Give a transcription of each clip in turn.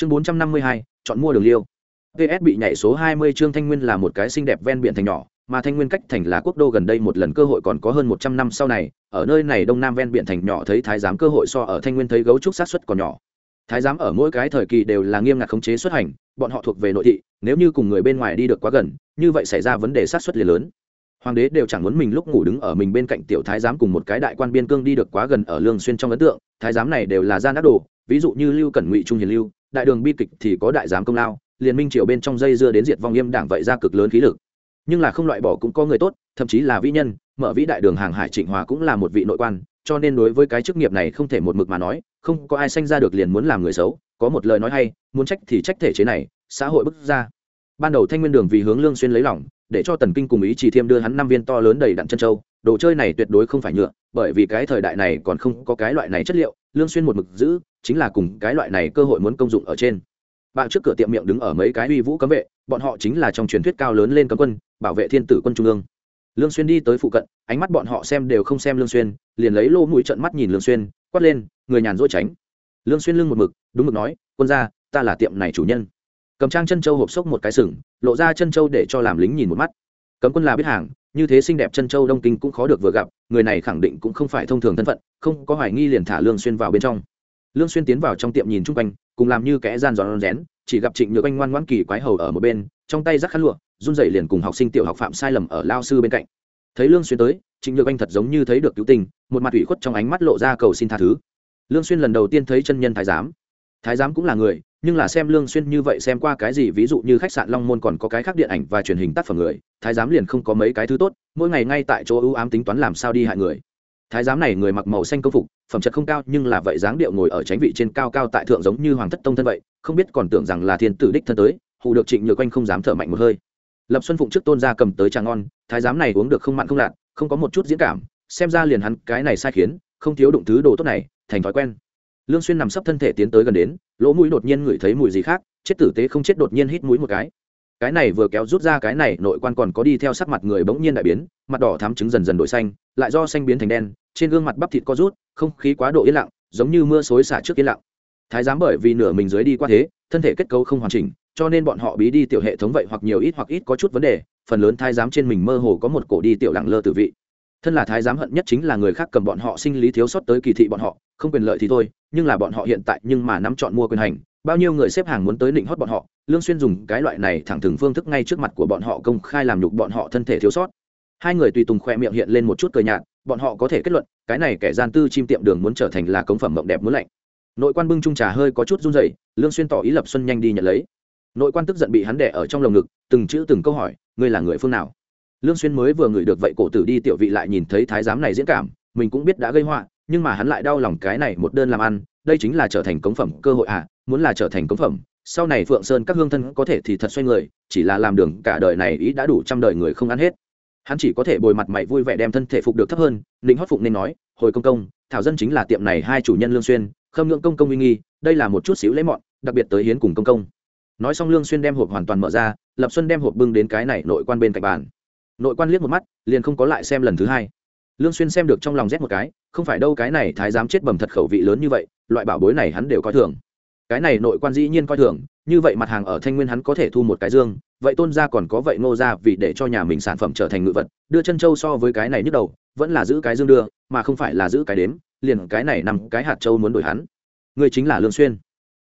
chương bốn trăm năm mươi hai, chọn mua đường liêu. Ps bị nhảy số hai mươi trương thanh nguyên là một cái xinh đẹp ven biển thành nhỏ, mà thanh nguyên cách thành là quốc đô gần đây một lần cơ hội còn có hơn một trăm năm sau này, ở nơi này đông nam ven biển thành nhỏ thấy thái giám cơ hội so ở thanh nguyên thấy gấu trúc sát xuất còn nhỏ. Thái giám ở mỗi cái thời kỳ đều là nghiêm ngặt khống chế xuất hành, bọn họ thuộc về nội thị, nếu như cùng người bên ngoài đi được quá gần, như vậy xảy ra vấn đề sát xuất liền lớn. Hoàng đế đều chẳng muốn mình lúc ngủ đứng ở mình bên cạnh tiểu thái giám cùng một cái đại quan biên cương đi được quá gần ở lương xuyên trong ấn tượng, thái giám này đều là gian ác đồ, ví dụ như lưu cẩn ngụy trung hiền lưu đại đường bi kịch thì có đại giám công lao liên minh triều bên trong dây dưa đến diệt vong nghiêm đảng vậy ra cực lớn khí lực. Nhưng là không loại bỏ cũng có người tốt, thậm chí là vĩ nhân, mở vĩ đại đường hàng hải trịnh hòa cũng là một vị nội quan, cho nên đối với cái chức nghiệp này không thể một mực mà nói, không có ai sanh ra được liền muốn làm người xấu, có một lời nói hay, muốn trách thì trách thể chế này, xã hội bức ra. Ban đầu thanh nguyên đường vì hướng lương xuyên lấy lòng, để cho tần kinh cùng ý chỉ thiêm đưa hắn năm viên to lớn đầy đặn chân châu, đồ chơi này tuyệt đối không phải nhựa, bởi vì cái thời đại này còn không có cái loại này chất liệu lương xuyên một mực giữ, chính là cùng cái loại này cơ hội muốn công dụng ở trên. Bạn trước cửa tiệm miệng đứng ở mấy cái uy vũ cấm vệ, bọn họ chính là trong truyền thuyết cao lớn lên cấm quân, bảo vệ thiên tử quân trung ương. Lương xuyên đi tới phụ cận, ánh mắt bọn họ xem đều không xem lương xuyên, liền lấy lô mũi trợn mắt nhìn lương xuyên, quát lên, người nhàn rỗi tránh. Lương xuyên lưng một mực, đúng mực nói, quân gia, ta là tiệm này chủ nhân. Cầm trang chân châu hộp xốc một cái sừng, lộ ra chân châu để cho làm lính nhìn một mắt cấm quân là biết hàng, như thế xinh đẹp chân châu đông kinh cũng khó được vừa gặp, người này khẳng định cũng không phải thông thường thân phận, không có hoài nghi liền thả lương xuyên vào bên trong. Lương xuyên tiến vào trong tiệm nhìn chung quanh, cùng làm như kẻ gian giòn rén, chỉ gặp trịnh nhược anh ngoan ngoãn kỳ quái hầu ở một bên, trong tay rắc khăn lụa, run rẩy liền cùng học sinh tiểu học phạm sai lầm ở lao sư bên cạnh. Thấy lương xuyên tới, trịnh nhược anh thật giống như thấy được cứu tình một mặt ủy khuất trong ánh mắt lộ ra cầu xin tha thứ. Lương xuyên lần đầu tiên thấy chân nhân thái giám thái giám cũng là người, nhưng là xem lương xuyên như vậy xem qua cái gì, ví dụ như khách sạn long môn còn có cái khác điện ảnh và truyền hình tác phẩm người, thái giám liền không có mấy cái thứ tốt, mỗi ngày ngay tại chỗ ưu ám tính toán làm sao đi hại người. Thái giám này người mặc màu xanh công phục, phẩm chất không cao, nhưng là vậy dáng điệu ngồi ở tránh vị trên cao cao tại thượng giống như hoàng thất tông thân vậy, không biết còn tưởng rằng là thiên tử đích thân tới hù được trịnh nhược quanh không dám thở mạnh một hơi. Lập xuân phụng trước tôn gia cầm tới trà ngon, thái giám này uống được không mặn không lạt, không có một chút diễn cảm, xem ra liền hắn cái này sai khiến, không thiếu đụng thứ đồ tốt này, thành thói quen lương xuyên nằm sấp thân thể tiến tới gần đến, lỗ mũi đột nhiên ngửi thấy mùi gì khác, chết tử tế không chết đột nhiên hít mũi một cái. Cái này vừa kéo rút ra cái này, nội quan còn có đi theo sắc mặt người bỗng nhiên đại biến, mặt đỏ thắm trứng dần dần đổi xanh, lại do xanh biến thành đen, trên gương mặt bắp thịt co rút, không khí quá độ yên lặng, giống như mưa xối xả trước yên lặng. Thái giám bởi vì nửa mình dưới đi qua thế, thân thể kết cấu không hoàn chỉnh, cho nên bọn họ bí đi tiểu hệ thống vậy hoặc nhiều ít hoặc ít có chút vấn đề, phần lớn thái giám trên mình mơ hồ có một cổ đi tiểu lặng lơ tử vị. Thân là thái giám hận nhất chính là người khác cầm bọn họ sinh lý thiếu sót tới kỳ thị bọn họ không quyền lợi thì thôi, nhưng là bọn họ hiện tại nhưng mà nắm chọn mua quyền hành. Bao nhiêu người xếp hàng muốn tới định hót bọn họ, lương xuyên dùng cái loại này thẳng thừng phương thức ngay trước mặt của bọn họ công khai làm nhục bọn họ thân thể thiếu sót. Hai người tùy tùng khoe miệng hiện lên một chút cười nhạt, bọn họ có thể kết luận, cái này kẻ gian tư chim tiệm đường muốn trở thành là cống phẩm mộng đẹp muốn lạnh. Nội quan bưng trung trà hơi có chút run rẩy, lương xuyên tỏ ý lập xuân nhanh đi nhận lấy. Nội quan tức giận bị hắn đè ở trong lồng ngực, từng chữ từng câu hỏi, ngươi là người phương nào? Lương xuyên mới vừa ngửi được vậy, cổ tử đi tiểu vị lại nhìn thấy thái giám này diễn cảm, mình cũng biết đã gây họa nhưng mà hắn lại đau lòng cái này một đơn làm ăn, đây chính là trở thành cống phẩm cơ hội à muốn là trở thành cống phẩm, sau này phượng sơn các hương thân có thể thì thật xoay người, chỉ là làm đường cả đời này ý đã đủ trăm đời người không ăn hết. Hắn chỉ có thể bồi mặt mày vui vẻ đem thân thể phục được thấp hơn ninh hót phụng nên nói, hồi công công, thảo dân chính là tiệm này hai chủ nhân lương xuyên, khâm ngưỡng công công uy nghi, đây là một chút xíu lễ mọn, đặc biệt tới hiến cùng công công. Nói xong lương xuyên đem hộp hoàn toàn mở ra, lập xuân đem hộp bưng đến cái này nội quan bên cạnh bàn. Nội quan liếc một mắt, liền không có lại xem lần thứ hai lương xuyên xem được trong lòng rét một cái, không phải đâu cái này thái giám chết bầm thật khẩu vị lớn như vậy, loại bảo bối này hắn đều coi thường. Cái này nội quan dĩ nhiên coi thường, như vậy mặt hàng ở thanh nguyên hắn có thể thu một cái dương, vậy tôn gia còn có vậy ngô gia vì để cho nhà mình sản phẩm trở thành ngự vật, đưa chân châu so với cái này nhức đầu, vẫn là giữ cái dương đưa, mà không phải là giữ cái đếm, liền cái này nằm cái hạt châu muốn đổi hắn. Người chính là lương xuyên.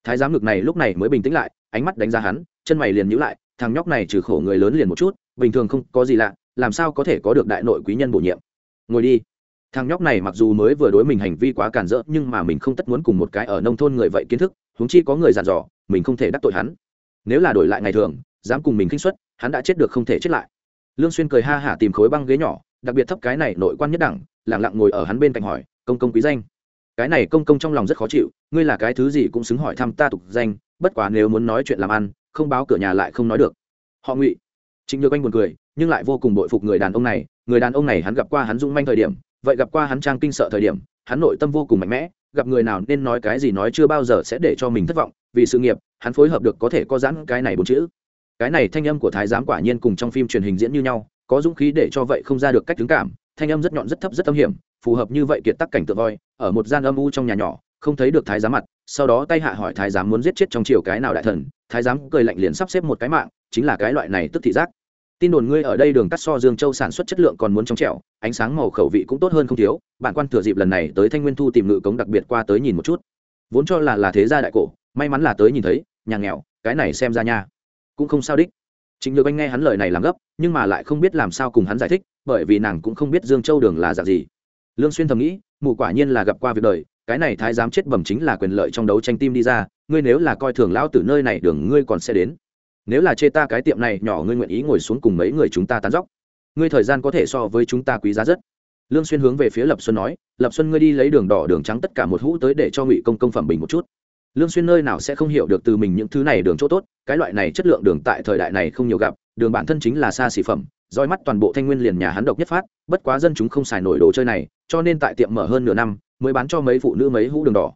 Thái giám ngực này lúc này mới bình tĩnh lại, ánh mắt đánh ra hắn, chân mày liền nhíu lại, thằng nhóc này trừ khổ người lớn liền một chút, bình thường không có gì lạ, làm sao có thể có được đại nội quý nhân bổ nhiệm ngồi đi. Thằng nhóc này mặc dù mới vừa đối mình hành vi quá cản rỡ, nhưng mà mình không tất muốn cùng một cái ở nông thôn người vậy kiến thức, huống chi có người dàn dò, mình không thể đắc tội hắn. Nếu là đổi lại ngày thường, dám cùng mình khinh xuất hắn đã chết được không thể chết lại. Lương xuyên cười ha hả tìm khối băng ghế nhỏ, đặc biệt thấp cái này nội quan nhất đẳng, lặng lặng ngồi ở hắn bên cạnh hỏi, công công quý danh. Cái này công công trong lòng rất khó chịu, ngươi là cái thứ gì cũng xứng hỏi thăm ta tục danh, bất quá nếu muốn nói chuyện làm ăn, không báo cửa nhà lại không nói được. Họ ngụy trịnh nhược anh buồn cười, nhưng lại vô cùng bội phục người đàn ông này người đàn ông này hắn gặp qua hắn dung manh thời điểm, vậy gặp qua hắn trang kinh sợ thời điểm, hắn nội tâm vô cùng mạnh mẽ, gặp người nào nên nói cái gì nói chưa bao giờ sẽ để cho mình thất vọng, vì sự nghiệp, hắn phối hợp được có thể có giãn cái này bốn chữ. Cái này thanh âm của thái giám quả nhiên cùng trong phim truyền hình diễn như nhau, có dũng khí để cho vậy không ra được cách tướng cảm, thanh âm rất nhọn rất thấp rất âm hiểm, phù hợp như vậy kiệt tắc cảnh tượng voi, ở một gian âm u trong nhà nhỏ, không thấy được thái giám mặt, sau đó tay hạ hỏi thái giám muốn giết chết trong triều cái nào đại thần, thái giám cười lạnh liền sắp xếp một cái mạng, chính là cái loại này tức thị giác tin đồn ngươi ở đây đường cắt so dương châu sản xuất chất lượng còn muốn trong trẻo ánh sáng màu khẩu vị cũng tốt hơn không thiếu bản quan thừa dịp lần này tới thanh nguyên thu tìm ngự cống đặc biệt qua tới nhìn một chút vốn cho là là thế gia đại cổ may mắn là tới nhìn thấy nhà nghèo cái này xem ra nha cũng không sao đích chính Nhược Anh nghe hắn lời này làm gấp, nhưng mà lại không biết làm sao cùng hắn giải thích, bởi vì nàng cũng không biết Dương Châu Đường là dạng gì. Lương Xuyên thầm nghĩ, mụ quả nhiên là gặp qua việc đời, cái này thái giám chết bẩm chính là quyền lợi trong đấu tranh tim đi ra, ngươi nếu là coi thường lão tử nơi này đường ngươi còn sẽ đến. Nếu là chê ta cái tiệm này nhỏ ngươi nguyện ý ngồi xuống cùng mấy người chúng ta tán dóc. Ngươi thời gian có thể so với chúng ta quý giá rất. Lương Xuyên hướng về phía Lập Xuân nói, Lập Xuân ngươi đi lấy đường đỏ đường trắng tất cả một hũ tới để cho Ngụy Công công phẩm bình một chút lương xuyên nơi nào sẽ không hiểu được từ mình những thứ này đường chỗ tốt cái loại này chất lượng đường tại thời đại này không nhiều gặp đường bản thân chính là xa xỉ phẩm roi mắt toàn bộ thanh nguyên liền nhà hắn độc nhất phát bất quá dân chúng không xài nổi đồ chơi này cho nên tại tiệm mở hơn nửa năm mới bán cho mấy phụ nữ mấy hũ đường đỏ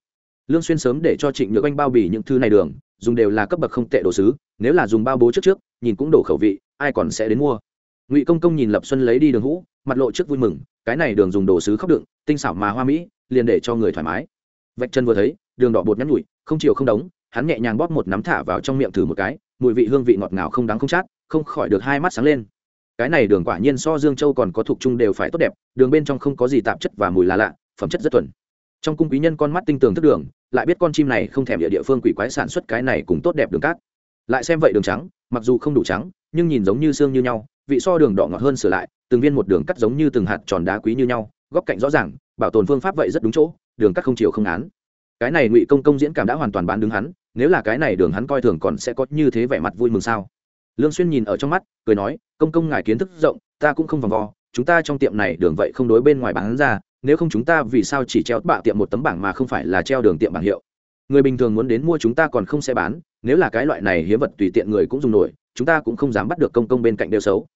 lương xuyên sớm để cho trịnh nhược anh bao bì những thứ này đường dùng đều là cấp bậc không tệ đồ sứ, nếu là dùng bao bố trước trước, nhìn cũng đổ khẩu vị, ai còn sẽ đến mua. Ngụy công công nhìn lập xuân lấy đi đường hũ, mặt lộ trước vui mừng, cái này đường dùng đồ sứ khóc đựng, tinh xảo mà hoa mỹ, liền để cho người thoải mái. Vạch chân vừa thấy, đường đỏ bột nhắn nhủi, không chiều không đóng, hắn nhẹ nhàng bóp một nắm thả vào trong miệng thử một cái, mùi vị hương vị ngọt ngào không đắng không chát, không khỏi được hai mắt sáng lên. Cái này đường quả nhiên so dương châu còn có thuộc chung đều phải tốt đẹp, đường bên trong không có gì tạp chất và mùi là lạ, phẩm chất rất thuần. Trong cung quý nhân con mắt tinh tường thức đường lại biết con chim này không thèm địa địa phương quỷ quái sản xuất cái này cũng tốt đẹp đường cát. Lại xem vậy đường trắng, mặc dù không đủ trắng, nhưng nhìn giống như xương như nhau, vị so đường đỏ ngọt hơn sửa lại, từng viên một đường cắt giống như từng hạt tròn đá quý như nhau, góc cạnh rõ ràng, bảo tồn phương pháp vậy rất đúng chỗ, đường cắt không chiều không án. Cái này ngụy công công diễn cảm đã hoàn toàn bán đứng hắn, nếu là cái này đường hắn coi thường còn sẽ có như thế vẻ mặt vui mừng sao? Lương xuyên nhìn ở trong mắt, cười nói, công công ngài kiến thức rộng, ta cũng không vòng vo, chúng ta trong tiệm này đường vậy không đối bên ngoài bán ra nếu không chúng ta vì sao chỉ treo bạ tiệm một tấm bảng mà không phải là treo đường tiệm bảng hiệu? Người bình thường muốn đến mua chúng ta còn không sẽ bán, nếu là cái loại này hiếm vật tùy tiện người cũng dùng nổi, chúng ta cũng không dám bắt được công công bên cạnh đều xấu.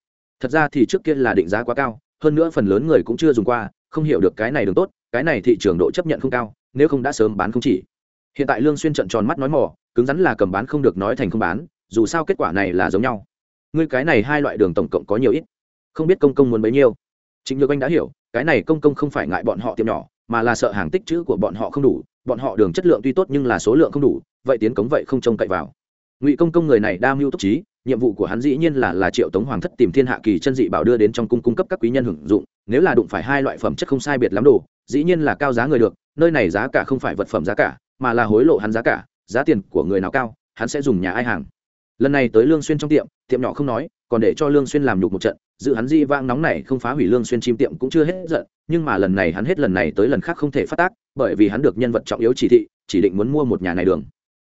Thật ra thì trước kia là định giá quá cao, hơn nữa phần lớn người cũng chưa dùng qua, không hiểu được cái này đường tốt, cái này thị trường độ chấp nhận không cao, nếu không đã sớm bán không chỉ. Hiện tại lương xuyên trận tròn mắt nói mỏ cứng rắn là cầm bán không được nói thành không bán, dù sao kết quả này là giống nhau. Ngươi cái này hai loại đường tổng cộng có nhiều ít, không biết công công muốn bấy nhiêu. Chính nhược anh đã hiểu cái này công công không phải ngại bọn họ tiệm nhỏ, mà là sợ hàng tích chữ của bọn họ không đủ, bọn họ đường chất lượng tuy tốt nhưng là số lượng không đủ, vậy tiến cống vậy không trông cậy vào. Ngụy công công người này đa mưu túc trí, nhiệm vụ của hắn dĩ nhiên là là triệu tống hoàng thất tìm thiên hạ kỳ chân dị bảo đưa đến trong cung cung cấp các quý nhân hưởng dụng, nếu là đụng phải hai loại phẩm chất không sai biệt lắm đồ, dĩ nhiên là cao giá người được, nơi này giá cả không phải vật phẩm giá cả, mà là hối lộ hắn giá cả, giá tiền của người nào cao, hắn sẽ dùng nhà ai hàng. Lần này tới lương xuyên trong tiệm tiệm nhỏ không nói còn để cho lương xuyên làm nhục một trận dự hắn di vang nóng này không phá hủy lương xuyên chim tiệm cũng chưa hết giận nhưng mà lần này hắn hết lần này tới lần khác không thể phát tác bởi vì hắn được nhân vật trọng yếu chỉ thị chỉ định muốn mua một nhà này đường.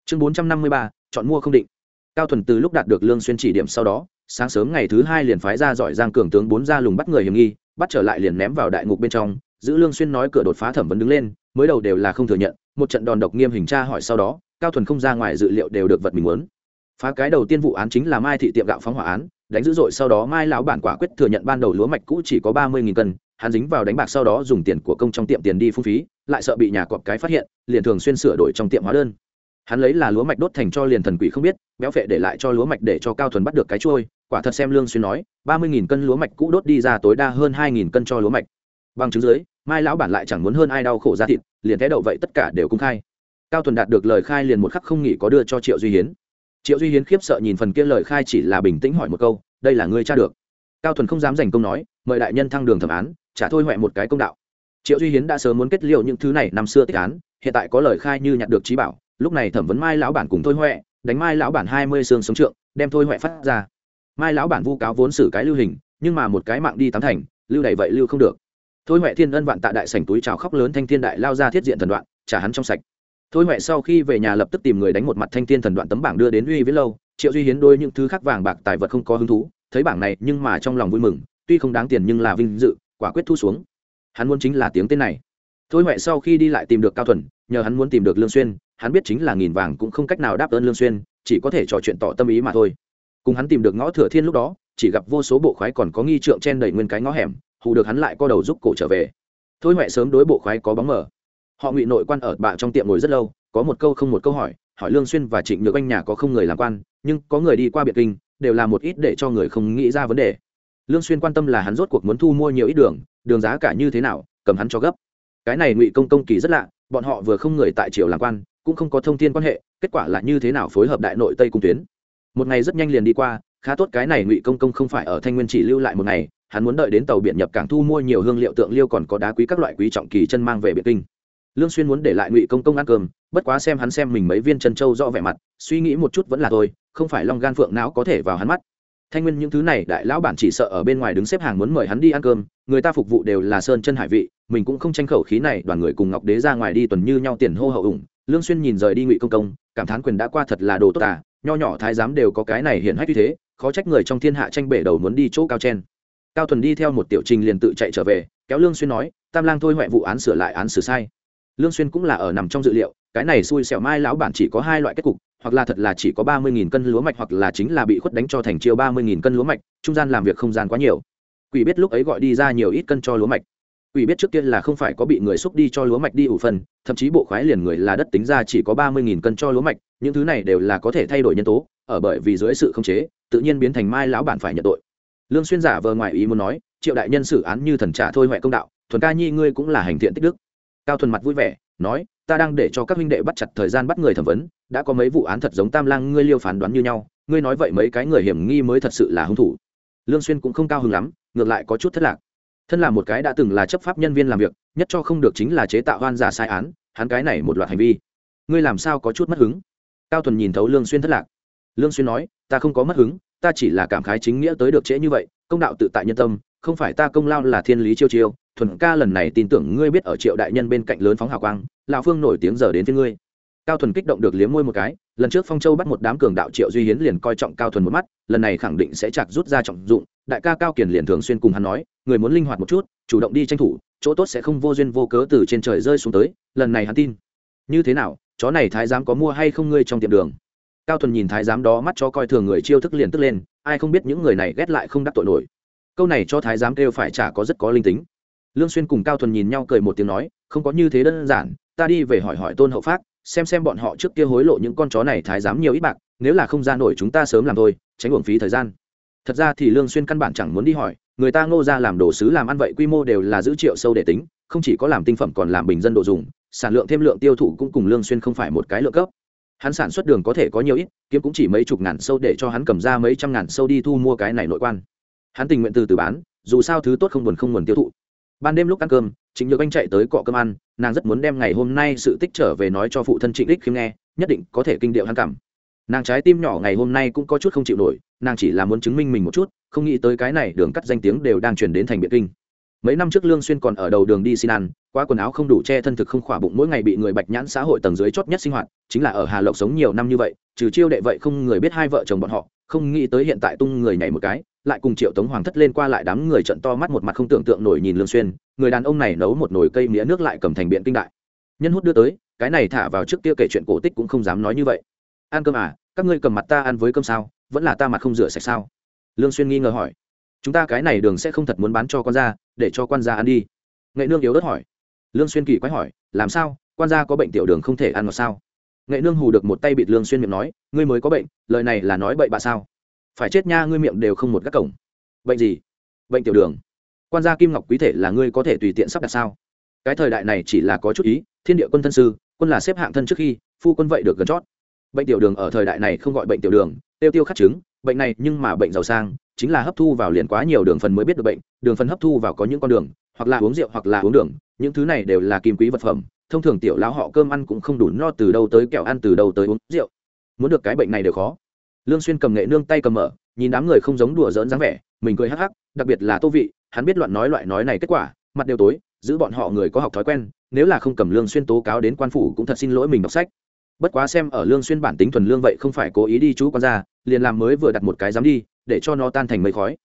Chương 453, chọn mua không định. Cao thuần từ lúc đạt được lương xuyên chỉ điểm sau đó sáng sớm ngày thứ hai liền phái ra giỏi giang cường tướng bốn ra lùng bắt người hiểm nghi bắt trở lại liền ném vào đại ngục bên trong giữ lương xuyên nói cửa đột phá thẩm vấn đứng lên mới đầu đều là không thừa nhận một trận đòn độc nghiêm hình tra hỏi sau đó cao thuần không ra ngoài dự liệu đều được vật mình muốn. Phá cái đầu tiên vụ án chính là mai thị tiệm gạo phóng hỏa án đánh dữ dội sau đó mai lão bản quả quyết thừa nhận ban đầu lúa mạch cũ chỉ có ba mươi cân, hắn dính vào đánh bạc sau đó dùng tiền của công trong tiệm tiền đi phung phí, lại sợ bị nhà cọp cái phát hiện, liền thường xuyên sửa đổi trong tiệm hóa đơn. Hắn lấy là lúa mạch đốt thành cho liền thần quỷ không biết, béo phệ để lại cho lúa mạch để cho cao thuần bắt được cái trôi quả thật xem lương xuyên nói, ba mươi cân lúa mạch cũ đốt đi ra tối đa hơn hai cân cho lúa mạch. Bằng chứng dưới, mai lão bản lại chẳng muốn hơn ai đau khổ ra thịt, liền thế đậu vậy tất cả đều công khai. Cao thuần đạt được lời khai liền một khắc không nghỉ có đưa cho triệu duy hiến triệu duy hiến khiếp sợ nhìn phần kia lời khai chỉ là bình tĩnh hỏi một câu, đây là ngươi tra được? Cao thuần không dám giành công nói, mời đại nhân thăng đường thẩm án, trả thôi huệ một cái công đạo. Triệu duy hiến đã sớm muốn kết liệu những thứ này năm xưa tích án, hiện tại có lời khai như nhặt được trí bảo, lúc này thẩm vấn mai lão bản cùng thôi huệ, đánh mai lão bản hai mươi xương sống trượng, đem thôi huệ phát ra. Mai lão bản vu cáo vốn xử cái lưu hình, nhưng mà một cái mạng đi tám thành, lưu đầy vậy lưu không được. Thôi huệ thiên ân vạn tạ đại sảnh túi trào khóc lớn thanh thiên đại lao ra thiết diện thần đoạn, trả hắn trong sạch thôi huệ sau khi về nhà lập tức tìm người đánh một mặt thanh thiên thần đoạn tấm bảng đưa đến uy với lâu. Triệu duy hiến đôi những thứ khác vàng bạc tài vật không có hứng thú, thấy bảng này nhưng mà trong lòng vui mừng, tuy không đáng tiền nhưng là vinh dự, quả quyết thu xuống. Hắn muốn chính là tiếng tên này. Thôi huệ sau khi đi lại tìm được cao thuần, nhờ hắn muốn tìm được lương xuyên, hắn biết chính là nghìn vàng cũng không cách nào đáp ơn lương xuyên, chỉ có thể trò chuyện tỏ tâm ý mà thôi. Cùng hắn tìm được ngõ thừa thiên lúc đó, chỉ gặp vô số bộ khoái còn có nghi trượng chen đầy nguyên cái ngõ hẻm, hù được hắn lại co đầu giúp cổ trở về. Thôi huệ sớm đối bộ khoái có bóng mở họ ngụy nội quan ở bạ trong tiệm ngồi rất lâu, có một câu không một câu hỏi hỏi lương xuyên và trịnh nhược anh nhà có không người làm quan, nhưng có người đi qua biệt kinh, đều là một ít để cho người không nghĩ ra vấn đề. Lương xuyên quan tâm là hắn rốt cuộc muốn thu mua nhiều ít đường đường giá cả như thế nào, cầm hắn cho gấp. Cái này ngụy công công kỳ rất lạ, bọn họ vừa không người tại triều làm quan, cũng không có thông tin quan hệ, kết quả là như thế nào phối hợp đại nội tây cung tuyến. Một ngày rất nhanh liền đi qua, khá tốt cái này ngụy công công không phải ở thanh nguyên chỉ lưu lại một ngày, hắn muốn đợi đến tàu biển nhập cảng thu mua nhiều hương liệu tượng liêu còn có đá quý các loại quý trọng kỳ chân mang về biệt kinh lương xuyên muốn để lại ngụy công công ăn cơm, bất quá xem hắn xem mình mấy viên chân châu rõ vẻ mặt, suy nghĩ một chút vẫn là thôi, không phải long gan phượng não có thể vào hắn mắt. Thanh nguyên những thứ này, đại lão bản chỉ sợ ở bên ngoài đứng xếp hàng muốn mời hắn đi ăn cơm, người ta phục vụ đều là sơn chân hải vị, mình cũng không tranh khẩu khí này, đoàn người cùng ngọc đế ra ngoài đi tuần như nhau tiền hô hậu ủng. Lương xuyên nhìn rời đi ngụy công công, cảm thán quyền đã qua thật là đồ tốt à nho nhỏ thái giám đều có cái này hiển hách như thế, khó trách người trong thiên hạ tranh bể đầu muốn đi chỗ cao chen. Cao thuần đi theo một tiểu trình liền tự chạy trở về, kéo lương xuyên nói, tam lang thôi huệ vụ án sửa lại án xử sai lương xuyên cũng là ở nằm trong dự liệu, cái này xui xẻo mai lão bản chỉ có hai loại kết cục, hoặc là thật là chỉ có ba mươi nghìn cân lúa mạch, hoặc là chính là bị khuất đánh cho thành chiêu ba mươi nghìn cân lúa mạch, trung gian làm việc không gian quá nhiều. Quỷ biết lúc ấy gọi đi ra nhiều ít cân cho lúa mạch. Quỷ biết trước tiên là không phải có bị người xúc đi cho lúa mạch đi ủ phần thậm chí bộ khoái liền người là đất tính ra chỉ có ba mươi nghìn cân cho lúa mạch, những thứ này đều là có thể thay đổi nhân tố, ở bởi vì dưới sự không chế, tự nhiên biến thành mai lão bản phải nhận tội. Lương xuyên giả vờ ngoài ý muốn nói, triệu đại nhân xử án như thần trả thôi huệ công đạo, thuần ca nhi ngươi cũng là hành thiện tích đức cao thuần mặt vui vẻ, nói, ta đang để cho các huynh đệ bắt chặt thời gian bắt người thẩm vấn, đã có mấy vụ án thật giống tam lang ngươi liêu phán đoán như nhau, ngươi nói vậy mấy cái người hiểm nghi mới thật sự là hung thủ. Lương xuyên cũng không cao hứng lắm, ngược lại có chút thất lạc. Thân là một cái đã từng là chấp pháp nhân viên làm việc, nhất cho không được chính là chế tạo hoan giả sai án, hắn cái này một loạt hành vi. Ngươi làm sao có chút mất hứng? Cao thuần nhìn thấu lương xuyên thất lạc. Lương xuyên nói, ta không có mất hứng, ta chỉ là cảm khái chính nghĩa tới được trễ như vậy, công đạo tự tại nhân tâm, không phải ta công lao là thiên lý chiêu chiêu thuần ca lần này tin tưởng ngươi biết ở triệu đại nhân bên cạnh lớn phóng hào quang, lão phương nổi tiếng giờ đến với ngươi. Cao thuần kích động được liếm môi một cái, lần trước phong châu bắt một đám cường đạo triệu duy hiến liền coi trọng cao thuần một mắt, lần này khẳng định sẽ chặt rút ra trọng dụng, đại ca cao kiền liền thường xuyên cùng hắn nói, người muốn linh hoạt một chút, chủ động đi tranh thủ, chỗ tốt sẽ không vô duyên vô cớ từ trên trời rơi xuống tới, lần này hắn tin. Như thế nào, chó này thái giám có mua hay không ngươi trong tiệm đường? Cao thuần nhìn thái giám đó mắt cho coi thường người chiêu thức liền tức lên, ai không biết những người này ghét lại không đắc tội nổi. Câu này cho thái giám kêu phải trả có rất có linh tính lương xuyên cùng cao thuần nhìn nhau cười một tiếng nói, không có như thế đơn giản, ta đi về hỏi hỏi tôn hậu phát xem xem bọn họ trước kia hối lộ những con chó này thái giám nhiều ít bạc, nếu là không ra nổi chúng ta sớm làm thôi, tránh uổng phí thời gian. Thật ra thì lương xuyên căn bản chẳng muốn đi hỏi, người ta ngô ra làm đồ sứ làm ăn vậy quy mô đều là giữ triệu sâu để tính, không chỉ có làm tinh phẩm còn làm bình dân đồ dùng, sản lượng thêm lượng tiêu thụ cũng cùng lương xuyên không phải một cái lượng cấp. Hắn sản xuất đường có thể có nhiều ít, kiếm cũng chỉ mấy chục ngàn sâu để cho hắn cầm ra mấy trăm ngàn sâu đi thu mua cái này nội quan. Hắn tình nguyện từ từ bán, dù sao thứ tốt không buồn không nguồn tiêu thụ ban đêm lúc ăn cơm, trịnh nhược anh chạy tới cọ cơm ăn, nàng rất muốn đem ngày hôm nay sự tích trở về nói cho phụ thân trịnh đích khiêm nghe, nhất định có thể kinh điệu hắn cảm. Nàng trái tim nhỏ ngày hôm nay cũng có chút không chịu nổi, nàng chỉ là muốn chứng minh mình một chút, không nghĩ tới cái này đường cắt danh tiếng đều đang chuyển đến thành biệt kinh mấy năm trước lương xuyên còn ở đầu đường đi xin ăn, quá quần áo không đủ che thân thực không khỏa bụng mỗi ngày bị người bạch nhãn xã hội tầng dưới chót nhất sinh hoạt, chính là ở hà lộc sống nhiều năm như vậy, trừ chiêu đệ vậy không người biết hai vợ chồng bọn họ, không nghĩ tới hiện tại tung người nhảy một cái, lại cùng triệu tống hoàng thất lên qua lại đám người trận to mắt một mặt không tưởng tượng nổi nhìn lương xuyên, người đàn ông này nấu một nồi cây mía nước lại cầm thành biện kinh đại. Nhân hút đưa tới, cái này thả vào trước kia kể chuyện cổ tích cũng không dám nói như vậy. Ăn cơm à các ngươi cầm mặt ta ăn với cơm sao? Vẫn là ta mặt không rửa sạch sao? Lương xuyên nghi ngờ hỏi chúng ta cái này đường sẽ không thật muốn bán cho con gia, để cho quan gia ăn đi. Nghệ nương yếu đất hỏi. Lương xuyên kỳ quái hỏi, làm sao? Quan gia có bệnh tiểu đường không thể ăn ngọt sao? Nghệ nương hù được một tay bịt lương xuyên miệng nói, ngươi mới có bệnh, lời này là nói bậy bạ sao? Phải chết nha, ngươi miệng đều không một gác cổng. Bệnh gì? Bệnh tiểu đường. Quan gia kim ngọc quý thể là ngươi có thể tùy tiện sắp đặt sao? Cái thời đại này chỉ là có chút ý, thiên địa quân thân sư, quân là xếp hạng thân trước khi, phu quân vậy được gần chót. Bệnh tiểu đường ở thời đại này không gọi bệnh tiểu đường, tiêu tiêu khắc chứng, bệnh này nhưng mà bệnh giàu sang chính là hấp thu vào liền quá nhiều đường phần mới biết được bệnh, đường phần hấp thu vào có những con đường, hoặc là uống rượu hoặc là uống đường, những thứ này đều là kim quý vật phẩm, thông thường tiểu lão họ cơm ăn cũng không đủ no từ đâu tới kẹo ăn từ đâu tới uống rượu. Muốn được cái bệnh này đều khó. Lương xuyên cầm nghệ nương tay cầm mở, nhìn đám người không giống đùa giỡn dáng vẻ, mình cười hắc hắc, đặc biệt là tô vị, hắn biết loạn nói loại nói này kết quả, mặt đều tối, giữ bọn họ người có học thói quen, nếu là không cầm lương xuyên tố cáo đến quan phủ cũng thật xin lỗi mình đọc sách. Bất quá xem ở lương xuyên bản tính thuần lương vậy không phải cố ý đi chú quan gia liền làm mới vừa đặt một cái dám đi để cho nó tan thành mây khói.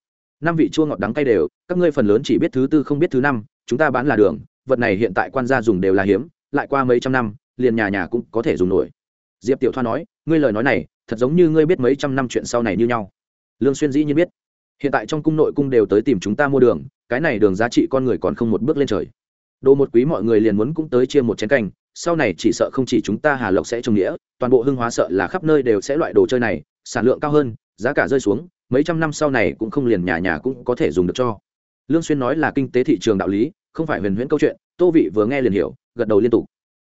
Năm vị chua ngọt đắng cay đều, các ngươi phần lớn chỉ biết thứ tư không biết thứ năm, chúng ta bán là đường, vật này hiện tại quan gia dùng đều là hiếm, lại qua mấy trăm năm, liền nhà nhà cũng có thể dùng nổi. Diệp tiểu thoa nói, ngươi lời nói này, thật giống như ngươi biết mấy trăm năm chuyện sau này như nhau. Lương xuyên dĩ nhiên biết. Hiện tại trong cung nội cung đều tới tìm chúng ta mua đường, cái này đường giá trị con người còn không một bước lên trời. Đồ một quý mọi người liền muốn cũng tới chia một chén canh, sau này chỉ sợ không chỉ chúng ta hà lộc sẽ trồng nghĩa, toàn bộ hưng hóa sợ là khắp nơi đều sẽ loại đồ chơi này, sản lượng cao hơn, giá cả rơi xuống mấy trăm năm sau này cũng không liền nhà nhà cũng có thể dùng được cho. Lương xuyên nói là kinh tế thị trường đạo lý, không phải huyền huyễn câu chuyện, tô vị vừa nghe liền hiểu, gật đầu liên tục.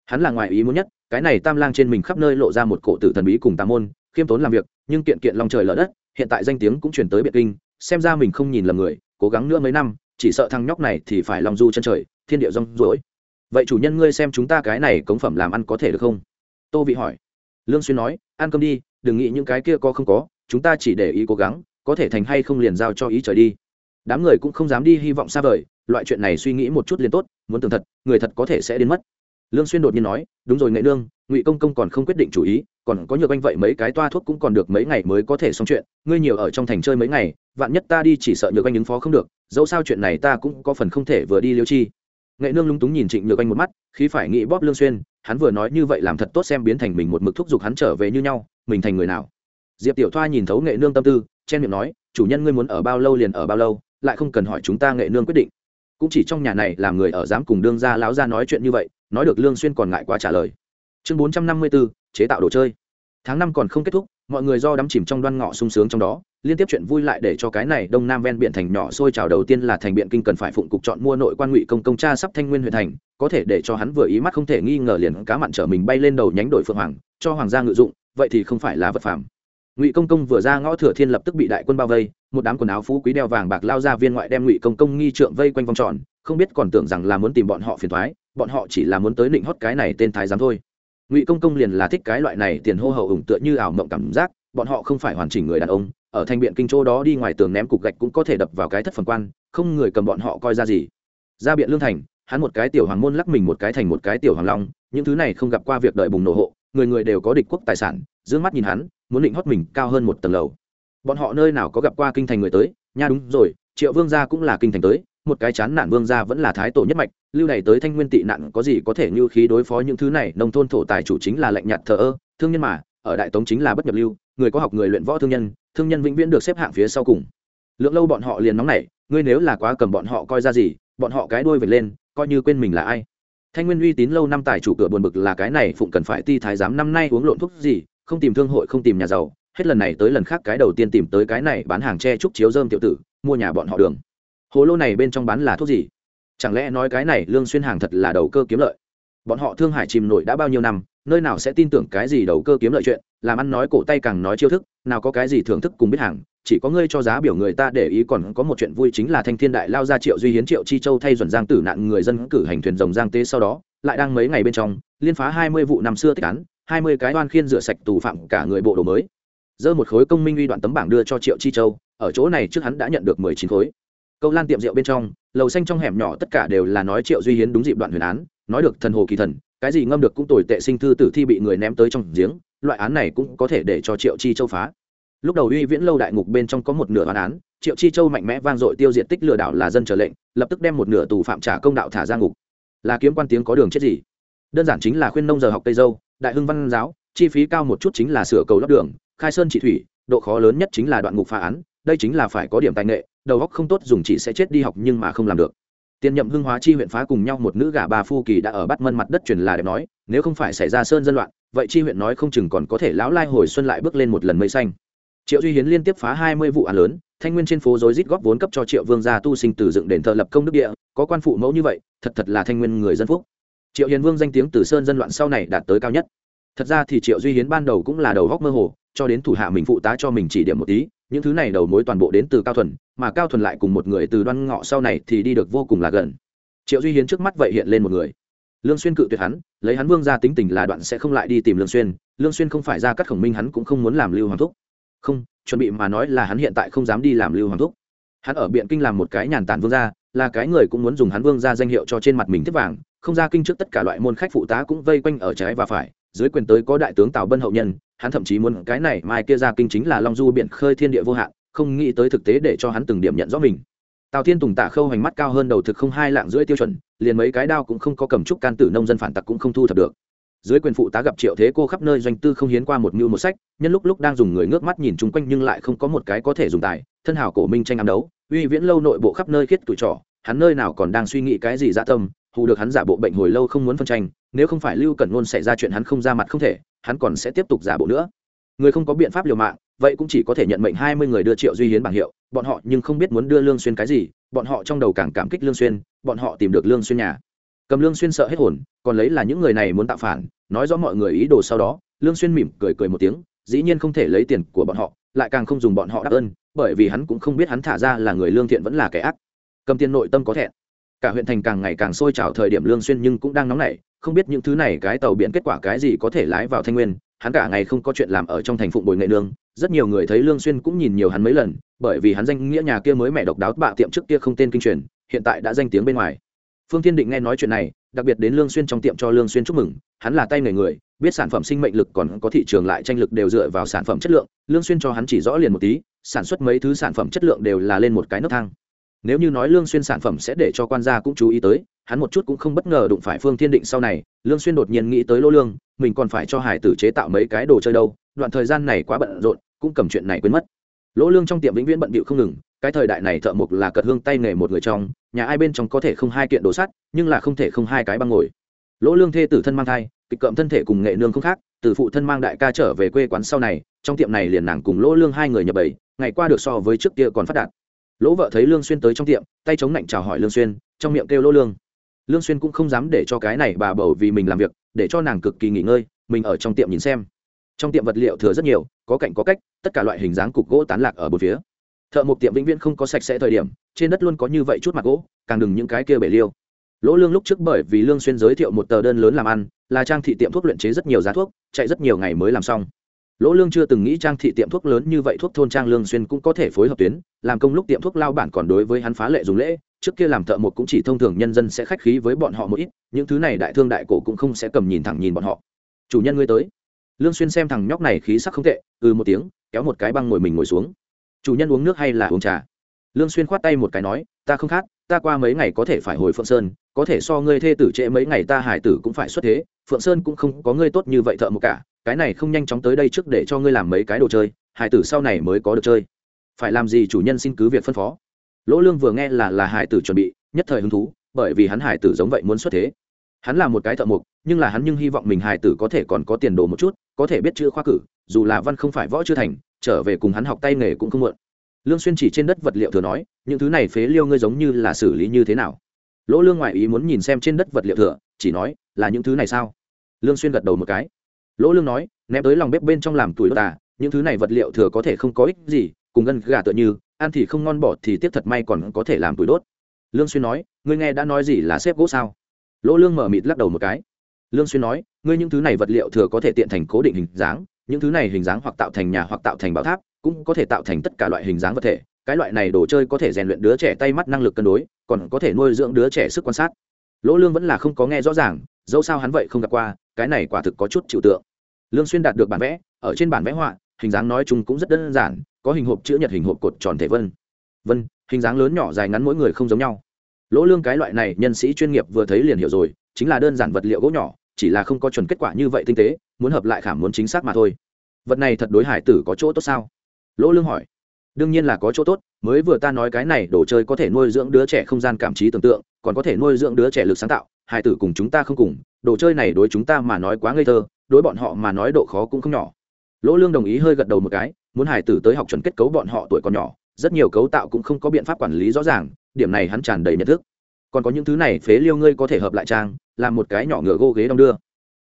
Hắn là ngoài ý muốn nhất, cái này tam lang trên mình khắp nơi lộ ra một cổ tử thần bí cùng tà môn, khiêm tốn làm việc, nhưng kiện kiện lòng trời lở đất, hiện tại danh tiếng cũng truyền tới biệt kinh, xem ra mình không nhìn lầm người, cố gắng nữa mấy năm, chỉ sợ thằng nhóc này thì phải lòng du chân trời, thiên địa rong rối vậy chủ nhân ngươi xem chúng ta cái này cống phẩm làm ăn có thể được không? Tô vị hỏi. Lương xuyên nói, ăn cơm đi, đừng nghĩ những cái kia có không có, chúng ta chỉ để ý cố gắng có thể thành hay không liền giao cho ý trời đi. Đám người cũng không dám đi hy vọng xa vời, loại chuyện này suy nghĩ một chút liền tốt, muốn tưởng thật, người thật có thể sẽ đến mất. Lương xuyên đột nhiên nói, đúng rồi, nghệ nương, ngụy công công còn không quyết định chủ ý, còn có nhược anh vậy mấy cái toa thuốc cũng còn được mấy ngày mới có thể xong chuyện, ngươi nhiều ở trong thành chơi mấy ngày, vạn nhất ta đi chỉ sợ nhược anh ứng phó không được, dẫu sao chuyện này ta cũng có phần không thể vừa đi liêu chi. Nghệ nương lúng túng nhìn trịnh nhược anh một mắt khi phải nghĩ bóp lương xuyên, hắn vừa nói như vậy làm thật tốt xem biến thành mình một mực thúc giục hắn trở về như nhau, mình thành người nào. Diệp tiểu thoa nhìn thấu nghệ nương tâm tư chen miệng nói chủ nhân ngươi muốn ở bao lâu liền ở bao lâu lại không cần hỏi chúng ta nghệ nương quyết định. Cũng chỉ trong nhà này làm người ở dám cùng đương gia lão gia nói chuyện như vậy nói được lương xuyên còn ngại quá trả lời. Chương 454, chế tạo đồ chơi. Tháng năm còn không kết thúc mọi người do đắm chìm trong đoan ngọ sung sướng trong đó liên tiếp chuyện vui lại để cho cái này đông nam ven biển thành nhỏ sôi trào đầu tiên là thành biện kinh cần phải phụng cục chọn mua nội quan ngụy công công cha sắp thanh nguyên huyện thành có thể để cho hắn vừa ý mắt không thể nghi ngờ liền cá mặn trở mình bay lên đầu nhánh đội phượng hoàng cho hoàng gia ngự dụng vậy thì không phải là vật phẩm ngụy công công vừa ra ngõ thừa thiên lập tức bị đại quân bao vây, một đám quần áo phú quý đeo vàng bạc lao ra viên ngoại đem ngụy công công nghi trượng vây quanh vòng tròn, không biết còn tưởng rằng là muốn tìm bọn họ phiền thoái, bọn họ chỉ là muốn tới định hót cái này tên thái giám thôi. Ngụy công công liền là thích cái loại này tiền hô hậu ủng tựa như ảo mộng cảm giác, bọn họ không phải hoàn chỉnh người đàn ông, ở thành biện kinh châu đó đi ngoài tường ném cục gạch cũng có thể đập vào cái thất phần quan, không người cầm bọn họ coi ra gì. Ra biện lương thành, hắn một cái tiểu hoàng môn lắc mình một cái thành một cái tiểu hoàng long, những thứ này không gặp qua việc đợi bùng nổ hộ, người người đều có địch quốc tài sản d mắt nhìn hắn muốn định hót mình cao hơn một tầng lầu. Bọn họ nơi nào có gặp qua kinh thành người tới? Nha đúng rồi, triệu vương gia cũng là kinh thành tới, một cái chán nạn vương gia vẫn là thái tổ nhất mạch, lưu này tới thanh nguyên tị nạn có gì có thể như khí đối phó những thứ này, nông thôn thổ tài chủ chính là lạnh nhạt thờ ơ, thương nhân mà, ở đại tống chính là bất nhập lưu, người có học người luyện võ thương nhân thương nhân vĩnh viễn được xếp hạng phía sau cùng. Lượng lâu bọn họ liền nóng nảy, ngươi nếu là quá cầm bọn họ coi ra gì, bọn họ cái đuôi vệt lên, coi như quên mình là ai? Thanh nguyên uy tín lâu năm tài chủ cửa buồn bực là cái này, phụng cần phải ti thái giám năm nay uống lộn thuốc gì không tìm thương hội, không tìm nhà giàu, hết lần này tới lần khác cái đầu tiên tìm tới cái này bán hàng tre trúc chiếu dơm tiểu tử, mua nhà bọn họ đường. Hồ lô này bên trong bán là thuốc gì? Chẳng lẽ nói cái này lương xuyên hàng thật là đầu cơ kiếm lợi? Bọn họ thương hải chìm nổi đã bao nhiêu năm, nơi nào sẽ tin tưởng cái gì đầu cơ kiếm lợi chuyện, làm ăn nói cổ tay càng nói chiêu thức, nào có cái gì thưởng thức cùng biết hàng, chỉ có ngươi cho giá biểu người ta để ý còn có một chuyện vui chính là thanh thiên đại lao ra triệu duy hiến, triệu chi châu thay duẩn giang tử nạn người dân cử hành thuyền rồng giang tế sau đó, lại đang mấy ngày bên trong, liên phá hai mươi vụ năm xưa tích án hai mươi cái oan khiên rửa sạch tù phạm cả người bộ đồ mới. Dơ một khối công minh uy đoạn tấm bảng đưa cho triệu chi châu, ở chỗ này trước hắn đã nhận được mười chín khối. Câu lan tiệm rượu bên trong, lầu xanh trong hẻm nhỏ tất cả đều là nói triệu duy hiến đúng dịp đoạn huyền án, nói được thần hồ kỳ thần, cái gì ngâm được cũng tồi tệ sinh thư tử thi bị người ném tới trong giếng, loại án này cũng có thể để cho triệu chi châu phá. Lúc đầu uy viễn lâu đại ngục bên trong có một nửa bản án, triệu chi châu mạnh mẽ vang dội tiêu diệt tích lừa đảo là dân trở lệnh, lập tức đem một nửa tù phạm trả công đạo thả ra ngục. Là kiếm quan tiếng có đường chết gì? Đơn giản chính là khuyên nông giờ học tây dâu đại hưng văn giáo, chi phí cao một chút chính là sửa cầu lắp đường, khai sơn trị thủy, độ khó lớn nhất chính là đoạn ngục phá án, đây chính là phải có điểm tài nghệ, đầu óc không tốt dùng chỉ sẽ chết đi học nhưng mà không làm được. Tiền nhậm hưng hóa chi huyện phá cùng nhau một nữ gả bà phu kỳ đã ở bắt mân mặt đất truyền là đẹp nói, nếu không phải xảy ra sơn dân loạn, vậy chi huyện nói không chừng còn có thể lão lai hồi xuân lại bước lên một lần mây xanh. Triệu duy hiến liên tiếp phá hai mươi vụ án lớn, thanh nguyên trên phố rối rít góp vốn cấp cho triệu vương gia tu sinh từ dựng đền thờ lập công đức địa, có quan phụ mẫu như vậy, thật thật là thanh nguyên người dân phúc triệu hiền vương danh tiếng từ sơn dân loạn sau này đạt tới cao nhất. Thật ra thì triệu duy hiến ban đầu cũng là đầu góc mơ hồ, cho đến thủ hạ mình phụ tá cho mình chỉ điểm một tí, những thứ này đầu mối toàn bộ đến từ cao thuần, mà cao thuần lại cùng một người từ đoan ngọ sau này thì đi được vô cùng là gần. Triệu duy hiến trước mắt vậy hiện lên một người. Lương xuyên cự tuyệt hắn, lấy hắn vương ra tính tình là đoạn sẽ không lại đi tìm lương xuyên lương xuyên không phải ra cắt khổng minh hắn cũng không muốn làm lưu hoàng thúc. Không, chuẩn bị mà nói là hắn hiện tại không dám đi làm lưu hoàng thúc. Hắn ở biện kinh làm một cái nhàn tản vương gia là cái người cũng muốn dùng hắn vương ra danh hiệu cho trên mặt mình tiếp vàng, không ra kinh trước tất cả loại môn khách phụ tá cũng vây quanh ở trái và phải, dưới quyền tới có đại tướng tào bân hậu nhân, hắn thậm chí muốn cái này mai kia ra kinh chính là long du biển khơi thiên địa vô hạn, không nghĩ tới thực tế để cho hắn từng điểm nhận rõ mình. Tào thiên tùng tạ khâu hành mắt cao hơn đầu thực không hai lạng rưỡi tiêu chuẩn, liền mấy cái đao cũng không có cầm trúc can tử nông dân phản tặc cũng không thu thập được. Dưới quyền phụ tá gặp triệu thế cô khắp nơi doanh tư không hiến qua một mưu một sách, nhân lúc lúc đang dùng người ngước mắt nhìn chung quanh nhưng lại không có một cái có thể dùng tài, thân hảo cổ minh tranh ám đấu uy viễn lâu nội bộ khắp nơi khiết tuổi trọ hắn nơi nào còn đang suy nghĩ cái gì dạ tâm, hù được hắn giả bộ bệnh hồi lâu không muốn phân tranh, nếu không phải lưu cẩn ngôn xảy ra chuyện hắn không ra mặt không thể, hắn còn sẽ tiếp tục giả bộ nữa. Người không có biện pháp liều mạng, vậy cũng chỉ có thể nhận mệnh hai mươi người đưa triệu duy hiến bảng hiệu, bọn họ nhưng không biết muốn đưa lương xuyên cái gì, bọn họ trong đầu càng cảm kích lương xuyên, bọn họ tìm được lương xuyên nhà. Cầm lương xuyên sợ hết hồn, còn lấy là những người này muốn tạo phản, nói rõ mọi người ý đồ sau đó, lương xuyên mỉm cười cười một tiếng, dĩ nhiên không thể lấy tiền của bọn họ, lại càng không dùng bọn họ đáp ơn bởi vì hắn cũng không biết hắn thả ra là người lương thiện vẫn là kẻ ác. Cầm tiền nội tâm có thẹn. Cả huyện thành càng ngày càng sôi trào thời điểm lương xuyên nhưng cũng đang nóng nảy, không biết những thứ này cái tàu biển kết quả cái gì có thể lái vào thanh nguyên, hắn cả ngày không có chuyện làm ở trong thành phụng bồi nghệ nương, rất nhiều người thấy lương xuyên cũng nhìn nhiều hắn mấy lần, bởi vì hắn danh nghĩa nhà kia mới mẹ độc đáo bạ tiệm trước kia không tên kinh truyền, hiện tại đã danh tiếng bên ngoài. Phương thiên định nghe nói chuyện này, đặc biệt đến lương xuyên trong tiệm cho lương xuyên chúc mừng, hắn là tay người người, biết sản phẩm sinh mệnh lực còn có thị trường lại tranh lực đều dựa vào sản phẩm chất lượng, lương xuyên cho hắn chỉ rõ liền một tí sản xuất mấy thứ sản phẩm chất lượng đều là lên một cái nấc thang. Nếu như nói lương xuyên sản phẩm sẽ để cho quan gia cũng chú ý tới, hắn một chút cũng không bất ngờ đụng phải phương thiên định sau này, lương xuyên đột nhiên nghĩ tới lỗ lương, mình còn phải cho hải tử chế tạo mấy cái đồ chơi đâu, đoạn thời gian này quá bận rộn, cũng cầm chuyện này quên mất. Lỗ lương trong tiệm vĩnh viễn bận bịu không ngừng, cái thời đại này thợ mộc là cật hương tay nghề một người trong, nhà ai bên trong có thể không hai kiện đồ sắt, nhưng là không thể không hai cái băng ngồi. Lỗ lương thê tử thân mang thai, kịch cậm thân thể cùng nghệ nương không khác từ phụ thân mang đại ca trở về quê quán sau này, trong tiệm này liền nàng cùng lỗ lương hai người nhập bảy ngày qua được so với trước kia còn phát đạt. Lỗ vợ thấy lương xuyên tới trong tiệm, tay chống nạnh chào hỏi lương xuyên, trong miệng kêu lỗ lương. Lương xuyên cũng không dám để cho cái này bà bầu vì mình làm việc, để cho nàng cực kỳ nghỉ ngơi, mình ở trong tiệm nhìn xem. Trong tiệm vật liệu thừa rất nhiều, có cạnh có cách, tất cả loại hình dáng cục gỗ tán lạc ở bốn phía. Thợ một tiệm vĩnh viễn không có sạch sẽ thời điểm, trên đất luôn có như vậy chút mặt gỗ, càng đừng những cái kia bể liêu lỗ lương lúc trước bởi vì lương xuyên giới thiệu một tờ đơn lớn làm ăn, là trang thị tiệm thuốc luyện chế rất nhiều giá thuốc, chạy rất nhiều ngày mới làm xong. Lỗ lương chưa từng nghĩ trang thị tiệm thuốc lớn như vậy thuốc thôn trang lương xuyên cũng có thể phối hợp tuyến, làm công lúc tiệm thuốc lao bản còn đối với hắn phá lệ dùng lễ, trước kia làm thợ một cũng chỉ thông thường nhân dân sẽ khách khí với bọn họ một ít, những thứ này đại thương đại cổ cũng không sẽ cầm nhìn thẳng nhìn bọn họ. Chủ nhân ngươi tới. Lương xuyên xem thằng nhóc này khí sắc không tệ ừ một tiếng, kéo một cái băng ngồi mình ngồi xuống. Chủ nhân uống nước hay là uống trà? Lương xuyên khoát tay một cái nói, ta không khát, ta qua mấy ngày có thể phải hồi phượng sơn có thể so ngươi thê tử trễ mấy ngày ta hải tử cũng phải xuất thế, phượng sơn cũng không có ngươi tốt như vậy thợ một cả, cái này không nhanh chóng tới đây trước để cho ngươi làm mấy cái đồ chơi, hải tử sau này mới có được chơi. Phải làm gì chủ nhân xin cứ việc phân phó. Lỗ lương vừa nghe là là hải tử chuẩn bị, nhất thời hứng thú, bởi vì hắn hải tử giống vậy muốn xuất thế. Hắn là một cái thợ mộc, nhưng là hắn nhưng hy vọng mình hải tử có thể còn có tiền đồ một chút, có thể biết chữ khoa cử, dù là văn không phải võ chưa thành, trở về cùng hắn học tay nghề cũng không muộn. Lương xuyên chỉ trên đất vật liệu thừa nói, những thứ này phế liêu ngươi giống như là xử lý như thế nào? Lỗ lương ngoại ý muốn nhìn xem trên đất vật liệu thừa, chỉ nói, là những thứ này sao? Lương xuyên gật đầu một cái. Lỗ lương nói, ném tới lòng bếp bên trong làm tuổi đốt à những thứ này vật liệu thừa có thể không có ích gì, cùng gân gà tựa như, ăn thì không ngon, bỏ thì tiếc thật may còn có thể làm tuổi đốt. Lương xuyên nói, ngươi nghe đã nói gì là xếp gỗ sao? Lỗ lương mở mịt lắc đầu một cái. Lương xuyên nói, ngươi những thứ này vật liệu thừa có thể tiện thành cố định hình dáng, những thứ này hình dáng hoặc tạo thành nhà hoặc tạo thành bảo tháp, cũng có thể tạo thành tất cả loại hình dáng vật thể cái loại này đồ chơi có thể rèn luyện đứa trẻ tay mắt năng lực cân đối, còn có thể nuôi dưỡng đứa trẻ sức quan sát. Lỗ lương vẫn là không có nghe rõ ràng, dẫu sao hắn vậy không gặp qua, cái này quả thực có chút chịu tượng. Lương xuyên đạt được bản vẽ, ở trên bản vẽ họa, hình dáng nói chung cũng rất đơn giản, có hình hộp chữ nhật, hình hộp cột tròn thể vân. Vân, hình dáng lớn nhỏ dài ngắn mỗi người không giống nhau. Lỗ lương cái loại này nhân sĩ chuyên nghiệp vừa thấy liền hiểu rồi, chính là đơn giản vật liệu gỗ nhỏ, chỉ là không có chuẩn kết quả như vậy tinh tế, muốn hợp lại khảm muốn chính xác mà thôi. Vật này thật đối hải tử có chỗ tốt sao? Lỗ lương hỏi đương nhiên là có chỗ tốt, mới vừa ta nói cái này, đồ chơi có thể nuôi dưỡng đứa trẻ không gian cảm trí tưởng tượng, còn có thể nuôi dưỡng đứa trẻ lực sáng tạo hải tử cùng chúng ta không cùng, đồ chơi này đối chúng ta mà nói quá ngây thơ, đối bọn họ mà nói độ khó cũng không nhỏ. Lỗ lương đồng ý hơi gật đầu một cái, muốn hải tử tới học chuẩn kết cấu bọn họ tuổi còn nhỏ, rất nhiều cấu tạo cũng không có biện pháp quản lý rõ ràng, điểm này hắn tràn đầy nhận thức. Còn có những thứ này phế liêu ngươi có thể hợp lại trang, làm một cái nhỏ ngựa gô ghế đong đưa.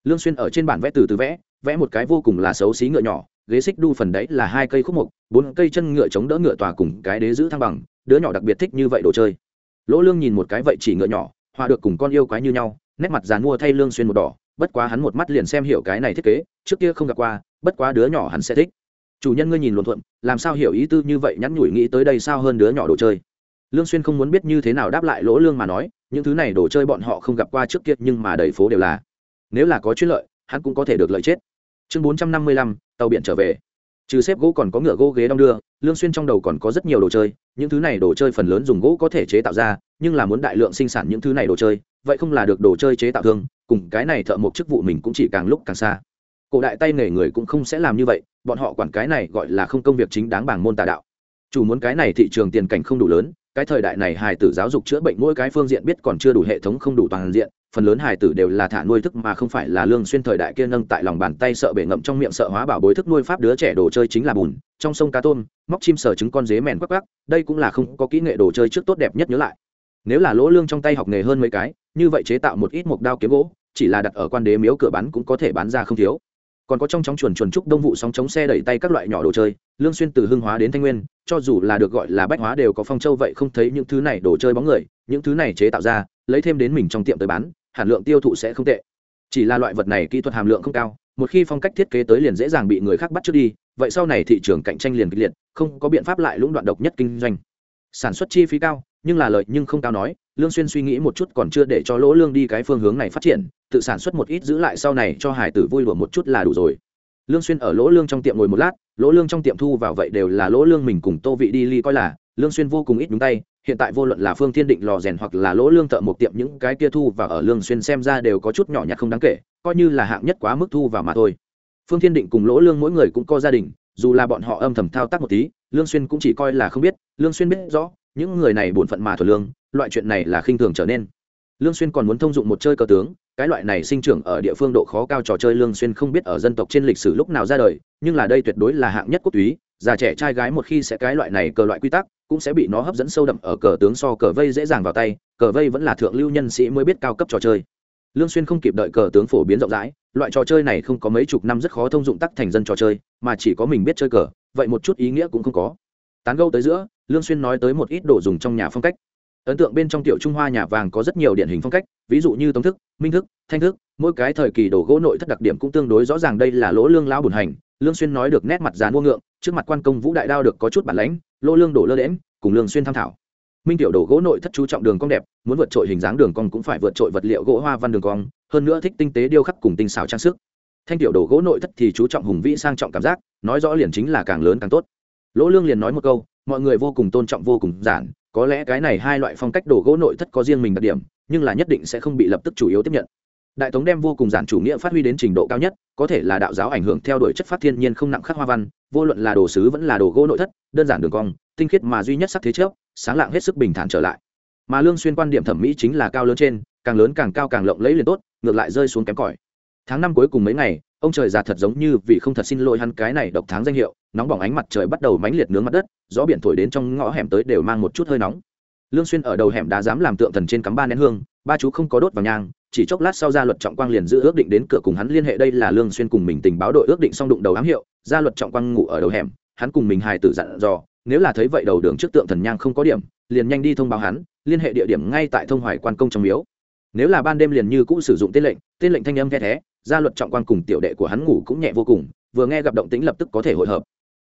Lương xuyên ở trên bản vẽ từ từ vẽ vẽ một cái vô cùng là xấu xí ngựa nhỏ ghế xích đu phần đấy là hai cây khúc mục, bốn cây chân ngựa chống đỡ ngựa tòa cùng cái đế giữ thăng bằng, đứa nhỏ đặc biệt thích như vậy đồ chơi. Lỗ lương nhìn một cái vậy chỉ ngựa nhỏ, hòa được cùng con yêu quái như nhau, nét mặt dàn mua thay lương xuyên một đỏ, bất quá hắn một mắt liền xem hiểu cái này thiết kế, trước kia không gặp qua, bất quá đứa nhỏ hắn sẽ thích. Chủ nhân ngươi nhìn luận thuận làm sao hiểu ý tư như vậy nhắn nhủi nghĩ tới đây sao hơn đứa nhỏ đồ chơi. Lương xuyên không muốn biết như thế nào đáp lại lỗ lương mà nói, những thứ này đồ chơi bọn họ không gặp qua trước kia nhưng mà đầy phố đều là. Nếu là có chuyên lợi, hắn cũng có thể được lợi chết chương 455, tàu biển trở về. Trừ xếp gỗ còn có ngựa gỗ ghế đong đưa lương xuyên trong đầu còn có rất nhiều đồ chơi những thứ này đồ chơi phần lớn dùng gỗ có thể chế tạo ra nhưng là muốn đại lượng sinh sản những thứ này đồ chơi vậy không là được đồ chơi chế tạo thương cùng cái này thợ một chức vụ mình cũng chỉ càng lúc càng xa. Cổ đại tay nghề người cũng không sẽ làm như vậy bọn họ quản cái này gọi là không công việc chính đáng bảng môn tà đạo. Chủ muốn cái này thị trường tiền cảnh không đủ lớn cái thời đại này hài tử giáo dục chữa bệnh mỗi cái phương diện biết còn chưa đủ hệ thống không đủ toàn diện, phần lớn hài tử đều là thả nuôi thức mà không phải là lương xuyên thời đại kia nâng tại lòng bàn tay sợ bể ngậm trong miệng sợ hóa bảo bối thức nuôi pháp đứa trẻ đồ chơi chính là bùn, trong sông cá tôm, móc chim sờ trứng con dế mèn quắc quắc, đây cũng là không có kỹ nghệ đồ chơi trước tốt đẹp nhất nhớ lại. Nếu là lỗ lương trong tay học nghề hơn mấy cái, như vậy chế tạo một ít mộc đao kiếm gỗ, chỉ là đặt ở quan đế miếu cửa bán cũng có thể bán ra không thiếu còn có trong chóng chuồn chuồn trúc đông vụ sóng chống xe đẩy tay các loại nhỏ đồ chơi, lương xuyên từ hưng hóa đến thanh nguyên, cho dù là được gọi là bách hóa đều có phong châu vậy không thấy những thứ này đồ chơi bóng người, những thứ này chế tạo ra, lấy thêm đến mình trong tiệm tới bán, hẳn lượng tiêu thụ sẽ không tệ. Chỉ là loại vật này kỹ thuật hàm lượng không cao, một khi phong cách thiết kế tới liền dễ dàng bị người khác bắt trước đi, vậy sau này thị trường cạnh tranh liền kịch liệt, không có biện pháp lại lũng đoạn độc nhất kinh doanh. Sản xuất chi phí cao, nhưng là lợi nhưng không cao nói lương xuyên suy nghĩ một chút còn chưa để cho lỗ lương đi cái phương hướng này phát triển, tự sản xuất một ít giữ lại sau này cho hải tử vui đùa một chút là đủ rồi. Lương xuyên ở lỗ lương trong tiệm ngồi một lát, lỗ lương trong tiệm thu vào vậy đều là lỗ lương mình cùng tô vị đi ly coi là, lương xuyên vô cùng ít nhúng tay, hiện tại vô luận là phương thiên định, lò rèn hoặc là lỗ lương thợ một tiệm những cái kia thu và ở lương xuyên xem ra đều có chút nhỏ nhặt không đáng kể, coi như là hạng nhất quá mức thu vào mà thôi. Phương thiên định cùng lỗ lương mỗi người cũng có gia đình, dù là bọn họ âm thầm thao tác một tí, lương xuyên cũng chỉ coi là không biết, lương xuyên biết rõ, những người này bổn phận mà thuần lương loại chuyện này là khinh thường trở nên. Lương xuyên còn muốn thông dụng một chơi cờ tướng, cái loại này sinh trưởng ở địa phương độ khó cao trò chơi lương xuyên không biết ở dân tộc trên lịch sử lúc nào ra đời, nhưng là đây tuyệt đối là hạng nhất quốc túy, già trẻ trai gái một khi sẽ cái loại này cờ loại quy tắc, cũng sẽ bị nó hấp dẫn sâu đậm ở cờ tướng so cờ vây dễ dàng vào tay, cờ vây vẫn là thượng lưu nhân sĩ mới biết cao cấp trò chơi. Lương xuyên không kịp đợi cờ tướng phổ biến rộng rãi, loại trò chơi này không có mấy chục năm rất khó thông dụng tắc thành dân trò chơi, mà chỉ có mình biết chơi cờ, vậy một chút ý nghĩa cũng không có. Tán gẫu tới giữa, lương xuyên nói tới một ít đồ dùng trong nhà phong cách ấn tượng bên trong tiểu trung hoa nhà vàng có rất nhiều điển hình phong cách, ví dụ như tống thức, minh thức, thanh thức, mỗi cái thời kỳ đồ gỗ nội thất đặc điểm cũng tương đối rõ ràng đây là lỗ lương lao bùn hành, lương xuyên nói được nét mặt dàn mua ngượng, trước mặt quan công vũ đại đao được có chút bản lãnh, lỗ lương đổ lơ đễm cùng lương xuyên tham thảo. Minh tiểu đồ gỗ nội thất chú trọng đường cong đẹp, muốn vượt trội hình dáng đường cong cũng phải vượt trội vật liệu gỗ hoa văn đường cong, hơn nữa thích tinh tế điêu khắc cùng tinh xảo trang sức. Thanh tiểu đồ gỗ nội thất thì chú trọng hùng vĩ sang trọng cảm giác, nói rõ liền chính là càng lớn càng tốt. Lỗ lương liền nói một câu, mọi người vô cùng tôn trọng vô cùng giản có lẽ cái này hai loại phong cách đồ gỗ nội thất có riêng mình đặc điểm, nhưng là nhất định sẽ không bị lập tức chủ yếu tiếp nhận. Đại tống đem vô cùng giản chủ nghĩa phát huy đến trình độ cao nhất, có thể là đạo giáo ảnh hưởng theo đuổi chất phát thiên nhiên không nặng khắc hoa văn, vô luận là đồ sứ vẫn là đồ gỗ nội thất, đơn giản đường cong, tinh khiết mà duy nhất sắc thế trước, sáng lạng hết sức bình thản trở lại. Mà lương xuyên quan điểm thẩm mỹ chính là cao lớn trên, càng lớn càng cao càng lộng lẫy liền tốt, ngược lại rơi xuống kém cỏi. Tháng năm cuối cùng mấy ngày ông trời già thật giống như vì không thật xin lỗi hắn cái này độc tháng danh hiệu, nóng bỏng ánh mặt trời bắt đầu mãnh liệt nướng mặt đất, gió biển thổi đến trong ngõ hẻm tới đều mang một chút hơi nóng. Lương xuyên ở đầu hẻm đã dám làm tượng thần trên cắm ba nén hương, ba chú không có đốt vào nhang, chỉ chốc lát sau gia luật trọng quang liền giữ ước định đến cửa cùng hắn liên hệ đây là lương xuyên cùng mình tình báo đội ước định xong đụng đầu ám hiệu gia luật trọng quang ngủ ở đầu hẻm, hắn cùng mình hài tử dặn dò, nếu là thấy vậy đầu đường trước tượng thần nhang không có điểm, liền nhanh đi thông báo hắn, liên hệ địa điểm ngay tại thông hoài quan công trong miếu. Nếu là ban đêm liền như cũ sử dụng tên lệnh tên lệnh thanh âm khe thé gia luật trọng quan cùng tiểu đệ của hắn ngủ cũng nhẹ vô cùng, vừa nghe gặp động tĩnh lập tức có thể hội hợp.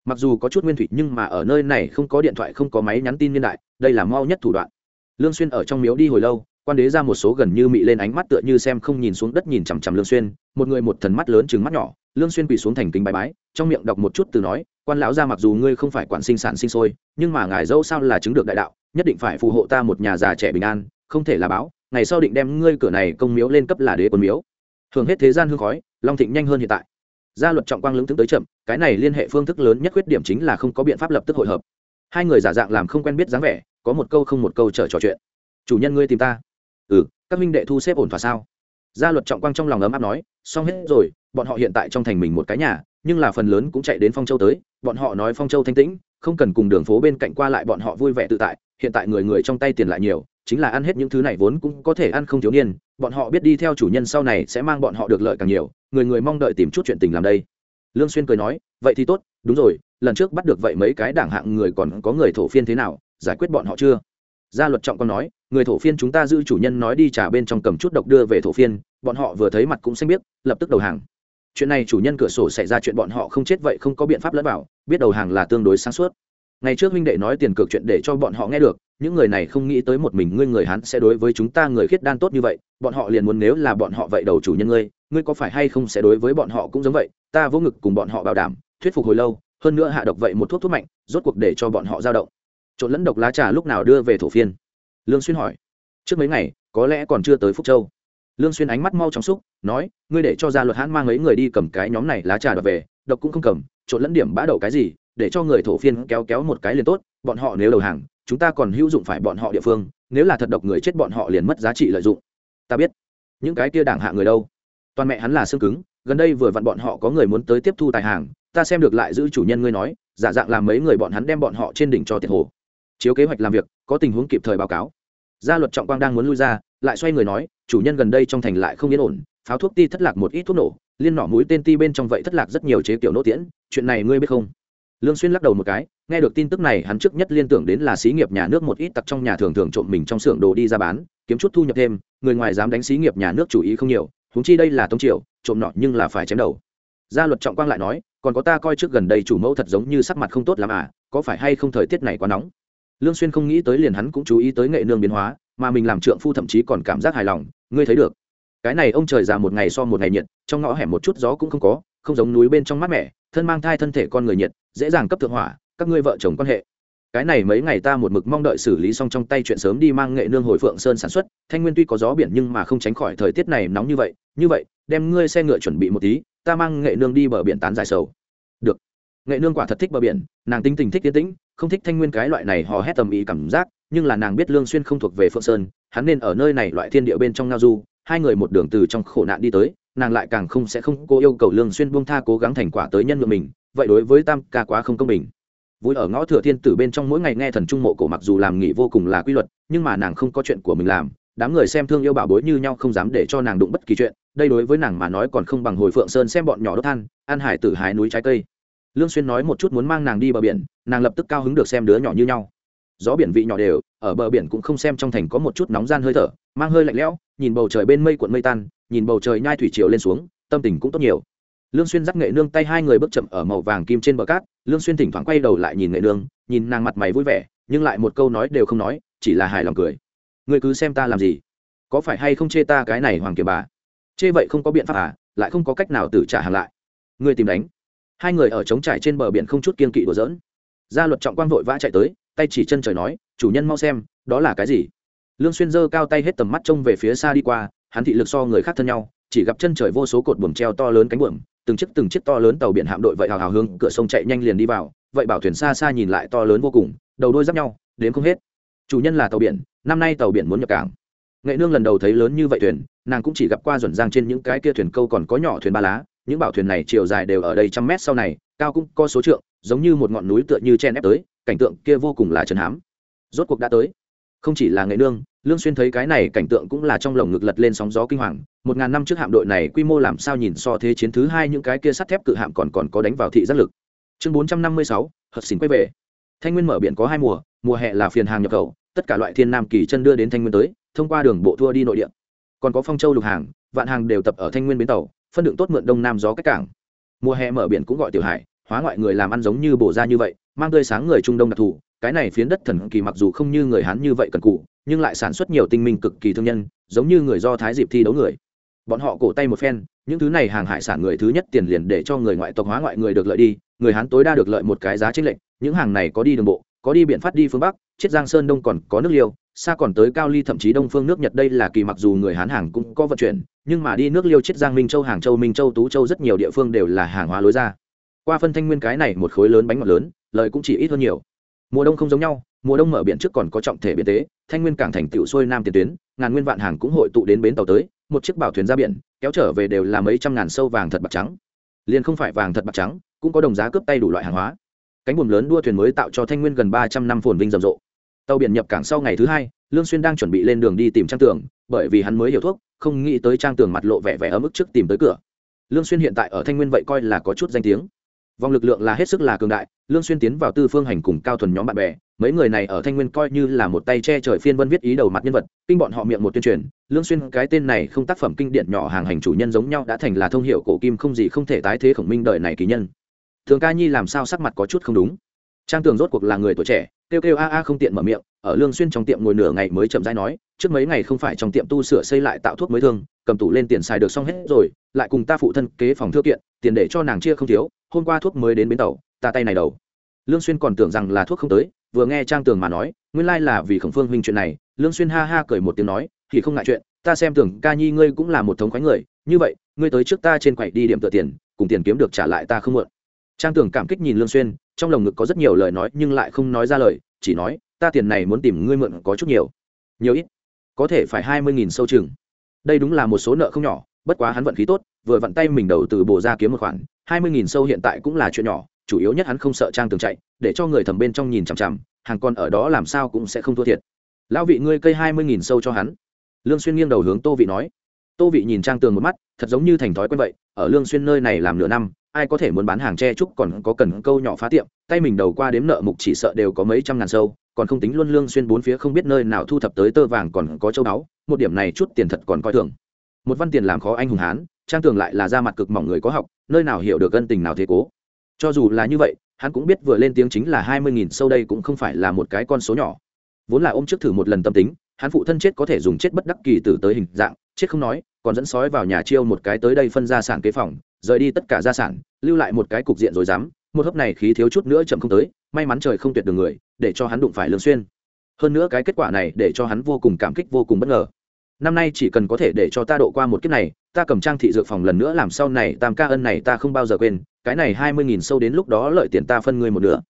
Mặc dù có chút nguyên thủy nhưng mà ở nơi này không có điện thoại, không có máy nhắn tin niên đại, đây là mau nhất thủ đoạn. Lương xuyên ở trong miếu đi hồi lâu, quan đế ra một số gần như mị lên ánh mắt tựa như xem không nhìn xuống đất nhìn chằm chằm lương xuyên, một người một thần mắt lớn trừng mắt nhỏ. Lương xuyên quỳ xuống thành kính bái bái, trong miệng đọc một chút từ nói, quan lão gia mặc dù ngươi không phải quản sinh sản sinh sôi, nhưng mà ngài dâu sao là chứng được đại đạo, nhất định phải phù hộ ta một nhà già trẻ bình an, không thể là báo, ngày sau định đem ngươi cửa này công miếu lên cấp là đế quân miếu thường hết thế gian hương khói, long thịnh nhanh hơn hiện tại. Gia luật trọng quang lưỡng tướng tới chậm, cái này liên hệ phương thức lớn nhất khuyết điểm chính là không có biện pháp lập tức hội hợp. Hai người giả dạng làm không quen biết dáng vẻ, có một câu không một câu chờ trò chuyện. Chủ nhân ngươi tìm ta. Ừ các minh đệ thu xếp ổn thỏa sao? Gia luật trọng quang trong lòng ấm áp nói, xong hết rồi, bọn họ hiện tại trong thành mình một cái nhà, nhưng là phần lớn cũng chạy đến phong châu tới, bọn họ nói phong châu thanh tĩnh, không cần cùng đường phố bên cạnh qua lại bọn họ vui vẻ tự tại, hiện tại người người trong tay tiền lại nhiều chính là ăn hết những thứ này vốn cũng có thể ăn không thiếu niên, bọn họ biết đi theo chủ nhân sau này sẽ mang bọn họ được lợi càng nhiều, người người mong đợi tìm chút chuyện tình làm đây. Lương xuyên cười nói, vậy thì tốt, đúng rồi, lần trước bắt được vậy mấy cái đảng hạng người còn có người thổ phiên thế nào, giải quyết bọn họ chưa? Gia luật trọng con nói, người thổ phiên chúng ta giữ chủ nhân nói đi trả bên trong cầm chút độc đưa về thổ phiên, bọn họ vừa thấy mặt cũng xanh biết lập tức đầu hàng. Chuyện này chủ nhân cửa sổ xảy ra chuyện bọn họ không chết vậy không có biện pháp lẫn vào, biết đầu hàng là tương đối sáng suốt ngày trước huynh đệ nói tiền cược chuyện để cho bọn họ nghe được, những người này không nghĩ tới một mình ngươi người hắn sẽ đối với chúng ta người khiết đan tốt như vậy, bọn họ liền muốn nếu là bọn họ vậy đầu chủ nhân ngươi ngươi có phải hay không sẽ đối với bọn họ cũng giống vậy? Ta vô ngực cùng bọn họ bảo đảm, thuyết phục hồi lâu, hơn nữa hạ độc vậy một thuốc thuốc mạnh, rốt cuộc để cho bọn họ dao động. Trộn lẫn độc lá trà lúc nào đưa về thổ phiên? Lương xuyên hỏi. Trước mấy ngày, có lẽ còn chưa tới phúc châu. Lương xuyên ánh mắt mau chóng xúc, nói, ngươi để cho gia luật hãn mang mấy người đi cầm cái nhóm này lá trà đoạt về, độc cũng không cầm, trộn lẫn điểm bã đậu cái gì để cho người thổ phiên kéo kéo một cái liền tốt, bọn họ nếu đầu hàng, chúng ta còn hữu dụng phải bọn họ địa phương, nếu là thật độc người chết bọn họ liền mất giá trị lợi dụng. Ta biết. Những cái kia đảng hạ người đâu? Toàn mẹ hắn là xương cứng, gần đây vừa vặn bọn họ có người muốn tới tiếp thu tài hàng, ta xem được lại giữ chủ nhân ngươi nói, giả dạng làm mấy người bọn hắn đem bọn họ trên đỉnh cho tiền hồ. Chiếu kế hoạch làm việc, có tình huống kịp thời báo cáo. Gia luật trọng quang đang muốn lui ra, lại xoay người nói, chủ nhân gần đây trong thành lại không yên ổn, pháo thuốc ti thất lạc một ít thuốc nổ, liên nỏ mũi tên ti bên trong vậy thất lạc rất nhiều chế kiểu nỗ tiễn, chuyện này ngươi biết không? Lương xuyên lắc đầu một cái, nghe được tin tức này, hắn trước nhất liên tưởng đến là xí nghiệp nhà nước một ít tặc trong nhà thường thường trộm mình trong xưởng đồ đi ra bán, kiếm chút thu nhập thêm, người ngoài dám đánh xí nghiệp nhà nước chủ ý không nhiều chúng chi đây là tống triều, trộm nọ nhưng là phải chém đầu. Gia luật trọng quang lại nói, còn có ta coi trước gần đây chủ mẫu thật giống như sắc mặt không tốt lắm à có phải hay không thời tiết này quá nóng? Lương xuyên không nghĩ tới liền hắn cũng chú ý tới nghệ nương biến hóa, mà mình làm trượng phu thậm chí còn cảm giác hài lòng, ngươi thấy được. Cái này ông trời già một ngày so một ngày nhiệt, trong ngõ hẻm một chút gió cũng không có, không giống núi bên trong mát mẻ thân mang thai thân thể con người nhiệt, dễ dàng cấp thượng hỏa, các ngươi vợ chồng quan hệ. Cái này mấy ngày ta một mực mong đợi xử lý xong trong tay chuyện sớm đi mang nghệ nương hồi phượng sơn sản xuất, thanh nguyên tuy có gió biển nhưng mà không tránh khỏi thời tiết này nóng như vậy như vậy, đem ngươi xe ngựa chuẩn bị một tí, ta mang nghệ nương đi bờ biển tán dài sầu. Được. Nghệ nương quả thật thích bờ biển, nàng tinh tình thích tiến tĩnh, không thích thanh nguyên cái loại này hò hét tầm ý cảm giác, nhưng là nàng biết lương xuyên không thuộc về phượng sơn, hắn nên ở nơi này loại thiên địa bên trong ngao du, hai người một đường từ trong khổ nạn đi tới nàng lại càng không sẽ không cố yêu cầu lương xuyên buông tha cố gắng thành quả tới nhân ngựa mình, vậy đối với tam ca quá không công bình. Vui ở ngõ thừa thiên tử bên trong mỗi ngày nghe thần trung mộ cổ mặc dù làm nghỉ vô cùng là quy luật, nhưng mà nàng không có chuyện của mình làm, đám người xem thương yêu bảo bối như nhau không dám để cho nàng đụng bất kỳ chuyện, đây đối với nàng mà nói còn không bằng hồi phượng sơn xem bọn nhỏ đốt than, an hải tử hái núi trái cây. Lương xuyên nói một chút muốn mang nàng đi bờ biển, nàng lập tức cao hứng được xem đứa nhỏ như nhau. Gió biển vị nhỏ đều, ở bờ biển cũng không xem trong thành có một chút nóng gian hơi thở, mang hơi lạnh lẽo, nhìn bầu trời bên mây cuộn mây tan nhìn bầu trời nhai thủy triều lên xuống, tâm tình cũng tốt nhiều. Lương xuyên dắt nghệ nương tay hai người bước chậm ở màu vàng kim trên bờ cát, lương xuyên thỉnh thoảng quay đầu lại nhìn nghệ nương, nhìn nàng mặt mày vui vẻ, nhưng lại một câu nói đều không nói, chỉ là hài lòng cười. Ngươi cứ xem ta làm gì? Có phải hay không chê ta cái này hoàng kiều bà? Chê vậy không có biện pháp à lại không có cách nào tự trả hàng lại. Ngươi tìm đánh. Hai người ở trống trải trên bờ biển không chút kiên kỵ đùa giỡn. Gia luật trọng quang vội vã chạy tới, tay chỉ chân trời nói, chủ nhân mau xem, đó là cái gì? Lương xuyên giơ cao tay hết tầm mắt trông về phía xa đi qua hắn thị lực so người khác thân nhau, chỉ gặp chân trời vô số cột buồm treo to lớn cánh buồm, từng chiếc từng chiếc to lớn tàu biển hạm đội vậy hào hào hướng cửa sông chạy nhanh liền đi vào, vậy bảo thuyền xa xa nhìn lại to lớn vô cùng, đầu đôi giáp nhau, đến không hết. Chủ nhân là tàu biển, năm nay tàu biển muốn nhập cảng. Nghệ nương lần đầu thấy lớn như vậy thuyền, nàng cũng chỉ gặp qua ruẩn giang trên những cái kia thuyền câu còn có nhỏ thuyền ba lá, những bảo thuyền này chiều dài đều ở đây trăm mét sau này, cao cũng có số trượng, giống như một ngọn núi tựa như chen ép tới, cảnh tượng kia vô cùng là trần hám. Rốt cuộc đã tới không chỉ là nghệ nương lương xuyên thấy cái này cảnh tượng cũng là trong lồng ngực lật lên sóng gió kinh hoàng. Một ngàn năm trước hạm đội này quy mô làm sao nhìn so thế chiến thứ hai những cái kia sắt thép cự hạm còn còn có đánh vào thị giác lực. Chương 456, hợp xỉn quay về. Thanh nguyên mở biển có hai mùa mùa hè là phiền hàng nhập khẩu tất cả loại thiên nam kỳ chân đưa đến thanh nguyên tới thông qua đường bộ thua đi nội địa. Còn có phong châu lục hàng vạn hàng đều tập ở thanh nguyên bến tàu phân lượng tốt mượn đông nam gió cách cảng. Mùa hè mở biển cũng gọi tiểu hải hóa ngoại người làm ăn giống như bổ ra như vậy mang tươi sáng người trung đông đặc thù cái này phiến đất thần kỳ mặc dù không như người hán như vậy cần cụ, nhưng lại sản xuất nhiều tinh minh cực kỳ thương nhân, giống như người do thái dịp thi đấu người. Bọn họ cổ tay một phen, những thứ này hàng hải sản người thứ nhất tiền liền để cho người ngoại tộc hóa ngoại người được lợi đi, người hán tối đa được lợi một cái giá trên lệnh những hàng này có đi đường bộ, có đi biện phát đi phương bắc, chiết giang sơn đông còn có nước liêu, xa còn tới cao ly thậm chí đông phương nước nhật đây là kỳ mặc dù người hán hàng cũng có vận chuyển, nhưng mà đi nước liêu, chiết giang, minh châu, hàng châu, minh châu, tú châu rất nhiều địa phương đều là hàng hóa lối ra. Qua phân thanh nguyên cái này một khối lớn bánh ngọt lớn, lợi cũng chỉ ít hơn nhiều mùa đông không giống nhau, mùa đông mở biển trước còn có trọng thể biên tế, thanh nguyên cảng thành tiểu xuôi nam tiền tuyến, ngàn nguyên vạn hàng cũng hội tụ đến bến tàu tới, một chiếc bảo thuyền ra biển, kéo trở về đều là mấy trăm ngàn sâu vàng thật bạc trắng. Liền không phải vàng thật bạc trắng, cũng có đồng giá cướp tay đủ loại hàng hóa. Cánh buồm lớn đua thuyền mới tạo cho thanh nguyên gần ba trăm năm phồn vinh rầm rộ. Tàu biển nhập cảng sau ngày thứ hai, lương xuyên đang chuẩn bị lên đường đi tìm trang tường, bởi vì hắn mới hiểu thuốc, không nghĩ tới trang tường mặt lộ vẻ vẻ ở mức trước tìm tới cửa. Lương xuyên hiện tại ở thanh nguyên vậy coi là có chút danh tiếng vòng lực lượng là hết sức là cường đại, lương xuyên tiến vào tư phương hành cùng cao thuần nhóm bạn bè, mấy người này ở thanh nguyên coi như là một tay che trời phiên vân viết ý đầu mặt nhân vật, kinh bọn họ miệng một tuyên truyền, lương xuyên cái tên này không tác phẩm kinh điển nhỏ hàng hành chủ nhân giống nhau đã thành là thông hiệu cổ kim không gì không thể tái thế khổng minh đời này kỳ nhân. Thường ca nhi làm sao sắc mặt có chút không đúng? Trang tường rốt cuộc là người tuổi trẻ, kêu kêu a a không tiện mở miệng, ở lương xuyên trong tiệm ngồi nửa ngày mới chậm rãi nói, trước mấy ngày không phải trong tiệm tu sửa xây lại tạo thuốc mới thương, cầm tủ lên tiền xài được xong hết rồi, lại cùng ta phụ thân kế phòng thư kiện, tiền để cho nàng chia không thiếu hôm qua thuốc mới đến bến tàu, ta tay này đầu. Lương xuyên còn tưởng rằng là thuốc không tới, vừa nghe trang tường mà nói, nguyên lai là vì khổng phương huynh chuyện này, lương xuyên ha ha cười một tiếng nói, thì không ngại chuyện, ta xem tưởng ca nhi ngươi cũng là một thống khoái người, như vậy, ngươi tới trước ta trên quầy đi điểm tựa tiền, cùng tiền kiếm được trả lại ta không mượn. Trang tường cảm kích nhìn lương xuyên, trong lòng ngực có rất nhiều lời nói nhưng lại không nói ra lời, chỉ nói, ta tiền này muốn tìm ngươi mượn có chút nhiều. Nhiều ít, có thể phải hai mươi nghìn sâu chừng. Đây đúng là một số nợ không nhỏ bất quá hắn vận khí tốt, vừa vặn tay mình đầu từ bồ ra kiếm một khoản, hai mươi nghìn sâu hiện tại cũng là chuyện nhỏ, chủ yếu nhất hắn không sợ trang tường chạy, để cho người thầm bên trong nhìn chằm chằm, hàng con ở đó làm sao cũng sẽ không thua thiệt. Lão vị, ngươi cây hai mươi nghìn sâu cho hắn. Lương xuyên nghiêng đầu hướng tô vị nói. Tô vị nhìn trang tường một mắt, thật giống như thành thói quen vậy, ở lương xuyên nơi này làm nửa năm, ai có thể muốn bán hàng tre trúc còn có cần câu nhỏ phá tiệm, tay mình đầu qua đếm nợ mục chỉ sợ đều có mấy trăm ngàn sâu, còn không tính luôn lương xuyên bốn phía không biết nơi nào thu thập tới tơ vàng còn có châu báu, một điểm này chút tiền thật còn coi thường một văn tiền làm khó anh hùng hán, trang tường lại là da mặt cực mỏng người có học, nơi nào hiểu được ân tình nào thế cố. Cho dù là như vậy, hắn cũng biết vừa lên tiếng chính là hai mươi nghìn, sâu đây cũng không phải là một cái con số nhỏ. Vốn là ôm trước thử một lần tâm tính, hắn phụ thân chết có thể dùng chết bất đắc kỳ tử tới hình dạng, chết không nói, còn dẫn sói vào nhà chiêu một cái tới đây phân gia sản kế phòng, rời đi tất cả gia sản, lưu lại một cái cục diện rồi dám một hớp này khí thiếu chút nữa chậm không tới, may mắn trời không tuyệt đường người, để cho hắn đụng phải lương xuyên. Hơn nữa cái kết quả này để cho hắn vô cùng cảm kích, vô cùng bất ngờ năm nay chỉ cần có thể để cho ta độ qua một kiếp này, ta cầm trang thị dược phòng lần nữa làm sau này, tam ca ân này ta không bao giờ quên, cái này hai mươi nghìn sâu đến lúc đó lợi tiền ta phân ngươi một nửa.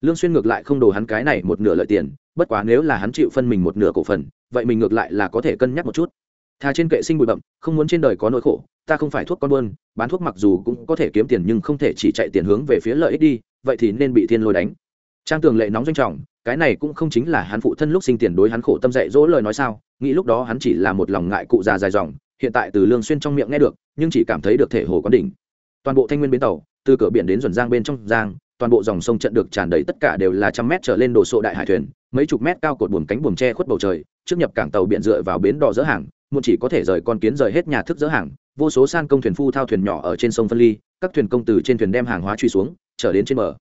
Lương xuyên ngược lại không đồ hắn cái này một nửa lợi tiền, bất quá nếu là hắn chịu phân mình một nửa cổ phần, vậy mình ngược lại là có thể cân nhắc một chút. Thà trên kệ sinh bụi bậm không muốn trên đời có nỗi khổ, ta không phải thuốc con buôn, bán thuốc mặc dù cũng có thể kiếm tiền nhưng không thể chỉ chạy tiền hướng về phía lợi ích đi, vậy thì nên bị thiên lôi đánh. Trang tường lệ nóng doanh trọng cái này cũng không chính là hắn phụ thân lúc sinh tiền đối hắn khổ tâm dạy dỗ lời nói sao, nghĩ lúc đó hắn chỉ là một lòng ngại cụ già dài dòng, hiện tại từ lương xuyên trong miệng nghe được, nhưng chỉ cảm thấy được thể hồ quán đỉnh. Toàn bộ thanh nguyên bến tàu, từ cửa biển đến duẩn giang bên trong giang, toàn bộ dòng sông trận được tràn đầy tất cả đều là trăm mét trở lên đồ sộ đại hải thuyền, mấy chục mét cao cột buồm cánh buồm tre khuất bầu trời, trước nhập cảng tàu biển dựa vào bến đò dỡ hàng, muộn chỉ có thể rời con kiến rời hết nhà thức dỡ hàng, vô số san công thuyền phu thao thuyền nhỏ ở trên sông phân ly, các thuyền công từ trên thuyền đem hàng hóa truy xuống, trở đến trên bờ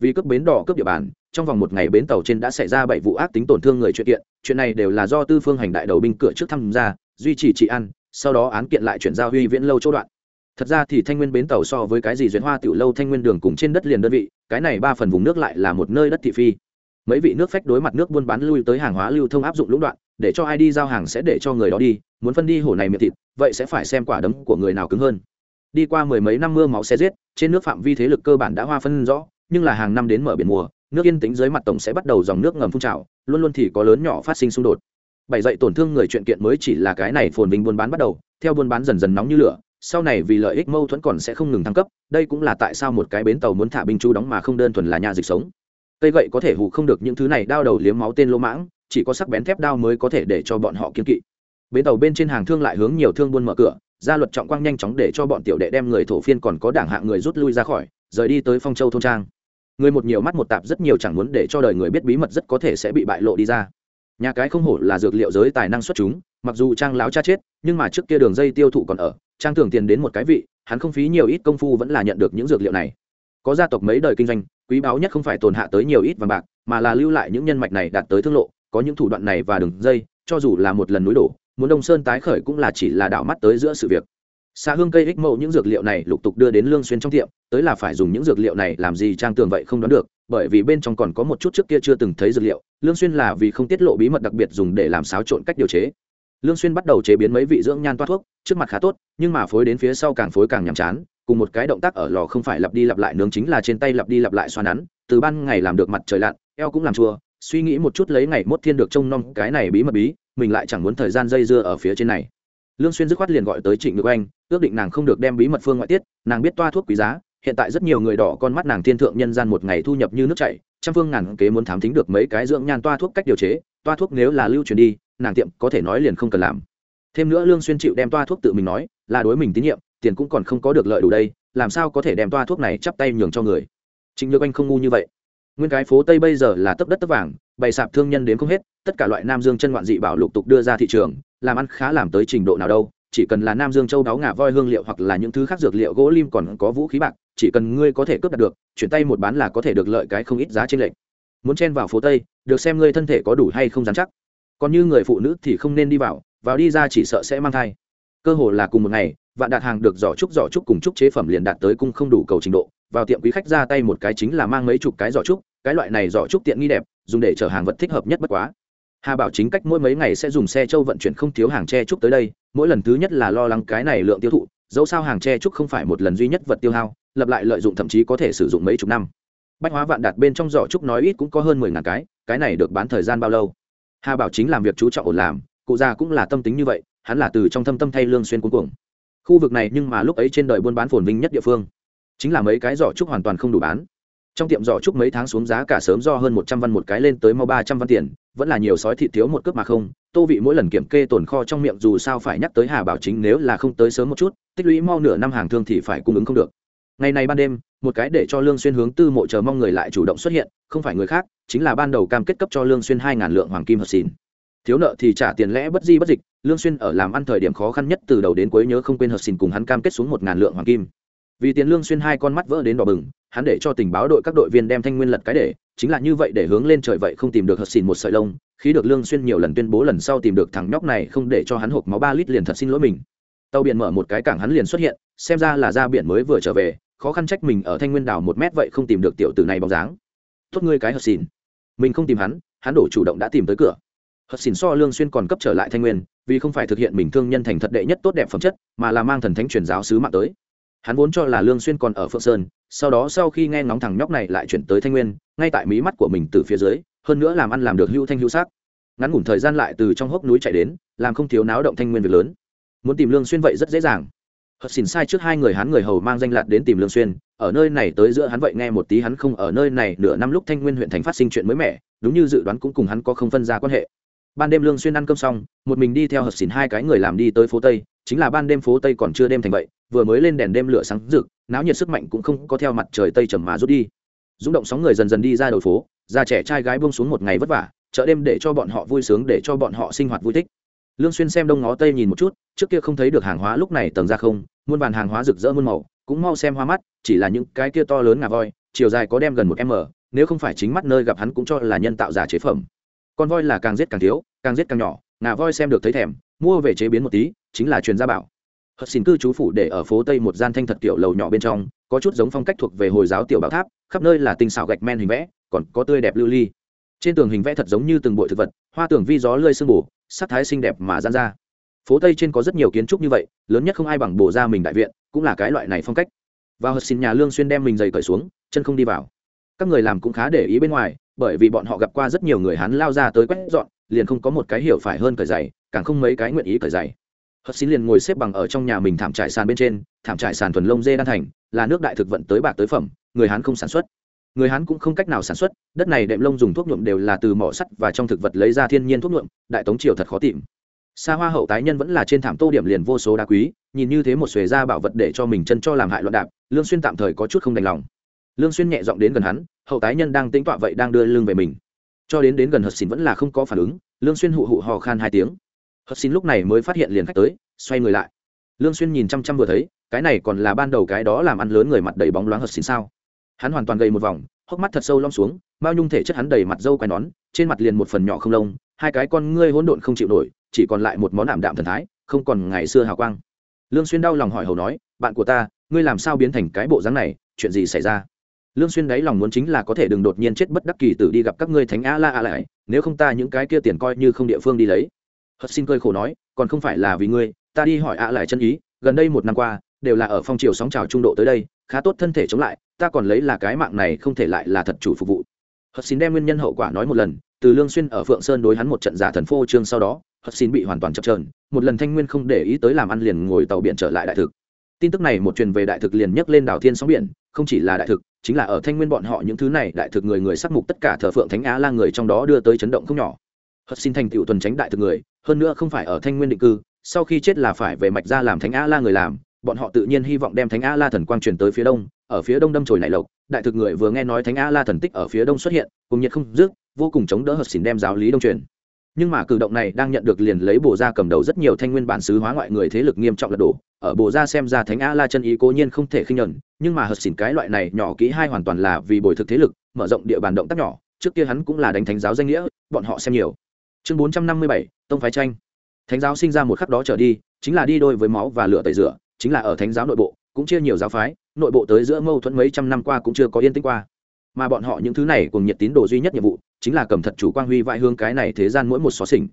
vì cướp bến đỏ cướp địa bàn, trong vòng một ngày bến tàu trên đã xảy ra bảy vụ ác tính tổn thương người chuyện kiện, chuyện này đều là do tư phương hành đại đầu binh cửa trước tham gia, duy trì trị an, sau đó án kiện lại chuyển giao huy viễn lâu chỗ đoạn. Thật ra thì thanh nguyên bến tàu so với cái gì duyên hoa tiểu lâu thanh nguyên đường cùng trên đất liền đơn vị, cái này ba phần vùng nước lại là một nơi đất thị phi. Mấy vị nước phách đối mặt nước buôn bán lui tới hàng hóa lưu thông áp dụng lũng đoạn, để cho ai đi giao hàng sẽ để cho người đó đi, muốn phân đi hổ này miệng thịt, vậy sẽ phải xem quả đấm của người nào cứng hơn. Đi qua mười mấy năm mưa máu xe giết, trên nước phạm vi thế lực cơ bản đã hoa phân rõ nhưng là hàng năm đến mở biển mùa, nước yên tĩnh dưới mặt tổng sẽ bắt đầu dòng nước ngầm phun trào, luôn luôn thì có lớn nhỏ phát sinh xung đột. Bảy dậy tổn thương người chuyện kiện mới chỉ là cái này phồn vinh buôn bán bắt đầu, theo buôn bán dần dần nóng như lửa, sau này vì lợi ích mâu thuẫn còn sẽ không ngừng thăng cấp, đây cũng là tại sao một cái bến tàu muốn thả binh chú đóng mà không đơn thuần là nhà dịch sống. Cây gậy có thể hụ không được những thứ này, đao đầu liếm máu tên lỗ mãng, chỉ có sắc bén thép đao mới có thể để cho bọn họ kiên kỵ. Bến tàu bên trên hàng thương lại hướng nhiều thương buôn mở cửa gia luật trọng quang nhanh chóng để cho bọn tiểu đệ đem người thổ phiên còn có đảng hạng người rút lui ra khỏi, rời đi tới phong châu thôn trang người một nhiều mắt một tạp rất nhiều chẳng muốn để cho đời người biết bí mật rất có thể sẽ bị bại lộ đi ra. Nhà cái không hổ là dược liệu giới tài năng xuất chúng, mặc dù trang láo cha chết, nhưng mà trước kia đường dây tiêu thụ còn ở, trang thường tiền đến một cái vị, hắn không phí nhiều ít công phu vẫn là nhận được những dược liệu này. Có gia tộc mấy đời kinh doanh, quý báu nhất không phải tồn hạ tới nhiều ít vàng bạc, mà là lưu lại những nhân mạch này đạt tới thương lộ, có những thủ đoạn này và đường dây, cho dù là một lần núi đổ, muốn đông sơn tái khởi cũng là chỉ là đảo mắt tới giữa sự việc xa hương cây ích mẫu những dược liệu này lục tục đưa đến lương xuyên trong tiệm, tới là phải dùng những dược liệu này làm gì trang tường vậy không đoán được, bởi vì bên trong còn có một chút trước kia chưa từng thấy dược liệu, lương xuyên là vì không tiết lộ bí mật đặc biệt dùng để làm xáo trộn cách điều chế. Lương xuyên bắt đầu chế biến mấy vị dưỡng nhan toa thuốc, trước mặt khá tốt, nhưng mà phối đến phía sau càng phối càng nhảm chán, cùng một cái động tác ở lò không phải lặp đi lặp lại nướng chính là trên tay lặp đi lặp lại xoa nắn, từ ban ngày làm được mặt trời lặn, eo cũng làm chua, suy nghĩ một chút lấy ngày mốt thiên được trông nom cái này bí mật bí, mình lại chẳng muốn thời gian dây dưa ở phía trên này lương xuyên dứt khoát liền gọi tới trịnh ngự anh, ước định nàng không được đem bí mật phương ngoại tiết, nàng biết toa thuốc quý giá, hiện tại rất nhiều người đỏ con mắt nàng thiên thượng nhân gian một ngày thu nhập như nước chảy, trăm phương ngàn kế muốn thám thính được mấy cái dưỡng nhan toa thuốc cách điều chế, toa thuốc nếu là lưu truyền đi, nàng tiệm có thể nói liền không cần làm. Thêm nữa lương xuyên chịu đem toa thuốc tự mình nói, là đối mình tín nhiệm, tiền cũng còn không có được lợi đủ đây, làm sao có thể đem toa thuốc này chắp tay nhường cho người? Trịnh nhược anh không ngu như vậy. Nguyên cái phố tây bây giờ là tấp đất tấp vàng, bày sạp thương nhân đến không hết, tất cả loại nam dương chân ngoạn dị bảo lục tục đưa ra thị trường làm ăn khá làm tới trình độ nào đâu, chỉ cần là nam dương châu đáo ngà voi hương liệu hoặc là những thứ khác dược liệu gỗ lim còn có vũ khí bạc, chỉ cần ngươi có thể cướp đặt được, chuyển tay một bán là có thể được lợi cái không ít giá trên lệnh muốn chen vào phố tây, được xem ngươi thân thể có đủ hay không dám chắc. Còn như người phụ nữ thì không nên đi vào vào đi ra chỉ sợ sẽ mang thai. Cơ hồ là cùng một ngày, vạn đạt hàng được giỏ trúc giỏ trúc cùng trúc chế phẩm liền đạt tới cung không đủ cầu trình độ, vào tiệm quý khách ra tay một cái chính là mang mấy chục cái giỏ trúc, cái loại này giỏ trúc tiện nghi đẹp, dùng để chở hàng vật thích hợp nhất bất quá hà bảo chính cách mỗi mấy ngày sẽ dùng xe châu vận chuyển không thiếu hàng tre trúc tới đây, mỗi lần thứ nhất là lo lắng cái này lượng tiêu thụ, dẫu sao hàng tre trúc không phải một lần duy nhất vật tiêu hao, lập lại lợi dụng thậm chí có thể sử dụng mấy chục năm. Bách hóa vạn đạt bên trong giỏ trúc nói ít cũng có hơn mười ngàn cái cái này được bán thời gian bao lâu? Hà bảo chính làm việc chú trọng ổn làm, cụ già cũng là tâm tính như vậy, hắn là từ trong thâm tâm thay lương xuyên cuối cùng khu vực này nhưng mà lúc ấy trên đời buôn bán phồn vinh nhất địa phương. Chính là mấy cái giỏ trúc hoàn toàn không đủ bán. Trong tiệm giỏ trúc mấy tháng xuống giá cả sớm do hơn một trăm văn một cái lên tới mau ba trăm văn tiền vẫn là nhiều sói thịt thiếu một cướp mà không, tô vị mỗi lần kiểm kê tồn kho trong miệng dù sao phải nhắc tới hà bảo chính nếu là không tới sớm một chút, tích lũy mau nửa năm hàng thương thì phải cung ứng không được. Ngày này ban đêm, một cái để cho lương xuyên hướng tư mộ chờ mong người lại chủ động xuất hiện, không phải người khác, chính là ban đầu cam kết cấp cho lương xuyên hai ngàn lượng hoàng kim hợp xỉn. Thiếu nợ thì trả tiền lẽ bất di bất dịch, lương xuyên ở làm ăn thời điểm khó khăn nhất từ đầu đến cuối nhớ không quên hợp xỉn cùng hắn cam kết xuống một ngàn lượng hoàng kim. Vì tiền lương xuyên hai con mắt vỡ đến đỏ bừng, hắn để cho tình báo đội các đội viên đem thanh nguyên lật cái để chính là như vậy để hướng lên trời vậy không tìm được hợp xỉn một sợi lông khi được lương xuyên nhiều lần tuyên bố lần sau tìm được thằng nhóc này không để cho hắn hộp máu ba lít liền thật xin lỗi mình. Tàu biển mở một cái cảng hắn liền xuất hiện, xem ra là ra biển mới vừa trở về, khó khăn trách mình ở thanh nguyên đảo một mét vậy không tìm được tiểu tử này bóng dáng. Tốt ngươi cái hợp xỉn mình không tìm hắn hắn đổ chủ động đã tìm tới cửa. Hợp xỉn so lương xuyên còn cấp trở lại thanh nguyên, vì không phải thực hiện mình thương nhân thành thật đệ nhất tốt đẹp phẩm chất, mà là mang thần thánh truyền giáo sứ mạng tới hắn vốn cho là lương xuyên còn ở phượng sơn, sau đó sau khi nghe ngóng thằng nhóc này lại chuyển tới thanh nguyên, ngay tại mí mắt của mình từ phía dưới, hơn nữa làm ăn làm được hưu thanh hưu sắc. Ngắn ngủn thời gian lại từ trong hốc núi chạy đến, làm không thiếu náo động thanh nguyên việc lớn. Muốn tìm lương xuyên vậy rất dễ dàng. Hất xỉn sai trước hai người hắn người hầu mang danh lạt đến tìm lương xuyên, ở nơi này tới giữa hắn vậy nghe một tí hắn không ở nơi này nửa năm lúc thanh nguyên huyện thành phát sinh chuyện mới mẻ, đúng như dự đoán cũng cùng hắn có không phân ra quan hệ. Ban đêm lương xuyên ăn cơm xong, một mình đi theo hất xỉn hai cái người làm đi tới phố tây chính là ban đêm phố tây còn chưa đêm thành vậy, vừa mới lên đèn đêm lửa sáng rực, náo nhiệt sức mạnh cũng không có theo mặt trời tây trầm mà rút đi. Dũng động sóng người dần dần đi ra đầu phố, già trẻ trai gái buông xuống một ngày vất vả, chợ đêm để cho bọn họ vui sướng, để cho bọn họ sinh hoạt vui thích. Lương xuyên xem đông ngó tây nhìn một chút, trước kia không thấy được hàng hóa lúc này tầng ra không, muôn vàn hàng hóa rực rỡ muôn màu, cũng mau xem hoa mắt, chỉ là những cái kia to lớn ngà voi, chiều dài có đem gần một m, nếu không phải chính mắt nơi gặp hắn cũng cho là nhân tạo giả chế phẩm. Con voi là càng giết càng thiếu, càng giết càng nhỏ, ngà voi xem được thấy thèm, mua về chế biến một tí chính là truyền gia bảo. Hất xin cư trú phủ để ở phố tây một gian thanh thật kiểu lầu nhỏ bên trong, có chút giống phong cách thuộc về hồi giáo tiểu bảo tháp, khắp nơi là tinh xảo gạch men hình vẽ, còn có tươi đẹp lưu ly. Trên tường hình vẽ thật giống như từng bụi thực vật, hoa tường vi gió lơi sương bù sắc thái xinh đẹp mà gian ra. Phố tây trên có rất nhiều kiến trúc như vậy, lớn nhất không ai bằng bồ ra mình đại viện, cũng là cái loại này phong cách. Vào hật xin nhà lương xuyên đem mình giày cởi xuống, chân không đi vào. Các người làm cũng khá để ý bên ngoài, bởi vì bọn họ gặp qua rất nhiều người hắn lao ra tới quét dọn, liền không có một cái hiểu phải hơn cởi giày, càng không mấy cái nguyện ý cởi giày hất xin liền ngồi xếp bằng ở trong nhà mình thảm trải sàn bên trên, thảm trải sàn thuần lông dê đan thành, là nước đại thực vận tới bạc tới phẩm, người hán không sản xuất. Người hán cũng không cách nào sản xuất, đất này đệm lông dùng thuốc nhuộm đều là từ mỏ sắt và trong thực vật lấy ra thiên nhiên thuốc nhuộm, đại tống triều thật khó tìm. Xa hoa hậu tái nhân vẫn là trên thảm tô điểm liền vô số đá quý, nhìn như thế một xuề ra bảo vật để cho mình chân cho làm hại loạn đạp, lương xuyên tạm thời có chút không đành lòng. Lương xuyên nhẹ giọng đến gần hắn, hậu tái nhân đang tính tọa vậy đang đưa lưng về mình. Cho đến đến gần hật xỉn vẫn là không có phản ứng, lương xuyên hụ hụ hò khan hai tiếng hất xin lúc này mới phát hiện liền khách tới, xoay người lại. Lương xuyên nhìn chăm chăm vừa thấy, cái này còn là ban đầu cái đó làm ăn lớn người mặt đầy bóng loáng hất xin sao? Hắn hoàn toàn gầy một vòng, hốc mắt thật sâu lom xuống, bao nhung thể chất hắn đầy mặt dâu quai nón, trên mặt liền một phần nhỏ không lông, hai cái con ngươi hỗn độn không chịu nổi, chỉ còn lại một món ảm đạm thần thái, không còn ngày xưa hào quang. Lương xuyên đau lòng hỏi hầu nói, bạn của ta, ngươi làm sao biến thành cái bộ dáng này, chuyện gì xảy ra? Lương xuyên đấy lòng muốn chính là có thể đừng đột nhiên chết bất đắc kỳ tử đi gặp các ngươi thánh a la a lại, nếu không ta những cái kia tiền coi như không địa phương đi lấy hất xin cơi khổ nói, còn không phải là vì ngươi, ta đi hỏi ạ lại chân ý, gần đây một năm qua, đều là ở phong triều sóng trào trung độ tới đây, khá tốt thân thể chống lại, ta còn lấy là cái mạng này không thể lại là thật chủ phục vụ. Hất xin đem nguyên nhân hậu quả nói một lần, từ lương xuyên ở phượng sơn đối hắn một trận giả thần phô trương sau đó hất xin bị hoàn toàn chập chờn, một lần thanh nguyên không để ý tới làm ăn liền ngồi tàu biển trở lại đại thực. Tin tức này một truyền về đại thực liền nhấc lên đảo thiên sóng biển, không chỉ là đại thực, chính là ở thanh nguyên bọn họ những thứ này đại thực người người sắc mục tất cả thờ phượng thánh á la người trong đó đưa tới chấn động không nhỏ hất xin thành tựu tuần tránh đại thực người hơn nữa không phải ở thanh nguyên định cư sau khi chết là phải về mạch ra làm thánh a la người làm bọn họ tự nhiên hy vọng đem thánh a la thần quang truyền tới phía đông ở phía đông đâm trồi nảy lộc. Đại thực người vừa nghe nói thánh a la thần tích ở phía đông xuất hiện cùng nhiệt không dứt vô cùng chống đỡ hợp xỉn đem giáo lý đông truyền. Nhưng mà cử động này đang nhận được liền lấy bồ gia cầm đầu rất nhiều thanh nguyên bản xứ hóa ngoại người thế lực nghiêm trọng lật đổ ở bồ gia xem ra thánh a la chân ý cố nhiên không thể khinh nhẫn, nhưng mà hợp xỉn cái loại này nhỏ kỹ hai hoàn toàn là vì bồi thực thế lực mở rộng địa bàn động tác nhỏ trước kia hắn cũng là đánh thánh giáo danh nghĩa bọn họ xem nhiều chương bốn trăm năm mươi bảy, tông phái tranh. Thánh giáo sinh ra một khắc đó trở đi, chính là đi đôi với máu và lửa tẩy rửa, chính là ở thánh giáo nội bộ, cũng chia nhiều giáo phái, nội bộ tới giữa mâu thuẫn mấy trăm năm qua cũng chưa có yên tĩnh qua. Mà bọn họ những thứ này cùng nhiệt tín đồ duy nhất nhiệm vụ, chính là cầm thật chủ quang huy vãi hương cái này thế gian mỗi một xó xỉnh.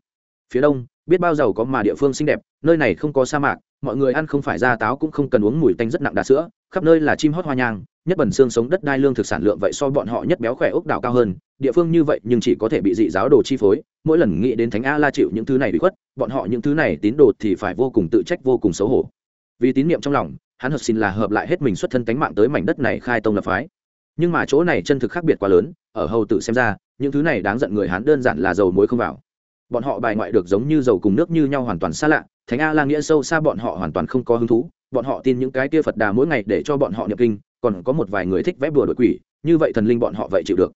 Phía đông, biết bao giàu có mà địa phương xinh đẹp, nơi này không có sa mạc, mọi người ăn không phải da táo cũng không cần uống mùi tanh rất nặng đá sữa, khắp nơi là chim hót hoa nhang nhất bẩn xương sống đất đai lương thực sản lượng vậy so bọn họ nhất béo khỏe ốc đảo cao hơn, địa phương như vậy nhưng chỉ có thể bị dị giáo đồ chi phối, mỗi lần nghĩ đến thánh a la chịu những thứ này bị khuất, bọn họ những thứ này tín đồ thì phải vô cùng tự trách, vô cùng xấu hổ. Vì tín niệm trong lòng, hắn hợp xin là hợp lại hết mình xuất thân tánh mạng tới mảnh đất này khai tông lập phái. Nhưng mà chỗ này chân thực khác biệt quá lớn, ở hầu tử xem ra, những thứ này đáng giận người hắn đơn giản là dầu muối không vào. Bọn họ bài ngoại được giống như dầu cùng nước như nhau hoàn toàn xa lạ, thánh a la nghĩa sâu xa bọn họ hoàn toàn không có hứng thú, bọn họ tin những cái kia phật đà mỗi ngày để cho bọn họ nhập kinh còn có một vài người thích vẽ bùa đội quỷ, như vậy thần linh bọn họ vậy chịu được.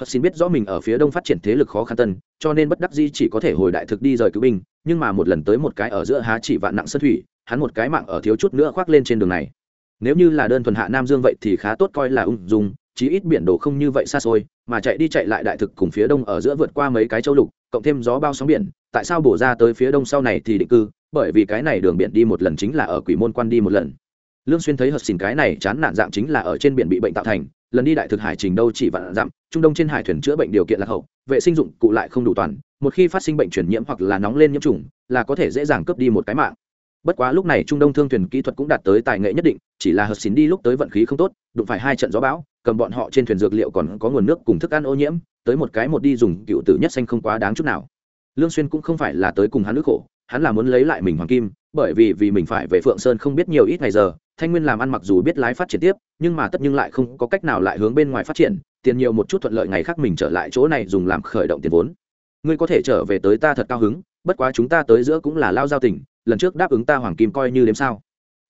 Hất xin biết rõ mình ở phía đông phát triển thế lực khó khăn tân, cho nên bất đắc di chỉ có thể hồi đại thực đi rời cứu binh, nhưng mà một lần tới một cái ở giữa há chỉ vạn nặng sân thủy, hắn một cái mạng ở thiếu chút nữa khoác lên trên đường này. Nếu như là đơn thuần hạ nam dương vậy thì khá tốt coi là ung dung, chí ít biển đồ không như vậy xa xôi, mà chạy đi chạy lại đại thực cùng phía đông ở giữa vượt qua mấy cái châu lục, cộng thêm gió bao sóng biển, tại sao bổ ra tới phía đông sau này thì định cư? Bởi vì cái này đường biển đi một lần chính là ở quỷ môn quan đi một lần lương xuyên thấy hợp xỉn cái này chán nản dạng chính là ở trên biển bị bệnh tạo thành, lần đi đại thực hải trình đâu chỉ vạn dặm, trung đông trên hải thuyền chữa bệnh điều kiện là hậu, vệ sinh dụng cụ lại không đủ toàn, một khi phát sinh bệnh truyền nhiễm hoặc là nóng lên nhiễm trùng, là có thể dễ dàng cướp đi một cái mạng. Bất quá lúc này trung đông thương thuyền kỹ thuật cũng đạt tới tài nghệ nhất định, chỉ là hợp xỉn đi lúc tới vận khí không tốt, đụng phải hai trận gió bão, cầm bọn họ trên thuyền dược liệu còn có nguồn nước cùng thức ăn ô nhiễm, tới một cái một đi dùng cựu tử nhất xanh không quá đáng chút nào. Lương xuyên cũng không phải là tới cùng hắn nước khổ, hắn là muốn lấy lại mình hoàng kim bởi vì vì mình phải về phượng sơn không biết nhiều ít ngày giờ, thanh nguyên làm ăn mặc dù biết lái phát triển tiếp, nhưng mà tất nhưng lại không có cách nào lại hướng bên ngoài phát triển, tiền nhiều một chút thuận lợi ngày khác mình trở lại chỗ này dùng làm khởi động tiền vốn. Ngươi có thể trở về tới ta thật cao hứng, bất quá chúng ta tới giữa cũng là lao giao tình, lần trước đáp ứng ta hoàng kim coi như đếm sao.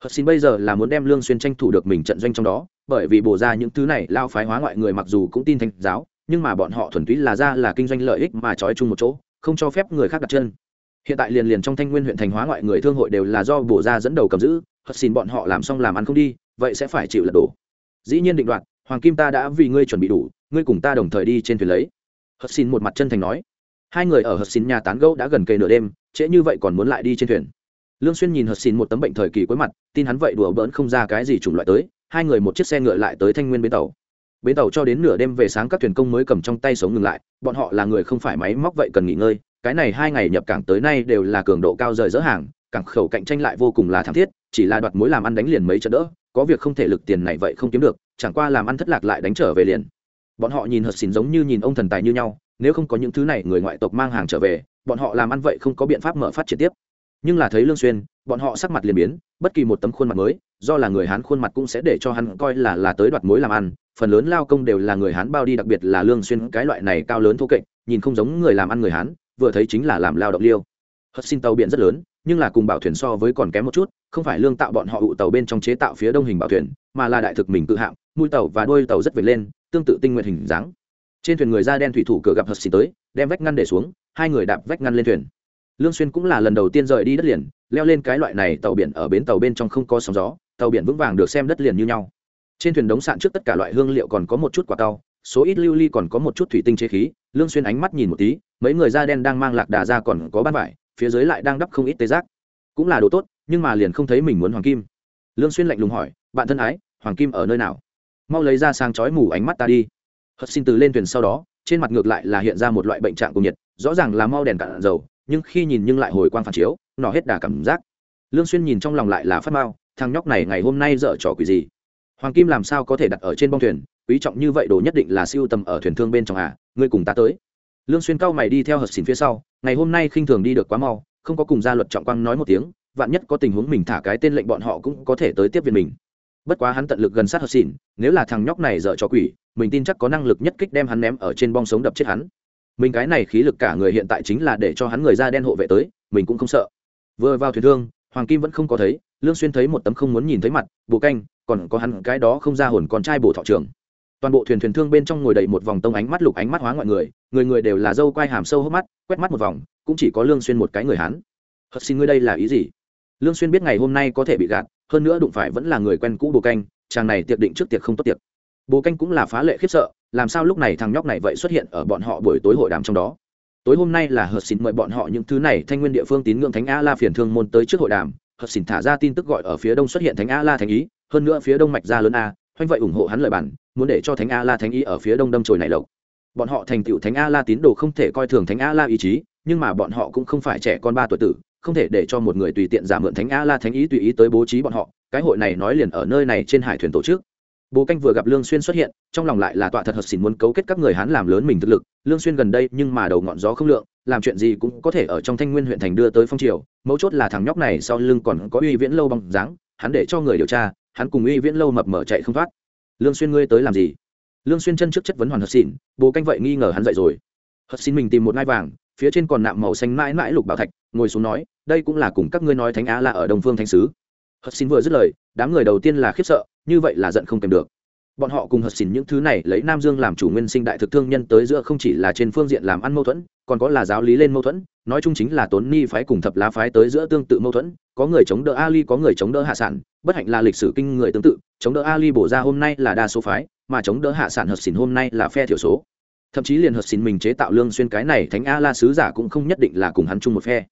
Hật xin bây giờ là muốn đem lương xuyên tranh thủ được mình trận doanh trong đó, bởi vì bổ ra những thứ này, lao phái hóa ngoại người mặc dù cũng tin thánh giáo, nhưng mà bọn họ thuần túy là ra là kinh doanh lợi ích mà trói chung một chỗ, không cho phép người khác đặt chân hiện tại liền liền trong thanh nguyên huyện thành hóa ngoại người thương hội đều là do bổ ra dẫn đầu cầm giữ hất xin bọn họ làm xong làm ăn không đi, vậy sẽ phải chịu lật đổ. Dĩ nhiên định đoạt, hoàng kim ta đã vì ngươi chuẩn bị đủ, ngươi cùng ta đồng thời đi trên thuyền lấy. Hất xin một mặt chân thành nói. Hai người ở hất xin nhà tán gẫu đã gần kề nửa đêm, trễ như vậy còn muốn lại đi trên thuyền. Lương xuyên nhìn hất xin một tấm bệnh thời kỳ cuối mặt, tin hắn vậy đùa bỡn không ra cái gì chủng loại tới, hai người một chiếc xe ngựa lại tới thanh nguyên bến tàu. Bến tàu cho đến nửa đêm về sáng các thuyền công mới cầm trong tay sống ngừng lại, bọn họ là người không phải máy móc vậy cần nghỉ ngơi cái này hai ngày nhập cảng tới nay đều là cường độ cao rời dỡ hàng, cảng khẩu cạnh tranh lại vô cùng là thảm thiết, chỉ là đoạt mối làm ăn đánh liền mấy trận đỡ, có việc không thể lực tiền này vậy không kiếm được, chẳng qua làm ăn thất lạc lại đánh trở về liền. Bọn họ nhìn hợt xỉn giống như nhìn ông thần tài như nhau, nếu không có những thứ này, người ngoại tộc mang hàng trở về, bọn họ làm ăn vậy không có biện pháp mở phát triển tiếp. Nhưng là thấy lương xuyên, bọn họ sắc mặt liền biến, bất kỳ một tấm khuôn mặt mới, do là người hán khuôn mặt cũng sẽ để cho hắn coi là là tới đoạt mối làm ăn, phần lớn lao công đều là người hán, bao đi đặc biệt là lương xuyên, cái loại này cao lớn thô kệch, nhìn không giống người làm ăn người hán vừa thấy chính là làm lao động liêu. Hất xin tàu biển rất lớn, nhưng là cùng bảo thuyền so với còn kém một chút, không phải lương tạo bọn họ ụ tàu bên trong chế tạo phía đông hình bảo thuyền, mà là đại thực mình tự hạng, mũi tàu và đuôi tàu rất vệt lên, tương tự tinh nguyện hình dáng. Trên thuyền người da đen thủy thủ cửa gặp hất xin tới, đem vách ngăn để xuống, hai người đạp vách ngăn lên thuyền. Lương xuyên cũng là lần đầu tiên rời đi đất liền, leo lên cái loại này tàu biển ở bến tàu bên trong không có sóng gió, tàu biển vững vàng được xem đất liền như nhau. Trên thuyền đống sạn trước tất cả loại hương liệu còn có một chút quả tàu số ít lưu ly còn có một chút thủy tinh chế khí, lương xuyên ánh mắt nhìn một tí, mấy người da đen đang mang lạc đà ra còn có ban vải, phía dưới lại đang đắp không ít tê giác. Cũng là đồ tốt, nhưng mà liền không thấy mình muốn hoàng kim. Lương xuyên lạnh lùng hỏi, bạn thân ái, hoàng kim ở nơi nào? Mau lấy ra sang chói mù ánh mắt ta đi. Hất xin từ lên thuyền sau đó, trên mặt ngược lại là hiện ra một loại bệnh trạng cùng nhiệt, rõ ràng là mau đèn cạn dầu, nhưng khi nhìn nhưng lại hồi quang phản chiếu, nọ hết đà cảm giác. Lương xuyên nhìn trong lòng lại là phát mau, thằng nhóc này ngày hôm nay dở trò quỷ gì? Hoàng kim làm sao có thể đặt ở trên bong thuyền quý trọng như vậy đồ nhất định là siêu tầm ở thuyền thương bên trong à ngươi cùng ta tới. Lương xuyên cao mày đi theo hợp xỉn phía sau, ngày hôm nay khinh thường đi được quá mau, không có cùng gia luật trọng quang nói một tiếng, vạn nhất có tình huống mình thả cái tên lệnh bọn họ cũng có thể tới tiếp viện mình. Bất quá hắn tận lực gần sát hợp xỉn, nếu là thằng nhóc này dở cho quỷ, mình tin chắc có năng lực nhất kích đem hắn ném ở trên bong sống đập chết hắn. Mình cái này khí lực cả người hiện tại chính là để cho hắn người da đen hộ vệ tới, mình cũng không sợ. Vừa vào thuyền thương, hoàng kim vẫn không có thấy, lương xuyên thấy một tấm không muốn nhìn thấy mặt bù canh, còn có hắn cái đó không ra hồn con trai bổ thọ trưởng toàn bộ thuyền thuyền thương bên trong ngồi đầy một vòng tông ánh mắt lục ánh mắt hóa ngoại người người người đều là dâu quai hàm sâu hốc mắt, quét mắt một vòng, cũng chỉ có lương xuyên một cái người hán. Hất xin ngươi đây là ý gì? Lương xuyên biết ngày hôm nay có thể bị gạt, hơn nữa đụng phải vẫn là người quen cũ bồ canh, chàng này tiệc định trước tiệc không tốt tiệc. Bồ canh cũng là phá lệ khiếp sợ, làm sao lúc này thằng nhóc này vậy xuất hiện ở bọn họ buổi tối hội đàm trong đó? Tối hôm nay là hất xin mời bọn họ những thứ này thanh nguyên địa phương tín ngưỡng thánh a la phiền thương môn tới trước hội đàm. Hất xin thả ra tin tức gọi ở phía đông xuất hiện thánh a la thánh ý, hơn nữa phía đông mạch ra lớn a, hoanh vậy ủng hộ hắn lời bản muốn để cho thánh a la thánh ý ở phía đông đâm trồi này lộc. Bọn họ thành tựu thánh a la tín đồ không thể coi thường thánh a la ý chí, nhưng mà bọn họ cũng không phải trẻ con ba tuổi tử, không thể để cho một người tùy tiện giả mượn thánh a la thánh ý tùy ý tới bố trí bọn họ. Cái hội này nói liền ở nơi này trên hải thuyền tổ chức. Bố canh vừa gặp lương xuyên xuất hiện, trong lòng lại là tọa thật hợp xỉn muốn cấu kết các người hán làm lớn mình thực lực. Lương xuyên gần đây nhưng mà đầu ngọn gió không lượng, làm chuyện gì cũng có thể ở trong thanh nguyên huyện thành đưa tới phong triều. Mấu chốt là thằng nhóc này sau lưng còn có uy viễn lâu bằng dáng, hắn để cho người điều tra, hắn cùng uy viễn lâu mập mở chạy không thoát lương xuyên ngươi tới làm gì? Lương xuyên chân trước chất vấn hoàn hật xỉn bố canh vậy nghi ngờ hắn dậy rồi. Hợp xỉn mình tìm một ngai vàng, phía trên còn nạm màu xanh mãi mãi lục bảo thạch, ngồi xuống nói, đây cũng là cùng các ngươi nói thánh á là ở đông phương thánh sứ. Hợp xỉn vừa dứt lời, đám người đầu tiên là khiếp sợ, như vậy là giận không kèm được bọn họ cùng hợp xỉn những thứ này lấy nam dương làm chủ nguyên sinh đại thực thương nhân tới giữa không chỉ là trên phương diện làm ăn mâu thuẫn, còn có là giáo lý lên mâu thuẫn, nói chung chính là tốn ni phái cùng thập lá phái tới giữa tương tự mâu thuẫn, có người chống đỡ ali, có người chống đỡ hạ sản, bất hạnh là lịch sử kinh người tương tự, chống đỡ ali bổ ra hôm nay là đa số phái, mà chống đỡ hạ sản hợp xỉn hôm nay là phe thiểu số. Thậm chí liền hợp xỉn mình chế tạo lương xuyên cái này thánh a la sứ giả cũng không nhất định là cùng hắn chung một phe.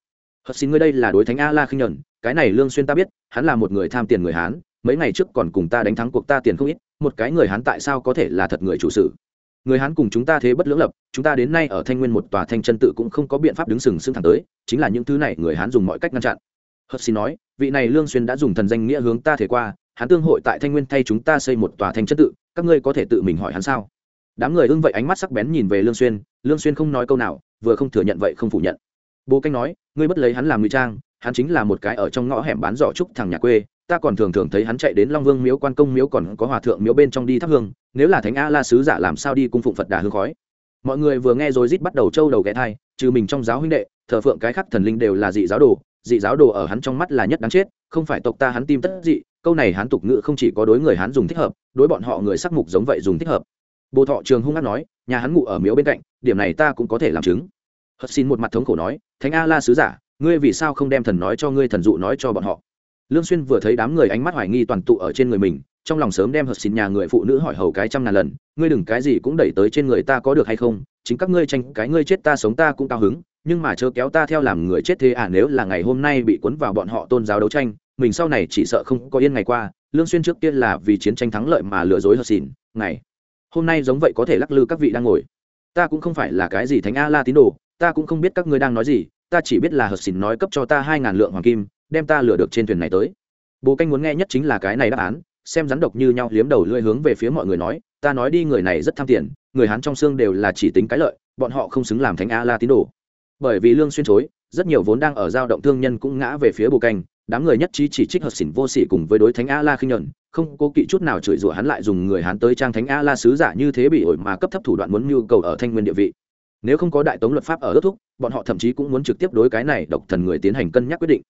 Hợp xỉn ngươi đây là đối thánh a la khinh nhẫn, cái này lương xuyên ta biết, hắn là một người tham tiền người hán mấy ngày trước còn cùng ta đánh thắng cuộc ta tiền không ít, một cái người hán tại sao có thể là thật người chủ sự? Người hán cùng chúng ta thế bất lưỡng lập, chúng ta đến nay ở thanh nguyên một tòa thanh chân tự cũng không có biện pháp đứng sừng sững thẳng tới, chính là những thứ này người hán dùng mọi cách ngăn chặn. Hất xin nói, vị này lương xuyên đã dùng thần danh nghĩa hướng ta thể qua hắn tương hội tại thanh nguyên thay chúng ta xây một tòa thanh chân tự, các ngươi có thể tự mình hỏi hắn sao? Đám người ưng vậy ánh mắt sắc bén nhìn về lương xuyên lương xuyên không nói câu nào, vừa không thừa nhận vậy không phủ nhận. Bố canh nói, ngươi bất lấy hắn làm ngụy trang, hắn chính là một cái ở trong ngõ hẻm bán giỏ trúc thằng nhà quê ta còn thường thường thấy hắn chạy đến long vương miếu, quan công miếu còn có hòa thượng miếu bên trong đi thắp hương, nếu là thánh a la sứ giả làm sao đi cung phụng phật đà hương khói. Mọi người vừa nghe rồi rít bắt đầu trâu đầu ghé thai, trừ mình trong giáo huynh đệ, thờ phượng cái khắc thần linh đều là dị giáo đồ, dị giáo đồ ở hắn trong mắt là nhất đáng chết, không phải tộc ta hắn tim tất dị, câu này hắn tục ngữ không chỉ có đối người hắn dùng thích hợp, đối bọn họ người sắc mục giống vậy dùng thích hợp. Bồ thọ trường hung hát nói, nhà hắn ngủ ở miếu bên cạnh, điểm này ta cũng có thể làm chứng. Hất xin một mặt thống khổ nói, thánh a la sứ giả, ngươi vì sao không đem thần nói cho ngươi, thần dụ nói cho bọn họ? Lương xuyên vừa thấy đám người ánh mắt hoài nghi toàn tụ ở trên người mình, trong lòng sớm đem hợp xin nhà người phụ nữ hỏi hầu cái trăm ngàn lần, ngươi đừng cái gì cũng đẩy tới trên người ta có được hay không, chính các ngươi tranh, cái ngươi chết ta sống ta cũng cao hứng, nhưng mà chớ kéo ta theo làm người chết thế à nếu là ngày hôm nay bị cuốn vào bọn họ tôn giáo đấu tranh, mình sau này chỉ sợ không có yên ngày qua. Lương xuyên trước tiên là vì chiến tranh thắng lợi mà lừa dối hợp xỉn ngày hôm nay giống vậy có thể lắc lư các vị đang ngồi. Ta cũng không phải là cái gì thánh a la tín đồ, ta cũng không biết các ngươi đang nói gì, ta chỉ biết là hợp xỉn nói cấp cho ta hai ngàn lượng hoàng kim đem ta lừa được trên thuyền này tới. Bố canh muốn nghe nhất chính là cái này đáp án xem rắn độc như nhau liếm đầu lưỡi hướng về phía mọi người nói ta nói đi người này rất tham tiền người hán trong xương đều là chỉ tính cái lợi bọn họ không xứng làm thánh a la tín đồ. Bởi vì lương xuyên chối rất nhiều vốn đang ở giao động thương nhân cũng ngã về phía bồ canh đám người nhất trí chỉ trích hợp xỉn vô sỉ cùng với đối thánh a la khinh nhẫn, không cố kỵ chút nào chửi rủa hắn lại dùng người hán tới trang thánh a la sứ giả như thế bị ổi mà cấp thấp thủ đoạn muốn nhu cầu ở thanh nguyên địa vị. Nếu không có đại tống luật pháp ở ước thúc bọn họ thậm chí cũng muốn trực tiếp đối cái này độc thần người tiến hành cân nhắc quyết định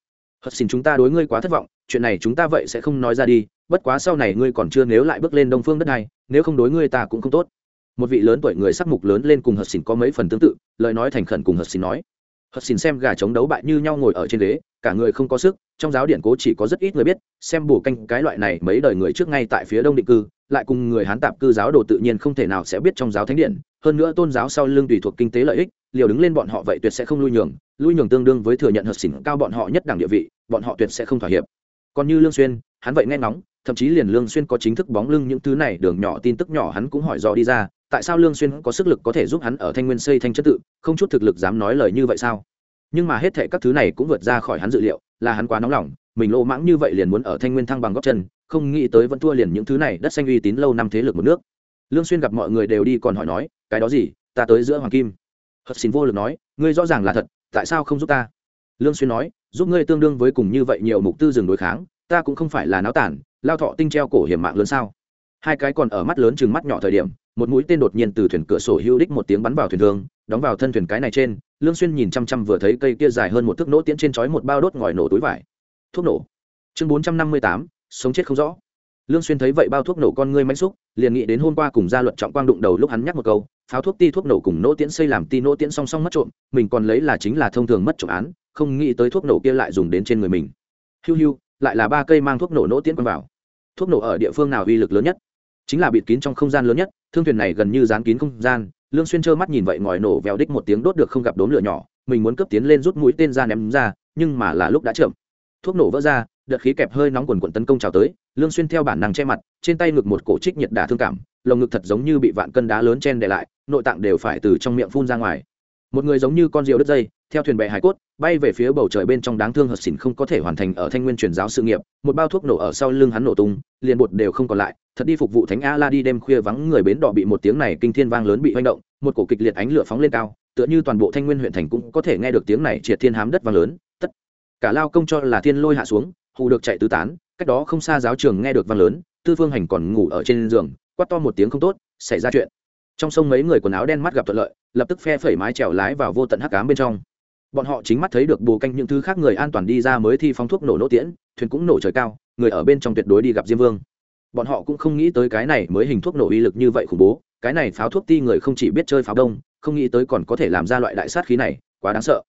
hất xin chúng ta đối ngươi quá thất vọng, chuyện này chúng ta vậy sẽ không nói ra đi, bất quá sau này ngươi còn chưa nếu lại bước lên đông phương đất này, nếu không đối ngươi ta cũng không tốt. Một vị lớn tuổi người sắc mục lớn lên cùng hất xin có mấy phần tương tự, lời nói thành khẩn cùng hất xin nói. Hất xin xem gà chống đấu bại như nhau ngồi ở trên ghế, cả người không có sức, trong giáo điện cố chỉ có rất ít người biết, xem bổ canh cái loại này mấy đời người trước ngay tại phía đông định cư, lại cùng người hán tạp cư giáo đồ tự nhiên không thể nào sẽ biết trong giáo thánh điện hơn nữa tôn giáo sau lưng tùy thuộc kinh tế lợi ích, liều đứng lên bọn họ vậy tuyệt sẽ không lui nhường lui nhường tương đương với thừa nhận hợp xỉn cao bọn họ nhất đẳng địa vị, bọn họ tuyệt sẽ không thỏa hiệp. Còn như lương xuyên, hắn vậy nghe ngóng, thậm chí liền lương xuyên có chính thức bóng lưng những thứ này, đường nhỏ tin tức nhỏ hắn cũng hỏi dò đi ra, tại sao lương xuyên có sức lực có thể giúp hắn ở thanh nguyên xây thanh chất tự, không chút thực lực dám nói lời như vậy sao? Nhưng mà hết thề các thứ này cũng vượt ra khỏi hắn dự liệu, là hắn quá nóng lòng, mình lô mãng như vậy liền muốn ở thanh nguyên thăng bằng góp chân, không nghĩ tới vẫn thua liền những thứ này, đất xanh uy tín lâu năm thế lực một nước lương xuyên gặp mọi người đều đi còn hỏi nói cái đó gì? Ta tới giữa hoàng kim. Hất xin vô lực nói ngươi rõ ràng là thật tại sao không giúp ta? Lương xuyên nói giúp ngươi tương đương với cùng như vậy nhiều mục tư dừng đối kháng ta cũng không phải là náo tản lao thọ tinh treo cổ hiểm mạng lớn sao? Hai cái còn ở mắt lớn chừng mắt nhỏ thời điểm một mũi tên đột nhiên từ thuyền cửa sổ hưu đích một tiếng bắn vào thuyền thương đóng vào thân thuyền cái này trên lương xuyên nhìn chăm chăm vừa thấy cây kia dài hơn một thước nỗ tiễn trên chói một bao đốt ngòi nổ túi vải. Thuốc nổ. Chương 458, sống chết không rõ. Lương xuyên thấy vậy bao thuốc nổ con ngươi mãnh xúc liền nghĩ đến hôm qua cùng gia luật trọng quang đụng đầu lúc hắn nhắc một câu, pháo thuốc ti thuốc nổ cùng nỗ tiễn xây làm ti nỗ tiễn song song mất trộm, mình còn lấy là chính là thông thường mất trộm án, không nghĩ tới thuốc nổ kia lại dùng đến trên người mình. Hiu hiu, lại là ba cây mang thuốc nổ nỗ tiễn quăng vào. Thuốc nổ ở địa phương nào uy lực lớn nhất? Chính là bịt kín trong không gian lớn nhất, thương thuyền này gần như dán kín không gian, lương xuyên trơ mắt nhìn vậy ngòi nổ vèo đích một tiếng đốt được không gặp đốm lửa nhỏ, mình muốn cướp tiến lên rút mũi tên ra ném ra, nhưng mà là lúc đã chậm. Thuốc nổ vỡ ra đợt khí kẹp hơi nóng quần quần tấn công chào tới, lương xuyên theo bản năng che mặt, trên tay ngực một cổ trích nhiệt đả thương cảm, lồng ngực thật giống như bị vạn cân đá lớn chen đè lại, nội tạng đều phải từ trong miệng phun ra ngoài. Một người giống như con diều đứt dây, theo thuyền bè hải cốt, bay về phía bầu trời bên trong đáng thương hợp xỉn không có thể hoàn thành ở thanh nguyên truyền giáo sự nghiệp, một bao thuốc nổ ở sau lưng hắn nổ tung, liền bột đều không còn lại, thật đi phục vụ thánh a la đi đêm khuya vắng người bến đỏ bị một tiếng này kinh thiên vang lớn bị hoành động, một cổ kịch liệt ánh lửa phóng lên cao, tựa như toàn bộ thanh nguyên huyện thành cũng có thể nghe được tiếng này triệt thiên hám đất vang lớn, tất cả lao công cho là thiên lôi hạ xuống hù được chạy tứ tán, cách đó không xa giáo trường nghe được vang lớn, tư phương hành còn ngủ ở trên giường, quát to một tiếng không tốt, xảy ra chuyện. Trong sông mấy người quần áo đen mắt gặp thuận lợi, lập tức phe phẩy mái chèo lái vào vô tận hắc cám bên trong. Bọn họ chính mắt thấy được bù canh những thứ khác người an toàn đi ra mới thi phóng thuốc nổ nổ tiễn, thuyền cũng nổ trời cao, người ở bên trong tuyệt đối đi gặp diêm vương. Bọn họ cũng không nghĩ tới cái này mới hình thuốc nổ uy lực như vậy khủng bố, cái này pháo thuốc ti người không chỉ biết chơi pháo đông, không nghĩ tới còn có thể làm ra loại đại sát khí này, quá đáng sợ.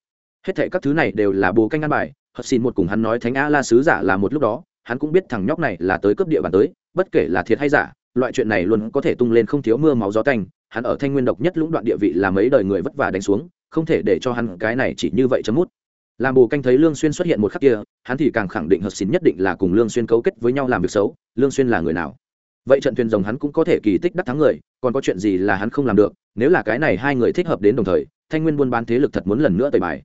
Hết thể các thứ này đều là bù canh ăn bài hất xin một cùng hắn nói thánh a la sứ giả là một lúc đó, hắn cũng biết thằng nhóc này là tới cướp địa bàn tới, bất kể là thiệt hay giả, loại chuyện này luôn có thể tung lên không thiếu mưa máu gió tanh. Hắn ở thanh nguyên độc nhất lũng đoạn địa vị là mấy đời người vất vả đánh xuống, không thể để cho hắn cái này chỉ như vậy chấm mút. Làm bù canh thấy lương xuyên xuất hiện một khắc kia, hắn thì càng khẳng định hợp xin nhất định là cùng lương xuyên cấu kết với nhau làm việc xấu, lương xuyên là người nào? Vậy trận thuyền rồng hắn cũng có thể kỳ tích đắc thắng người, còn có chuyện gì là hắn không làm được, nếu là cái này hai người thích hợp đến đồng thời, thanh nguyên buôn bán thế lực thật muốn lần nữa tẩy bài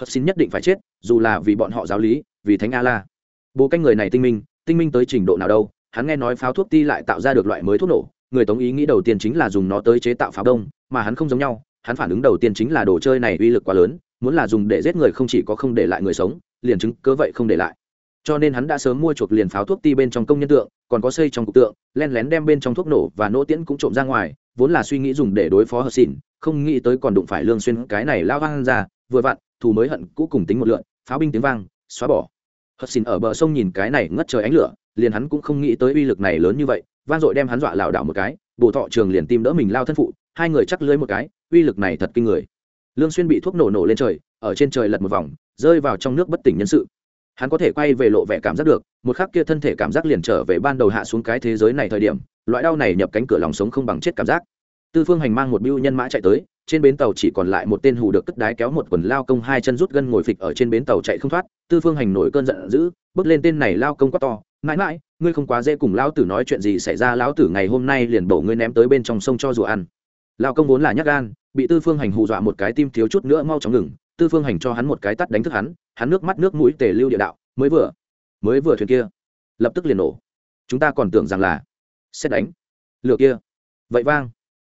hất xin nhất định phải chết, dù là vì bọn họ giáo lý, vì thánh a la bố canh người này tinh minh tinh minh tới trình độ nào đâu, hắn nghe nói pháo thuốc ti lại tạo ra được loại mới thuốc nổ. Người tống ý nghĩ đầu tiên chính là dùng nó tới chế tạo pháo đông, mà hắn không giống nhau, hắn phản ứng đầu tiên chính là đồ chơi này uy lực quá lớn, muốn là dùng để giết người không chỉ có không để lại người sống, liền chứng cớ vậy không để lại. Cho nên hắn đã sớm mua chuộc liền pháo thuốc ti bên trong công nhân tượng, còn có xây trong cục tượng, len lén đem bên trong thuốc nổ và nỗ tiễn cũng trộm ra ngoài, vốn là suy nghĩ dùng để đối phó hờ xỉn không nghĩ tới còn đụng phải lương xuyên, cái này lao vang ra, vừa vặn thù mới hận cũ cùng tính một lượn, pháo binh tiếng vang, xóa bỏ. Hất xin ở bờ sông nhìn cái này ngất trời ánh lửa, liền hắn cũng không nghĩ tới uy lực này lớn như vậy, vang dội đem hắn dọa lảo đảo một cái, bồ thọ trường liền tìm đỡ mình lao thân phụ, hai người chắc lưới một cái, uy lực này thật kinh người. Lương xuyên bị thuốc nổ nổ lên trời, ở trên trời lật một vòng, rơi vào trong nước bất tỉnh nhân sự. Hắn có thể quay về lộ vẻ cảm giác được, một khắc kia thân thể cảm giác liền trở về ban đầu hạ xuống cái thế giới này thời điểm, loại đau này nhập cánh cửa lòng sống không bằng chết cảm giác tư phương hành mang một bưu nhân mã chạy tới, trên bến tàu chỉ còn lại một tên hù được cất đái kéo một quần lao công hai chân rút gân ngồi phịch ở trên bến tàu chạy không thoát. Tư phương hành nổi cơn giận dữ, bước lên tên này lao công quá to mãi mãi ngươi không quá dễ cùng lão tử nói chuyện gì xảy ra, lão tử ngày hôm nay liền bổ ngươi ném tới bên trong sông cho rùa ăn. Lao công vốn là nhát gan, bị tư phương hành hù dọa một cái tim thiếu chút nữa mau chóng ngừng. Tư phương hành cho hắn một cái tắt đánh thức hắn hắn nước mắt nước mũi tề lưu địa đạo, mới vừa mới vừa thuyền kia, lập tức liền nổ. Chúng ta còn tưởng rằng là xét đánh. Lửa kia, vậy vang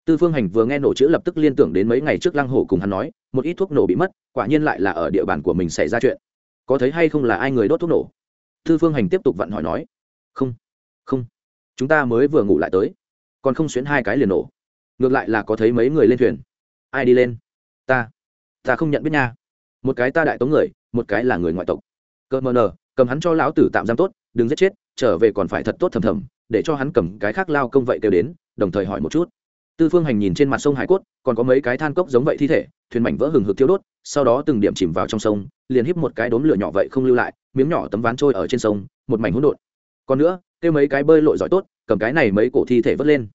tư phương hành vừa nghe nổ chữ lập tức liên tưởng đến mấy ngày trước lăng hổ cùng hắn nói, một ít thuốc nổ bị mất, quả nhiên lại là ở địa bàn của mình xảy ra chuyện. Có thấy hay không là ai người đốt thuốc nổ? Tư phương hành tiếp tục vặn hỏi nói. Không không. Chúng ta mới vừa ngủ lại tới, còn không xuyến hai cái liền nổ. Ngược lại là có thấy mấy người lên thuyền. Ai đi lên? Ta. Ta không nhận biết nha. Một cái ta đại tống người, một cái là người ngoại tộc. Cơ mờ nờ, cầm hắn cho lão tử tạm giam tốt, đừng giết chết, trở về còn phải thật tốt thầm thầm, để cho hắn cầm cái khác lao công vậy kêu đến, đồng thời hỏi một chút tư phương hành nhìn trên mặt sông hải cốt, còn có mấy cái than cốc giống vậy thi thể, thuyền mảnh vỡ hừng hực thiêu đốt, sau đó từng điểm chìm vào trong sông, liền híp một cái đốm lửa nhỏ vậy không lưu lại, miếng nhỏ tấm ván trôi ở trên sông, một mảnh hỗn độn. Còn nữa, kêu mấy cái bơi lội giỏi tốt, cầm cái này mấy cổ thi thể vớt lên.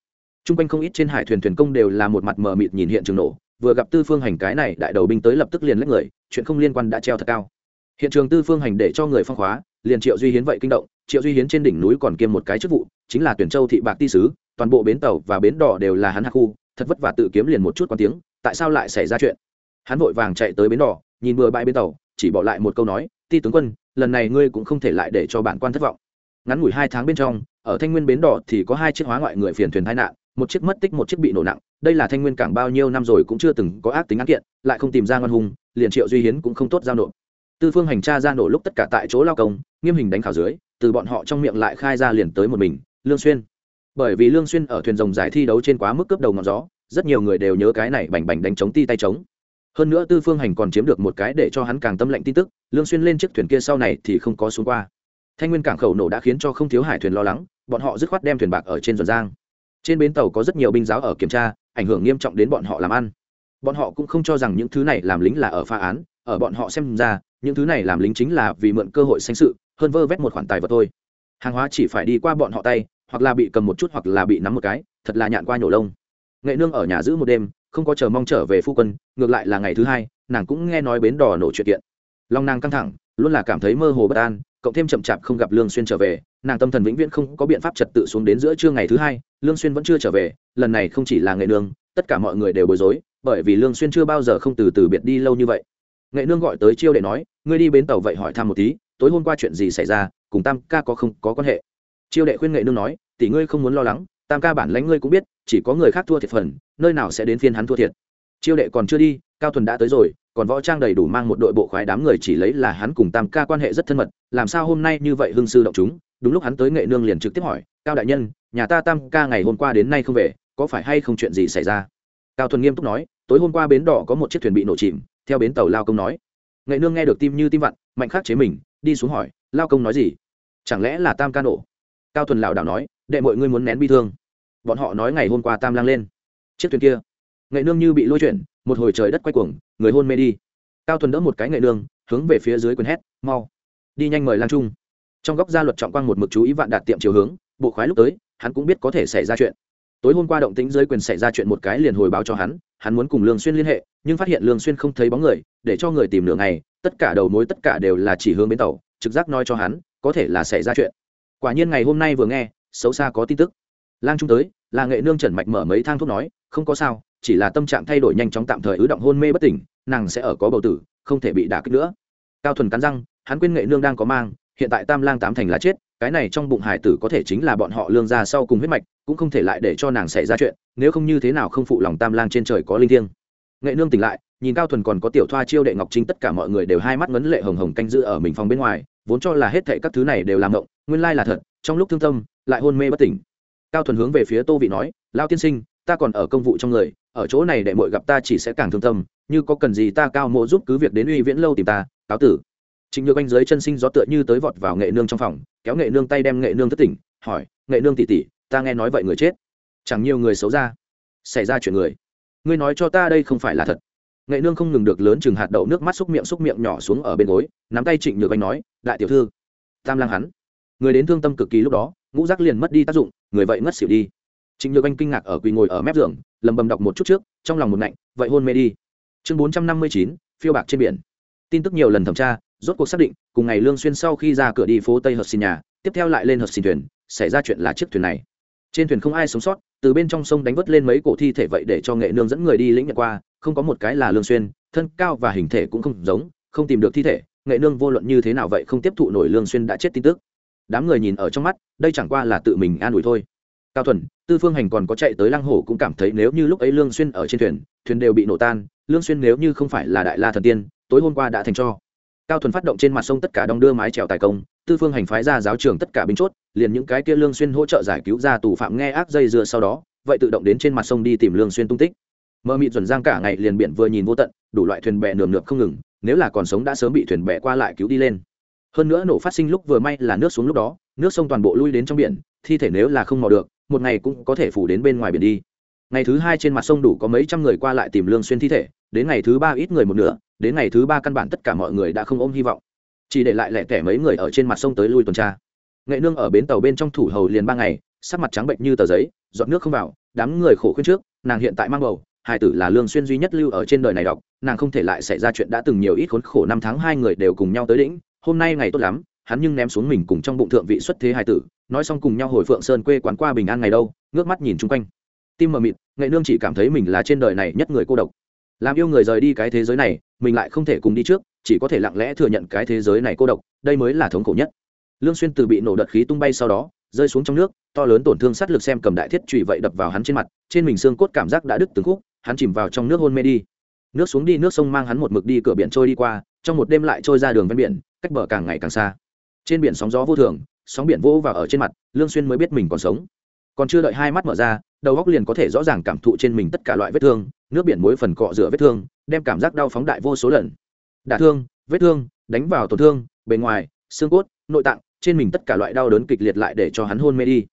T r u n g quanh không ít trên hải thuyền thuyền công đều là một mặt mờ mịt nhìn hiện trường nổ, vừa gặp tư phương hành cái này đại đầu binh tới lập tức liền lấy người, chuyện không liên quan đã treo thật cao. Hiện trường tư phương hành để cho người phong khóa, liền triệu duy hiến vậy kinh động, triệu duy hiến trên đỉnh núi còn kiêm một cái chức vụ, chính là tuyển châu thị bạc ti sứ toàn bộ bến tàu và bến đỏ đều là hắn hạ khu, thật vất vả tự kiếm liền một chút quan tiếng, tại sao lại xảy ra chuyện? Hắn vội vàng chạy tới bến đỏ, nhìn bừa bãi bến tàu, chỉ bỏ lại một câu nói, ti tướng quân, lần này ngươi cũng không thể lại để cho bản quan thất vọng. Ngắn ngủi hai tháng bên trong, ở thanh nguyên bến đỏ thì có hai chiếc hóa ngoại người phiền thuyền tai nạn, một chiếc mất tích, một chiếc bị nổ nặng. Đây là thanh nguyên cảng bao nhiêu năm rồi cũng chưa từng có ác tính án kiện, lại không tìm ra ngoan hùng, liền triệu duy hiến cũng không tốt giao nộp. Tư phương hành tra ra nổ lúc tất cả tại chỗ lao công, nghiêm hình đánh khảo dưới, từ bọn họ trong miệng lại khai ra liền tới một mình, lương xuyên bởi vì lương xuyên ở thuyền rồng giải thi đấu trên quá mức cướp đầu ngọn gió, rất nhiều người đều nhớ cái này bành bành đánh chống ti tay chống hơn nữa tư phương hành còn chiếm được một cái để cho hắn càng tâm lệnh tin tức, lương xuyên lên chiếc thuyền kia sau này thì không có xuống qua. Thanh nguyên cảng khẩu nổ đã khiến cho không thiếu hải thuyền lo lắng, bọn họ dứt khoát đem thuyền bạc ở trên giòn giang. Trên bến tàu có rất nhiều binh giáo ở kiểm tra, ảnh hưởng nghiêm trọng đến bọn họ làm ăn. Bọn họ cũng không cho rằng những thứ này làm lính là ở pha án, ở bọn họ xem ra, những thứ này làm lính chính là vì mượn cơ hội sanh sự, hơn vơ vét một khoản tài vật thôi. Hàng hóa chỉ phải đi qua bọn họ tay hoặc là bị cầm một chút hoặc là bị nắm một cái, thật là nhạn qua nhổ lông. Nghệ nương ở nhà giữ một đêm, không có chờ mong trở về phu quân, ngược lại là ngày thứ hai, nàng cũng nghe nói bến đò nổ chuyện kiện. Long nàng căng thẳng, luôn là cảm thấy mơ hồ bất an, cộng thêm chậm chạp không gặp lương xuyên trở về, nàng tâm thần vĩnh viễn không có biện pháp trật tự xuống đến giữa trưa ngày thứ hai, lương xuyên vẫn chưa trở về, lần này không chỉ là nghệ nương, tất cả mọi người đều bối rối, bởi vì lương xuyên chưa bao giờ không từ từ biệt đi lâu như vậy. Nghệ nương gọi tới chiêu để nói, ngươi đi bến tàu vậy hỏi thăm một tí, tối hôm qua chuyện gì xảy ra, cùng tam ca có không có quan hệ? Chiêu đệ khuyên nghệ nương nói, tỷ ngươi không muốn lo lắng, tam ca bản lãnh ngươi cũng biết, chỉ có người khác thua thiệt phần, nơi nào sẽ đến phiên hắn thua thiệt. Chiêu đệ còn chưa đi, cao thuần đã tới rồi, còn võ trang đầy đủ mang một đội bộ khoái đám người chỉ lấy là hắn cùng tam ca quan hệ rất thân mật, làm sao hôm nay như vậy hưng sư động chúng? Đúng lúc hắn tới nghệ nương liền trực tiếp hỏi, cao đại nhân, nhà ta tam ca ngày hôm qua đến nay không về, có phải hay không chuyện gì xảy ra? Cao thuần nghiêm túc nói, tối hôm qua bến đỏ có một chiếc thuyền bị nổ chìm, theo bến tàu lao công nói. Nghệ nương nghe được tim như tim vặn, mạnh khắc chế mình, đi xuống hỏi, lao công nói gì? Chẳng lẽ là tam ca nổ? Cao thuần lảo đảo nói, đệ mọi ngươi muốn nén bi thương. Bọn họ nói ngày hôm qua tam lang lên. Chiếc thuyền kia, nghệ nương như bị lôi chuyển, một hồi trời đất quay cuồng, người hôn mê đi. Cao thuần đỡ một cái nghệ nương, hướng về phía dưới quyền hét, mau, đi nhanh mời lang trung. Trong góc gia luật trọng quang một mực chú ý vạn đạt tiệm chiều hướng, bộ khoái lúc tới, hắn cũng biết có thể xảy ra chuyện. Tối hôm qua động tĩnh dưới quyền xảy ra chuyện một cái liền hồi báo cho hắn hắn muốn cùng lương xuyên liên hệ, nhưng phát hiện lương xuyên không thấy bóng người, để cho người tìm nửa ngày, tất cả đầu mối tất cả đều là chỉ hướng bến tàu, trực giác nói cho hắn, có thể là xảy ra chuyện quả nhiên ngày hôm nay vừa nghe, xấu xa có tin tức. Lang trung tới, là nghệ nương trần mạch mở mấy thang thuốc nói, không có sao, chỉ là tâm trạng thay đổi nhanh chóng tạm thời ứ động hôn mê bất tỉnh, nàng sẽ ở có bầu tử, không thể bị đả kích nữa. Cao thuần cắn răng, hắn quên nghệ nương đang có mang, hiện tại tam lang tám thành là chết, cái này trong bụng hải tử có thể chính là bọn họ lương ra sau cùng huyết mạch, cũng không thể lại để cho nàng xảy ra chuyện, nếu không như thế nào không phụ lòng tam lang trên trời có linh thiêng. Nghệ nương tỉnh lại, nhìn cao thuần còn có tiểu thoa chiêu đệ ngọc trinh tất cả mọi người đều hai mắt ngấn lệ hồng hồng canh giữ ở mình phòng bên ngoài vốn cho là hết thệ các thứ này đều làm ngộng nguyên lai là thật trong lúc thương tâm lại hôn mê bất tỉnh. Cao thuần hướng về phía tô vị nói lao tiên sinh ta còn ở công vụ trong người ở chỗ này để mội gặp ta chỉ sẽ càng thương tâm như có cần gì ta cao mộ giúp cứ việc đến uy viễn lâu tìm ta cáo tử. Chính Nhược Anh dưới chân sinh gió tựa như tới vọt vào nghệ nương trong phòng, kéo nghệ nương tay đem nghệ nương thất tỉnh, hỏi: "Nghệ nương tỷ tỷ, ta nghe nói vậy người chết, chẳng nhiều người xấu ra, xảy ra chuyện người, ngươi nói cho ta đây không phải là thật." Nghệ nương không ngừng được lớn chừng hạt đậu nước mắt xúc miệng xúc miệng nhỏ xuống ở bên gối, nắm tay Trịnh Nhược Anh nói: "Đại tiểu thư, Tam Lang hắn, người đến thương tâm cực kỳ lúc đó, ngũ giác liền mất đi tác dụng, người vậy ngất xỉu đi." Trịnh Nhược Anh kinh ngạc ở quỳ ngồi ở mép giường, lầm bầm đọc một chút trước, trong lòng một ngạnh, vậy hôn mê đi. Chương bốn trăm năm mươi chín phiêu bạc trên biển. Tin tức nhiều lần thẩm tra, rốt cuộc xác định cùng ngày lương xuyên sau khi ra cửa đi phố tây hợp xin nhà tiếp theo lại lên hợp xin thuyền xảy ra chuyện là chiếc thuyền này trên thuyền không ai sống sót từ bên trong sông đánh vớt lên mấy cổ thi thể vậy để cho nghệ nương dẫn người đi lĩnh nhận qua không có một cái là lương xuyên, thân cao và hình thể cũng không giống, không tìm được thi thể, nghệ nương vô luận như thế nào vậy không tiếp thụ nổi lương xuyên đã chết tin tức. Đám người nhìn ở trong mắt, đây chẳng qua là tự mình an ủi thôi. Cao thuần, tư phương hành còn có chạy tới lăng hổ cũng cảm thấy nếu như lúc ấy lương xuyên ở trên thuyền thuyền đều bị nổ tan, lương xuyên nếu như không phải là đại la thần tiên, tối hôm qua đã thành cho. Cao thuần phát động trên mặt sông tất cả đong đưa mái trèo tài công, tư phương hành phái ra giáo trường tất cả binh chốt, liền những cái kia lương xuyên hỗ trợ giải cứu ra tù phạm nghe ác dây dưa sau đó, vậy tự động đến trên mặt sông đi tìm lương xuyên tung tích mơ mịt dần giang cả ngày liền biển vừa nhìn vô tận, đủ loại thuyền bè nườm nượp không ngừng, nếu là còn sống đã sớm bị thuyền bè qua lại cứu đi lên. Hơn nữa nổ phát sinh lúc vừa may là nước xuống lúc đó, nước sông toàn bộ lui đến trong biển, thi thể nếu là không mò được, một ngày cũng có thể phủ đến bên ngoài biển đi. Ngày thứ hai trên mặt sông đủ có mấy trăm người qua lại tìm lương xuyên thi thể, đến ngày thứ ba ít người một nửa, đến ngày thứ ba căn bản tất cả mọi người đã không ôm hy vọng. Chỉ để lại lẻ tẻ mấy người ở trên mặt sông tới lui tuần tra. Nghệ nương ở bến tàu bên trong thủ hầu liền ba ngày, sắc mặt trắng bệnh như tờ giấy dọn nước không vào, đám người khổ khuyên trước, nàng hiện tại mang bầu hai tử là lương xuyên duy nhất lưu ở trên đời này đọc, nàng không thể lại xảy ra chuyện đã từng nhiều ít khốn khổ năm tháng hai người đều cùng nhau tới đỉnh, hôm nay ngày tốt lắm, hắn nhưng ném xuống mình cùng trong bụng thượng vị xuất thế hai tử, nói xong cùng nhau hồi phượng sơn quê quán qua bình an ngày đâu, ngước mắt nhìn chung quanh. Tim mờ mịt, nghệ nương chỉ cảm thấy mình là trên đời này nhất người cô độc. Làm yêu người rời đi cái thế giới này, mình lại không thể cùng đi trước, chỉ có thể lặng lẽ thừa nhận cái thế giới này cô độc, đây mới là thống khổ nhất. Lương xuyên từ bị nổ đợt khí tung bay sau đó, rơi xuống trong nước, to lớn tổn thương sát lực xem cầm đại thiết chùy vậy đập vào hắn trên mặt, trên mình xương cốt cảm giác đã đứt từng khúc hắn chìm vào trong nước hôn mê đi. Nước xuống đi, nước sông mang hắn một mực đi cửa biển trôi đi qua, trong một đêm lại trôi ra đường ven biển, cách bờ càng ngày càng xa. Trên biển sóng gió vô thường, sóng biển vỗ vào ở trên mặt, lương xuyên mới biết mình còn sống. Còn chưa đợi hai mắt mở ra, đầu óc liền có thể rõ ràng cảm thụ trên mình tất cả loại vết thương, nước biển muối phần cọ rửa vết thương, đem cảm giác đau phóng đại vô số lần. Đả thương, vết thương, đánh vào tổn thương, bề ngoài, xương cốt, nội tạng, trên mình tất cả loại đau đớn kịch liệt lại để cho hắn hôn mê đi.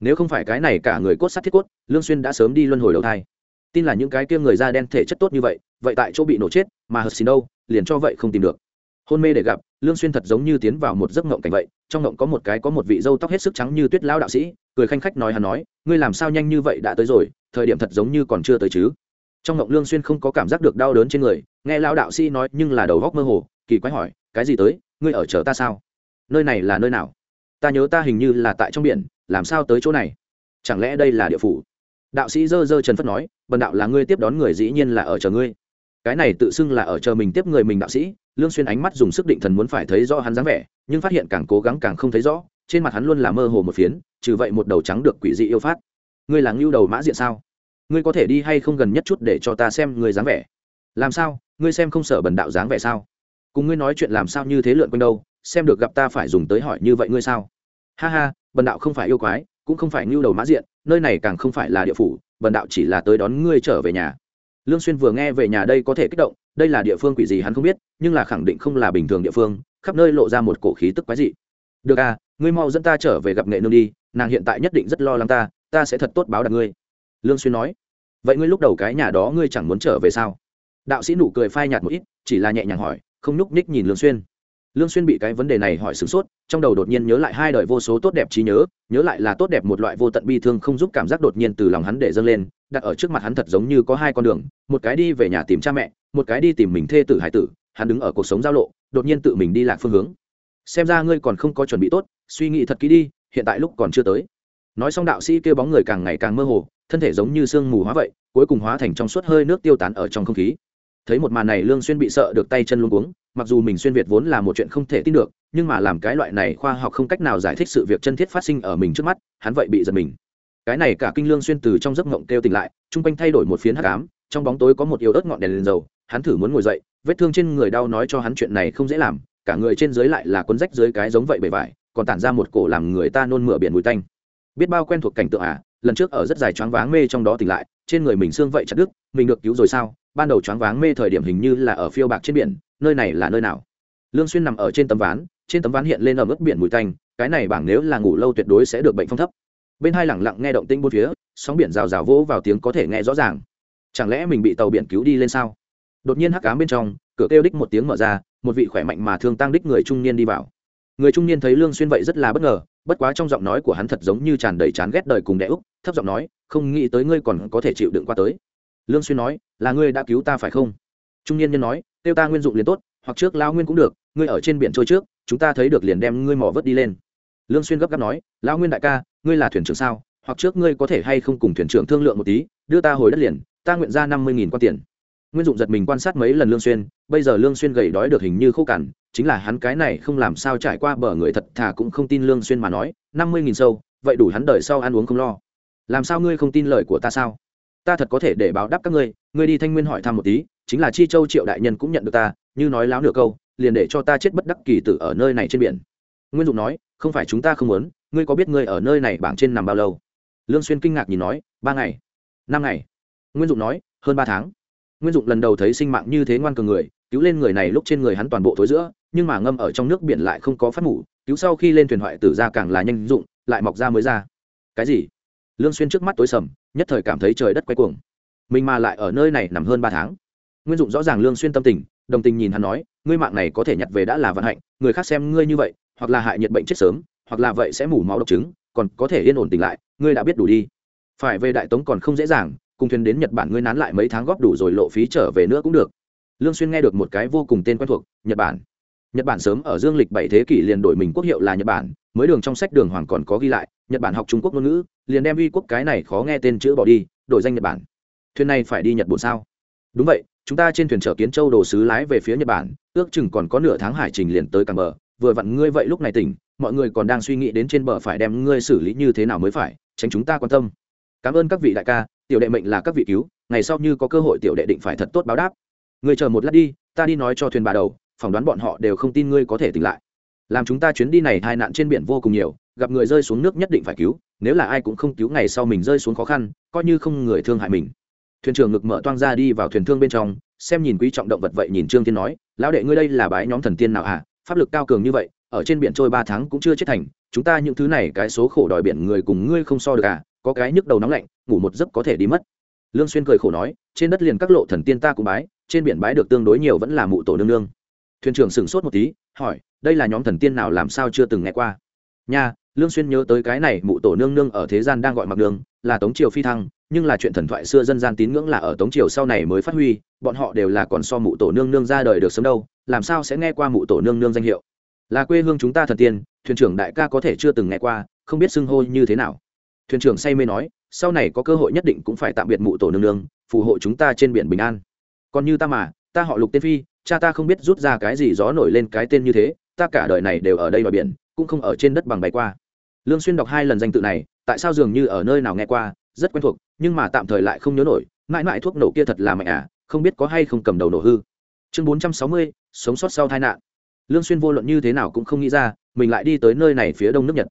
Nếu không phải cái này cả người cốt sắt thiết cốt, lương xuyên đã sớm đi luân hồi đầu thai tin là những cái kia người da đen thể chất tốt như vậy vậy tại chỗ bị nổ chết, mà hờ xin đâu, liền cho vậy không tìm được. Hôn mê để gặp, lương xuyên thật giống như tiến vào một giấc ngộng cảnh vậy, trong ngộng có một cái có một vị dâu tóc hết sức trắng như tuyết lão đạo sĩ, cười khanh khách nói hắn nói, ngươi làm sao nhanh như vậy đã tới rồi, thời điểm thật giống như còn chưa tới chứ? Trong ngộng lương xuyên không có cảm giác được đau đớn trên người, nghe lão đạo sĩ nói nhưng là đầu góc mơ hồ, kỳ quái hỏi, cái gì tới, ngươi ở chờ ta sao? Nơi này là nơi nào? Ta nhớ ta hình như là tại trong biển, làm sao tới chỗ này? Chẳng lẽ đây là địa phủ? Đạo sĩ dơ dơ trần phất nói, bần đạo là ngươi tiếp đón người dĩ nhiên là ở chờ ngươi. Cái này tự xưng là ở chờ mình tiếp người mình đạo sĩ, lương xuyên ánh mắt dùng sức định thần muốn phải thấy rõ hắn dáng vẻ, nhưng phát hiện càng cố gắng càng không thấy rõ, trên mặt hắn luôn là mơ hồ một phiến, trừ vậy một đầu trắng được quỷ dị yêu phát. Ngươi là ngưu đầu mã diện sao? Ngươi có thể đi hay không gần nhất chút để cho ta xem ngươi dáng vẻ? Làm sao? Ngươi xem không sợ bần đạo dáng vẻ sao? Cùng ngươi nói chuyện làm sao như thế lượn quanh đâu, xem được gặp ta phải dùng tới hỏi như vậy ngươi sao? Ha ha, bần đạo không phải yêu quái, cũng không phải ngưu đầu mã diện nơi này càng không phải là địa phủ bần đạo chỉ là tới đón ngươi trở về nhà. Lương xuyên vừa nghe về nhà đây có thể kích động, đây là địa phương quỷ gì hắn không biết, nhưng là khẳng định không là bình thường địa phương, khắp nơi lộ ra một cổ khí tức quái dị. Được à ngươi mau dẫn ta trở về gặp nghệ nương đi, nàng hiện tại nhất định rất lo lắng ta ta sẽ thật tốt báo đáp ngươi. Lương xuyên nói, vậy ngươi lúc đầu cái nhà đó ngươi chẳng muốn trở về sao? Đạo sĩ nụ cười phai nhạt một ít, chỉ là nhẹ nhàng hỏi, không núc ních nhìn lương xuyên. Lương xuyên bị cái vấn đề này hỏi sửng sốt trong đầu đột nhiên nhớ lại hai đời vô số tốt đẹp trí nhớ nhớ lại là tốt đẹp một loại vô tận bi thương không giúp cảm giác đột nhiên từ lòng hắn để dâng lên, đặt ở trước mặt hắn thật giống như có hai con đường, một cái đi về nhà tìm cha mẹ, một cái đi tìm mình thê tử hải tử, hắn đứng ở cuộc sống giao lộ, đột nhiên tự mình đi lạc phương hướng. Xem ra ngươi còn không có chuẩn bị tốt, suy nghĩ thật kỹ đi, hiện tại lúc còn chưa tới. Nói xong đạo sĩ kêu bóng người càng ngày càng mơ hồ, thân thể giống như sương mù hóa vậy, cuối cùng hóa thành trong suốt hơi nước tiêu tán ở trong không khí thấy một màn này lương xuyên bị sợ được tay chân luống cuống, mặc dù mình xuyên việt vốn là một chuyện không thể tin được, nhưng mà làm cái loại này khoa học không cách nào giải thích sự việc chân thiết phát sinh ở mình trước mắt, hắn vậy bị giật mình. Cái này cả kinh lương xuyên từ trong giấc ngọng kêu tỉnh lại trung quanh thay đổi một phiến hắc ám, trong bóng tối có một yếu ớt ngọn đèn lên dầu, hắn thử muốn ngồi dậy, vết thương trên người đau nói cho hắn chuyện này không dễ làm, cả người trên dưới lại là cuốn rách dưới cái giống vậy bề vải còn tản ra một cổ làm người ta nôn mửa biển mùi tanh. Biết bao quen thuộc cảnh tượng à lần trước ở rất dài choáng váng mê trong đó tỉnh lại, trên người mình xương vậy chặt đứt, mình được cứu rồi sao? Ban đầu choáng váng mê thời điểm hình như là ở phiêu bạc trên biển, nơi này là nơi nào? Lương xuyên nằm ở trên tấm ván, trên tấm ván hiện lên ở mức biển mùi tanh, cái này bảng nếu là ngủ lâu tuyệt đối sẽ được bệnh phong thấp. Bên hai lẳng lặng nghe động tĩnh bốn phía, sóng biển rào rào vỗ vào tiếng có thể nghe rõ ràng. Chẳng lẽ mình bị tàu biển cứu đi lên sao? Đột nhiên hắc ám bên trong, cửa kêu đích một tiếng mở ra, một vị khỏe mạnh mà thương tăng đích người trung niên đi vào. Người trung niên thấy lương xuyên vậy rất là bất ngờ, bất quá trong giọng nói của hắn thật giống như tràn đầy chán ghét đời cùng đẻ úc, thấp giọng nói, không nghĩ tới ngươi còn có thể chịu đựng qua tới. Lương xuyên nói là ngươi đã cứu ta phải không? Trung niên nhân nói, tiêu ta nguyên dụng liền tốt, hoặc trước lao nguyên cũng được, ngươi ở trên biển trôi trước, chúng ta thấy được liền đem ngươi mò vớt đi lên. Lương xuyên gấp gáp nói lao nguyên đại ca, ngươi là thuyền trưởng sao? Hoặc trước ngươi có thể hay không cùng thuyền trưởng thương lượng một tí, đưa ta hồi đất liền, ta nguyện ra năm mươi nghìn quan tiền. Nguyên dụng giật mình quan sát mấy lần lương xuyên, bây giờ lương xuyên gầy đói được hình như khô cằn, chính là hắn cái này không làm sao trải qua bờ người thật thà cũng không tin lương xuyên mà nói, năm mươi nghìn sâu, vậy đủ hắn đời sau ăn uống không lo. Làm sao ngươi không tin lời của ta sao? Ta thật có thể để báo đáp các ngươi ngươi đi thanh nguyên hỏi thăm một tí, chính là chi châu triệu đại nhân cũng nhận được ta, như nói láo nửa câu, liền để cho ta chết bất đắc kỳ tử ở nơi này trên biển. Nguyên dụng nói, không phải chúng ta không muốn, ngươi có biết ngươi ở nơi này bảng trên nằm bao lâu? Lương xuyên kinh ngạc nhìn nói, ba ngày. Năm ngày. Nguyên dụng nói, hơn ba tháng. Nguyên dụng lần đầu thấy sinh mạng như thế ngoan cường người, cứu lên người này lúc trên người hắn toàn bộ thối giữa, nhưng mà ngâm ở trong nước biển lại không có phát mủ cứu sau khi lên thuyền hoại tử ra càng là nhanh dụng, lại mọc ra mới ra. Cái gì? Lương xuyên trước mắt tối sầm nhất thời cảm thấy trời đất quay cuồng. Mình mà lại ở nơi này nằm hơn ba tháng. Nguyên dụng rõ ràng lương xuyên tâm tình, đồng tình nhìn hắn nói, ngươi mạng này có thể nhặt về đã là vận hạnh, người khác xem ngươi như vậy, hoặc là hại nhiệt bệnh chết sớm, hoặc là vậy sẽ mủ máu độc chứng, còn có thể yên ổn tỉnh lại, ngươi đã biết đủ đi. Phải về đại tống còn không dễ dàng, cùng thuyền đến nhật bản ngươi nán lại mấy tháng góp đủ rồi lộ phí trở về nữa cũng được. Lương xuyên nghe được một cái vô cùng tên quen thuộc, nhật bản. Nhật bản sớm ở dương lịch bảy thế kỷ liền đổi mình quốc hiệu là nhật bản mới đường trong sách đường hoàng còn có ghi lại, nhật bản học trung quốc ngôn ngữ, liền đem uy quốc cái này khó nghe tên chữ bỏ đi, đổi danh nhật bản. Thuyền này phải đi nhật bổn sao? Đúng vậy, chúng ta trên thuyền chở kiến châu đồ sứ lái về phía nhật bản, ước chừng còn có nửa tháng hải trình liền tới càng bờ, vừa vặn ngươi vậy lúc này tỉnh, mọi người còn đang suy nghĩ đến trên bờ phải đem ngươi xử lý như thế nào mới phải, tránh chúng ta quan tâm. Cảm ơn các vị đại ca, tiểu đệ mệnh là các vị cứu, ngày sau như có cơ hội tiểu đệ định phải thật tốt báo đáp. Người chờ một lát đi, ta đi nói cho thuyền bà đầu, phỏng đoán bọn họ đều không tin ngươi có thể tỉnh lại làm chúng ta chuyến đi này hai nạn trên biển vô cùng nhiều, gặp người rơi xuống nước nhất định phải cứu, nếu là ai cũng không cứu ngày sau mình rơi xuống khó khăn, coi như không người thương hại mình. Thuyền trưởng ngực mở toang ra đi vào thuyền thương bên trong, xem nhìn quý trọng động vật vậy nhìn trương tiên nói, lão đệ ngươi đây là bái nhóm thần tiên nào à? pháp lực cao cường như vậy, ở trên biển trôi ba tháng cũng chưa chết thành, chúng ta những thứ này cái số khổ đòi biển người cùng ngươi không so được à có cái nhức đầu nóng lạnh, ngủ một giấc có thể đi mất. Lương xuyên cười khổ nói, trên đất liền các lộ thần tiên ta cũng bái, trên biển bái được tương đối nhiều vẫn là mụ tổ nương nương. Thuyền trưởng sững sốt một tí, hỏi đây là nhóm thần tiên nào làm sao chưa từng nghe qua? Nha, lương xuyên nhớ tới cái này, mụ tổ nương nương ở thế gian đang gọi mặc đường, là tống triều phi thăng, nhưng là chuyện thần thoại xưa dân gian tín ngưỡng là ở tống triều sau này mới phát huy, bọn họ đều là còn so mụ tổ nương nương ra đời được sớm đâu, làm sao sẽ nghe qua mụ tổ nương nương danh hiệu? Là quê hương chúng ta thần tiên, thuyền trưởng đại ca có thể chưa từng nghe qua, không biết xưng hô như thế nào. Thuyền trưởng say mê nói, sau này có cơ hội nhất định cũng phải tạm biệt mụ tổ nương nương, phù hộ chúng ta trên biển bình an. Còn như ta mà, ta họ lục tên phi, cha ta không biết rút ra cái gì gió nổi lên cái tên như thế ta cả đời này đều ở đây ngoài biển cũng không ở trên đất bằng bay qua. Lương xuyên đọc hai lần danh tự này tại sao dường như ở nơi nào nghe qua rất quen thuộc nhưng mà tạm thời lại không nhớ nổi mãi mãi thuốc nổ kia thật là mạnh à không biết có hay không cầm đầu nổ hư. Chương 460, sống sót sau tai nạn. Lương xuyên vô luận như thế nào cũng không nghĩ ra mình lại đi tới nơi này phía đông nước nhật.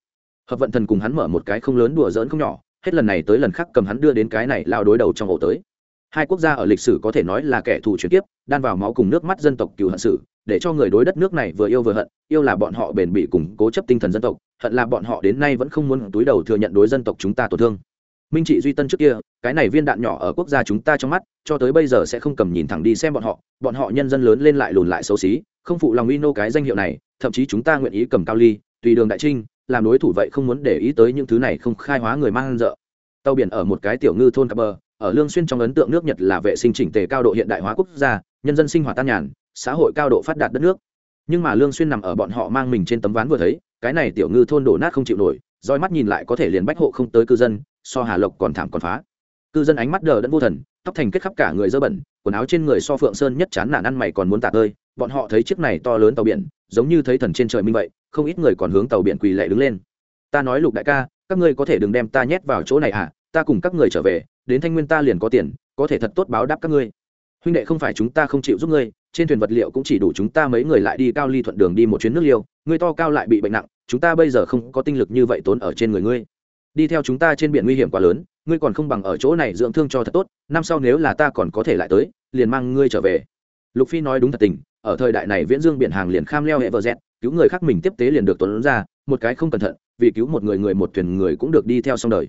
Hợp vận thần cùng hắn mở một cái không lớn đùa giỡn không nhỏ hết lần này tới lần khác cầm hắn đưa đến cái này lao đối đầu trong ổ tới. Hai quốc gia ở lịch sử có thể nói là kẻ thù chuyển tiếp đan vào máu cùng nước mắt dân tộc cựu hận sử để cho người đối đất nước này vừa yêu vừa hận, yêu là bọn họ bền bỉ củng cố chấp tinh thần dân tộc, hận là bọn họ đến nay vẫn không muốn túi đầu thừa nhận đối dân tộc chúng ta tổn thương. Minh trị duy tân trước kia, cái này viên đạn nhỏ ở quốc gia chúng ta trong mắt, cho tới bây giờ sẽ không cầm nhìn thẳng đi xem bọn họ bọn họ nhân dân lớn lên lại lùn lại xấu xí, không phụ lòng uy nô cái danh hiệu này, thậm chí chúng ta nguyện ý cầm cao ly, tùy đường đại trinh, làm đối thủ vậy không muốn để ý tới những thứ này không khai hóa người mang dợ. Tàu biển ở một cái tiểu ngư thôn cặp bờ, ở lương xuyên trong ấn tượng nước nhật là vệ sinh chỉnh tề cao độ hiện đại hóa quốc gia, nhân dân sinh hoạt tan nhàn xã hội cao độ phát đạt đất nước. Nhưng mà lương xuyên nằm ở bọn họ mang mình trên tấm ván vừa thấy, cái này tiểu ngư thôn đổ nát không chịu nổi, roi mắt nhìn lại có thể liền bách hộ không tới cư dân, so hà lộc còn thảm còn phá. Cư dân ánh mắt đờ đẫn vô thần, tóc thành kết khắp cả người dơ bẩn, quần áo trên người so phượng sơn nhất chán nản ăn mày còn muốn tạt ơi bọn họ thấy chiếc này to lớn tàu biển, giống như thấy thần trên trời minh vậy, không ít người còn hướng tàu biển quỳ lệ đứng lên. Ta nói lục đại ca, các ngươi có thể đừng đem ta nhét vào chỗ này à ta cùng các người trở về, đến thanh nguyên ta liền có tiền, có thể thật tốt báo đáp các ngươi. Huynh đệ không phải chúng ta không chịu giúp ngươi trên thuyền vật liệu cũng chỉ đủ chúng ta mấy người lại đi cao ly thuận đường đi một chuyến nước liêu, ngươi to cao lại bị bệnh nặng, chúng ta bây giờ không có tinh lực như vậy tốn ở trên người ngươi. Đi theo chúng ta trên biển nguy hiểm quá lớn, ngươi còn không bằng ở chỗ này dưỡng thương cho thật tốt, năm sau nếu là ta còn có thể lại tới, liền mang ngươi trở về. Lục phi nói đúng thật tình, ở thời đại này viễn dương biển hàng liền kham leo hệ vợ dẹt, cứu người khác mình tiếp tế liền được tuấn ra, một cái không cẩn thận, vì cứu một người người một thuyền người cũng được đi theo xong đời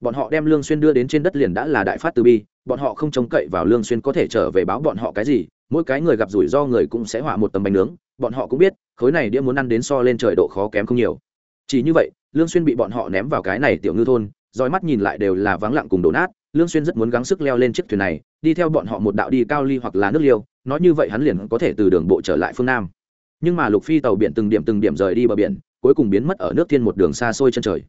bọn họ đem lương xuyên đưa đến trên đất liền đã là đại phát từ bi, bọn họ không trông cậy vào lương xuyên có thể trở về báo bọn họ cái gì, mỗi cái người gặp rủi ro người cũng sẽ hỏa một tấm bánh nướng, bọn họ cũng biết, khối này đĩa muốn ăn đến so lên trời độ khó kém không nhiều. Chỉ như vậy, lương xuyên bị bọn họ ném vào cái này tiểu ngư thôn dõi mắt nhìn lại đều là vắng lặng cùng đổ nát, lương xuyên rất muốn gắng sức leo lên chiếc thuyền này, đi theo bọn họ một đạo đi cao ly hoặc là nước liêu, nói như vậy hắn liền có thể từ đường bộ trở lại phương nam. Nhưng mà lục phi tàu biển từng điểm từng điểm rời đi bờ biển, cuối cùng biến mất ở nước thiên một đường xa xôi chân trời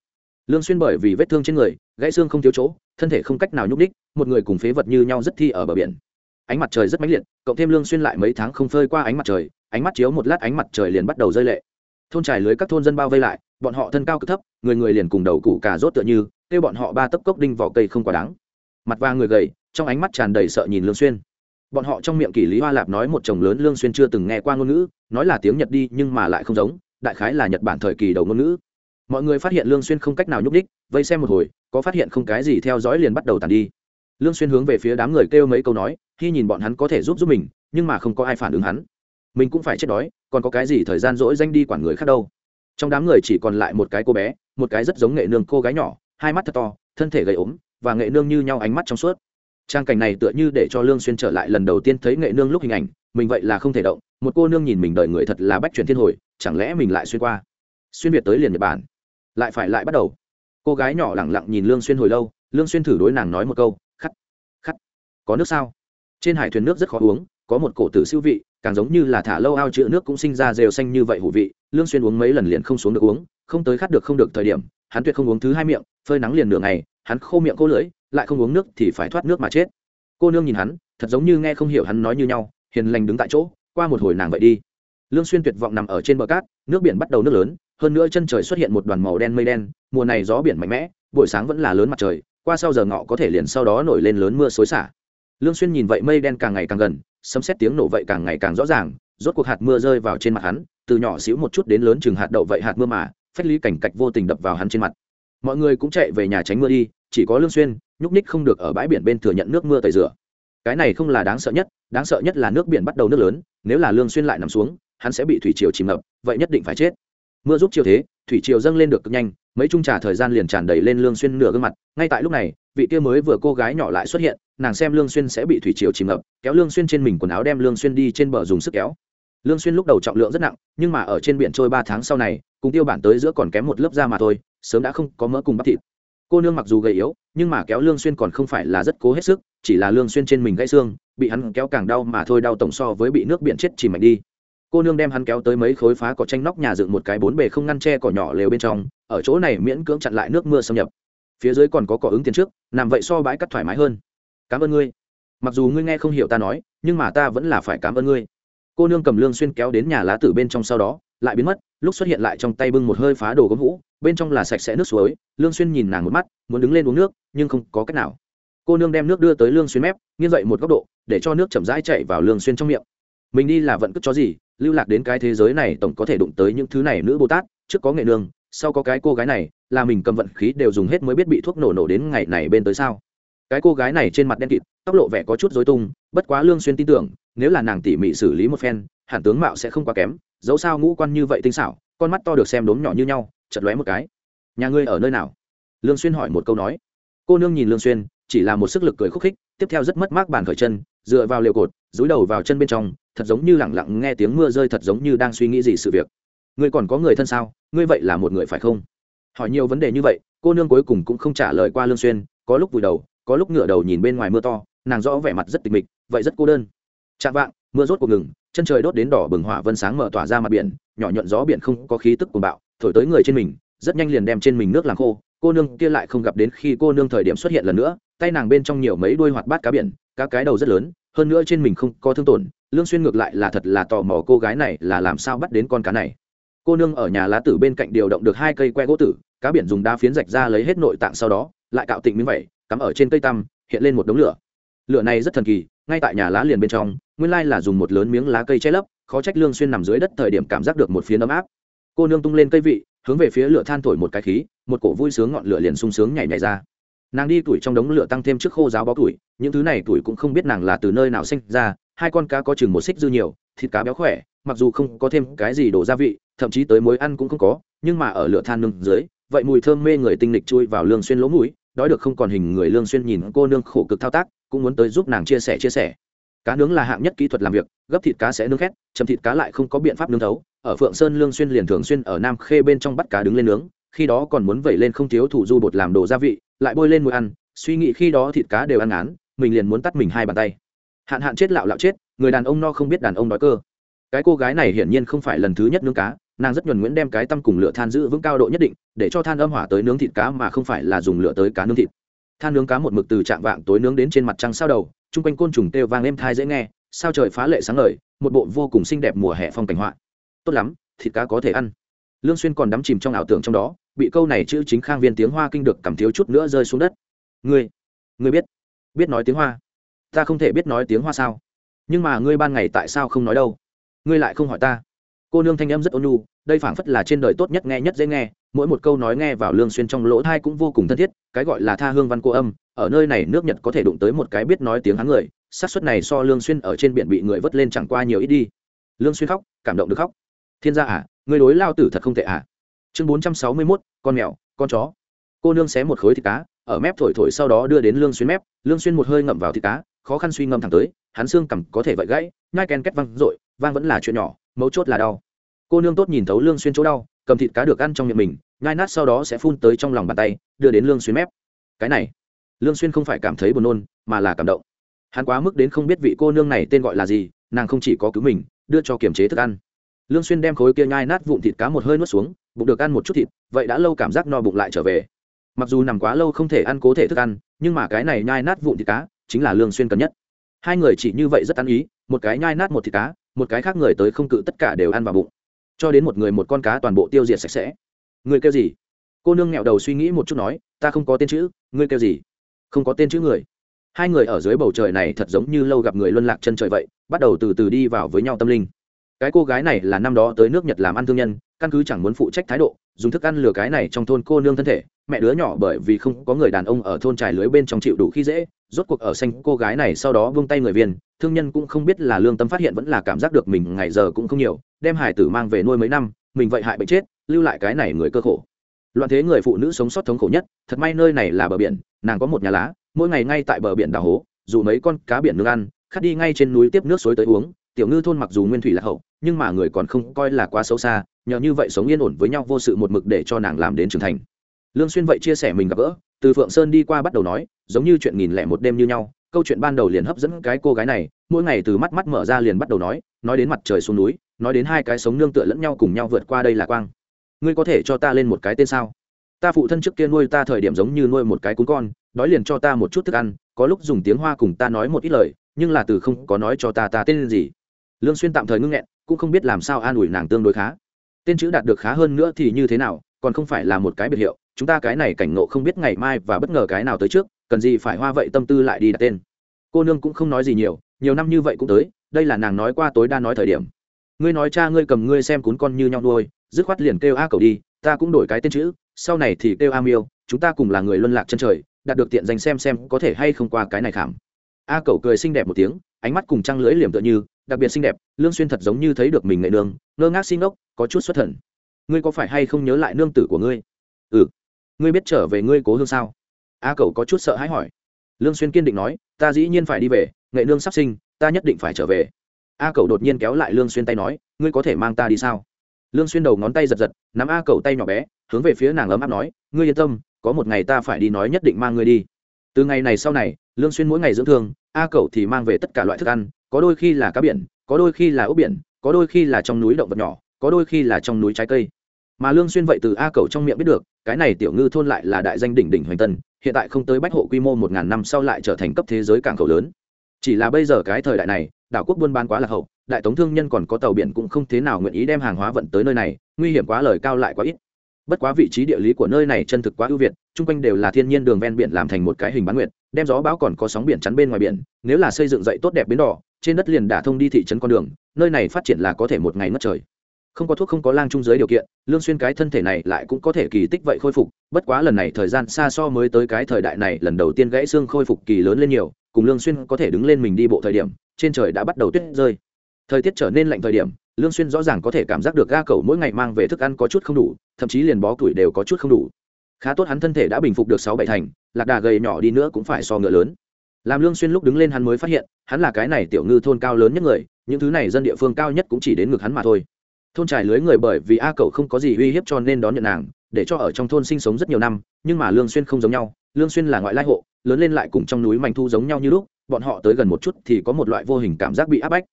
lương xuyên bởi vì vết thương trên người, gãy xương không thiếu chỗ, thân thể không cách nào nhúc đích một người cùng phế vật như nhau rất thi ở bờ biển. Ánh mặt trời rất mãnh liệt, cộng thêm lương xuyên lại mấy tháng không phơi qua ánh mặt trời, ánh mắt chiếu một lát ánh mặt trời liền bắt đầu rơi lệ. Thôn trải lưới các thôn dân bao vây lại, bọn họ thân cao cực thấp, người người liền cùng đầu củ cà rốt tựa như, kêu bọn họ ba tấc cốc đinh vào cây không quá đáng. Mặt va người gầy, trong ánh mắt tràn đầy sợ nhìn lương xuyên. Bọn họ trong miệng kỷ lý hoa lạp nói một chồng lớn lương xuyên chưa từng nghe qua ngôn ngữ, nói là tiếng nhật đi nhưng mà lại không giống, đại khái là nhật bản thời kỳ đầu ngôn ngữ mọi người phát hiện lương xuyên không cách nào nhúc đích vây xem một hồi, có phát hiện không cái gì theo dõi liền bắt đầu tàn đi. Lương xuyên hướng về phía đám người kêu mấy câu nói khi nhìn bọn hắn có thể giúp giúp mình, nhưng mà không có ai phản ứng hắn. Mình cũng phải chết đói, còn có cái gì thời gian dỗi danh đi quản người khác đâu. Trong đám người chỉ còn lại một cái cô bé, một cái rất giống nghệ nương cô gái nhỏ, hai mắt thật to, thân thể gầy ốm, và nghệ nương như nhau ánh mắt trong suốt. Trang cảnh này tựa như để cho lương xuyên trở lại lần đầu tiên thấy nghệ nương lúc hình ảnh, mình vậy là không thể động, một cô nương nhìn mình đợi người thật là bách chuyển thiên hồi, chẳng lẽ mình lại xuyên qua? Xuyên việt tới liền nhật bản lại phải lại bắt đầu. Cô gái nhỏ lẳng lặng nhìn lương xuyên hồi lâu, lương xuyên thử đối nàng nói một câu, khắt khắt, có nước sao? Trên hải thuyền nước rất khó uống, có một cổ tử siêu vị, càng giống như là thả lâu ao chứa nước cũng sinh ra rêu xanh như vậy hủ vị. Lương xuyên uống mấy lần liền không xuống được uống, không tới khát được không được thời điểm, hắn tuyệt không uống thứ hai miệng, phơi nắng liền nửa ngày, hắn khô miệng khô lưỡi, lại không uống nước thì phải thoát nước mà chết. Cô nương nhìn hắn, thật giống như nghe không hiểu hắn nói như nhau, hiền lành đứng tại chỗ, qua một hồi nàng vậy đi. Lương xuyên tuyệt vọng nằm ở trên bờ cát, nước biển bắt đầu nước lớn hơn nữa chân trời xuất hiện một đoàn màu đen mây đen, mùa này gió biển mạnh mẽ, buổi sáng vẫn là lớn mặt trời, qua sau giờ ngọ có thể liền sau đó nổi lên lớn mưa xối xả. Lương xuyên nhìn vậy mây đen càng ngày càng gần, sấm sét tiếng nổ vậy càng ngày càng rõ ràng, rốt cuộc hạt mưa rơi vào trên mặt hắn, từ nhỏ xíu một chút đến lớn chừng hạt đậu vậy hạt mưa mà, phách lý cảnh cạch vô tình đập vào hắn trên mặt. Mọi người cũng chạy về nhà tránh mưa đi, chỉ có lương xuyên, nhúc ních không được ở bãi biển bên thừa nhận nước mưa tẩy rửa. Cái này không là đáng sợ nhất, đáng sợ nhất là nước biển bắt đầu nước lớn, nếu là lương xuyên lại nằm xuống, hắn sẽ bị thủy triều chìm ngập, vậy nhất định phải chết mưa giúp chiều thế, thủy triều dâng lên được cực nhanh, mấy chung trà thời gian liền tràn đầy lên lương xuyên nửa gương mặt. Ngay tại lúc này, vị kia mới vừa cô gái nhỏ lại xuất hiện, nàng xem lương xuyên sẽ bị thủy triều chìm ngập, kéo lương xuyên trên mình quần áo đem lương xuyên đi trên bờ dùng sức kéo. Lương xuyên lúc đầu trọng lượng rất nặng, nhưng mà ở trên biển trôi ba tháng sau này, cùng tiêu bản tới giữa còn kém một lớp da mà thôi, sớm đã không có mỡ cùng bắp thịt. Cô nương mặc dù gầy yếu, nhưng mà kéo lương xuyên còn không phải là rất cố hết sức, chỉ là lương xuyên trên mình gãy xương, bị hắn kéo càng đau mà thôi, đau tổng so với bị nước biển chết chìm mạnh đi cô nương đem hắn kéo tới mấy khối phá cỏ tranh nóc nhà dựng một cái bốn bề không ngăn che cỏ nhỏ lều bên trong, ở chỗ này miễn cưỡng chặn lại nước mưa xâm nhập. Phía dưới còn có cỏ ứng tiền trước, nằm vậy so bãi cắt thoải mái hơn. Cảm ơn ngươi. Mặc dù ngươi nghe không hiểu ta nói, nhưng mà ta vẫn là phải cảm ơn ngươi. Cô nương cầm lương xuyên kéo đến nhà lá tử bên trong sau đó, lại biến mất, lúc xuất hiện lại trong tay bưng một hơi phá đồ gốm hũ, bên trong là sạch sẽ nước suối, lương xuyên nhìn nàng một mắt, muốn đứng lên uống nước, nhưng không có cách nào. Cô nương đem nước đưa tới lương xuyên mép, nghiêng dậy một góc độ, để cho nước chậm rãi chảy vào lương xuyên trong miệng. Mình đi là vận cất chó gì lưu lạc đến cái thế giới này tổng có thể đụng tới những thứ này nữ bồ tát, trước có nghệ nương, sau có cái cô gái này, là mình cầm vận khí đều dùng hết mới biết bị thuốc nổ nổ đến ngày này bên tới sao. Cái cô gái này trên mặt đen kịt, tóc lộ vẻ có chút dối tung, bất quá lương xuyên tin tưởng, nếu là nàng tỉ mỉ xử lý một phen, hẳn tướng mạo sẽ không quá kém, dẫu sao ngũ quan như vậy tinh xảo, con mắt to được xem đốm nhỏ như nhau chật lóe một cái. Nhà ngươi ở nơi nào? Lương xuyên hỏi một câu nói. Cô nương nhìn lương xuyên, chỉ là một sức lực cười khúc khích, tiếp theo rất mất mát bàn khởi chân, dựa vào liều cột, dúi đầu vào chân bên trong thật giống như lặng lặng nghe tiếng mưa rơi, thật giống như đang suy nghĩ gì sự việc. Ngươi còn có người thân sao? Ngươi vậy là một người phải không? Hỏi nhiều vấn đề như vậy, cô nương cuối cùng cũng không trả lời qua lương xuyên, có lúc vùi đầu, có lúc ngửa đầu nhìn bên ngoài mưa to, nàng rõ vẻ mặt rất tịch mịch, vậy rất cô đơn. Chạm vạng, mưa rốt cuộc ngừng, chân trời đốt đến đỏ bừng hỏa vân sáng mở tỏa ra mặt biển, nhỏ nhuận gió biển không có khí tức cuồng bạo, thổi tới người trên mình, rất nhanh liền đem trên mình nước làm khô, cô nương kia lại không gặp đến khi cô nương thời điểm xuất hiện lần nữa, tay nàng bên trong nhiều mấy đuôi hoạt bát cá biển, cá cái đầu rất lớn hơn nữa trên mình không có thương tổn, lương xuyên ngược lại là thật là tò mò cô gái này là làm sao bắt đến con cá này. Cô nương ở nhà lá tử bên cạnh điều động được hai cây que gỗ tử, cá biển dùng đá phiến rạch ra lấy hết nội tạng sau đó, lại cạo tịnh miếng vậy cắm ở trên cây tăm, hiện lên một đống lửa. Lửa này rất thần kỳ, ngay tại nhà lá liền bên trong, nguyên lai là dùng một lớn miếng lá cây che lấp, khó trách lương xuyên nằm dưới đất thời điểm cảm giác được một phiến ấm áp. Cô nương tung lên cây vị, hướng về phía lửa than thổi một cái khí, một cổ vui sướng ngọn lửa liền sung sướng nhảy nhảy ra nàng đi tuổi trong đống lửa tăng thêm trước khô giáo bó tuổi, những thứ này tuổi cũng không biết nàng là từ nơi nào sinh ra, hai con cá có chừng một xích dư nhiều, thịt cá béo khỏe, mặc dù không có thêm cái gì đổ gia vị, thậm chí tới mối ăn cũng không có, nhưng mà ở lửa than nương dưới, vậy mùi thơm mê người tinh lịch chui vào lương xuyên lỗ mũi, đói được không còn hình người lương xuyên nhìn cô nương khổ cực thao tác, cũng muốn tới giúp nàng chia sẻ chia sẻ. Cá nướng là hạng nhất kỹ thuật làm việc, gấp thịt cá sẽ nướng khét, chấm thịt cá lại không có biện pháp nướng thấu. Ở phượng sơn lương xuyên liền thường xuyên ở nam khê bên trong bắt cá đứng lên nướng, khi đó còn muốn vẩy lên không thiếu thủ du bột làm đồ gia vị lại bôi lên mùi ăn, suy nghĩ khi đó thịt cá đều ăn án mình liền muốn tắt mình hai bàn tay. Hạn hạn chết lạo lạo chết, người đàn ông no không biết đàn ông đói cơ. Cái cô gái này hiển nhiên không phải lần thứ nhất nướng cá, nàng rất nhuần nhuyễn đem cái tăm cùng lửa than giữ vững cao độ nhất định, để cho than âm hỏa tới nướng thịt cá mà không phải là dùng lửa tới cá nướng thịt. Than nướng cá một mực từ trạng vạng tối nướng đến trên mặt trăng sao đầu, chung quanh côn trùng kêu vang êm thai dễ nghe, sao trời phá lệ sáng ngời, một bộ vô cùng xinh đẹp mùa hè phong cảnh họa. Tốt lắm, thịt cá có thể ăn. Lương xuyên còn đắm chìm trong ảo tưởng trong đó bị câu này chữ chính khang viên tiếng hoa kinh được cầm thiếu chút nữa rơi xuống đất. Ngươi ngươi biết biết nói tiếng hoa. Ta không thể biết nói tiếng hoa sao. Nhưng mà ngươi ban ngày tại sao không nói đâu? Ngươi lại không hỏi ta. Cô nương thanh em rất ôn nhu, đây phảng phất là trên đời tốt nhất nghe nhất dễ nghe, mỗi một câu nói nghe vào lương xuyên trong lỗ thai cũng vô cùng thân thiết, cái gọi là tha hương văn cô âm, ở nơi này nước nhật có thể đụng tới một cái biết nói tiếng hán người, xác suất này so lương xuyên ở trên biển bị người vớt lên chẳng qua nhiều ít đi. Lương xuyên khóc, cảm động được khóc. Thiên gia à ngươi đối lao tử thật không tệ à? Chương 461, con mèo con chó. Cô nương xé một khối thịt cá ở mép thổi thổi sau đó đưa đến lương xuyên mép. Lương xuyên một hơi ngậm vào thịt cá khó khăn suy ngâm thẳng tới hắn xương cằm có thể vậy gãy nhai ken két văng rồi vang vẫn là chuyện nhỏ mấu chốt là đau. Cô nương tốt nhìn thấu lương xuyên chỗ đau cầm thịt cá được ăn trong miệng mình nhai nát sau đó sẽ phun tới trong lòng bàn tay đưa đến lương xuyên mép. Cái này lương xuyên không phải cảm thấy buồn nôn mà là cảm động. Hắn quá mức đến không biết vị cô nương này tên gọi là gì nàng không chỉ có cứu mình đưa cho kiềm chế thức ăn lương xuyên đem khối kia nhai nát vụn thịt cá một hơi nuốt xuống, bụng được ăn một chút thịt, vậy đã lâu cảm giác no bụng lại trở về. Mặc dù nằm quá lâu không thể ăn cố thể thức ăn, nhưng mà cái này nhai nát vụn thịt cá chính là lương xuyên cần nhất. Hai người chỉ như vậy rất ăn ý, một cái nhai nát một thịt cá, một cái khác người tới không cự tất cả đều ăn vào bụng. Cho đến một người một con cá toàn bộ tiêu diệt sạch sẽ. Người kêu gì? Cô nương nghẹo đầu suy nghĩ một chút nói, ta không có tên chữ ngươi kêu gì? Không có tên chữ người. Hai người ở dưới bầu trời này thật giống như lâu gặp người luân lạc chân trời vậy, bắt đầu từ từ đi vào với nhau tâm linh cái cô gái này là năm đó tới nước nhật làm ăn thương nhân, căn cứ chẳng muốn phụ trách thái độ, dùng thức ăn lừa cái này trong thôn cô nương thân thể, mẹ đứa nhỏ bởi vì không có người đàn ông ở thôn trải lưới bên trong chịu đủ khi dễ, rốt cuộc ở xanh cô gái này sau đó vung tay người viên, thương nhân cũng không biết là lương tâm phát hiện vẫn là cảm giác được mình ngày giờ cũng không nhiều, đem hải tử mang về nuôi mấy năm, mình vậy hại bệnh chết, lưu lại cái này người cơ khổ. Loạn thế người phụ nữ sống sót thống khổ nhất, thật may nơi này là bờ biển, nàng có một nhà lá, mỗi ngày ngay tại bờ biển đào hố, dù mấy con cá biển nương ăn, khát đi ngay trên núi tiếp nước suối tới uống tiểu ngư thôn mặc dù nguyên thủy là hậu, nhưng mà người còn không coi là quá xấu xa, nhờ như vậy sống yên ổn với nhau vô sự một mực để cho nàng làm đến trưởng thành. Lương xuyên vậy chia sẻ mình gặp gỡ, từ phượng sơn đi qua bắt đầu nói, giống như chuyện nghìn lẻ một đêm như nhau, câu chuyện ban đầu liền hấp dẫn cái cô gái này, mỗi ngày từ mắt mắt mở ra liền bắt đầu nói nói đến mặt trời xuống núi, nói đến hai cái sống nương tựa lẫn nhau cùng nhau vượt qua đây là quang. Ngươi có thể cho ta lên một cái tên sao? Ta phụ thân trước kia nuôi ta thời điểm giống như nuôi một cái cún con nói liền cho ta một chút thức ăn, có lúc dùng tiếng hoa cùng ta nói một ít lời, nhưng là từ không có nói cho ta ta tên gì lương xuyên tạm thời ngưng nghẹn, cũng không biết làm sao an ủi nàng tương đối khá. Tên chữ đạt được khá hơn nữa thì như thế nào, còn không phải là một cái biệt hiệu, chúng ta cái này cảnh ngộ không biết ngày mai và bất ngờ cái nào tới trước, cần gì phải hoa vậy tâm tư lại đi đặt tên. Cô nương cũng không nói gì nhiều nhiều năm như vậy cũng tới, đây là nàng nói qua tối đa nói thời điểm. Ngươi nói cha ngươi cầm ngươi xem cún con như nhau nuôi, dứt khoát liền kêu a cầu đi, ta cũng đổi cái tên chữ, sau này thì kêu a miêu, chúng ta cùng là người luân lạc chân trời, đạt được tiện danh xem xem có thể hay không qua cái này khảm. A cầu cười xinh đẹp một tiếng ánh mắt cùng trăng lưỡi liềm tựa như, đặc biệt xinh đẹp, lương xuyên thật giống như thấy được mình nghệ nương ngơ ngác xin ốc có chút xuất thần. Ngươi có phải hay không nhớ lại nương tử của ngươi? Ừ. Ngươi biết trở về ngươi cố hương sao? A cậu có chút sợ hãi hỏi. Lương xuyên kiên định nói, ta dĩ nhiên phải đi về, nghệ nương sắp sinh, ta nhất định phải trở về. A cậu đột nhiên kéo lại lương xuyên tay nói, ngươi có thể mang ta đi sao? Lương xuyên đầu ngón tay giật giật, nắm a cậu tay nhỏ bé, hướng về phía nàng ấm áp nói, ngươi yên tâm, có một ngày ta phải đi nói nhất định mang ngươi đi. Từ ngày này sau này, lương xuyên mỗi ngày dưỡng thương a cậu thì mang về tất cả loại thức ăn, có đôi khi là cá biển, có đôi khi là ốc biển, có đôi khi là trong núi động vật nhỏ, có đôi khi là trong núi trái cây. Mà lương xuyên vậy từ a cậu trong miệng biết được, cái này tiểu ngư thôn lại là đại danh đỉnh đỉnh hoành tân, hiện tại không tới bách hộ quy mô một ngàn năm sau lại trở thành cấp thế giới cảng khẩu lớn. Chỉ là bây giờ cái thời đại này, đảo quốc buôn bán quá là hậu, đại tống thương nhân còn có tàu biển cũng không thế nào nguyện ý đem hàng hóa vận tới nơi này, nguy hiểm quá lời cao lại quá ít bất quá vị trí địa lý của nơi này chân thực quá ưu việt, chung quanh đều là thiên nhiên đường ven biển làm thành một cái hình bán nguyệt, đem gió bão còn có sóng biển chắn bên ngoài biển, nếu là xây dựng dậy tốt đẹp bến đỏ, trên đất liền đả thông đi thị trấn con đường, nơi này phát triển là có thể một ngày mất trời. Không có thuốc không có lang trung giới điều kiện, lương xuyên cái thân thể này lại cũng có thể kỳ tích vậy khôi phục, bất quá lần này thời gian xa so mới tới cái thời đại này, lần đầu tiên gãy xương khôi phục kỳ lớn lên nhiều, cùng lương xuyên có thể đứng lên mình đi bộ thời điểm, trên trời đã bắt đầu tuyết rơi. Thời tiết trở nên lạnh thời điểm lương xuyên rõ ràng có thể cảm giác được ga cầu mỗi ngày mang về thức ăn có chút không đủ, thậm chí liền bó tuổi đều có chút không đủ. Khá tốt hắn thân thể đã bình phục được sáu bảy thành, lạc đà gầy nhỏ đi nữa cũng phải so ngựa lớn. Làm lương xuyên lúc đứng lên hắn mới phát hiện, hắn là cái này tiểu ngư thôn cao lớn nhất người, những thứ này dân địa phương cao nhất cũng chỉ đến ngực hắn mà thôi. Thôn trải lưới người bởi vì a cầu không có gì uy hiếp cho nên đón nhận nàng, để cho ở trong thôn sinh sống rất nhiều năm, nhưng mà lương xuyên không giống nhau, lương xuyên là ngoại lai hộ, lớn lên lại cùng trong núi mảnh thu giống nhau như lúc, bọn họ tới gần một chút thì có một loại vô hình cảm giác bị áp bách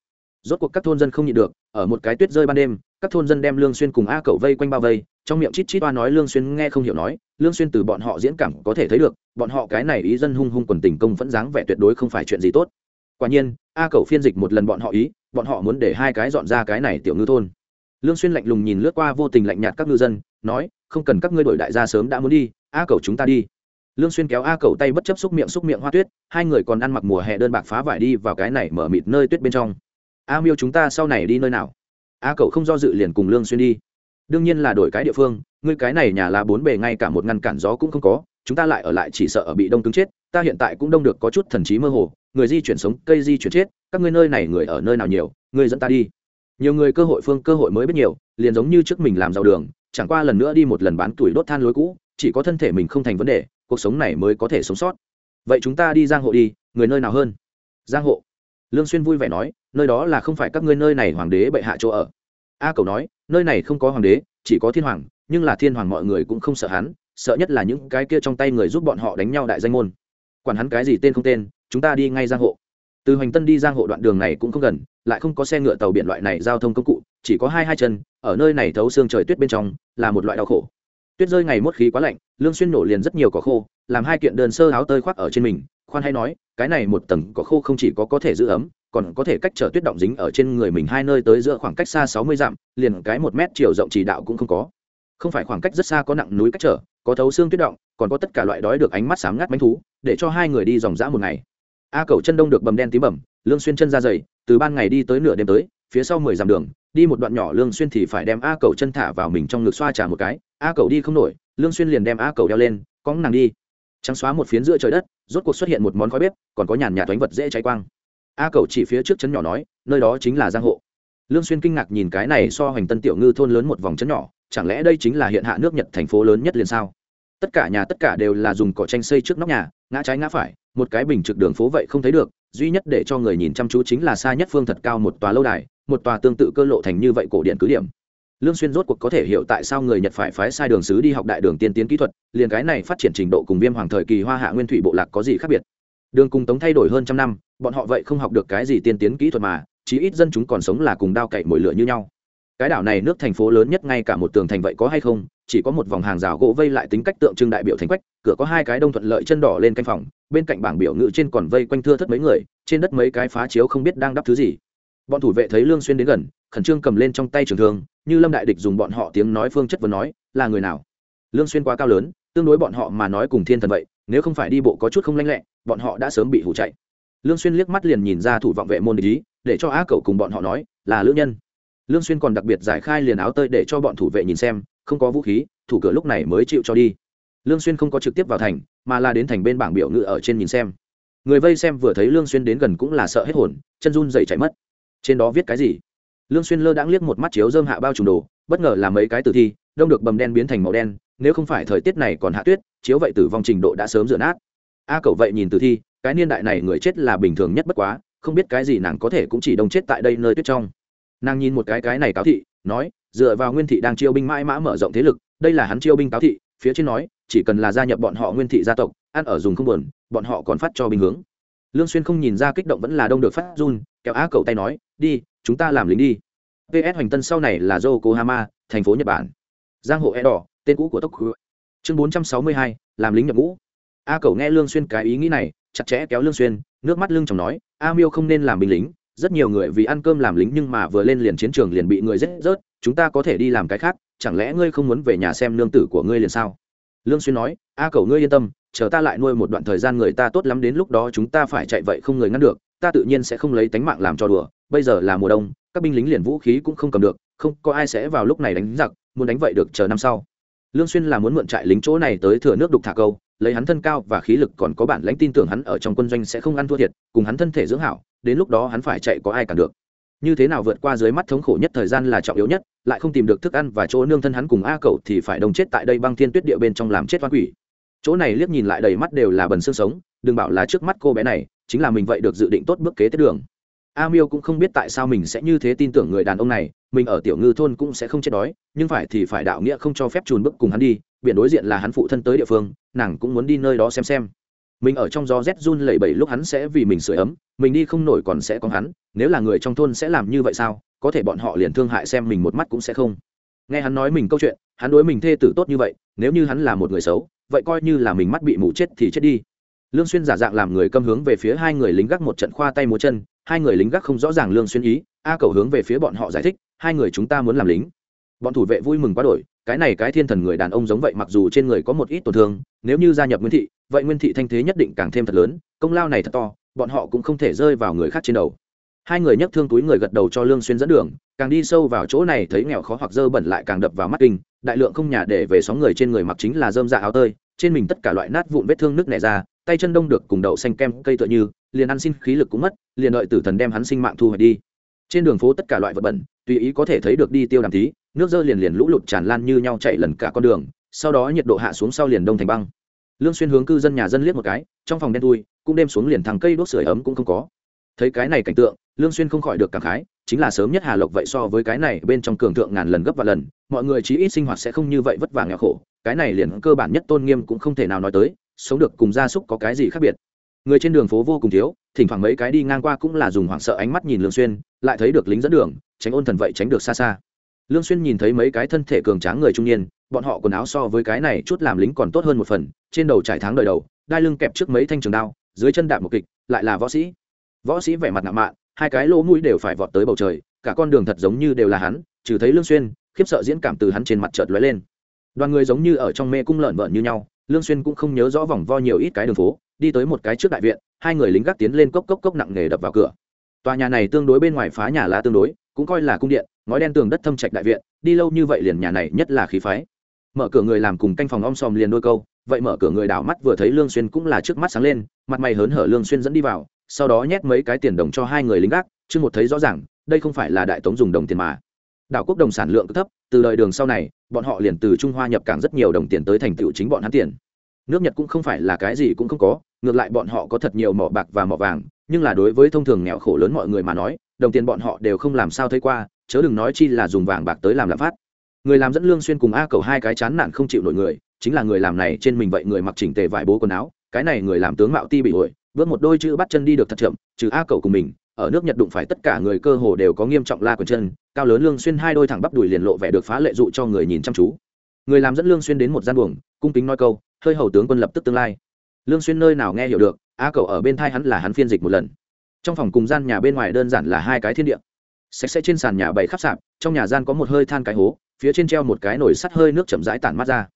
rốt cuộc các thôn dân không nhịn được, ở một cái tuyết rơi ban đêm, các thôn dân đem lương xuyên cùng a cẩu vây quanh bao vây, trong miệng chít chít oa nói lương xuyên nghe không hiểu nói, lương xuyên từ bọn họ diễn cảm có thể thấy được, bọn họ cái này ý dân hung hung quần tình công vẫn dáng vẻ tuyệt đối không phải chuyện gì tốt. Quả nhiên, a cẩu phiên dịch một lần bọn họ ý, bọn họ muốn để hai cái dọn ra cái này tiểu ngư thôn. Lương xuyên lạnh lùng nhìn lướt qua vô tình lạnh nhạt các ngư dân, nói, không cần các ngươi đổi đại gia sớm đã muốn đi, a cẩu chúng ta đi. Lương xuyên kéo a cẩu tay bất chấp xúc miệng xúc miệng hoa tuyết, hai người còn ăn mặc mùa hè đơn bạc phá vải đi vào cái này mở mịt nơi tuyết bên trong a miêu chúng ta sau này đi nơi nào? A cậu không do dự liền cùng lương xuyên đi. Đương nhiên là đổi cái địa phương, ngươi cái này nhà là bốn bề ngay cả một ngăn cản gió cũng không có, chúng ta lại ở lại chỉ sợ ở bị đông cứng chết, ta hiện tại cũng đông được có chút thần trí mơ hồ, người di chuyển sống, cây di chuyển chết, các ngươi nơi này người ở nơi nào nhiều, ngươi dẫn ta đi. Nhiều người cơ hội phương cơ hội mới biết nhiều, liền giống như trước mình làm giàu đường, chẳng qua lần nữa đi một lần bán tuổi đốt than lối cũ, chỉ có thân thể mình không thành vấn đề, cuộc sống này mới có thể sống sót. Vậy chúng ta đi giang hộ đi, người nơi nào hơn? Giang hộ. Lương xuyên vui vẻ nói nơi đó là không phải các ngươi nơi này hoàng đế bệ hạ chỗ ở. A cầu nói, nơi này không có hoàng đế, chỉ có thiên hoàng, nhưng là thiên hoàng mọi người cũng không sợ hắn, sợ nhất là những cái kia trong tay người giúp bọn họ đánh nhau đại danh môn. Quản hắn cái gì tên không tên, chúng ta đi ngay giang hộ. Từ hoành tân đi giang hộ đoạn đường này cũng không gần, lại không có xe ngựa tàu biển loại này giao thông công cụ, chỉ có hai hai chân, ở nơi này thấu xương trời tuyết bên trong, là một loại đau khổ. Tuyết rơi ngày mốt khí quá lạnh, lương xuyên nổ liền rất nhiều cỏ khô, làm hai kiện đơn sơ áo tơi khoác ở trên mình, khoan hay nói, cái này một tầng cỏ khô không chỉ có có thể giữ ấm còn có thể cách trở tuyết động dính ở trên người mình hai nơi tới giữa khoảng cách xa sáu mươi dặm liền cái một mét chiều rộng chỉ đạo cũng không có. Không phải khoảng cách rất xa có nặng núi cách trở có thấu xương tuyết động còn có tất cả loại đói được ánh mắt sáng ngắt bánh thú để cho hai người đi dòng dã một ngày. A cầu chân đông được bầm đen tím bầm, lương xuyên chân ra dày từ ban ngày đi tới nửa đêm tới phía sau mười dặm đường đi một đoạn nhỏ lương xuyên thì phải đem a cầu chân thả vào mình trong ngực xoa trà một cái a cầu đi không nổi lương xuyên liền đem a cầu đeo lên cóng nàng đi. Trắng xóa một phiến giữa trời đất rốt cuộc xuất hiện một món khói bếp còn có nhàn nhạt toánh vật dễ cháy quang a cầu chỉ phía trước chấn nhỏ nói, nơi đó chính là giang hộ. Lương xuyên kinh ngạc nhìn cái này so hoành tân tiểu ngư thôn lớn một vòng chấn nhỏ, chẳng lẽ đây chính là hiện hạ nước nhật thành phố lớn nhất liền sao? Tất cả nhà tất cả đều là dùng cỏ tranh xây trước nóc nhà, ngã trái ngã phải, một cái bình trực đường phố vậy không thấy được, duy nhất để cho người nhìn chăm chú chính là xa nhất phương thật cao một tòa lâu đài, một tòa tương tự cơ lộ thành như vậy cổ điện cứ điểm. Lương xuyên rốt cuộc có thể hiểu tại sao người nhật phải phái sai đường sứ đi học đại đường tiên tiến kỹ thuật, liền cái này phát triển trình độ cùng viêm hoàng thời kỳ hoa hạ nguyên thủy bộ lạc có gì khác biệt đường cùng tống thay đổi hơn trăm năm, bọn họ vậy không học được cái gì tiên tiến kỹ thuật mà, chí ít dân chúng còn sống là cùng đao cậy mồi lửa như nhau. Cái đảo này nước thành phố lớn nhất ngay cả một tường thành vậy có hay không, chỉ có một vòng hàng rào gỗ vây lại tính cách tượng trưng đại biểu thành quách, cửa có hai cái đông thuận lợi chân đỏ lên canh phòng, bên cạnh bảng biểu ngự trên còn vây quanh thưa thất mấy người, trên đất mấy cái phá chiếu không biết đang đắp thứ gì. Bọn thủ vệ thấy lương xuyên đến gần, khẩn trương cầm lên trong tay trường thương, như lâm đại địch dùng bọn họ tiếng nói phương chất vấn nói, là người nào? Lương xuyên quá cao lớn, tương đối bọn họ mà nói cùng thiên thần vậy nếu không phải đi bộ có chút không lanh lẹ, bọn họ đã sớm bị hủ chạy. Lương xuyên liếc mắt liền nhìn ra thủ vọng vệ môn ý, để cho á cậu cùng bọn họ nói, là lữ nhân. Lương xuyên còn đặc biệt giải khai liền áo tơi để cho bọn thủ vệ nhìn xem, không có vũ khí, thủ cửa lúc này mới chịu cho đi. Lương xuyên không có trực tiếp vào thành, mà là đến thành bên bảng biểu ngữ ở trên nhìn xem. Người vây xem vừa thấy lương xuyên đến gần cũng là sợ hết hồn, chân run dậy chạy mất. Trên đó viết cái gì? Lương xuyên lơ đãng liếc một mắt chiếu dơm hạ bao trùm đồ, bất ngờ là mấy cái tử thi, đông được bầm đen biến thành màu đen nếu không phải thời tiết này còn hạ tuyết, chiếu vậy tử vong trình độ đã sớm dựa nát. A cậu vậy nhìn tử thi, cái niên đại này người chết là bình thường nhất bất quá, không biết cái gì nàng có thể cũng chỉ đông chết tại đây nơi tuyết trong. Nàng nhìn một cái cái này cáo thị, nói, dựa vào nguyên thị đang chiêu binh mãi mã mở rộng thế lực, đây là hắn chiêu binh cáo thị, phía trên nói, chỉ cần là gia nhập bọn họ nguyên thị gia tộc, ăn ở dùng không buồn, bọn họ còn phát cho binh hướng. Lương xuyên không nhìn ra kích động vẫn là đông được phát run, kéo á cậu tay nói, đi, chúng ta làm lính đi. Ps hoành tân sau này là yokohama, thành phố nhật bản. Giang hộ e đỏ tên cũ của tốc chương 462, làm lính nhập ngũ. A cầu nghe lương xuyên cái ý nghĩ này chặt chẽ kéo lương xuyên nước mắt lưng chồng nói a miêu không nên làm binh lính rất nhiều người vì ăn cơm làm lính nhưng mà vừa lên liền chiến trường liền bị người giết rớt chúng ta có thể đi làm cái khác chẳng lẽ ngươi không muốn về nhà xem nương tử của ngươi liền sao? Lương xuyên nói a cầu ngươi yên tâm chờ ta lại nuôi một đoạn thời gian người ta tốt lắm đến lúc đó chúng ta phải chạy vậy không người ngăn được ta tự nhiên sẽ không lấy tánh mạng làm cho đùa bây giờ là mùa đông các binh lính liền vũ khí cũng không cầm được không có ai sẽ vào lúc này đánh giặc muốn đánh vậy được chờ năm sau lương xuyên là muốn mượn trại lính chỗ này tới thừa nước đục thả câu, lấy hắn thân cao và khí lực còn có bản lãnh tin tưởng hắn ở trong quân doanh sẽ không ăn thua thiệt, cùng hắn thân thể dưỡng hảo, đến lúc đó hắn phải chạy có ai cản được. Như thế nào vượt qua dưới mắt thống khổ nhất thời gian là trọng yếu nhất, lại không tìm được thức ăn và chỗ nương thân hắn cùng a cậu thì phải đồng chết tại đây băng thiên tuyết địa bên trong làm chết oan quỷ. Chỗ này liếc nhìn lại đầy mắt đều là bần xương sống, đừng bảo là trước mắt cô bé này, chính là mình vậy được dự định tốt bước kế tiếp đường a miêu cũng không biết tại sao mình sẽ như thế tin tưởng người đàn ông này, mình ở tiểu ngư thôn cũng sẽ không chết đói, nhưng phải thì phải đạo nghĩa không cho phép trùn bước cùng hắn đi, biển đối diện là hắn phụ thân tới địa phương, nàng cũng muốn đi nơi đó xem xem. Mình ở trong gió rét run lẩy bẩy lúc hắn sẽ vì mình sửa ấm, mình đi không nổi còn sẽ có hắn, nếu là người trong thôn sẽ làm như vậy sao, có thể bọn họ liền thương hại xem mình một mắt cũng sẽ không. Nghe hắn nói mình câu chuyện, hắn đối mình thê tử tốt như vậy, nếu như hắn là một người xấu, vậy coi như là mình mắt bị mù chết thì chết đi. Lương xuyên giả dạng làm người câm hướng về phía hai người lính gác một trận khoa tay múa chân hai người lính gác không rõ ràng lương xuyên ý, a cầu hướng về phía bọn họ giải thích, hai người chúng ta muốn làm lính. Bọn thủ vệ vui mừng quá đổi, cái này cái thiên thần người đàn ông giống vậy mặc dù trên người có một ít tổn thương, nếu như gia nhập nguyên thị, vậy nguyên thị thanh thế nhất định càng thêm thật lớn, công lao này thật to, bọn họ cũng không thể rơi vào người khác trên đầu. Hai người nhấc thương túi người gật đầu cho lương xuyên dẫn đường, càng đi sâu vào chỗ này thấy nghèo khó hoặc dơ bẩn lại càng đập vào mắt kinh, đại lượng không nhà để về sóng người trên người mặc chính là dơm dạ áo tơi, trên mình tất cả loại nát vụn vết thương nước nẻ ra, tay chân đông được cùng đậu xanh kem cây tựa như liền ăn xin khí lực cũng mất, liền đợi tử thần đem hắn sinh mạng thu hoạch đi. Trên đường phố tất cả loại vật bẩn, tùy ý có thể thấy được đi tiêu đàm tí nước dơ liền liền lũ lụt tràn lan như nhau chạy lần cả con đường, sau đó nhiệt độ hạ xuống sau liền đông thành băng. Lương xuyên hướng cư dân nhà dân liếc một cái, trong phòng đen thui, cũng đêm xuống liền thằng cây đốt sưởi ấm cũng không có. Thấy cái này cảnh tượng, lương xuyên không khỏi được cảm khái, chính là sớm nhất hà lộc vậy so với cái này bên trong cường thượng ngàn lần gấp và lần, mọi người chí ít sinh hoạt sẽ không như vậy vất vả nghèo khổ, cái này liền cơ bản nhất tôn nghiêm cũng không thể nào nói tới, sống được cùng gia súc có cái gì khác biệt người trên đường phố vô cùng thiếu, thỉnh thoảng mấy cái đi ngang qua cũng là dùng hoảng sợ ánh mắt nhìn lương xuyên, lại thấy được lính dẫn đường, tránh ôn thần vậy tránh được xa xa. Lương xuyên nhìn thấy mấy cái thân thể cường tráng người trung niên, bọn họ quần áo so với cái này chút làm lính còn tốt hơn một phần, trên đầu trải tháng đời đầu, đai lưng kẹp trước mấy thanh trường đao, dưới chân đạp một kịch, lại là võ sĩ. Võ sĩ vẻ mặt ngạo mạn, hai cái lỗ mũi đều phải vọt tới bầu trời, cả con đường thật giống như đều là hắn, trừ thấy lương xuyên, khiếp sợ diễn cảm từ hắn trên mặt chợt lóe lên. Đoàn người giống như ở trong mê cung lợn vợn như nhau, lương xuyên cũng không nhớ rõ vòng vo nhiều ít cái đường phố đi tới một cái trước đại viện, hai người lính gác tiến lên cốc cốc cốc nặng nề đập vào cửa. Tòa nhà này tương đối bên ngoài phá nhà lá tương đối, cũng coi là cung điện, ngói đen tường đất thâm trạch đại viện, đi lâu như vậy liền nhà này nhất là khí phái. Mở cửa người làm cùng canh phòng om sòm liền đôi câu, vậy mở cửa người đảo mắt vừa thấy lương xuyên cũng là trước mắt sáng lên, mặt mày hớn hở lương xuyên dẫn đi vào, sau đó nhét mấy cái tiền đồng cho hai người lính gác chưa một thấy rõ ràng, đây không phải là đại tống dùng đồng tiền mà. Đảo quốc đồng sản lượng thấp, từ đời đường sau này, bọn họ liền từ trung hoa nhập cảng rất nhiều đồng tiền tới thành tựu chính bọn hắn tiền. Nước nhật cũng không phải là cái gì cũng không có ngược lại bọn họ có thật nhiều mỏ bạc và mỏ vàng nhưng là đối với thông thường nghèo khổ lớn mọi người mà nói đồng tiền bọn họ đều không làm sao thấy qua chớ đừng nói chi là dùng vàng bạc tới làm lạm phát. Người làm dẫn lương xuyên cùng a cầu hai cái chán nản không chịu nổi người chính là người làm này trên mình vậy người mặc chỉnh tề vải bố quần áo cái này người làm tướng mạo ti bị ổi, bước một đôi chữ bắt chân đi được thật chậm trừ a cầu cùng mình ở nước nhật đụng phải tất cả người cơ hồ đều có nghiêm trọng la quần chân cao lớn lương xuyên hai đôi thẳng bắp đùi liền lộ vẻ được phá lệ dụ cho người nhìn chăm chú. Người làm dẫn lương xuyên đến một gian buồng cung kính nói câu hơi hầu tướng quân lập tức tương lai lương xuyên nơi nào nghe hiểu được, a cầu ở bên thai hắn là hắn phiên dịch một lần. Trong phòng cùng gian nhà bên ngoài đơn giản là hai cái thiên địa. Sạch sẽ trên sàn nhà bày khắp sạp, trong nhà gian có một hơi than cái hố, phía trên treo một cái nồi sắt hơi nước chậm rãi tản mát ra.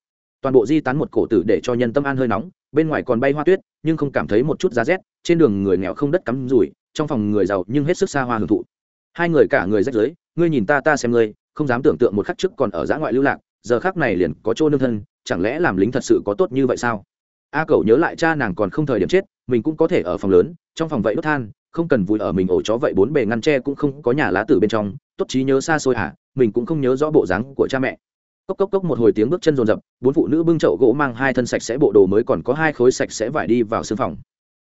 Toàn bộ di tán một cổ tử để cho nhân tâm an hơi nóng, bên ngoài còn bay hoa tuyết, nhưng không cảm thấy một chút giá rét, trên đường người nghèo không đất cắm rủi, trong phòng người giàu nhưng hết sức xa hoa hưởng thụ. Hai người cả người rách rưới, ngươi nhìn ta ta xem ngươi, không dám tưởng tượng một khắc trước còn ở giã ngoại lưu lạc, giờ khác này liền có chỗ nương thân, chẳng lẽ làm lính thật sự có tốt như vậy sao? A cậu nhớ lại cha nàng còn không thời điểm chết, mình cũng có thể ở phòng lớn, trong phòng vậy đốt than, không cần vui ở mình ổ chó vậy bốn bề ngăn tre cũng không có nhà lá tử bên trong. Tốt trí nhớ xa xôi hả mình cũng không nhớ rõ bộ dáng của cha mẹ. Cốc cốc cốc một hồi tiếng bước chân rồn rập bốn phụ nữ bưng chậu gỗ mang hai thân sạch sẽ bộ đồ mới còn có hai khối sạch sẽ vải đi vào sương phòng.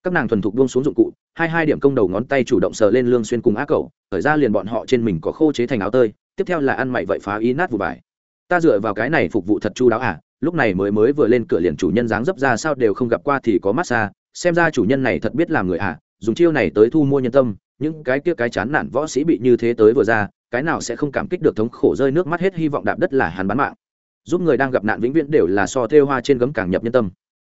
Các nàng thuần thục buông xuống dụng cụ, hai hai điểm công đầu ngón tay chủ động sờ lên lương xuyên cùng á cậu thời ra liền bọn họ trên mình có khô chế thành áo tơi, tiếp theo là ăn mày vậy phá ý nát vụ vải. Ta dựa vào cái này phục vụ thật chu đáo à lúc này mới mới vừa lên cửa liền chủ nhân dáng dấp ra sao đều không gặp qua thì có massage xem ra chủ nhân này thật biết làm người à dùng chiêu này tới thu mua nhân tâm, những cái kia cái chán nản võ sĩ bị như thế tới vừa ra, cái nào sẽ không cảm kích được thống khổ rơi nước mắt hết hy vọng đạp đất là hắn bán mạng. Giúp người đang gặp nạn vĩnh viễn đều là so thêu hoa trên gấm càng nhập nhân tâm.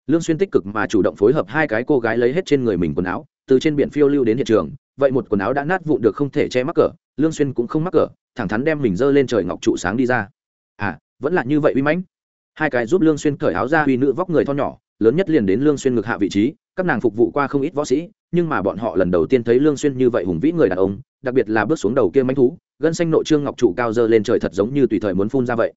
Lương xuyên tích cực mà chủ động phối hợp hai cái cô gái lấy hết trên người mình quần áo, từ trên biển phiêu lưu đến hiện trường, vậy một quần áo đã nát vụn được không thể che mắc cỡ, lương xuyên cũng không mắc cỡ, thẳng thắn đem mình dơ lên trời ngọc trụ sáng đi ra. À vẫn là như vậy uy mãnh hai cái giúp lương xuyên cởi áo ra uy nữ vóc người thon nhỏ, lớn nhất liền đến lương xuyên ngực hạ vị trí, các nàng phục vụ qua không ít võ sĩ, nhưng mà bọn họ lần đầu tiên thấy lương xuyên như vậy hùng vĩ người đàn ông, đặc biệt là bước xuống đầu kia mãnh thú, gân xanh nội trương ngọc trụ cao dơ lên trời thật giống như tùy thời muốn phun ra vậy.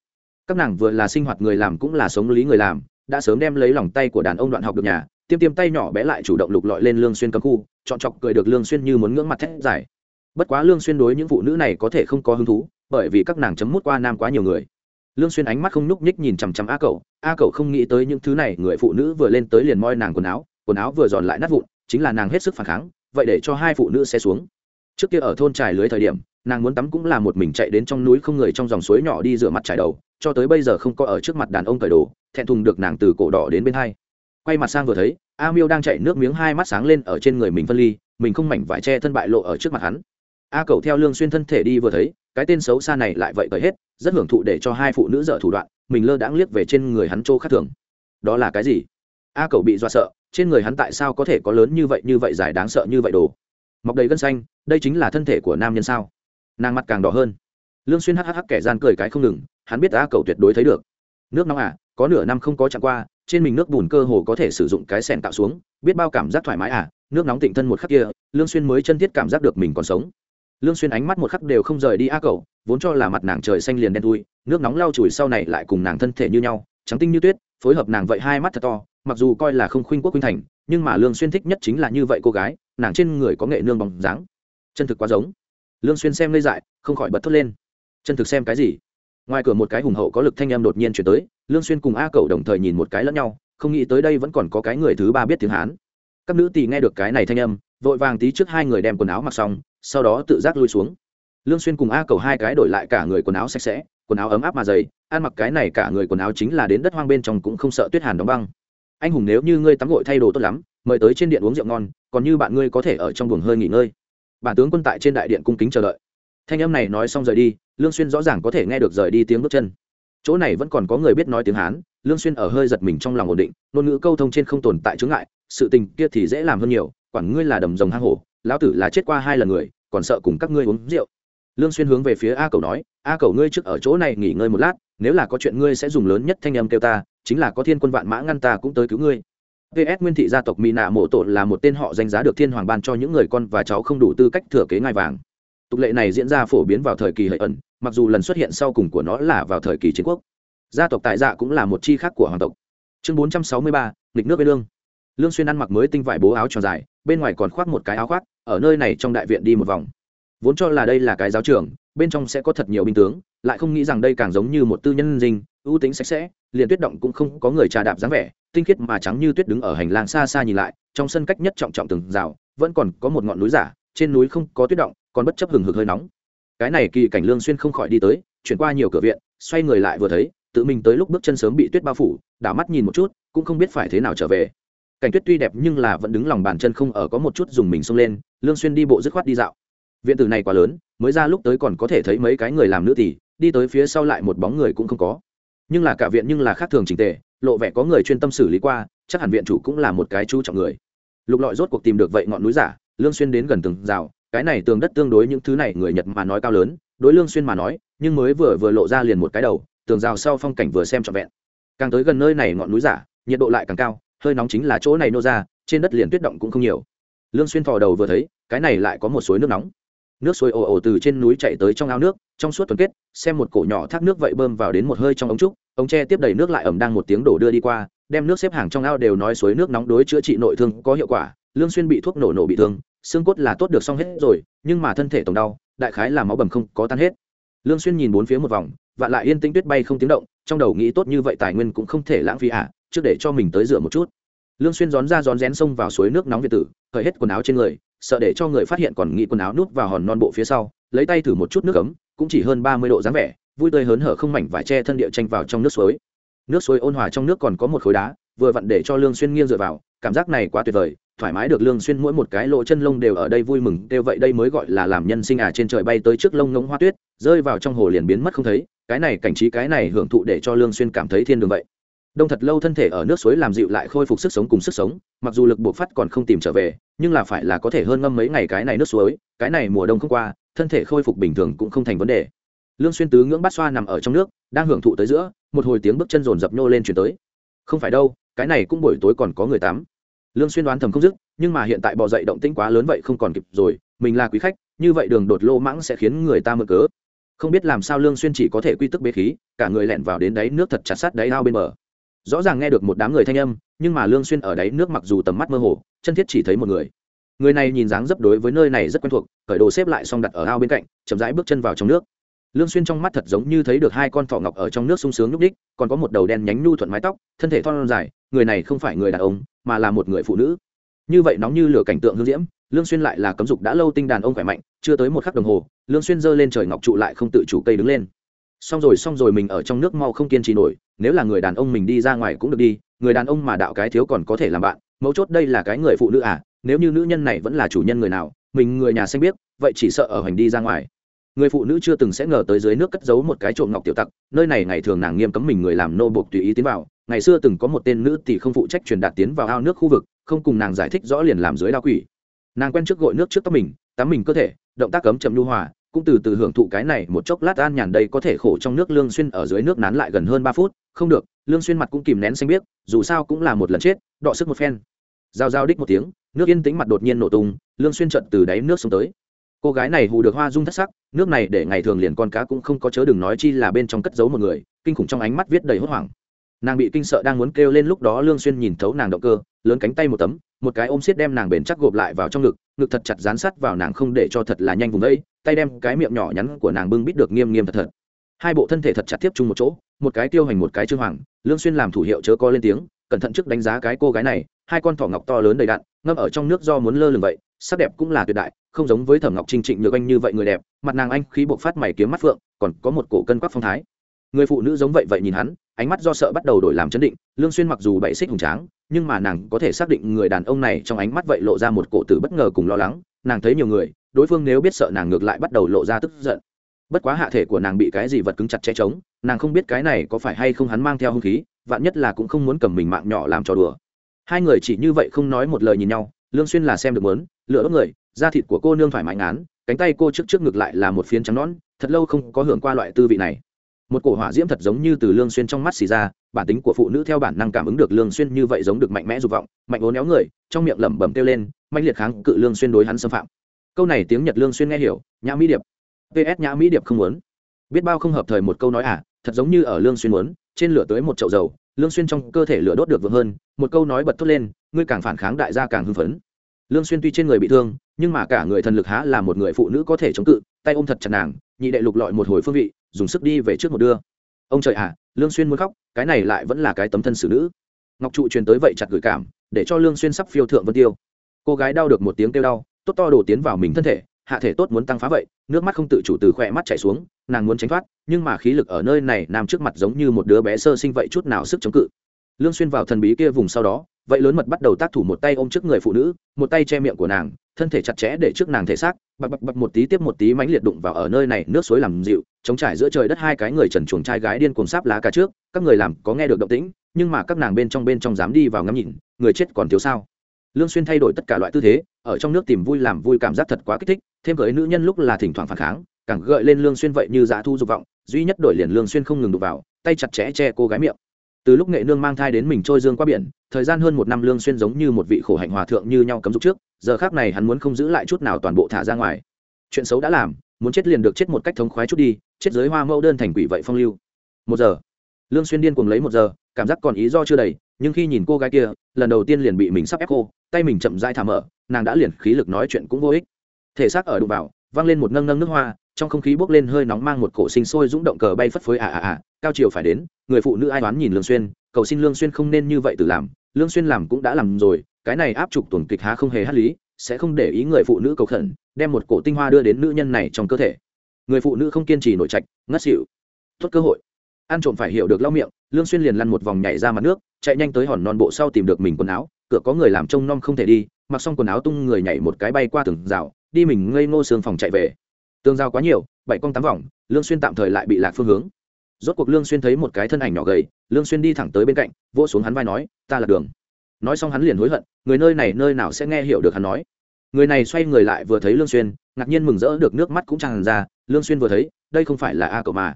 Các nàng vừa là sinh hoạt người làm cũng là sống lý người làm, đã sớm đem lấy lòng tay của đàn ông đoạn học được nhà, tiêm tiêm tay nhỏ bé lại chủ động lục lọi lên lương xuyên cấm khu, chọn chọc cười được lương xuyên như muốn ngưỡng mặt thét giải bất quá lương xuyên đối những phụ nữ này có thể không có hứng thú, bởi vì các nàng chấm mút qua nam quá nhiều người lương xuyên ánh mắt không núc nhích nhìn chằm chằm a cậu a cậu không nghĩ tới những thứ này, người phụ nữ vừa lên tới liền moi nàng quần áo quần áo vừa giòn lại nát vụn, chính là nàng hết sức phản kháng, vậy để cho hai phụ nữ xe xuống. Trước kia ở thôn trải lưới thời điểm, nàng muốn tắm cũng là một mình chạy đến trong núi không người trong dòng suối nhỏ đi rửa mặt trải đầu, cho tới bây giờ không có ở trước mặt đàn ông cởi đồ, thẹn thùng được nàng từ cổ đỏ đến bên hai. Quay mặt sang vừa thấy, a miêu đang chạy nước miếng hai mắt sáng lên ở trên người mình phân ly, mình không mảnh vải che thân bại lộ ở trước mặt hắn. A cậu theo lương xuyên thân thể đi vừa thấy cái tên xấu xa này lại vậy cởi hết, rất hưởng thụ để cho hai phụ nữ dở thủ đoạn, mình lơ đãng liếc về trên người hắn trô khác thường. Đó là cái gì? A cậu bị dọa sợ, trên người hắn tại sao có thể có lớn như vậy như vậy dài đáng sợ như vậy đồ? Mọc đầy gân xanh, đây chính là thân thể của nam nhân sao? Nàng mặt càng đỏ hơn. Lương xuyên hắc hắc kẻ gian cười cái không ngừng, hắn biết a cậu tuyệt đối thấy được. Nước nóng à có nửa năm không có chạm qua, trên mình nước bùn cơ hồ có thể sử dụng cái sèn tạo xuống, biết bao cảm giác thoải mái à nước nóng tịnh thân một khắc kia, lương xuyên mới chân thiết cảm giác được mình còn sống lương xuyên ánh mắt một khắc đều không rời đi a cậu vốn cho là mặt nàng trời xanh liền đen thui, nước nóng lau chùi sau này lại cùng nàng thân thể như nhau, trắng tinh như tuyết, phối hợp nàng vậy hai mắt thật to, mặc dù coi là không khuynh quốc khuynh thành, nhưng mà lương xuyên thích nhất chính là như vậy cô gái, nàng trên người có nghệ nương bóng dáng. Chân thực quá giống. Lương xuyên xem ngây dại, không khỏi bật thốt lên. Chân thực xem cái gì? Ngoài cửa một cái hùng hậu có lực thanh âm đột nhiên chuyển tới, lương xuyên cùng a cậu đồng thời nhìn một cái lẫn nhau, không nghĩ tới đây vẫn còn có cái người thứ ba biết tiếng hán. Các nữ tỳ nghe được cái này thanh âm, vội vàng tí trước hai người đem quần áo mặc xong sau đó tự giác lui xuống. Lương xuyên cùng a cầu hai cái đổi lại cả người quần áo sạch sẽ, quần áo ấm áp mà dày, ăn mặc cái này cả người quần áo chính là đến đất hoang bên trong cũng không sợ tuyết hàn đóng băng. Anh hùng nếu như ngươi tắm gội thay đồ tốt lắm, mời tới trên điện uống rượu ngon, còn như bạn ngươi có thể ở trong buồng hơi nghỉ ngơi. Bản tướng quân tại trên đại điện cung kính chờ đợi. Thanh âm này nói xong rời đi, lương xuyên rõ ràng có thể nghe được rời đi tiếng bước chân. Chỗ này vẫn còn có người biết nói tiếng hán, lương xuyên ở hơi giật mình trong lòng ổn định, ngôn ngữ câu thông trên không tồn tại chướng ngại, sự tình kia thì dễ làm hơn nhiều, quản ngươi là đầm rồng hang hổ lão tử là chết qua hai lần người, còn sợ cùng các ngươi uống rượu. Lương xuyên hướng về phía a cầu nói, a cầu ngươi trước ở chỗ này nghỉ ngơi một lát, nếu là có chuyện ngươi sẽ dùng lớn nhất thanh âm kêu ta, chính là có thiên quân vạn mã ngăn ta cũng tới cứu ngươi. Ps nguyên thị gia tộc mỹ nạ mộ tổ là một tên họ danh giá được thiên hoàng ban cho những người con và cháu không đủ tư cách thừa kế ngai vàng. Tục lệ này diễn ra phổ biến vào thời kỳ hợi ẩn, mặc dù lần xuất hiện sau cùng của nó là vào thời kỳ chiến quốc. Gia tộc tại dạ cũng là một chi khác của hoàng tộc. Chương bốn trăm sáu mươi ba, nghịch nước với lương. Lương xuyên ăn mặc mới tinh vải bố áo tròn dài bên ngoài còn khoác một cái áo khoác, ở nơi này trong đại viện đi một vòng. Vốn cho là đây là cái giáo trường, bên trong sẽ có thật nhiều binh tướng, lại không nghĩ rằng đây càng giống như một tư nhân dinh, ưu tính sạch sẽ, liền tuyết động cũng không có người trà đạp dáng vẻ, tinh khiết mà trắng như tuyết đứng ở hành lang xa xa nhìn lại, trong sân cách nhất trọng trọng từng rào, vẫn còn có một ngọn núi giả, trên núi không có tuyết động, còn bất chấp hừng hực hơi nóng. Cái này kỳ cảnh lương xuyên không khỏi đi tới, chuyển qua nhiều cửa viện, xoay người lại vừa thấy, tự mình tới lúc bước chân sớm bị tuyết bao phủ, đảo mắt nhìn một chút, cũng không biết phải thế nào trở về cảnh tuyết tuy đẹp nhưng là vẫn đứng lòng bàn chân không ở có một chút dùng mình xông lên, lương xuyên đi bộ dứt khoát đi dạo. Viện tử này quá lớn, mới ra lúc tới còn có thể thấy mấy cái người làm nữ tỷ, đi tới phía sau lại một bóng người cũng không có. Nhưng là cả viện nhưng là khác thường chỉnh tề, lộ vẻ có người chuyên tâm xử lý qua, chắc hẳn viện chủ cũng là một cái chú trọng người. Lục lọi rốt cuộc tìm được vậy ngọn núi giả, lương xuyên đến gần từng rào, cái này tường đất tương đối những thứ này người nhật mà nói cao lớn, đối lương xuyên mà nói, nhưng mới vừa vừa lộ ra liền một cái đầu, tường rào sau phong cảnh vừa xem trọn vẹn. Càng tới gần nơi này ngọn núi giả, nhiệt độ lại càng cao hơi nóng chính là chỗ này nô ra, trên đất liền tuyết động cũng không nhiều. Lương xuyên thò đầu vừa thấy, cái này lại có một suối nước nóng. Nước suối ồ ồ từ trên núi chạy tới trong ao nước, trong suốt tuần kết, xem một cổ nhỏ thác nước vậy bơm vào đến một hơi trong ống trúc, ống tre tiếp đầy nước lại ẩm đang một tiếng đổ đưa đi qua, đem nước xếp hàng trong ao đều nói suối nước nóng đối chữa trị nội thương có hiệu quả, lương xuyên bị thuốc nổ nổ bị thương, xương cốt là tốt được xong hết rồi, nhưng mà thân thể tổng đau, đại khái là máu bầm không có tan hết. Lương xuyên nhìn bốn phía một vòng, vạn lại yên tĩnh tuyết bay không tiếng động trong đầu nghĩ tốt như vậy tài nguyên cũng không thể lãng phí à trước để cho mình tới rửa một chút. Lương xuyên gión ra gión rén xông vào suối nước nóng việt tử, cởi hết quần áo trên người, sợ để cho người phát hiện còn nghĩ quần áo nút vào hòn non bộ phía sau, lấy tay thử một chút nước ấm, cũng chỉ hơn ba mươi độ dáng vẻ, vui tươi hớn hở không mảnh vải che thân địa tranh vào trong nước suối. Nước suối ôn hòa trong nước còn có một khối đá, vừa vặn để cho lương xuyên nghiêng dựa vào, cảm giác này quá tuyệt vời, thoải mái được lương xuyên mỗi một cái lỗ chân lông đều ở đây vui mừng đều vậy đây mới gọi là làm nhân sinh à trên trời bay tới trước lông ngỗng hoa tuyết, rơi vào trong hồ liền biến mất không thấy cái này cảnh trí, cái này hưởng thụ để cho lương xuyên cảm thấy thiên đường vậy. Đông thật lâu thân thể ở nước suối làm dịu lại khôi phục sức sống cùng sức sống, mặc dù lực buộc phát còn không tìm trở về, nhưng là phải là có thể hơn ngâm mấy ngày cái này nước suối, cái này mùa đông không qua, thân thể khôi phục bình thường cũng không thành vấn đề. Lương xuyên tứ ngưỡng bát xoa nằm ở trong nước, đang hưởng thụ tới giữa, một hồi tiếng bước chân rồn rập nhô lên truyền tới. Không phải đâu, cái này cũng buổi tối còn có người tắm. Lương xuyên đoán thầm không dứt, nhưng mà hiện tại bò dậy động tĩnh quá lớn vậy không còn kịp rồi, mình là quý khách, như vậy đường đột lô mãng sẽ khiến người ta mơ cớ không biết làm sao lương xuyên chỉ có thể quy tức bế khí, cả người lẻn vào đến đáy nước thật chặt sát đáy ao bên bờ. Rõ ràng nghe được một đám người thanh âm, nhưng mà lương xuyên ở đáy nước mặc dù tầm mắt mơ hồ, chân thiết chỉ thấy một người. Người này nhìn dáng dấp đối với nơi này rất quen thuộc, cởi đồ xếp lại xong đặt ở ao bên cạnh, chậm rãi bước chân vào trong nước. Lương xuyên trong mắt thật giống như thấy được hai con thỏ ngọc ở trong nước sung sướng nhúc đích, còn có một đầu đen nhánh nhu thuận mái tóc, thân thể thon dài, người này không phải người đàn ông, mà là một người phụ nữ. Như vậy nóng như lửa cảnh tượng hương diễm lương xuyên lại là cấm dục đã lâu tinh đàn ông khỏe mạnh, chưa tới một khắc đồng hồ, lương xuyên giơ lên trời ngọc trụ lại không tự chủ cây đứng lên. Xong rồi xong rồi, mình ở trong nước mau không kiên trì nổi, nếu là người đàn ông mình đi ra ngoài cũng được đi, người đàn ông mà đạo cái thiếu còn có thể làm bạn, mấu chốt đây là cái người phụ nữ à nếu như nữ nhân này vẫn là chủ nhân người nào, mình người nhà xanh biết, vậy chỉ sợ ở hành đi ra ngoài. Người phụ nữ chưa từng sẽ ngờ tới dưới nước cất giấu một cái trộm ngọc tiểu tặc, nơi này ngày thường nàng nghiêm cấm mình người làm nô buộc tùy ý tiến vào, ngày xưa từng có một tên nữ tỷ không phụ trách truyền đạt tiến vào ao nước khu vực, không cùng nàng giải thích rõ liền làm dưới đao quỷ nàng quen trước gội nước trước tóc mình, tắm mình cơ thể, động tác cấm chậm nhu hòa, cũng từ từ hưởng thụ cái này một chốc lát an nhàn đây có thể khổ trong nước lương xuyên ở dưới nước nán lại gần hơn ba phút. Không được, lương xuyên mặt cũng kìm nén xanh biết dù sao cũng là một lần chết, đọ sức một phen. Giao giao đích một tiếng, nước yên tĩnh mặt đột nhiên nổ tung, lương xuyên trận từ đáy nước xuống tới. Cô gái này hù được hoa dung thất sắc, nước này để ngày thường liền con cá cũng không có chớ đừng nói chi là bên trong cất giấu một người, kinh khủng trong ánh mắt viết đầy hốt hoảng nàng bị kinh sợ đang muốn kêu lên lúc đó lương xuyên nhìn thấu nàng động cơ, lớn cánh tay một tấm, một cái ôm xiết đem nàng bền chắc gộp lại vào trong ngực ngực thật chặt dán sát vào nàng không để cho thật là nhanh vùng đấy tay đem cái miệng nhỏ nhắn của nàng bưng bít được nghiêm nghiêm thật thật. Hai bộ thân thể thật chặt tiếp chung một chỗ, một cái tiêu hành một cái trương hoàng, lương xuyên làm thủ hiệu chớ có lên tiếng, cẩn thận trước đánh giá cái cô gái này, hai con thỏ ngọc to lớn đầy đặn, ngâm ở trong nước do muốn lơ lửng vậy, sắc đẹp cũng là tuyệt đại, không giống với thẩm ngọc trinh trịnh nhược anh như vậy người đẹp, mặt nàng anh khí bộc phát mày kiếm mắt phượng, còn có một cổ cân quắc phong thái. Người phụ nữ giống vậy vậy nhìn hắn ánh mắt do sợ bắt đầu đổi làm chấn định lương xuyên mặc dù bảy xích hùng tráng nhưng mà nàng có thể xác định người đàn ông này trong ánh mắt vậy lộ ra một cổ tử bất ngờ cùng lo lắng nàng thấy nhiều người đối phương nếu biết sợ nàng ngược lại bắt đầu lộ ra tức giận. Bất quá hạ thể của nàng bị cái gì vật cứng chặt che chống nàng không biết cái này có phải hay không hắn mang theo hung khí vạn nhất là cũng không muốn cầm mình mạng nhỏ làm trò đùa. Hai người chỉ như vậy không nói một lời nhìn nhau lương xuyên là xem được muốn lựa người da thịt của cô nương thoải mái ngán cánh tay cô trước trước ngược lại là một phiến trắng nõn, thật lâu không có hưởng qua loại tư vị này một cổ hỏa diễm thật giống như từ lương xuyên trong mắt xì ra, bản tính của phụ nữ theo bản năng cảm ứng được lương xuyên như vậy giống được mạnh mẽ dục vọng, mạnh uốn éo người, trong miệng lẩm bẩm kêu lên mạnh liệt kháng cự lương xuyên đối hắn xâm phạm. Câu này tiếng nhật lương xuyên nghe hiểu, nhã mỹ điệp. Ps nhã mỹ điệp không muốn. Biết bao không hợp thời một câu nói à thật giống như ở lương xuyên muốn, trên lửa tới một chậu dầu, lương xuyên trong cơ thể lửa đốt được vượng hơn, một câu nói bật thốt lên, ngươi càng phản kháng đại gia càng hưng phấn. Lương xuyên tuy trên người bị thương, nhưng mà cả người thần lực há là một người phụ nữ có thể chống cự, tay ôm thật chặt nàng, nhị đệ lục lọi một hồi phương vị dùng sức đi về trước một đưa. Ông trời ạ, lương xuyên muốn khóc, cái này lại vẫn là cái tấm thân xử nữ. Ngọc trụ truyền tới vậy chặt gửi cảm, để cho lương xuyên sắp phiêu thượng vân tiêu. Cô gái đau được một tiếng kêu đau, tốt to đổ tiến vào mình thân thể, hạ thể tốt muốn tăng phá vậy, nước mắt không tự chủ từ khỏe mắt chảy xuống, nàng muốn tránh thoát, nhưng mà khí lực ở nơi này nằm trước mặt giống như một đứa bé sơ sinh vậy chút nào sức chống cự. Lương xuyên vào thần bí kia vùng sau đó, vậy lớn mật bắt đầu tác thủ một tay ôm trước người phụ nữ, một tay che miệng của nàng, thân thể chặt chẽ để trước nàng thể xác, bập bập bập một tí tiếp một tí mãnh liệt đụng vào ở nơi này nước suối làm dịu chống trải giữa trời đất hai cái người trần chuồng trai gái điên cuồng sáp lá cả trước, các người làm có nghe được động tĩnh, nhưng mà các nàng bên trong bên trong dám đi vào ngắm nhìn, người chết còn thiếu sao? Lương xuyên thay đổi tất cả loại tư thế, ở trong nước tìm vui làm vui cảm giác thật quá kích thích, thêm gợi nữ nhân lúc là thỉnh thoảng phản kháng, càng gợi lên lương xuyên vậy như dã thu dục vọng, duy nhất đổi liền lương xuyên không ngừng đụng vào, tay chặt chẽ che cô gái miệng. Từ lúc nghệ nương mang thai đến mình trôi dương qua biển, thời gian hơn một năm lương xuyên giống như một vị khổ hạnh hòa thượng như nhau cấm dục trước, giờ khác này hắn muốn không giữ lại chút nào toàn bộ thả ra ngoài. Chuyện xấu đã làm muốn chết liền được chết một cách thống khoái chút đi, chết giới hoa mẫu đơn thành quỷ vậy phong lưu. Một giờ. Lương xuyên điên cuồng lấy một giờ, cảm giác còn ý do chưa đầy, nhưng khi nhìn cô gái kia, lần đầu tiên liền bị mình sắp ép cô tay mình chậm rãi thả mở, nàng đã liền khí lực nói chuyện cũng vô ích. Thể xác ở đụng vào văng lên một nâng nâng nước hoa, trong không khí bốc lên hơi nóng mang một cổ sinh sôi dũng động cờ bay phất phới à à à cao chiều phải đến, người phụ nữ ai đoán nhìn lương xuyên, cầu xin lương xuyên không nên như vậy tự làm, lương xuyên làm cũng đã làm rồi, cái này áp trục tuần kịch há không hề hát lý sẽ không để ý người phụ nữ cầu khẩn, đem một cổ tinh hoa đưa đến nữ nhân này trong cơ thể. Người phụ nữ không kiên trì nổi trạch, ngất xỉu. Tốt cơ hội. Ăn trộm phải hiểu được lau miệng, lương xuyên liền lăn một vòng nhảy ra mặt nước, chạy nhanh tới hòn non bộ sau tìm được mình quần áo, cửa có người làm trông nom không thể đi, mặc xong quần áo tung người nhảy một cái bay qua tường rào, đi mình ngây ngô sương phòng chạy về. Tường rào quá nhiều, bảy cong tám vòng, lương xuyên tạm thời lại bị lạc phương hướng. Rốt cuộc lương xuyên thấy một cái thân ảnh nhỏ gầy, lương xuyên đi thẳng tới bên cạnh, vỗ xuống hắn vai nói, ta là đường. Nói xong hắn liền hối hận, người nơi này nơi nào sẽ nghe hiểu được hắn nói người này xoay người lại vừa thấy lương xuyên, ngạc nhiên mừng rỡ được nước mắt cũng tràn ra, lương xuyên vừa thấy, đây không phải là a cậu mà.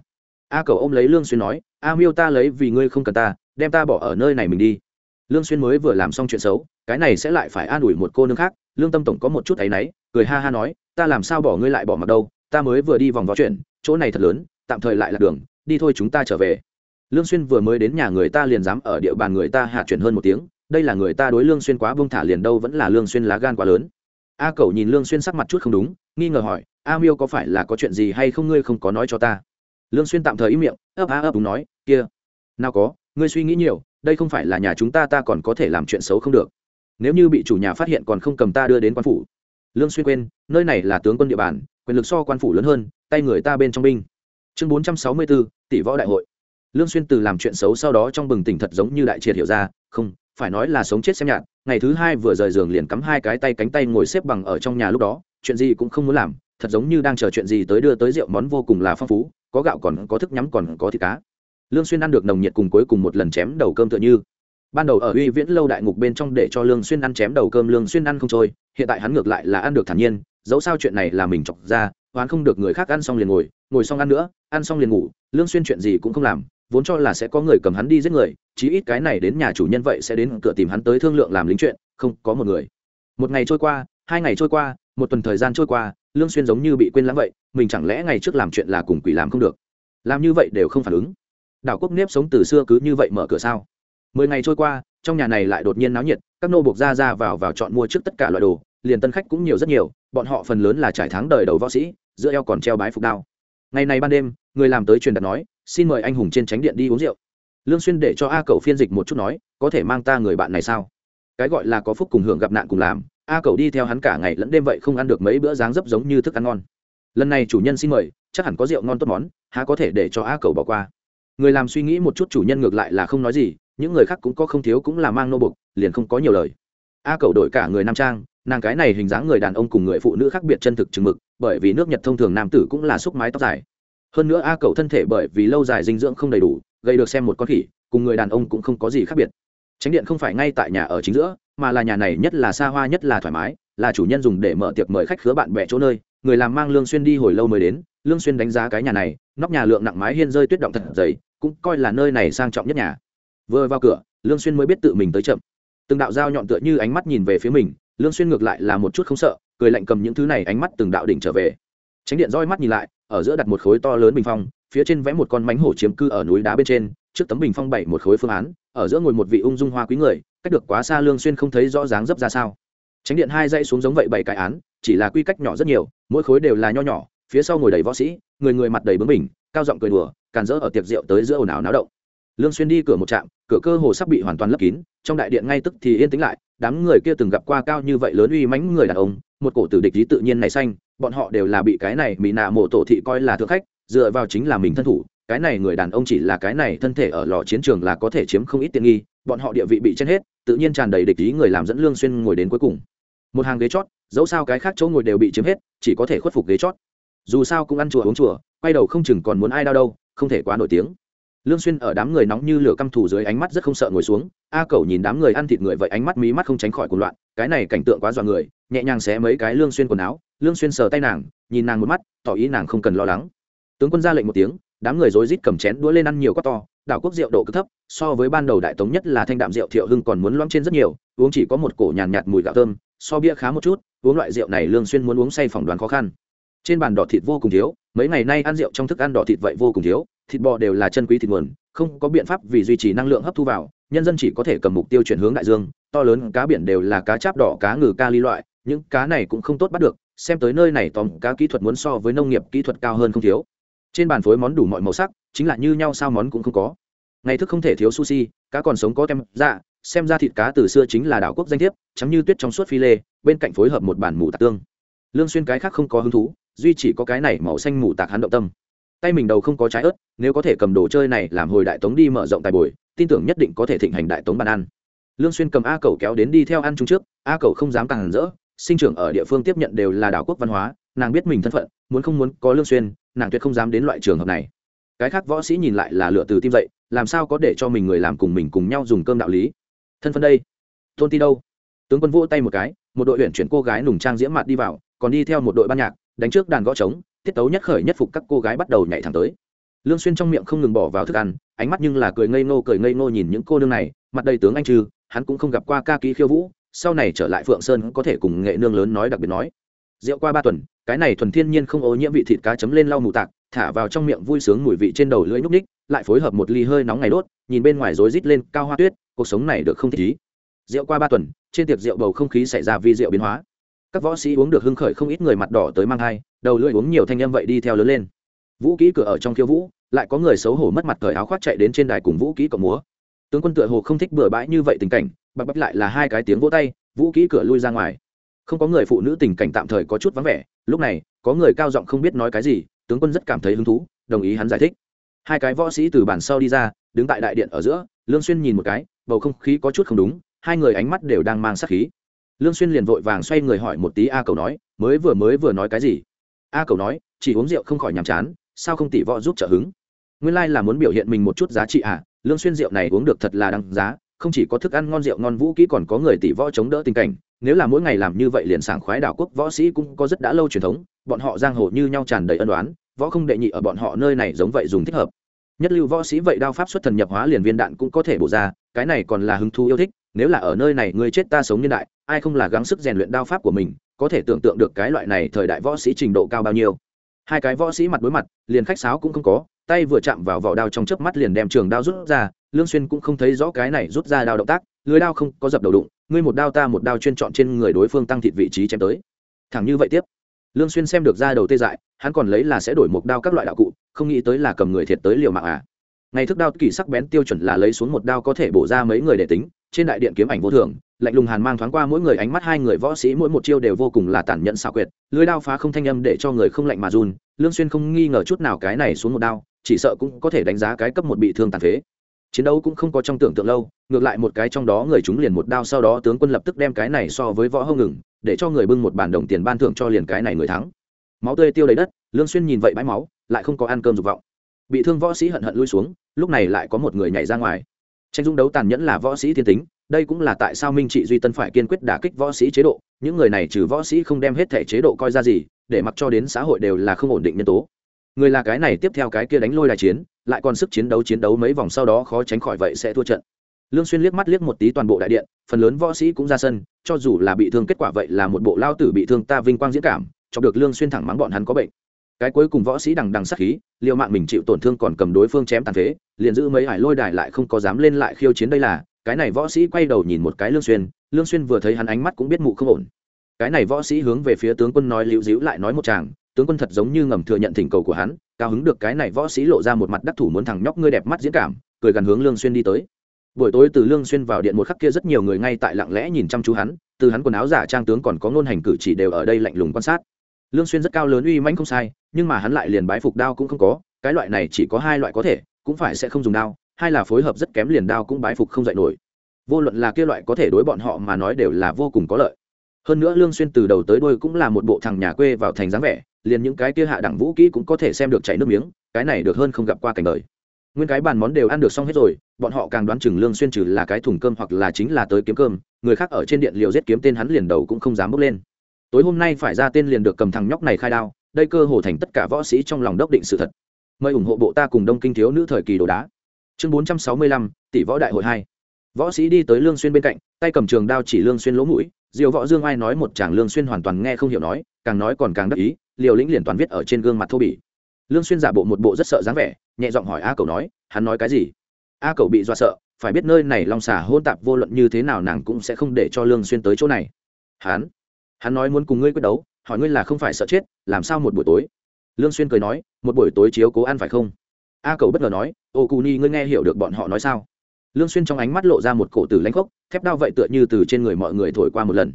A cậu ôm lấy lương xuyên nói, a miêu ta lấy vì ngươi không cần ta, đem ta bỏ ở nơi này mình đi. Lương xuyên mới vừa làm xong chuyện xấu, cái này sẽ lại phải an ủi một cô nương khác, lương tâm tổng có một chút ấy nấy cười ha ha nói, ta làm sao bỏ ngươi lại bỏ mặc đâu, ta mới vừa đi vòng vó chuyện, chỗ này thật lớn, tạm thời lại là đường, đi thôi chúng ta trở về. Lương xuyên vừa mới đến nhà người ta liền dám ở địa bàn người ta hạ chuyển hơn một tiếng, đây là người ta đối lương xuyên quá buông thả liền đâu vẫn là lương xuyên lá gan quá lớn a cẩu nhìn lương xuyên sắc mặt chút không đúng nghi ngờ hỏi a miêu có phải là có chuyện gì hay không ngươi không có nói cho ta? Lương xuyên tạm thời im miệng ấp a ấp đúng nói kia nào có ngươi suy nghĩ nhiều đây không phải là nhà chúng ta ta còn có thể làm chuyện xấu không được. Nếu như bị chủ nhà phát hiện còn không cầm ta đưa đến quan phủ. Lương xuyên quên nơi này là tướng quân địa bàn quyền lực so quan phủ lớn hơn tay người ta bên trong binh. Chương 464, tỷ võ đại hội. Lương xuyên từ làm chuyện xấu sau đó trong bừng tỉnh thật giống như đại triệt hiểu ra không phải nói là sống chết xem nhạt ngày thứ hai vừa rời giường liền cắm hai cái tay cánh tay ngồi xếp bằng ở trong nhà lúc đó, chuyện gì cũng không muốn làm, thật giống như đang chờ chuyện gì tới đưa tới rượu món vô cùng là phong phú, có gạo còn có thức nhắm còn có thịt cá. Lương xuyên ăn được nồng nhiệt cùng cuối cùng một lần chém đầu cơm tựa như. Ban đầu ở uy viễn lâu đại ngục bên trong để cho lương xuyên ăn chém đầu cơm, lương xuyên ăn không trôi, hiện tại hắn ngược lại là ăn được thản nhiên, dẫu sao chuyện này là mình chọc ra hoán không được người khác ăn xong liền ngồi ngồi xong ăn nữa, ăn xong liền ngủ, lương xuyên chuyện gì cũng không làm vốn cho là sẽ có người cầm hắn đi giết người, chí ít cái này đến nhà chủ nhân vậy sẽ đến cửa tìm hắn tới thương lượng làm lính chuyện, không có một người. Một ngày trôi qua, hai ngày trôi qua, một tuần thời gian trôi qua, lương xuyên giống như bị quên lãng vậy, mình chẳng lẽ ngày trước làm chuyện là cùng quỷ làm không được? Làm như vậy đều không phản ứng. Đảo quốc nếp sống từ xưa cứ như vậy mở cửa sao? Mười ngày trôi qua, trong nhà này lại đột nhiên náo nhiệt, các nô buộc ra ra vào vào chọn mua trước tất cả loại đồ, liền tân khách cũng nhiều rất nhiều, bọn họ phần lớn là trải tháng đời đầu võ sĩ, giữa eo còn treo bái phục đao. Ngày này ban đêm, người làm tới truyền đặt nói xin mời anh hùng trên tránh điện đi uống rượu. Lương xuyên để cho a cầu phiên dịch một chút nói, có thể mang ta người bạn này sao? Cái gọi là có phúc cùng hưởng gặp nạn cùng làm, a cầu đi theo hắn cả ngày lẫn đêm vậy không ăn được mấy bữa dáng dấp giống như thức ăn ngon. Lần này chủ nhân xin mời, chắc hẳn có rượu ngon tốt món, há có thể để cho a cầu bỏ qua. Người làm suy nghĩ một chút chủ nhân ngược lại là không nói gì, những người khác cũng có không thiếu cũng là mang nô bục, liền không có nhiều lời. A cầu đổi cả người nam trang, nàng cái này hình dáng người đàn ông cùng người phụ nữ khác biệt chân thực chừng mực, bởi vì nước nhật thông thường nam tử cũng là xúc mái tóc dài hơn nữa a cầu thân thể bởi vì lâu dài dinh dưỡng không đầy đủ, gây được xem một con khỉ, cùng người đàn ông cũng không có gì khác biệt. Tránh điện không phải ngay tại nhà ở chính giữa, mà là nhà này nhất là xa hoa nhất là thoải mái, là chủ nhân dùng để mở tiệc mời khách khứa bạn bè chỗ nơi, người làm mang lương xuyên đi hồi lâu mới đến, lương xuyên đánh giá cái nhà này, nóc nhà lượng nặng mái hiên rơi tuyết động thật dày, cũng coi là nơi này sang trọng nhất nhà. Vừa vào cửa, lương xuyên mới biết tự mình tới chậm. Từng đạo dao nhọn tựa như ánh mắt nhìn về phía mình, lương xuyên ngược lại là một chút không sợ, cười lạnh cầm những thứ này ánh mắt từng đạo đỉnh trở về tránh điện roi mắt nhìn lại, ở giữa đặt một khối to lớn bình phong, phía trên vẽ một con mánh hổ chiếm cư ở núi đá bên trên, trước tấm bình phong bảy một khối phương án, ở giữa ngồi một vị ung dung hoa quý người, cách được quá xa lương xuyên không thấy rõ dáng dấp ra sao. Tránh điện hai dãy xuống giống vậy bảy cái án, chỉ là quy cách nhỏ rất nhiều, mỗi khối đều là nho nhỏ, phía sau ngồi đầy võ sĩ, người người mặt đầy bướng bỉnh, cao giọng cười đùa, càn rỡ ở tiệc rượu tới giữa ồn ào náo động. Lương xuyên đi cửa một trạm, cửa cơ hồ sắp bị hoàn toàn lấp kín, trong đại điện ngay tức thì yên tĩnh lại, đám người kia từng gặp qua cao như vậy lớn uy mãnh người đàn ông một cổ tử địch lý tự nhiên này xanh, bọn họ đều là bị cái này mỹ nạ mộ tổ thị coi là thượng khách, dựa vào chính là mình thân thủ, cái này người đàn ông chỉ là cái này thân thể ở lò chiến trường là có thể chiếm không ít tiện nghi, bọn họ địa vị bị chết hết, tự nhiên tràn đầy địch ý người làm dẫn lương xuyên ngồi đến cuối cùng. Một hàng ghế chót, dẫu sao cái khác chỗ ngồi đều bị chiếm hết, chỉ có thể khuất phục ghế chót. Dù sao cũng ăn chùa uống chùa, quay đầu không chừng còn muốn ai đau đâu, không thể quá nổi tiếng lương xuyên ở đám người nóng như lửa căm thù dưới ánh mắt rất không sợ ngồi xuống. A cẩu nhìn đám người ăn thịt người vậy ánh mắt mí mắt không tránh khỏi cuồng loạn cái này cảnh tượng quá dọa người nhẹ nhàng xé mấy cái lương xuyên quần áo. Lương xuyên sờ tay nàng nhìn nàng một mắt tỏ ý nàng không cần lo lắng. Tướng quân ra lệnh một tiếng đám người rối rít cầm chén đũa lên ăn nhiều quá to đảo quốc rượu độ cực thấp so với ban đầu đại tống nhất là thanh đạm rượu thiệu hưng còn muốn loãng trên rất nhiều uống chỉ có một cổ nhàn nhạt, nhạt mùi gạo thơm so bia khá một chút uống loại rượu này lương xuyên muốn uống say phỏng đoán khó khăn trên bàn đỏ thịt vô cùng thiếu, mấy ngày nay ăn rượu trong thức ăn đỏ thịt vậy vô cùng thiếu, thịt bò đều là chân quý thịt nguồn, không có biện pháp vì duy trì năng lượng hấp thu vào, nhân dân chỉ có thể cầm mục tiêu chuyển hướng đại dương, to lớn cá biển đều là cá cháp đỏ, cá ngừ, ca ly loại, những cá này cũng không tốt bắt được, xem tới nơi này tòm cá kỹ thuật muốn so với nông nghiệp kỹ thuật cao hơn không thiếu. Trên bàn phối món đủ mọi màu sắc, chính là như nhau sao món cũng không có. Ngày thức không thể thiếu sushi, cá còn sống có tem dạ xem ra thịt cá từ xưa chính là đảo quốc danh thiếp chấm như tuyết trong suốt phi lê, bên cạnh phối hợp một bản mù tạc tương. Lương xuyên cái khác không có hứng thú duy chỉ có cái này màu xanh mù tạc hắn động tâm. Tay mình đầu không có trái ớt, nếu có thể cầm đồ chơi này làm hồi đại tống đi mở rộng tài bồi, tin tưởng nhất định có thể thịnh hành đại tống bàn ăn. Lương xuyên cầm a cầu kéo đến đi theo ăn chung trước, a cầu không dám càng rỡ, sinh trưởng ở địa phương tiếp nhận đều là đảo quốc văn hóa, nàng biết mình thân phận, muốn không muốn có lương xuyên, nàng tuyệt không dám đến loại trường hợp này. Cái khác võ sĩ nhìn lại là lựa từ tim dậy, làm sao có để cho mình người làm cùng mình cùng nhau dùng cơm đạo lý. Thân phận đây, tôn ti đâu? Tướng quân vỗ tay một cái, một đội huyện chuyển cô gái nùng trang diễm mặt đi vào, còn đi theo một đội ban nhạc đánh trước đàn gõ trống, tiết tấu nhất khởi nhất phục các cô gái bắt đầu nhảy thẳng tới. Lương xuyên trong miệng không ngừng bỏ vào thức ăn, ánh mắt nhưng là cười ngây ngô, cười ngây ngô nhìn những cô nương này, mặt đầy tướng anh trừ, hắn cũng không gặp qua ca kỹ khiêu vũ, sau này trở lại phượng sơn có thể cùng nghệ nương lớn nói đặc biệt nói. Rượu qua ba tuần, cái này thuần thiên nhiên không ô nhiễm vị thịt cá chấm lên lau mù tạc, thả vào trong miệng vui sướng mùi vị trên đầu lưỡi nhúc ních lại phối hợp một ly hơi nóng ngày đốt, nhìn bên ngoài rối rít lên cao hoa tuyết, cuộc sống này được không thích ý. Rượu qua ba tuần, trên tiệc rượu bầu không khí xảy ra vi rượu biến hóa các võ sĩ uống được hưng khởi không ít người mặt đỏ tới mang hai đầu lưỡi uống nhiều thanh em vậy đi theo lớn lên. Vũ kỹ cửa ở trong khiêu vũ, lại có người xấu hổ mất mặt cởi áo khoác chạy đến trên đài cùng vũ kỹ cộng múa. Tướng quân tựa hồ không thích bừa bãi như vậy tình cảnh, bạc bắp lại là hai cái tiếng vỗ tay, vũ kỹ cửa lui ra ngoài. Không có người phụ nữ tình cảnh tạm thời có chút vắng vẻ, lúc này, có người cao giọng không biết nói cái gì, tướng quân rất cảm thấy hứng thú, đồng ý hắn giải thích. Hai cái võ sĩ từ bản sau đi ra, đứng tại đại điện ở giữa, lương xuyên nhìn một cái, bầu không khí có chút không đúng, hai người ánh mắt đều đang mang sát khí lương xuyên liền vội vàng xoay người hỏi một tí a cầu nói, mới vừa mới vừa nói cái gì? A cầu nói, chỉ uống rượu không khỏi nhàm chán, sao không tỷ võ giúp trợ hứng? Nguyên lai like là muốn biểu hiện mình một chút giá trị à lương xuyên rượu này uống được thật là đằng giá, không chỉ có thức ăn ngon, rượu ngon, vũ kỹ còn có người tỷ võ chống đỡ tình cảnh. Nếu là mỗi ngày làm như vậy liền sảng khoái đảo quốc võ sĩ cũng có rất đã lâu truyền thống, bọn họ giang hồ như nhau tràn đầy ân đoán võ không đệ nhị ở bọn họ nơi này giống vậy dùng thích hợp. Nhất lưu võ sĩ vậy đao pháp xuất thần nhập hóa liền viên đạn cũng có thể bổ ra, cái này còn là hứng thú yêu thích nếu là ở nơi này người chết ta sống nhân đại, ai không là gắng sức rèn luyện đao pháp của mình, có thể tưởng tượng được cái loại này thời đại võ sĩ trình độ cao bao nhiêu. Hai cái võ sĩ mặt đối mặt, liền khách sáo cũng không có, tay vừa chạm vào vỏ đao trong chớp mắt liền đem trường đao rút ra, lương xuyên cũng không thấy rõ cái này rút ra đao động tác, lưới đao không có dập đầu đụng, ngươi một đao ta một đao chuyên chọn trên người đối phương tăng thịt vị trí chém tới. Thẳng như vậy tiếp, lương xuyên xem được ra đầu tê dại, hắn còn lấy là sẽ đổi một đao các loại đạo cụ, không nghĩ tới là cầm người thiệt tới liều mạng à. Ngày thức đao kỳ sắc bén tiêu chuẩn là lấy xuống một đao có thể bổ ra mấy người để tính trên đại điện kiếm ảnh vô thường, lạnh lùng hàn mang thoáng qua mỗi người ánh mắt hai người võ sĩ mỗi một chiêu đều vô cùng là tàn nhẫn xảo quyệt, lưới đao phá không thanh âm để cho người không lạnh mà run, lương xuyên không nghi ngờ chút nào cái này xuống một đao, chỉ sợ cũng có thể đánh giá cái cấp một bị thương tàn phế. Chiến đấu cũng không có trong tưởng tượng lâu, ngược lại một cái trong đó người chúng liền một đao sau đó tướng quân lập tức đem cái này so với võ hông ngừng, để cho người bưng một bản đồng tiền ban thưởng cho liền cái này người thắng. Máu tươi tiêu đầy đất, lương xuyên nhìn vậy bãi máu, lại không có ăn cơm dục vọng. Bị thương võ sĩ hận hận lui xuống, lúc này lại có một người nhảy ra ngoài tranh dung đấu tàn nhẫn là võ sĩ thiên tính, đây cũng là tại sao minh trị duy tân phải kiên quyết đả kích võ sĩ chế độ, những người này trừ võ sĩ không đem hết thể chế độ coi ra gì, để mặc cho đến xã hội đều là không ổn định nhân tố. Người là cái này tiếp theo cái kia đánh lôi đài chiến, lại còn sức chiến đấu chiến đấu mấy vòng sau đó khó tránh khỏi vậy sẽ thua trận. Lương xuyên liếc mắt liếc một tí toàn bộ đại điện, phần lớn võ sĩ cũng ra sân, cho dù là bị thương kết quả vậy là một bộ lao tử bị thương ta vinh quang diễn cảm cho được lương xuyên thẳng mắng bọn hắn có bệnh cái cuối cùng võ sĩ đằng đằng sát khí, liều mạng mình chịu tổn thương còn cầm đối phương chém tàn phế, liền giữ mấy hải lôi đài lại không có dám lên lại khiêu chiến đây là, cái này võ sĩ quay đầu nhìn một cái lương xuyên lương xuyên vừa thấy hắn ánh mắt cũng biết mụ không ổn. Cái này võ sĩ hướng về phía tướng quân nói liễu diễu lại nói một chàng tướng quân thật giống như ngầm thừa nhận thỉnh cầu của hắn, cao hứng được cái này võ sĩ lộ ra một mặt đắc thủ muốn thằng nhóc ngươi đẹp mắt diễn cảm, cười gần hướng lương xuyên đi tới. Buổi tối từ lương xuyên vào điện một khắc kia rất nhiều người ngay tại lặng lẽ nhìn chăm chú hắn, từ hắn quần áo giả trang tướng còn có ngôn hành cử chỉ đều ở đây lạnh lùng quan sát. Lương xuyên rất cao lớn uy mãnh không sai nhưng mà hắn lại liền bái phục đao cũng không có, cái loại này chỉ có hai loại có thể, cũng phải sẽ không dùng đao, hai là phối hợp rất kém liền đao cũng bái phục không dậy nổi. Vô luận là kia loại có thể đối bọn họ mà nói đều là vô cùng có lợi. Hơn nữa lương xuyên từ đầu tới đuôi cũng là một bộ thằng nhà quê vào thành dáng vẻ, liền những cái kia hạ đẳng vũ kỹ cũng có thể xem được chảy nước miếng, cái này được hơn không gặp qua cảnh đời. Nguyên cái bàn món đều ăn được xong hết rồi, bọn họ càng đoán chừng lương xuyên trừ là cái thùng cơm hoặc là chính là tới kiếm cơm, người khác ở trên điện liều giết kiếm tên hắn liền đầu cũng không dám bước lên. Tối hôm nay phải ra tên liền được cầm thằng nhóc này khai đao đây cơ hồ thành tất cả võ sĩ trong lòng đốc định sự thật. Mời ủng hộ bộ ta cùng đông kinh thiếu nữ thời kỳ đồ đá. Chương 465, tỷ võ đại hội hai. Võ sĩ đi tới lương xuyên bên cạnh tay cầm trường đao chỉ lương xuyên lỗ mũi diều võ dương ai nói một chàng lương xuyên hoàn toàn nghe không hiểu nói càng nói còn càng đắc ý liều lĩnh liền toàn viết ở trên gương mặt thô bỉ. Lương xuyên giả bộ một bộ rất sợ dáng vẻ nhẹ giọng hỏi a cầu nói hắn nói cái gì? A cầu bị dọa sợ phải biết nơi này long xà hôn tạp vô luận như thế nào nàng cũng sẽ không để cho lương xuyên tới chỗ này. Hắn? Hắn nói muốn cùng ngươi quyết đấu hỏi ngươi là không phải sợ chết, làm sao một buổi tối? Lương xuyên cười nói, một buổi tối chiếu cố ăn phải không? A cầu bất ngờ nói, ô cù ni, ngươi nghe hiểu được bọn họ nói sao? Lương xuyên trong ánh mắt lộ ra một cổ tử lãnh khốc, thép đao vậy tựa như từ trên người mọi người thổi qua một lần.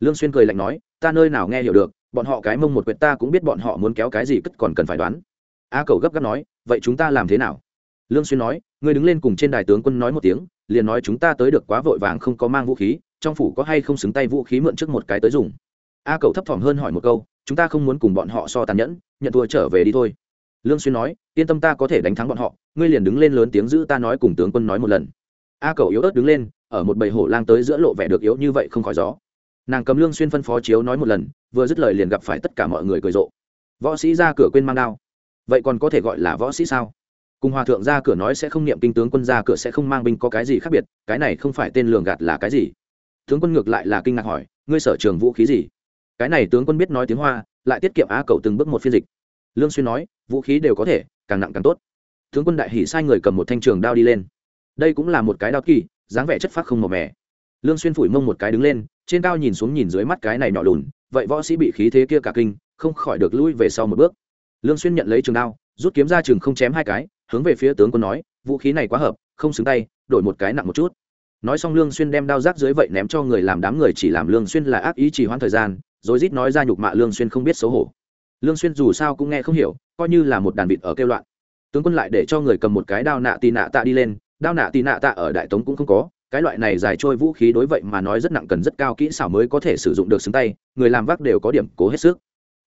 Lương xuyên cười lạnh nói, ta nơi nào nghe hiểu được, bọn họ cái mông một quyệt ta cũng biết bọn họ muốn kéo cái gì cất còn cần phải đoán. A cầu gấp gáp nói, vậy chúng ta làm thế nào? Lương xuyên nói, ngươi đứng lên cùng trên đài tướng quân nói một tiếng, liền nói chúng ta tới được quá vội vàng không có mang vũ khí, trong phủ có hay không xứng tay vũ khí mượn trước một cái tới dùng? A cậu thấp thỏm hơn hỏi một câu, chúng ta không muốn cùng bọn họ so tàn nhẫn, nhận thua trở về đi thôi. Lương xuyên nói, yên tâm ta có thể đánh thắng bọn họ, ngươi liền đứng lên lớn tiếng giữ ta nói cùng tướng quân nói một lần. A cậu yếu ớt đứng lên, ở một bầy hổ lang tới giữa lộ vẻ được yếu như vậy không khỏi gió. Nàng cầm lương xuyên phân phó chiếu nói một lần, vừa dứt lời liền gặp phải tất cả mọi người cười rộ. Võ sĩ ra cửa quên mang đao. Vậy còn có thể gọi là võ sĩ sao? Cùng hòa thượng ra cửa nói sẽ không niệm kinh, tướng quân ra cửa sẽ không mang binh có cái gì khác biệt, cái này không phải tên lường gạt là cái gì? Tướng quân ngược lại là kinh ngạc hỏi, ngươi sở trường vũ khí gì? Cái này tướng quân biết nói tiếng hoa, lại tiết kiệm á cầu từng bước một phiên dịch. Lương xuyên nói, vũ khí đều có thể, càng nặng càng tốt. Tướng quân đại hỉ sai người cầm một thanh trường đao đi lên. Đây cũng là một cái đao kỳ, dáng vẻ chất phác không màu mè. Lương xuyên phủi mông một cái đứng lên, trên cao nhìn xuống nhìn dưới mắt cái này nhỏ lùn, vậy võ sĩ bị khí thế kia cả kinh, không khỏi được lui về sau một bước. Lương xuyên nhận lấy trường đao, rút kiếm ra trường không chém hai cái, hướng về phía tướng quân nói, vũ khí này quá hợp, không xứng tay, đổi một cái nặng một chút. Nói xong lương xuyên đem đao rác dưới vậy ném cho người làm đám người chỉ làm lương xuyên là ác ý chỉ hoãn thời gian rồi rít nói ra nhục mạ lương xuyên không biết xấu hổ. Lương xuyên dù sao cũng nghe không hiểu, coi như là một đàn vịt ở kêu loạn. Tướng quân lại để cho người cầm một cái đao nạ tì nạ tạ đi lên, đao nạ tì nạ tạ ở đại tống cũng không có, cái loại này dài trôi vũ khí đối vậy mà nói rất nặng cần rất cao kỹ xảo mới có thể sử dụng được xứng tay, người làm vác đều có điểm cố hết sức.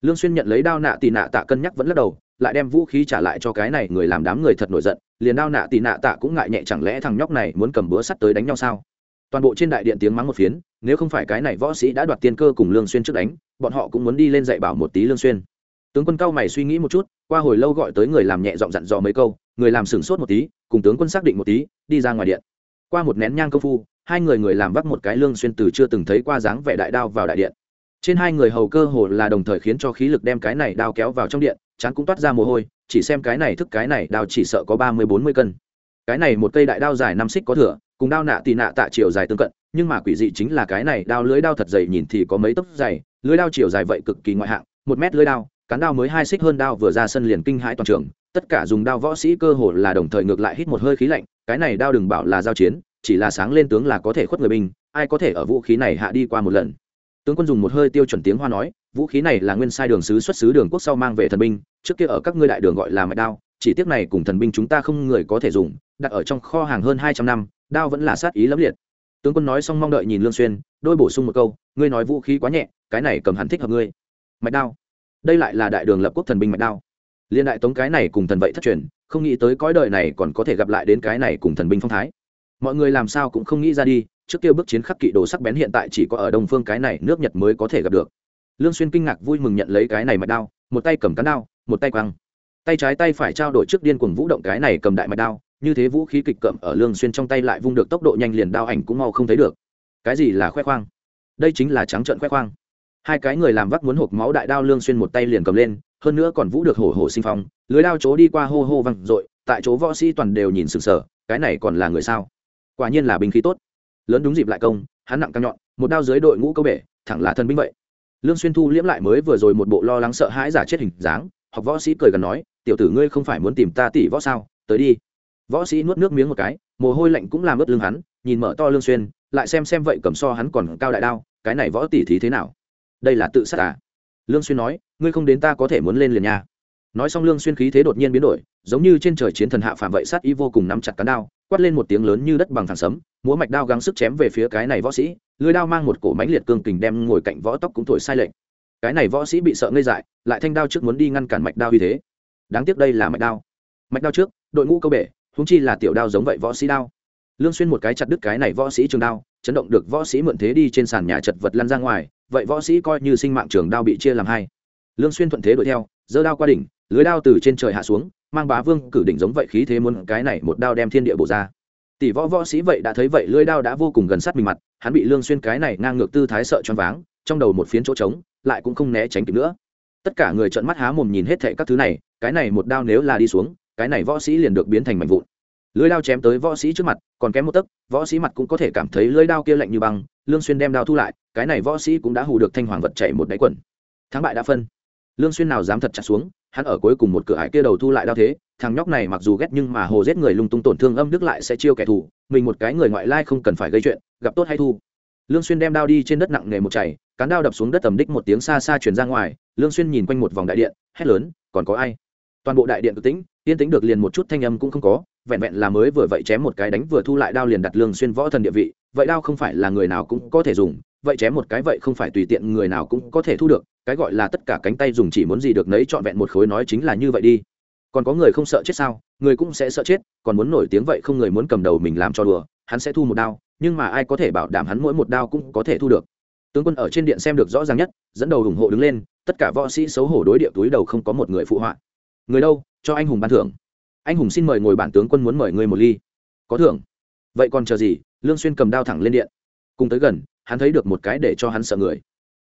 Lương xuyên nhận lấy đao nạ tì nạ tạ cân nhắc vẫn lắc đầu, lại đem vũ khí trả lại cho cái này người làm đám người thật nổi giận, liền đao nạ tì nạ tạ cũng ngại nhẹ chẳng lẽ thằng nhóc này muốn cầm búa sắt tới đánh nhau sao? Toàn bộ trên đại điện tiếng mắng một phiến nếu không phải cái này võ sĩ đã đoạt tiên cơ cùng lương xuyên trước đánh, bọn họ cũng muốn đi lên dạy bảo một tí lương xuyên. Tướng quân cao mày suy nghĩ một chút, qua hồi lâu gọi tới người làm nhẹ giọng dặn dò mấy câu, người làm sửng sốt một tí, cùng tướng quân xác định một tí, đi ra ngoài điện. Qua một nén nhang công phu, hai người người làm vắt một cái lương xuyên từ chưa từng thấy qua dáng vẻ đại đao vào đại điện. Trên hai người hầu cơ hồ là đồng thời khiến cho khí lực đem cái này đao kéo vào trong điện, chán cũng toát ra mồ hôi, chỉ xem cái này thức cái này đao chỉ sợ có ba mươi bốn mươi cân. Cái này một cây đại đao dài năm xích có thừa cùng đao nạ tì nạ tạ chiều dài tương cận nhưng mà quỷ dị chính là cái này, đao lưới đao thật dày nhìn thì có mấy tấc dày, lưới đao chiều dài vậy cực kỳ ngoại hạng, một mét lưới đao, cán đao mới hai xích hơn đao vừa ra sân liền kinh hãi toàn trường, tất cả dùng đao võ sĩ cơ hồ là đồng thời ngược lại hít một hơi khí lạnh, cái này đao đừng bảo là giao chiến, chỉ là sáng lên tướng là có thể khuất người binh, ai có thể ở vũ khí này hạ đi qua một lần. Tướng quân dùng một hơi tiêu chuẩn tiếng hoa nói, vũ khí này là nguyên sai đường sứ xuất xứ đường quốc sau mang về thần binh, trước kia ở các ngươi đại đường gọi là mạch đao, chỉ tiếc này cùng thần binh chúng ta không người có thể dùng, đặt ở trong kho hàng hơn hai trăm năm, đao vẫn là sát ý lẫm liệt tướng quân nói xong mong đợi nhìn lương xuyên đôi bổ sung một câu ngươi nói vũ khí quá nhẹ cái này cầm hẳn thích hợp ngươi mạch đao đây lại là đại đường lập quốc thần binh mạch đao liên đại tống cái này cùng thần vậy thất truyền không nghĩ tới cõi đời này còn có thể gặp lại đến cái này cùng thần binh phong thái mọi người làm sao cũng không nghĩ ra đi trước kia bước chiến khắc kỵ đồ sắc bén hiện tại chỉ có ở đông phương cái này nước nhật mới có thể gặp được lương xuyên kinh ngạc vui mừng nhận lấy cái này mạch đao một tay cầm cán đao một tay quăng tay trái tay phải trao đổi trước điên cuồng vũ động cái này cầm đại mạch đao như thế vũ khí kịch cậm ở lương xuyên trong tay lại vung được tốc độ nhanh liền đao ảnh cũng mau không thấy được. Cái gì là khoe khoang? Đây chính là trắng trợn khoe khoang. Hai cái người làm vác muốn hộp máu đại đao lương xuyên một tay liền cầm lên hơn nữa còn vũ được hổ hổ sinh phong lưới đao chỗ đi qua hô hô văng rội, tại chỗ võ sĩ toàn đều nhìn sừng sờ cái này còn là người sao? Quả nhiên là binh khí tốt. Lớn đúng dịp lại công hắn nặng căng nhọn một đao dưới đội ngũ câu bể thẳng là thân binh vậy. Lương xuyên thu liễm lại mới vừa rồi một bộ lo lắng sợ hãi giả chết hình dáng học võ sĩ cười gần nói tiểu tử ngươi không phải muốn tìm ta tỷ võ sao? Tới đi võ sĩ nuốt nước miếng một cái, mồ hôi lạnh cũng làm ướt lưng hắn, nhìn mở to lương xuyên, lại xem xem vậy cầm so hắn còn cao đại đao, cái này võ tỷ thí thế nào? Đây là tự sát à? Lương xuyên nói, ngươi không đến ta có thể muốn lên liền nha. Nói xong lương xuyên khí thế đột nhiên biến đổi, giống như trên trời chiến thần hạ phàm vậy sát ý vô cùng nắm chặt cán đao, quát lên một tiếng lớn như đất bằng thẳng sấm, múa mạch đao gắng sức chém về phía cái này võ sĩ, lưỡi đao mang một cổ mãnh liệt cương kình đem ngồi cạnh võ tóc cũng thổi sai lệnh cái này võ sĩ bị sợ ngây dại, lại thanh đao trước muốn đi ngăn cản mạch đao như thế. Đáng tiếc đây là mạch đao. Mạch đao trước, đội ngũ câu bể húng chi là tiểu đao giống vậy võ sĩ đao. Lương xuyên một cái chặt đứt cái này võ sĩ trường đao, chấn động được võ sĩ mượn thế đi trên sàn nhà chật vật lăn ra ngoài, vậy võ sĩ coi như sinh mạng trường đao bị chia làm hai. Lương xuyên thuận thế đuổi theo, giơ đao qua đỉnh, lưới đao từ trên trời hạ xuống, mang bá vương cử đỉnh giống vậy khí thế muốn cái này một đao đem thiên địa bổ ra. Tỷ võ võ sĩ vậy đã thấy vậy lưới đao đã vô cùng gần sát mình mặt, hắn bị lương xuyên cái này ngang ngược tư thái sợ choáng váng, trong đầu một phiến chỗ trống, lại cũng không né tránh kịp nữa. Tất cả người trợn mắt há mồm nhìn hết thảy các thứ này, cái này một đao nếu là đi xuống cái này võ sĩ liền được biến thành mảnh vụn. Lưới đao chém tới võ sĩ trước mặt, còn kém một tấc, võ sĩ mặt cũng có thể cảm thấy lưới đao kia lạnh như băng, lương xuyên đem đao thu lại, cái này võ sĩ cũng đã hù được thanh hoàng vật chạy một đáy quần. Thắng bại đã phân. Lương xuyên nào dám thật chặt xuống, hắn ở cuối cùng một cửa ải kia đầu thu lại đao thế, thằng nhóc này mặc dù ghét nhưng mà hồ giết người lung tung tổn thương âm đức lại sẽ chiêu kẻ thù, mình một cái người ngoại lai không cần phải gây chuyện, gặp tốt hay thu. Lương xuyên đem đao đi trên đất nặng nề một chảy, cán đao đập xuống đất tầm đích một tiếng xa xa truyền ra ngoài, lương xuyên nhìn quanh một vòng đại điện, hét lớn, còn có ai? Toàn bộ đại điện cực tĩnh, yên tĩnh được liền một chút thanh âm cũng không có, vẹn vẹn là mới vừa vậy chém một cái đánh vừa thu lại đao liền đặt lương xuyên võ thần địa vị, vậy đao không phải là người nào cũng có thể dùng, vậy chém một cái vậy không phải tùy tiện người nào cũng có thể thu được, cái gọi là tất cả cánh tay dùng chỉ muốn gì được nấy chọn vẹn một khối nói chính là như vậy đi. Còn có người không sợ chết sao? Người cũng sẽ sợ chết, còn muốn nổi tiếng vậy không người muốn cầm đầu mình làm cho đùa, hắn sẽ thu một đao, nhưng mà ai có thể bảo đảm hắn mỗi một đao cũng có thể thu được? Tướng quân ở trên điện xem được rõ ràng nhất, dẫn đầu ủng hộ đứng lên, tất cả võ sĩ xấu hổ đối địa túi đầu không có một người phụ họa người đâu? Cho anh hùng ban thưởng. Anh hùng xin mời ngồi bản tướng quân muốn mời người một ly. Có thưởng. Vậy còn chờ gì? Lương xuyên cầm đao thẳng lên điện. Cùng tới gần, hắn thấy được một cái để cho hắn sợ người.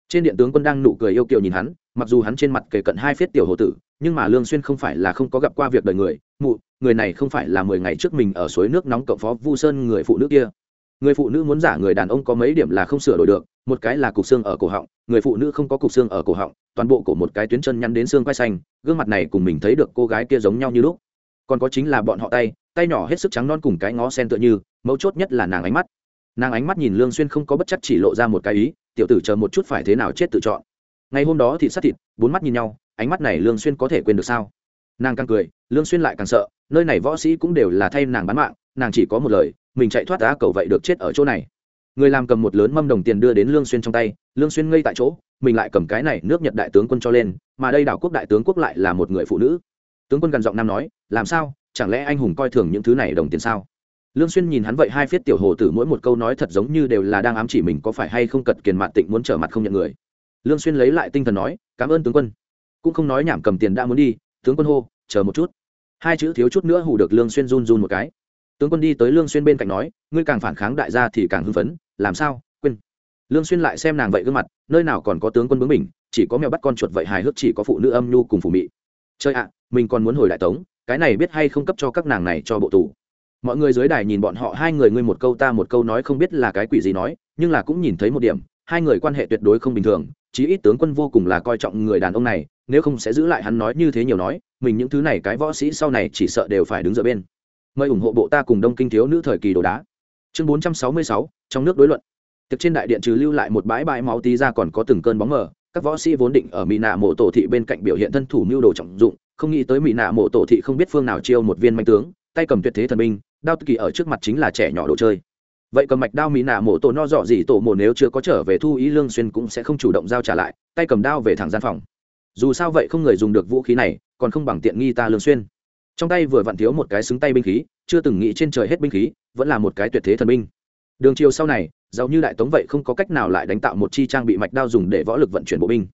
Trên điện tướng quân đang nụ cười yêu kiều nhìn hắn, mặc dù hắn trên mặt kề cận hai phiết tiểu hồ tử, nhưng mà lương xuyên không phải là không có gặp qua việc đời người. Mụ, người này không phải là mười ngày trước mình ở suối nước nóng cộng phó vu sơn người phụ nữ kia. Người phụ nữ muốn giả người đàn ông có mấy điểm là không sửa đổi được, một cái là cục xương ở cổ họng, người phụ nữ không có cục xương ở cổ họng toàn bộ của một cái tuyến chân nhăn đến xương quai xanh, gương mặt này cùng mình thấy được cô gái kia giống nhau như lúc. Còn có chính là bọn họ tay tay nhỏ hết sức trắng non cùng cái ngó sen tựa như, mấu chốt nhất là nàng ánh mắt. Nàng ánh mắt nhìn lương xuyên không có bất chấp chỉ lộ ra một cái ý, tiểu tử chờ một chút phải thế nào chết tự chọn. Ngày hôm đó thịt sát thịt, bốn mắt nhìn nhau, ánh mắt này lương xuyên có thể quên được sao? Nàng càng cười, lương xuyên lại càng sợ, nơi này võ sĩ cũng đều là thay nàng bán mạng, nàng chỉ có một lời, mình chạy thoát ra cầu vậy được chết ở chỗ này người làm cầm một lớn mâm đồng tiền đưa đến lương xuyên trong tay, lương xuyên ngây tại chỗ, mình lại cầm cái này nước nhật đại tướng quân cho lên, mà đây đảo quốc đại tướng quốc lại là một người phụ nữ. Tướng quân gần giọng nam nói, làm sao? Chẳng lẽ anh hùng coi thường những thứ này đồng tiền sao? Lương xuyên nhìn hắn vậy hai phiết tiểu hồ tử mỗi một câu nói thật giống như đều là đang ám chỉ mình có phải hay không cật kiền mạn tịnh muốn trở mặt không nhận người. Lương xuyên lấy lại tinh thần nói, cảm ơn tướng quân. Cũng không nói nhảm cầm tiền đã muốn đi, tướng quân hô, chờ một chút. Hai chữ thiếu chút nữa hù được lương xuyên run run một cái. Tướng quân đi tới lương xuyên bên cạnh nói, ngươi càng phản kháng đại gia thì càng hưng phấn làm sao quên. Lương xuyên lại xem nàng vậy gương mặt nơi nào còn có tướng quân bướng mình chỉ có mèo bắt con chuột vậy hài hước chỉ có phụ nữ âm nhu cùng phụ mị. Chơi ạ mình còn muốn hồi đại tống cái này biết hay không cấp cho các nàng này cho bộ tù. Mọi người dưới đài nhìn bọn họ hai người ngươi một câu ta một câu nói không biết là cái quỷ gì nói nhưng là cũng nhìn thấy một điểm hai người quan hệ tuyệt đối không bình thường chí ít tướng quân vô cùng là coi trọng người đàn ông này nếu không sẽ giữ lại hắn nói như thế nhiều nói mình những thứ này cái võ sĩ sau này chỉ sợ đều phải đứng giữa bên. Mời ủng hộ bộ ta cùng đông kinh thiếu nữ thời kỳ đồ đá. Chương 466, trong nước đối luận. Tiệc trên đại điện trừ lưu lại một bãi bãi máu tí ra còn có từng cơn bóng mờ, các võ sĩ vốn định ở mỹ nạ mộ tổ thị bên cạnh biểu hiện thân thủ mưu đồ trọng dụng, không nghĩ tới mỹ nạ mộ tổ thị không biết phương nào chiêu một viên manh tướng, tay cầm tuyệt thế thần binh, đao kỳ ở trước mặt chính là trẻ nhỏ đồ chơi. Vậy cầm mạch đao mỹ nạ mộ tổ no dọ gì tổ mộ nếu chưa có trở về thu ý lương xuyên cũng sẽ không chủ động giao trả lại, tay cầm đao về thẳng gian phòng. Dù sao vậy không người dùng được vũ khí này, còn không bằng tiện nghi ta lương xuyên. Trong tay vừa vặn thiếu một cái xứng tay binh khí, chưa từng nghĩ trên trời hết binh khí, vẫn là một cái tuyệt thế thần binh đường chiều sau này, giàu như đại tống vậy không có cách nào lại đánh tạo một chi trang bị mạch đao dùng để võ lực vận chuyển bộ binh.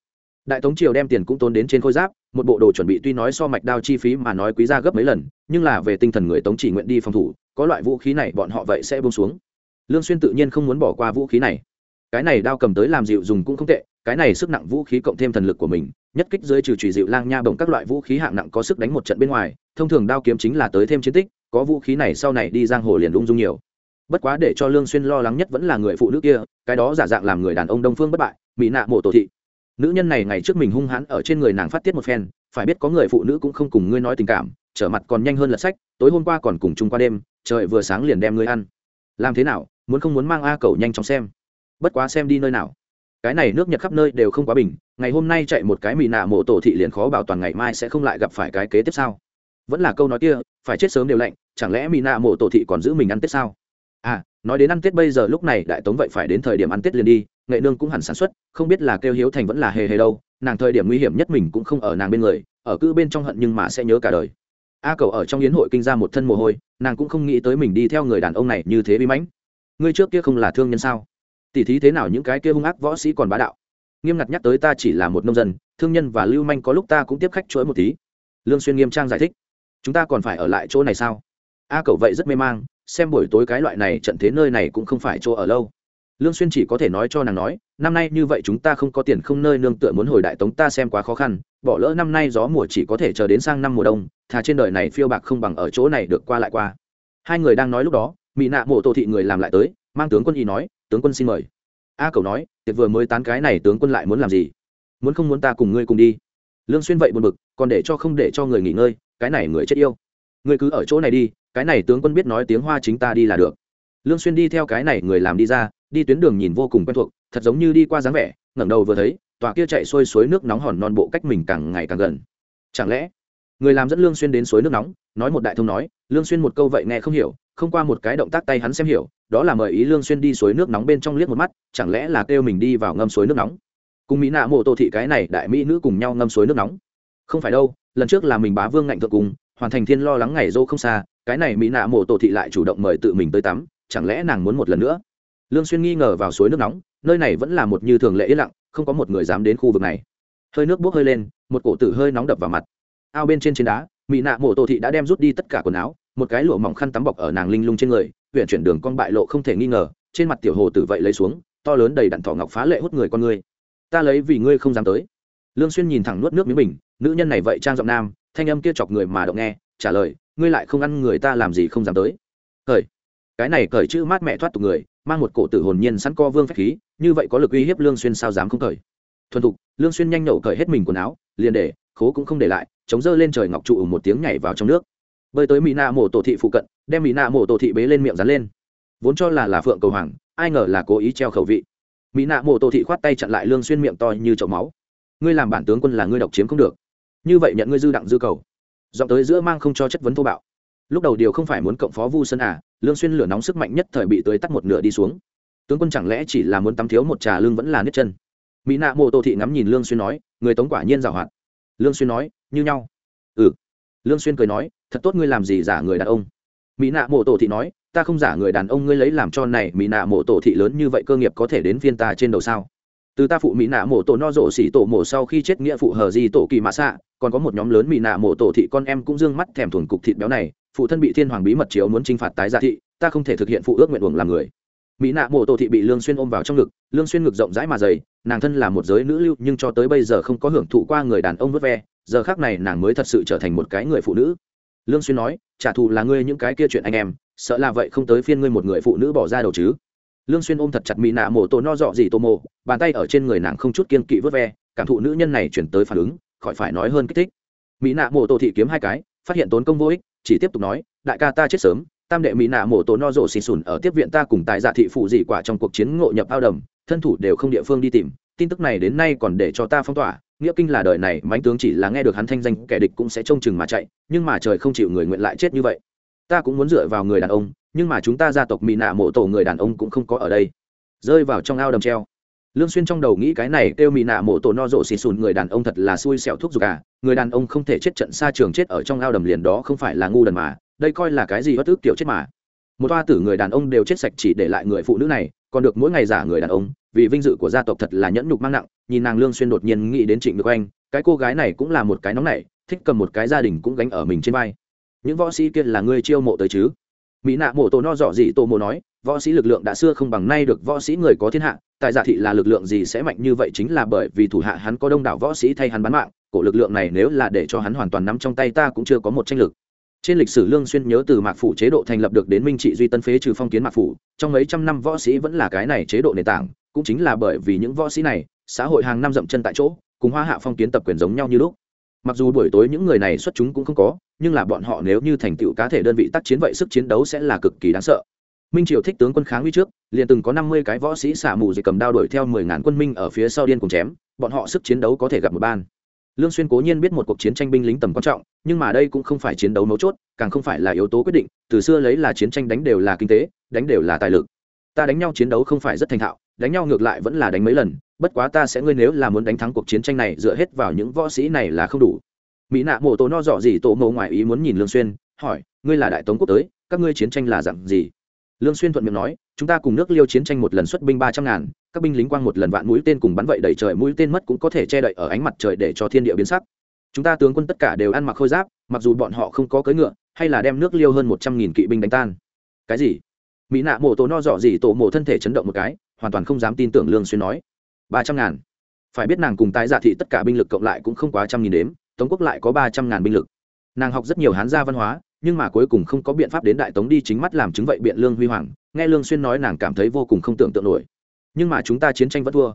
Đại tống triều đem tiền cũng tốn đến trên khôi giáp, một bộ đồ chuẩn bị tuy nói so mạch đao chi phí mà nói quý ra gấp mấy lần, nhưng là về tinh thần người tống chỉ nguyện đi phòng thủ, có loại vũ khí này bọn họ vậy sẽ bông xuống. Lương xuyên tự nhiên không muốn bỏ qua vũ khí này. Cái này đao cầm tới làm dịu dùng cũng không tệ, cái này sức nặng vũ khí cộng thêm thần lực của mình, nhất kích dưới trừ trừ dịu lang nha bồng các loại vũ khí hạng nặng có sức đánh một trận bên ngoài, thông thường đao kiếm chính là tới thêm chiến tích, có vũ khí này sau này đi giang hồ liền ung dung nhiều bất quá để cho lương xuyên lo lắng nhất vẫn là người phụ nữ kia, cái đó giả dạng làm người đàn ông đông phương bất bại, mỹ nạ mộ tổ thị. Nữ nhân này ngày trước mình hung hãn ở trên người nàng phát tiết một phen, phải biết có người phụ nữ cũng không cùng ngươi nói tình cảm, trở mặt còn nhanh hơn lật sách, tối hôm qua còn cùng chung qua đêm, trời vừa sáng liền đem ngươi ăn. Làm thế nào, muốn không muốn mang a cầu nhanh chóng xem? Bất quá xem đi nơi nào. Cái này nước nhật khắp nơi đều không quá bình, ngày hôm nay chạy một cái mì nạ mộ tổ thị liền khó bảo toàn ngày mai sẽ không lại gặp phải cái kế tiếp sao? Vẫn là câu nói kia, phải chết sớm đều lạnh, chẳng lẽ mì nạ mộ tổ thị còn giữ mình ăn tết sao? À nói đến ăn tết bây giờ lúc này đại tống vậy phải đến thời điểm ăn tết liền đi, nghệ nương cũng hẳn sản xuất, không biết là kêu hiếu thành vẫn là hề hề đâu, nàng thời điểm nguy hiểm nhất mình cũng không ở nàng bên người, ở cứ bên trong hận nhưng mà sẽ nhớ cả đời. A cầu ở trong yến hội kinh ra một thân mồ hôi, nàng cũng không nghĩ tới mình đi theo người đàn ông này như thế bí mãnh. Ngươi trước kia không là thương nhân sao? Tỉ thí thế nào những cái kia hung ác võ sĩ còn bá đạo? Nghiêm ngặt nhắc tới ta chỉ là một nông dân, thương nhân và lưu manh có lúc ta cũng tiếp khách chuỗi một tí. Lương xuyên nghiêm trang giải thích. Chúng ta còn phải ở lại chỗ này sao? A cầu vậy rất mê mang xem buổi tối cái loại này trận thế nơi này cũng không phải chỗ ở lâu. Lương xuyên chỉ có thể nói cho nàng nói, năm nay như vậy chúng ta không có tiền không nơi nương tựa muốn hồi đại tống ta xem quá khó khăn, bỏ lỡ năm nay gió mùa chỉ có thể chờ đến sang năm mùa đông, thà trên đời này phiêu bạc không bằng ở chỗ này được qua lại qua. Hai người đang nói lúc đó mỹ nạ mộ tổ thị người làm lại tới, mang tướng quân y nói, tướng quân xin mời. A cầu nói, tiệc vừa mới tán cái này tướng quân lại muốn làm gì? Muốn không muốn ta cùng ngươi cùng đi? Lương xuyên vậy buồn bực, còn để cho không để cho người nghỉ ngơi, cái này người chết yêu người cứ ở chỗ này đi, cái này tướng quân biết nói tiếng hoa chính ta đi là được. Lương xuyên đi theo cái này người làm đi ra, đi tuyến đường nhìn vô cùng quen thuộc, thật giống như đi qua dáng vẻ, ngẩng đầu vừa thấy, tòa kia chạy xuôi suối nước nóng hòn non bộ cách mình càng ngày càng gần. Chẳng lẽ, người làm dẫn lương xuyên đến suối nước nóng, nói một đại thông nói, lương xuyên một câu vậy nghe không hiểu, không qua một cái động tác tay hắn xem hiểu, đó là mời ý lương xuyên đi suối nước nóng bên trong liếc một mắt, chẳng lẽ là kêu mình đi vào ngâm suối nước nóng? Cùng mỹ nạ mộ tô thị cái này đại mỹ nữ cùng nhau ngâm suối nước nóng. Không phải đâu, lần trước là mình bá vương ngạnh thượng cùng hoàn thành thiên lo lắng ngày dô không xa, cái này mỹ nạ mộ tổ thị lại chủ động mời tự mình tới tắm, chẳng lẽ nàng muốn một lần nữa? Lương xuyên nghi ngờ vào suối nước nóng, nơi này vẫn là một như thường lệ yên lặng, không có một người dám đến khu vực này. Hơi nước bốc hơi lên, một cổ tử hơi nóng đập vào mặt. Ao bên trên trên đá, mỹ nạ mộ tổ thị đã đem rút đi tất cả quần áo, một cái lụa mỏng khăn tắm bọc ở nàng linh lung trên người huyện chuyển đường con bại lộ không thể nghi ngờ, trên mặt tiểu hồ tử vậy lấy xuống, to lớn đầy đặn thỏ ngọc phá lệ hút người con người. Ta lấy vì ngươi không dám tới. Lương xuyên nhìn thẳng nuốt nước miếng mình, nữ nhân này vậy trang giọng nam thanh âm kia chọc người mà động nghe, trả lời, ngươi lại không ăn người ta làm gì không dám tới. Cởi cái này cởi chữ mát mẹ thoát tục người, mang một cổ tử hồn nhiên sẵn co vương phách khí, như vậy có lực uy hiếp lương xuyên sao dám không cởi thuần thục, lương xuyên nhanh nhậu cởi hết mình quần áo, liền để, khố cũng không để lại, chống dơ lên trời ngọc trụ một tiếng nhảy vào trong nước. Bơi tới mỹ nạ mổ tổ thị phụ cận, đem mỹ nạ mổ tổ thị bế lên miệng dán lên. Vốn cho là là phượng cầu hoàng, ai ngờ là cố ý treo khẩu vị. Mỹ nạ mổ tổ thị khoát tay chặn lại lương xuyên miệng to như chậu máu. Ngươi làm bản tướng quân là ngươi độc chiếm không được như vậy nhận ngươi dư đặng dư cầu. Dọn tới giữa mang không cho chất vấn thô bạo. Lúc đầu điều không phải muốn cộng phó vu sơn à lương xuyên lửa nóng sức mạnh nhất thời bị tới tắt một nửa đi xuống. Tướng quân chẳng lẽ chỉ là muốn tắm thiếu một trà lương vẫn là nứt chân? Mỹ nạ mộ tổ thị ngắm nhìn lương xuyên nói, người tống quả nhiên giàu hoạt lương xuyên nói, như nhau. Ừ. Lương xuyên cười nói, thật tốt ngươi làm gì giả người đàn ông? Mỹ nạ mộ tổ thị nói, ta không giả người đàn ông ngươi lấy làm cho này, mỹ nạ mộ tổ thị lớn như vậy cơ nghiệp có thể đến phiên ta trên đầu sao? Từ ta phụ mỹ nạ mổ tổ no rộ xỉ tổ mổ sau khi chết nghĩa phụ hờ gì tổ kỳ mã xạ, còn có một nhóm lớn mỹ nạ mổ tổ thị con em cũng dương mắt thèm thuồng cục thịt béo này, phụ thân bị thiên hoàng bí mật chiếu muốn t phạt tái gia thị, ta không thể thực hiện phụ ước nguyện uổng làm người. Mỹ nạ mổ tổ thị bị lương xuyên ôm vào trong ngực, lương xuyên ngực rộng rãi mà dày, nàng thân là một giới nữ lưu nhưng cho tới bây giờ không có hưởng thụ qua người đàn ông vớt ve, giờ khác này nàng mới thật sự trở thành một cái người phụ nữ. Lương xuyên nói, trả thù là ngươi những cái kia chuyện anh em, sợ là vậy không tới phiên ngươi một người phụ nữ bỏ ra đầu chứ lương xuyên ôm thật chặt mỹ nạ mổ tổ no dọ gì tô mộ bàn tay ở trên người nàng không chút kiên kỵ vớt ve, cảm thụ nữ nhân này chuyển tới phản ứng, khỏi phải nói hơn kích thích. Mỹ nạ mổ tổ thị kiếm hai cái, phát hiện tốn công vô ích, chỉ tiếp tục nói, đại ca ta chết sớm, tam đệ mỹ nạ mổ tổ no dọ xì sùn ở tiếp viện ta cùng tại dạ thị phụ dị quả trong cuộc chiến ngộ nhập ao đầm, thân thủ đều không địa phương đi tìm, tin tức này đến nay còn để cho ta phong tỏa, nghĩa kinh là đời này, mãnh tướng chỉ là nghe được hắn thanh danh, kẻ địch cũng sẽ trông chừng mà chạy, nhưng mà trời không chịu người nguyện lại chết như vậy ta cũng muốn dựa vào người đàn ông, nhưng mà chúng ta gia tộc mỹ nạ mộ tổ người đàn ông cũng không có ở đây. Rơi vào trong ao đầm treo. Lương xuyên trong đầu nghĩ cái này, kêu mỹ nạ mộ tổ no rộ xì sùn người đàn ông thật là xui xẻo thuốc dục à người đàn ông không thể chết trận xa trường chết ở trong ao đầm liền đó không phải là ngu đần mà, đây coi là cái gì bất ức tiểu chết mà. Một toa tử người đàn ông đều chết sạch chỉ để lại người phụ nữ này, còn được mỗi ngày giả người đàn ông, vì vinh dự của gia tộc thật là nhẫn nhục mang nặng, nhìn nàng lương xuyên đột nhiên nghĩ đến trịnh được anh, cái cô gái này cũng là một cái nóng nảy, thích cầm một cái gia đình cũng gánh ở mình trên vai những võ sĩ kia là người chiêu mộ tới chứ? Mỹ nạ mộ tổ no dọ gì tổ mộ nói, võ sĩ lực lượng đã xưa không bằng nay được võ sĩ người có thiên hạ, tại giả thị là lực lượng gì sẽ mạnh như vậy chính là bởi vì thủ hạ hắn có đông đảo võ sĩ thay hắn bán mạng, cổ lực lượng này nếu là để cho hắn hoàn toàn nắm trong tay ta cũng chưa có một tranh lực. Trên lịch sử lương xuyên nhớ từ mạc phủ chế độ thành lập được đến minh trị duy tân phế trừ phong kiến mạc phủ, trong mấy trăm năm võ sĩ vẫn là cái này chế độ nền tảng, cũng chính là bởi vì những võ sĩ này, xã hội hàng năm dậm chân tại chỗ, cùng hoa hạ phong kiến tập quyền giống nhau như lúc mặc dù buổi tối những người này xuất chúng cũng không có, nhưng là bọn họ nếu như thành tựu cá thể đơn vị tác chiến vậy sức chiến đấu sẽ là cực kỳ đáng sợ. Minh triều thích tướng quân kháng uy trước, liền từng có năm mươi cái võ sĩ xả mù dây cầm đao đuổi theo mười ngàn quân minh ở phía sau điên cùng chém, bọn họ sức chiến đấu có thể gặp một ban. Lương xuyên cố nhiên biết một cuộc chiến tranh binh lính tầm quan trọng, nhưng mà đây cũng không phải chiến đấu mấu chốt, càng không phải là yếu tố quyết định, từ xưa lấy là chiến tranh đánh đều là kinh tế, đánh đều là tài lực. Ta đánh nhau chiến đấu không phải rất thành thạo, đánh nhau ngược lại vẫn là đánh mấy lần bất quá ta sẽ ngươi nếu là muốn đánh thắng cuộc chiến tranh này, dựa hết vào những võ sĩ này là không đủ. Mỹ nạ mộ tổ no dọ gì tổ mộ ngoài ý muốn nhìn lương xuyên, hỏi, ngươi là đại tống quốc tới, các ngươi chiến tranh là dạng gì? Lương xuyên thuận miệng nói, chúng ta cùng nước liêu chiến tranh một lần xuất binh ba trăm ngàn, các binh lính quang một lần vạn mũi tên cùng bắn vậy đầy trời mũi tên mất cũng có thể che đậy ở ánh mặt trời để cho thiên địa biến sắc. Chúng ta tướng quân tất cả đều ăn mặc khôi giáp, mặc dù bọn họ không có cưỡi ngựa, hay là đem nước liêu hơn một trăm nghìn kỵ binh đánh tan. Cái gì? Mỹ nạ mổ tổ no dọ gì tổ mộ thân thể chấn động một cái, hoàn toàn không dám tin tưởng lương xuyên nói ba trăm ngàn. Phải biết nàng cùng tái giả thị tất cả binh lực cộng lại cũng không quá trăm nghìn đếm, tống quốc lại có ba trăm ngàn binh lực. Nàng học rất nhiều hán gia văn hóa, nhưng mà cuối cùng không có biện pháp đến đại tống đi chính mắt làm chứng vậy biện lương huy hoàng, nghe lương xuyên nói nàng cảm thấy vô cùng không tưởng tượng nổi. Nhưng mà chúng ta chiến tranh vẫn thua.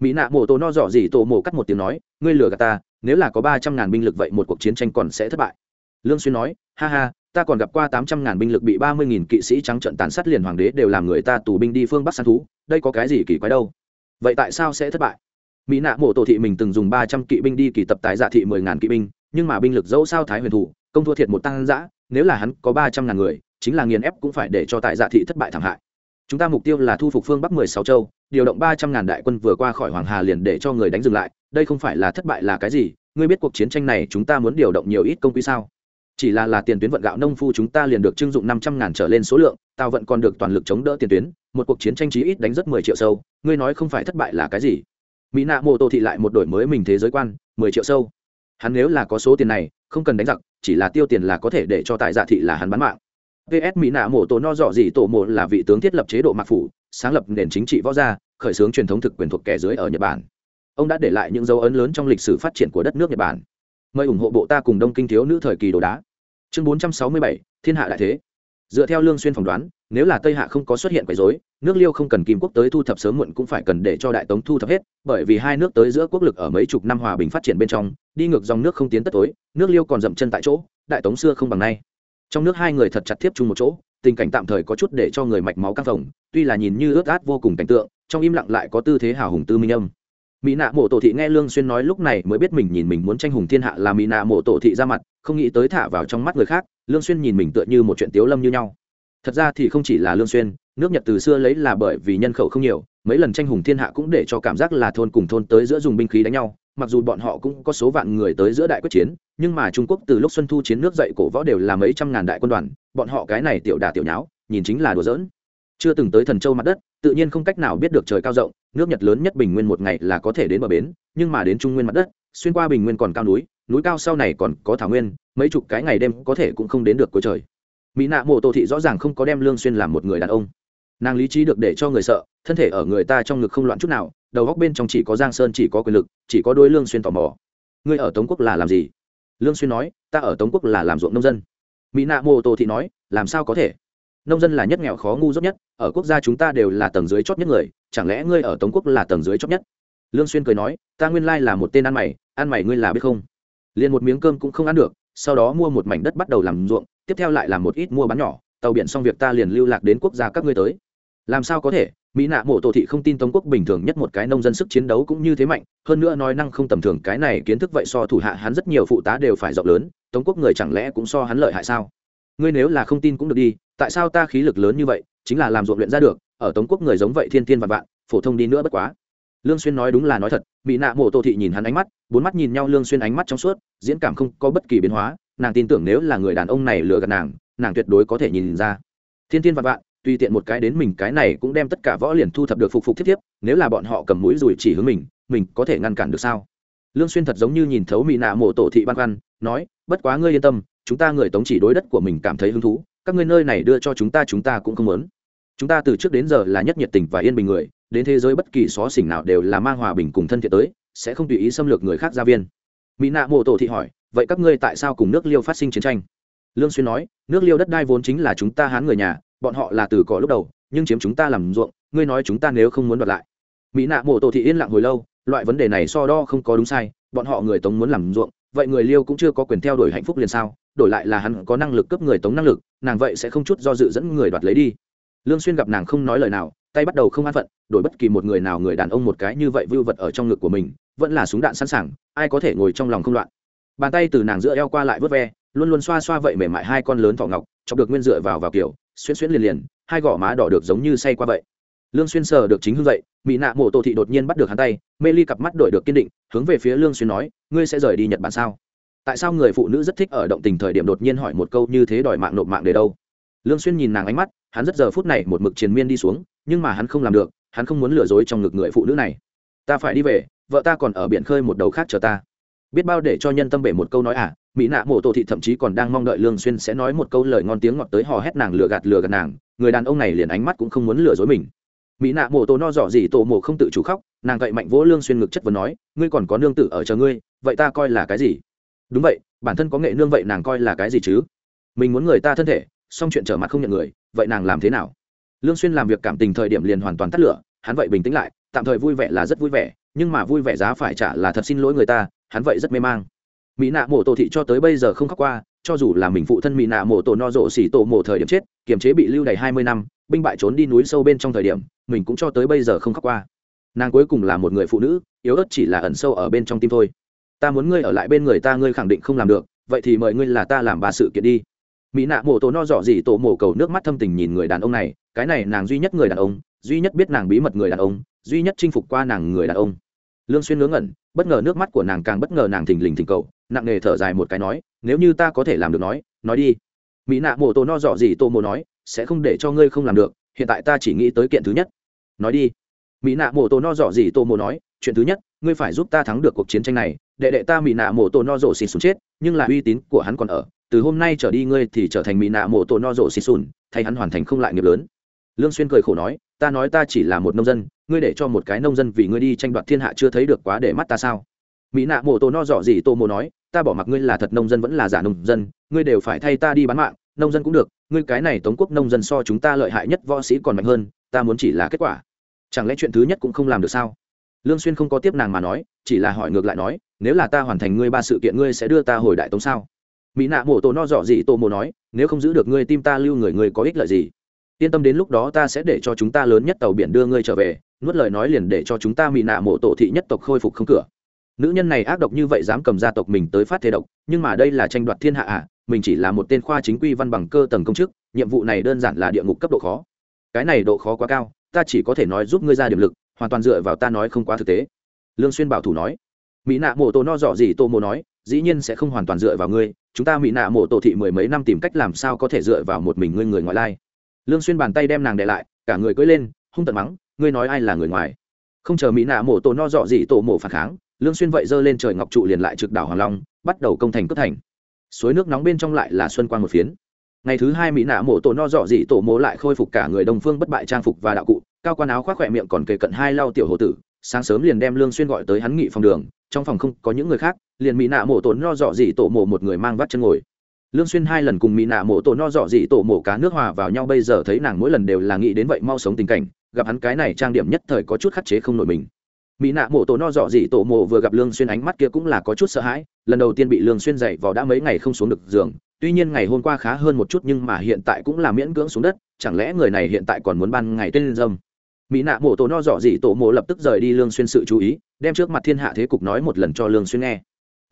Mỹ nạ mổ tổ no dỏ gì tổ mổ cắt một tiếng nói, ngươi lừa gạt ta, nếu là có ba trăm ngàn binh lực vậy một cuộc chiến tranh còn sẽ thất bại. Lương xuyên nói, ha ha, ta còn gặp qua tám trăm ngàn binh lực bị ba mươi nghìn kỵ sĩ trắng trợn tàn sát liền hoàng đế đều làm người ta tù binh đi phương bắc săn thú, đây có cái gì kỳ quái đâu? Vậy tại sao sẽ thất bại? Mỹ nạ mộ tổ thị mình từng dùng ba trăm kỵ binh đi kỳ tập tại dạ thị mười ngàn kỵ binh, nhưng mà binh lực dẫu sao thái huyền thủ, công thua thiệt một tăng giã nếu là hắn có ba trăm ngàn người, chính là nghiền ép cũng phải để cho tại dạ thị thất bại thảm hại. Chúng ta mục tiêu là thu phục phương bắc mười sáu châu, điều động ba trăm ngàn đại quân vừa qua khỏi hoàng hà liền để cho người đánh dừng lại, đây không phải là thất bại là cái gì, ngươi biết cuộc chiến tranh này chúng ta muốn điều động nhiều ít công quỹ sao? Chỉ là là tiền tuyến vận gạo nông phu chúng ta liền được trưng dụng năm trăm ngàn trở lên số lượng tàu vận còn được toàn lực chống đỡ tiền tuyến một cuộc chiến tranh trí ít đánh rất mười triệu sâu, ngươi nói không phải thất bại là cái gì? Mỹ nạ mô tô thị lại một đổi mới mình thế giới quan, mười triệu sâu. Hắn nếu là có số tiền này, không cần đánh giặc, chỉ là tiêu tiền là có thể để cho tại dạ thị là hắn bán mạng. Ps mỹ nạ mổ tổ no dọ gì tổ mộ là vị tướng thiết lập chế độ mạc phủ, sáng lập nền chính trị võ gia, khởi xướng truyền thống thực quyền thuộc kẻ dưới ở nhật bản. Ông đã để lại những dấu ấn lớn trong lịch sử phát triển của đất nước nhật bản. Mời ủng hộ bộ ta cùng đông kinh thiếu nữ thời kỳ đồ đá. Chương bốn trăm sáu mươi bảy, thiên hạ đại thế dựa theo lương xuyên phỏng đoán, nếu là tây hạ không có xuất hiện quấy rối, nước liêu không cần kim quốc tới thu thập sớm muộn cũng phải cần để cho đại tống thu thập hết, bởi vì hai nước tới giữa quốc lực ở mấy chục năm hòa bình phát triển bên trong, đi ngược dòng nước không tiến tất tối, nước liêu còn dậm chân tại chỗ, đại tống xưa không bằng nay. Trong nước hai người thật chặt tiếp chung một chỗ, tình cảnh tạm thời có chút để cho người mạch máu căng phồng, tuy là nhìn như ướt át vô cùng cảnh tượng, trong im lặng lại có tư thế hào hùng tư minh âm. Mỹ nạ mộ tổ thị nghe lương xuyên nói lúc này mới biết mình nhìn mình muốn tranh hùng thiên hạ là mỹ nạ mộ tổ thị ra mặt, không nghĩ tới thả vào trong mắt người khác lương xuyên nhìn mình tựa như một chuyện tiếu lâm như nhau. Thật ra thì không chỉ là lương xuyên, nước nhật từ xưa lấy là bởi vì nhân khẩu không nhiều, mấy lần tranh hùng thiên hạ cũng để cho cảm giác là thôn cùng thôn tới giữa dùng binh khí đánh nhau, mặc dù bọn họ cũng có số vạn người tới giữa đại quyết chiến, nhưng mà trung quốc từ lúc xuân thu chiến nước dậy cổ võ đều là mấy trăm ngàn đại quân đoàn, bọn họ cái này tiểu đà tiểu nháo, nhìn chính là đùa giỡn. Chưa từng tới thần châu mặt đất, tự nhiên không cách nào biết được trời cao rộng, nước nhật lớn nhất bình nguyên một ngày là có thể đến bờ bến, nhưng mà đến trung nguyên mặt đất, xuyên qua bình nguyên còn cao núi núi cao sau này còn có thảo nguyên, mấy chục cái ngày đêm có thể cũng không đến được cuối trời. Mỹ nạ mộ tổ thị rõ ràng không có đem lương xuyên làm một người đàn ông. Nàng lý trí được để cho người sợ, thân thể ở người ta trong ngực không loạn chút nào, đầu góc bên trong chỉ có giang sơn chỉ có quyền lực, chỉ có đôi lương xuyên tò mò. Ngươi ở tống quốc là làm gì? Lương xuyên nói, ta ở tống quốc là làm ruộng nông dân. Mỹ nạ mô tô thị nói, làm sao có thể? Nông dân là nhất nghèo khó ngu dốt nhất, ở quốc gia chúng ta đều là tầng dưới chót nhất người, chẳng lẽ ngươi ở tống quốc là tầng dưới chót nhất? Lương xuyên cười nói, ta nguyên lai là một tên ăn mày ăn mày ngươi là biết không? Liền một miếng cơm cũng không ăn được, sau đó mua một mảnh đất bắt đầu làm ruộng, tiếp theo lại làm một ít mua bán nhỏ, tàu biển xong việc ta liền lưu lạc đến quốc gia các ngươi tới. Làm sao có thể, mỹ nạ mộ tổ thị không tin tống quốc bình thường nhất một cái nông dân sức chiến đấu cũng như thế mạnh, hơn nữa nói năng không tầm thường, cái này kiến thức vậy so thủ hạ hắn rất nhiều phụ tá đều phải rộng lớn, tống quốc người chẳng lẽ cũng so hắn lợi hại sao? Ngươi nếu là không tin cũng được đi, tại sao ta khí lực lớn như vậy, chính là làm ruộng luyện ra được, ở tống quốc người giống vậy thiên thiên và vạn, phổ thông đi nữa bất quá lương xuyên nói đúng là nói thật, mỹ nạ mộ Tô thị nhìn hắn ánh mắt, bốn mắt nhìn nhau lương xuyên ánh mắt trong suốt, diễn cảm không có bất kỳ biến hóa, nàng tin tưởng nếu là người đàn ông này lừa gạt nàng nàng tuyệt đối có thể nhìn ra thiên thiên và vạn, tùy tiện một cái đến mình, cái này cũng đem tất cả võ liền thu thập được phục phục thiết tiếp. nếu là bọn họ cầm mũi rùi chỉ hướng mình mình có thể ngăn cản được sao lương xuyên thật giống như nhìn thấu mỹ nạ mộ tổ thị ban khoăn, nói, bất quá ngươi yên tâm, chúng ta người tống chỉ đối đất của mình cảm thấy hứng thú, các ngươi nơi này đưa cho chúng ta chúng ta cũng không muốn chúng ta từ trước đến giờ là nhất nhiệt tình và yên bình người đến thế giới bất kỳ xó xỉnh nào đều là mang hòa bình cùng thân thiện tới, sẽ không tùy ý xâm lược người khác gia viên. Mỹ nạ mộ tổ thị hỏi, vậy các ngươi tại sao cùng nước liêu phát sinh chiến tranh? Lương xuyên nói, nước liêu đất đai vốn chính là chúng ta hán người nhà, bọn họ là từ cỏ lúc đầu, nhưng chiếm chúng ta làm ruộng, ngươi nói chúng ta nếu không muốn đoạt lại. Mỹ nạ mộ tổ thị yên lặng hồi lâu, loại vấn đề này so đo không có đúng sai, bọn họ người tống muốn làm ruộng, vậy người liêu cũng chưa có quyền theo đuổi hạnh phúc liền sao, đổi lại là hắn có năng lực cấp người tống năng lực, nàng vậy sẽ không chút do dự dẫn người đoạt lấy đi. Lương xuyên gặp nàng không nói lời nào tay bắt đầu không an phận, đổi bất kỳ một người nào người đàn ông một cái như vậy vưu vật ở trong ngực của mình, vẫn là súng đạn sẵn sàng, ai có thể ngồi trong lòng không loạn. Bàn tay từ nàng giữa eo qua lại vớt ve, luôn luôn xoa xoa vậy mềm mại hai con lớn thỏ ngọc, chọc được nguyên dựa vào vào kiểu xuyên xuyên liền liền, hai gò má đỏ được giống như say qua vậy. Lương xuyên sờ được chính hương dậy mỹ nạ mộ tổ thị đột nhiên bắt được hắn tay, mê ly cặp mắt đổi được kiên định, hướng về phía lương xuyên nói, ngươi sẽ rời đi nhật bản sao? Tại sao người phụ nữ rất thích ở động tình thời điểm đột nhiên hỏi một câu như thế đòi mạng nộp mạng để đâu? Lương xuyên nhìn nàng ánh mắt, hắn rất giờ phút này một mực triền miên đi xuống nhưng mà hắn không làm được, hắn không muốn lừa dối trong ngực người phụ nữ này. Ta phải đi về, vợ ta còn ở biển khơi một đầu khác chờ ta. Biết bao để cho nhân tâm bể một câu nói à mỹ nạ mộ tổ thị thậm chí còn đang mong đợi lương xuyên sẽ nói một câu lời ngon tiếng ngọt tới hò hét nàng lừa gạt lừa gạt nàng, người đàn ông này liền ánh mắt cũng không muốn lừa dối mình. Mỹ nạ mổ tổ no dọ gì tổ mổ không tự chủ khóc, nàng gậy mạnh vỗ lương xuyên ngực chất vấn nói, ngươi còn có nương tử ở chờ ngươi, vậy ta coi là cái gì? Đúng vậy, bản thân có nghệ nương vậy nàng coi là cái gì chứ? Mình muốn người ta thân thể, xong chuyện trở mặt không nhận người, vậy nàng làm thế nào? Lương xuyên làm việc cảm tình thời điểm liền hoàn toàn tắt lửa, hắn vậy bình tĩnh lại, tạm thời vui vẻ là rất vui vẻ, nhưng mà vui vẻ giá phải trả là thật xin lỗi người ta, hắn vậy rất mê mang. Mỹ nạ mổ tổ thị cho tới bây giờ không khóc qua, cho dù là mình phụ thân mỹ nạ mổ tổ no rộ xỉ tổ mổ thời điểm chết, kiềm chế bị lưu đầy hai mươi năm, binh bại trốn đi núi sâu bên trong thời điểm, mình cũng cho tới bây giờ không khóc qua. Nàng cuối cùng là một người phụ nữ, yếu ớt chỉ là ẩn sâu ở bên trong tim thôi. Ta muốn ngươi ở lại bên người ta ngươi khẳng định không làm được, vậy thì mời ngươi là ta làm ba sự kiện đi. Mỹ nạ mổ tổ no dọ gì tổ mổ cầu nước mắt thâm tình nhìn người đàn ông này cái này nàng duy nhất người đàn ông, duy nhất biết nàng bí mật người đàn ông, duy nhất chinh phục qua nàng người đàn ông. Lương xuyên ngớ ngẩn, bất ngờ nước mắt của nàng càng bất ngờ nàng thình lình thình cầu, nặng nề thở dài một cái nói, nếu như ta có thể làm được nói nói đi. Mỹ nạ mổ tổ no dọ gì tô mổ nói, sẽ không để cho ngươi không làm được, hiện tại ta chỉ nghĩ tới kiện thứ nhất. Nói đi. Mỹ nạ mổ tổ no dọ gì tô mổ nói, chuyện thứ nhất, ngươi phải giúp ta thắng được cuộc chiến tranh này, đệ đệ ta mỹ nạ mổ tổ no dọ xì xuống chết, nhưng là uy tín của hắn còn ở, từ hôm nay trở đi ngươi thì trở thành mỹ nạ mổ tổ no dọ xì xùn thay hắn hoàn thành không lại nghiệp lớn lương xuyên cười khổ nói, ta nói ta chỉ là một nông dân, ngươi để cho một cái nông dân vì ngươi đi tranh đoạt thiên hạ chưa thấy được quá để mắt ta sao? Mỹ nạ Mộ tổ no dọ gì tô mộ nói, ta bỏ mặc ngươi là thật nông dân vẫn là giả nông dân, ngươi đều phải thay ta đi bán mạng, nông dân cũng được, ngươi cái này tống quốc nông dân so chúng ta lợi hại nhất võ sĩ còn mạnh hơn, ta muốn chỉ là kết quả. Chẳng lẽ chuyện thứ nhất cũng không làm được sao? Lương xuyên không có tiếp nàng mà nói, chỉ là hỏi ngược lại nói, nếu là ta hoàn thành ngươi ba sự kiện, ngươi sẽ đưa ta hồi đại tống sao? Mỹ nạ mổ tổ no dọ gì tổ mồ nói, nếu không giữ được ngươi tim ta lưu người, ngươi có ích lợi gì? Yên tâm đến lúc đó ta sẽ để cho chúng ta lớn nhất tàu biển đưa ngươi trở về nuốt lời nói liền để cho chúng ta mỹ nạ Mộ tổ thị nhất tộc khôi phục không cửa. Nữ nhân này ác độc như vậy dám cầm gia tộc mình tới phát thế độc nhưng mà đây là tranh đoạt thiên hạ à, mình chỉ là một tên khoa chính quy văn bằng cơ tầng công chức nhiệm vụ này đơn giản là địa ngục cấp độ khó. Cái này độ khó quá cao ta chỉ có thể nói giúp ngươi ra điểm lực hoàn toàn dựa vào ta nói không quá thực tế. Lương xuyên bảo thủ nói. Mỹ nạ Mộ tổ no dọ gì tô mô nói dĩ nhiên sẽ không hoàn toàn dựa vào ngươi chúng ta mỹ nạ Mộ tổ thị mười mấy năm tìm cách làm sao có thể dựa vào một mình ngươi người ngoại lai lương xuyên bàn tay đem nàng đè lại, cả người cưỡi lên, hung tận mắng, ngươi nói ai là người ngoài? Không chờ mỹ nạ mổ tổ no dọ gì tổ mổ phản kháng, lương xuyên vậy dơ lên trời ngọc trụ liền lại trực đảo hoàng long, bắt đầu công thành cướp thành. Suối nước nóng bên trong lại là xuân quang một phiến. Ngày thứ hai mỹ nạ mổ tổ no dọ dị tổ mổ lại khôi phục cả người đồng phương bất bại trang phục và đạo cụ, cao quan áo khoác khỏe miệng còn kề cận hai lau tiểu hồ tử, sáng sớm liền đem lương xuyên gọi tới hắn nghị phòng đường, trong phòng không có những người khác, liền mỹ nạ mổ tổ no dọ dị tổ mổ một người mang vắt chân ngồi lương xuyên hai lần cùng mỹ nạ mổ tổ no dọ dị tổ mổ cá nước hòa vào nhau, bây giờ thấy nàng mỗi lần đều là nghĩ đến vậy mau sống tình cảnh, gặp hắn cái này trang điểm nhất thời có chút khắc chế không nổi mình. Mỹ nạ mổ tổ no dọ dị tổ mổ vừa gặp lương xuyên ánh mắt kia cũng là có chút sợ hãi, lần đầu tiên bị lương xuyên dậy vào đã mấy ngày không xuống được giường, tuy nhiên ngày hôm qua khá hơn một chút nhưng mà hiện tại cũng là miễn cưỡng xuống đất, chẳng lẽ người này hiện tại còn muốn ban ngày tên dâm? Mỹ nạ mổ tổ no dọ dị tổ mổ lập tức rời đi lương xuyên sự chú ý, đem trước mặt thiên hạ thế cục nói một lần cho lương xuyên nghe.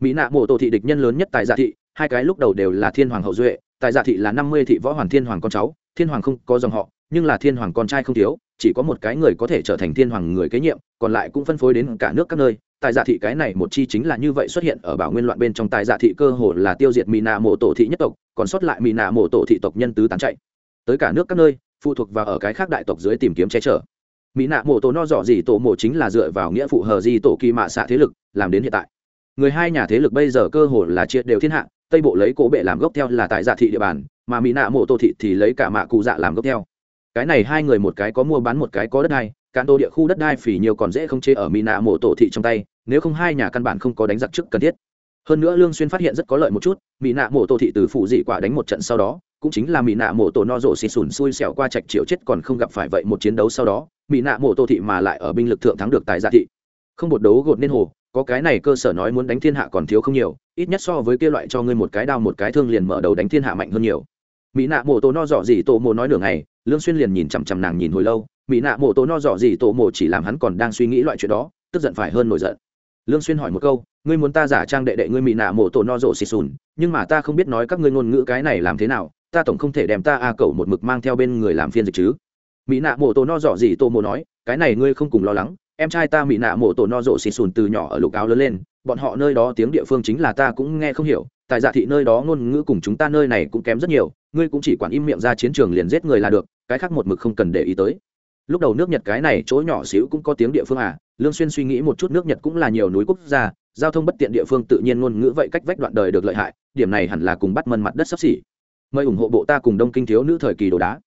Mỹ nạ mổ tổ thị địch nhân lớn nhất tại gia thị hai cái lúc đầu đều là thiên hoàng hậu duệ, tại dạ thị là năm mươi thị võ hoàng thiên hoàng con cháu, thiên hoàng không có dòng họ, nhưng là thiên hoàng con trai không thiếu, chỉ có một cái người có thể trở thành thiên hoàng người kế nhiệm, còn lại cũng phân phối đến cả nước các nơi. Tại dạ thị cái này một chi chính là như vậy xuất hiện ở bảo nguyên loạn bên trong tại dạ thị cơ hồ là tiêu diệt mỹ nạ mộ tổ thị nhất tộc, còn sót lại mỹ nạ mộ tổ thị tộc nhân tứ tán chạy. Tới cả nước các nơi, phụ thuộc vào ở cái khác đại tộc dưới tìm kiếm che chở. Mỹ nạ mộ tổ no dọ gì tổ mộ chính là dựa vào nghĩa phụ hờ di tổ kỳ mạ xạ thế lực, làm đến hiện tại. Người hai nhà thế lực bây giờ cơ hồ là chia đều thiên hạ tây bộ lấy cổ bệ làm gốc theo là tại dạ thị địa bàn, mà mỹ nạ Mộ Tô thị thì lấy cả mạ cụ dạ làm gốc theo. Cái này hai người một cái có mua bán một cái có đất đai, cán tô địa khu đất đai phỉ nhiều còn dễ không chê ở mỹ nạ Mộ tổ thị trong tay, nếu không hai nhà căn bản không có đánh giặc chức cần thiết. Hơn nữa lương xuyên phát hiện rất có lợi một chút, mỹ nạ Mộ tổ thị từ phụ dị quả đánh một trận sau đó, cũng chính là mỹ nạ Mộ tổ no rộ xịt sùn xui xẻo qua trạch triệu chết còn không gặp phải vậy một chiến đấu sau đó, mỹ nạ Mộ tổ thị mà lại ở binh lực thượng thắng được tại gia thị không một đấu gột nên hồ, có cái này cơ sở nói muốn đánh thiên hạ còn thiếu không nhiều, ít nhất so với kia loại cho ngươi một cái đao một cái thương liền mở đầu đánh thiên hạ mạnh hơn nhiều. Mỹ nạ mổ tổ no dọ gì tổ mồ nói nửa ngày, lương xuyên liền nhìn chằm chằm nàng nhìn hồi lâu, mỹ nạ mổ tổ no dọ gì tổ mồ chỉ làm hắn còn đang suy nghĩ loại chuyện đó, tức giận phải hơn nổi giận. Lương xuyên hỏi một câu, ngươi muốn ta giả trang đệ đệ ngươi mỹ nạ mổ tổ no dọ xì sùn, nhưng mà ta không biết nói các ngươi ngôn ngữ cái này làm thế nào, ta tổng không thể đem ta a cẩu một mực mang theo bên người làm phiên dịch chứ. Mỹ nạ mổ tổ no dọ gì tổ mồ nói, cái này ngươi không cùng lo lắng em trai ta mỹ nạ mổ tổ no rộ xì sùn từ nhỏ ở lục áo lớn lên bọn họ nơi đó tiếng địa phương chính là ta cũng nghe không hiểu tại dạ thị nơi đó ngôn ngữ cùng chúng ta nơi này cũng kém rất nhiều ngươi cũng chỉ quản im miệng ra chiến trường liền giết người là được cái khác một mực không cần để ý tới. Lúc đầu nước nhật cái này chỗ nhỏ xíu cũng có tiếng địa phương à lương xuyên suy nghĩ một chút nước nhật cũng là nhiều núi quốc gia giao thông bất tiện địa phương tự nhiên ngôn ngữ vậy cách vách đoạn đời được lợi hại điểm này hẳn là cùng bắt mân mặt đất sắp xỉ. Mời ủng hộ bộ ta cùng đông kinh thiếu nữ thời kỳ đồ đá.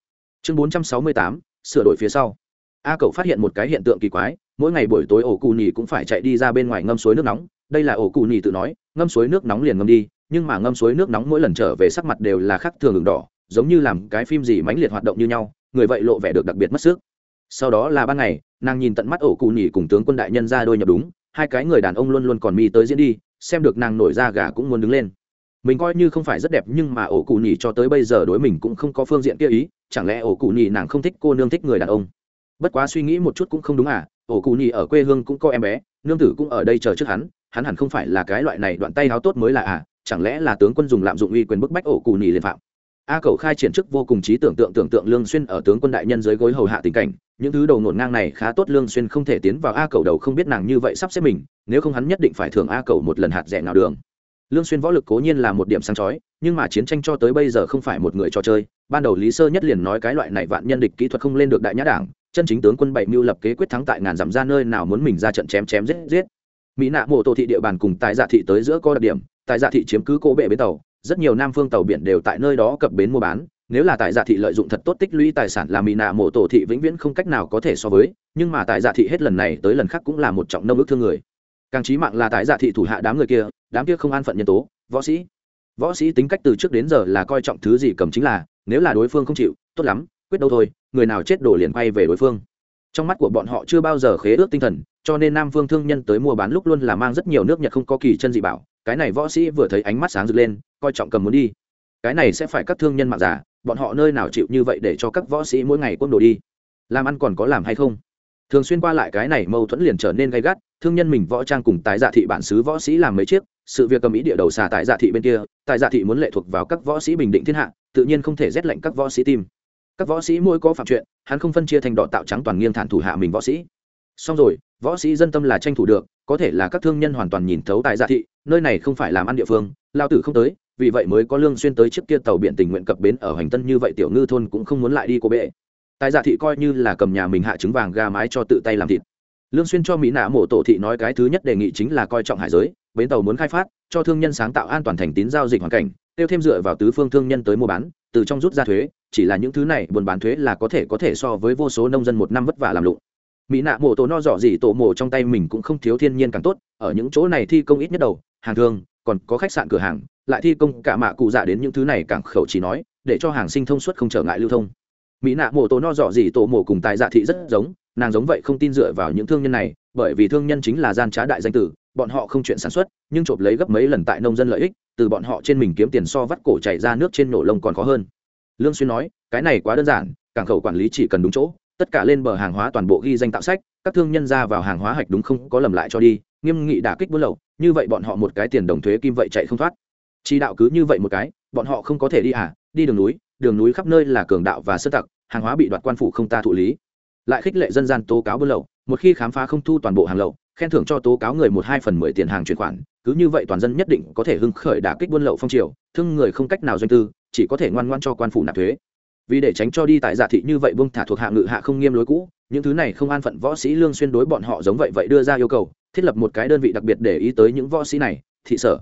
Chương 468, sửa đổi phía sau. A cậu phát hiện một cái hiện tượng kỳ quái mỗi ngày buổi tối ổ cụ nhì cũng phải chạy đi ra bên ngoài ngâm suối nước nóng. Đây là ổ cụ nhì tự nói, ngâm suối nước nóng liền ngâm đi, nhưng mà ngâm suối nước nóng mỗi lần trở về sắc mặt đều là khác thường đường đỏ, giống như làm cái phim gì mãnh liệt hoạt động như nhau, người vậy lộ vẻ được đặc biệt mất sức. Sau đó là ban ngày, nàng nhìn tận mắt ổ cụ nhì cùng tướng quân đại nhân ra đôi nhập đúng, hai cái người đàn ông luôn luôn còn mi tới diễn đi, xem được nàng nổi ra gà cũng muốn đứng lên. Mình coi như không phải rất đẹp nhưng mà ổ cụ nhì cho tới bây giờ đối mình cũng không có phương diện kia ý, chẳng lẽ ổ cụ nhì nàng không thích cô nương thích người đàn ông? Bất quá suy nghĩ một chút cũng không đúng à ổ cụ nhì ở quê hương cũng có em bé, nương tử cũng ở đây chờ trước hắn hắn hẳn không phải là cái loại này đoạn tay háo tốt mới là à chẳng lẽ là tướng quân dùng lạm dụng uy quyền bức bách ổ cụ nhì liền phạm? A cầu khai triển chức vô cùng trí tưởng tượng tưởng tượng lương xuyên ở tướng quân đại nhân dưới gối hầu hạ tình cảnh, những thứ đầu nổn ngang này khá tốt lương xuyên không thể tiến vào a cầu đầu không biết nàng như vậy sắp xếp mình, nếu không hắn nhất định phải thưởng a cầu một lần hạt rẻ nào đường. Lương xuyên võ lực cố nhiên là một điểm sáng chói, nhưng mà chiến tranh cho tới bây giờ không phải một người trò chơi, ban đầu lý sơ nhất liền nói cái loại này vạn nhân địch kỹ thuật không lên được đại nhã đảng chân chính tướng quân bảy mưu lập kế quyết thắng tại ngàn dặm ra nơi nào muốn mình ra trận chém chém giết giết. Mỹ nạ mộ tổ thị địa bàn cùng tại dạ thị tới giữa có đặc điểm, tại dạ thị chiếm cứ cố bệ bến tàu, rất nhiều nam phương tàu biển đều tại nơi đó cập bến mua bán. Nếu là tại dạ thị lợi dụng thật tốt tích lũy tài sản là mỹ nạ mộ tổ thị vĩnh viễn không cách nào có thể so với, nhưng mà tại dạ thị hết lần này tới lần khác cũng là một trọng nông ước thương người. Càng trí mạng là tại dạ thị thủ hạ đám người kia, đám kia không an phận nhân tố, võ sĩ. Võ sĩ tính cách từ trước đến giờ là coi trọng thứ gì cầm chính là, nếu là đối phương không chịu, tốt lắm quyết đâu thôi, người nào chết đổ liền quay về đối phương. Trong mắt của bọn họ chưa bao giờ khế ước tinh thần, cho nên nam phương thương nhân tới mua bán lúc luôn là mang rất nhiều nước nhật không có kỳ chân dị bảo, cái này võ sĩ vừa thấy ánh mắt sáng rực lên, coi trọng cầm muốn đi. Cái này sẽ phải các thương nhân mạng giả, bọn họ nơi nào chịu như vậy để cho các võ sĩ mỗi ngày quân đồ đi? Làm ăn còn có làm hay không? Thường xuyên qua lại cái này mâu thuẫn liền trở nên gay gắt, thương nhân mình võ trang cùng tái giả thị bản xứ võ sĩ làm mấy chiếc, sự việc cầm ý địa đầu xà tại giả thị bên kia, tại giả thị muốn lệ thuộc vào các võ sĩ bình định thiên hạ, tự nhiên không thể rét lệnh các võ sĩ tim các võ sĩ mỗi có phạm chuyện, hắn không phân chia thành đỏ tạo trắng toàn nghiêng thản thủ hạ mình võ sĩ. Xong rồi, võ sĩ dân tâm là tranh thủ được, có thể là các thương nhân hoàn toàn nhìn thấu tại dạ thị, nơi này không phải làm ăn địa phương lao tử không tới, vì vậy mới có lương xuyên tới trước kia tàu biển tình nguyện cập bến ở hành tân như vậy tiểu ngư thôn cũng không muốn lại đi cô bệ. Tại dạ thị coi như là cầm nhà mình hạ trứng vàng gà mái cho tự tay làm thịt. Lương xuyên cho mỹ nã mộ tổ thị nói cái thứ nhất đề nghị chính là coi trọng hải giới, bến tàu muốn khai phát, cho thương nhân sáng tạo an toàn thành tín giao dịch hoàn cảnh, tiêu thêm dựa vào tứ phương thương nhân tới mua bán từ trong rút ra thuế, chỉ là những thứ này buôn bán thuế là có thể có thể so với vô số nông dân một năm vất vả làm lụng. Mỹ nạ mổ tổ no dỏ gì tổ mổ trong tay mình cũng không thiếu thiên nhiên càng tốt, ở những chỗ này thi công ít nhất đầu, hàng thương, còn có khách sạn cửa hàng, lại thi công cả mạ cụ dạ đến những thứ này càng khẩu chỉ nói, để cho hàng sinh thông suốt không trở ngại lưu thông. Mỹ nạ mổ tổ no dỏ gì tổ mổ cùng tài dạ thị rất giống, nàng giống vậy không tin dựa vào những thương nhân này, bởi vì thương nhân chính là gian trá đại danh tử bọn họ không chuyện sản xuất, nhưng trộm lấy gấp mấy lần tại nông dân lợi ích, từ bọn họ trên mình kiếm tiền so vắt cổ chảy ra nước trên nổ lông còn khó hơn. Lương xuyên nói, cái này quá đơn giản, cảng khẩu quản lý chỉ cần đúng chỗ, tất cả lên bờ hàng hóa toàn bộ ghi danh tạo sách, các thương nhân ra vào hàng hóa hạch đúng không có lầm lại cho đi, nghiêm nghị đả kích buôn lậu, như vậy bọn họ một cái tiền đồng thuế kim vậy chạy không thoát. Chỉ đạo cứ như vậy một cái, bọn họ không có thể đi à đi đường núi đường núi khắp nơi là cường đạo và sơ tặc, hàng hóa bị đoạt quan phủ không ta thụ lý. Lại khích lệ dân gian tố cáo buôn lậu, một khi khám phá không thu toàn bộ hàng lậu khen thưởng cho tố cáo người một hai phần mười tiền hàng chuyển khoản, cứ như vậy toàn dân nhất định có thể hưng khởi đả kích buôn lậu phong triều, thương người không cách nào doanh tư, chỉ có thể ngoan ngoan cho quan phủ nạp thuế. Vì để tránh cho đi tại giả thị như vậy buông thả thuộc hạ ngự hạ không nghiêm lối cũ, những thứ này không an phận võ sĩ lương xuyên đối bọn họ giống vậy vậy đưa ra yêu cầu, thiết lập một cái đơn vị đặc biệt để ý tới những võ sĩ này, thị sở.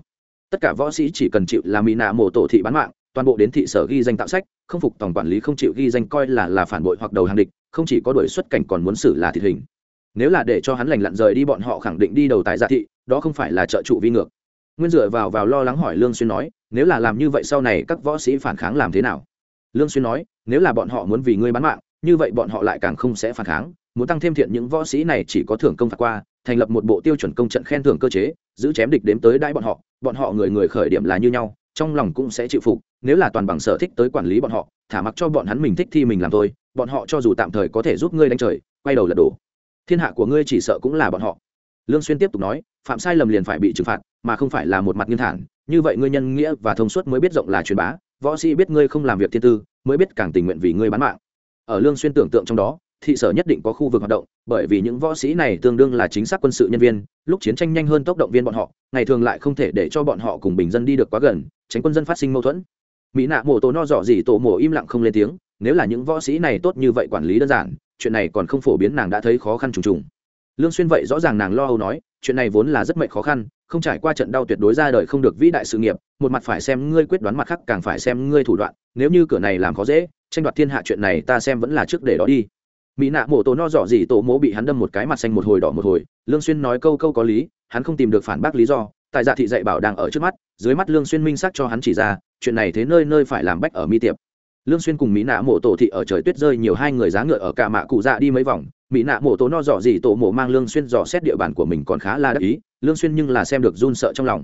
Tất cả võ sĩ chỉ cần chịu là mỹ nạ mổ tổ thị bán mạng, toàn bộ đến thị sở ghi danh tạo sách, không phục tổng quản lý không chịu ghi danh coi là là phản bội hoặc đầu hàng địch, không chỉ có đuổi xuất cảnh còn muốn xử là thịt hình nếu là để cho hắn lành lặn rời đi, bọn họ khẳng định đi đầu tại giả dạ thị, đó không phải là trợ trụ vi ngược. Nguyên dựa vào vào lo lắng hỏi lương xuyên nói, nếu là làm như vậy sau này các võ sĩ phản kháng làm thế nào? Lương xuyên nói, nếu là bọn họ muốn vì ngươi bán mạng, như vậy bọn họ lại càng không sẽ phản kháng. Muốn tăng thêm thiện những võ sĩ này chỉ có thưởng công phạt qua, thành lập một bộ tiêu chuẩn công trận khen thưởng cơ chế, giữ chém địch đếm tới đãi bọn họ bọn họ người người khởi điểm là như nhau, trong lòng cũng sẽ chịu phục. Nếu là toàn bằng sở thích tới quản lý bọn họ, thả mặc cho bọn hắn mình thích thì mình làm thôi, bọn họ cho dù tạm thời có thể giúp ngươi đánh trời, quay đầu lật đổ thiên hạ của ngươi chỉ sợ cũng là bọn họ. Lương xuyên tiếp tục nói, phạm sai lầm liền phải bị trừng phạt, mà không phải là một mặt nghiêm thản như vậy ngươi nhân nghĩa và thông suốt mới biết rộng là truyền bá, võ sĩ biết ngươi không làm việc thiên tư, mới biết càng tình nguyện vì ngươi bán mạng. Ở lương xuyên tưởng tượng trong đó, thị sở nhất định có khu vực hoạt động, bởi vì những võ sĩ này tương đương là chính xác quân sự nhân viên, lúc chiến tranh nhanh hơn tốc động viên bọn họ, ngày thường lại không thể để cho bọn họ cùng bình dân đi được quá gần, tránh quân dân phát sinh mâu thuẫn. Mỹ nạ mổ tổ no dọ gì tổ mổ im lặng không lên tiếng, nếu là những võ sĩ này tốt như vậy quản lý đơn giản chuyện này còn không phổ biến nàng đã thấy khó khăn trùng trùng. Lương xuyên vậy rõ ràng nàng lo âu nói, chuyện này vốn là rất mệnh khó khăn, không trải qua trận đau tuyệt đối ra đời không được vĩ đại sự nghiệp, một mặt phải xem ngươi quyết đoán mặt khác càng phải xem ngươi thủ đoạn, nếu như cửa này làm khó dễ, tranh đoạt thiên hạ chuyện này ta xem vẫn là trước để đó đi. Mỹ nạ mổ tổ no dọ gì tổ mỗ bị hắn đâm một cái mặt xanh một hồi đỏ một hồi, lương xuyên nói câu câu có lý, hắn không tìm được phản bác lý do, tại dạ thị dạy bảo đang ở trước mắt, dưới mắt lương xuyên minh xác cho hắn chỉ ra, chuyện này thế nơi nơi phải làm bách ở mi tiệp lương xuyên cùng mỹ nạ Mộ tổ thị ở trời tuyết rơi nhiều hai người giá ngựa ở cả mạ cụ dạ đi mấy vòng. Mỹ nạ Mộ tổ no dò gì tổ mộ mang lương xuyên dò xét địa bàn của mình còn khá là đắc ý. Lương xuyên nhưng là xem được run sợ trong lòng.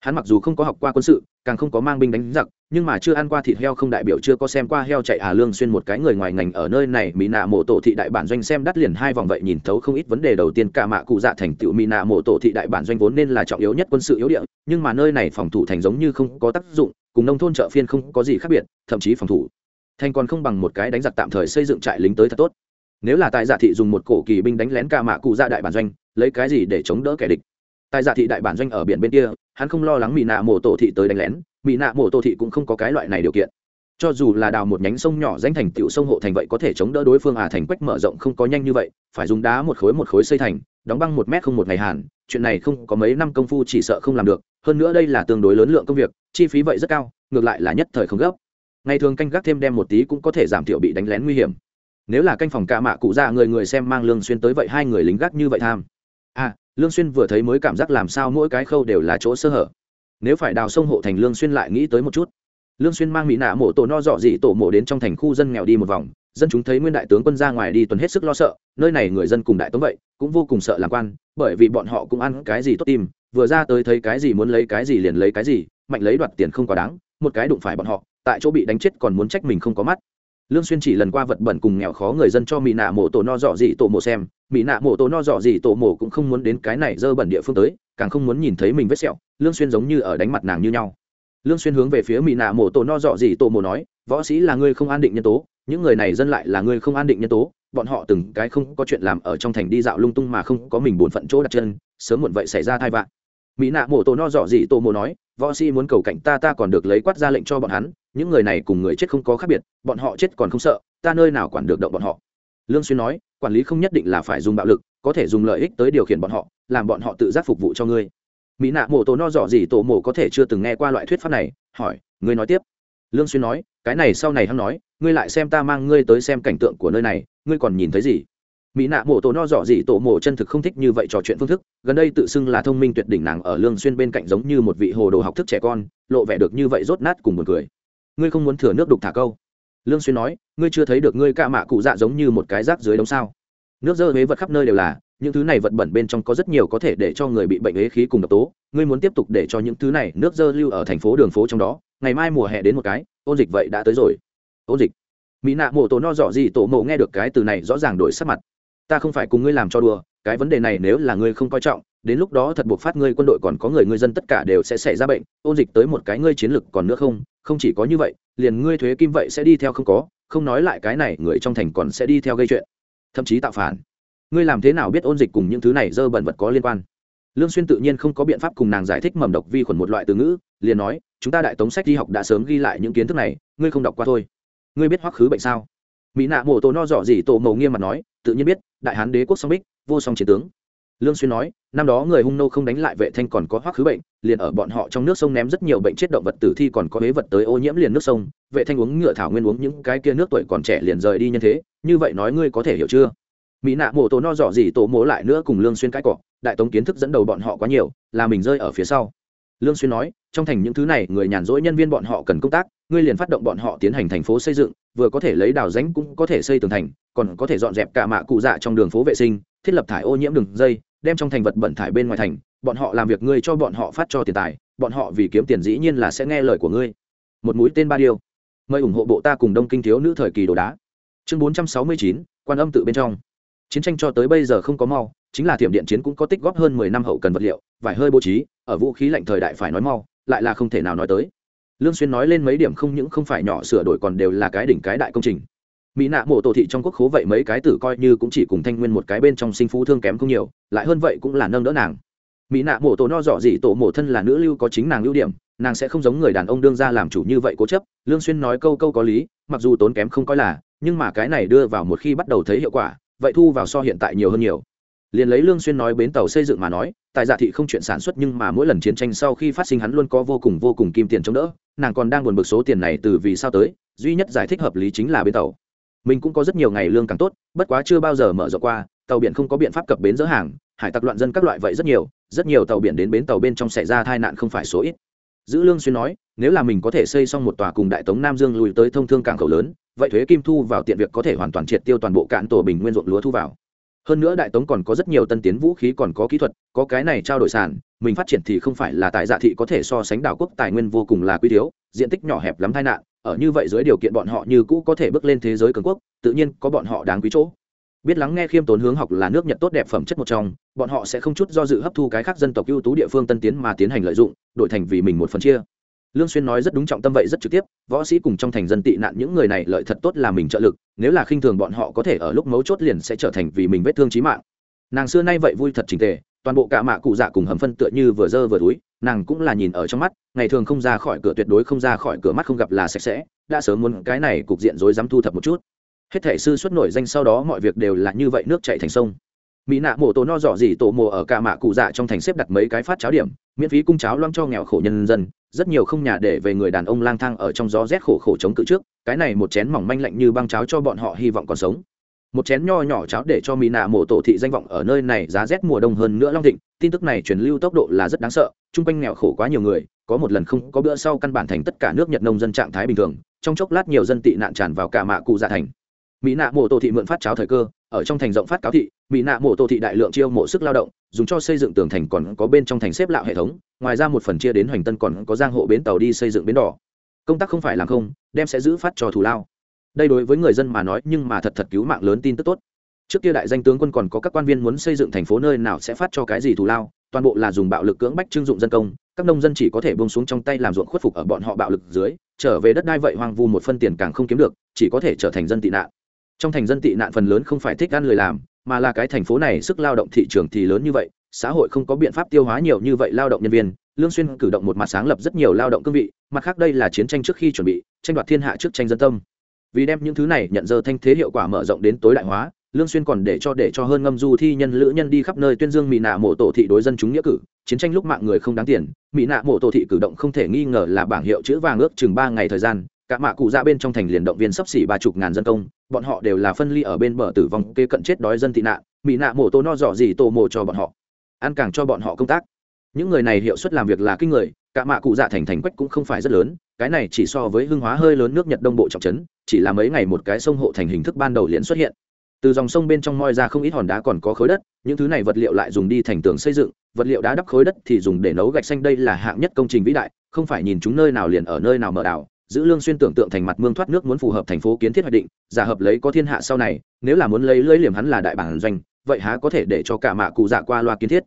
Hắn mặc dù không có học qua quân sự, càng không có mang binh đánh giặc, nhưng mà chưa ăn qua thịt heo không đại biểu chưa có xem qua heo chạy à lương xuyên một cái người ngoài ngành ở nơi này. Mỹ nạ Mộ tổ thị đại bản doanh xem đắt liền hai vòng vậy nhìn thấu không ít vấn đề đầu tiên. Cả mạ cụ dạ thành tựu mỹ nạ Mộ tổ thị đại bản doanh vốn nên là trọng yếu nhất quân sự yếu địa, nhưng mà nơi này phòng thủ thành giống như không có tác dụng, cùng nông thôn chợ phiên không có gì khác biệt, thậm chí phòng thủ thành còn không bằng một cái đánh giặc tạm thời xây dựng trại lính tới thật tốt. Nếu là tại dạ thị dùng một cổ kỳ binh đánh lén ca mạ cụ dạ đại bản doanh, lấy cái gì để chống đỡ kẻ địch? Tại dạ thị đại bản doanh ở biển bên kia, hắn không lo lắng mỹ nạ mổ tổ thị tới đánh lén mỹ nạ mổ tổ thị cũng không có cái loại này điều kiện. Cho dù là đào một nhánh sông nhỏ danh thành tựu sông hộ thành vậy có thể chống đỡ đối phương à thành quách mở rộng không có nhanh như vậy, phải dùng đá một khối một khối xây thành, đóng băng một mét không một ngày hàn, chuyện này không có mấy năm công phu chỉ sợ không làm được, hơn nữa đây là tương đối lớn lượng công việc, chi phí vậy rất cao, ngược lại là nhất thời không gấp ngày thường canh gác thêm đem một tí cũng có thể giảm thiểu bị đánh lén nguy hiểm. Nếu là canh phòng ca mạ cụ ra người người xem mang lương xuyên tới vậy hai người lính gác như vậy tham. À lương xuyên vừa thấy mới cảm giác làm sao mỗi cái khâu đều là chỗ sơ hở. Nếu phải đào sông hộ thành lương xuyên lại nghĩ tới một chút. Lương xuyên mang mỹ nạ mổ tổ no dọ dị tổ mổ đến trong thành khu dân nghèo đi một vòng. Dân chúng thấy nguyên đại tướng quân ra ngoài đi tuần hết sức lo sợ, nơi này người dân cùng đại tống vậy, cũng vô cùng sợ làm quan, bởi vì bọn họ cũng ăn cái gì tốt tim vừa ra tới thấy cái gì muốn lấy cái gì liền lấy cái gì, mạnh lấy đoạt tiền không quá đáng, một cái đụng phải bọn họ tại chỗ bị đánh chết còn muốn trách mình không có mắt. Lương xuyên chỉ lần qua vật bẩn cùng nghèo khó người dân cho mỹ nạ mổ tổ no dọ gì tổ mổ xem. Mỹ nạ mổ tổ no dọ gì tổ mổ cũng không muốn đến cái này dơ bẩn địa phương tới, càng không muốn nhìn thấy mình vết sẹo. Lương xuyên giống như ở đánh mặt nàng như nhau. Lương xuyên hướng về phía mỹ nạ mổ tổ no dọ gì tổ mổ nói, võ sĩ là ngươi không an định nhân tố, những người này dân lại là ngươi không an định nhân tố. Bọn họ từng cái không có chuyện làm ở trong thành đi dạo lung tung mà không có mình buồn phận chỗ đặt chân, sớm muộn vậy xảy ra tai vạn mỹ nạ mổ tổ no dọ gì tổ mổ nói võ sĩ muốn cầu cạnh ta ta còn được lấy quát ra lệnh cho bọn hắn, những người này cùng người chết không có khác biệt, bọn họ chết còn không sợ, ta nơi nào quản được động bọn họ. Lương xuyên nói, quản lý không nhất định là phải dùng bạo lực, có thể dùng lợi ích tới điều khiển bọn họ, làm bọn họ tự giác phục vụ cho ngươi. Mỹ nạ mổ tổ no dọ gì tổ mổ có thể chưa từng nghe qua loại thuyết pháp này, hỏi, ngươi nói tiếp. Lương xuyên nói, cái này sau này hắn nói, ngươi lại xem ta mang ngươi tới xem cảnh tượng của nơi này, ngươi còn nhìn thấy gì? Mỹ nạ mổ tổ no dọ gì tổ mổ chân thực không thích như vậy trò chuyện phương thức, gần đây tự xưng là thông minh tuyệt đỉnh nàng ở lương xuyên bên cạnh giống như một vị hồ đồ học thức trẻ con, lộ vẻ được như vậy rốt nát cùng buồn cười. Ngươi không muốn thừa nước đục thả câu. Lương xuyên nói, ngươi chưa thấy được ngươi cạ mạ cụ dạ giống như một cái rác dưới đống sao. Nước dơ huế vật khắp nơi đều là, những thứ này vật bẩn bên trong có rất nhiều có thể để cho người bị bệnh ế khí cùng độc tố, ngươi muốn tiếp tục để cho những thứ này nước dơ lưu ở thành phố đường phố trong đó, ngày mai mùa hè đến một cái, ôn dịch vậy đã tới rồi. Ôn dịch. Mỹ nạ mổ tổ no dọ gì tổ mộ nghe được cái từ này rõ ràng đổi sắc mặt ta không phải cùng ngươi làm cho đùa, cái vấn đề này nếu là ngươi không coi trọng, đến lúc đó thật buộc phát ngươi quân đội còn có người ngư dân tất cả đều sẽ xảy ra bệnh, ôn dịch tới một cái ngươi chiến lực còn nữa không? Không chỉ có như vậy, liền ngươi thuế kim vậy sẽ đi theo không có, không nói lại cái này người trong thành còn sẽ đi theo gây chuyện. Thậm chí tạo phản. Ngươi làm thế nào biết ôn dịch cùng những thứ này dơ bẩn vật có liên quan? Lương xuyên tự nhiên không có biện pháp cùng nàng giải thích mầm độc vi khuẩn một loại từ ngữ, liền nói, chúng ta đại tống sách đi học đã sớm ghi lại những kiến thức này, ngươi không đọc qua thôi. Ngươi biết hoắc khứ bệnh sao? Mỹ nạ mổ tổ no dọ gì tổ mầu nghiêm mặt nói, tự nhiên biết, đại hán đế quốc song bích, vô song chiến tướng. Lương xuyên nói, năm đó người hung nô không đánh lại vệ thanh còn có hoắc khứ bệnh, liền ở bọn họ trong nước sông ném rất nhiều bệnh chết động vật tử thi còn có huế vật tới ô nhiễm liền nước sông, vệ thanh uống ngựa thảo nguyên uống những cái kia nước tuổi còn trẻ liền rời đi như thế, như vậy nói ngươi có thể hiểu chưa? Mỹ nạ mổ tổ no dọ gì tổ mổ lại nữa cùng lương xuyên cãi cọ, đại tống kiến thức dẫn đầu bọn họ quá nhiều, là mình rơi ở phía sau. Lương xuyên nói, trong thành những thứ này người nhàn rỗi nhân viên bọn họ cần công tác ngươi liền phát động bọn họ tiến hành thành phố xây dựng, vừa có thể lấy đào rãnh cũng có thể xây tường thành, còn có thể dọn dẹp cả mạ cụ dạ trong đường phố vệ sinh, thiết lập thải ô nhiễm đường dây, đem trong thành vật bẩn thải bên ngoài thành, bọn họ làm việc ngươi cho bọn họ phát cho tiền tài, bọn họ vì kiếm tiền dĩ nhiên là sẽ nghe lời của ngươi. Một mũi tên ba điều mời ủng hộ bộ ta cùng đông kinh thiếu nữ thời kỳ đồ đá. Chương bốn trăm sáu mươi chín, quan âm tự bên trong. Chiến tranh cho tới bây giờ không có mau, chính là thiểm điện chiến cũng có tích góp hơn mười năm hậu cần vật liệu, vải hơi bố trí, ở vũ khí lạnh thời đại phải nói mau, lại là không thể nào nói tới lương xuyên nói lên mấy điểm không những không phải nhỏ sửa đổi còn đều là cái đỉnh cái đại công trình. Mỹ nạ mộ tổ thị trong quốc khố vậy mấy cái tử coi như cũng chỉ cùng thanh nguyên một cái bên trong sinh phú thương kém không nhiều, lại hơn vậy cũng là nâng đỡ nàng. Mỹ nạ mộ tổ no dọ gì tổ mộ thân là nữ lưu có chính nàng ưu điểm, nàng sẽ không giống người đàn ông đương ra làm chủ như vậy cố chấp. Lương xuyên nói câu câu có lý, mặc dù tốn kém không coi là, nhưng mà cái này đưa vào một khi bắt đầu thấy hiệu quả, vậy thu vào so hiện tại nhiều hơn nhiều liền lấy lương xuyên nói bến tàu xây dựng mà nói, tại dạ thị không chuyện sản xuất nhưng mà mỗi lần chiến tranh sau khi phát sinh hắn luôn có vô cùng vô cùng kim tiền chống đỡ, nàng còn đang buồn bực số tiền này từ vì sao tới, duy nhất giải thích hợp lý chính là bến tàu. Mình cũng có rất nhiều ngày lương càng tốt, bất quá chưa bao giờ mở rộng qua, tàu biển không có biện pháp cập bến dỡ hàng, hải tặc loạn dân các loại vậy rất nhiều rất nhiều tàu biển đến bến tàu bên trong xảy ra tai nạn không phải số ít. Giữ lương xuyên nói, nếu là mình có thể xây xong một tòa cùng đại tống nam dương lùi tới thông thương cảng khẩu lớn, vậy thuế kim thu vào tiện việc có thể hoàn toàn triệt tiêu toàn bộ cạn tổ bình nguyên ruộng lúa thu vào hơn nữa đại tống còn có rất nhiều tân tiến vũ khí còn có kỹ thuật, có cái này trao đổi sản, mình phát triển thì không phải là tại dạ thị có thể so sánh đảo quốc tài nguyên vô cùng là quý thiếu, diện tích nhỏ hẹp lắm tai nạn, ở như vậy dưới điều kiện bọn họ như cũ có thể bước lên thế giới cường quốc, tự nhiên có bọn họ đáng quý chỗ. Biết lắng nghe khiêm tốn hướng học là nước nhật tốt đẹp phẩm chất một trong, bọn họ sẽ không chút do dự hấp thu cái khác dân tộc ưu tú địa phương tân tiến mà tiến hành lợi dụng, đổi thành vì mình một phần chia lương xuyên nói rất đúng trọng tâm vậy rất trực tiếp, võ sĩ cùng trong thành dân tị nạn những người này lợi thật tốt là mình trợ lực, nếu là khinh thường bọn họ có thể ở lúc mấu chốt liền sẽ trở thành vì mình vết thương chí mạng. Nàng xưa nay vậy vui thật trình tề, toàn bộ cả mạ cụ dạ cùng hầm phân tựa như vừa dơ vừa túi, nàng cũng là nhìn ở trong mắt, ngày thường không ra khỏi cửa tuyệt đối không ra khỏi cửa mắt không gặp là sạch sẽ, đã sớm muốn cái này cục diện rối dám thu thập một chút. Hết thể sư xuất nổi danh sau đó mọi việc đều là như vậy, nước chảy thành sông mỹ nạ mổ tổ no dọ gì tổ mồ ở cả mạ cụ dạ trong thành xếp đặt mấy cái phát cháo điểm, miễn phí cung cháo loang cho nghèo khổ nhân dân. Rất nhiều không nhà để về người đàn ông lang thang ở trong gió rét khổ khổ chống cự trước, cái này một chén mỏng manh lạnh như băng cháo cho bọn họ hy vọng còn sống. Một chén nho nhỏ cháo để cho mỹ nạ mổ tổ thị danh vọng ở nơi này giá rét mùa đông hơn nữa long thịnh, tin tức này truyền lưu tốc độ là rất đáng sợ, chung quanh nghèo khổ quá nhiều người, có một lần không có bữa sau căn bản thành tất cả nước nhật nông dân trạng thái bình thường, trong chốc lát nhiều dân tị nạn tràn vào cả mạ cụ dạ thành. Mỹ nạ mổ tổ thị mượn phát cháo thời cơ ở trong thành rộng phát cáo thị mỹ nạ mộ tô thị đại lượng chiêu mộ sức lao động, dùng cho xây dựng tường thành còn có bên trong thành xếp lạo hệ thống, ngoài ra một phần chia đến hoành tân còn có giang hộ bến tàu đi xây dựng bến đỏ. Công tác không phải làm không, đem sẽ giữ phát cho thù lao. Đây đối với người dân mà nói, nhưng mà thật thật cứu mạng lớn tin tức tốt. Trước kia đại danh tướng quân còn có các quan viên muốn xây dựng thành phố nơi nào sẽ phát cho cái gì thù lao, toàn bộ là dùng bạo lực cưỡng bách trưng dụng dân công, các nông dân chỉ có thể buông xuống trong tay làm ruộng khuất phục ở bọn họ bạo lực dưới, trở về đất đai vậy hoang vu một phân tiền càng không kiếm được, chỉ có thể trở thành dân tị nạn trong thành dân tị nạn phần lớn không phải thích ăn lười làm, mà là cái thành phố này sức lao động thị trường thì lớn như vậy, xã hội không có biện pháp tiêu hóa nhiều như vậy lao động nhân viên. Lương xuyên cử động một mặt sáng lập rất nhiều lao động cương vị, mặt khác đây là chiến tranh trước khi chuẩn bị, tranh đoạt thiên hạ trước tranh dân tâm. Vì đem những thứ này nhận giờ thanh thế hiệu quả mở rộng đến tối đại hóa, lương xuyên còn để cho để cho hơn ngâm du thi nhân lữ nhân đi khắp nơi tuyên dương mỹ nạ mộ tổ thị đối dân chúng nghĩa cử. Chiến tranh lúc mạng người không đáng tiền, mỹ nạ mộ tổ thị cử động không thể nghi ngờ là bảng hiệu chữ vàng ước chừng ba ngày thời gian cả mạ cụ ra bên trong thành liền động viên sắp xỉ ba chục ngàn dân công, bọn họ đều là phân ly ở bên bờ tử vong kê cận chết đói dân tị nạn mỹ nạ mổ tô no dỏ gì tô mồ cho bọn họ. Ăn càng cho bọn họ công tác. Những người này hiệu suất làm việc là kinh người, cả mạ cụ dạ thành thành quách cũng không phải rất lớn, cái này chỉ so với hưng hóa hơi lớn nước nhật đông bộ trọng trấn, chỉ là mấy ngày một cái sông hộ thành hình thức ban đầu liền xuất hiện. Từ dòng sông bên trong moi ra không ít hòn đá còn có khối đất, những thứ này vật liệu lại dùng đi thành tường xây dựng, vật liệu đá đắp khối đất thì dùng để nấu gạch xanh đây là hạng nhất công trình vĩ đại, không phải nhìn chúng nơi nào liền ở nơi nào mở đảo giữ lương xuyên tưởng tượng thành mặt mương thoát nước muốn phù hợp thành phố kiến thiết hoạch định, giả hợp lấy có thiên hạ sau này, nếu là muốn lấy lưỡi liềm hắn là đại bản doanh, vậy há có thể để cho cả mạ cụ dạ qua loa kiến thiết.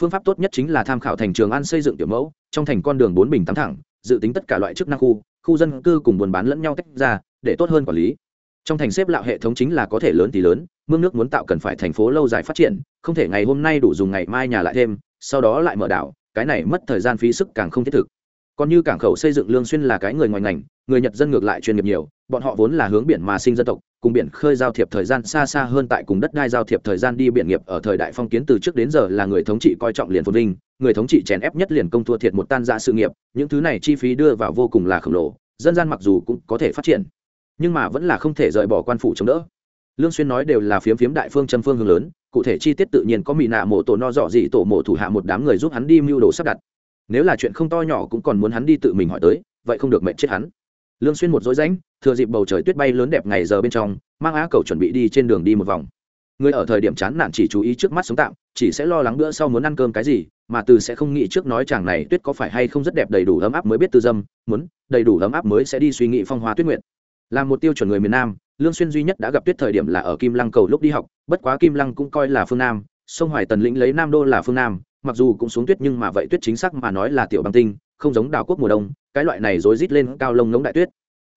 Phương pháp tốt nhất chính là tham khảo thành trường an xây dựng tiểu mẫu, trong thành con đường bốn bình tám thẳng, dự tính tất cả loại chức năng khu khu dân cư cùng buôn bán lẫn nhau tách ra, để tốt hơn quản lý. Trong thành xếp lạo hệ thống chính là có thể lớn thì lớn, mương nước muốn tạo cần phải thành phố lâu dài phát triển, không thể ngày hôm nay đủ dùng ngày mai nhà lại thêm, sau đó lại mở đảo, cái này mất thời gian phí sức càng không thiết thực còn như cảng khẩu xây dựng lương xuyên là cái người ngoài ngành, người nhật dân ngược lại chuyên nghiệp nhiều, bọn họ vốn là hướng biển mà sinh dân tộc, cùng biển khơi giao thiệp thời gian xa xa hơn tại cùng đất đai giao thiệp thời gian đi biển nghiệp ở thời đại phong kiến từ trước đến giờ là người thống trị coi trọng liền phồn vinh, người thống trị chèn ép nhất liền công thua thiệt một tan ra sự nghiệp, những thứ này chi phí đưa vào vô cùng là khổng lồ, dân gian mặc dù cũng có thể phát triển, nhưng mà vẫn là không thể rời bỏ quan phủ chống đỡ. Lương xuyên nói đều là phiếm phiếm đại phương châm phương hướng lớn, cụ thể chi tiết tự nhiên có mị nạ mộ tổ no dọ gì tổ mộ thủ hạ một đám người giúp hắn đi mưu đồ sắp đặt nếu là chuyện không to nhỏ cũng còn muốn hắn đi tự mình hỏi tới, vậy không được mệnh chết hắn. Lương xuyên một dối rãnh, thừa dịp bầu trời tuyết bay lớn đẹp ngày giờ bên trong, mang á cầu chuẩn bị đi trên đường đi một vòng. Người ở thời điểm chán nản chỉ chú ý trước mắt sống tạm, chỉ sẽ lo lắng bữa sau muốn ăn cơm cái gì, mà từ sẽ không nghĩ trước nói chàng này tuyết có phải hay không rất đẹp đầy đủ ấm áp mới biết tư dâm, muốn, đầy đủ ấm áp mới sẽ đi suy nghĩ phong hoa tuyết nguyện là một tiêu chuẩn người miền nam, lương xuyên duy nhất đã gặp tuyết thời điểm là ở kim lăng cầu lúc đi học, bất quá kim lăng cũng coi là phương nam, sông hoài tần lĩnh lấy nam đô là phương nam mặc dù cũng xuống tuyết nhưng mà vậy tuyết chính xác mà nói là tiểu băng tinh, không giống đào quốc mùa đông, cái loại này rối rít lên cao lông ngống đại tuyết.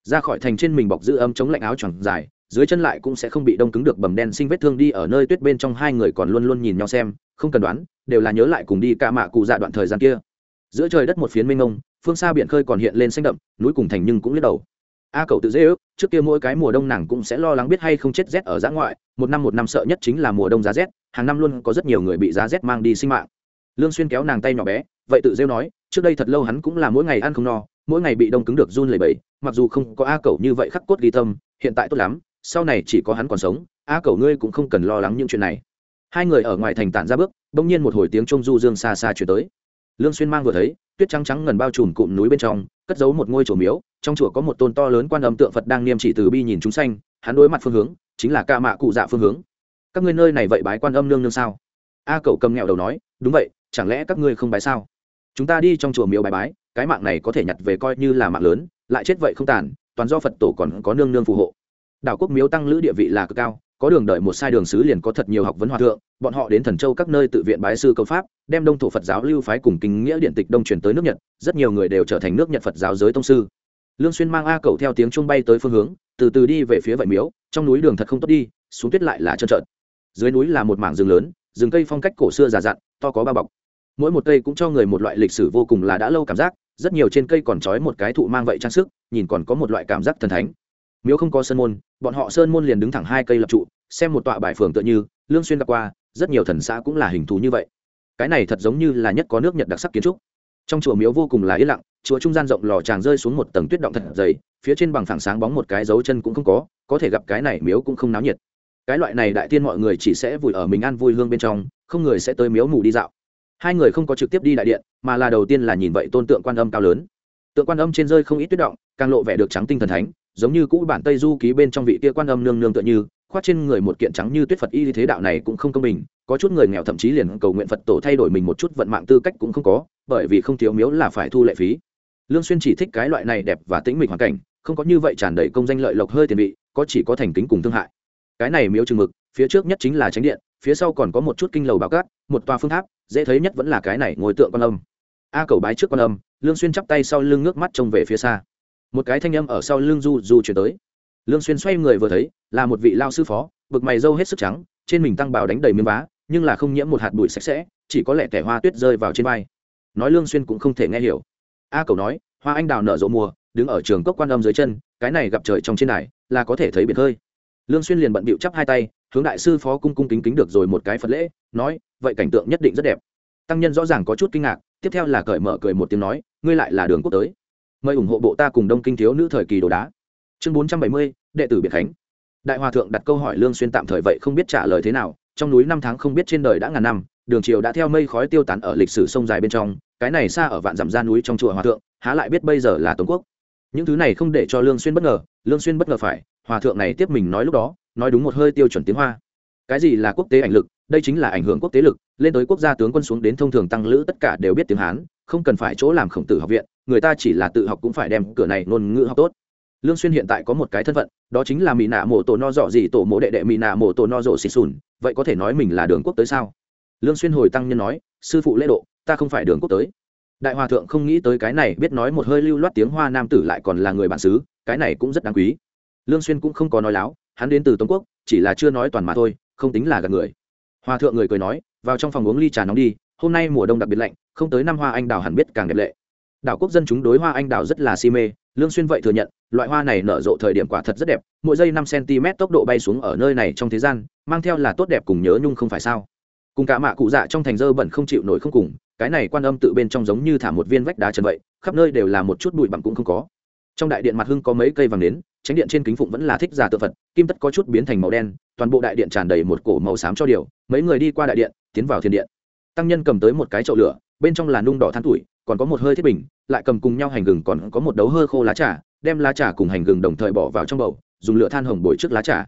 Ra khỏi thành trên mình bọc giữ ấm chống lạnh áo choàng dài, dưới chân lại cũng sẽ không bị đông cứng được bầm đen sinh vết thương đi ở nơi tuyết bên trong hai người còn luôn luôn nhìn nhau xem, không cần đoán, đều là nhớ lại cùng đi ca mạ cụ dạ đoạn thời gian kia. Giữa trời đất một phiến mênh mông, phương xa biển khơi còn hiện lên xanh đậm, núi cùng thành nhưng cũng lướt đầu. A cậu tự dễ ước, trước kia mỗi cái mùa đông nàng cũng sẽ lo lắng biết hay không chết rét ở giã ngoại, một năm một năm sợ nhất chính là mùa đông giá rét, hàng năm luôn có rất nhiều người bị giá rét mang đi sinh mạng lương xuyên kéo nàng tay nhỏ bé, vậy tự rêu nói, trước đây thật lâu hắn cũng là mỗi ngày ăn không no, mỗi ngày bị đông cứng được run lẩy bẩy, mặc dù không có a cẩu như vậy khắc cốt ghi tâm, hiện tại tốt lắm, sau này chỉ có hắn còn sống, a cẩu ngươi cũng không cần lo lắng những chuyện này. Hai người ở ngoài thành tản ra bước, bỗng nhiên một hồi tiếng trung du dương xa xa chuyển tới. Lương xuyên mang vừa thấy, tuyết trắng trắng ngần bao trùm cụm núi bên trong, cất giấu một ngôi chùa miếu, trong chùa có một tôn to lớn quan âm tượng phật đang niêm chỉ từ bi nhìn chúng sanh, hắn đối mặt phương hướng, chính là ca mạ cụ dạ phương hướng. Các ngươi nơi này vậy bái quan âm nương nương sao? A cậu cầm nghẹo đầu nói, đúng vậy chẳng lẽ các ngươi không bái sao? Chúng ta đi trong chùa miếu bài bái, cái mạng này có thể nhặt về coi như là mạng lớn, lại chết vậy không tàn, toàn do phật tổ còn có nương nương phù hộ. Đảo quốc miếu tăng lữ địa vị là cực cao, có đường đợi một sai đường sứ liền có thật nhiều học vấn hòa thượng, bọn họ đến thần châu các nơi tự viện bái sư câu pháp, đem đông thổ phật giáo lưu phái cùng kinh nghĩa điện tịch đông truyền tới nước nhật, rất nhiều người đều trở thành nước nhật phật giáo giới tông sư. Lương xuyên mang a cầu theo tiếng chuông bay tới phương hướng, từ từ đi về phía vậy miếu, trong núi đường thật không tốt đi, xuống tuyết lại là trơn trợn. Dưới núi là một mảng rừng lớn, rừng cây phong cách cổ xưa già dặn, to có ba bọc mỗi một cây cũng cho người một loại lịch sử vô cùng là đã lâu cảm giác, rất nhiều trên cây còn trói một cái thụ mang vậy trang sức, nhìn còn có một loại cảm giác thần thánh. Miếu không có sơn môn, bọn họ sơn môn liền đứng thẳng hai cây lập trụ, xem một tọa bài phường tựa như, lương xuyên gặp qua, rất nhiều thần xã cũng là hình thù như vậy. Cái này thật giống như là nhất có nước nhật đặc sắc kiến trúc. Trong chùa miếu vô cùng là yên lặng, chùa trung gian rộng lò tràng rơi xuống một tầng tuyết động thật dày, phía trên bằng phẳng sáng bóng một cái dấu chân cũng không có có thể gặp cái này miếu cũng không náo nhiệt. Cái loại này đại tiên mọi người chỉ sẽ vùi ở mình ăn vui hương bên trong, không người sẽ tới miếu mù đi dạo hai người không có trực tiếp đi đại điện, mà là đầu tiên là nhìn vậy tôn tượng quan âm cao lớn. Tượng quan âm trên rơi không ít tuyết động, càng lộ vẻ được trắng tinh thần thánh, giống như cũ bản tây du ký bên trong vị kia quan âm nương nương tựa như, khoác trên người một kiện trắng như tuyết phật y thế đạo này cũng không công bình, có chút người nghèo thậm chí liền cầu nguyện phật tổ thay đổi mình một chút vận mạng tư cách cũng không có, bởi vì không thiếu miếu là phải thu lệ phí. Lương xuyên chỉ thích cái loại này đẹp và tĩnh mịch hoàn cảnh, không có như vậy tràn đầy công danh lợi lộc hơi tiền vị, có chỉ có thành kính cùng thương hại. Cái này miếu chừng mực, phía trước nhất chính là tránh điện phía sau còn có một chút kinh lầu bao cát, một tòa phương tháp, dễ thấy nhất vẫn là cái này ngồi tượng quan âm. A cầu bái trước quan âm, lương xuyên chắp tay sau lưng ngước mắt trông về phía xa. Một cái thanh âm ở sau lưng du du chuyển tới. Lương xuyên xoay người vừa thấy, là một vị lao sư phó, bực mày râu hết sức trắng, trên mình tăng bào đánh đầy miếng vá, nhưng là không nhiễm một hạt bụi sạch sẽ, chỉ có lẽ kẻ hoa tuyết rơi vào trên vai. Nói lương xuyên cũng không thể nghe hiểu. A cầu nói, hoa anh đào nở rộ mùa, đứng ở trường cốc quan âm dưới chân, cái này gặp trời trong trên này là có thể thấy biển hơi. Lương xuyên liền bận bịu chắp hai tay hướng đại sư phó cung cung kính kính được rồi một cái phật lễ, nói, vậy cảnh tượng nhất định rất đẹp. Tăng nhân rõ ràng có chút kinh ngạc, tiếp theo là cởi mở cười một tiếng nói, ngươi lại là đường quốc tới. Mời ủng hộ bộ ta cùng đông kinh thiếu nữ thời kỳ đồ đá. Chương bốn trăm bảy mươi, đệ tử biệt khánh. Đại hòa thượng đặt câu hỏi lương xuyên tạm thời vậy không biết trả lời thế nào, trong núi năm tháng không biết trên đời đã ngàn năm, đường triều đã theo mây khói tiêu tán ở lịch sử sông dài bên trong, cái này xa ở vạn dặm ra núi trong chùa hòa thượng, há lại biết bây giờ là tống quốc. Những thứ này không để cho lương xuyên bất ngờ, lương xuyên bất ngờ phải, hòa thượng này tiếp mình nói lúc đó nói đúng một hơi tiêu chuẩn tiếng hoa. Cái gì là quốc tế ảnh lực? Đây chính là ảnh hưởng quốc tế lực. Lên tới quốc gia tướng quân xuống đến thông thường tăng lữ tất cả đều biết tiếng hán, không cần phải chỗ làm khổng tử học viện, người ta chỉ là tự học cũng phải đem cửa này ngôn ngữ học tốt. Lương xuyên hiện tại có một cái thân phận, đó chính là mỹ nạ mộ tổ no dọ gì tổ mộ đệ đệ mỹ nạ mộ tổ no dọ xịt sùn. Vậy có thể nói mình là đường quốc tới sao? Lương xuyên hồi tăng nhân nói, sư phụ lễ độ, ta không phải đường quốc tới. Đại hòa thượng không nghĩ tới cái này, biết nói một hơi lưu loát tiếng hoa nam tử lại còn là người bản xứ, cái này cũng rất đáng quý. Lương xuyên cũng không có nói láo hắn đến từ tống quốc, chỉ là chưa nói toàn mà thôi, không tính là gạt người. Hòa thượng người cười nói, vào trong phòng uống ly trà nóng đi, hôm nay mùa đông đặc biệt lạnh, không tới năm hoa anh đào hẳn biết càng đẹp lệ. Đảo quốc dân chúng đối hoa anh đào rất là si mê, lương xuyên vậy thừa nhận, loại hoa này nở rộ thời điểm quả thật rất đẹp, mỗi giây năm cm tốc độ bay xuống ở nơi này trong thế gian, mang theo là tốt đẹp cùng nhớ nhung không phải sao. Cùng cả mạ cụ dạ trong thành dơ bẩn không chịu nổi không cùng, cái này quan âm tự bên trong giống như thả một viên vách đá trần vậy, khắp nơi đều là một chút bụi bặm cũng không có trong đại điện mặt hưng có mấy cây vàng nến, tránh điện trên kính phụng vẫn là thích giả tự phật, kim tất có chút biến thành màu đen, toàn bộ đại điện tràn đầy một cổ màu xám cho điều, mấy người đi qua đại điện, tiến vào thiên điện. Tăng nhân cầm tới một cái chậu lửa, bên trong là nung đỏ than tuổi, còn có một hơi thiết bình, lại cầm cùng nhau hành gừng còn có một đấu hơi khô lá trà, đem lá trà cùng hành gừng đồng thời bỏ vào trong bầu, dùng lửa than hồng bồi trước lá trà.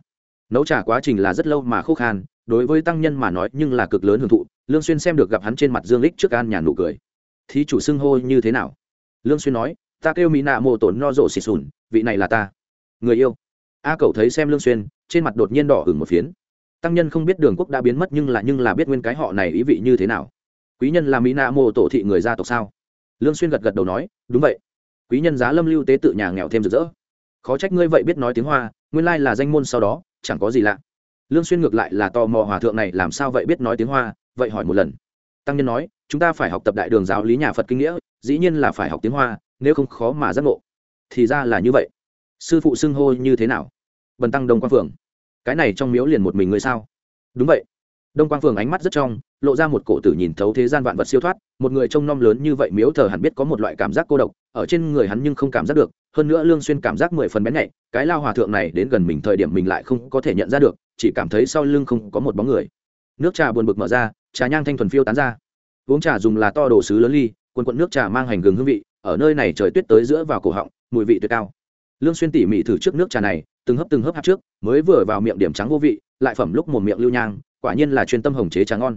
Nấu trà quá trình là rất lâu mà khô khan, đối với tăng nhân mà nói nhưng là cực lớn hưởng thụ, lương xuyên xem được gặp hắn trên mặt dương lích trước an nhàn nụ cười. Thí chủ xưng hô như thế nào? Lương xuyên nói ta kêu mỹ nạ mồ tổn no rộ xịt sùn, vị này là ta. Người yêu. A cậu thấy xem lương xuyên, trên mặt đột nhiên đỏ ửng một phiến. Tăng nhân không biết đường quốc đã biến mất nhưng là nhưng là biết nguyên cái họ này ý vị như thế nào. Quý nhân là mỹ nạ mồ tổ thị người gia tộc sao? Lương xuyên gật gật đầu nói, đúng vậy. Quý nhân giá lâm lưu tế tự nhà nghèo thêm rực rỡ. Khó trách ngươi vậy biết nói tiếng hoa, nguyên lai là danh môn sau đó, chẳng có gì lạ. Lương xuyên ngược lại là tò mò hòa thượng này làm sao vậy biết nói tiếng hoa, vậy hỏi một lần. Tăng nhân nói, chúng ta phải học tập đại đường giáo lý nhà phật kinh nghĩa, dĩ nhiên là phải học tiếng hoa nếu không khó mà giác ngộ. Thì ra là như vậy. Sư phụ xưng hô như thế nào? Bần tăng đông quang phượng. Cái này trong miếu liền một mình ngươi sao? Đúng vậy. Đông quang phường ánh mắt rất trong, lộ ra một cổ tử nhìn thấu thế gian vạn vật siêu thoát, một người trông nom lớn như vậy miếu thờ hẳn biết có một loại cảm giác cô độc, ở trên người hắn nhưng không cảm giác được, hơn nữa lương xuyên cảm giác mười phần bén nhạy, cái lao hòa thượng này đến gần mình thời điểm mình lại không có thể nhận ra được, chỉ cảm thấy sau lưng không có một bóng người. Nước trà buồn bực mở ra, trà nhang thanh thuần phiêu tán ra. Uống trà dùng là to đồ sứ lớn ly, quần quận nước trà mang hành gừng hương vị ở nơi này trời tuyết tới giữa vào cổ họng, mùi vị tuyệt cao. Lương xuyên tỉ mỉ thử trước nước trà này, từng hấp từng hấp hấp trước, mới vừa vào miệng điểm trắng vô vị, lại phẩm lúc một miệng lưu nhang, quả nhiên là chuyên tâm hồng chế trà ngon.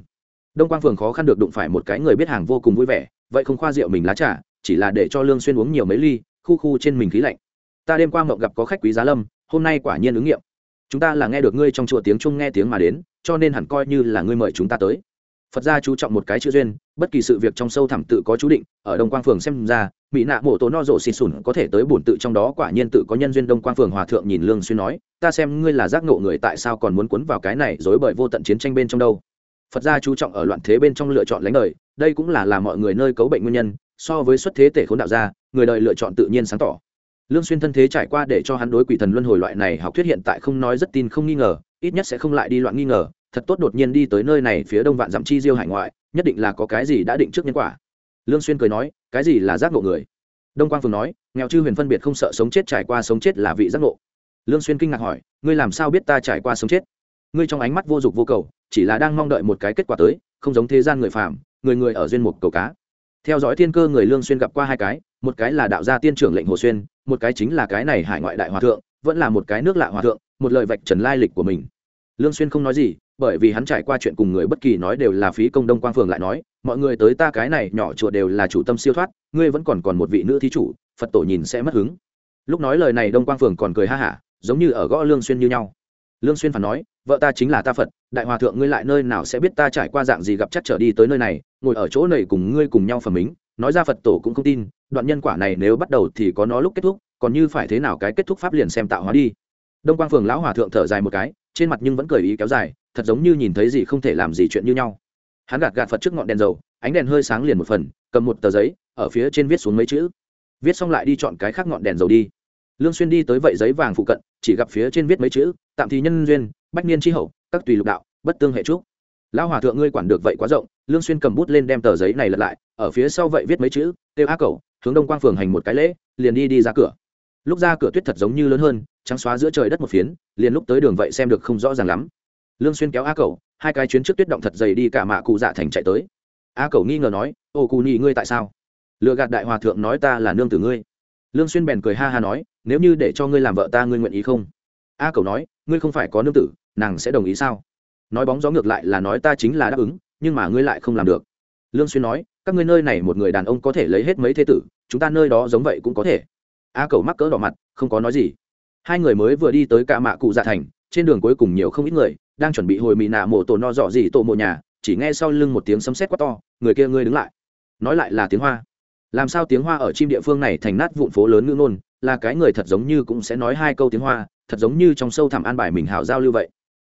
Đông quang phường khó khăn được đụng phải một cái người biết hàng vô cùng vui vẻ, vậy không khoa rượu mình lá trà, chỉ là để cho lương xuyên uống nhiều mấy ly, khu khu trên mình khí lạnh. Ta đêm qua mộng gặp có khách quý giá lâm, hôm nay quả nhiên ứng nghiệm. Chúng ta là nghe được ngươi trong chùa tiếng trung nghe tiếng mà đến, cho nên hẳn coi như là ngươi mời chúng ta tới phật gia chú trọng một cái chữ duyên, bất kỳ sự việc trong sâu thẳm tự có chú định, ở đông quang phường xem ra, mỹ nạ mộ tố no rộ xịt sùn có thể tới bổn tự trong đó, quả nhiên tự có nhân duyên đông quang phường hòa thượng nhìn lương xuyên nói, ta xem ngươi là giác ngộ người tại sao còn muốn cuốn vào cái này dối bởi vô tận chiến tranh bên trong đâu. Phật gia chú trọng ở loạn thế bên trong lựa chọn lãnh đời, đây cũng là làm mọi người nơi cấu bệnh nguyên nhân, so với xuất thế tể khốn đạo gia, người đời lựa chọn tự nhiên sáng tỏ. Lương xuyên thân thế trải qua để cho hắn đối quỷ thần luân hồi loại này học thuyết hiện tại không nói rất tin không nghi ngờ, ít nhất sẽ không lại đi loạn nghi ngờ thật tốt đột nhiên đi tới nơi này phía đông vạn dặm chi diêu hải ngoại, nhất định là có cái gì đã định trước nhân quả. Lương xuyên cười nói, cái gì là giác ngộ người? Đông quang phường nói, nghèo chư huyền phân biệt không sợ sống chết trải qua sống chết là vị giác ngộ. Lương xuyên kinh ngạc hỏi, ngươi làm sao biết ta trải qua sống chết? Ngươi trong ánh mắt vô dục vô cầu, chỉ là đang mong đợi một cái kết quả tới, không giống thế gian người phàm, người người ở duyên mục cầu cá. Theo dõi thiên cơ người lương xuyên gặp qua hai cái, một cái là đạo gia tiên trưởng lệnh hồ xuyên, một cái chính là cái này hải ngoại đại hòa thượng, vẫn là một cái nước lạ hòa thượng, một lời vạch trần lai lịch của mình. Lương xuyên không nói gì bởi vì hắn trải qua chuyện cùng người bất kỳ nói đều là phí công đông quang phường lại nói, mọi người tới ta cái này nhỏ chùa đều là chủ tâm siêu thoát, ngươi vẫn còn còn một vị nữ thí chủ, phật tổ nhìn sẽ mất hứng. Lúc nói lời này đông quang phường còn cười ha hả, giống như ở gõ lương xuyên như nhau. Lương xuyên phản nói, vợ ta chính là ta phật, đại hòa thượng ngươi lại nơi nào sẽ biết ta trải qua dạng gì gặp chắc trở đi tới nơi này, ngồi ở chỗ này cùng ngươi cùng nhau phẩm mính nói ra phật tổ cũng không tin, đoạn nhân quả này nếu bắt đầu thì có nó lúc kết thúc, còn như phải thế nào cái kết thúc pháp liền xem tạo hóa đi. Đông quang phường lão hòa thượng thở dài một cái, trên mặt nhưng vẫn cười ý kéo dài thật giống như nhìn thấy gì không thể làm gì chuyện như nhau. Hắn gạt gạt phật trước ngọn đèn dầu, ánh đèn hơi sáng liền một phần, cầm một tờ giấy, ở phía trên viết xuống mấy chữ. Viết xong lại đi chọn cái khác ngọn đèn dầu đi. Lương xuyên đi tới vậy giấy vàng phụ cận, chỉ gặp phía trên viết mấy chữ, tạm thì nhân duyên, bách niên chi hậu, các tùy lục đạo, bất tương hệ trúc. Lão hòa thượng ngươi quản được vậy quá rộng. Lương xuyên cầm bút lên đem tờ giấy này lật lại, ở phía sau vậy viết mấy chữ tiêu á cầu, hướng đông quang phường hành một cái lễ, liền đi đi ra cửa. Lúc ra cửa tuyết thật giống như lớn hơn, trắng xóa giữa trời đất một phiến, liền lúc tới đường vậy xem được không rõ ràng lắm lương xuyên kéo a cầu hai cái chuyến trước tuyết động thật dày đi cả mạ cụ dạ thành chạy tới. A cầu nghi ngờ nói, ô cù nhị ngươi tại sao? Lừa gạt đại hòa thượng nói, ta là nương tử ngươi. Lương xuyên bèn cười ha ha nói, nếu như để cho ngươi làm vợ ta ngươi nguyện ý không? A cầu nói, ngươi không phải có nương tử, nàng sẽ đồng ý sao? Nói bóng gió ngược lại là nói, ta chính là đáp ứng, nhưng mà ngươi lại không làm được. Lương xuyên nói, các ngươi nơi này một người đàn ông có thể lấy hết mấy thế tử, chúng ta nơi đó giống vậy cũng có thể. A cầu mắc cỡ đỏ mặt, không có nói gì. Hai người mới vừa đi tới cả mạ cụ dạ thành, trên đường cuối cùng nhiều không ít người đang chuẩn bị hồi mị nạ mổ tổ no dọ gì tổ mộ nhà, chỉ nghe sau lưng một tiếng sấm sét quá to, người kia ngươi đứng lại. Nói lại là tiếng hoa. Làm sao tiếng hoa ở chim địa phương này thành nát vụn phố lớn ngữ ngôn, là cái người thật giống như cũng sẽ nói hai câu tiếng hoa, thật giống như trong sâu thẳm an bài mình hảo giao lưu vậy.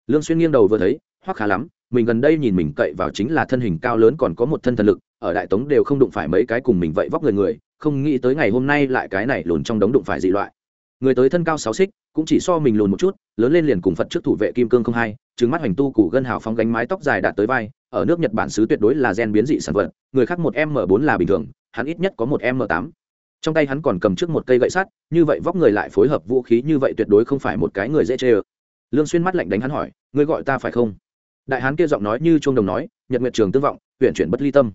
Lương xuyên nghiêng đầu vừa thấy, hoắc khá lắm, mình gần đây nhìn mình cậy vào chính là thân hình cao lớn còn có một thân thần lực, ở đại tống đều không đụng phải mấy cái cùng mình vậy vóc người người, không nghĩ tới ngày hôm nay lại cái này lùn trong đống đụng phải dị loại. Người tới thân cao sáu xích, cũng chỉ so mình lùn một chút, lớn lên liền cùng phật trước thủ vệ kim cương không hai trứng mắt hoành tu củ gân hào phóng gánh mái tóc dài đạt tới vai, ở nước nhật bản xứ tuyệt đối là gen biến dị sản vật, người khác một m bốn là bình thường, hắn ít nhất có một m tám. Trong tay hắn còn cầm trước một cây gậy sắt, như vậy vóc người lại phối hợp vũ khí như vậy tuyệt đối không phải một cái người dễ chê ơ. Lương xuyên mắt lạnh đánh hắn hỏi, ngươi gọi ta phải không? Đại hán kia giọng nói như chuông đồng nói, nhật nguyệt trường tương vọng huyện chuyển bất ly tâm.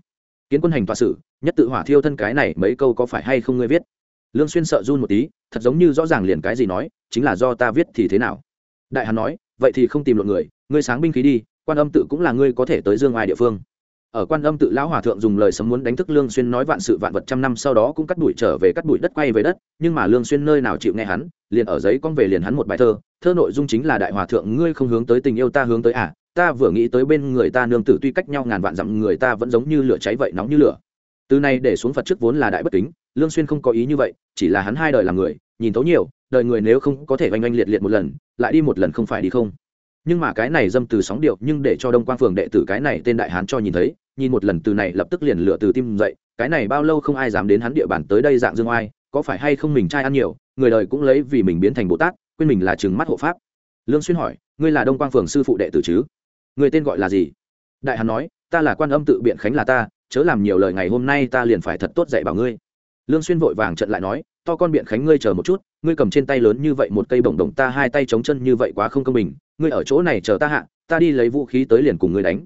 Kiến quân hành tòa sử nhất tự hỏa thiêu thân cái này mấy câu có phải hay không ngươi viết? Lương xuyên sợ run một tí, thật giống như rõ ràng liền cái gì nói, chính là do ta viết thì thế nào? Đại hán nói vậy thì không tìm luận người, ngươi sáng binh khí đi, quan âm tự cũng là ngươi có thể tới dương ai địa phương. Ở quan âm tự lão hòa thượng dùng lời sấm muốn đánh thức lương xuyên nói vạn sự vạn vật trăm năm sau đó cũng cắt đuổi trở về cắt đuổi đất quay về đất, nhưng mà lương xuyên nơi nào chịu nghe hắn, liền ở giấy con về liền hắn một bài thơ thơ nội dung chính là đại hòa thượng ngươi không hướng tới tình yêu ta hướng tới à ta vừa nghĩ tới bên người ta nương tử tuy cách nhau ngàn vạn dặm người ta vẫn giống như lửa cháy vậy nóng như lửa. Từ này để xuống phật trước vốn là đại bất kính, lương xuyên không có ý như vậy, chỉ là hắn hai đời làm người, nhìn thấu nhiều, đời người nếu không có thể oanh oanh liệt liệt một lần lại đi một lần không phải đi không. Nhưng mà cái này dâm từ sóng điệu, nhưng để cho đông quang phường đệ tử cái này tên đại hán cho nhìn thấy, nhìn một lần từ này lập tức liền lửa từ tim dậy, cái này bao lâu không ai dám đến hắn địa bàn tới đây dạng dương oai, có phải hay không mình trai ăn nhiều, người đời cũng lấy vì mình biến thành bồ tát, quên mình là trừng mắt hộ pháp. Lương xuyên hỏi, ngươi là đông quang phường sư phụ đệ tử chứ? Người tên gọi là gì? Đại hán nói, ta là quan âm tự biện khánh là ta, chớ làm nhiều lời ngày hôm nay ta liền phải thật tốt dạy bảo ngươi. Lương xuyên vội vàng trận lại nói to con biện khánh ngươi chờ một chút, ngươi cầm trên tay lớn như vậy một cây bổng đồng ta hai tay chống chân như vậy quá không công bình, ngươi ở chỗ này chờ ta hạ, ta đi lấy vũ khí tới liền cùng ngươi đánh.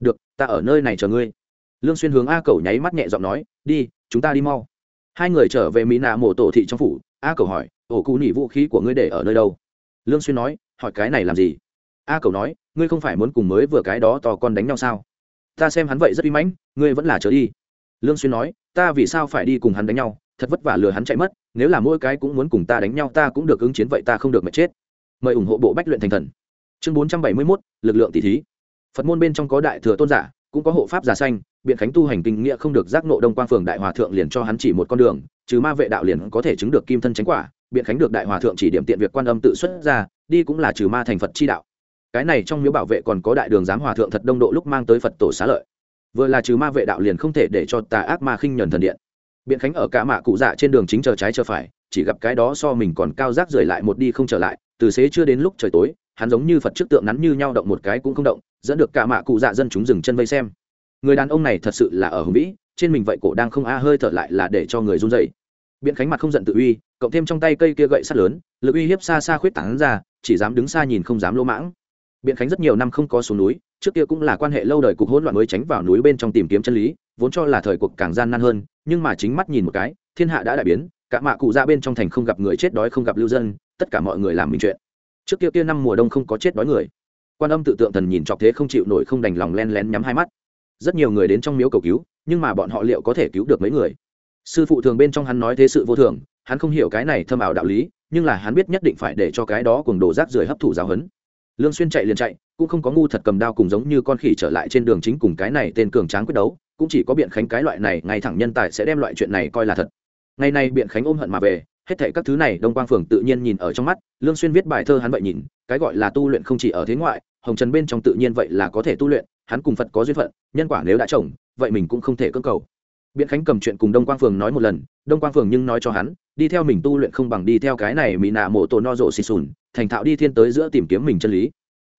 Được, ta ở nơi này chờ ngươi. Lương xuyên hướng a cầu nháy mắt nhẹ giọng nói, đi, chúng ta đi mau. Hai người trở về mỹ nạ mộ tổ thị trong phủ, a cầu hỏi, ổ cụ nỉ vũ khí của ngươi để ở nơi đâu? Lương xuyên nói, hỏi cái này làm gì? A cầu nói, ngươi không phải muốn cùng mới vừa cái đó to con đánh nhau sao? Ta xem hắn vậy rất uy mãnh, ngươi vẫn là trở đi. Lương xuyên nói, ta vì sao phải đi cùng hắn đánh nhau? Thật vất vả lừa hắn chạy mất nếu là mỗi cái cũng muốn cùng ta đánh nhau ta cũng được ứng chiến vậy ta không được mệt chết. Mời ủng hộ bộ bách luyện thành thần. Chương 471, lực lượng tỷ thí. Phật môn bên trong có đại thừa tôn giả cũng có hộ pháp giả xanh biện khánh tu hành kinh nghĩa không được giác nộ đông quang phường đại hòa thượng liền cho hắn chỉ một con đường trừ ma vệ đạo liền có thể chứng được kim thân tránh quả biện khánh được đại hòa thượng chỉ điểm tiện việc quan âm tự xuất ra đi cũng là trừ ma thành phật chi đạo. Cái này trong miếu bảo vệ còn có đại đường giám hòa thượng thật đông độ lúc mang tới phật tổ xá lợi. Vừa là trừ ma vệ đạo liền không thể để cho tà ác ma khinh nhuần thần điện biện khánh ở cả mạ cụ dạ trên đường chính chờ trái chờ phải, chỉ gặp cái đó so mình còn cao rác rời lại một đi không trở lại, từ xế chưa đến lúc trời tối, hắn giống như phật trước tượng nắn như nhau động một cái cũng không động, dẫn được cả mạ cụ dạ dân chúng dừng chân vây xem. Người đàn ông này thật sự là ở hùng vĩ, trên mình vậy cổ đang không a, hơi thở lại là để cho người run dậy biện khánh mặt không giận tự uy, cộng thêm trong tay cây kia gậy sắt lớn, lực uy hiếp xa xa khuyết tảng ra, chỉ dám đứng xa nhìn không dám lỗ mãng. Biện khánh rất nhiều năm không có xuống núi, trước kia cũng là quan hệ lâu đời cục hỗn loạn mới tránh vào núi bên trong tìm kiếm chân lý, vốn cho là thời cuộc càng gian nan hơn nhưng mà chính mắt nhìn một cái, thiên hạ đã đại biến, cả mạ cụ ra bên trong thành không gặp người chết đói không gặp lưu dân, tất cả mọi người làm mình chuyện. Trước kia kia năm mùa đông không có chết đói người. Quan âm tự tượng thần nhìn chọc thế không chịu nổi không đành lòng len lén nhắm hai mắt. Rất nhiều người đến trong miếu cầu cứu, nhưng mà bọn họ liệu có thể cứu được mấy người? Sư phụ thường bên trong hắn nói thế sự vô thường, hắn không hiểu cái này thâm ảo đạo lý, nhưng là hắn biết nhất định phải để cho cái đó cùng đổ rác rưởi hấp thụ giáo huấn lương xuyên chạy liền chạy, cũng không có ngu thật cầm đao cùng giống như con khỉ trở lại trên đường chính cùng cái này tên cường tráng quyết đấu, cũng chỉ có biện khánh cái loại này, ngay thẳng nhân tài sẽ đem loại chuyện này coi là thật. Ngày nay biện khánh ôm hận mà về, hết thảy các thứ này đông quang phường tự nhiên nhìn ở trong mắt, lương xuyên viết bài thơ hắn vậy nhìn, cái gọi là tu luyện không chỉ ở thế ngoại, hồng trần bên trong tự nhiên vậy là có thể tu luyện, hắn cùng phật có duyên phận, nhân quả nếu đã trồng, vậy mình cũng không thể cưỡng cầu. Biện khánh cầm chuyện cùng đông quang phường nói một lần, đông quang phường nhưng nói cho hắn, đi theo mình tu luyện không bằng đi theo cái này mỹ nạ mộ tổ no rộ xì sùn thành thạo đi thiên tới giữa tìm kiếm mình chân lý.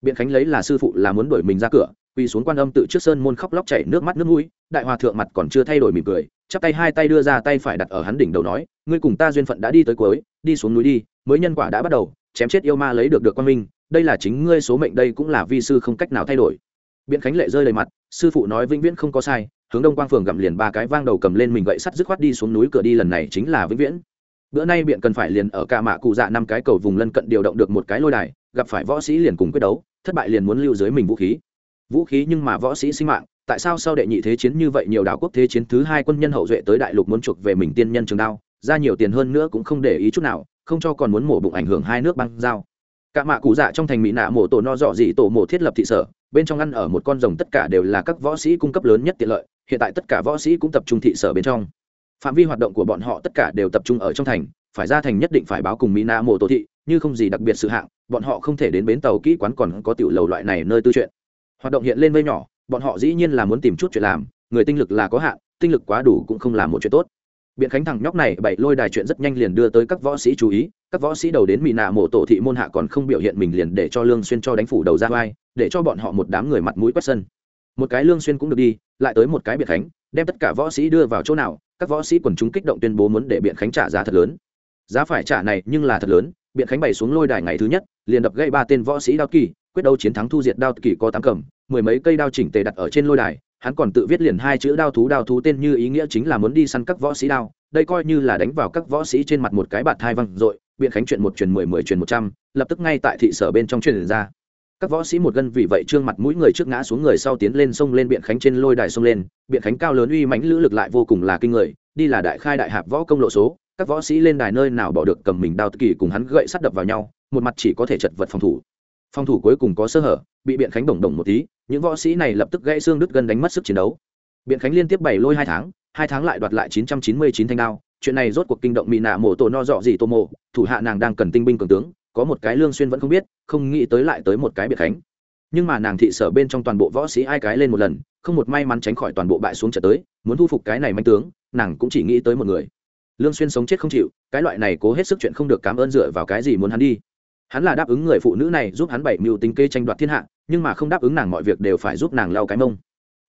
Biện khánh lấy là sư phụ là muốn đuổi mình ra cửa, quỳ xuống quan âm tự trước sơn môn khóc lóc chảy nước mắt nước mũi, đại hòa thượng mặt còn chưa thay đổi mỉm cười, chắp tay hai tay đưa ra tay phải đặt ở hắn đỉnh đầu nói, ngươi cùng ta duyên phận đã đi tới cuối, đi xuống núi đi, mới nhân quả đã bắt đầu, chém chết yêu ma lấy được được quan minh, đây là chính ngươi số mệnh đây cũng là vi sư không cách nào thay đổi. Biện khánh lệ rơi đầy mặt, sư phụ nói vĩnh viễn không có sai, hướng đông quang phường gặm liền ba cái vang đầu cầm lên mình gậy sắt dứt khoát đi xuống núi cửa đi, lần này chính là vĩnh viễn bữa nay biện cần phải liền ở cả mạ cụ dạ năm cái cầu vùng lân cận điều động được một cái lôi đài, gặp phải võ sĩ liền cùng quyết đấu, thất bại liền muốn lưu dưới mình vũ khí. Vũ khí nhưng mà võ sĩ sinh mạng, tại sao sau đệ nhị thế chiến như vậy nhiều đảo quốc thế chiến thứ hai quân nhân hậu duệ tới đại lục muốn chuộc về mình tiên nhân trường đao, ra nhiều tiền hơn nữa cũng không để ý chút nào, không cho còn muốn mổ bụng ảnh hưởng hai nước băng giao. Cả mạ cụ dạ trong thành mỹ nạ mổ tổ no dọ dị tổ mổ thiết lập thị sở, bên trong ăn ở một con rồng tất cả đều là các võ sĩ cung cấp lớn nhất tiện lợi, hiện tại tất cả võ sĩ cũng tập trung thị sở bên trong phạm vi hoạt động của bọn họ tất cả đều tập trung ở trong thành, phải ra thành nhất định phải báo cùng mỹ nạ mổ tổ thị, như không gì đặc biệt sự hạng, bọn họ không thể đến bến tàu kỹ quán còn có tiểu lầu loại này nơi tư chuyện. Hoạt động hiện lên vây nhỏ, bọn họ dĩ nhiên là muốn tìm chút chuyện làm, người tinh lực là có hạn, tinh lực quá đủ cũng không làm một chuyện tốt. Biện khánh thằng nhóc này bậy lôi đài chuyện rất nhanh liền đưa tới các võ sĩ chú ý, các võ sĩ đầu đến mỹ nạ mộ tổ thị môn hạ còn không biểu hiện mình liền để cho lương xuyên cho đánh phủ đầu ra vai, để cho bọn họ một đám người mặt mũi quét sân. Một cái lương xuyên cũng được đi, lại tới một cái biện khánh, đem tất cả võ sĩ đưa vào chỗ nào các võ sĩ quần chúng kích động tuyên bố muốn để biện khánh trả giá thật lớn. Giá phải trả này nhưng là thật lớn, biện khánh bày xuống lôi đài ngày thứ nhất, liền đập gây ba tên võ sĩ đao kỳ, quyết đấu chiến thắng thu diệt đao kỳ có tám cầm, mười mấy cây đao chỉnh tề đặt ở trên lôi đài, hắn còn tự viết liền hai chữ đao thú đao thú tên như ý nghĩa chính là muốn đi săn các võ sĩ đao, đây coi như là đánh vào các võ sĩ trên mặt một cái bạt thai văng dội, biện khánh chuyện một truyền mười mười truyền một trăm, lập tức ngay tại thị sở bên trong truyền ra các võ sĩ một gân vì vậy trương mặt mũi người trước ngã xuống người sau tiến lên sông lên biện khánh trên lôi đài sông lên. Biện khánh cao lớn uy mãnh lữ lực lại vô cùng là kinh người, đi là đại khai đại hạp võ công lộ số. Các võ sĩ lên đài nơi nào bỏ được cầm mình đao kỳ cùng hắn gậy sắt đập vào nhau, một mặt chỉ có thể chật vật phòng thủ. Phòng thủ cuối cùng có sơ hở, bị biện khánh đồng đồng một tí, những võ sĩ này lập tức gãy xương đứt gân đánh mất sức chiến đấu. Biện khánh liên tiếp bảy lôi hai tháng hai tháng lại đoạt lại chín trăm chín mươi chín thanh đao. Chuyện này rốt cuộc kinh động mỹ nạ mổ tổ no dọ gì tô mộ thủ hạ nàng đang cần tinh binh cường tướng có một cái lương xuyên vẫn không biết, không nghĩ tới lại tới một cái biệt khánh. Nhưng mà nàng thị sở bên trong toàn bộ võ sĩ ai cái lên một lần, không một may mắn tránh khỏi toàn bộ bại xuống trở tới, muốn thu phục cái này manh tướng, nàng cũng chỉ nghĩ tới một người. Lương xuyên sống chết không chịu, cái loại này cố hết sức chuyện không được cảm ơn dựa vào cái gì muốn hắn đi. Hắn là đáp ứng người phụ nữ này giúp hắn bảy mưu tính kê tranh đoạt thiên hạ, nhưng mà không đáp ứng nàng mọi việc đều phải giúp nàng lau cái mông.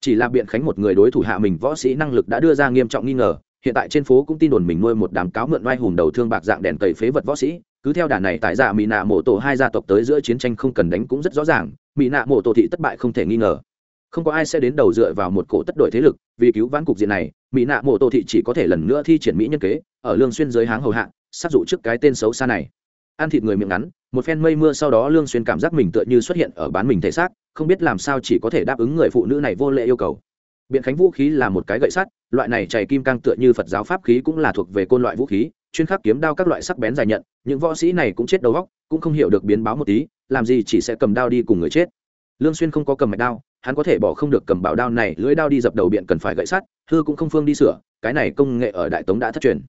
Chỉ là biện khánh một người đối thủ hạ mình võ sĩ năng lực đã đưa ra nghiêm trọng nghi ngờ, hiện tại trên phố cũng tin đồn mình nuôi một đám cáo mượn oai hùng đầu thương bạc dạng đèn tẩy phế vật võ sĩ cứ theo đàn này tại dạ mỹ nạ mổ tổ hai gia tộc tới giữa chiến tranh không cần đánh cũng rất rõ ràng mỹ nạ mổ tổ thị thất bại không thể nghi ngờ. Không có ai sẽ đến đầu dựa vào một cổ tất đội thế lực, vì cứu vãn cục diện này mỹ nạ mổ tổ thị chỉ có thể lần nữa thi triển mỹ nhân kế, ở lương xuyên dưới háng hầu hạ sát dụ trước cái tên xấu xa này. Ăn thịt người miệng ngắn, một phen mây mưa sau đó lương xuyên cảm giác mình tựa như xuất hiện ở bán mình thể xác, không biết làm sao chỉ có thể đáp ứng người phụ nữ này vô lệ yêu cầu. Biện khánh vũ khí là một cái gậy sắt, loại này chảy kim cang tựa như phật giáo pháp khí cũng là thuộc về côn loại vũ khí chuyên khắc kiếm đao các loại sắc bén dài nhận, những võ sĩ này cũng chết đầu góc cũng không hiểu được biến báo một tí, làm gì chỉ sẽ cầm đao đi cùng người chết. Lương xuyên không có cầm mạch đao, hắn có thể bỏ không được cầm bảo đao này, lưỡi đao đi dập đầu biện cần phải gậy sắt, hư cũng không phương đi sửa, cái này công nghệ ở đại tống đã thất truyền.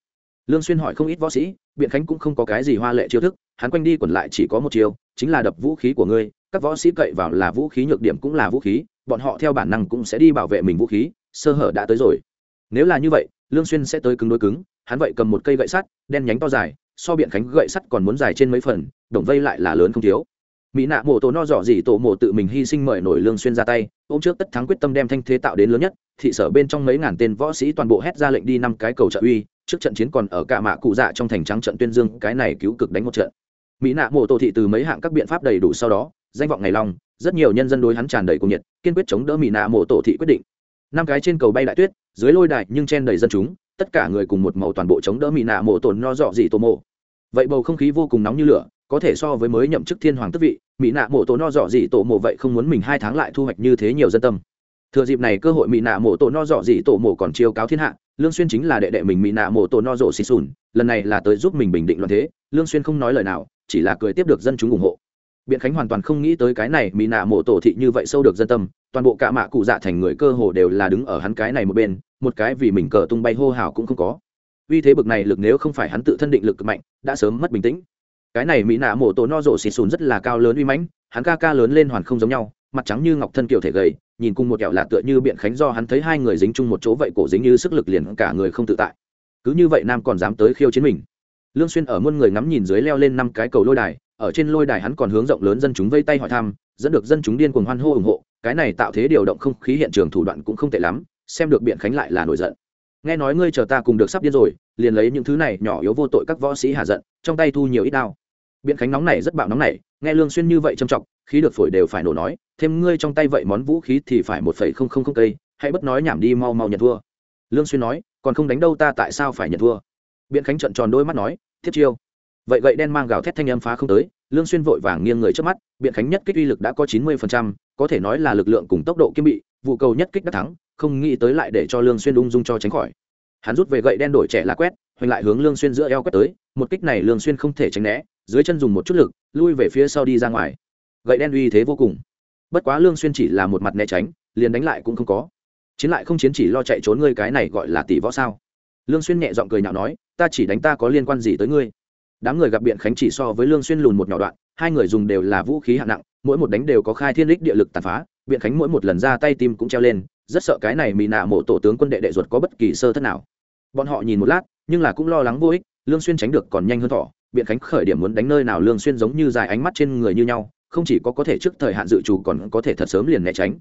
Lương xuyên hỏi không ít võ sĩ, biện khánh cũng không có cái gì hoa lệ chiêu thức, hắn quanh đi quẩn lại chỉ có một chiêu, chính là đập vũ khí của ngươi, các võ sĩ cậy vào là vũ khí nhược điểm cũng là vũ khí, bọn họ theo bản năng cũng sẽ đi bảo vệ mình vũ khí, sơ hở đã tới rồi. Nếu là như vậy, lương xuyên sẽ tới cứng đối cứng hắn vậy cầm một cây gậy sắt, đen nhánh to dài, so biện khánh gậy sắt còn muốn dài trên mấy phần, đồng vây lại là lớn không thiếu. Mỹ nạ mộ tổ no dò dỉ tổ mộ tự mình hy sinh mời nổi lương xuyên ra tay, ôm trước tất thắng quyết tâm đem thanh thế tạo đến lớn nhất, thị sở bên trong mấy ngàn tên võ sĩ toàn bộ hét ra lệnh đi năm cái cầu trợ uy, trước trận chiến còn ở cả mạ cụ dạ trong thành trắng trận tuyên dương, cái này cứu cực đánh một trận. Mỹ nạ mộ tổ thị từ mấy hạng các biện pháp đầy đủ sau đó, danh vọng ngày long, rất nhiều nhân dân đối hắn tràn đầy cuồng nhiệt, kiên quyết chống đỡ mỹ nạ mộ tổ thị quyết định. Năm cái trên cầu bay đại tuyết, dưới lôi đài nhưng chen đầy dân chúng tất cả người cùng một màu toàn bộ chống đỡ mỹ nạ mộ tổn no dọ dị tổ mộ. Vậy bầu không khí vô cùng nóng như lửa, có thể so với mới nhậm chức thiên hoàng tức vị mỹ nạ mộ tổ no dọ dị tổ mộ vậy không muốn mình hai tháng lại thu hoạch như thế nhiều dân tâm. Thừa dịp này cơ hội mỹ nạ mộ tổ no dọ dị tổ mộ còn chiêu cáo thiên hạ, lương xuyên chính là đệ đệ mình mỹ nạ mộ tổ no dọ xì sùn, lần này là tới giúp mình bình định loạn thế, lương xuyên không nói lời nào, chỉ là cười tiếp được dân chúng ủng hộ. Biện khánh hoàn toàn không nghĩ tới cái này mỹ nạ mộ tổ thị như vậy sâu được dân tâm, toàn bộ cả mạ cụ dạ thành người cơ hồ đều là đứng ở hắn cái này một bên một cái vì mình cờ tung bay hô hào cũng không có. Vì thế bực này lực nếu không phải hắn tự thân định lực cực mạnh, đã sớm mất bình tĩnh. Cái này mỹ nạ mổ tổ no rộ xịt sùn rất là cao lớn uy mãnh, hắn ca ca lớn lên hoàn không giống nhau, mặt trắng như ngọc thân kiểu thể gầy, nhìn cùng một kẹo lạ tựa như biện khánh do hắn thấy hai người dính chung một chỗ vậy cổ dính như sức lực liền cả người không tự tại. Cứ như vậy nam còn dám tới khiêu chiến mình. Lương xuyên ở muôn người ngắm nhìn dưới leo lên năm cái cầu lôi đài, ở trên lôi đài hắn còn hướng rộng lớn dân chúng vây tay hỏi thăm, dẫn được dân chúng điên cuồng hoan hô ủng hộ, cái này tạo thế điều động không khí hiện trường thủ đoạn cũng không tệ lắm xem được biện khánh lại là nổi giận. Nghe nói ngươi chờ ta cùng được sắp điên rồi liền lấy những thứ này nhỏ yếu vô tội các võ sĩ hạ giận trong tay thu nhiều ít đao. Biện khánh nóng này rất bạo nóng này nghe lương xuyên như vậy trầm trọng khí được phổi đều phải nổ nói thêm ngươi trong tay vậy món vũ khí thì phải một phẩy không không không cây hãy bất nói nhảm đi mau mau nhận thua. Lương xuyên nói còn không đánh đâu ta tại sao phải nhận thua? Biện khánh trợn tròn đôi mắt nói thiết chiêu. Vậy gậy đen mang gào thét thanh âm phá không tới lương xuyên vội vàng nghiêng người trước mắt biện khánh nhất kích uy lực đã có chín mươi phần trăm, có thể nói là lực lượng cùng tốc độ kiêm bị vụ cầu nhất kích đã thắng không nghĩ tới lại để cho lương xuyên ung dung cho tránh khỏi. Hắn rút về gậy đen đổi trẻ lá quét, hoành lại hướng lương xuyên giữa eo quét tới, một kích này lương xuyên không thể tránh né, dưới chân dùng một chút lực, lui về phía sau đi ra ngoài. Gậy đen uy thế vô cùng. Bất quá lương xuyên chỉ là một mặt né tránh, liền đánh lại cũng không có. Chiến lại không chiến chỉ lo chạy trốn ngươi cái này gọi là tỷ võ sao? Lương xuyên nhẹ giọng cười nhạo nói, ta chỉ đánh ta có liên quan gì tới ngươi? Đám người gặp biện khánh chỉ so với lương xuyên lùn một nhỏ đoạn, hai người dùng đều là vũ khí hạng nặng, mỗi một đánh đều có khai thiên lích địa lực tàn phá, biện khánh mỗi một lần ra tay tim cũng treo lên rất sợ cái này mỹ nạ mộ tổ tướng quân đệ đệ ruột có bất kỳ sơ thất nào. Bọn họ nhìn một lát, nhưng là cũng lo lắng vô ích, lương xuyên tránh được còn nhanh hơn thỏ biện khánh khởi điểm muốn đánh nơi nào lương xuyên giống như dài ánh mắt trên người như nhau, không chỉ có có thể trước thời hạn dự trù còn có thể thật sớm liền né tránh.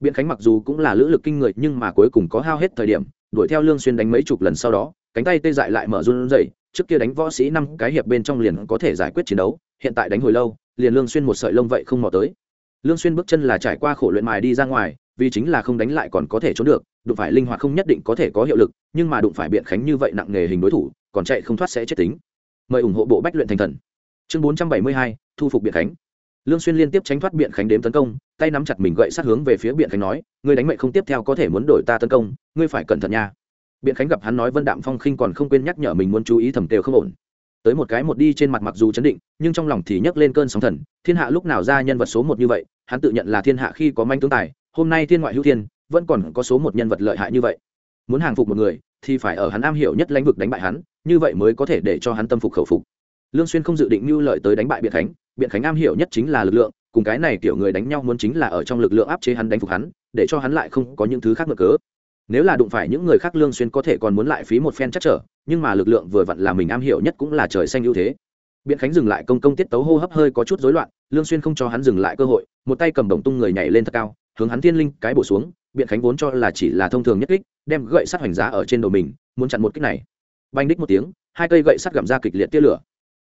Biện khánh mặc dù cũng là lữ lực kinh người, nhưng mà cuối cùng có hao hết thời điểm, đuổi theo lương xuyên đánh mấy chục lần sau đó, cánh tay tê dại lại mở run rẩy, trước kia đánh võ sĩ năm cái hiệp bên trong liền có thể giải quyết chiến đấu, hiện tại đánh hồi lâu, liền lương xuyên một sợi lông vậy không mò tới. Lương xuyên bước chân là trải qua khổ luyện mài đi ra ngoài vì chính là không đánh lại còn có thể trốn được đụng phải linh hoạt không nhất định có thể có hiệu lực nhưng mà đụng phải biện khánh như vậy nặng nghề hình đối thủ còn chạy không thoát sẽ chết tính. Mời ủng hộ bộ bách luyện thành thần. Chương 472, thu phục biện khánh. Lương xuyên liên tiếp tránh thoát biện khánh đếm tấn công tay nắm chặt mình gậy sát hướng về phía biện khánh nói ngươi đánh mệnh không tiếp theo có thể muốn đổi ta tấn công ngươi phải cẩn thận nha. Biện khánh gặp hắn nói vân đạm phong khinh còn không quên nhắc nhở mình muốn chú ý thầm tều không ổn. Tới một cái một đi trên mặt mặc dù chấn định nhưng trong lòng thì nhấc lên cơn sóng thần thiên hạ lúc nào ra nhân vật số một như vậy hắn tự nhận là thiên hạ khi có manh tướng tài hôm nay thiên ngoại hữu thiên, vẫn còn có số một nhân vật lợi hại như vậy. Muốn hàng phục một người, thì phải ở hắn am hiểu nhất lãnh vực đánh bại hắn, như vậy mới có thể để cho hắn tâm phục khẩu phục. Lương xuyên không dự định mưu lợi tới đánh bại biện khánh biện khánh am hiểu nhất chính là lực lượng, cùng cái này kiểu người đánh nhau muốn chính là ở trong lực lượng áp chế hắn đánh phục hắn, để cho hắn lại không có những thứ khác ngược cớ. Nếu là đụng phải những người khác lương xuyên có thể còn muốn lại phí một phen chắc trở, nhưng mà lực lượng vừa vặn là mình am hiểu nhất cũng là trời xanh ưu thế biện khánh dừng lại công công tiết tấu hô hấp hơi có chút rối loạn, lương xuyên không cho hắn dừng lại cơ hội, một tay cầm đồng tung người nhảy lên thật cao, hướng hắn thiên linh cái bổ xuống, biện khánh vốn cho là chỉ là thông thường nhất kích, đem gậy sắt hoành giá ở trên đầu mình, muốn chặn một kích này. Banh đích một tiếng, hai cây gậy sắt gặm ra kịch liệt tia lửa.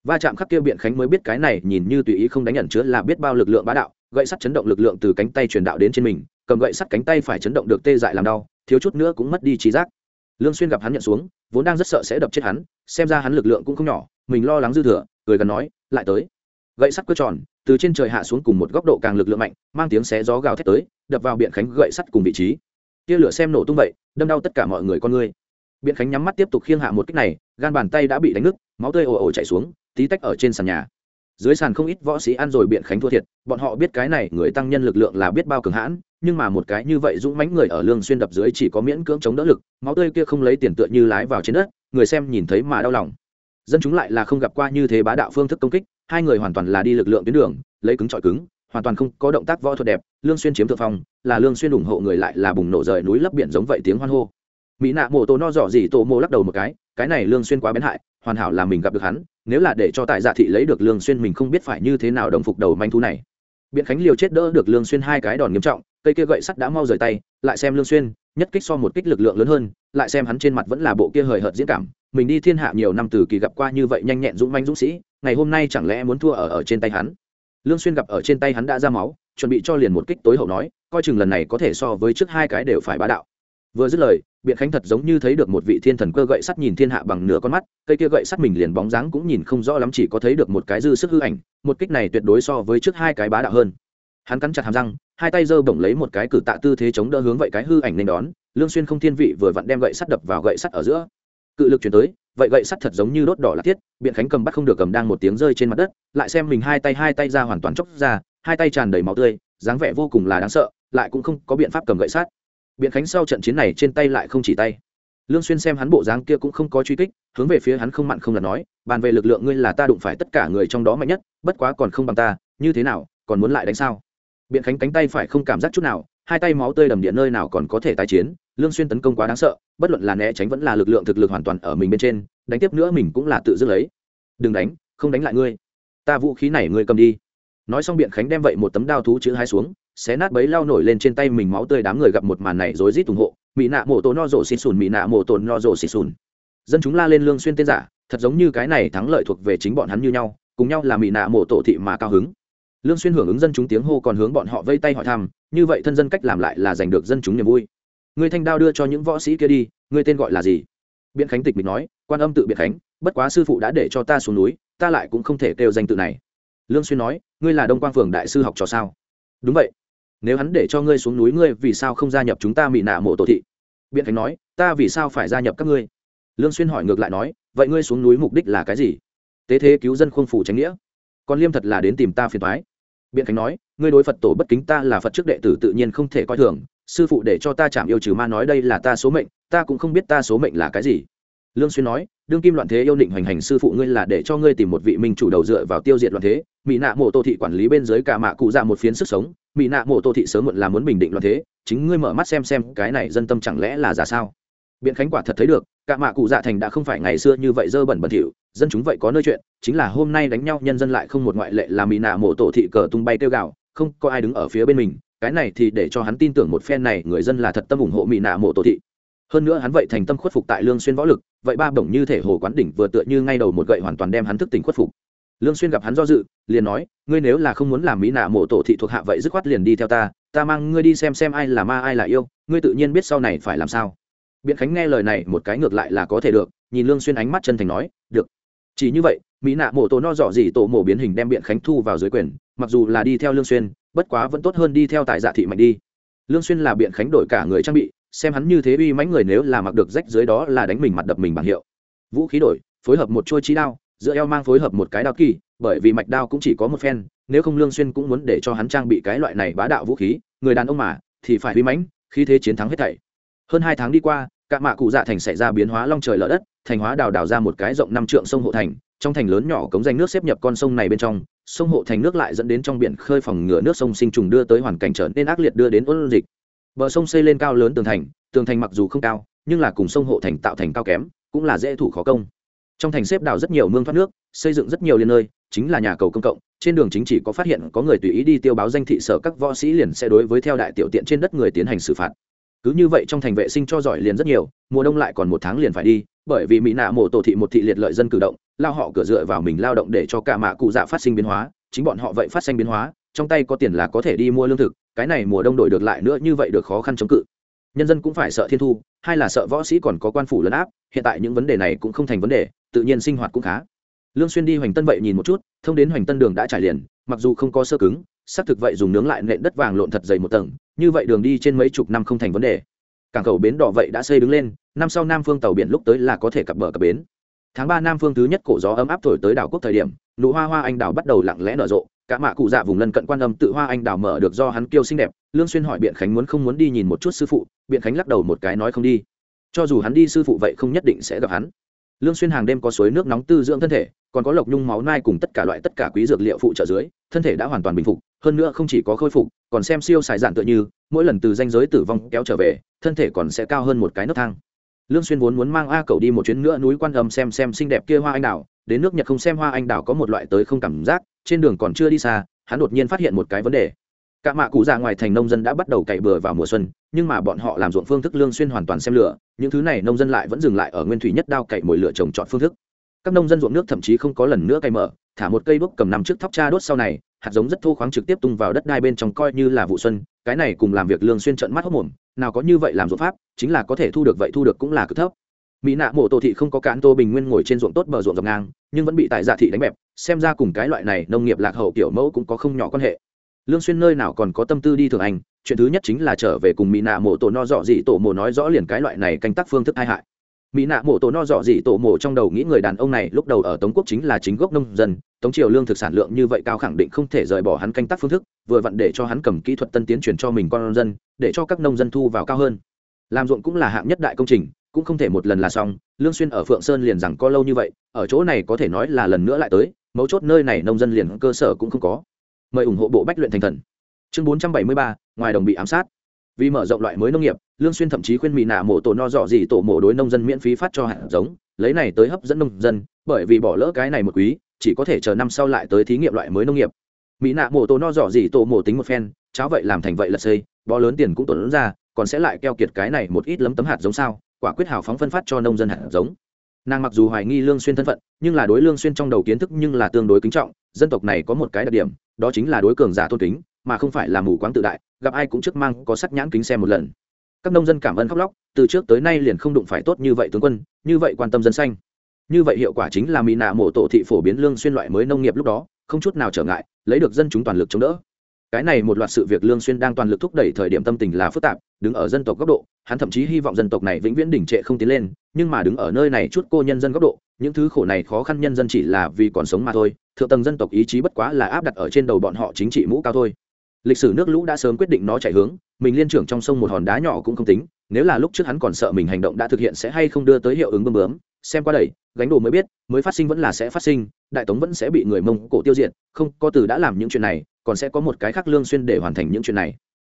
Va chạm khắc kia biện khánh mới biết cái này nhìn như tùy ý không đánh nhận chứa là biết bao lực lượng bá đạo, gậy sắt chấn động lực lượng từ cánh tay truyền đạo đến trên mình, cầm gậy sắt cánh tay phải chấn động được tê dại làm đau, thiếu chút nữa cũng mất đi trí giác lương xuyên gặp hắn nhận xuống, vốn đang rất sợ sẽ đập chết hắn, xem ra hắn lực lượng cũng không nhỏ, mình lo lắng dư thừa, cười gần nói, lại tới. Gậy sắt cơ tròn, từ trên trời hạ xuống cùng một góc độ càng lực lượng mạnh, mang tiếng xé gió gào thét tới, đập vào biện khánh gậy sắt cùng vị trí. Tia lửa xem nổ tung vậy, đâm đau tất cả mọi người con ngươi biện khánh nhắm mắt tiếp tục khiêng hạ một kích này, gan bàn tay đã bị đánh nứt, máu tươi ồ ồ chảy xuống, tí tách ở trên sàn nhà dưới sàn không ít võ sĩ ăn rồi biện khánh thua thiệt, bọn họ biết cái này người tăng nhân lực lượng là biết bao cường hãn, nhưng mà một cái như vậy dũng mãnh người ở lương xuyên đập dưới chỉ có miễn cưỡng chống đỡ lực, máu tươi kia không lấy tiền tựa như lái vào trên đất, người xem nhìn thấy mà đau lòng. Dân chúng lại là không gặp qua như thế bá đạo phương thức công kích, hai người hoàn toàn là đi lực lượng tuyến đường, lấy cứng trọi cứng, hoàn toàn không có động tác võ thuật đẹp, lương xuyên chiếm thượng phong, là lương xuyên ủng hộ người lại là bùng nổ rời núi lấp biển giống vậy tiếng hoan hô mỹ nạ mộ tổ no dọ gì tổ mộ lắc đầu một cái cái này lương xuyên quá bén hại, hoàn hảo là mình gặp được hắn, nếu là để cho tại dạ thị lấy được lương xuyên mình không biết phải như thế nào đồng phục đầu manh thú này. Biện khánh liều chết đỡ được lương xuyên hai cái đòn nghiêm trọng, cây kia gậy sắt đã mau rời tay, lại xem lương xuyên, nhất kích so một kích lực lượng lớn hơn, lại xem hắn trên mặt vẫn là bộ kia hời hợt diễn cảm. Mình đi thiên hạ nhiều năm từ kỳ gặp qua như vậy nhanh nhẹn dũng manh dũng sĩ, ngày hôm nay chẳng lẽ muốn thua ở ở trên tay hắn? Lương xuyên gặp ở trên tay hắn đã ra máu, chuẩn bị cho liền một kích tối hậu nói, coi chừng lần này có thể so với trước hai cái đều phải bá đạo. Vừa dứt lời biện khánh thật giống như thấy được một vị thiên thần cơ gậy sắt nhìn thiên hạ bằng nửa con mắt, cây kia gậy sắt mình liền bóng dáng cũng nhìn không rõ lắm, chỉ có thấy được một cái dư sức hư ảnh, một kích này tuyệt đối so với trước hai cái bá đạo hơn. Hắn cắn chặt hàm răng, hai tay giơ bổng lấy một cái cử tạ tư thế chống đỡ hướng vậy cái hư ảnh nên đón, lương xuyên không thiên vị vừa vặn đem gậy sắt đập vào gậy sắt ở giữa. Cự lực chuyển tới, vậy gậy sắt thật giống như đốt đỏ là thiết, biện khánh cầm bắt không được cầm đang một tiếng rơi trên mặt đất, lại xem mình hai tay hai tay ra hoàn toàn chốc ra, hai tay tràn đầy máu tươi, dáng vẻ vô cùng là đáng sợ, lại cũng không có biện pháp cầm gậy sắt biện khánh sau trận chiến này trên tay lại không chỉ tay. Lương xuyên xem hắn bộ dáng kia cũng không có truy kích, hướng về phía hắn không mặn không là nói, bàn về lực lượng ngươi là ta đụng phải tất cả người trong đó mạnh nhất, bất quá còn không bằng ta, như thế nào, còn muốn lại đánh sao? Biện khánh cánh tay phải không cảm giác chút nào, hai tay máu tươi đầm địa nơi nào còn có thể tái chiến, lương xuyên tấn công quá đáng sợ, bất luận là né tránh vẫn là lực lượng thực lực hoàn toàn ở mình bên trên, đánh tiếp nữa mình cũng là tự dứt lấy. Đừng đánh, không đánh lại ngươi. Ta vũ khí này ngươi cầm đi. Nói xong biện khánh đem vậy một tấm đao thú chữ hai xuống xé nát bấy lao nổi lên trên tay mình máu tươi đám người gặp một màn này rối rít ủng hộ. Mỹ nạ mộ tổ no rổ xịt sùn mỹ nạ mộ tổ no rổ xịt sùn. Dân chúng la lên lương xuyên tên giả, thật giống như cái này thắng lợi thuộc về chính bọn hắn như nhau, cùng nhau là mỹ nạ mộ tổ thị mà cao hứng. Lương xuyên hưởng ứng dân chúng tiếng hô còn hướng bọn họ vây tay hỏi thăm, như vậy thân dân cách làm lại là giành được dân chúng niềm vui. Người thanh đao đưa cho những võ sĩ kia đi, người tên gọi là gì? Biện khánh tịch mình nói, quan âm tự biện khánh, bất quá sư phụ đã để cho ta xuống núi, ta lại cũng không thể kêu danh tự này. Lương xuyên nói, ngươi là đông quang phường đại sư học trò sao? Đúng vậy nếu hắn để cho ngươi xuống núi, ngươi vì sao không gia nhập chúng ta mỹ nạ mộ tổ thị? Biện khánh nói, ta vì sao phải gia nhập các ngươi? Lương xuyên hỏi ngược lại nói, vậy ngươi xuống núi mục đích là cái gì? Tế thế cứu dân khuôn phủ tránh nghĩa. Còn liêm thật là đến tìm ta phiền toái. Biện khánh nói, ngươi đối phật tổ bất kính ta là phật trước đệ tử tự nhiên không thể coi thường. Sư phụ để cho ta chạm yêu trừ ma nói đây là ta số mệnh, ta cũng không biết ta số mệnh là cái gì lương xuyên nói, đương kim loạn thế yêu định hoành hành sư phụ ngươi là để cho ngươi tìm một vị minh chủ đầu dựa vào tiêu diệt loạn thế. Mỹ nạ mộ tô thị quản lý bên dưới cả mạ cụ dạ một phiến sức sống. Mỹ nạ mộ tô thị sớm muộn là muốn bình định loạn thế. Chính ngươi mở mắt xem xem, cái này dân tâm chẳng lẽ là giả sao? Biện khánh quả thật thấy được, cả mạ cụ dạ thành đã không phải ngày xưa như vậy dơ bẩn bẩn thỉu. Dân chúng vậy có nơi chuyện, chính là hôm nay đánh nhau, nhân dân lại không một ngoại lệ là mỹ nạ mộ tổ thị cờ tung bay tiêu gạo không có ai đứng ở phía bên mình. Cái này thì để cho hắn tin tưởng một phen này, người dân là thật tâm ủng hộ mỹ nạ mộ tổ thị hơn nữa hắn vậy thành tâm khuất phục tại lương xuyên võ lực, vậy ba bổng như thể hồ quán đỉnh vừa tựa như ngay đầu một gậy hoàn toàn đem hắn thức tỉnh khuất phục. Lương xuyên gặp hắn do dự, liền nói, ngươi nếu là không muốn làm mỹ nạ mộ tổ thị thuộc hạ vậy dứt khoát liền đi theo ta ta mang ngươi đi xem xem ai là ma ai là yêu, ngươi tự nhiên biết sau này phải làm sao. Biện khánh nghe lời này một cái ngược lại là có thể được, nhìn lương xuyên ánh mắt chân thành nói, được. Chỉ như vậy, mỹ nạ mộ tổ no dọ gì tổ mộ biến hình đem biện khánh thu vào dưới quyền, mặc dù là đi theo lương xuyên, bất quá vẫn tốt hơn đi theo tại dạ thị mạnh đi. Lương xuyên là biện khánh đổi cả người trang bị xem hắn như thế uy mãnh người nếu là mặc được rách dưới đó là đánh mình mặt đập mình bằng hiệu. Vũ khí đổi, phối hợp một chuôi trí đao, giữa eo mang phối hợp một cái đao kỳ, bởi vì mạch đao cũng chỉ có một phen, nếu không lương xuyên cũng muốn để cho hắn trang bị cái loại này bá đạo vũ khí, người đàn ông mà, thì phải uy mãnh khi thế chiến thắng hết thảy. Hơn hai tháng đi qua cả mạ cụ dạ thành xảy ra biến hóa long trời lở đất, thành hóa đào đào ra một cái rộng năm trượng sông hộ thành, trong thành lớn nhỏ cống danh nước xếp nhập con sông này bên trong, sông hộ thành nước lại dẫn đến trong biển khơi phòng ngừa nước sông sinh trùng đưa tới hoàn cảnh trở nên ác liệt đưa đến ôn dịch bờ sông xây lên cao lớn tường thành tường thành mặc dù không cao, nhưng là cùng sông hộ thành tạo thành cao kém, cũng là dễ thủ khó công. Trong thành xếp đào rất nhiều mương thoát nước, xây dựng rất nhiều liên nơi, chính là nhà cầu công cộng, trên đường chính chỉ có phát hiện có người tùy ý đi tiêu báo danh thị sở các võ sĩ liền sẽ đối với theo đại tiểu tiện trên đất người tiến hành xử phạt. Cứ như vậy trong thành vệ sinh cho giỏi liền rất nhiều, mùa đông lại còn một tháng liền phải đi, bởi vì mỹ nạ mộ tổ thị một thị liệt lợi dân cử động, lao họ cửa dựa vào mình lao động để cho cả mạ cụ dạ phát sinh biến hóa, chính bọn họ vậy phát sinh biến hóa, trong tay có tiền là có thể đi mua lương thực cái này mùa đông đổi được lại nữa như vậy được khó khăn chống cự. Nhân dân cũng phải sợ thiên thu hay là sợ võ sĩ còn có quan phủ lấn áp, hiện tại những vấn đề này cũng không thành vấn đề, tự nhiên sinh hoạt cũng khá. Lương xuyên đi hoành tân vậy nhìn một chút, thông đến hoành tân đường đã trải liền, mặc dù không có sơ cứng, xác thực vậy dùng nướng lại nện đất vàng lộn thật dày một tầng, như vậy đường đi trên mấy chục năm không thành vấn đề. Cảng cầu bến đỏ vậy đã xây đứng lên, năm sau nam phương tàu biển lúc tới là có thể cập bờ cập bến. Tháng ba nam phương thứ nhất cổ gió ấm áp thổi tới đảo quốc thời điểm, nụ hoa hoa anh đào bắt đầu lặng lẽ nở rộ cả mạ cụ dạ vùng lân cận quan âm tự hoa anh đào mở được do hắn kiêu xinh đẹp, lương xuyên hỏi biện khánh muốn không muốn đi nhìn một chút sư phụ, biện khánh lắc đầu một cái nói không đi. Cho dù hắn đi sư phụ vậy không nhất định sẽ gặp hắn. Lương xuyên hàng đêm có suối nước nóng tư dưỡng thân thể, còn có lộc nhung máu nai cùng tất cả loại tất cả quý dược liệu phụ trợ dưới, thân thể đã hoàn toàn bình phục, hơn nữa không chỉ có khôi phục, còn xem siêu xài giản tựa như, mỗi lần từ danh giới tử vong kéo trở về, thân thể còn sẽ cao hơn một cái nấc thang. Lương xuyên vốn muốn mang a cầu đi một chuyến nữa núi quan âm xem xem xinh đẹp kia hoa anh đào đến nước nhật không xem hoa anh đào có một loại tới không cảm giác, trên đường còn chưa đi xa, hắn đột nhiên phát hiện một cái vấn đề. Cả mạ cụ già ngoài thành nông dân đã bắt đầu cày bừa vào mùa xuân, nhưng mà bọn họ làm ruộng phương thức lương xuyên hoàn toàn xem lửa, những thứ này nông dân lại vẫn dừng lại ở nguyên thủy nhất đao cày mồi lửa trồng trọt phương thức. Các nông dân ruộng nước thậm chí không có lần nữa cày mở, thả một cây đuốc cầm nằm trước thóc cha đốt sau này, hạt giống rất thô khoáng trực tiếp tung vào đất đai bên trong coi như là vụ xuân, cái này cùng làm việc lương xuyên trợn mắt hốc mồm, nào có như vậy làm ruộng pháp, chính là có thể thu được vậy thu được cũng là cực thấp mỹ nạ mộ tổ thị không có cán tô bình nguyên ngồi trên ruộng tốt bờ ruộng dọc ngang, nhưng vẫn bị tại dạ thị đánh bẹp, xem ra cùng cái loại này nông nghiệp lạc hậu kiểu mẫu cũng có không nhỏ quan hệ. Lương xuyên nơi nào còn có tâm tư đi thường anh chuyện thứ nhất chính là trở về cùng mỹ nạ mộ tổ no dọ dị tổ mộ nói rõ liền cái loại này canh tác phương thức hai hại. Mỹ nạ mộ tổ no dọ dị tổ mộ trong đầu nghĩ người đàn ông này lúc đầu ở tống quốc chính là chính gốc nông dân, tống triều lương thực sản lượng như vậy cao khẳng định không thể rời bỏ hắn canh tác phương thức, vừa vặn để cho hắn cầm kỹ thuật tân tiến truyền cho mình con dân, để cho các nông dân thu vào cao hơn. Làm ruộng cũng là hạng nhất đại công trình cũng không thể một lần là xong lương xuyên ở phượng sơn liền rằng có lâu như vậy ở chỗ này có thể nói là lần nữa lại tới mấu chốt nơi này nông dân liền cơ sở cũng không có. Mời ủng hộ bộ bách luyện thành thần. Chương 473, ngoài đồng bị ám sát. Vì mở rộng loại mới nông nghiệp lương xuyên thậm chí khuyên mỹ nà mổ tổ no dọ gì tổ mổ đối nông dân miễn phí phát cho hạt giống lấy này tới hấp dẫn nông dân bởi vì bỏ lỡ cái này một quý chỉ có thể chờ năm sau lại tới thí nghiệm loại mới nông nghiệp. Mỹ nạ mổ tổ no dọ gì tổ mổ tính một phen cháo vậy làm thành vậy là xây bó lớn tiền cũng tổn ra còn sẽ lại keo kiệt cái này một ít lấm tấm hạt giống sao? Quả quyết hào phóng phân phát cho nông dân hạt giống. Nàng mặc dù hoài nghi lương xuyên thân phận, nhưng là đối lương xuyên trong đầu kiến thức nhưng là tương đối kính trọng, dân tộc này có một cái đặc điểm, đó chính là đối cường giả tôn kính, mà không phải là mù quáng tự đại, gặp ai cũng trước mang có sắc nhãn kính xem một lần. Các nông dân cảm ơn khóc lóc, từ trước tới nay liền không đụng phải tốt như vậy tướng quân, như vậy quan tâm dân xanh như vậy hiệu quả chính là mỹ nạ mộ tổ thị phổ biến lương xuyên loại mới nông nghiệp lúc đó, không chút nào trở ngại, lấy được dân chúng toàn lực chống đỡ cái này một loạt sự việc lương xuyên đang toàn lực thúc đẩy thời điểm tâm tình là phức tạp, đứng ở dân tộc góc độ, hắn thậm chí hy vọng dân tộc này vĩnh viễn đỉnh trệ không tiến lên, nhưng mà đứng ở nơi này chút cô nhân dân góc độ, những thứ khổ này khó khăn nhân dân chỉ là vì còn sống mà thôi, thượng tầng dân tộc ý chí bất quá là áp đặt ở trên đầu bọn họ chính trị mũ cao thôi. Lịch sử nước lũ đã sớm quyết định nó chạy hướng, mình liên trưởng trong sông một hòn đá nhỏ cũng không tính, nếu là lúc trước hắn còn sợ mình hành động đã thực hiện sẽ hay không đưa tới hiệu ứng bơm bướm xem qua đẩy, gánh đồ mới biết, mới phát sinh vẫn là sẽ phát sinh, đại tống vẫn sẽ bị người mông cổ tiêu diệt, không có từ đã làm những chuyện này, còn sẽ có một cái khác lương xuyên để hoàn thành những chuyện này.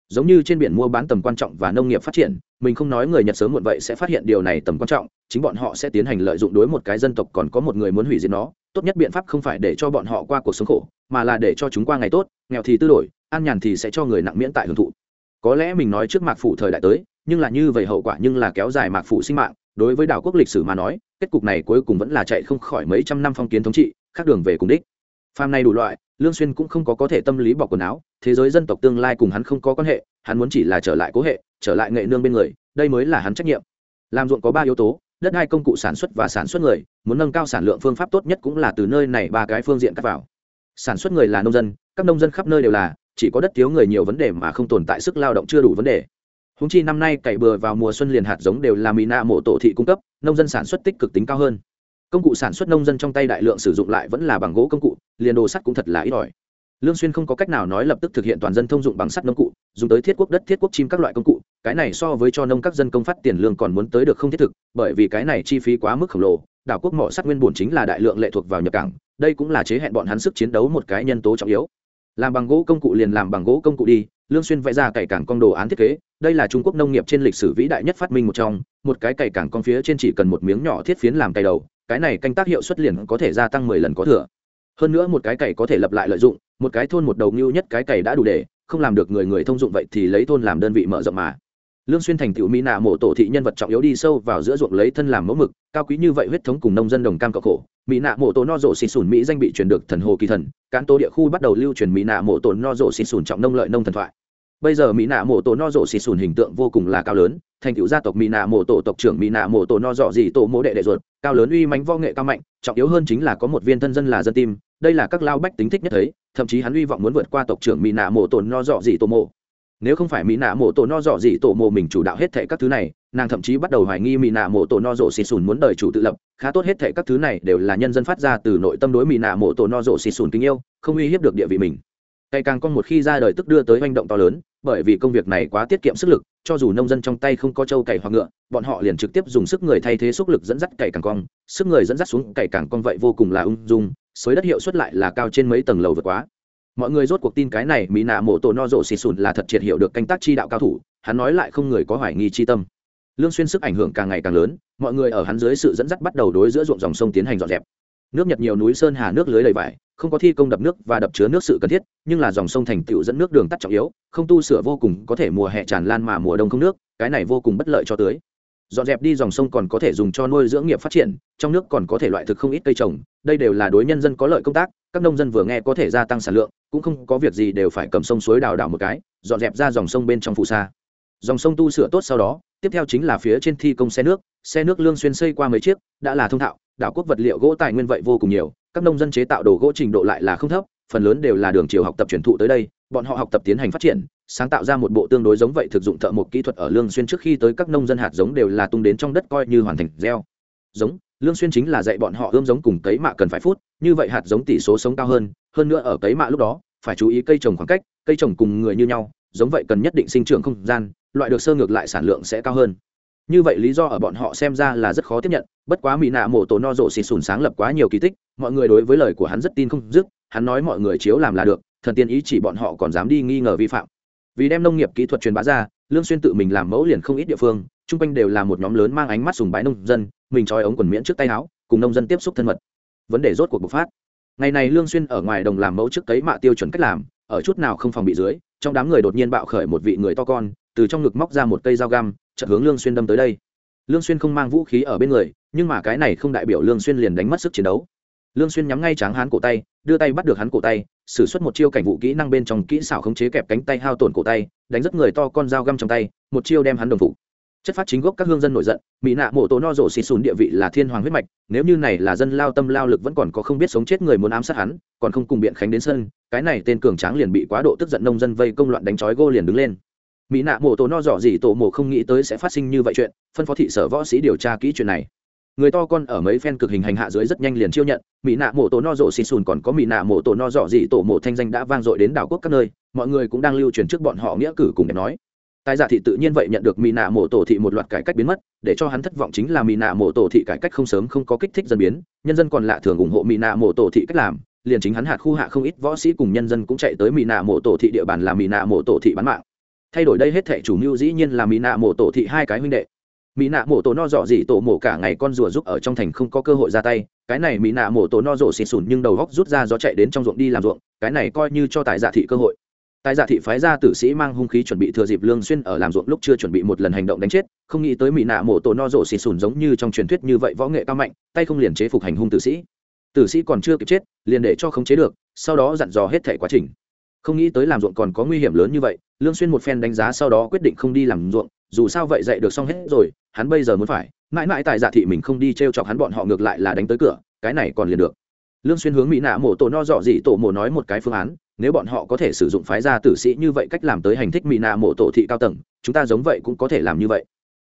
Giống như trên biển mua bán tầm quan trọng và nông nghiệp phát triển, mình không nói người nhật sớm muộn vậy sẽ phát hiện điều này tầm quan trọng, chính bọn họ sẽ tiến hành lợi dụng đối một cái dân tộc còn có một người muốn hủy diệt nó, tốt nhất biện pháp không phải để cho bọn họ qua cuộc sống khổ, mà là để cho chúng qua ngày tốt, nghèo thì tư đổi, an nhàn thì sẽ cho người nặng miễn tại hưởng thụ. Có lẽ mình nói trước mạc phủ thời đại tới, nhưng là như vậy hậu quả nhưng là kéo dài mạc phủ sinh mạng đối với đảo quốc lịch sử mà nói, kết cục này cuối cùng vẫn là chạy không khỏi mấy trăm năm phong kiến thống trị, khác đường về cùng đích. Phàm này đủ loại, lương xuyên cũng không có có thể tâm lý bọc quần áo, thế giới dân tộc tương lai cùng hắn không có quan hệ, hắn muốn chỉ là trở lại cố hệ, trở lại nghệ nương bên người, đây mới là hắn trách nhiệm. Làm ruộng có ba yếu tố, đất hai công cụ sản xuất và sản xuất người, muốn nâng cao sản lượng phương pháp tốt nhất cũng là từ nơi này ba cái phương diện cắt vào. Sản xuất người là nông dân, các nông dân khắp nơi đều là, chỉ có đất thiếu người nhiều vấn đề mà không tồn tại sức lao động chưa đủ vấn đề húng chi năm nay cày bừa vào mùa xuân liền hạt giống đều là mì nạ mộ tổ thị cung cấp, nông dân sản xuất tích cực tính cao hơn. Công cụ sản xuất nông dân trong tay đại lượng sử dụng lại vẫn là bằng gỗ công cụ, liền đồ sắt cũng thật là ít ỏi. Lương xuyên không có cách nào nói lập tức thực hiện toàn dân thông dụng bằng sắt nông cụ, dùng tới thiết quốc đất, thiết quốc chim các loại công cụ, cái này so với cho nông các dân công phát tiền lương còn muốn tới được không thiết thực, bởi vì cái này chi phí quá mức khổng lồ, đảo quốc mỏ sắt nguyên bổn chính là đại lượng lệ thuộc vào nhập cảng, đây cũng là chế hẹn bọn hắn sức chiến đấu một cái nhân tố trọng yếu. Làm bằng gỗ công cụ liền làm bằng gỗ công cụ đi lương xuyên vẽ ra cày cảng con đồ án thiết kế, đây là trung quốc nông nghiệp trên lịch sử vĩ đại nhất phát minh một trong, một cái cày cảng con phía trên chỉ cần một miếng nhỏ thiết phiến làm cày đầu, cái này canh tác hiệu suất liền có thể gia tăng 10 lần có thừa. Hơn nữa một cái cày có thể lập lại lợi dụng, một cái thôn một đầu ngưu nhất cái cày đã đủ để, không làm được người người thông dụng vậy thì lấy thôn làm đơn vị mở rộng mà lương xuyên thành tựu mỹ nạ mộ tổ thị nhân vật trọng yếu đi sâu vào giữa ruộng lấy thân làm mẫu mực, cao quý như vậy huyết thống cùng nông dân đồng cam cộng khổ. Mỹ nạ mộ tổ no rộ xịt sùn mỹ danh bị truyền được thần hồ kỳ thần, cán tô địa khu bắt đầu lưu truyền mỹ nạ mộ tổ no rộ xịt sùn trọng nông lợi nông thần thoại. Bây giờ mỹ nạ mộ tổ no rộ xịt sùn hình tượng vô cùng là cao lớn, thành tựu gia tộc mỹ nạ mộ tổ tộc trưởng mỹ nạ mộ tổ no rộ gì tổ mộ đệ đệ ruột, cao lớn uy mãnh võ nghệ cao mạnh, trọng yếu hơn chính là có một viên thân dân là dân tim, đây là các lao bách tính thích nhất thấy, thậm chí hắn uy vọng muốn vượt qua tộc trưởng mỹ nạ mộ tổ no rộ gì tổ mộ nếu không phải mỹ nạ mộ tổ no dọ gì tổ mộ mình chủ đạo hết thệ các thứ này, nàng thậm chí bắt đầu hoài nghi mỹ nạ mộ tổ no dọ xì sùn muốn đời chủ tự lập. Khá tốt hết thệ các thứ này đều là nhân dân phát ra từ nội tâm đối mỹ nạ mộ tổ no dọ xì sùn kính yêu, không uy hiếp được địa vị mình. Cây càng con một khi ra đời tức đưa tới hành động to lớn, bởi vì công việc này quá tiết kiệm sức lực, cho dù nông dân trong tay không có trâu cày hoặc ngựa, bọn họ liền trực tiếp dùng sức người thay thế sức lực dẫn dắt cày càng cong, sức người dẫn dắt xuống cày càng cong vậy vô cùng là ung dung, xới đất hiệu suất lại là cao trên mấy tầng lầu vượt quá mọi người rốt cuộc tin cái này mỹ nạ mộ tổ no rộ xì sùn là thật triệt hiểu được canh tác chi đạo cao thủ, hắn nói lại không người có hoài nghi chi tâm. Lương xuyên sức ảnh hưởng càng ngày càng lớn, mọi người ở hắn dưới sự dẫn dắt bắt đầu đối giữa ruộng dòng sông tiến hành dọn dẹp. Nước nhật nhiều núi sơn hà nước lưới đầy vải, không có thi công đập nước và đập chứa nước sự cần thiết, nhưng là dòng sông thành tựu dẫn nước đường tắt trọng yếu, không tu sửa vô cùng có thể mùa hè tràn lan mà mùa đông không nước, cái này vô cùng bất lợi cho tưới dọn dẹp đi dòng sông còn có thể dùng cho nuôi dưỡng nghiệp phát triển, trong nước còn có thể loại thực không ít cây trồng, đây đều là đối nhân dân có lợi công tác, các nông dân vừa nghe có thể gia tăng sản lượng, cũng không có việc gì đều phải cầm sông suối đào đào một cái, dọn dẹp ra dòng sông bên trong phù sa. Dòng sông tu sửa tốt sau đó, tiếp theo chính là phía trên thi công xe nước xe nước lương xuyên xây qua mấy chiếc, đã là thông thạo, đảo quốc vật liệu gỗ tài nguyên vậy vô cùng nhiều, các nông dân chế tạo đồ gỗ trình độ lại là không thấp, phần lớn đều là đường chiều học tập truyền thụ tới đây, bọn họ học tập tiến hành phát triển sáng tạo ra một bộ tương đối giống vậy thực dụng thợ một kỹ thuật ở lương xuyên trước khi tới các nông dân hạt giống đều là tung đến trong đất coi như hoàn thành gieo. Giống, lương xuyên chính là dạy bọn họ ươm giống cùng cấy mạ cần phải phút, như vậy hạt giống tỷ số sống cao hơn hơn nữa ở cấy mạ lúc đó, phải chú ý cây trồng khoảng cách, cây trồng cùng người như nhau, giống vậy cần nhất định sinh trưởng không gian, loại được sơ ngược lại sản lượng sẽ cao hơn. Như vậy lý do ở bọn họ xem ra là rất khó tiếp nhận, bất quá mỹ nạ mổ tổ no rộ xịt sùn sáng lập quá nhiều kỳ tích, mọi người đối với lời của hắn rất tin không dứt, hắn nói mọi người chiếu làm là được, thần tiên ý chỉ bọn họ còn dám đi nghi ngờ vi phạm vì đem nông nghiệp kỹ thuật truyền bá ra, lương xuyên tự mình làm mẫu liền không ít địa phương, chung quanh đều là một nhóm lớn mang ánh mắt sùng bái nông dân, mình trói ống quần miễn trước tay áo, cùng nông dân tiếp xúc thân mật. Vấn đề rốt cuộc bộc phát. Ngày này lương xuyên ở ngoài đồng làm mẫu trước cấy mạ tiêu chuẩn cách làm, ở chút nào không phòng bị dưới, trong đám người đột nhiên bạo khởi một vị người to con, từ trong ngực móc ra một cây dao găm, chợt hướng lương xuyên đâm tới đây. Lương xuyên không mang vũ khí ở bên người, nhưng mà cái này không đại biểu lương xuyên liền đánh mất sức chiến đấu. Lương xuyên nhắm ngay tráng hán cổ tay, đưa tay bắt được hắn cổ tay sử xuất một chiêu cảnh vụ kỹ năng bên trong kỹ xảo khống chế kẹp cánh tay hao tổn cổ tay, đánh rất người to con dao găm trong tay, một chiêu đem hắn đồng phục. Chất phát chính gốc các hương dân nổi giận, mỹ nạ mộ tổ no rổ xì xùn địa vị là thiên hoàng huyết mạch, nếu như này là dân lao tâm lao lực vẫn còn có không biết sống chết người muốn ám sát hắn, còn không cùng biện khánh đến sân, cái này tên cường tráng liền bị quá độ tức giận nông dân vây công loạn đánh trói gô liền đứng lên. Mỹ nạ mộ tổ no dọ gì tổ mộ không nghĩ tới sẽ phát sinh như vậy chuyện, phân phó thị sở võ sĩ điều tra kỹ chuyện này người to con ở mấy phen cực hình hành hạ dưới rất nhanh liền chiêu nhận, mỹ nạ mộ tổ no rộ xì xùn còn có mỹ nạ mộ tổ no dọ gì tổ mộ thanh danh đã vang dội đến đảo quốc các nơi, mọi người cũng đang lưu truyền trước bọn họ nghĩa cử cùng đẹp nói. Tài giả thị tự nhiên vậy nhận được mỹ nạ mộ tổ thị một loạt cải cách biến mất, để cho hắn thất vọng chính là mỹ nạ mộ tổ thị cải cách không sớm không có kích thích dân biến, nhân dân còn lạ thường ủng hộ mỹ nạ mộ tổ thị cách làm, liền chính hắn hạt khu hạ không ít võ sĩ cùng nhân dân cũng chạy tới mỹ nạ mộ tổ thị địa bàn là mỹ nạ mộ tổ thị bán mạng. Thay đổi đây hết thệ chủ mưu dĩ nhiên là mỹ nạ mộ tổ thị hai cái huynh đệ mỹ nạ mổ tổ no dọ gì tổ mổ cả ngày con rùa giúp ở trong thành không có cơ hội ra tay. Cái này mỹ nạ mổ tổ no rổ xịt sùn nhưng đầu góc rút ra gió chạy đến trong ruộng đi làm ruộng. Cái này coi như cho tài giả thị cơ hội. Tài giả thị phái ra tử sĩ mang hung khí chuẩn bị thừa dịp lương xuyên ở làm ruộng lúc chưa chuẩn bị một lần hành động đánh chết. Không nghĩ tới mỹ nạ mổ tổ no rổ xịt sùn giống như trong truyền thuyết như vậy võ nghệ cao mạnh, tay không liền chế phục hành hung tử sĩ. Tử sĩ còn chưa kịp chết, liền để cho không chế được, sau đó dặn dò hết thể quá trình. Không nghĩ tới làm ruộng còn có nguy hiểm lớn như vậy, lương xuyên một phen đánh giá sau đó quyết định không đi làm ruộng. Dù sao vậy dạy được xong hết rồi hắn bây giờ muốn phải, mãi mãi tại dạ thị mình không đi t r e o chọc hắn bọn họ ngược lại là đánh tới cửa, cái này còn liền được. Lương xuyên hướng mỹ nạ mổ tổ no dọ dị tổ mổ nói một cái phương án, nếu bọn họ có thể sử dụng phái gia tử sĩ như vậy cách làm tới hành thích mỹ nạ mổ tổ thị cao tầng, chúng ta giống vậy cũng có thể làm như vậy.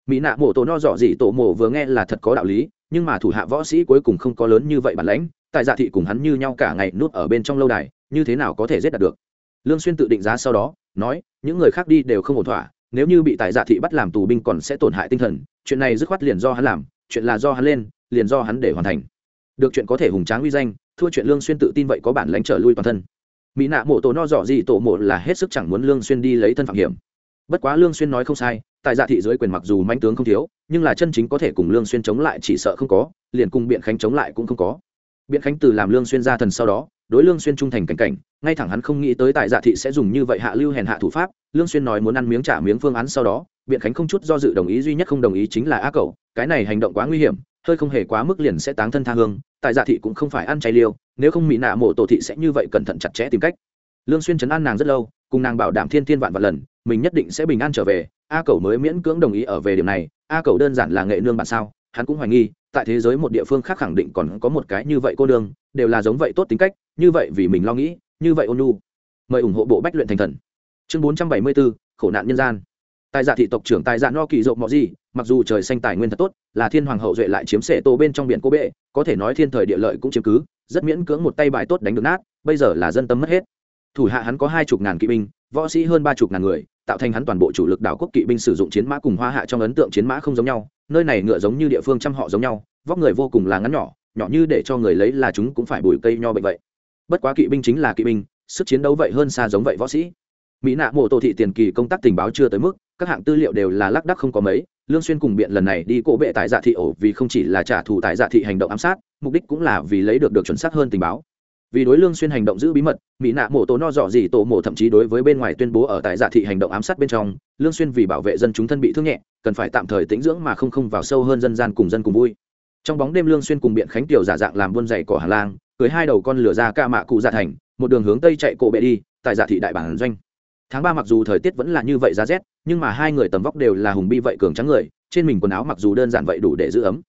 Mỹ nạ mổ tổ no dọ dị tổ mổ vừa nghe là thật có đạo lý, nhưng mà thủ hạ võ sĩ cuối cùng không có lớn như vậy bản lãnh, tại dạ thị cùng hắn như nhau cả ngày nuốt ở bên trong lâu đài, như thế nào có thể giết đạt được? Lương xuyên tự định giá sau đó, nói, những người khác đi đều không ổn thỏa nếu như bị tại dạ thị bắt làm tù binh còn sẽ tổn hại tinh thần, chuyện này dứt khoát liền do hắn làm, chuyện là do hắn lên, liền do hắn để hoàn thành. Được chuyện có thể hùng tráng uy danh, thua chuyện lương xuyên tự tin vậy có bản lãnh trở lui toàn thân. Mỹ nạ mộ tổ no dọ gì tổ mộ là hết sức chẳng muốn lương xuyên đi lấy thân phạm hiểm. Bất quá lương xuyên nói không sai tại dạ thị dưới quyền mặc dù manh tướng không thiếu, nhưng là chân chính có thể cùng lương xuyên chống lại chỉ sợ không có, liền cùng biện khánh chống lại cũng không có. Biện khánh từ làm lương xuyên ra thần sau đó đối lương xuyên trung thành cảnh cảnh ngay thẳng hắn không nghĩ tới tại dạ thị sẽ dùng như vậy hạ lưu hèn hạ thủ pháp lương xuyên nói muốn ăn miếng trả miếng phương án sau đó biện khánh không chút do dự đồng ý duy nhất không đồng ý chính là a cẩu, cái này hành động quá nguy hiểm hơi không hề quá mức liền sẽ táng thân tha hương tại dạ thị cũng không phải ăn chay liêu nếu không mỹ nạ mộ tổ thị sẽ như vậy cẩn thận chặt chẽ tìm cách. Lương xuyên chấn an nàng rất lâu cùng nàng bảo đảm thiên thiên vạn vạn lần mình nhất định sẽ bình an trở về a cẩu mới miễn cưỡng đồng ý ở về điểm này a cẩu đơn giản là nghệ nương bạn sao hắn cũng hoài nghi tại thế giới một địa phương khác khẳng định còn có một cái như vậy cô nương đều là giống vậy tốt tính cách như vậy vì mình lo nghĩ như vậy ôn mời ủng hộ bộ bách luyện thành thần. Chương 474, khổ nạn nhân gian. Tài giả thị tộc trưởng tài giả no kỳ rộng mọi gì mặc dù trời xanh tài nguyên thật tốt là thiên hoàng hậu duệ lại chiếm sệ tô bên trong biển cô bệ có thể nói thiên thời địa lợi cũng chiếm cứ rất miễn cưỡng một tay bài tốt đánh được nát bây giờ là dân tâm mất hết. Thủ hạ hắn có hai chục ngàn kỵ binh võ sĩ hơn ba chục ngàn người tạo thành hắn toàn bộ chủ lực đảo quốc kỵ binh sử dụng chiến mã cùng hoa hạ trong ấn tượng chiến mã không giống nhau nơi này ngựa giống như địa phương trăm họ giống nhau, vóc người vô cùng là ngắn nhỏ nhỏ như để cho người lấy là chúng cũng phải bùi cây nho bệnh vậy. Bất quá kỵ binh chính là kỵ binh, sức chiến đấu vậy hơn xa giống vậy võ sĩ. Mỹ nạ mộ tổ thị tiền kỳ công tác tình báo chưa tới mức, các hạng tư liệu đều là lác đắc không có mấy, lương xuyên cùng biện lần này đi cổ bệ tại dạ thị ổ vì không chỉ là trả thù tại dạ thị hành động ám sát, mục đích cũng là vì lấy được được chuẩn xác hơn tình báo vì đối lương xuyên hành động giữ bí mật, mỹ nạ mổ tổ no dọ gì tổ mổ thậm chí đối với bên ngoài tuyên bố ở tại giả thị hành động ám sát bên trong, lương xuyên vì bảo vệ dân chúng thân bị thương nhẹ, cần phải tạm thời tĩnh dưỡng mà không không vào sâu hơn dân gian cùng dân cùng vui. Trong bóng đêm lương xuyên cùng biện khánh tiểu giả dạng làm buôn giày cỏ hà lang, cưới hai đầu con lửa ra ca mạ cụ giả thành, một đường hướng tây chạy cổ bệ đi, tại giả thị đại bản doanh. Tháng ba mặc dù thời tiết vẫn là như vậy giá rét, nhưng mà hai người tầm vóc đều là hùng bi vậy cường trắng người, trên mình quần áo mặc dù đơn giản vậy đủ để giữ ấm.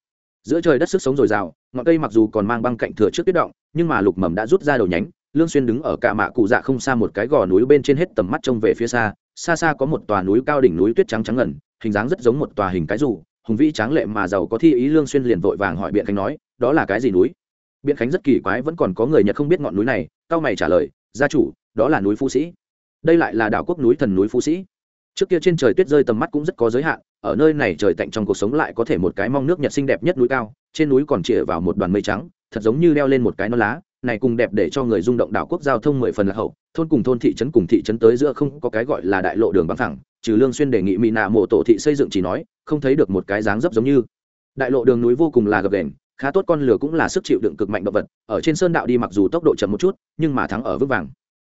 Giữa trời đất sức sống dồi dào ngọn cây mặc dù còn mang băng cạnh thừa trước tuyết động, nhưng mà lục mầm đã rút ra đầu nhánh, lương xuyên đứng ở cả mạ cụ dạ không xa một cái gò núi bên trên hết tầm mắt trông về phía xa xa xa có một tòa núi cao đỉnh núi tuyết trắng trắng ngần, hình dáng rất giống một tòa hình cái rù. hùng vĩ tráng lệ mà giàu có thi ý lương xuyên liền vội vàng hỏi biện khánh nói, đó là cái gì núi biện khánh rất kỳ quái vẫn còn có người nhật không biết ngọn núi này cao mày trả lời, gia chủ, đó là núi phú sĩ đây lại là đảo quốc núi thần núi phú sĩ trước kia trên trời tuyết rơi tầm mắt cũng rất có giới hạn, ở nơi này trời tạnh trong cuộc sống lại có thể một cái mong nước nhật xinh đẹp nhất núi cao, trên núi còn chĩa vào một đoàn mây trắng, thật giống như leo lên một cái non lá, này cùng đẹp để cho người rung động đảo quốc giao thông mười phần là hậu, thôn cùng thôn thị trấn cùng thị trấn tới giữa không có cái gọi là đại lộ đường băng thẳng, trừ lương xuyên đề nghị mỹ nạ mộ tổ thị xây dựng chỉ nói, không thấy được một cái dáng dấp giống như. Đại lộ đường núi vô cùng là gập ghềnh, khá tốt con lửa cũng là sức chịu đựng cực mạnh động vật, ở trên sơn đạo đi mặc dù tốc độ chậm một chút, nhưng mà thắng ở vững vàng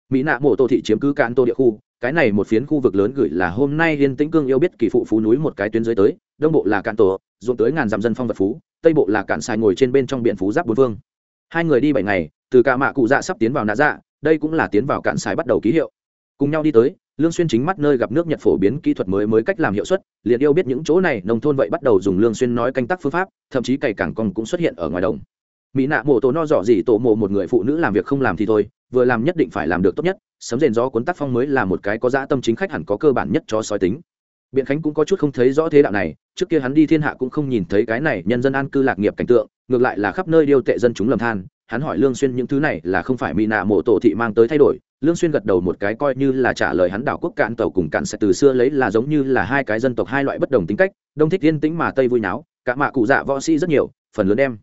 mỹ nạ mộ tô thị chiếm cứ cạn tô địa khu, cái này một phiến khu vực lớn gửi là hôm nay liên tĩnh cương yêu biết kỳ phụ phú núi một cái tuyến dưới tới, đông bộ là cạn tổ, ruộng tới ngàn dặm dân phong vật phú, tây bộ là cạn xài ngồi trên bên trong biển phú giáp bốn vương hai người đi bảy ngày, từ cả mạ cụ dạ sắp tiến vào nạ dạ đây cũng là tiến vào cạn xài bắt đầu ký hiệu. Cùng nhau đi tới, lương xuyên chính mắt nơi gặp nước nhật phổ biến kỹ thuật mới mới cách làm hiệu suất, liền yêu biết những chỗ này, nông thôn vậy bắt đầu dùng lương xuyên nói canh tác phương pháp, thậm chí cày cảng con cũng xuất hiện ở ngoài đồng. Mỹ nạ mộ tổ no dọ gì tổ mộ một người phụ nữ làm việc không làm thì thôi vừa làm nhất định phải làm được tốt nhất, sấm rền gió cuốn tác phong mới là một cái có dã tâm chính khách hẳn có cơ bản nhất cho sói tính. Biện khánh cũng có chút không thấy rõ thế đạo này, trước kia hắn đi thiên hạ cũng không nhìn thấy cái này nhân dân an cư lạc nghiệp cảnh tượng, ngược lại là khắp nơi điêu tệ dân chúng lầm than, hắn hỏi lương xuyên những thứ này là không phải mỹ nạ mộ tổ thị mang tới thay đổi, lương xuyên gật đầu một cái coi như là trả lời hắn đảo quốc cạn tàu cùng cạn sẽ từ xưa lấy là giống như là hai cái dân tộc hai loại bất đồng tính cách, đông thích yên tĩnh mà tây vui náo, cả mạ cụ dạ võ sĩ rất nhiều, phần lớn đem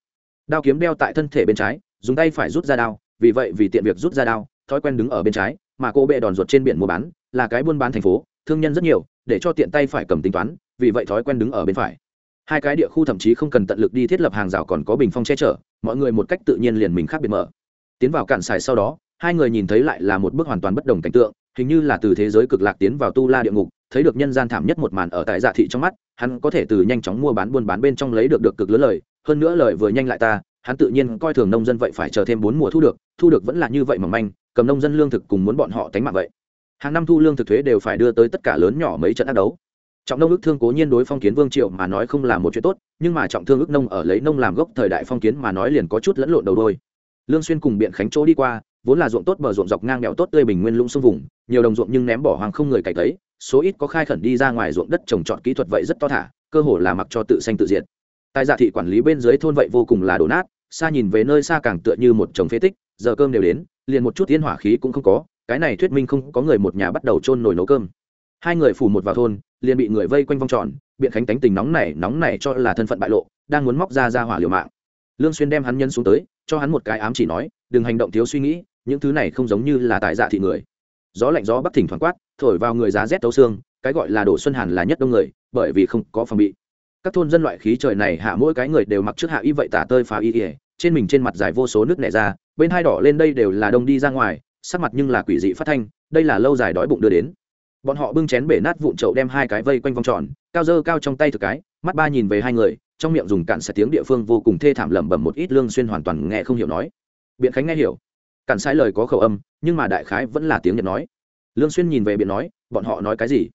đao kiếm đeo tại thân thể bên trái, dùng tay phải rút ra đao vì vậy vì tiện việc rút ra đao, thói quen đứng ở bên trái, mà cô bệ đòn ruột trên biển mua bán, là cái buôn bán thành phố, thương nhân rất nhiều, để cho tiện tay phải cầm tính toán, vì vậy thói quen đứng ở bên phải. Hai cái địa khu thậm chí không cần tận lực đi thiết lập hàng rào còn có bình phong che chở, mọi người một cách tự nhiên liền mình khác biệt mở. Tiến vào cạn xài sau đó, hai người nhìn thấy lại là một bước hoàn toàn bất đồng cảnh tượng, hình như là từ thế giới cực lạc tiến vào tu la địa ngục, thấy được nhân gian thảm nhất một màn ở tại dạ thị trong mắt, hắn có thể từ nhanh chóng mua bán buôn bán bên trong lấy được được cực lớn lời, hơn nữa lời vừa nhanh lại ta hắn tự nhiên coi thường nông dân vậy phải chờ thêm bốn mùa thu được thu được vẫn là như vậy mà manh, cầm nông dân lương thực cùng muốn bọn họ tánh mạng vậy. Hàng năm thu lương thực thuế đều phải đưa tới tất cả lớn nhỏ mấy trận ác đấu. Trọng nông ước thương cố nhiên đối phong kiến vương triệu mà nói không là một chuyện tốt, nhưng mà trọng thương ước nông ở lấy nông làm gốc thời đại phong kiến mà nói liền có chút lẫn lộn đầu đôi. Lương xuyên cùng biện khánh chỗ đi qua, vốn là ruộng tốt bờ ruộng dọc ngang đèo tốt tươi bình nguyên lũng sông vùng, nhiều đồng ruộng nhưng ném bỏ hoàng không người cày thấy số ít có khai khẩn đi ra ngoài ruộng đất trồng trọt kỹ thuật vậy rất to thả, cơ hồ là mặc cho tự xanh tự diệt. Tại giả dạ thị quản lý bên dưới thôn vậy vô cùng là đổ nát xa nhìn về nơi xa càng tựa như một chồng phế tích, giờ cơm đều đến, liền một chút tiên hỏa khí cũng không có, cái này thuyết minh không có người một nhà bắt đầu trôn nồi nấu cơm. Hai người phủ một vào thôn, liền bị người vây quanh vòng tròn, biện khánh tánh tình nóng này nóng này cho là thân phận bại lộ, đang muốn móc ra ra hỏa liều mạng. Lương xuyên đem hắn nhân xuống tới, cho hắn một cái ám chỉ nói, đừng hành động thiếu suy nghĩ, những thứ này không giống như là tại dạ thị người. Gió lạnh gió bắc thỉnh thoảng quát, thổi vào người giá rét tấu xương, cái gọi là đổ xuân hàn là nhất đông người, bởi vì không có phòng bị các thôn dân loại khí trời này hạ mỗi cái người đều mặc trước hạ y vậy tả tơi phá y ỉa trên mình trên mặt dài vô số nước nẻ ra, bên hai đỏ lên đây đều là đông đi ra ngoài, sắc mặt nhưng là quỷ dị phát thanh, đây là lâu dài đói bụng đưa đến. Bọn họ bưng chén bể nát vụn trậu đem hai cái vây quanh vòng tròn, cao dơ cao trong tay thực cái, mắt ba nhìn về hai người, trong miệng dùng cạn sai tiếng địa phương vô cùng thê thảm lẩm bẩm một ít lương xuyên hoàn toàn nghe không hiểu nói. Biện khánh nghe hiểu. Cạn sai lời có khẩu âm, nhưng mà đại khái vẫn là tiếng nhật nói. Lương xuyên nhìn về biện nói, bọn họ nói cái gì?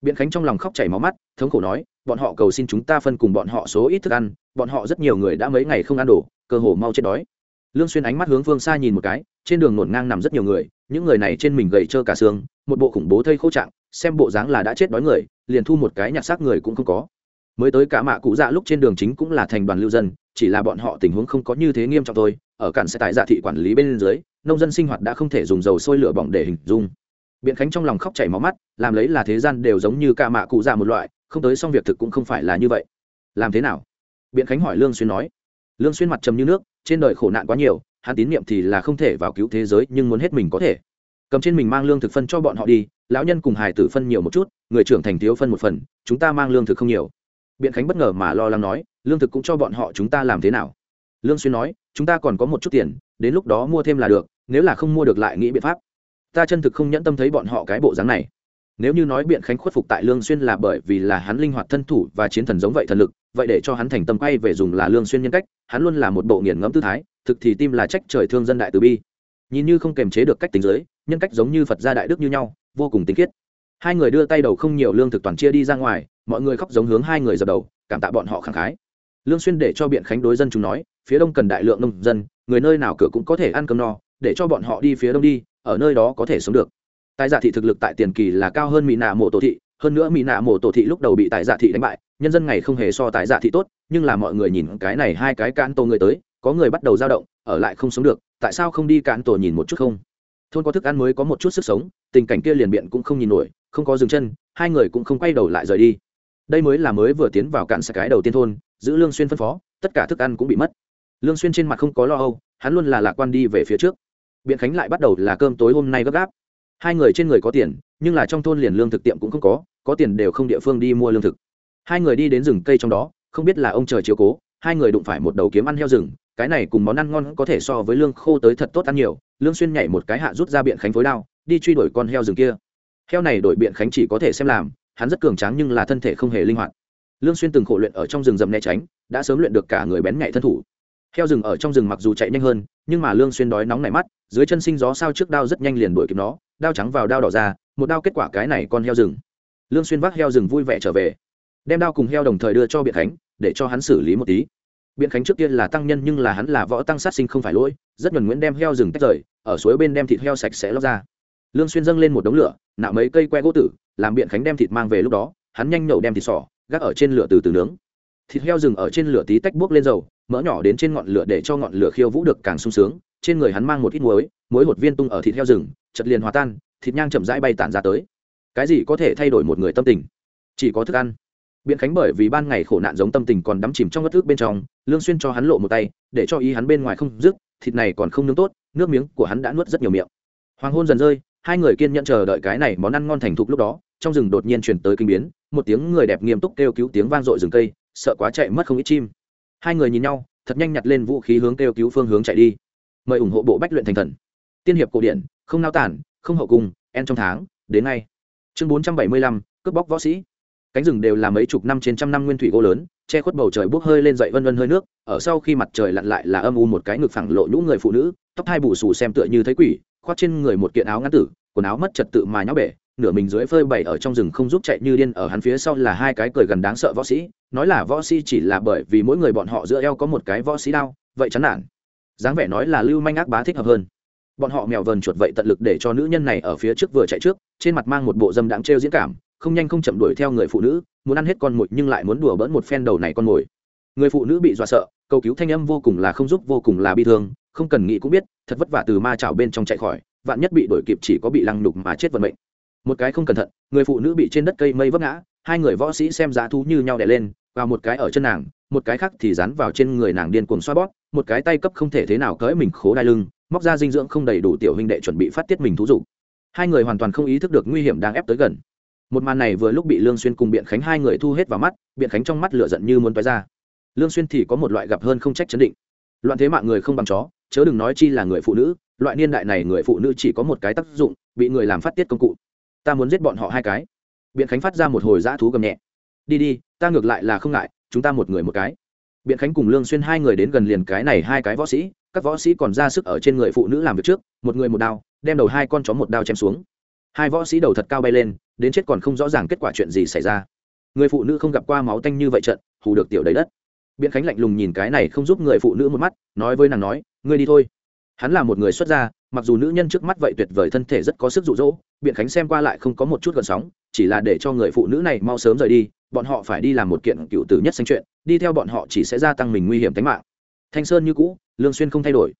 Biện khánh trong lòng khóc chảy máu mắt thống khổ nói bọn họ cầu xin chúng ta phân cùng bọn họ số ít thức ăn bọn họ rất nhiều người đã mấy ngày không ăn đủ, cơ hồ mau chết đói. Lương xuyên ánh mắt hướng phương xa nhìn một cái trên đường nổn ngang nằm rất nhiều người những người này trên mình gầy trơ cả xương một bộ khủng bố thây khô trạng xem bộ dáng là đã chết đói người liền thu một cái nhặt xác người cũng không có. Mới tới cả mạ cụ dạ lúc trên đường chính cũng là thành đoàn lưu dân chỉ là bọn họ tình huống không có như thế nghiêm trọng thôi ở cản xe tại dạ thị quản lý bên dưới nông dân sinh hoạt đã không thể dùng dầu sôi lửa bỏng để hình dung biện khánh trong lòng khóc chảy máu mắt, làm lấy là thế gian đều giống như ca mạ cụ già một loại, không tới xong việc thực cũng không phải là như vậy. Làm thế nào? Biện khánh hỏi lương xuyên nói. Lương xuyên mặt trầm như nước, trên đời khổ nạn quá nhiều, hắn tín niệm thì là không thể vào cứu thế giới, nhưng muốn hết mình có thể. Cầm trên mình mang lương thực phân cho bọn họ đi, lão nhân cùng hài tử phân nhiều một chút, người trưởng thành thiếu phân một phần, chúng ta mang lương thực không nhiều. Biện khánh bất ngờ mà lo lắng nói, lương thực cũng cho bọn họ, chúng ta làm thế nào? Lương xuyên nói, chúng ta còn có một chút tiền, đến lúc đó mua thêm là được, nếu là không mua được lại nghĩ biện pháp ta chân thực không nhẫn tâm thấy bọn họ cái bộ dáng này. Nếu như nói biện khánh khuất phục tại lương xuyên là bởi vì là hắn linh hoạt thân thủ và chiến thần giống vậy thần lực, vậy để cho hắn thành tâm quay về dùng là lương xuyên nhân cách, hắn luôn là một bộ nghiền ngẫm tư thái, thực thì tim là trách trời thương dân đại từ bi. Nhìn như không kềm chế được cách tính giới, nhân cách giống như phật gia đại đức như nhau, vô cùng tinh khiết. Hai người đưa tay đầu không nhiều lương thực toàn chia đi ra ngoài, mọi người khóc giống hướng hai người dập đầu, cảm tạ bọn họ khẳng khái. Lương xuyên để cho biện khánh đối dân chúng nói, phía đông cần đại lượng nông dân, người nơi nào cửa cũng có thể ăn cơm no, để cho bọn họ đi phía đông đi ở nơi đó có thể sống được. Tài giả thị thực lực tại tiền kỳ là cao hơn mỹ nạ mộ tổ thị, hơn nữa mỹ nạ mộ tổ thị lúc đầu bị tài giả thị đánh bại, nhân dân ngày không hề so tài giả thị tốt, nhưng là mọi người nhìn cái này hai cái cán tô người tới, có người bắt đầu dao động, ở lại không sống được, tại sao không đi cán tổ nhìn một chút không? Thôn có thức ăn mới có một chút sức sống, tình cảnh kia liền biện cũng không nhìn nổi, không có dừng chân, hai người cũng không quay đầu lại rời đi. Đây mới là mới vừa tiến vào cạn xe cái đầu tiên thôn, giữ lương xuyên phân phó, tất cả thức ăn cũng bị mất. Lương xuyên trên mặt không có lo âu, hắn luôn là lạc quan đi về phía trước biện khánh lại bắt đầu là cơm tối hôm nay gấp gáp. Hai người trên người có tiền, nhưng là trong thôn liền lương thực tiệm cũng không có có tiền đều không địa phương đi mua lương thực. Hai người đi đến rừng cây trong đó, không biết là ông trời chiếu cố, hai người đụng phải một đầu kiếm ăn heo rừng, cái này cùng món ăn ngon có thể so với lương khô tới thật tốt ăn nhiều, lương xuyên nhảy một cái hạ rút ra biện khánh phối đao, đi truy đuổi con heo rừng kia. Heo này đổi biện khánh chỉ có thể xem làm, hắn rất cường tráng nhưng là thân thể không hề linh hoạt. Lương xuyên từng khổ luyện ở trong rừng rậm né tránh, đã sớm luyện được cả người bén nhạy thân thủ heo rừng ở trong rừng mặc dù chạy nhanh hơn, nhưng mà lương xuyên đói nóng nảy mắt, dưới chân sinh gió sao trước đao rất nhanh liền đuổi kịp nó, đao trắng vào đao đỏ ra, một đao kết quả cái này con heo rừng. Lương xuyên vác heo rừng vui vẻ trở về, đem đao cùng heo đồng thời đưa cho biện khánh, để cho hắn xử lý một tí. Biện khánh trước kia là tăng nhân nhưng là hắn là võ tăng sát sinh không phải lỗi, rất nhuần nguyễn đem heo rừng tách rời, ở suối bên đem thịt heo sạch sẽ lóc ra. Lương xuyên dâng lên một đống lửa, nạo mấy cây que gỗ tử, làm biện khánh đem thịt mang về lúc đó, hắn nhanh nhậu đem thịt sỏ, gác ở trên lửa từ từ nướng. Thịt heo rừng ở trên lửa tí tách buốc lên dầu mỡ nhỏ đến trên ngọn lửa để cho ngọn lửa khiêu vũ được càng sung sướng, trên người hắn mang một ít muối muối hột viên tung ở thịt heo rừng, chật liền hòa tan, thịt nhang chậm rãi bay tản ra tới. Cái gì có thể thay đổi một người tâm tình? Chỉ có thức ăn. Biện khánh bởi vì ban ngày khổ nạn giống tâm tình còn đắm chìm trong ngất thức bên trong, lương xuyên cho hắn lộ một tay, để cho ý hắn bên ngoài không dứt, thịt này còn không nướng tốt, nước miếng của hắn đã nuốt rất nhiều miệng. Hoàng hôn dần rơi, hai người kiên nhẫn chờ đợi cái này món ăn ngon thành thục lúc đó, trong rừng đột nhiên truyền tới kinh biến, một tiếng người đẹp nghiêm túc kêu cứu tiếng vang dội rừng cây, sợ quá chạy mất không ít chim hai người nhìn nhau, thật nhanh nhặt lên vũ khí hướng kêu cứu phương hướng chạy đi. Mời ủng hộ bộ bách luyện thành thần. Tiên hiệp cổ điển, không nao tản, không hậu cung, en trong tháng, đến ngay. Chương bốn trăm bảy mươi lăm, cướp bóc võ sĩ. Cánh rừng đều là mấy chục năm trên trăm năm nguyên thủy gỗ lớn, che khuất bầu trời bốc hơi lên dậy vân vân hơi nước, ở sau khi mặt trời lặn lại là âm u một cái ngực phẳng lộ nhũ người phụ nữ, tóc hai bù xù xem tựa như thấy quỷ, khoác trên người một kiện áo ngắn tử, quần áo mất trật tự mà nháo bể nửa mình dưới phơi bày ở trong rừng không giúp chạy như điên ở hắn phía sau là hai cái cười gần đáng sợ võ sĩ. Nói là võ sĩ chỉ là bởi vì mỗi người bọn họ giữa eo có một cái võ sĩ đao, vậy chán nản. Dáng vẻ nói là lưu manh ác bá thích hợp hơn. Bọn họ mèo vờn chuột vậy tận lực để cho nữ nhân này ở phía trước vừa chạy trước, trên mặt mang một bộ dâm đáng trêu diễn cảm, không nhanh không chậm đuổi theo người phụ nữ, muốn ăn hết con mồi nhưng lại muốn đùa bỡn một phen đầu này con mồi. Người phụ nữ bị dọa sợ, cầu cứu thanh âm vô cùng là không giúp, vô cùng là bi thương, không cần nghĩ cũng biết, thật vất vả từ ma chảo bên trong chạy khỏi, vạn nhất bị đuổi kịp chỉ có bị lăng nhục mà chết vận mệnh một cái không cẩn thận, người phụ nữ bị trên đất cây mây vấp ngã, hai người võ sĩ xem giá thú như nhau đè lên, và một cái ở chân nàng, một cái khác thì dán vào trên người nàng điên cuồng xoa bóp, một cái tay cấp không thể thế nào cởi mình khố đai lưng, móc ra dinh dưỡng không đầy đủ tiểu huynh đệ chuẩn bị phát tiết mình thú dục. Hai người hoàn toàn không ý thức được nguy hiểm đang ép tới gần. Một màn này vừa lúc bị lương xuyên cùng biện khánh hai người thu hết vào mắt, biện khánh trong mắt lửa giận như muốn tóe ra. Lương xuyên thì có một loại gặp hơn không trách chấn định. Loạn thế mạng người không bằng chó, chớ đừng nói chi là người phụ nữ, loại niên đại này người phụ nữ chỉ có một cái tác dụng, bị người làm phát tiết công cụ ta muốn giết bọn họ hai cái. Biện khánh phát ra một hồi dã thú gầm nhẹ. Đi đi, ta ngược lại là không ngại, chúng ta một người một cái. Biện khánh cùng lương xuyên hai người đến gần liền cái này hai cái võ sĩ, các võ sĩ còn ra sức ở trên người phụ nữ làm việc trước, một người một đao, đem đầu hai con chó một đao chém xuống. Hai võ sĩ đầu thật cao bay lên, đến chết còn không rõ ràng kết quả chuyện gì xảy ra. Người phụ nữ không gặp qua máu tanh như vậy trận, hù được tiểu đầy đất. Biện khánh lạnh lùng nhìn cái này không giúp người phụ nữ một mắt, nói với nàng nói, ngươi đi thôi. Hắn là một người xuất gia mặc dù nữ nhân trước mắt vậy tuyệt vời thân thể rất có sức rụ rỗ biện khánh xem qua lại không có một chút gần sóng, chỉ là để cho người phụ nữ này mau sớm rời đi, bọn họ phải đi làm một kiện cựu tử nhất xanh chuyện, đi theo bọn họ chỉ sẽ gia tăng mình nguy hiểm tính mạng. Thanh sơn như cũ, lương xuyên không thay đổi.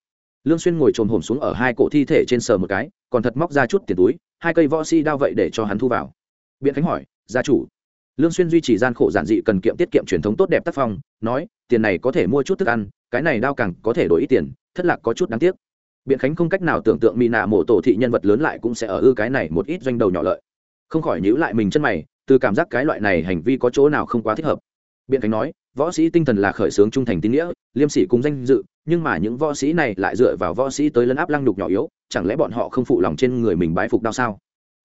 Lương xuyên ngồi trồm hổm xuống ở hai cổ thi thể trên sờ một cái, còn thật móc ra chút tiền túi, hai cây võ si đao vậy để cho hắn thu vào. Biện khánh hỏi, gia chủ. Lương xuyên duy trì gian khổ giản dị cần kiệm tiết kiệm truyền thống tốt đẹp tác phong, nói, tiền này có thể mua chút thức ăn, cái này đao càng có thể đổi ít tiền, thất lạc có chút đáng tiếc biện khánh không cách nào tưởng tượng mỹ nạ mổ tổ thị nhân vật lớn lại cũng sẽ ở ư cái này một ít doanh đầu nhỏ lợi. Không khỏi nhữ lại mình chân mày, từ cảm giác cái loại này hành vi có chỗ nào không quá thích hợp. Biện khánh nói, võ sĩ tinh thần là khởi xướng trung thành tín nghĩa, liêm sĩ cùng danh dự, nhưng mà những võ sĩ này lại dựa vào võ sĩ tới lấn áp lăng nhục nhỏ yếu, chẳng lẽ bọn họ không phụ lòng trên người mình bái phục đau sao?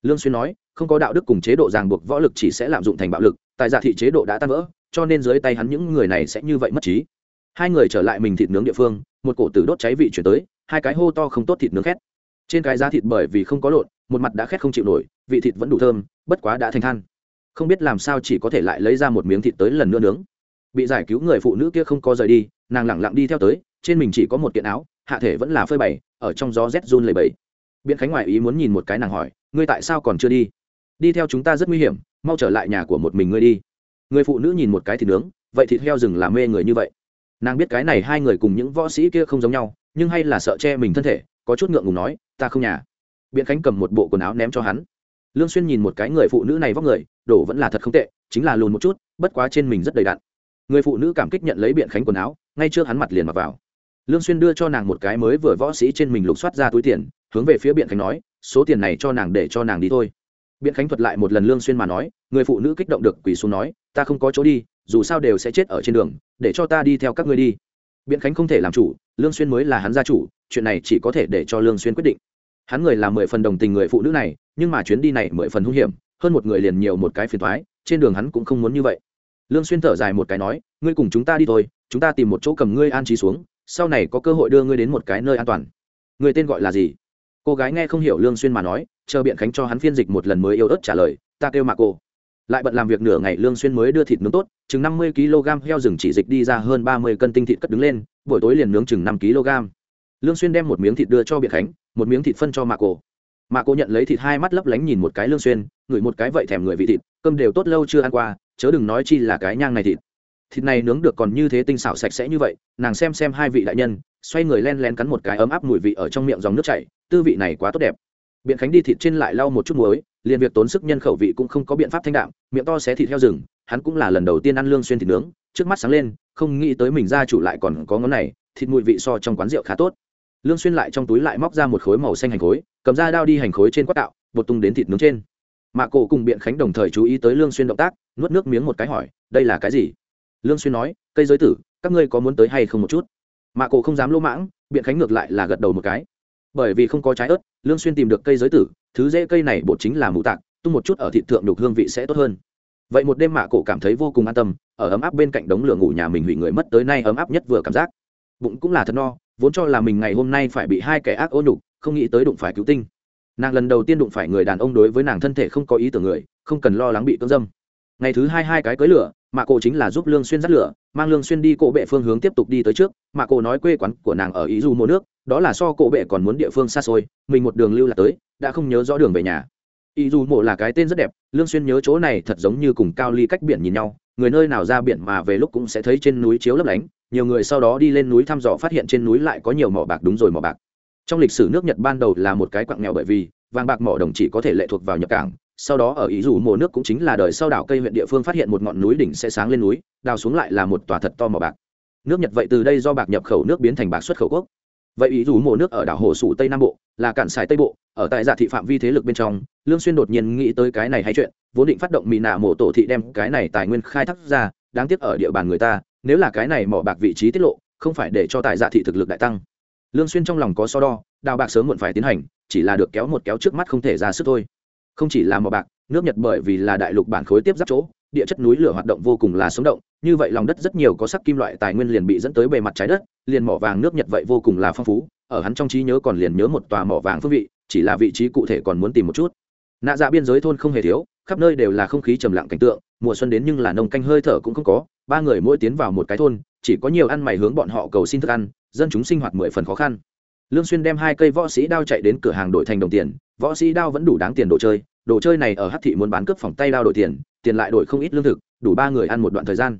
Lương xuyên nói, không có đạo đức cùng chế độ ràng buộc võ lực chỉ sẽ lạm dụng thành bạo lực tại giả thị chế độ đã tan vỡ, cho nên dưới tay hắn những người này sẽ như vậy mất trí. Hai người trở lại mình thịt nướng địa phương, một cổ tử đốt cháy vị chuyển tới hai cái hô to không tốt thịt nướng khét. Trên cái giá thịt bởi vì không có lộn, một mặt đã khét không chịu nổi, vị thịt vẫn đủ thơm, bất quá đã thành than. Không biết làm sao chỉ có thể lại lấy ra một miếng thịt tới lần nữa nướng. Bị giải cứu người phụ nữ kia không có rời đi, nàng lẳng lặng đi theo tới, trên mình chỉ có một kiện áo, hạ thể vẫn là phơi bày, ở trong gió rét run lầy bầy biện khánh ngoại ý muốn nhìn một cái nàng hỏi, ngươi tại sao còn chưa đi? Đi theo chúng ta rất nguy hiểm, mau trở lại nhà của một mình ngươi đi. Người phụ nữ nhìn một cái thịt nướng, vậy thịt heo rừng làm mê người như vậy. Nàng biết cái này hai người cùng những võ sĩ kia không giống nhau nhưng hay là sợ che mình thân thể, có chút ngượng ngùng nói, ta không nhà. Biện khánh cầm một bộ quần áo ném cho hắn. Lương xuyên nhìn một cái người phụ nữ này vóc người đổ vẫn là thật không tệ, chính là lùn một chút, bất quá trên mình rất đầy đặn. Người phụ nữ cảm kích nhận lấy biện khánh quần áo, ngay trước hắn mặt liền mặc vào. Lương xuyên đưa cho nàng một cái mới vừa võ sĩ trên mình lục soát ra túi tiền, hướng về phía biện khánh nói, số tiền này cho nàng để cho nàng đi thôi. Biện khánh thuật lại một lần lương xuyên mà nói, người phụ nữ kích động được quỳ xuống nói, ta không có chỗ đi, dù sao đều sẽ chết ở trên đường, để cho ta đi theo các ngươi đi biện khánh không thể làm chủ, lương xuyên mới là hắn gia chủ, chuyện này chỉ có thể để cho lương xuyên quyết định. Hắn người là mười phần đồng tình người phụ nữ này, nhưng mà chuyến đi này mười phần hung hiểm, hơn một người liền nhiều một cái phiền toái, trên đường hắn cũng không muốn như vậy. Lương xuyên thở dài một cái nói, ngươi cùng chúng ta đi thôi, chúng ta tìm một chỗ cầm ngươi an trí xuống, sau này có cơ hội đưa ngươi đến một cái nơi an toàn. Người tên gọi là gì? Cô gái nghe không hiểu lương xuyên mà nói, chờ biện khánh cho hắn phiên dịch một lần mới yêu ớt trả lời, ta kêu mà cô lại bận làm việc nửa ngày lương xuyên mới đưa thịt nướng tốt, chừng 50 kg heo rừng chỉ dịch đi ra hơn 30 cân tinh thịt cất đứng lên, buổi tối liền nướng chừng 5 kg. Lương xuyên đem một miếng thịt đưa cho biện khánh, một miếng thịt phân cho Mạc Cổ. Mạc Cổ nhận lấy thịt hai mắt lấp lánh nhìn một cái lương xuyên, ngửi một cái vậy thèm người vị thịt, cơm đều tốt lâu chưa ăn qua, chớ đừng nói chi là cái nhang này thịt. Thịt này nướng được còn như thế tinh xảo sạch sẽ như vậy, nàng xem xem hai vị đại nhân, xoay người len lén cắn một cái ấm áp mùi vị ở trong miệng dòng nước chảy, tư vị này quá tốt đẹp. Biện khánh đi thịt trên lại lau một chút muối liền việc tốn sức nhân khẩu vị cũng không có biện pháp thanh đạm, miệng to xé thịt heo rừng, hắn cũng là lần đầu tiên ăn lương xuyên thịt nướng, trước mắt sáng lên, không nghĩ tới mình gia chủ lại còn có ngón này, thịt mùi vị so trong quán rượu khá tốt. Lương xuyên lại trong túi lại móc ra một khối màu xanh hành khối, cầm ra đao đi hành khối trên quát tạo, bột tung đến thịt nướng trên. Mạ cổ cùng biện khánh đồng thời chú ý tới lương xuyên động tác, nuốt nước miếng một cái hỏi, đây là cái gì? Lương xuyên nói, cây giới tử, các ngươi có muốn tới hay không một chút? Mạ cổ không dám lỗ mãng, biện khánh ngược lại là gật đầu một cái. Bởi vì không có trái ớt, lương xuyên tìm được cây giới tử thứ dễ cây này bột chính là mù tạc, tung một chút ở thịt thượng đục hương vị sẽ tốt hơn. Vậy một đêm mạ cổ cảm thấy vô cùng an tâm, ở ấm áp bên cạnh đống lửa ngủ nhà mình hủy người mất tới nay ấm áp nhất vừa cảm giác. Bụng cũng là thật no, vốn cho là mình ngày hôm nay phải bị hai kẻ ác ô nhục, không nghĩ tới đụng phải cứu tinh. Nàng lần đầu tiên đụng phải người đàn ông đối với nàng thân thể không có ý tưởng người, không cần lo lắng bị cưỡng dâm. Ngày thứ hai hai cái cưới lửa mà cô chính là giúp lương xuyên dắt lửa, mang lương xuyên đi cổ bệ phương hướng tiếp tục đi tới trước, mà cô nói quê quán của nàng ở ý du mùa nước, đó là so cổ bệ còn muốn địa phương xa xôi, mình một đường lưu là tới, đã không nhớ rõ đường về nhà. Ý du mộ là cái tên rất đẹp, lương xuyên nhớ chỗ này thật giống như cùng cao ly cách biển nhìn nhau, người nơi nào ra biển mà về lúc cũng sẽ thấy trên núi chiếu lấp lánh, nhiều người sau đó đi lên núi thăm dò phát hiện trên núi lại có nhiều mỏ bạc đúng rồi mỏ bạc. Trong lịch sử nước nhật ban đầu là một cái quặng nghèo bởi vì, vàng bạc mỏ đồng chỉ có thể lệ thuộc vào nhập cảng sau đó ở ý dù mùa nước cũng chính là đời sau đảo cây huyện địa phương phát hiện một ngọn núi đỉnh sẽ sáng lên núi, đào xuống lại là một tòa thật to màu bạc. Nước nhật vậy từ đây do bạc nhập khẩu nước biến thành bạc xuất khẩu quốc. Vậy ý dù mùa nước ở đảo hồ sủ tây nam bộ, là cản xài tây bộ, ở tại dạ thị phạm vi thế lực bên trong, lương xuyên đột nhiên nghĩ tới cái này hay chuyện, vốn định phát động mỹ nạ mổ tổ thị đem cái này tài nguyên khai thác ra, đáng tiếc ở địa bàn người ta, nếu là cái này mỏ bạc vị trí tiết lộ, không phải để cho tại dạ thị thực lực đại tăng. Lương xuyên trong lòng có so đo, đào bạc sớm muộn phải tiến hành, chỉ là được kéo một kéo trước mắt không thể ra sức thôi không chỉ là mỏ bạc, nước nhật bởi vì là đại lục bản khối tiếp giáp chỗ, địa chất núi lửa hoạt động vô cùng là sống động, như vậy lòng đất rất nhiều có sắc kim loại tài nguyên liền bị dẫn tới bề mặt trái đất, liền mỏ vàng nước nhật vậy vô cùng là phong phú, ở hắn trong trí nhớ còn liền nhớ một tòa mỏ vàng phương vị, chỉ là vị trí cụ thể còn muốn tìm một chút. Nạ dạ biên giới thôn không hề thiếu, khắp nơi đều là không khí trầm lặng cảnh tượng, mùa xuân đến nhưng là nông canh hơi thở cũng không có, ba người mỗi tiến vào một cái thôn, chỉ có nhiều ăn mày hướng bọn họ cầu xin thức ăn, dân chúng sinh hoạt mười phần khó khăn. Lương xuyên đem hai cây võ sĩ đao chạy đến cửa hàng đổi thành đồng tiền, võ sĩ đao vẫn đủ đáng tiền đồ chơi đồ chơi này ở hắc thị muốn bán cướp phòng tay đao đổi tiền tiền lại đổi không ít lương thực, đủ ba người ăn một đoạn thời gian.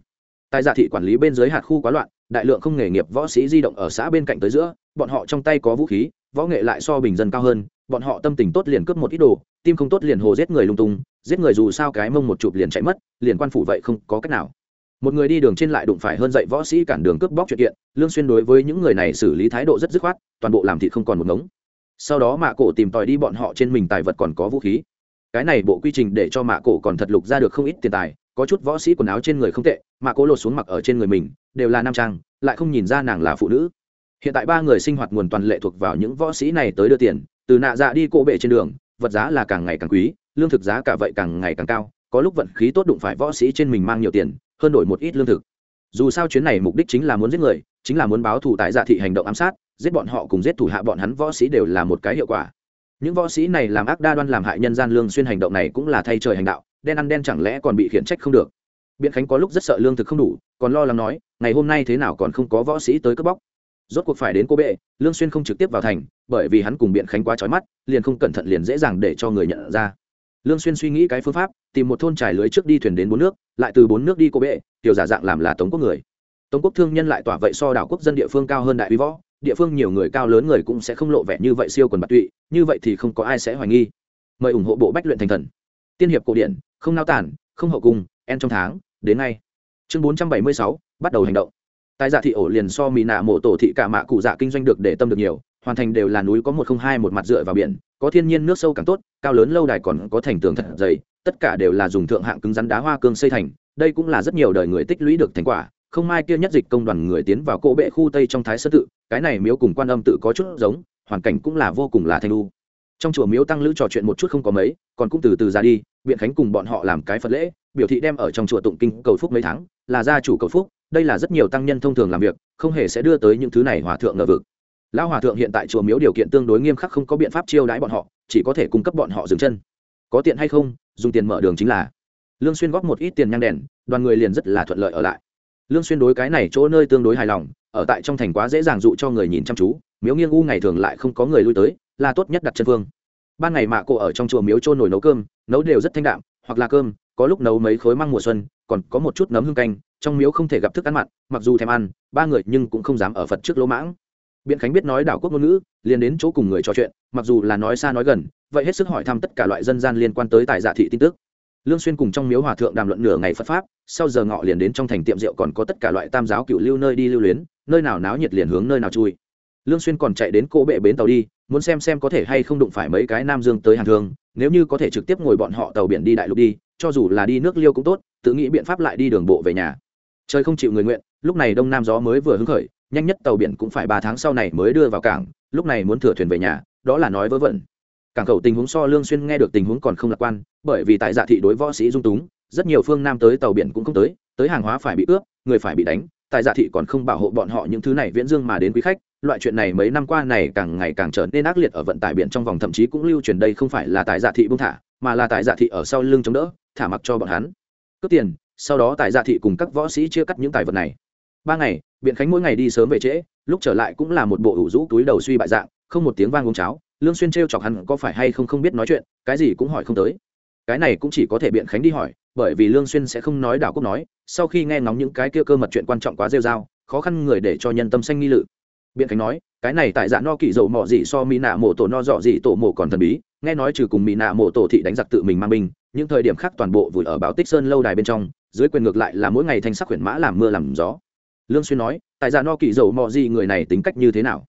Tại giả thị quản lý bên dưới hạt khu quá loạn, đại lượng không nghề nghiệp võ sĩ di động ở xã bên cạnh tới giữa, bọn họ trong tay có vũ khí, võ nghệ lại so bình dân cao hơn, bọn họ tâm tình tốt liền cướp một ít đồ, tim không tốt liền hồ giết người lung tung, giết người dù sao cái mông một chụp liền chạy mất, liền quan phủ vậy không có cách nào. Một người đi đường trên lại đụng phải hơn dạy võ sĩ cản đường cướp bóc chuyện kiện, lương xuyên đối với những người này xử lý thái độ rất dứt khoát, toàn bộ làm thịt không còn một ngống. Sau đó mạ cổ tìm tòi đi bọn họ trên mình tài vật còn có vũ khí cái này bộ quy trình để cho mạ cổ còn thật lục ra được không ít tiền tài, có chút võ sĩ quần áo trên người không tệ, mạ cổ lột xuống mặc ở trên người mình, đều là nam trang, lại không nhìn ra nàng là phụ nữ. Hiện tại ba người sinh hoạt nguồn toàn lệ thuộc vào những võ sĩ này tới đưa tiền, từ nạ dạ đi cỗ bệ trên đường, vật giá là càng ngày càng quý, lương thực giá cả vậy càng ngày càng cao, có lúc vận khí tốt đụng phải võ sĩ trên mình mang nhiều tiền, hơn đổi một ít lương thực. Dù sao chuyến này mục đích chính là muốn giết người, chính là muốn báo thù tại dạ thị hành động ám sát, giết bọn họ cùng giết thủ hạ bọn hắn võ sĩ đều là một cái hiệu quả những võ sĩ này làm ác đa đoan làm hại nhân gian lương xuyên hành động này cũng là thay trời hành đạo, đen ăn đen chẳng lẽ còn bị khiển trách không được? Biện khánh có lúc rất sợ lương thực không đủ, còn lo lắng nói, ngày hôm nay thế nào còn không có võ sĩ tới cướp bóc? Rốt cuộc phải đến cô bệ, lương xuyên không trực tiếp vào thành, bởi vì hắn cùng biện khánh quá chói mắt, liền không cẩn thận liền dễ dàng để cho người nhận ra. Lương xuyên suy nghĩ cái phương pháp, tìm một thôn trải lưới trước đi thuyền đến bốn nước, lại từ bốn nước đi cô bệ, tiểu giả dạng làm là tống quốc người. Tống quốc thương nhân lại tỏa vậy so đảo quốc dân địa phương cao hơn đại uy võ địa phương nhiều người cao lớn người cũng sẽ không lộ vẻ như vậy siêu quần bạc tụy như vậy thì không có ai sẽ hoài nghi. Mời ủng hộ bộ bách luyện thành thần. Tiên hiệp cổ điển không nao tản không hậu cung en trong tháng đến ngay. Chương 476, bắt đầu hành động. Tại dạ thị ổ liền so mỹ nạ mộ tổ thị cả mạ cụ dạ kinh doanh được để tâm được nhiều hoàn thành đều là núi có một không hai một mặt dựa vào biển có thiên nhiên nước sâu càng tốt cao lớn lâu đài còn có thành tường thật dày tất cả đều là dùng thượng hạng cứng rắn đá hoa cương xây thành đây cũng là rất nhiều đời người tích lũy được thành quả không mai kia nhất dịch công đoàn người tiến vào cỗ bệ khu tây trong thái sơ tự, cái này miếu cùng quan âm tự có chút giống, hoàn cảnh cũng là vô cùng là thanh lu trong chùa miếu tăng lữ trò chuyện một chút không có mấy, còn cũng từ từ ra đi biện khánh cùng bọn họ làm cái phật lễ, biểu thị đem ở trong chùa tụng kinh cầu phúc mấy tháng, là gia chủ cầu phúc, đây là rất nhiều tăng nhân thông thường làm việc, không hề sẽ đưa tới những thứ này hòa thượng ngờ vực. Lão hòa thượng hiện tại chùa miếu điều kiện tương đối nghiêm khắc không có biện pháp chiêu đãi bọn họ, chỉ có thể cung cấp bọn họ dừng chân. Có tiện hay không, dùng tiền mở đường chính là. Lương xuyên góp một ít tiền nhang đèn, đoàn người liền rất là thuận lợi ở lại lương xuyên đối cái này chỗ nơi tương đối hài lòng, ở tại trong thành quá dễ dàng dụ cho người nhìn chăm chú, miếu nghiêng u ngày thường lại không có người lui tới, là tốt nhất đặt chân phương ban ngày mạ cô ở trong chùa miếu trôn nồi nấu cơm, nấu đều rất thanh đạm, hoặc là cơm, có lúc nấu mấy khối măng mùa xuân, còn có một chút nấm hương canh, trong miếu không thể gặp thức ăn mặn, mặc dù thèm ăn, ba người nhưng cũng không dám ở phật trước lỗ mãng. Biện khánh biết nói đảo quốc ngôn ngữ, liền đến chỗ cùng người trò chuyện, mặc dù là nói xa nói gần, vậy hết sức hỏi thăm tất cả loại dân gian liên quan tới tài dạ thị tin tức lương xuyên cùng trong miếu hòa thượng đàm luận nửa ngày phật pháp, sau giờ ngọ liền đến trong thành tiệm rượu còn có tất cả loại tam giáo cựu lưu nơi đi lưu luyến, nơi nào náo nhiệt liền hướng nơi nào chui. Lương xuyên còn chạy đến cỗ bệ bến tàu đi, muốn xem xem có thể hay không đụng phải mấy cái nam dương tới hàng thương, nếu như có thể trực tiếp ngồi bọn họ tàu biển đi đại lục đi, cho dù là đi nước liêu cũng tốt, tự nghĩ biện pháp lại đi đường bộ về nhà. Trời không chịu người nguyện, lúc này đông nam gió mới vừa hứng khởi, nhanh nhất tàu biển cũng phải ba tháng sau này mới đưa vào cảng, lúc này muốn thừa thuyền về nhà, đó là nói vớ vẩn cảng khẩu tình huống so lương xuyên nghe được tình huống còn không lạc quan, bởi vì tại dạ thị đối võ sĩ dung túng, rất nhiều phương nam tới tàu biển cũng không tới tới hàng hóa phải bị cướp người phải bị đánh, tại dạ thị còn không bảo hộ bọn họ những thứ này viễn dương mà đến quý khách, loại chuyện này mấy năm qua này càng ngày càng trở nên ác liệt ở vận tải biển trong vòng, thậm chí cũng lưu truyền đây không phải là tại dạ thị buông thả, mà là tại dạ thị ở sau lưng chống đỡ, thả mặc cho bọn hắn. Cướp tiền, sau đó tại dạ thị cùng các võ sĩ chia cắt những tài vật này. Ba ngày, biện khánh mỗi ngày đi sớm về trễ, lúc trở lại cũng là một bộ ủ rũ túi đầu suy bại dạng, không một tiếng vang uống cháo lương xuyên treo chọc hắn có phải hay không không biết nói chuyện, cái gì cũng hỏi không tới. Cái này cũng chỉ có thể biện khánh đi hỏi, bởi vì lương xuyên sẽ không nói đảo quốc nói, sau khi nghe ngóng những cái kia cơ mật chuyện quan trọng quá rêu rao, khó khăn người để cho nhân tâm xanh nghi lự. Biện khánh nói, cái này tại dạ no kỳ dầu mỏ gì so mỹ nạ mổ tổ no dọ gì tổ mổ còn thần bí, nghe nói trừ cùng mỹ nạ mổ tổ thị đánh giặc tự mình mang binh, những thời điểm khác toàn bộ vùi ở bảo tích sơn lâu đài bên trong, dưới quyền ngược lại là mỗi ngày thanh sắc huyền mã làm mưa làm gió. Lương xuyên nói, tại dạ no kỳ dầu mỏ gì người này tính cách như thế nào?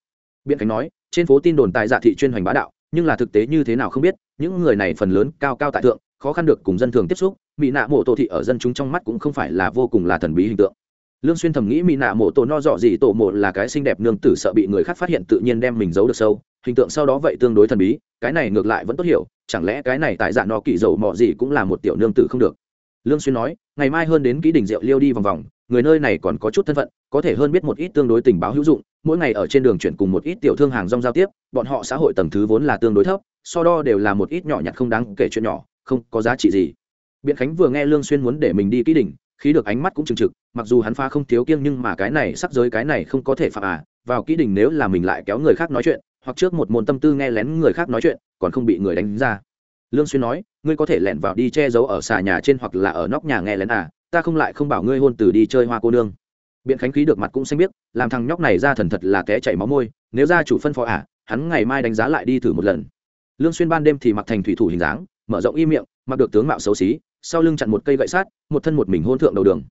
Biện khánh nói trên phố tin đồn tại dạ thị chuyên hoành bá đạo, nhưng là thực tế như thế nào không biết, những người này phần lớn cao cao tại thượng, khó khăn được cùng dân thường tiếp xúc, mỹ nạ mộ tổ thị ở dân chúng trong mắt cũng không phải là vô cùng là thần bí hình tượng. Lương xuyên thầm nghĩ mỹ nạ mộ tổ no dọ gì tổ mộ là cái xinh đẹp nương tử sợ bị người khác phát hiện tự nhiên đem mình giấu được sâu, hình tượng sau đó vậy tương đối thần bí, cái này ngược lại vẫn tốt hiểu, chẳng lẽ cái này tại dạ no kỳ dầu mọ gì cũng là một tiểu nương tử không được? Lương xuyên nói, ngày mai hơn đến ký đỉnh rượu liêu đi vòng vòng, người nơi này còn có chút thân phận, có thể hơn biết một ít tương đối tình báo hữu dụng mỗi ngày ở trên đường chuyển cùng một ít tiểu thương hàng rong giao tiếp, bọn họ xã hội tầng thứ vốn là tương đối thấp, so đo đều là một ít nhỏ nhặt không đáng kể chuyện nhỏ, không có giá trị gì. Biện khánh vừa nghe lương xuyên muốn để mình đi ký đỉnh, khí được ánh mắt cũng trừng trực mặc dù hắn pha không thiếu kiêng nhưng mà cái này sắc giới cái này không có thể phạm à vào ký đỉnh nếu là mình lại kéo người khác nói chuyện, hoặc trước một môn tâm tư nghe lén người khác nói chuyện, còn không bị người đánh ra. Lương xuyên nói, ngươi có thể lẻn vào đi che giấu ở xà nhà trên hoặc là ở nóc nhà nghe lén à ta không lại không bảo ngươi hôn từ đi chơi hoa cô nương biện khánh khí được mặt cũng xanh biết làm thằng nhóc này ra thần thật là té chảy máu môi, nếu ra chủ phân phó à hắn ngày mai đánh giá lại đi thử một lần. Lương xuyên ban đêm thì mặc thành thủy thủ hình dáng, mở rộng y miệng, mặc được tướng mạo xấu xí, sau lưng chặn một cây gậy sát một thân một mình hôn thượng đầu đường.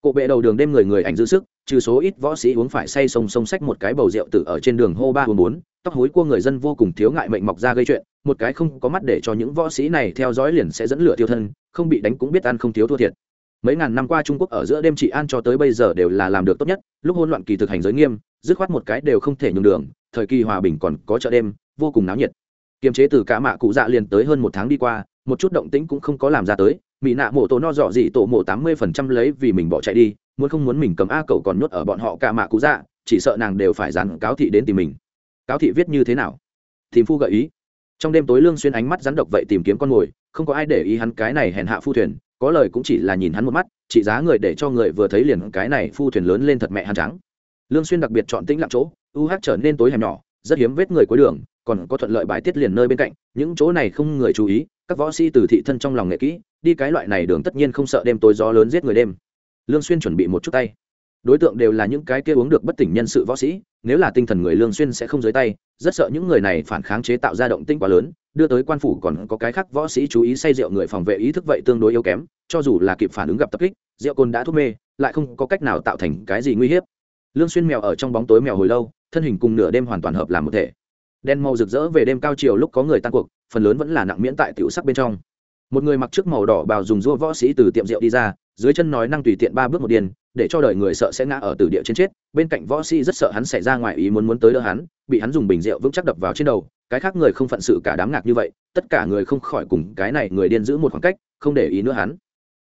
Cộ bệ đầu đường đêm người người ảnh dư sức, trừ số ít võ sĩ uống phải say sông sông sách một cái bầu rượu tử ở trên đường hô ba hô bốn, tóc hối cua người dân vô cùng thiếu ngại mệnh mọc ra gây chuyện, một cái không có mắt để cho những võ sĩ này theo dõi liền sẽ dẫn lửa tiêu thân, không bị đánh cũng biết ăn không thiếu thua thiệt mấy ngàn năm qua trung quốc ở giữa đêm trị an cho tới bây giờ đều là làm được tốt nhất, lúc hôn loạn kỳ thực hành giới nghiêm, dứt khoát một cái đều không thể nhường đường, thời kỳ hòa bình còn có chợ đêm, vô cùng náo nhiệt. Kiềm chế từ cả mạ cụ dạ liền tới hơn một tháng đi qua, một chút động tĩnh cũng không có làm ra tới, mỹ nạ mộ tổ no dọ gì tổ mộ tám mươi phần trăm lấy vì mình bỏ chạy đi, muốn không muốn mình cầm a cậu còn nhốt ở bọn họ cả mạ cụ dạ chỉ sợ nàng đều phải dàn cáo thị đến tìm mình. Cáo thị viết như thế nào? Tìm phu gợi ý. Trong đêm tối lương xuyên ánh mắt rắn độc vậy tìm kiếm con mồi, không có ai để ý hắn cái này hèn hạ phu thuyền có lời cũng chỉ là nhìn hắn một mắt, trị giá người để cho người vừa thấy liền cái này phu thuyền lớn lên thật mẹ hàn trắng. Lương xuyên đặc biệt chọn tĩnh lặng chỗ, u hắc trở nên tối hẻm nhỏ, rất hiếm vết người cuối đường, còn có thuận lợi bài tiết liền nơi bên cạnh, những chỗ này không người chú ý, các võ sĩ từ thị thân trong lòng nghệ kỹ, đi cái loại này đường tất nhiên không sợ đêm tối gió lớn giết người đêm. Lương xuyên chuẩn bị một chút tay đối tượng đều là những cái kia uống được bất tỉnh nhân sự võ sĩ, nếu là tinh thần người lương xuyên sẽ không dưới tay, rất sợ những người này phản kháng chế tạo ra động tinh quá lớn, đưa tới quan phủ còn có cái khác võ sĩ chú ý say rượu người phòng vệ ý thức vậy tương đối yếu kém, cho dù là kịp phản ứng gặp tập kích, rượu cồn đã thuốc mê, lại không có cách nào tạo thành cái gì nguy hiểm lương xuyên mèo ở trong bóng tối mèo hồi lâu, thân hình cùng nửa đêm hoàn toàn hợp làm một thể đen màu rực rỡ về đêm cao chiều lúc có người tan cuộc, phần lớn vẫn là nặng miễn tại tiểu sắc bên trong một người mặc trước màu đỏ bào dùng rua võ sĩ từ tiệm rượu đi ra, dưới chân nói năng tùy tiện ba bước một điền để cho đời người sợ sẽ ngã ở tử địa trên chết, bên cạnh võ sĩ rất sợ hắn xảy ra ngoài ý muốn muốn tới đỡ hắn, bị hắn dùng bình rượu vững chắc đập vào trên đầu, cái khác người không phận sự cả đám ngạc như vậy, tất cả người không khỏi cùng cái này người điên giữ một khoảng cách, không để ý nữa hắn.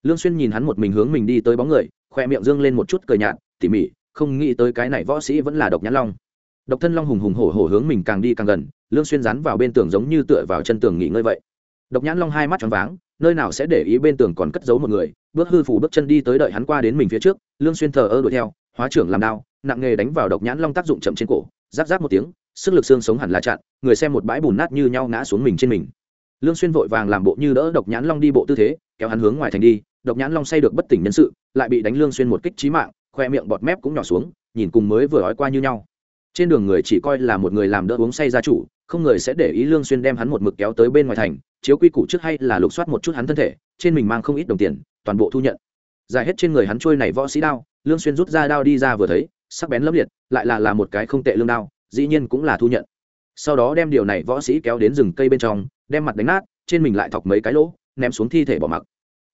Lương xuyên nhìn hắn một mình hướng mình đi tới bóng người, khoe miệng dương lên một chút cười nhạt, tỉ mỉ, không nghĩ tới cái này võ sĩ vẫn là độc nhãn long. Độc thân long hùng hùng hổ hổ hướng mình càng đi càng gần, lương xuyên dán vào bên tường giống như tựa vào chân tường nghỉ ngơi vậy. Độc nhãn long hai mắt tròn váng nơi nào sẽ để ý bên tường còn cất giấu một người, bước hư phủ bước chân đi tới đợi hắn qua đến mình phía trước, lương xuyên thờ ơ đuổi theo, hóa trưởng làm đao, nặng nghề đánh vào độc nhãn long tác dụng chậm trên cổ giáp giáp một tiếng, sức lực xương sống hẳn là chặn, người xem một bãi bùn nát như nhau ngã xuống mình trên mình. Lương xuyên vội vàng làm bộ như đỡ độc nhãn long đi bộ tư thế, kéo hắn hướng ngoài thành đi, độc nhãn long say được bất tỉnh nhân sự, lại bị đánh lương xuyên một kích chí mạng, khoe miệng bọt mép cũng nhỏ xuống, nhìn cùng mới vừa ói qua như nhau. Trên đường người chỉ coi là một người làm đỡ uống say gia chủ, không người sẽ để ý lương xuyên đem hắn một mực kéo tới bên ngoài thành chiếu quy củ trước hay là lục soát một chút hắn thân thể, trên mình mang không ít đồng tiền, toàn bộ thu nhận. Giải hết trên người hắn trôi này võ sĩ đao, lương xuyên rút ra đao đi ra vừa thấy, sắc bén lấp liệt, lại là là một cái không tệ lương đao, dĩ nhiên cũng là thu nhận. Sau đó đem điều này võ sĩ kéo đến rừng cây bên trong, đem mặt đánh nát, trên mình lại thọc mấy cái lỗ, ném xuống thi thể bỏ mặc.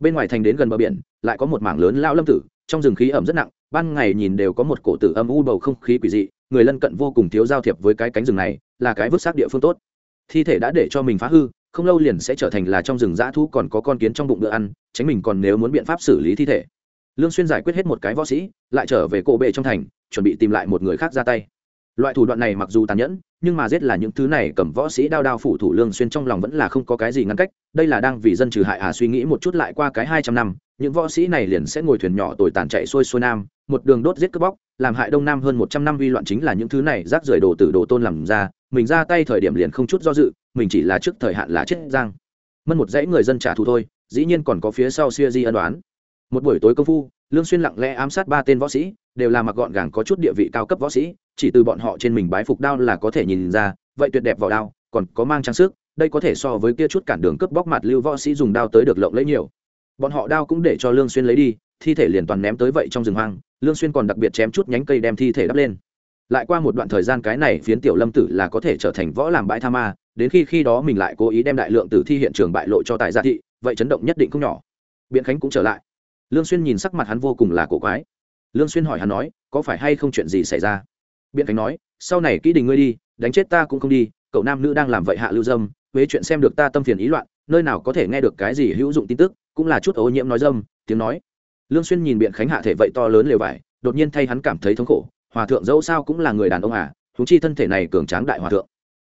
Bên ngoài thành đến gần bờ biển, lại có một mảng lớn lao lâm tử, trong rừng khí ẩm rất nặng, ban ngày nhìn đều có một cổ tử âm u bầu không khí quỷ dị, người lân cận vô cùng thiếu giao thiệp với cái cánh rừng này, là cái vứt xác địa phương tốt. Thi thể đã để cho mình phá hư không lâu liền sẽ trở thành là trong rừng dã thú còn có con kiến trong bụng bữa ăn tránh mình còn nếu muốn biện pháp xử lý thi thể. Lương xuyên giải quyết hết một cái võ sĩ, lại trở về cổ bệ trong thành, chuẩn bị tìm lại một người khác ra tay. Loại thủ đoạn này mặc dù tàn nhẫn, nhưng mà giết là những thứ này cầm võ sĩ đao đao phủ thủ lương xuyên trong lòng vẫn là không có cái gì ngăn cách, đây là đang vì dân trừ hại à suy nghĩ một chút lại qua cái 200 năm, những võ sĩ này liền sẽ ngồi thuyền nhỏ tồi tàn chạy xuôi xuôi nam, một đường đốt giết cướp bóc, làm hại đông nam hơn 100 năm uy loạn chính là những thứ này rác rưởi đồ tử đồ tôn làm ra, mình ra tay thời điểm liền không chút do dự mình chỉ là trước thời hạn là chết giang. Mất một dãy người dân trả thù thôi, dĩ nhiên còn có phía sau xia di ân đoán một buổi tối công phu, lương xuyên lặng lẽ ám sát ba tên võ sĩ, đều là mặc gọn gàng có chút địa vị cao cấp võ sĩ, chỉ từ bọn họ trên mình bái phục đao là có thể nhìn ra, vậy tuyệt đẹp vỏ đao, còn có mang trang sức, đây có thể so với kia chút cản đường cướp bóc mặt lưu võ sĩ dùng đao tới được lộng lẫy nhiều. Bọn họ đao cũng để cho lương xuyên lấy đi, thi thể liền toàn ném tới vậy trong rừng hoang, lương xuyên còn đặc biệt chém chút nhánh cây đem thi thể đắp lên. Lại qua một đoạn thời gian cái này phiến tiểu lâm tử là có thể trở thành võ làm bãi tha ma đến khi khi đó mình lại cố ý đem đại lượng tử thi hiện trường bại lộ cho tài gia thị, vậy chấn động nhất định không nhỏ. Biện khánh cũng trở lại. Lương xuyên nhìn sắc mặt hắn vô cùng là cổ quái. Lương xuyên hỏi hắn nói, có phải hay không chuyện gì xảy ra? Biện khánh nói, sau này kỹ đình ngươi đi, đánh chết ta cũng không đi, cậu nam nữ đang làm vậy hạ lưu dâm với chuyện xem được ta tâm phiền ý loạn, nơi nào có thể nghe được cái gì hữu dụng tin tức, cũng là chút ô nhiễm nói dâm, tiếng nói. Lương xuyên nhìn biện khánh hạ thể vậy to lớn lều vải, đột nhiên thay hắn cảm thấy thống khổ, hòa thượng dẫu sao cũng là người đàn ông à chúng chi thân thể này cường tráng đại hòa thượng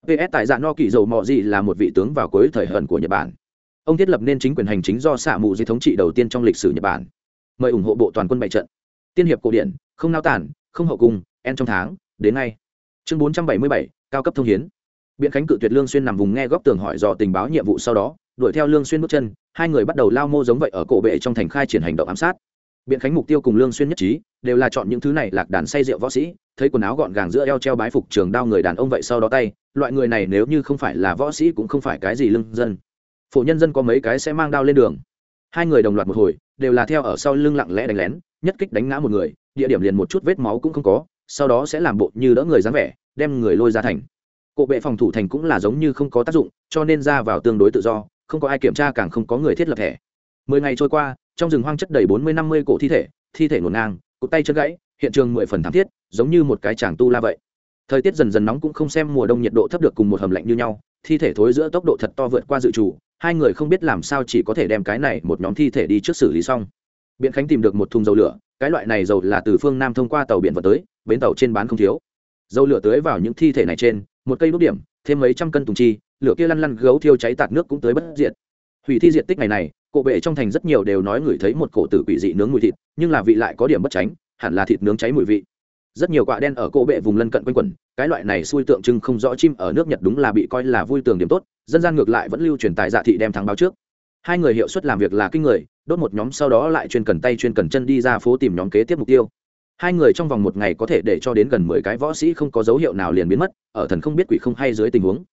ps tại dạ no kỳ dầu mọ gì là một vị tướng vào cuối thời hận của nhật bản. Ông thiết lập nên chính quyền hành chính do xạ mù di thống trị đầu tiên trong lịch sử nhật bản. Mời ủng hộ bộ toàn quân bại trận. Tiên hiệp cổ điển, không nao tản, không hậu cung, en trong tháng, đến ngay. Chương bốn trăm bảy mươi bảy, cao cấp thông hiến. Biện khánh cự tuyệt lương xuyên nằm vùng nghe góc tường hỏi dò tình báo nhiệm vụ sau đó, đuổi theo lương xuyên bước chân, hai người bắt đầu lao mô giống vậy ở cổ bệ trong thành khai triển hành động ám sát. Biện khánh mục tiêu cùng lương xuyên nhất trí, đều là chọn những thứ này lạc đàn say rượu võ sĩ, thấy quần áo gọn gàng giữa eo treo bái phục trường đao người đàn ông vậy sau đó tay loại người này nếu như không phải là võ sĩ cũng không phải cái gì lưng dân. Phổ nhân dân có mấy cái sẽ mang đao lên đường. Hai người đồng loạt một hồi, đều là theo ở sau lưng lặng lẽ đánh lén, nhất kích đánh ngã một người, địa điểm liền một chút vết máu cũng không có, sau đó sẽ làm bộ như đỡ người dáng vẻ, đem người lôi ra thành. Cộ bệ phòng thủ thành cũng là giống như không có tác dụng, cho nên ra vào tương đối tự do, không có ai kiểm tra càng không có người thiết lập thẻ. Mười ngày trôi qua, trong rừng hoang chất đầy bốn mươi năm mươi cổ thi thể thi thể ngổn ngang, cụt tay chân gãy, hiện trường mười phần thảm thiết, giống như một cái chàng tu la vậy thời tiết dần dần nóng cũng không xem mùa đông nhiệt độ thấp được cùng một hầm lạnh như nhau, thi thể thối giữa tốc độ thật to vượt qua dự trù, hai người không biết làm sao chỉ có thể đem cái này một nhóm thi thể đi trước xử lý xong. Biện khánh tìm được một thùng dầu lửa, cái loại này dầu là từ phương nam thông qua tàu biển vào tới, bến tàu trên bán không thiếu. Dầu lửa tưới vào những thi thể này trên, một cây đốt điểm, thêm mấy trăm cân tùng chi, lửa kia lăn lăn gấu thiêu cháy tạt nước cũng tới bất diệt. Hủy thi diện tích ngày này, cổ bệ trong thành rất nhiều đều nói ngửi thấy một cổ tử quỷ dị nướng mùi thịt, nhưng là vị lại có điểm bất tránh, hẳn là thịt nướng cháy mùi vị rất nhiều quạ đen ở cổ bệ vùng lân cận quanh quẩn, cái loại này xui tượng trưng không rõ chim ở nước nhật đúng là bị coi là vui tường điểm tốt, dân gian ngược lại vẫn lưu truyền tài dạ thị đem thắng báo trước. Hai người hiệu suất làm việc là kinh người, đốt một nhóm sau đó lại chuyên cần tay chuyên cần chân đi ra phố tìm nhóm kế tiếp mục tiêu. Hai người trong vòng một ngày có thể để cho đến gần mười cái võ sĩ không có dấu hiệu nào liền biến mất, ở thần không biết quỷ không hay dưới tình huống.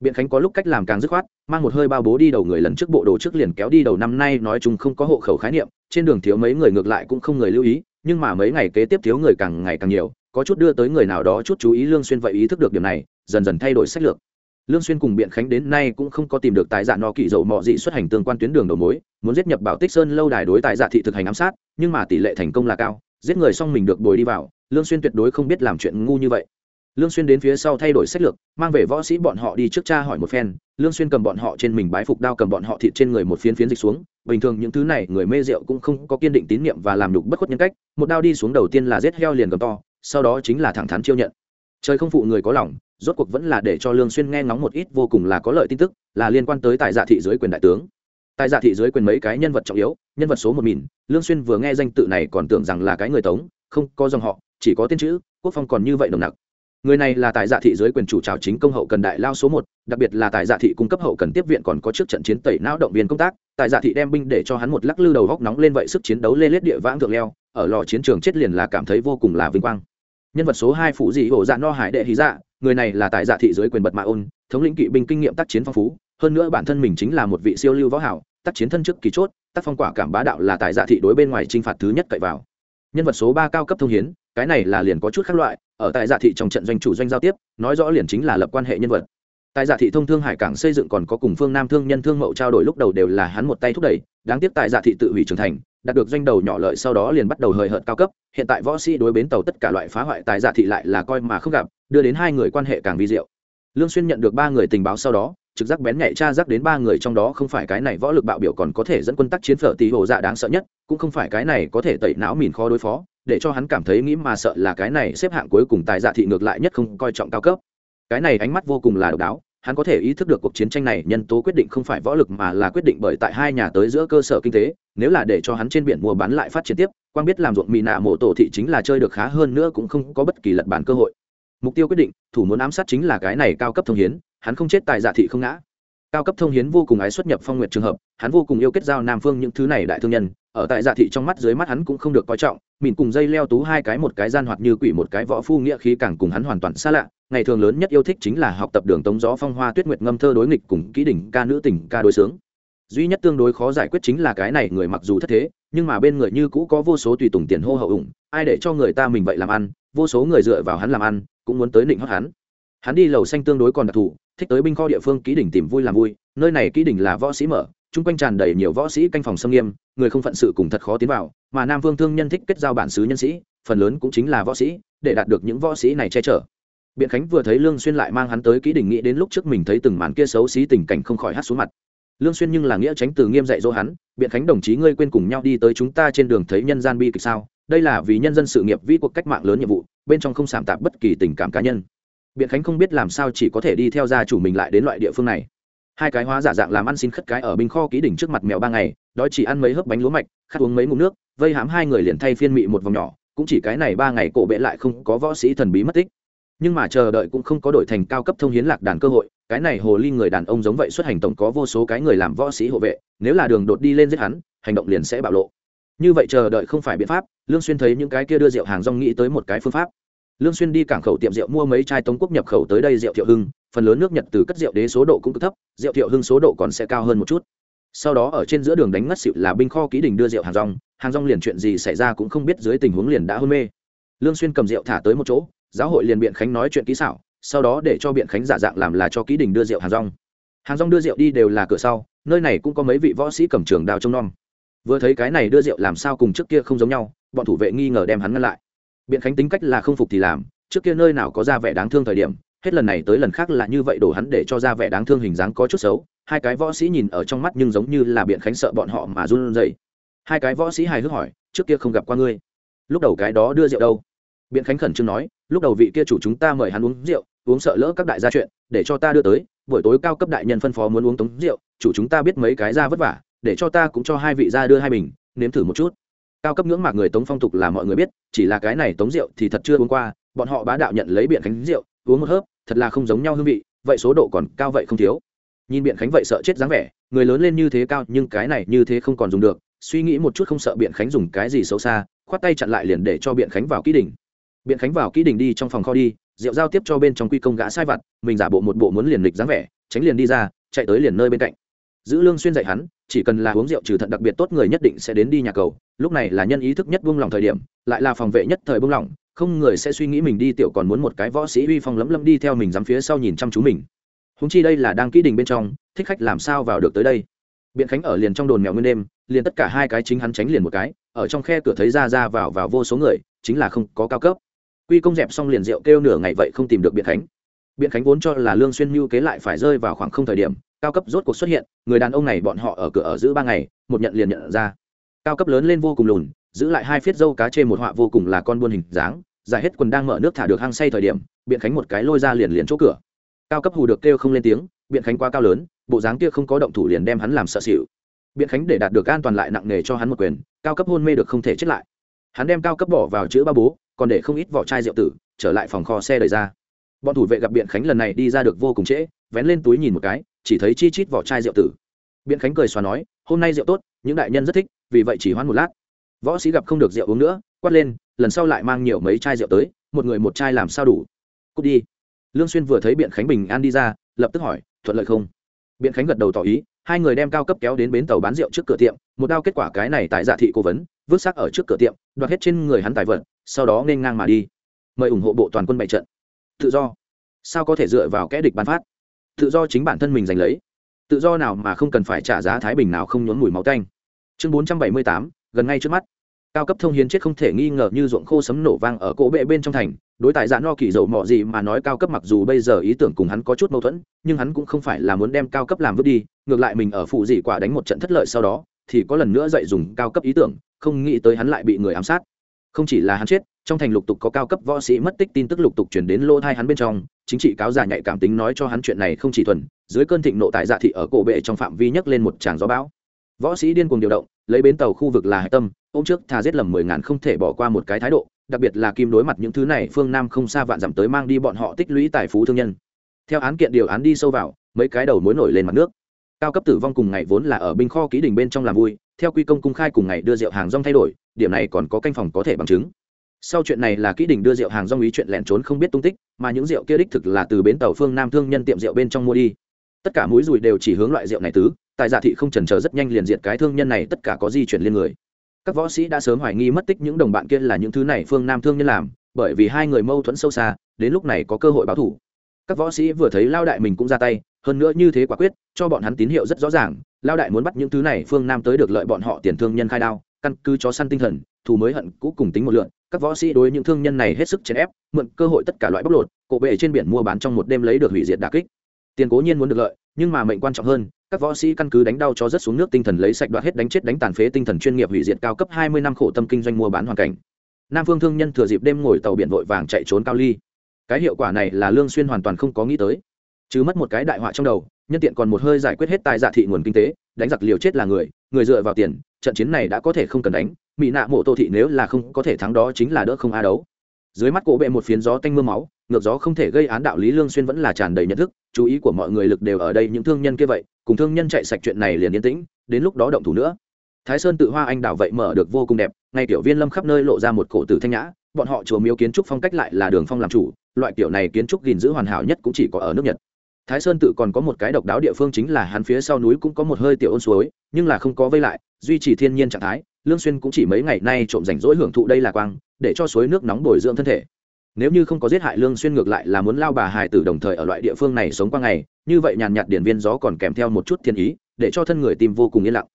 Biện khánh có lúc cách làm càng dứt khoát, mang một hơi bao bố đi đầu người lần trước bộ đồ trước liền kéo đi đầu năm nay nói chung không có hộ khẩu khái niệm, trên đường thiếu mấy người ngược lại cũng không người lưu ý nhưng mà mấy ngày kế tiếp thiếu người càng ngày càng nhiều, có chút đưa tới người nào đó chút chú ý lương xuyên vậy ý thức được điểm này, dần dần thay đổi sách lược. Lương xuyên cùng biện khánh đến nay cũng không có tìm được tài giả dạ no kỳ dầu mọ dị xuất hành tương quan tuyến đường đầu mối, muốn giết nhập bảo tích sơn lâu đài đối tài giả dạ thị thực hành ám sát, nhưng mà tỷ lệ thành công là cao, giết người xong mình được bồi đi vào, lương xuyên tuyệt đối không biết làm chuyện ngu như vậy lương xuyên đến phía sau thay đổi sách lược, mang về võ sĩ bọn họ đi trước cha hỏi một phen. Lương xuyên cầm bọn họ trên mình bái phục đao cầm bọn họ thịt trên người một phiến phiến dịch xuống. Bình thường những thứ này, người mê rượu cũng không có kiên định tín niệm và làm nhục bất khuất nhân cách. Một đao đi xuống đầu tiên là giết heo liền cầm to, sau đó chính là thẳng thắn chiêu nhận. Trời không phụ người có lòng, rốt cuộc vẫn là để cho lương xuyên nghe ngóng một ít vô cùng là có lợi tin tức, là liên quan tới tài giả thị dưới quyền đại tướng. Tài giả thị dưới quyền mấy cái nhân vật trọng yếu, nhân vật số một mìn lương xuyên vừa nghe danh tự này còn tưởng rằng là cái người tống, không có dòng họ, chỉ có tên chữ, quốc phong còn như vậy nồng nặc người này là tài dạ thị dưới quyền chủ trào chính công hậu cần đại lao số một, đặc biệt là tài dạ thị cung cấp hậu cần tiếp viện còn có trước trận chiến tẩy não động viên công tác tài dạ thị đem binh để cho hắn một lắc lư đầu góc nóng lên vậy sức chiến đấu lê lết địa vãng thượng leo, ở lò chiến trường chết liền là cảm thấy vô cùng là vinh quang. Nhân vật số hai phụ dị hổ dạ no hải đệ hí dạ người này là tài dạ thị dưới quyền bật mạ ôn, thống lĩnh kỵ binh kinh nghiệm tác chiến phong phú, hơn nữa bản thân mình chính là một vị siêu lưu võ hảo, tác chiến thân chức kỳ chốt, tác phong quả cảm bá đạo là tài dạ thị đối bên ngoài chinh phạt thứ nhất cậy vào. Nhân vật số ba cao cấp thông hiến cái này là liền có chút khác loại, ở tại dạ thị trong trận doanh chủ doanh giao tiếp, nói rõ liền chính là lập quan hệ nhân vật. Tại dạ thị thông thương hải cảng xây dựng còn có cùng phương nam thương nhân thương mậu trao đổi lúc đầu đều là hắn một tay thúc đẩy, đáng tiếc tại dạ thị tự hủy trưởng thành, đạt được doanh đầu nhỏ lợi sau đó liền bắt đầu hời hợt cao cấp, hiện tại võ sĩ đối bến tàu tất cả loại phá hoại tại dạ thị lại là coi mà không gặp, đưa đến hai người quan hệ càng vi diệu. Lương xuyên nhận được ba người tình báo sau đó, trực giác bén nhạy tra giác đến ba người trong đó không phải cái này võ lực bạo biểu còn có thể dẫn quân tác chiến phở tí hồ dạ đáng sợ nhất, cũng không phải cái này có thể tẩy não mìn khó đối phó để cho hắn cảm thấy nghĩ mà sợ là cái này xếp hạng cuối cùng tài dạ thị ngược lại nhất không coi trọng cao cấp. Cái này ánh mắt vô cùng là độc đáo, hắn có thể ý thức được cuộc chiến tranh này nhân tố quyết định không phải võ lực mà là quyết định bởi tại hai nhà tới giữa cơ sở kinh tế, nếu là để cho hắn trên biển mua bán lại phát triển tiếp, quang biết làm ruộng mì nạ mộ tổ thị chính là chơi được khá hơn nữa cũng không có bất kỳ lật bản cơ hội. Mục tiêu quyết định, thủ muốn ám sát chính là cái này cao cấp thông hiến, hắn không chết tài dạ thị không ngã. Cao cấp thông hiến vô cùng ái xuất nhập phong nguyện trường hợp hắn vô cùng yêu kết giao nam phương những thứ này đại thương nhân, ở tại dạ thị trong mắt dưới mắt hắn cũng không được coi trọng mìn cùng dây leo tú hai cái một cái gian hoạt như quỷ một cái võ phu nghĩa khí càng cùng hắn hoàn toàn xa lạ, ngày thường lớn nhất yêu thích chính là học tập đường tống gió phong hoa tuyết nguyệt ngâm thơ đối nghịch cùng kỹ đỉnh ca nữ tình ca đối sướng. Duy nhất tương đối khó giải quyết chính là cái này người mặc dù thất thế, nhưng mà bên người như cũ có vô số tùy tùng tiền hô hậu ủng, ai để cho người ta mình vậy làm ăn, vô số người dựa vào hắn làm ăn, cũng muốn tới định hót hắn. Hắn đi lầu xanh tương đối còn đặc thù, thích tới binh kho địa phương ký đỉnh tìm vui làm vui, nơi này ký đỉnh là võ sĩ mở chung quanh tràn đầy nhiều võ sĩ canh phòng xâm nghiêm, người không phận sự cùng thật khó tiến vào, mà nam vương thương nhân thích kết giao bản xứ nhân sĩ, phần lớn cũng chính là võ sĩ, để đạt được những võ sĩ này che chở. Biện khánh vừa thấy lương xuyên lại mang hắn tới kỹ đỉnh nghĩ đến lúc trước mình thấy từng màn kia xấu xí tình cảnh không khỏi hát xuống mặt. Lương xuyên nhưng là nghĩa tránh từ nghiêm dạy dỗ hắn, biện khánh đồng chí ngươi quên cùng nhau đi tới chúng ta trên đường thấy nhân gian bi kịch sao? Đây là vì nhân dân sự nghiệp vĩ cuộc cách mạng lớn nhiệm vụ, bên trong không sảm tạp bất kỳ tình cảm cá nhân. Biện khánh không biết làm sao chỉ có thể đi theo gia chủ mình lại đến loại địa phương này hai cái hóa giả dạng làm ăn xin khất cái ở binh kho ký đỉnh trước mặt mèo ba ngày, đói chỉ ăn mấy hớp bánh lúa mạch, khát uống mấy ngụm nước, vây hãm hai người liền thay phiên mị một vòng nhỏ, cũng chỉ cái này ba ngày cổ bệ lại không có võ sĩ thần bí mất tích. Nhưng mà chờ đợi cũng không có đổi thành cao cấp thông hiến lạc đàn cơ hội, cái này hồ ly người đàn ông giống vậy xuất hành tổng có vô số cái người làm võ sĩ hộ vệ, nếu là đường đột đi lên giết hắn, hành động liền sẽ bạo lộ. Như vậy chờ đợi không phải biện pháp, lương xuyên thấy những cái kia đưa rượu hàng rong nghĩ tới một cái phương pháp. Lương xuyên đi cảng khẩu tiệm rượu mua mấy chai tống quốc nhập khẩu tới đây rượu thiệu hưng phần lớn nước nhật từ cất rượu đế số độ cũng cực thấp, rượu thiệu hưng số độ còn sẽ cao hơn một chút. Sau đó ở trên giữa đường đánh ngất xịu là binh kho ký đình đưa rượu hàng rong hàng rong liền chuyện gì xảy ra cũng không biết dưới tình huống liền đã hôn mê. Lương xuyên cầm rượu thả tới một chỗ, giáo hội liền biện khánh nói chuyện kỹ xảo, sau đó để cho biện khánh giả dạng làm là cho ký đình đưa rượu hàng rong. Hàng rong đưa rượu đi đều là cửa sau, nơi này cũng có mấy vị võ sĩ cầm trường đào trông nom. Vừa thấy cái này đưa rượu làm sao cùng trước kia không giống nhau, bọn thủ vệ nghi ngờ đem hắn ngăn lại. Biện khánh tính cách là không phục thì làm, trước kia nơi nào có ra vẻ đáng thương thời điểm hết lần này tới lần khác là như vậy đổ hắn để cho ra vẻ đáng thương hình dáng có chút xấu. Hai cái võ sĩ nhìn ở trong mắt nhưng giống như là biện khánh sợ bọn họ mà run rẩy. Hai cái võ sĩ hài hước hỏi, trước kia không gặp qua ngươi. Lúc đầu cái đó đưa rượu đâu? Biện khánh khẩn trương nói, lúc đầu vị kia chủ chúng ta mời hắn uống rượu, uống sợ lỡ các đại gia chuyện, để cho ta đưa tới, buổi tối cao cấp đại nhân phân phó muốn uống tống rượu, chủ chúng ta biết mấy cái ra vất vả, để cho ta cũng cho hai vị ra đưa hai bình, nếm thử một chút. Cao cấp ngưỡng mạc người tống phong tục là mọi người biết, chỉ là cái này tống rượu thì thật chưa uống qua, bọn họ bá đạo nhận lấy biện khánh rượu, uống một hớp thật là không giống nhau hương vị, vậy số độ còn cao vậy không thiếu. Nhìn biện khánh vậy sợ chết dáng vẻ, người lớn lên như thế cao, nhưng cái này như thế không còn dùng được, suy nghĩ một chút không sợ biện khánh dùng cái gì xấu xa, khoát tay chặn lại liền để cho biện khánh vào kỹ đỉnh. Biện khánh vào kỹ đỉnh đi trong phòng kho đi, rượu giao tiếp cho bên trong quy công gã sai vặt, mình giả bộ một bộ muốn liền lịch dáng vẻ, tránh liền đi ra, chạy tới liền nơi bên cạnh. Giữ lương xuyên dạy hắn, chỉ cần là uống rượu trừ thận đặc biệt tốt người nhất định sẽ đến đi nhà cầu, lúc này là nhân ý thức nhất buông lòng thời điểm, lại là phòng vệ nhất thời buông lòng không người sẽ suy nghĩ mình đi tiểu còn muốn một cái võ sĩ uy phong lấm lấm đi theo mình dám phía sau nhìn chăm chú mình. Húng chi đây là đang kỹ đình bên trong, thích khách làm sao vào được tới đây? Biện khánh ở liền trong đồn mèo nguyên đêm, liền tất cả hai cái chính hắn tránh liền một cái, ở trong khe cửa thấy ra ra vào vào vô số người, chính là không có cao cấp. Quy công dẹp xong liền rượu kêu nửa ngày vậy không tìm được biện khánh. Biện khánh vốn cho là lương xuyên mưu kế lại phải rơi vào khoảng không thời điểm, cao cấp rốt cuộc xuất hiện, người đàn ông này bọn họ ở cửa ở giữ ba ngày, một nhận liền nhận ra. Cao cấp lớn lên vô cùng lùn giữ lại hai phiết dâu cá trên một họa vô cùng là con buôn hình dáng, giải hết quần đang mở nước thả được hang say thời điểm, biện khánh một cái lôi ra liền liền chỗ cửa. Cao cấp hù được kêu không lên tiếng, biện khánh quá cao lớn, bộ dáng kia không có động thủ liền đem hắn làm sợ xỉu. Biện khánh để đạt được an toàn lại nặng nề cho hắn một quyền, cao cấp hôn mê được không thể chết lại. Hắn đem cao cấp bỏ vào chữ ba bố, còn để không ít vỏ chai rượu tử, trở lại phòng kho xe đẩy ra. Bọn thủ vệ gặp biện khánh lần này đi ra được vô cùng trễ, vén lên túi nhìn một cái, chỉ thấy chi chít vỏ chai rượu tử. Biện khánh cười xóa nói, hôm nay rượu tốt, những đại nhân rất thích, vì vậy chỉ hoãn một lát võ sĩ gặp không được rượu uống nữa quát lên lần sau lại mang nhiều mấy chai rượu tới một người một chai làm sao đủ? Cút đi. Lương xuyên vừa thấy biện khánh bình an đi ra lập tức hỏi thuận lợi không? Biện khánh gật đầu tỏ ý hai người đem cao cấp kéo đến bến tàu bán rượu trước cửa tiệm một đao kết quả cái này tại giả thị cố vấn vứt xác ở trước cửa tiệm đoạt hết trên người hắn tài vật sau đó nên ngang mà đi. Mời ủng hộ bộ toàn quân bày trận. Tự do. Sao có thể dựa vào kẻ địch ban phát? Tự do chính bản thân mình giành lấy. Tự do nào mà không cần phải trả giá thái bình nào không nhốn mùi máu tanh. Chương 478, gần ngay trước mắt. Cao cấp thông hiến chết không thể nghi ngờ như ruộng khô sấm nổ vang ở cỗ bệ bên trong thành, đối tại dạ no kỳ dầu mọ gì mà nói cao cấp mặc dù bây giờ ý tưởng cùng hắn có chút mâu thuẫn, nhưng hắn cũng không phải là muốn đem cao cấp làm vứt đi, ngược lại mình ở phụ dị quả đánh một trận thất lợi sau đó, thì có lần nữa dạy dùng cao cấp ý tưởng, không nghĩ tới hắn lại bị người ám sát. Không chỉ là hắn chết, trong thành lục tục có cao cấp võ sĩ mất tích tin tức lục tục chuyển đến lô thai hắn bên trong, chính trị cáo giả nhạy cảm tính nói cho hắn chuyện này không chỉ thuần, dưới cơn thịnh nộ tại dạ thị ở cổ bệ trong phạm vi nhấc lên một tràng gió bão võ sĩ điên cuồng điều động, lấy bến tàu khu vực là hạch tâm, hôm trước thà giết lầm mười ngàn không thể bỏ qua một cái thái độ, đặc biệt là kim đối mặt những thứ này, phương nam không xa vạn dặm tới mang đi bọn họ tích lũy tài phú thương nhân. Theo án kiện điều án đi sâu vào, mấy cái đầu mối nổi lên mặt nước. Cao cấp tử vong cùng ngày vốn là ở binh kho ký đình bên trong làm vui, theo quy công cung khai cùng ngày đưa rượu hàng rong thay đổi, điểm này còn có canh phòng có thể bằng chứng. Sau chuyện này là kỹ đình đưa rượu hàng rong ý chuyện lẻn trốn không biết tung tích, mà những rượu kia đích thực là từ bến tàu phương nam thương nhân tiệm rượu bên trong mua đi. Tất cả mũi rùi đều chỉ hướng loại rượu này tứ tại giả thị không chần chờ rất nhanh liền diệt cái thương nhân này, tất cả có di chuyển liên người. Các võ sĩ đã sớm hoài nghi mất tích những đồng bạn kia là những thứ này phương nam thương nhân làm, bởi vì hai người mâu thuẫn sâu xa, đến lúc này có cơ hội báo thủ. Các võ sĩ vừa thấy lao đại mình cũng ra tay, hơn nữa như thế quả quyết, cho bọn hắn tín hiệu rất rõ ràng, lao đại muốn bắt những thứ này phương nam tới được lợi bọn họ tiền thương nhân khai đao, căn cứ chó săn tinh thần, thù mới hận cũ cùng tính một lượn các võ sĩ đối những thương nhân này hết sức chèn ép, mượn cơ hội tất cả loại bóc lột, cổ bệ trên biển mua bán trong một đêm lấy được hủy diệt đà kích tiền cố nhiên muốn được lợi, nhưng mà mệnh quan trọng hơn, các võ sĩ căn cứ đánh đau cho rất xuống nước tinh thần lấy sạch đoạt hết đánh chết đánh tàn phế tinh thần chuyên nghiệp hủy diệt cao cấp hai mươi năm khổ tâm kinh doanh mua bán hoàn cảnh. Nam phương thương nhân thừa dịp đêm ngồi tàu biển vội vàng chạy trốn cao ly. Cái hiệu quả này là lương xuyên hoàn toàn không có nghĩ tới. Chứ mất một cái đại họa trong đầu, nhân tiện còn một hơi giải quyết hết tài dạ thị nguồn kinh tế, đánh giặc liều chết là người người dựa vào tiền, trận chiến này đã có thể không cần đánh, mỹ nạ mộ tô thị nếu là không có thể thắng đó chính là đỡ không a đấu. Dưới mắt cổ bệ một phiến gió tanh mưa máu ngược gió không thể gây án đạo lý lương xuyên vẫn là tràn đầy nhận thức, chú ý của mọi người lực đều ở đây, những thương nhân kia vậy, cùng thương nhân chạy sạch chuyện này liền yên tĩnh, đến lúc đó động thủ nữa. Thái sơn tự hoa anh đảo vậy mở được vô cùng đẹp, ngay tiểu viên lâm khắp nơi lộ ra một cổ tử thanh nhã, bọn họ chùa miếu kiến trúc phong cách lại là đường phong làm chủ, loại kiểu này kiến trúc gìn giữ hoàn hảo nhất cũng chỉ có ở nước nhật. Thái sơn tự còn có một cái độc đáo địa phương chính là hắn phía sau núi cũng có một hơi tiểu ôn suối, nhưng là không có vây lại, duy trì thiên nhiên trạng thái, lương xuyên cũng chỉ mấy ngày nay trộm rảnh rỗi hưởng thụ đây là quang, để cho suối nước nóng bồi dưỡng thân thể nếu như không có giết hại lương xuyên ngược lại là muốn lao bà hài tử đồng thời ở loại địa phương này sống qua ngày, như vậy nhàn nhạt điển viên gió còn kèm theo một chút thiên ý, để cho thân người tim vô cùng yên lặng.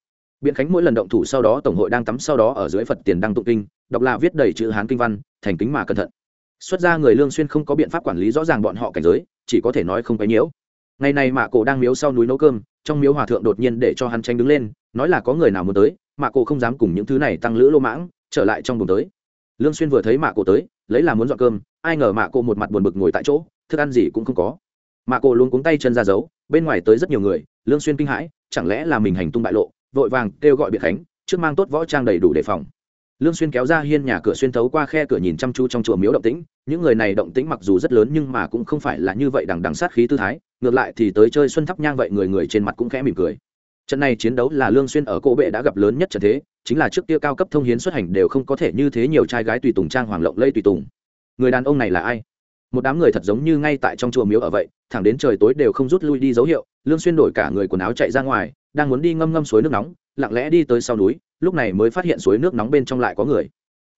Biện khánh mỗi lần động thủ sau đó, tổng hội đang tắm sau đó ở dưới phật tiền đăng tụng kinh, đọc là viết đầy chữ hán kinh văn, thành kính mà cẩn thận. Xuất ra người lương xuyên không có biện pháp quản lý rõ ràng bọn họ cảnh giới, chỉ có thể nói không cái nhiễu. Ngày này mạ cổ đang miếu sau núi nấu cơm, trong miếu hòa thượng đột nhiên để cho hắn tranh đứng lên, nói là có người nào muốn tới, mạ cổ không dám cùng những thứ này tăng lữ lô mãng, trở lại trong buồng tới lương xuyên vừa thấy mạ cổ tới, lấy là muốn dọn cơm, ai ngờ mạ cổ một mặt buồn bực ngồi tại chỗ, thức ăn gì cũng không có. Mạ cổ luôn cuống tay chân ra giấu bên ngoài tới rất nhiều người, lương xuyên kinh hãi, chẳng lẽ là mình hành tung bại lộ, vội vàng kêu gọi biệt khánh, trước mang tốt võ trang đầy đủ đề phòng. Lương xuyên kéo ra hiên nhà cửa xuyên thấu qua khe cửa nhìn chăm chú trong chùa miếu động tĩnh, những người này động tĩnh mặc dù rất lớn nhưng mà cũng không phải là như vậy đằng đằng sát khí tư thái, ngược lại thì tới chơi xuân thắp nhang vậy người người trên mặt cũng khẽ mỉm cười trận này chiến đấu là lương xuyên ở cỗ bệ đã gặp lớn nhất trận thế, chính là trước kia cao cấp thông hiến xuất hành đều không có thể như thế nhiều trai gái tùy tùng trang hoàng lộng lây tùy tùng. Người đàn ông này là ai? Một đám người thật giống như ngay tại trong chùa miếu ở vậy, thẳng đến trời tối đều không rút lui đi dấu hiệu, lương xuyên đổi cả người quần áo chạy ra ngoài, đang muốn đi ngâm ngâm suối nước nóng, lặng lẽ đi tới sau núi, lúc này mới phát hiện suối nước nóng bên trong lại có người.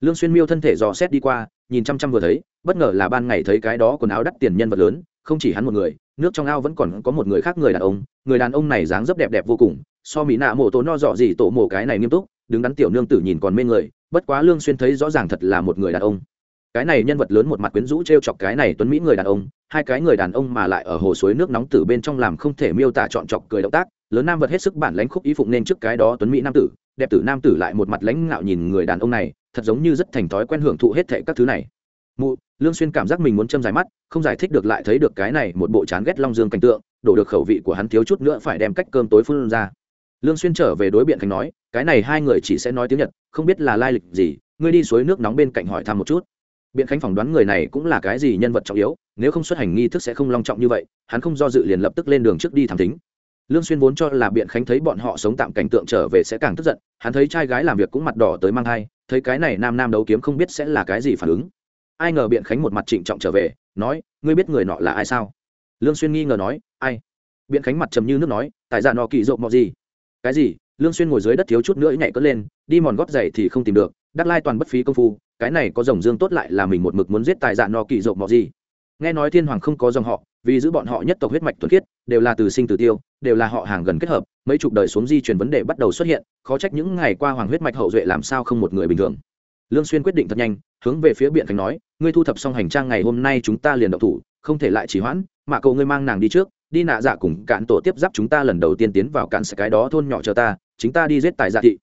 Lương xuyên miêu thân thể dò xét đi qua, nhìn chăm chăm vừa thấy, bất ngờ là ban ngày thấy cái đó quần áo đắt tiền nhân vật lớn không chỉ hắn một người, nước trong ao vẫn còn có một người khác người đàn ông, người đàn ông này dáng dấp đẹp đẹp vô cùng, so mỹ nạ mổ tổ no dọ gì tổ mổ cái này nghiêm túc, đứng đắn tiểu nương tử nhìn còn mê người, bất quá lương xuyên thấy rõ ràng thật là một người đàn ông. Cái này nhân vật lớn một mặt quyến rũ treo chọc cái này tuấn mỹ người đàn ông, hai cái người đàn ông mà lại ở hồ suối nước nóng từ bên trong làm không thể miêu tả chọn chọc cười động tác, lớn nam vật hết sức bản lãnh khúc ý phụng nên trước cái đó tuấn mỹ nam tử, đẹp tử nam tử lại một mặt lãnh ngạo nhìn người đàn ông này, thật giống như rất thành thói quen hưởng thụ hết thệ các thứ này. Mụ lương xuyên cảm giác mình muốn châm dài mắt, không giải thích được lại thấy được cái này một bộ chán ghét long dương cảnh tượng, đổ được khẩu vị của hắn thiếu chút nữa phải đem cách cơm tối phun ra. Lương xuyên trở về đối biện khánh nói, cái này hai người chỉ sẽ nói tiếng nhật, không biết là lai lịch gì, ngươi đi suối nước nóng bên cạnh hỏi thăm một chút. Biện khánh phỏng đoán người này cũng là cái gì nhân vật trọng yếu, nếu không xuất hành nghi thức sẽ không long trọng như vậy, hắn không do dự liền lập tức lên đường trước đi thám thính. Lương xuyên vốn cho là biện khánh thấy bọn họ sống tạm cảnh tượng trở về sẽ càng tức giận, hắn thấy trai gái làm việc cũng mặt đỏ tới mang thai, thấy cái này nam nam đấu kiếm không biết sẽ là cái gì phản ứng ai ngờ biện khánh một mặt trịnh trọng trở về, nói, ngươi biết người nọ là ai sao? Lương xuyên nghi ngờ nói, ai? Biện khánh mặt trầm như nước nói tại dạ nọ kỳ rộp mọ gì? Cái gì? Lương xuyên ngồi dưới đất thiếu chút nữa nhảy cất lên, đi mòn gót giày thì không tìm được, đắc lai toàn bất phí công phu, cái này có rồng dương tốt lại là mình một mực muốn giết tài dạ nọ kỳ rộp mọ gì? Nghe nói thiên hoàng không có dòng họ, vì giữ bọn họ nhất tộc huyết mạch thuần khiết, đều là từ sinh từ tiêu, đều là họ hàng gần kết hợp, mấy chục đời xuống di truyền vấn đề bắt đầu xuất hiện, khó trách những ngày qua hoàng huyết mạch hậu duệ làm sao không một người bình thường lương xuyên quyết định thật nhanh, hướng về phía biện khánh nói, ngươi thu thập xong hành trang ngày hôm nay chúng ta liền động thủ, không thể lại trì hoãn, mà cậu ngươi mang nàng đi trước, đi nạ dạ cùng cạn tổ tiếp giáp chúng ta lần đầu tiên tiến vào cạn sẽ cái đó thôn nhỏ chờ ta, chính ta đi giết tài gia thị.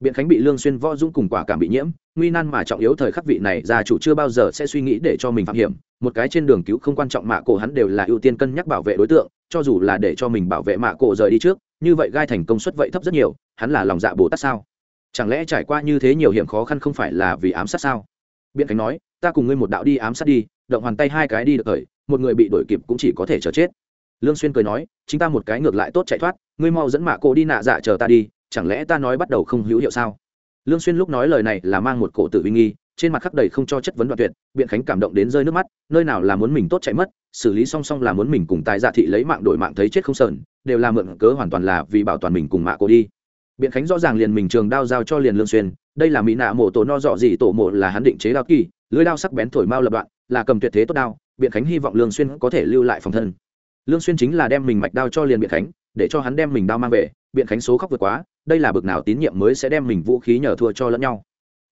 Biện khánh bị lương xuyên võ dũng cùng quả cảm bị nhiễm, nguy nan mà trọng yếu thời khắc vị này, gia chủ chưa bao giờ sẽ suy nghĩ để cho mình phạm hiểm. Một cái trên đường cứu không quan trọng mạ cổ hắn đều là ưu tiên cân nhắc bảo vệ đối tượng, cho dù là để cho mình bảo vệ mạ cổ rời đi trước, như vậy gai thành công suất vậy thấp rất nhiều, hắn là lòng dạ bồ tát sao? Chẳng lẽ trải qua như thế nhiều hiểm khó khăn không phải là vì ám sát sao? Biện khánh nói, ta cùng ngươi một đạo đi ám sát đi, động hoàn tay hai cái đi được thời một người bị đuổi kịp cũng chỉ có thể chờ chết. Lương xuyên cười nói, chính ta một cái ngược lại tốt chạy thoát, ngươi mau dẫn mạ cô đi nạ dạ chờ ta đi, chẳng lẽ ta nói bắt đầu không hữu hiệu sao? Lương xuyên lúc nói lời này là mang một cổ tử uy nghi, trên mặt khắc đầy không cho chất vấn đoạn tuyệt, biện khánh cảm động đến rơi nước mắt, nơi nào là muốn mình tốt chạy mất, xử lý song song là muốn mình cùng tài dạ thị lấy mạng đổi mạng thấy chết không sờn, đều là mượn cớ hoàn toàn là vì bảo toàn mình cùng mạ cô đi biện khánh rõ ràng liền mình trường đao giao cho liền lương xuyên, đây là mỹ nạ mổ tổ no dọ gì tổ mộ là hắn định chế đao kỳ, lưới đao sắc bén thổi mau lập đoạn, là cầm tuyệt thế tốt đao, biện khánh hy vọng lương xuyên có thể lưu lại phòng thân. Lương xuyên chính là đem mình mạch đao cho liền biện khánh, để cho hắn đem mình đao mang về, biện khánh số khóc vượt quá, đây là bực nào tín nhiệm mới sẽ đem mình vũ khí nhờ thua cho lẫn nhau.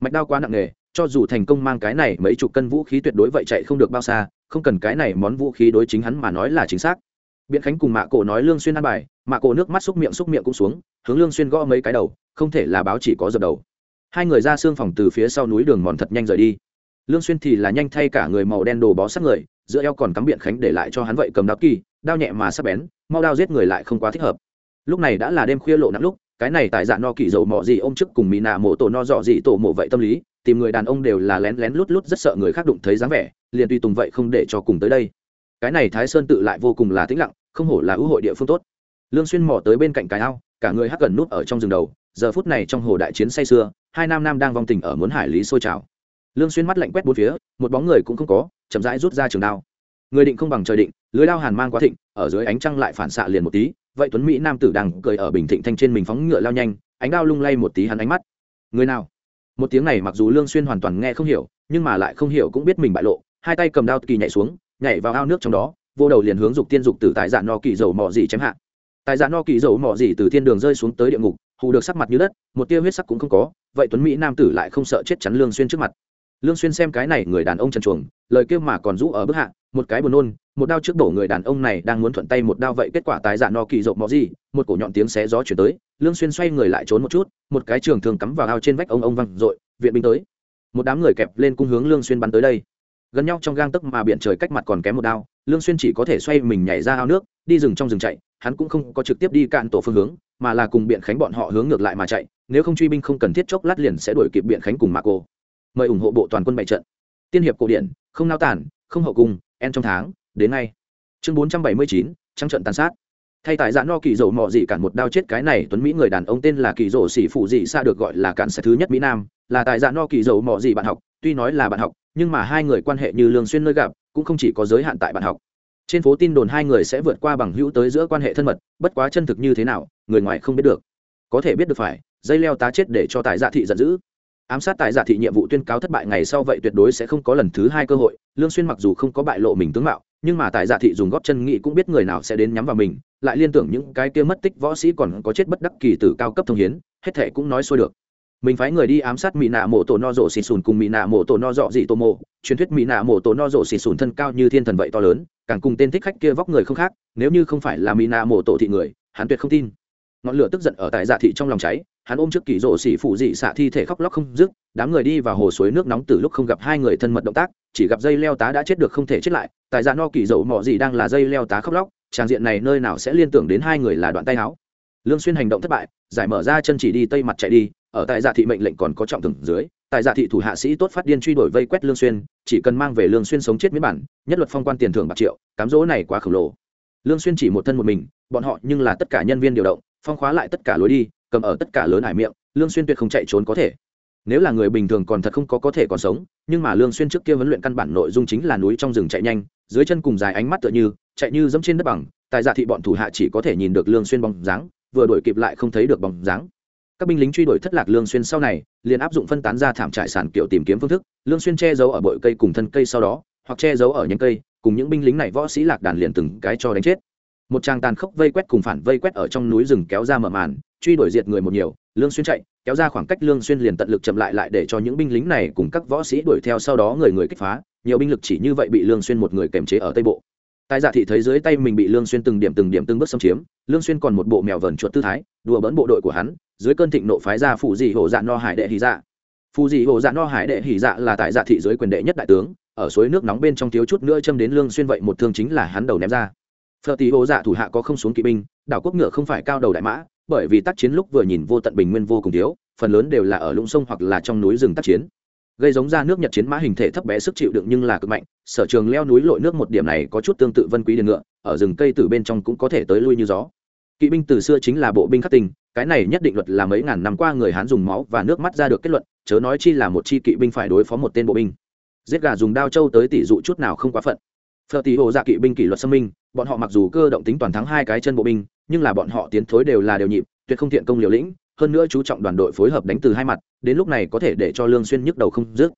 Mạch đao quá nặng nề, cho dù thành công mang cái này mấy chục cân vũ khí tuyệt đối vậy chạy không được bao xa, không cần cái này món vũ khí đối chính hắn mà nói là chính xác biện khánh cùng mạ cổ nói lương xuyên ăn bài, mạ cổ nước mắt xúc miệng xúc miệng cũng xuống, hướng lương xuyên gõ mấy cái đầu, không thể là báo chỉ có dập đầu. Hai người ra xương phòng từ phía sau núi đường mòn thật nhanh rời đi. Lương xuyên thì là nhanh thay cả người màu đen đồ bó sát người, giữa eo còn cắm biện khánh để lại cho hắn vậy cầm đao kỳ, đao nhẹ mà sắc bén, mau đao giết người lại không quá thích hợp. Lúc này đã là đêm khuya lộ nặng lúc, cái này tại dạ no kỳ dầu mọ gì ôm trước cùng mỹ nạ mộ tổ no dọ gì tổ mộ vậy tâm lý, tìm người đàn ông đều là lén lén lút lút rất sợ người khác đụng thấy dáng vẻ, liền tùy tùng vậy không để cho cùng tới đây. Cái này thái sơn tự lại vô cùng là tĩnh lặng không hổ là ưu hội địa phương tốt. Lương xuyên mò tới bên cạnh cái ao, cả người hắc gần nút ở trong rừng đầu, giờ phút này trong hồ đại chiến say xưa hai nam nam đang vong tình ở muốn hải lý sôi trào. Lương xuyên mắt lạnh quét bốn phía, một bóng người cũng không có, chậm rãi rút ra trường đao. Người định không bằng trời định, lưới đao hàn mang quá thịnh, ở dưới ánh trăng lại phản xạ liền một tí, vậy tuấn mỹ nam tử đang cười ở bình thịnh thanh trên mình phóng ngựa lao nhanh, ánh đao lung lay một tí hắn ánh mắt. Người nào? Một tiếng này mặc dù lương xuyên hoàn toàn nghe không hiểu, nhưng mà lại không hiểu cũng biết mình bại lộ, hai tay cầm đao kỳ nhảy xuống, nhảy vào ao nước trong đó vô đầu liền hướng dục tiên dục tử tại dạ no kỳ dầu mỏ gì chém hạ. Tại dạ no kỳ dầu mỏ gì từ thiên đường rơi xuống tới địa ngục, hù được sắc mặt như đất, một tia huyết sắc cũng không có, vậy tuấn mỹ nam tử lại không sợ chết chắn lương xuyên trước mặt. Lương xuyên xem cái này người đàn ông trần chuồng, lời kêu mà còn rũ ở bức hạ, một cái buồn nôn, một đao trước đổ người đàn ông này đang muốn thuận tay một đao vậy kết quả tái dạ no kỳ rộng mò gì một cổ nhọn tiếng xé gió chuyển tới, lương xuyên xoay người lại trốn một chút, một cái trường thường cắm vào ao trên vách ông ông văng rội viện binh tới. Một đám người kẹp lên cung hướng lương xuyên bắn tới đây. Gần nhau trong gang tấc mà biển trời cách mặt còn kém một đao lương xuyên chỉ có thể xoay mình nhảy ra ao nước, đi rừng trong rừng chạy, hắn cũng không có trực tiếp đi cạn tổ phương hướng, mà là cùng biện khánh bọn họ hướng ngược lại mà chạy, nếu không truy binh không cần thiết chốc lát liền sẽ đuổi kịp biện khánh cùng mạc cô mời ủng hộ bộ toàn quân bại trận. Tiên hiệp cổ điển, không nao tản không hậu cung, en trong tháng, đến ngay. Chương bốn trăm bảy mươi chín, trắng trận tàn sát. Thay tại dạ no kỳ dầu mò dị cản một đao chết cái này tuấn mỹ người đàn ông tên là kỳ dầu xỉ phụ dị xa được gọi là cản sẽ thứ nhất mỹ nam, là tại dạ no kỳ dầu mò dị bạn học, tuy nói là bạn học, nhưng mà hai người quan hệ như lương xuyên nơi gặp cũng không chỉ có giới hạn tại bạn học. Trên phố tin đồn hai người sẽ vượt qua bằng hữu tới giữa quan hệ thân mật, bất quá chân thực như thế nào, người ngoài không biết được. Có thể biết được phải, dây leo tá chết để cho tại dạ thị giận dữ. Ám sát tại giả dạ thị nhiệm vụ tuyên cáo thất bại ngày sau vậy tuyệt đối sẽ không có lần thứ hai cơ hội, lương xuyên mặc dù không có bại lộ mình tướng mạo, nhưng mà tại giả dạ thị dùng góp chân nghị cũng biết người nào sẽ đến nhắm vào mình, lại liên tưởng những cái kia mất tích võ sĩ còn có chết bất đắc kỳ tử cao cấp thông hiến, hết thề cũng nói xuôi được mình phái người đi ám sát mỹ nạ mộ tổ no rộ xì sùn cùng mỹ nạ mộ tổ no dọ dị tô mộ. Truyền thuyết mỹ nạ mộ tổ no rộ xì sùn thân cao như thiên thần vậy to lớn, càng cùng tên thích khách kia vóc người không khác, nếu như không phải là mỹ nạ mộ tổ thị người, hắn tuyệt không tin. Ngọn lửa tức giận ở tại dạ thị trong lòng cháy, hắn ôm trước kỳ rộ xỉ phụ dị xạ thi thể khóc lóc không dứt, đám người đi vào hồ suối nước nóng từ lúc không gặp hai người thân mật động tác, chỉ gặp dây leo tá đã chết được không thể chết lại, tại dạ no kỳ dậu mọ gì đang là dây leo tá khóc lóc tràng diện này nơi nào sẽ liên tưởng đến hai người là đoạn tay áo lương xuyên hành động thất bại, giải mở ra chân chỉ đi tây mặt chạy đi, ở tại giả thị mệnh lệnh còn có trọng thưởng dưới, tại giả thị thủ hạ sĩ tốt phát điên truy đuổi vây quét lương xuyên, chỉ cần mang về lương xuyên sống chết miễn bản, nhất luật phong quan tiền thưởng bạc triệu, cám dỗ này quá khổng lồ. Lương xuyên chỉ một thân một mình, bọn họ nhưng là tất cả nhân viên điều động, phong khóa lại tất cả lối đi, cầm ở tất cả lớn hải miệng, lương xuyên tuyệt không chạy trốn có thể. Nếu là người bình thường còn thật không có có thể còn sống, nhưng mà lương xuyên trước kia huấn luyện căn bản nội dung chính là núi trong rừng chạy nhanh, dưới chân cùng dài ánh mắt tựa như, chạy như dẫm trên đất bằng, tại giả thị bọn thủ hạ chỉ có thể nhìn được lương xuyên bóng dáng vừa đuổi kịp lại không thấy được bóng dáng. Các binh lính truy đuổi thất lạc lương xuyên sau này, liền áp dụng phân tán ra thảm trải sản kiểu tìm kiếm phương thức, lương xuyên che giấu ở bụi cây cùng thân cây sau đó, hoặc che giấu ở nhánh cây, cùng những binh lính này võ sĩ lạc đàn liền từng cái cho đánh chết. Một tràng tàn khốc vây quét cùng phản vây quét ở trong núi rừng kéo ra mở màn, truy đuổi diệt người một nhiều, lương xuyên chạy, kéo ra khoảng cách lương xuyên liền tận lực chậm lại lại để cho những binh lính này cùng các võ sĩ đuổi theo sau đó người người kích phá, nhiều binh lực chỉ như vậy bị lương xuyên một người kềm chế ở tây bộ tại dạ thị thấy dưới tay mình bị lương xuyên từng điểm từng điểm từng bước xâm chiếm, lương xuyên còn một bộ mèo vờn chuột tư thái, đùa bỡn bộ đội của hắn, dưới cơn thịnh nộ phái ra phụ dị hồ dạ no hải đệ hỉ dạ. Phụ dị hồ dạ no hải đệ hỉ dạ là tại dạ thị dưới quyền đệ nhất đại tướng, ở suối nước nóng bên trong thiếu chút nữa châm đến lương xuyên vậy một thương chính là hắn đầu ném ra. Phở tí hồ dạ thủ hạ có không xuống kỵ binh, đảo quốc ngựa không phải cao đầu đại mã, bởi vì tác chiến lúc vừa nhìn vô tận bình nguyên vô cùng thiếu, phần lớn đều là ở lũng sông hoặc là trong núi rừng tác chiến gây giống ra nước nhật chiến mã hình thể thấp bé sức chịu đựng nhưng là cực mạnh, sở trường leo núi lội nước một điểm này có chút tương tự vân quý điền ngựa, ở rừng cây từ bên trong cũng có thể tới lui như gió. Kỵ binh từ xưa chính là bộ binh khắc tình cái này nhất định luật là mấy ngàn năm qua người hán dùng máu và nước mắt ra được kết luận, chớ nói chi là một chi kỵ binh phải đối phó một tên bộ binh. Giết gà dùng đao châu tới tỷ dụ chút nào không quá phận. Phở tỷ hồ dạ kỵ binh kỷ luật xâm minh, bọn họ mặc dù cơ động tính toàn thắng hai cái chân bộ binh, nhưng là bọn họ tiến thối đều là đều nhịp, tuyệt không thiện công liều lĩnh hơn nữa chú trọng đoàn đội phối hợp đánh từ hai mặt, đến lúc này có thể để cho lương xuyên nhức đầu không dứt.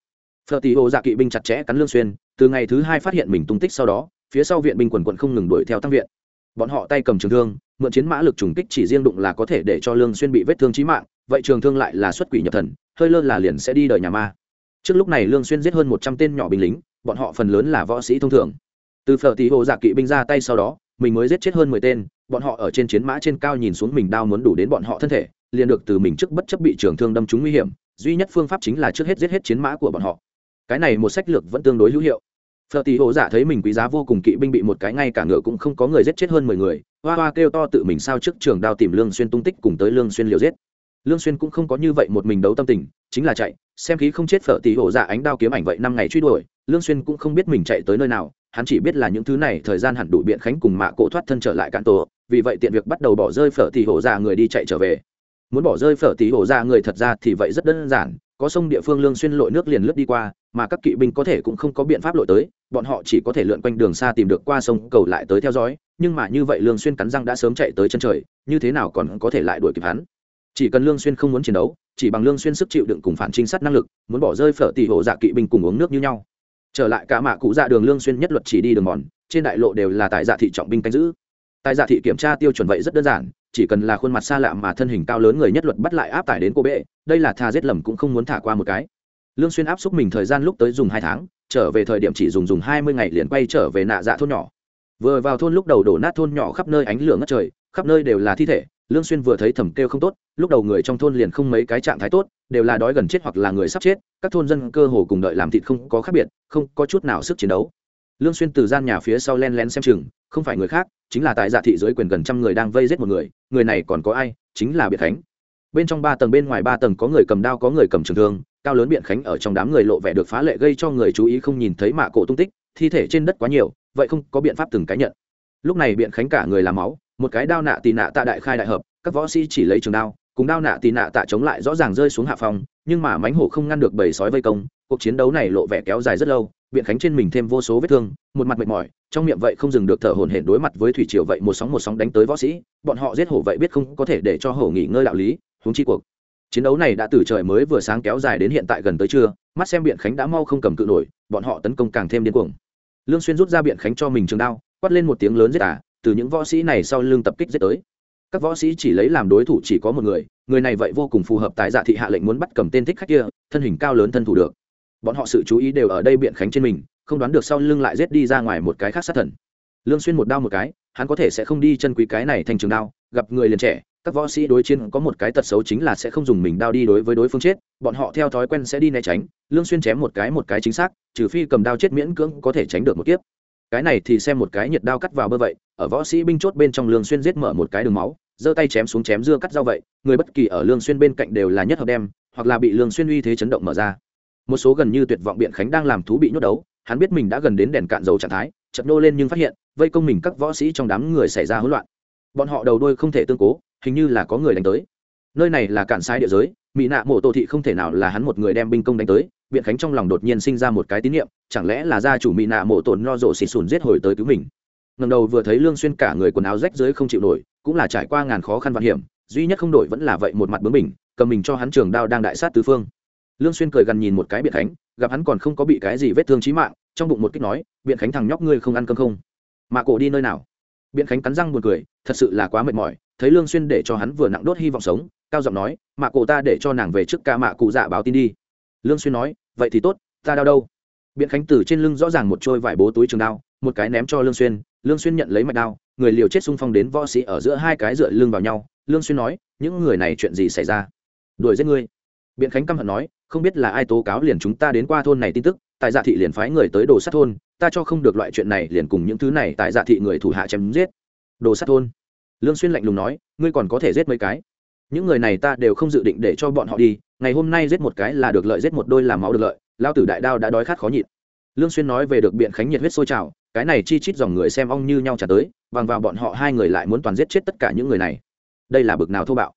Phở tỷ hồ dạ kỵ binh chặt chẽ cắn lương xuyên, từ ngày thứ hai phát hiện mình tung tích sau đó, phía sau viện binh quần quận không ngừng đuổi theo tăng viện. Bọn họ tay cầm trường thương, mượn chiến mã lực trùng kích chỉ riêng đụng là có thể để cho lương xuyên bị vết thương chí mạng, vậy trường thương lại là xuất quỷ nhập thần, hơi lơ là liền sẽ đi đời nhà ma. Trước lúc này lương xuyên giết hơn 100 tên nhỏ binh lính, bọn họ phần lớn là võ sĩ thông thường. Từ phở tỷ hồ dạ kỵ binh ra tay sau đó, mình mới giết chết hơn 10 tên, bọn họ ở trên chiến mã trên cao nhìn xuống mình đao muốn đủ đến bọn họ thân thể liền được từ mình trước bất chấp bị trường thương đâm trúng nguy hiểm, duy nhất phương pháp chính là trước hết giết hết chiến mã của bọn họ. Cái này một sách lược vẫn tương đối hữu hiệu. Phở tỷ hộ giả thấy mình quý giá vô cùng, kỵ binh bị một cái ngay cả ngựa cũng không có người giết chết hơn mười người, hoa hoa kêu to tự mình sao trước trường đao tìm lương xuyên tung tích cùng tới lương xuyên liều giết. Lương xuyên cũng không có như vậy một mình đấu tâm tình, chính là chạy, xem khí không chết phở tỷ hộ giả ánh đao kiếm ảnh vậy năm ngày truy đuổi, lương xuyên cũng không biết mình chạy tới nơi nào, hắn chỉ biết là những thứ này thời gian hẳn đủ biện khánh cùng mạ cổ thoát thân trở lại cạn tổ, vì vậy tiện việc bắt đầu bỏ rơi phở tỷ hộ giả người đi chạy trở về muốn bỏ rơi phở tí hổ ra người thật ra thì vậy rất đơn giản, có sông địa phương lương xuyên lội nước liền lướt đi qua, mà các kỵ binh có thể cũng không có biện pháp lội tới, bọn họ chỉ có thể lượn quanh đường xa tìm được qua sông cầu lại tới theo dõi, nhưng mà như vậy lương xuyên cắn răng đã sớm chạy tới chân trời, như thế nào còn có thể lại đuổi kịp hắn? Chỉ cần lương xuyên không muốn chiến đấu, chỉ bằng lương xuyên sức chịu đựng cùng phản trinh sát năng lực, muốn bỏ rơi phở tỷ hộ dạ kỵ binh cùng uống nước như nhau. Trở lại cả mạ cụ dạ đường lương xuyên nhất luật chỉ đi đường mòn, trên đại lộ đều là tại dạ thị trọng binh canh giữ tại dạ thị kiểm tra tiêu chuẩn vậy rất đơn giản, chỉ cần là khuôn mặt xa lạ mà thân hình cao lớn người nhất luật bắt lại áp tải đến cô bệ, đây là tha giết lầm cũng không muốn thả qua một cái. Lương xuyên áp xúc mình thời gian lúc tới dùng hai tháng, trở về thời điểm chỉ dùng dùng hai mươi ngày liền quay trở về nạ dạ thôn nhỏ. Vừa vào thôn lúc đầu đổ nát thôn nhỏ khắp nơi ánh lửa ngất trời, khắp nơi đều là thi thể, lương xuyên vừa thấy thầm kêu không tốt, lúc đầu người trong thôn liền không mấy cái trạng thái tốt, đều là đói gần chết hoặc là người sắp chết, các thôn dân cơ hồ cùng đợi làm thịt không có khác biệt, không có chút nào sức chiến đấu. Lương xuyên từ gian nhà phía sau len lén xem chừng, không phải người khác chính là tại dạ thị dưới quyền gần trăm người đang vây giết một người người này còn có ai? Chính là biệt khánh. Bên trong ba tầng bên ngoài ba tầng có người cầm đao, có người cầm trường thương, cao lớn biện khánh ở trong đám người lộ vẻ được phá lệ gây cho người chú ý không nhìn thấy mạ cổ tung tích, thi thể trên đất quá nhiều, vậy không có biện pháp từng cái nhận. Lúc này biện khánh cả người làm máu, một cái đao nạ tì nạ tạ đại khai đại hợp, các võ sĩ chỉ lấy trường đao, cùng đao nạ tì nạ tạ chống lại rõ ràng rơi xuống hạ phòng nhưng mà mánh hổ không ngăn được bầy sói vây công, cuộc chiến đấu này lộ vẻ kéo dài rất lâu biện khánh trên mình thêm vô số vết thương, một mặt mệt mỏi, trong miệng vậy không dừng được thở hổn hển đối mặt với thủy triều vậy một sóng một sóng đánh tới võ sĩ, bọn họ giết hổ vậy biết không có thể để cho hổ nghỉ ngơi đạo lý, huống chi cuộc chiến đấu này đã từ trời mới vừa sáng kéo dài đến hiện tại gần tới trưa, mắt xem biện khánh đã mau không cầm cự nổi, bọn họ tấn công càng thêm điên cuồng. Lương xuyên rút ra biện khánh cho mình trường đao, quát lên một tiếng lớn giết à từ những võ sĩ này sau lưng tập kích giết tới. Các võ sĩ chỉ lấy làm đối thủ chỉ có một người người này vậy vô cùng phù hợp tại dạ thị hạ lệnh muốn bắt cầm tên thích khách kia, thân hình cao lớn thân thủ được bọn họ sự chú ý đều ở đây biện khánh trên mình, không đoán được sau lưng lại giết đi ra ngoài một cái khác sát thần. Lương xuyên một đao một cái, hắn có thể sẽ không đi chân quý cái này thành trường đao, gặp người liền trẻ, các võ sĩ đối chiến có một cái tật xấu chính là sẽ không dùng mình đao đi đối với đối phương chết, bọn họ theo thói quen sẽ đi né tránh, lương xuyên chém một cái một cái chính xác, trừ phi cầm đao chết miễn cưỡng có thể tránh được một kiếp. Cái này thì xem một cái nhiệt đao cắt vào bơ vậy, ở võ sĩ binh chốt bên trong lương xuyên giết mở một cái đường máu, giơ tay chém xuống chém dưa cắt dao vậy, người bất kỳ ở lương xuyên bên cạnh đều là nhất hợp đem, hoặc là bị lương xuyên uy thế chấn động mở ra một số gần như tuyệt vọng biện khánh đang làm thú bị nhốt đấu, hắn biết mình đã gần đến đèn cạn dầu trạng thái chật nô lên nhưng phát hiện, vây công mình các võ sĩ trong đám người xảy ra hỗn loạn. Bọn họ đầu đuôi không thể tương cố, hình như là có người đánh tới. Nơi này là cạn sai địa giới mỹ nạ mộ tổ thị không thể nào là hắn một người đem binh công đánh tới, biện khánh trong lòng đột nhiên sinh ra một cái tín niệm, chẳng lẽ là gia chủ mỹ nạ mộ tổn no rộ xịt sùn giết hồi tới cứu mình? Ngầm đầu vừa thấy lương xuyên cả người quần áo rách dưới không chịu nổi, cũng là trải qua ngàn khó khăn vạn hiểm, duy nhất không đổi vẫn là vậy một mặt bướng mình cầm mình cho hắn trường đao đang đại sát tứ phương lương xuyên cười gần nhìn một cái biện khánh, gặp hắn còn không có bị cái gì vết thương chí mạng, trong bụng một kích nói, biện khánh thằng nhóc ngươi không ăn cơm không? Mà cổ đi nơi nào? Biện khánh cắn răng buồn cười, thật sự là quá mệt mỏi, thấy lương xuyên để cho hắn vừa nặng đốt hy vọng sống, cao giọng nói, mạ cổ ta để cho nàng về trước ca mạ cụ dạ báo tin đi. Lương xuyên nói, vậy thì tốt, ta đau đâu? Biện khánh từ trên lưng rõ ràng một trôi vải bố túi trường đao, một cái ném cho lương xuyên lương xuyên nhận lấy mạch đao, người liều chết xung phong đến võ sĩ ở giữa hai cái dựa lưng vào nhau. Lương xuyên nói, những người này chuyện gì xảy ra? Đuổi giết ngươi biện khánh căm hận nói, không biết là ai tố cáo liền chúng ta đến qua thôn này tin tức, tại dạ thị liền phái người tới đồ sát thôn, ta cho không được loại chuyện này liền cùng những thứ này tại dạ thị người thủ hạ chém giết. Đồ sát thôn? Lương xuyên lạnh lùng nói, ngươi còn có thể giết mấy cái? Những người này ta đều không dự định để cho bọn họ đi, ngày hôm nay giết một cái là được lợi, giết một đôi là máu được lợi, lao tử đại đao đã đói khát khó nhịn. Lương xuyên nói về được biện khánh nhiệt huyết sôi trào, cái này chi chít dòng người xem ong như nhau trả tới, bằng vào bọn họ hai người lại muốn toàn giết chết tất cả những người này. Đây là bực nào thô bạo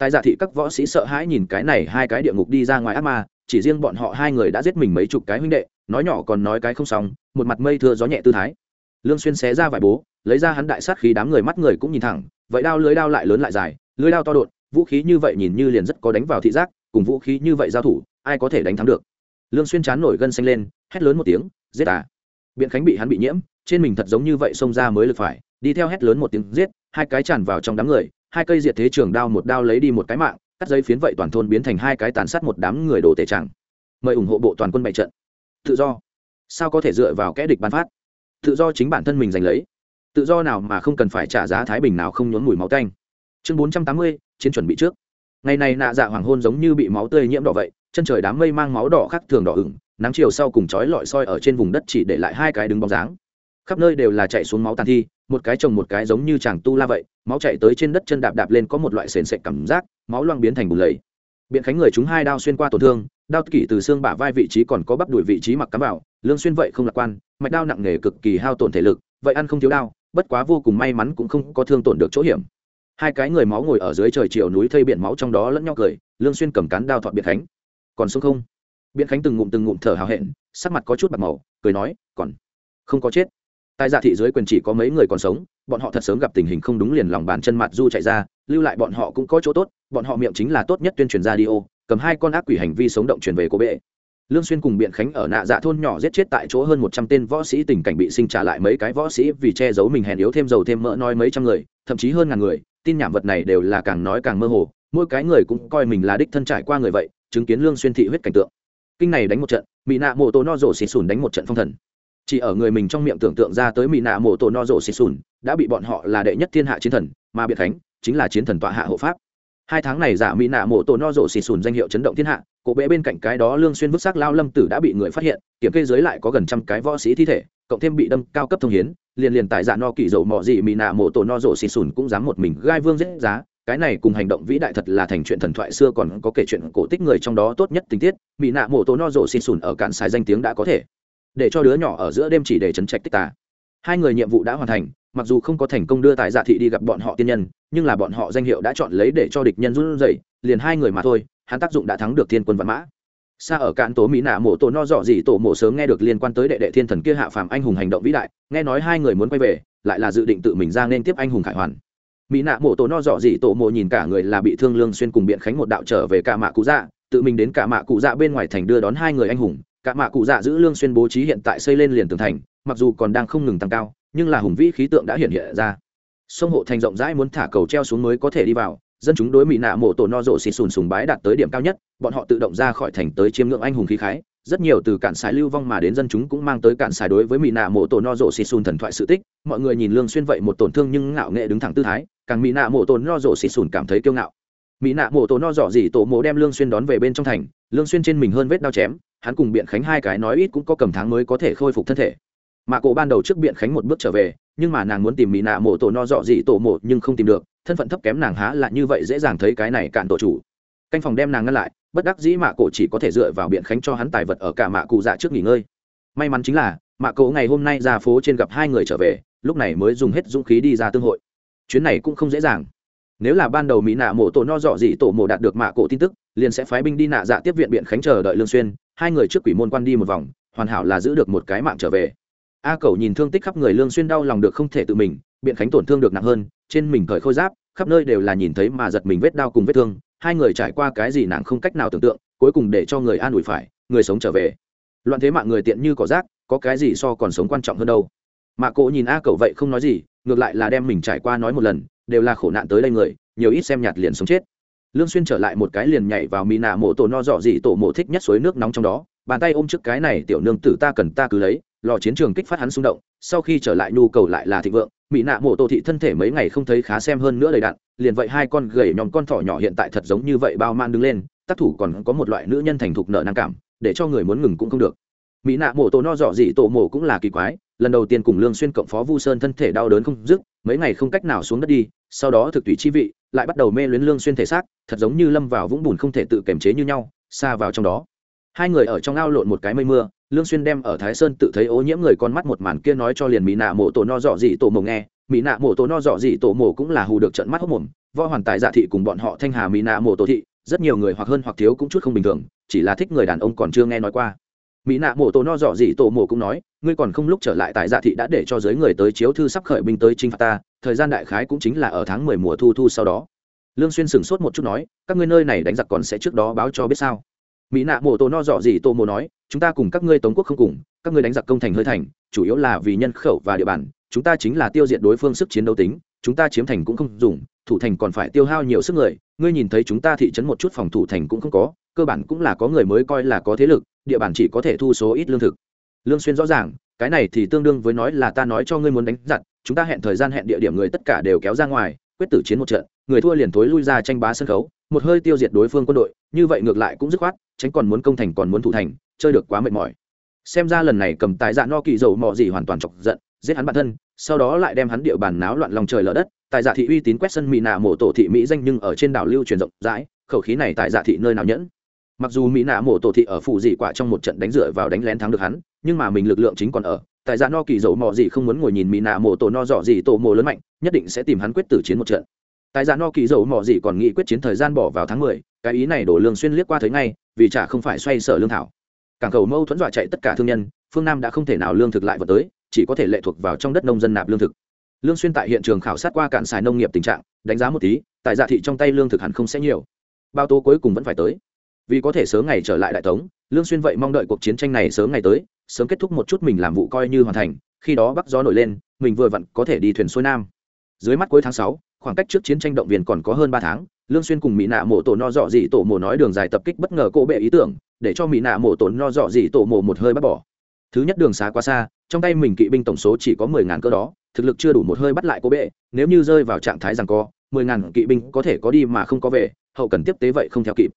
tại giả thị các võ sĩ sợ hãi nhìn cái này hai cái địa ngục đi ra ngoài ác ma, chỉ riêng bọn họ hai người đã giết mình mấy chục cái huynh đệ, nói nhỏ còn nói cái không xong, một mặt mây thưa gió nhẹ tư thái. Lương xuyên xé ra vải bố, lấy ra hắn đại sát khí đám người mắt người cũng nhìn thẳng, vậy đao lưới đao lại lớn lại dài, lưới đao to đột, vũ khí như vậy nhìn như liền rất có đánh vào thị giác, cùng vũ khí như vậy giao thủ, ai có thể đánh thắng được? Lương xuyên chán nổi gân xanh lên, hét lớn một tiếng, giết à! Biện khánh bị hắn bị nhiễm, trên mình thật giống như vậy xông ra mới lực phải. Đi theo hét lớn một tiếng, giết! Hai cái tràn vào trong đám người hai cây diệt thế trường đao một đao lấy đi một cái mạng, cắt giấy phiến vậy toàn thôn biến thành hai cái tàn sát một đám người đổ tể chẳng mời ủng hộ bộ toàn quân bày trận. Tự do. Sao có thể dựa vào kẽ địch ban phát? Tự do chính bản thân mình giành lấy. Tự do nào mà không cần phải trả giá thái bình nào không nhốn mùi máu tanh. Chương bốn trăm tám mươi, chiến chuẩn bị trước. Ngày này nạ dạ hoàng hôn giống như bị máu tươi nhiễm đỏ vậy, chân trời đám mây mang máu đỏ khác thường đỏ ửng, nắng chiều sau cùng chói lọi soi ở trên vùng đất chỉ để lại hai cái đứng bóng dáng. Khắp nơi đều là chạy xuống máu tàn thi một cái chồng một cái giống như chàng tu la vậy, máu chạy tới trên đất chân đạp đạp lên có một loại sền sệt cảm giác, máu loang biến thành bùn lầy. Biện khánh người chúng hai đao xuyên qua tổn thương, đao kỷ từ xương bả vai vị trí còn có bắp đuổi vị trí mặc cắm vào, lương xuyên vậy không lạc quan, mạch đao nặng nề cực kỳ hao tổn thể lực, vậy ăn không thiếu đao, bất quá vô cùng may mắn cũng không có thương tổn được chỗ hiểm. Hai cái người máu ngồi ở dưới trời chiều núi thây biển máu trong đó lẫn nhau cười, lương xuyên cầm cán đao thọt biện khánh. Còn sống không? Biện khánh từng ngụm từng ngụm thở hào hẹn, sắc mặt có chút bạc màu, cười nói, còn không có chết tại dạ thị dưới quyền chỉ có mấy người còn sống, bọn họ thật sớm gặp tình hình không đúng liền lòng bàn chân mặt du chạy ra, lưu lại bọn họ cũng có chỗ tốt, bọn họ miệng chính là tốt nhất tuyên truyền ra đi ô, cầm hai con ác quỷ hành vi sống động truyền về cô bệ. Lương xuyên cùng biện khánh ở nạ dạ thôn nhỏ giết chết tại chỗ hơn một trăm tên võ sĩ tình cảnh bị sinh trả lại mấy cái võ sĩ vì che giấu mình hèn yếu thêm dầu thêm mỡ nói mấy trăm người, thậm chí hơn ngàn người, tin nhảm vật này đều là càng nói càng mơ hồ, mỗi cái người cũng coi mình là đích thân trải qua người vậy, chứng kiến lương xuyên thị huyết cảnh tượng. Kinh này đánh một trận mỹ nạ mộ tổ no rổ xì sùn đánh một trận phong thần chỉ ở người mình trong miệng tưởng tượng ra tới mỹ nạ mộ tổ no rổ xịt sùn, đã bị bọn họ là đệ nhất thiên hạ chiến thần, mà biệt khánh chính là chiến thần tọa hạ hộ pháp. Hai tháng này giả mỹ nạ mộ tổ no rổ xịt sùn danh hiệu chấn động thiên hạ, cổ bệ bên cạnh cái đó lương xuyên vứt xác lao lâm tử đã bị người phát hiện, kiểm kê dưới lại có gần trăm cái võ sĩ thi thể, cộng thêm bị đâm cao cấp thông hiến, liền liền tại giả no kỳ dầu mọ gì mỹ nạ mộ tổ no rổ xịt sùn cũng dám một mình gai vương giết giá, cái này cùng hành động vĩ đại thật là thành chuyện thần thoại xưa còn có kể chuyện cổ tích người trong đó tốt nhất tình tiết mỹ nạ mộ tổ no rổ xịt sùn ở cạn xài danh tiếng đã có thể để cho đứa nhỏ ở giữa đêm chỉ để chấn trạch tích tà. Hai người nhiệm vụ đã hoàn thành, mặc dù không có thành công đưa tài dạ thị đi gặp bọn họ tiên nhân, nhưng là bọn họ danh hiệu đã chọn lấy để cho địch nhân run rẩy, liền hai người mà thôi, hắn tác dụng đã thắng được thiên quân văn mã. Xa ở cạn tố mỹ nạ mộ tổ no dọ gì tổ mộ sớm nghe được liên quan tới đệ đệ thiên thần kia hạ phàm anh hùng hành động vĩ đại, nghe nói hai người muốn quay về, lại là dự định tự mình ra nên tiếp anh hùng khải hoàn. Mỹ nạ mộ tổ no dọ gì tổ mộ nhìn cả người là bị thương lương xuyên cùng biện khánh một đạo trở về cả mạ cụ dạ tự mình đến cả mạ cụ dạ bên ngoài thành đưa đón hai người anh hùng cả mạ cụ dạ giữ lương xuyên bố trí hiện tại xây lên liền tường thành, mặc dù còn đang không ngừng tăng cao, nhưng là hùng vĩ khí tượng đã hiện hiện ra. Sông hộ thành rộng rãi muốn thả cầu treo xuống mới có thể đi vào, dân chúng đối mỹ nạ mộ tổ no rộ xịt sùn sùng bái đạt tới điểm cao nhất, bọn họ tự động ra khỏi thành tới chiêm ngưỡng anh hùng khí khái, rất nhiều từ cản xài lưu vong mà đến dân chúng cũng mang tới cản xài đối với mỹ nạ mộ tổ no rộ xịt sùn thần thoại sự tích, mọi người nhìn lương xuyên vậy một tổn thương nhưng ngạo nghệ đứng thẳng tư thái, càng mỹ nạ mộ tổ no rộ xịt sùn cảm thấy kiêu ngạo. Mỹ nạ mộ tổ no rộ gì tổ mộ đem lương xuyên đón về bên trong thành, lương xuyên trên mình hơn vết đau chém hắn cùng biện khánh hai cái nói ít cũng có cầm tháng mới có thể khôi phục thân thể. Mạ cổ ban đầu trước biện khánh một bước trở về, nhưng mà nàng muốn tìm mỹ nạ mộ tổ no dọ gì tổ mộ nhưng không tìm được, thân phận thấp kém nàng há lại như vậy dễ dàng thấy cái này cạn tổ chủ. Canh phòng đem nàng ngăn lại, bất đắc dĩ mạ cổ chỉ có thể dựa vào biện khánh cho hắn tài vật ở cả mạ cụ dạ trước nghỉ ngơi. May mắn chính là, mạ cổ ngày hôm nay ra phố trên gặp hai người trở về, lúc này mới dùng hết dũng khí đi ra tương hội. Chuyến này cũng không dễ dàng. Nếu là ban đầu mỹ nạ mộ tổ no dọ gì tổ mộ đạt được mạ cổ tin tức, liền sẽ phái binh đi nạ dạ tiếp viện biện khánh chờ đợi lương xuyên hai người trước quỷ môn quan đi một vòng, hoàn hảo là giữ được một cái mạng trở về. A cầu nhìn thương tích khắp người lương xuyên đau lòng được không thể tự mình, biện khánh tổn thương được nặng hơn, trên mình cởi khôi giáp, khắp nơi đều là nhìn thấy mà giật mình vết đau cùng vết thương, hai người trải qua cái gì nàng không cách nào tưởng tượng, cuối cùng để cho người an ủi phải, người sống trở về. Loạn thế mạng người tiện như cỏ rác, có cái gì so còn sống quan trọng hơn đâu. Mạ cỗ nhìn a cầu vậy không nói gì, ngược lại là đem mình trải qua nói một lần, đều là khổ nạn tới đây người, nhiều ít xem nhạt liền sống chết lương xuyên trở lại một cái liền nhảy vào mỹ nạ mộ tổ no dọ gì tổ mộ thích nhất suối nước nóng trong đó, bàn tay ôm trước cái này tiểu nương tử ta cần ta cứ lấy, lò chiến trường kích phát hắn xung động, sau khi trở lại nhu cầu lại là thịnh vượng mỹ nạ mộ tổ thị thân thể mấy ngày không thấy khá xem hơn nữa đầy đặn, liền vậy hai con gầy nhòm con thỏ nhỏ hiện tại thật giống như vậy bao man đứng lên, tác thủ còn có một loại nữ nhân thành thục nợ năng cảm, để cho người muốn ngừng cũng không được. Mỹ nạ mộ tổ no dọ dị tổ mộ cũng là kỳ quái, lần đầu tiên cùng lương xuyên cộng phó vu sơn thân thể đau đớn không dứt, mấy ngày không cách nào xuống đất đi, sau đó thực tùy chi vị lại bắt đầu mê luyến lương xuyên thể xác, thật giống như lâm vào vũng bùn không thể tự kiềm chế như nhau, xa vào trong đó. Hai người ở trong ao lộn một cái mây mưa, lương xuyên đem ở thái sơn tự thấy ô nhiễm người con mắt một màn kia nói cho liền mỹ nạ mộ tổ no dọ dị tổ mộ nghe mỹ nạ mộ tổ no dọ dị tổ mộ cũng là hù được trận mắt hốt mồm, võ hoàn tài dạ thị cùng bọn họ thanh hà mỹ nạ mộ tổ thị, rất nhiều người hoặc hơn hoặc thiếu cũng chút không bình thường, chỉ là thích người đàn ông còn chưa nghe nói qua mỹ nạ mộ tổ no dọ dị tổ mộ cũng nói, ngươi còn không lúc trở lại tại dạ thị đã để cho giới người tới chiếu thư sắp khởi binh tới chinh phạt ta, thời gian đại khái cũng chính là ở tháng mười mùa thu thu sau đó. Lương xuyên sửng sốt một chút nói, các ngươi nơi này đánh giặc còn sẽ trước đó báo cho biết sao? Mỹ nạ mộ tổ no dọ dị tổ mộ nói, chúng ta cùng các ngươi tống quốc không cùng, các ngươi đánh giặc công thành hơi thành, chủ yếu là vì nhân khẩu và địa bàn, chúng ta chính là tiêu diệt đối phương sức chiến đấu tính, chúng ta chiếm thành cũng không dùng, thủ thành còn phải tiêu hao nhiều sức người, ngươi nhìn thấy chúng ta thị trấn một chút phòng thủ thành cũng không có cơ bản cũng là có người mới coi là có thế lực, địa bàn chỉ có thể thu số ít lương thực. Lương xuyên rõ ràng, cái này thì tương đương với nói là ta nói cho ngươi muốn đánh giặc, chúng ta hẹn thời gian hẹn địa điểm người tất cả đều kéo ra ngoài, quyết tử chiến một trận, người thua liền thối lui ra tranh bá sân khấu, một hơi tiêu diệt đối phương quân đội, như vậy ngược lại cũng dứt khoát, tránh còn muốn công thành còn muốn thủ thành, chơi được quá mệt mỏi. Xem ra lần này cầm tài dạ no kỳ dầu mò gì hoàn toàn chọc giận, giết hắn bản thân, sau đó lại đem hắn địa bàn náo loạn lòng trời lở đất tại dạ thị uy tín quét sân mỹ nạ mổ tổ thị mỹ danh nhưng ở trên đảo lưu truyền rộng rãi, khẩu khí này tại dạ thị nơi nào nhẫn? Mặc dù mỹ nạ mổ tổ thị ở phụ dị quả trong một trận đánh rửa vào đánh lén thắng được hắn, nhưng mà mình lực lượng chính còn ở. Tại ra no kỳ dầu mò gì không muốn ngồi nhìn mỹ nạ mổ tổ no dọ gì tổ mồ lớn mạnh, nhất định sẽ tìm hắn quyết tử chiến một trận. Tại ra no kỳ dầu mò gì còn nghĩ quyết chiến thời gian bỏ vào tháng mười, cái ý này đổ lương xuyên liếc qua thấy ngay, vì chả không phải xoay sở lương thảo. Cảng cầu mâu thuẫn dọa chạy tất cả thương nhân, phương nam đã không thể nào lương thực lại vào tới, chỉ có thể lệ thuộc vào trong đất nông dân nạp lương thực. Lương xuyên tại hiện trường khảo sát qua cạn xài nông nghiệp tình trạng, đánh giá một tí, tại dạ thị trong tay lương thực hẳn không sẽ nhiều. Bao tố cuối cùng vẫn phải tới vì có thể sớm ngày trở lại đại tống lương xuyên vậy mong đợi cuộc chiến tranh này sớm ngày tới sớm kết thúc một chút mình làm vụ coi như hoàn thành khi đó bắc gió nổi lên mình vừa vặn có thể đi thuyền xuôi nam. Dưới mắt cuối tháng 6, khoảng cách trước chiến tranh động viên còn có hơn ba tháng lương xuyên cùng mỹ nạ mộ tổ no dọ dị tổ mộ nói đường dài tập kích bất ngờ cô bệ ý tưởng để cho mỹ nạ mộ tổ no dọ dị tổ mộ một hơi bắt bỏ. Thứ nhất đường xá quá xa trong tay mình kỵ binh tổng số chỉ có mười ngàn cơ đó thực lực chưa đủ một hơi bắt lại cô bệ nếu như rơi vào trạng thái giằng co mười ngàn kỵ binh có thể có đi mà không có về hậu cần tiếp tế vậy không theo kịp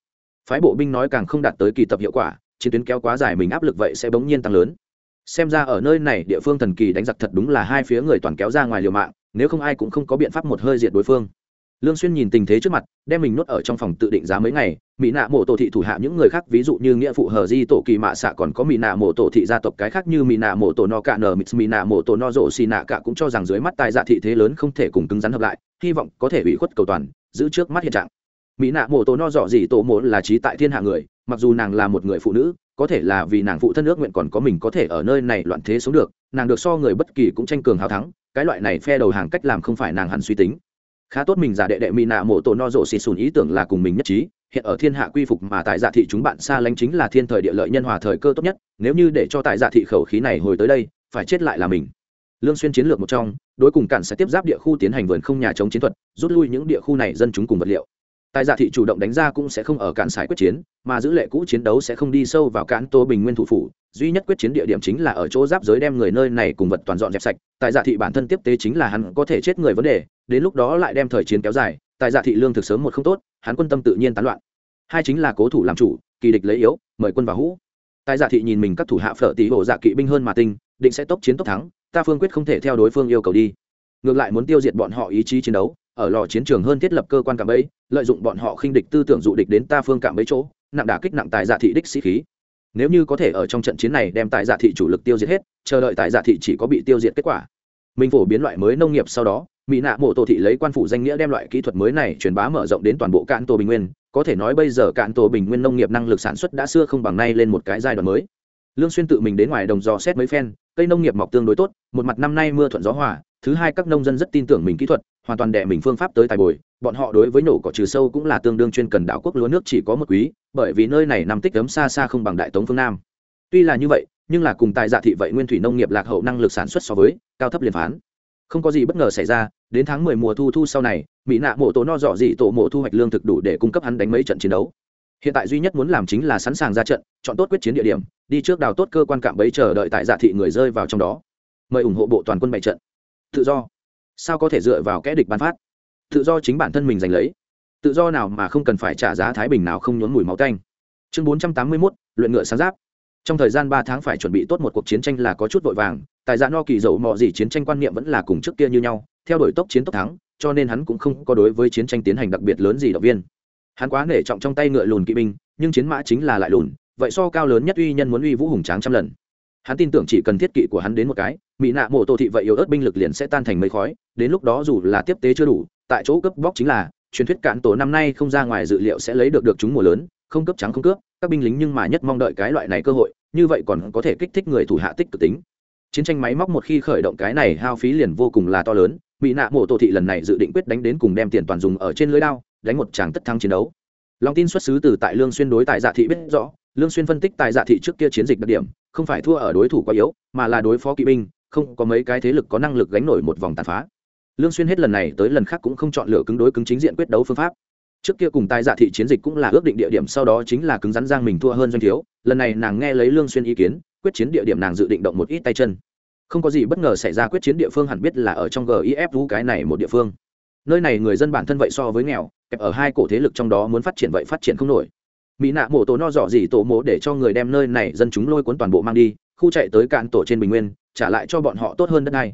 phái bộ binh nói càng không đạt tới kỳ tập hiệu quả, chiến tuyến kéo quá dài mình áp lực vậy sẽ bỗng nhiên tăng lớn. Xem ra ở nơi này địa phương thần kỳ đánh giặc thật đúng là hai phía người toàn kéo ra ngoài liều mạng, nếu không ai cũng không có biện pháp một hơi diệt đối phương. Lương xuyên nhìn tình thế trước mặt, đem mình nuốt ở trong phòng tự định giá mấy ngày, mỹ nạ mộ tổ thị thủ hạ những người khác, ví dụ như nghĩa phụ hờ di tổ kỳ mạ xạ còn có mỹ nạ mộ tổ thị gia tộc cái khác như mỹ nạ mộ tổ no cạ nờ, mỹ nạ mộ tổ no rộ xì nạ cả cũng cho rằng dưới mắt tài dạ thị thế lớn không thể cùng cứng rắn hợp lại, hy vọng có thể ủy khuất cầu toàn, giữ trước mắt hiện trạng mỹ nạ mộ tổ no dọ gì tổ mộ là trí tại thiên hạ người, mặc dù nàng là một người phụ nữ, có thể là vì nàng phụ thân ước nguyện còn có mình có thể ở nơi này loạn thế sống được, nàng được so người bất kỳ cũng tranh cường hào thắng, cái loại này phe đầu hàng cách làm không phải nàng hẳn suy tính. Khá tốt mình giả đệ đệ mỹ nạ mộ tổ no dọ xì xùn ý tưởng là cùng mình nhất trí, hiện ở thiên hạ quy phục mà tại dạ thị chúng bạn xa lánh chính là thiên thời địa lợi nhân hòa thời cơ tốt nhất, nếu như để cho tại dạ thị khẩu khí này hồi tới đây, phải chết lại là mình. Lương xuyên chiến lược một trong, đối cùng cản sẽ tiếp giáp địa khu tiến hành vườn không nhà chống chiến thuật, rút lui những địa khu này dân chúng cùng vật liệu tại dạ thị chủ động đánh ra cũng sẽ không ở cản sải quyết chiến, mà giữ lệ cũ chiến đấu sẽ không đi sâu vào cản tô bình nguyên thủ phủ. Duy nhất quyết chiến địa điểm chính là ở chỗ giáp giới đem người nơi này cùng vật toàn dọn dẹp sạch. Tại dạ thị bản thân tiếp tế chính là hắn có thể chết người vấn đề, đến lúc đó lại đem thời chiến kéo dài. Tại dạ thị lương thực sớm một không tốt, hắn quân tâm tự nhiên tán loạn. Hai chính là cố thủ làm chủ, kỳ địch lấy yếu, mời quân vào hũ. Tại dạ thị nhìn mình các thủ hạ phở tỷ hộ dạ kỵ binh hơn mà tinh, định sẽ tốc chiến tốc thắng, ta phương quyết không thể theo đối phương yêu cầu đi. Ngược lại muốn tiêu diệt bọn họ ý chí chiến đấu ở lò chiến trường hơn thiết lập cơ quan cạm bẫy, lợi dụng bọn họ khinh địch tư tưởng dụ địch đến ta phương cạm bẫy chỗ, nặng đả kích nặng tài giả thị đích sĩ khí. Nếu như có thể ở trong trận chiến này đem tài giả thị chủ lực tiêu diệt hết, chờ đợi tài giả thị chỉ có bị tiêu diệt kết quả. Mình phổ biến loại mới nông nghiệp sau đó, mỹ nạ mộ tổ thị lấy quan phủ danh nghĩa đem loại kỹ thuật mới này truyền bá mở rộng đến toàn bộ cạn tổ bình nguyên. Có thể nói bây giờ cạn tổ bình nguyên nông nghiệp năng lực sản xuất đã xưa không bằng nay lên một cái giai đoạn mới. Lương xuyên tự mình đến ngoài đồng dò xét mấy phen, cây nông nghiệp mọc tương đối tốt, một mặt năm nay mưa thuận gió hòa thứ hai, các nông dân rất tin tưởng mình kỹ thuật, hoàn toàn đệ mình phương pháp tới tài bồi. Bọn họ đối với nổ cỏ trừ sâu cũng là tương đương chuyên cần đảo quốc lúa nước chỉ có một quý, bởi vì nơi này nằm tích ấm xa xa không bằng đại tống phương nam. Tuy là như vậy, nhưng là cùng tại dạ thị vậy nguyên thủy nông nghiệp lạc hậu năng lực sản xuất so với, cao thấp liền phán. Không có gì bất ngờ xảy ra, đến tháng mười mùa thu thu sau này, mỹ nạ mộ tổ no dọ dị tổ mộ thu hoạch lương thực đủ để cung cấp hắn đánh mấy trận chiến đấu. Hiện tại duy nhất muốn làm chính là sẵn sàng ra trận, chọn tốt quyết chiến địa điểm, đi trước đào tốt cơ quan cạm bấy chờ đợi tại dạ thị người rơi vào trong đó. Mời ủng hộ bộ toàn quân bày trận tự do. Sao có thể dựa vào kẽ địch ban phát? Tự do chính bản thân mình giành lấy. Tự do nào mà không cần phải trả giá thái bình nào không nhốn mùi máu canh. Chương bốn trăm tám mươi mốt, luyện ngựa sáng giáp. Trong thời gian ba tháng phải chuẩn bị tốt một cuộc chiến tranh là có chút vội vàng, tại dạ no kỳ dầu mò gì chiến tranh quan niệm vẫn là cùng trước kia như nhau, theo đuổi tốc chiến tốc thắng, cho nên hắn cũng không có đối với chiến tranh tiến hành đặc biệt lớn gì động viên. Hắn quá nể trọng trong tay ngựa lùn kỵ binh, nhưng chiến mã chính là lại lùn, vậy so cao lớn nhất uy nhân muốn uy vũ hùng tráng trăm lần hắn tin tưởng chỉ cần thiết kỵ của hắn đến một cái mỹ nạ mộ tổ thị vậy yếu ớt binh lực liền sẽ tan thành mây khói, đến lúc đó dù là tiếp tế chưa đủ, tại chỗ cướp bóc chính là, truyền thuyết cạn tổ năm nay không ra ngoài dự liệu sẽ lấy được được chúng mùa lớn, không cấp trắng không cướp, các binh lính nhưng mà nhất mong đợi cái loại này cơ hội, như vậy còn có thể kích thích người thủ hạ tích cực tính. Chiến tranh máy móc một khi khởi động cái này hao phí liền vô cùng là to lớn mỹ nạ mộ tổ thị lần này dự định quyết đánh đến cùng đem tiền toàn dùng ở trên lưới đao, đánh một tràng tất thắng chiến đấu. Lòng tin xuất xứ từ tại lương xuyên đối tại dạ thị biết rõ, lương xuyên phân tích tại dạ thị trước kia chiến dịch đặc điểm không phải thua ở đối thủ quá yếu, mà là đối phó kỵ binh, không có mấy cái thế lực có năng lực gánh nổi một vòng tàn phá. Lương xuyên hết lần này tới lần khác cũng không chọn lựa cứng đối cứng chính diện quyết đấu phương pháp. Trước kia cùng tài dạ thị chiến dịch cũng là ước định địa điểm, sau đó chính là cứng rắn giang mình thua hơn doanh thiếu, lần này nàng nghe lấy lương xuyên ý kiến, quyết chiến địa điểm nàng dự định động một ít tay chân. Không có gì bất ngờ xảy ra quyết chiến địa phương hẳn biết là ở trong gifu cái này một địa phương. Nơi này người dân bản thân vậy so với nghèo, kẹp ở hai cổ thế lực trong đó muốn phát triển vậy phát triển không nổi mỹ nạ mổ tổ no dọ dỉ tổ mổ để cho người đem nơi này dân chúng lôi cuốn toàn bộ mang đi, khu chạy tới cạn tổ trên bình nguyên, trả lại cho bọn họ tốt hơn đất này.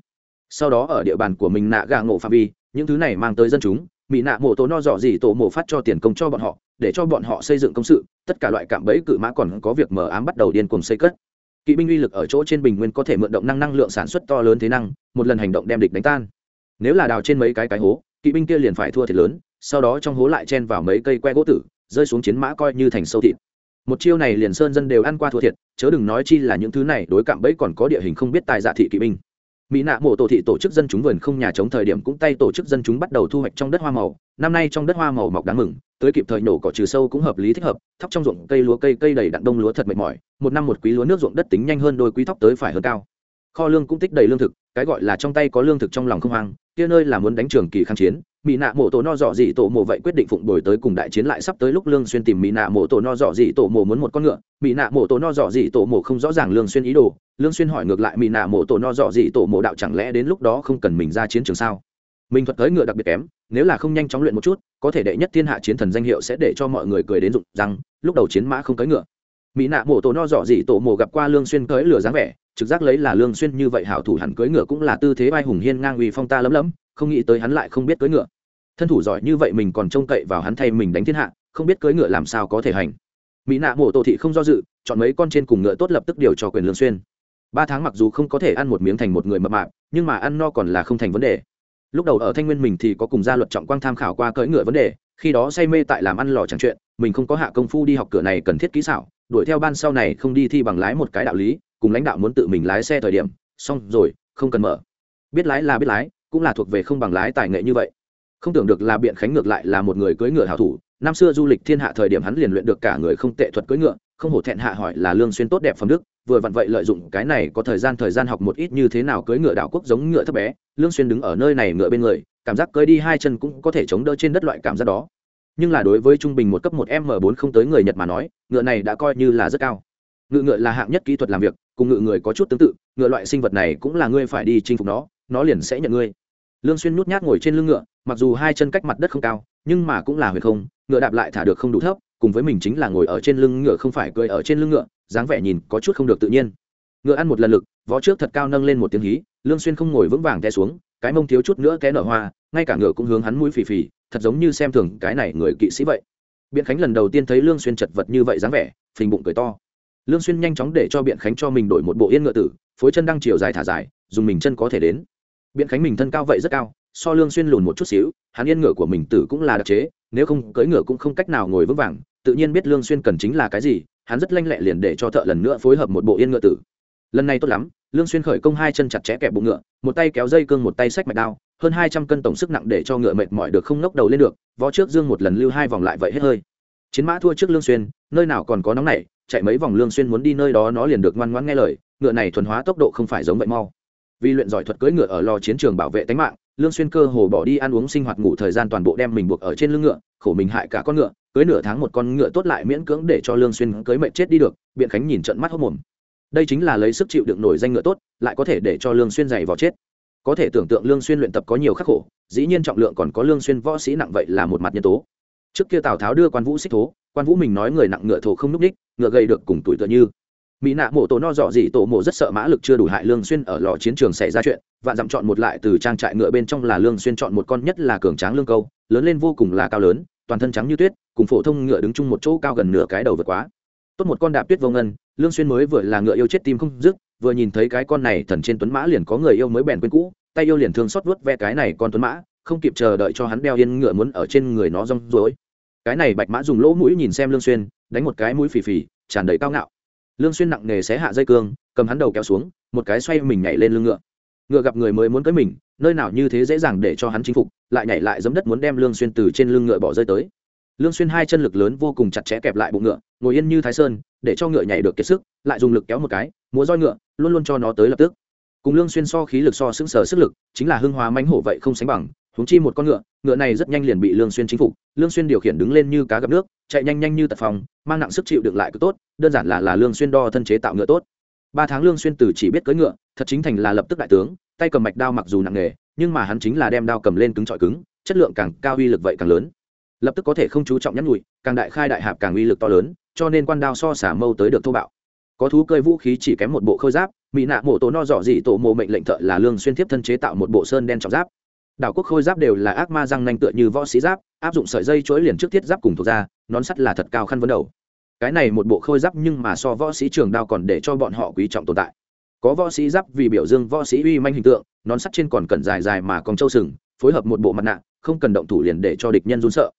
Sau đó ở địa bàn của mình nạ gà ngộ phạm vi, những thứ này mang tới dân chúng, mỹ nạ mổ tổ no dọ dỉ tổ mổ phát cho tiền công cho bọn họ, để cho bọn họ xây dựng công sự, tất cả loại cạm bẫy cự mã còn có việc mở ám bắt đầu điên cuồng xây cất. Kỵ binh uy lực ở chỗ trên bình nguyên có thể mượn động năng năng lượng sản xuất to lớn thế năng, một lần hành động đem địch đánh tan. Nếu là đào trên mấy cái cái hố, kỵ binh kia liền phải thua thiệt lớn, sau đó trong hố lại chen vào mấy cây que gỗ tử rơi xuống chiến mã coi như thành sâu thịt. Một chiêu này liền sơn dân đều ăn qua thua thiệt, chớ đừng nói chi là những thứ này đối cạm bẫy còn có địa hình không biết tài dạ thị kỵ binh. Mỹ nạ mộ tổ thị tổ chức dân chúng vườn không nhà chống thời điểm cũng tay tổ chức dân chúng bắt đầu thu hoạch trong đất hoa màu. Năm nay trong đất hoa màu mọc đáng mừng, tới kịp thời nổ cỏ trừ sâu cũng hợp lý thích hợp, thóc trong ruộng cây lúa cây cây đầy đặn đông lúa thật mệt mỏi, một năm một quý lúa nước ruộng đất tính nhanh hơn đôi quý thóc tới phải hơn cao. Kho lương cũng tích đầy lương thực, cái gọi là trong tay có lương thực trong lòng không hoang, kia nơi là muốn đánh trường kỳ kháng chiến mỹ nạ mộ tổ no dọ dị tổ mộ vậy quyết định phụng đổi tới cùng đại chiến lại sắp tới lúc lương xuyên tìm mỹ nạ mộ tổ no dọ dị tổ mộ muốn một con ngựa. Mỹ nạ mộ tổ no dọ dị tổ mộ không rõ ràng lương xuyên ý đồ. Lương xuyên hỏi ngược lại mỹ nạ mộ tổ no dọ dị tổ mộ đạo chẳng lẽ đến lúc đó không cần mình ra chiến trường sao? Mình thuật tới ngựa đặc biệt kém, nếu là không nhanh chóng luyện một chút, có thể đệ nhất thiên hạ chiến thần danh hiệu sẽ để cho mọi người cười đến rụng rằng lúc đầu chiến mã không cưỡi ngựa. Mỹ nạ mộ tổ no dọ dị tổ mộ gặp qua lương xuyên cưỡi lừa dáng vẻ, trực giác lấy là lương xuyên như vậy hảo thủ hẳn cưỡi ngựa cũng là tư thế vai hùng hiên ngang uy phong ta lấm lấm không nghĩ tới hắn lại không biết cưỡi ngựa. Thân thủ giỏi như vậy mình còn trông cậy vào hắn thay mình đánh thiên hạ, không biết cưỡi ngựa làm sao có thể hành. Mỹ nạ mổ tổ thị không do dự, chọn mấy con trên cùng ngựa tốt lập tức điều cho quyền lương xuyên. Ba tháng mặc dù không có thể ăn một miếng thành một người mập mạp, nhưng mà ăn no còn là không thành vấn đề. Lúc đầu ở thanh nguyên mình thì có cùng gia luật trọng quang tham khảo qua cưỡi ngựa vấn đề, khi đó say mê tại làm ăn lò chẳng chuyện, mình không có hạ công phu đi học cửa này cần thiết kỹ xảo, đuổi theo ban sau này không đi thi bằng lái một cái đạo lý, cùng lãnh đạo muốn tự mình lái xe thời điểm, xong rồi, không cần mở. Biết lái là biết lái cũng là thuộc về không bằng lái tài nghệ như vậy. Không tưởng được là biện khánh ngược lại là một người cưỡi ngựa hảo thủ, năm xưa du lịch thiên hạ thời điểm hắn liền luyện được cả người không tệ thuật cưỡi ngựa, không hổ thẹn hạ hỏi là lương xuyên tốt đẹp phẩm đức, vừa vặn vậy lợi dụng cái này có thời gian thời gian học một ít như thế nào cưỡi ngựa đạo quốc giống ngựa thấp bé, lương xuyên đứng ở nơi này ngựa bên người, cảm giác cưỡi đi hai chân cũng có thể chống đỡ trên đất loại cảm giác đó. Nhưng là đối với trung bình một cấp một m bốn không tới người nhật mà nói, ngựa này đã coi như là rất cao. Ngựa ngựa là hạng nhất kỹ thuật làm việc, cùng ngựa người có chút tương tự, ngựa loại sinh vật này cũng là ngươi phải đi chinh phục nó nó liền sẽ nhận ngươi lương xuyên nhút nhát ngồi trên lưng ngựa, mặc dù hai chân cách mặt đất không cao, nhưng mà cũng là huyền không, ngựa đạp lại thả được không đủ thấp, cùng với mình chính là ngồi ở trên lưng ngựa không phải cười ở trên lưng ngựa, dáng vẻ nhìn có chút không được tự nhiên. Ngựa ăn một lần lực, vó trước thật cao nâng lên một tiếng hí, lương xuyên không ngồi vững vàng té xuống, cái mông thiếu chút nữa té nở hoa, ngay cả ngựa cũng hướng hắn mũi phì phì, thật giống như xem thường cái này người kỵ sĩ vậy. Biện khánh lần đầu tiên thấy lương xuyên chật vật như vậy dáng vẻ, phình bụng cười to. Lương xuyên nhanh chóng để cho biện khánh cho mình đổi một bộ yên ngựa tử, phối chân đăng chiều dài thả dài, dùng mình chân có thể đến biện khánh mình thân cao vậy rất cao, so lương xuyên lùn một chút xíu, hắn yên ngựa của mình tử cũng là đặc chế, nếu không, cưỡi ngựa cũng không cách nào ngồi vững vàng, tự nhiên biết lương xuyên cần chính là cái gì, hắn rất lanh lẹ liền để cho thợ lần nữa phối hợp một bộ yên ngựa tử. Lần này tốt lắm, lương xuyên khởi công hai chân chặt chẽ kẹp bụng ngựa, một tay kéo dây cương một tay xách mạch đao, hơn hai trăm cân tổng sức nặng để cho ngựa mệt mỏi được không ngóc đầu lên được, vó trước dương một lần lưu hai vòng lại vậy hết hơi. Chiến mã thua trước lương xuyên, nơi nào còn có nóng nảy, chạy mấy vòng lương xuyên muốn đi nơi đó nó liền được ngoan ngoãn nghe lời, ngựa này thuần hóa tốc độ không phải giống vậy mau vì luyện giỏi thuật cưỡi ngựa ở lò chiến trường bảo vệ tính mạng, lương xuyên cơ hồ bỏ đi ăn uống sinh hoạt ngủ thời gian toàn bộ đem mình buộc ở trên lưng ngựa, khổ mình hại cả con ngựa cưới nửa tháng một con ngựa tốt lại miễn cưỡng để cho lương xuyên cưới mệt chết đi được, biện khánh nhìn trận mắt hốt mồm. Đây chính là lấy sức chịu đựng nổi danh ngựa tốt, lại có thể để cho lương xuyên dày vào chết. Có thể tưởng tượng lương xuyên luyện tập có nhiều khắc khổ, dĩ nhiên trọng lượng còn có lương xuyên võ sĩ nặng vậy là một mặt nhân tố. Trước kia tào tháo đưa quan vũ xích thố, quan vũ mình nói người nặng ngựa thổ không núp đích ngựa gầy được cùng tuổi tựa như mỹ nạ mộ tổ no dọ dị tổ mộ rất sợ mã lực chưa đủ hại lương xuyên ở lò chiến trường xảy ra chuyện, vạn dặm chọn một lại từ trang trại ngựa bên trong là lương xuyên chọn một con nhất là cường tráng lương câu, lớn lên vô cùng là cao lớn, toàn thân trắng như tuyết, cùng phổ thông ngựa đứng chung một chỗ cao gần nửa cái đầu vượt quá. Tốt một con đạp tuyết vô ngân, lương xuyên mới vừa là ngựa yêu chết tim không dứt, vừa nhìn thấy cái con này thần trên tuấn mã liền có người yêu mới bèn quên cũ, tay yêu liền thương xót vuốt ve cái này con tuấn mã, không kịp chờ đợi cho hắn đeo yên ngựa muốn ở trên người nó rong rối cái này bạch mã dùng lỗ mũi nhìn xem lương xuyên, đánh một cái mũi phì phì, tràn đầy cao ngạo lương xuyên nặng nề xé hạ dây cương, cầm hắn đầu kéo xuống, một cái xoay mình nhảy lên lưng ngựa. Ngựa gặp người mới muốn tới mình, nơi nào như thế dễ dàng để cho hắn chinh phục, lại nhảy lại giấm đất muốn đem lương xuyên từ trên lưng ngựa bỏ rơi tới. Lương xuyên hai chân lực lớn vô cùng chặt chẽ kẹp lại bụng ngựa, ngồi yên như thái sơn, để cho ngựa nhảy được kiệt sức, lại dùng lực kéo một cái, múa roi ngựa, luôn luôn cho nó tới lập tức. Cùng lương xuyên so khí lực so sững sờ sức lực, chính là hưng hóa mãnh hổ vậy không sánh bằng huống chi một con ngựa ngựa này rất nhanh liền bị lương xuyên chính phục. Lương xuyên điều khiển đứng lên như cá gặp nước, chạy nhanh nhanh như tật phòng, mang nặng sức chịu đựng lại cứ tốt, đơn giản là là lương xuyên đo thân chế tạo ngựa tốt. Ba tháng lương xuyên từ chỉ biết cưỡi ngựa, thật chính thành là lập tức đại tướng, tay cầm mạch đao mặc dù nặng nghề nhưng mà hắn chính là đem đao cầm lên cứng trọi cứng, chất lượng càng cao uy lực vậy càng lớn. Lập tức có thể không chú trọng nhẫn nhụi càng đại khai đại hạp càng uy lực to lớn, cho nên quan đao so xả mâu tới được thô bạo. Có thú cơi vũ khí chỉ kém một bộ khôi giáp, mỹ nạ mổ tổ no dọ dị tổ mộ mệnh lệnh thợ là lương xuyên tiếp thân chế tạo một bộ sơn đen trọng giáp đảo quốc khôi giáp đều là ác ma răng nanh tựa như võ sĩ giáp, áp dụng sợi dây chuỗi liền trước thiết giáp cùng thuộc ra, nón sắt là thật cao khăn vấn đầu. Cái này một bộ khôi giáp nhưng mà so võ sĩ trường đao còn để cho bọn họ quý trọng tồn tại. Có võ sĩ giáp vì biểu dương võ sĩ uy manh hình tượng, nón sắt trên còn cần dài dài mà còn trâu sừng, phối hợp một bộ mặt nạ, không cần động thủ liền để cho địch nhân run sợ.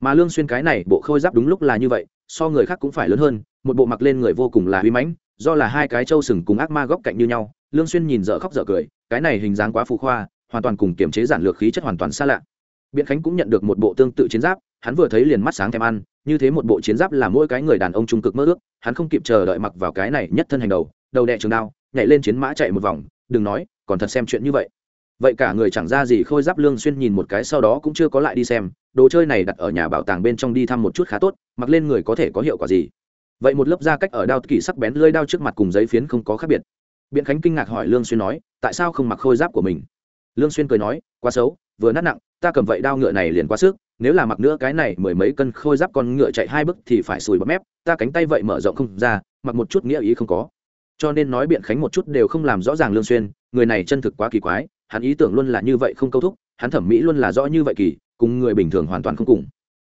Mà lương xuyên cái này bộ khôi giáp đúng lúc là như vậy, so người khác cũng phải lớn hơn, một bộ mặc lên người vô cùng là uy mãnh, do là hai cái trâu sừng cùng ác ma góc cạnh như nhau. Lương xuyên nhìn dở khóc dở cười, cái này hình dáng quá phù khoa hoàn toàn cùng kiểm chế giản lược khí chất hoàn toàn xa lạ. Biện khánh cũng nhận được một bộ tương tự chiến giáp, hắn vừa thấy liền mắt sáng thèm ăn, như thế một bộ chiến giáp là mỗi cái người đàn ông trung cực mơ ước, hắn không kịp chờ đợi mặc vào cái này nhất thân hành đầu đầu đè trường đao, nhảy lên chiến mã chạy một vòng, đừng nói, còn thật xem chuyện như vậy. Vậy cả người chẳng ra gì, khôi giáp lương xuyên nhìn một cái sau đó cũng chưa có lại đi xem, đồ chơi này đặt ở nhà bảo tàng bên trong đi thăm một chút khá tốt, mặc lên người có thể có hiệu quả gì. Vậy một lớp da cách ở đao kỳ sắc bén lưỡi đao trước mặt cùng giấy phiến không có khác biệt. Biện khánh kinh ngạc hỏi lương xuyên nói, tại sao không mặc khôi giáp của mình? Lương xuyên cười nói, quá xấu, vừa nát nặng, ta cầm vậy đao ngựa này liền quá sức, nếu là mặc nữa cái này mười mấy cân khôi giáp con ngựa chạy hai bước thì phải sùi bọt mép, ta cánh tay vậy mở rộng không ra, mặc một chút nghĩa ý không có cho nên nói biện khánh một chút đều không làm rõ ràng lương xuyên, người này chân thực quá kỳ quái, hắn ý tưởng luôn là như vậy không câu thúc, hắn thẩm mỹ luôn là rõ như vậy kỳ, cùng người bình thường hoàn toàn không cùng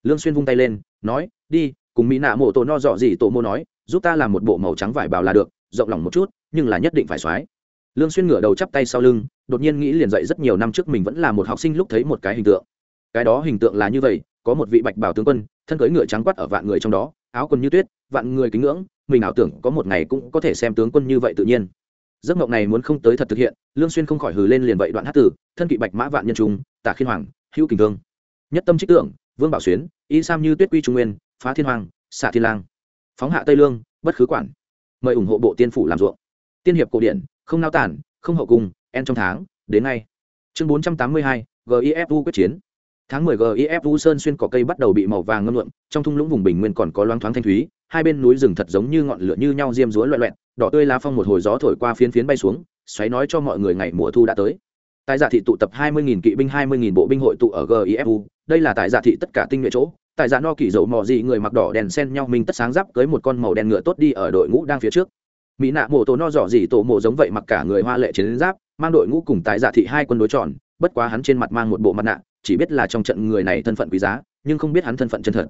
lương xuyên vung tay lên, nói, đi, cùng mỹ nạ mộ tổ no dọ gì tổ mô nói, giúp ta làm một bộ màu trắng vải bào là được, rộng lòng một chút, nhưng là nhất định phải xoáy lương xuyên ngửa đầu chắp tay sau lưng, đột nhiên nghĩ liền dậy rất nhiều năm trước mình vẫn là một học sinh lúc thấy một cái hình tượng. Cái đó hình tượng là như vậy, có một vị bạch bảo tướng quân, thân cưỡi ngựa trắng quát ở vạn người trong đó, áo quần như tuyết, vạn người kính ngưỡng, mình ảo tưởng có một ngày cũng có thể xem tướng quân như vậy tự nhiên. Giấc mộng này muốn không tới thật thực hiện, lương xuyên không khỏi hừ lên liền vậy đoạn hát tử, thân kỵ bạch mã vạn nhân trung, tả khiên hoàng, hữu kình thương. Nhất tâm trích tưởng vương bảo xuyến, y sam như tuyết quy trung nguyên, phá thiên hoàng xạ thiên lang. Phóng hạ tây lương, bất khứ quản. Mời ủng hộ bộ tiên phủ làm ruộng. Tiên hiệp cổ điển không nao tản không hậu cung en trong tháng đến ngay. Chương 482, gifu quyết chiến. Tháng 10 gifu sơn xuyên cỏ cây bắt đầu bị màu vàng ngâm luộm trong thung lũng vùng bình nguyên còn có loáng thoáng thanh thúy hai bên núi rừng thật giống như ngọn lửa như nhau diêm rúa loẹ loẹt đỏ tươi lá phong một hồi gió thổi qua phiến phiến bay xuống xoáy nói cho mọi người ngày mùa thu đã tới. Tại giả thị tụ tập 20.000 kỵ binh 20.000 bộ binh hội tụ ở gifu đây là tại giả thị tất cả tinh nhuệ chỗ. Tại giả no kỳ dầu mò gì người mặc đỏ đèn sen nhau mình tất sáng giáp cưới một con màu đen ngựa tốt đi ở đội ngũ đang phía trước mỹ nạ mộ tổ no dỏ gì tổ mộ giống vậy mặc cả người hoa lệ chiến giáp, mang đội ngũ cùng tái giả thị hai quân đối tròn bất quá hắn trên mặt mang một bộ mặt nạ, chỉ biết là trong trận người này thân phận quý giá, nhưng không biết hắn thân phận chân thật.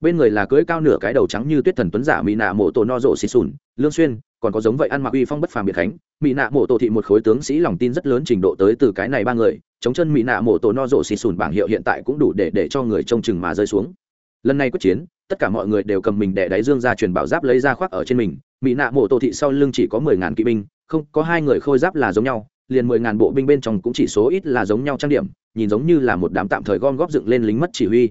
Bên người là cưới cao nửa cái đầu trắng như tuyết thần tuấn giả mỹ nạ mộ tổ no rộ xì sùn, lương xuyên, còn có giống vậy ăn mặc uy phong bất phàm biệt khánh. Mỹ nạ mộ tổ thị một khối tướng sĩ lòng tin rất lớn trình độ tới từ cái này ba người, chống chân mỹ nạ mộ tổ no rộ xì sùn bảng hiệu hiện tại cũng đủ để để cho người trông chừng mà rơi xuống. Lần này quyết chiến, tất cả mọi người đều cầm mình để đáy dương ra truyền bảo giáp lấy ra khoác ở trên mình mỹ nạ mộ tổ thị sau lưng chỉ có mười ngàn kỵ binh, không, có hai người khôi giáp là giống nhau, liền mười ngàn bộ binh bên trong cũng chỉ số ít là giống nhau trang điểm, nhìn giống như là một đám tạm thời gom góp dựng lên lính mất chỉ huy.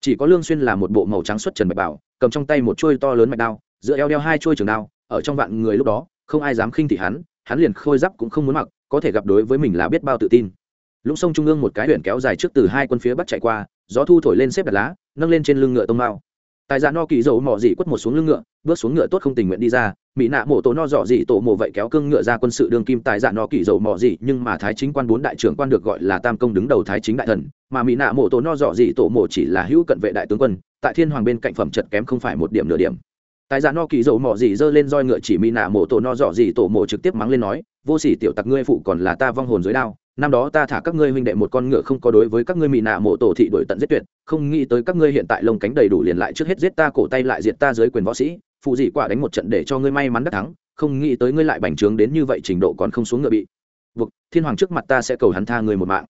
Chỉ có lương xuyên là một bộ màu trắng xuất trần bạch bảo, cầm trong tay một chuôi to lớn mạch đao, giữa eo đeo hai chuôi trường đao, ở trong vạn người lúc đó, không ai dám khinh thị hắn hắn liền khôi giáp cũng không muốn mặc, có thể gặp đối với mình là biết bao tự tin. Lũng sông trung ương một cái huyện kéo dài trước từ hai quân phía bắc chạy qua, gió thu thổi lên xếp đặt lá, nâng lên trên lưng ngựa tông mao tại dạ no kỳ dầu mỏ dị quất một xuống lưng ngựa, bước xuống ngựa tốt không tình nguyện đi ra. Mỹ nạ mổ tổ no dọ dị tổ mổ vậy kéo cương ngựa ra quân sự đường kim tại dạ no kỳ dầu mỏ dị nhưng mà thái chính quan bốn đại trưởng quan được gọi là tam công đứng đầu thái chính đại thần, mà mỹ nạ mổ tổ no dọ dị tổ mổ chỉ là hữu cận vệ đại tướng quân, tại thiên hoàng bên cạnh phẩm chật kém không phải một điểm nửa điểm. Tại dạ no kỳ dầu mỏ dị giơ lên roi ngựa chỉ mỹ nạ mổ tổ no dọ dị tổ mổ trực tiếp mắng lên nói, vô sỉ tiểu tặc ngươi phụ còn là ta vong hồn dưới đao năm đó ta thả các ngươi huynh đệ một con ngựa không có đối với các ngươi mỹ nạ mộ tổ thị đổi tận giết tuyệt, không nghĩ tới các ngươi hiện tại lông cánh đầy đủ liền lại trước hết giết ta, cổ tay lại diệt ta dưới quyền võ sĩ, phụ dị quả đánh một trận để cho ngươi may mắn đắc thắng, không nghĩ tới ngươi lại bành trướng đến như vậy trình độ còn không xuống ngựa bị. Vực thiên hoàng trước mặt ta sẽ cầu hắn tha người một mạng.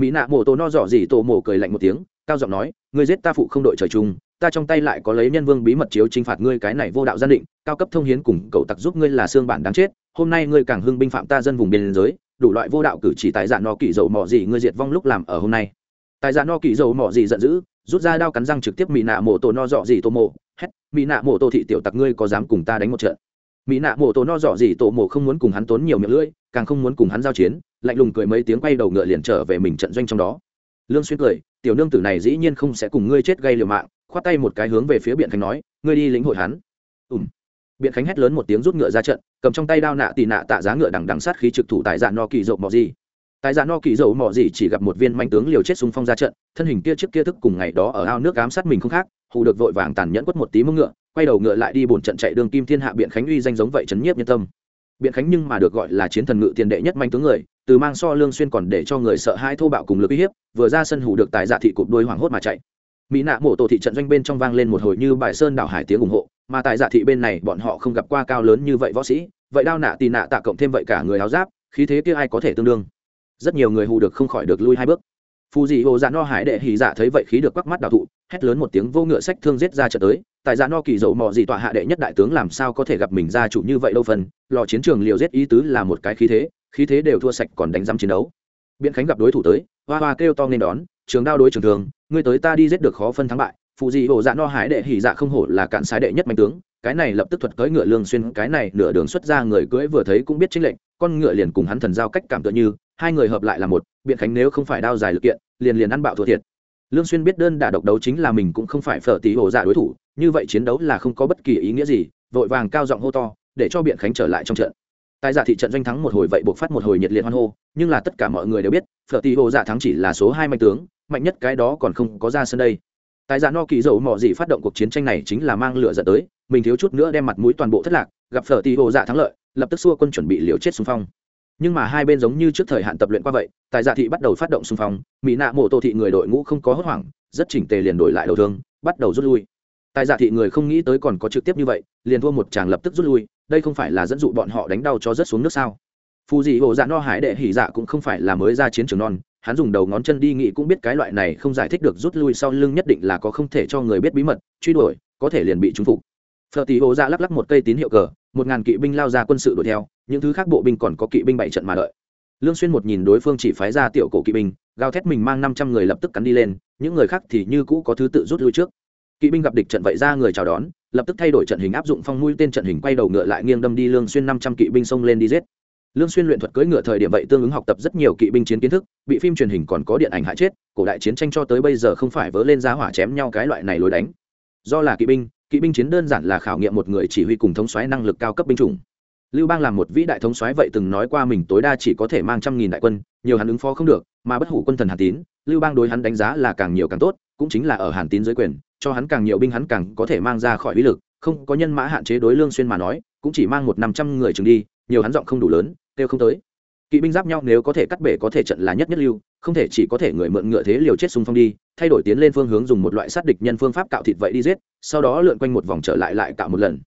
Mỹ nạ mộ tổ no dỏ gì tổ mộ cười lạnh một tiếng, cao giọng nói, ngươi giết ta phụ không đội trời chung, ta trong tay lại có lấy nhân vương bí mật chiếu trinh phạt ngươi cái này vô đạo gian định, cao cấp thông hiến cùng cậu tặc giúp ngươi là xương bản đáng chết, hôm nay ngươi càng hưng binh phạm ta dân vùng biên giới đủ loại vô đạo cử chỉ tại dạ no kỳ dầu mỏ gì ngươi diệt vong lúc làm ở hôm nay. Tại dạ no kỳ dầu mỏ gì giận dữ, rút ra đao cắn răng trực tiếp mỹ nạ mổ tổ no dọ gì tổ mộ hét mỹ nạ mổ tổ thị tiểu tặc ngươi có dám cùng ta đánh một trận? Mỹ nạ mổ tổ no dọ gì tổ mộ không muốn cùng hắn tốn nhiều miệng lưỡi, càng không muốn cùng hắn giao chiến, lạnh lùng cười mấy tiếng quay đầu ngựa liền trở về mình trận doanh trong đó. Lương xuyên cười, tiểu nương tử này dĩ nhiên không sẽ cùng ngươi chết gây liều mạng. Khoát tay một cái hướng về phía biện khánh nói, ngươi đi lĩnh hội hắn. Ùm. Biện khánh hét lớn một tiếng rút ngựa ra trận cầm trong tay đao nạ tì nạ tạ giá ngựa đằng đằng sát khí trực thủ tại dạ no kỳ dậu mò gì. Tại dạ no kỳ dậu mò gì chỉ gặp một viên manh tướng liều chết xung phong ra trận, thân hình kia trước kia thức cùng ngày đó ở ao nước ám sát mình không khác, hù được vội vàng tàn nhẫn quất một tí mông ngựa, quay đầu ngựa lại đi bổn trận chạy đường kim thiên hạ biện khánh uy danh giống vậy chấn nhiếp nhân tâm. Biện khánh nhưng mà được gọi là chiến thần ngự tiền đệ nhất manh tướng người, từ mang so lương xuyên còn để cho người sợ hai thô bạo cùng lực uy hiếp, vừa ra sân hủ được tại dạ thị cụp đuôi hoảng hốt mà chạy. Mỹ nạ mổ tổ thị trận doanh bên trong vang lên một hồi như bài sơn đảo hải tiếng ủng hộ mà tại dạ thị bên này bọn họ không gặp qua cao lớn như vậy võ sĩ, vậy đao nạ tì nạ tạ cộng thêm vậy cả người áo giáp, khí thế kia ai có thể tương đương? Rất nhiều người hù được không khỏi được lui hai bước. Phù dị hồ dạ no hải đệ hỉ dạ thấy vậy khí được quắc mắt đào thụ, hét lớn một tiếng vô ngựa sách thương giết ra trận tới. Tại dạ no kỳ dầu mò gì tọa hạ đệ nhất đại tướng làm sao có thể gặp mình ra chủ như vậy đâu phần? Lò chiến trường liều giết ý tứ là một cái khí thế khí thế đều thua sạch còn đánh giam chiến đấu. Biện khánh gặp đối thủ tới, hoa hoa kêu to nên đón, trường đao đối trường thường, ngươi tới ta đi giết được khó phân thắng bại phụ dị hồ dạ no hải đệ hỉ dạ không hổ là cạn sái đệ nhất mạnh tướng, cái này lập tức thuật cưỡi ngựa lương xuyên, cái này nửa đường xuất ra người cưỡi vừa thấy cũng biết chính lệnh con ngựa liền cùng hắn thần giao cách cảm tựa như, hai người hợp lại là một, biện khánh nếu không phải đao dài lực kiện, liền liền ăn bạo thua thiệt. Lương xuyên biết đơn đả độc đấu chính là mình cũng không phải phở tí hồ dạ đối thủ, như vậy chiến đấu là không có bất kỳ ý nghĩa gì, vội vàng cao giọng hô to, để cho biện khánh trở lại trong trận. Tại giả thị trận doanh thắng một hồi vậy buộc phát một hồi nhiệt liệt hoan hô, nhưng là tất cả mọi người đều biết, phở tí hồ dạ thắng chỉ là số hai mạnh tướng, mạnh nhất cái đó còn không có ra sân đây tại giả no kỳ dầu mò gì phát động cuộc chiến tranh này chính là mang lửa dẫn tới, mình thiếu chút nữa đem mặt mũi toàn bộ thất lạc, gặp phở tì hồ dạ thắng lợi, lập tức xua quân chuẩn bị liều chết xung phong. Nhưng mà hai bên giống như trước thời hạn tập luyện qua vậy tại dạ thị bắt đầu phát động xung phong, mỹ nạ mộ tô thị người đội ngũ không có hốt hoảng, rất chỉnh tề liền đổi lại đầu thương, bắt đầu rút lui. Tại dạ thị người không nghĩ tới còn có trực tiếp như vậy, liền thua một chàng lập tức rút lui, đây không phải là dẫn dụ bọn họ đánh đau cho rất xuống nước sao? Phù dị hồ dạ no hải đệ hỉ dạ cũng không phải là mới ra chiến trường non hắn dùng đầu ngón chân đi nghĩ cũng biết cái loại này không giải thích được rút lui sau lưng nhất định là có không thể cho người biết bí mật, truy đuổi, có thể liền bị trúng phục. Phở tì ô ra lắc lắc một cây tín hiệu cờ, một ngàn kỵ binh lao ra quân sự đuổi theo, những thứ khác bộ binh còn có kỵ binh bảy trận mà đợi. Lương xuyên một nhìn đối phương chỉ phái ra tiểu cổ kỵ binh, gào thét mình mang năm trăm người lập tức cắn đi lên, những người khác thì như cũ có thứ tự rút lui trước. Kỵ binh gặp địch trận vậy ra người chào đón, lập tức thay đổi trận hình áp dụng phong mũi tên trận hình quay đầu ngựa lại nghiêng đâm đi lương xuyên năm trăm kỵ binh xông lên đi giết lương xuyên luyện thuật cưỡi ngựa thời điểm vậy tương ứng học tập rất nhiều kỵ binh chiến kiến thức, bị phim truyền hình còn có điện ảnh hại chết, cổ đại chiến tranh cho tới bây giờ không phải vỡ lên giá hỏa chém nhau cái loại này lối đánh. Do là kỵ binh kỵ binh chiến đơn giản là khảo nghiệm một người chỉ huy cùng thống soái năng lực cao cấp binh chủng. Lưu bang làm một vĩ đại thống soái vậy từng nói qua mình tối đa chỉ có thể mang trăm nghìn đại quân, nhiều hắn ứng phó không được, mà bất hủ quân thần hàn tín, lưu bang đối hắn đánh giá là càng nhiều càng tốt, cũng chính là ở hàn tín dưới quyền, cho hắn càng nhiều binh hắn càng có thể mang ra khỏi uy lực, không có nhân mã hạn chế đối lương xuyên mà nói, cũng chỉ mang một năm trăm người chừng đi nhiều hắn giọng không đủ lớn, kêu không tới. Kỵ binh giáp nhau nếu có thể cắt bể có thể trận là nhất nhất lưu, không thể chỉ có thể người mượn ngựa thế liều chết xung phong đi, thay đổi tiến lên phương hướng dùng một loại sát địch nhân phương pháp cạo thịt vậy đi giết, sau đó lượn quanh một vòng trở lại lại cạo một lần.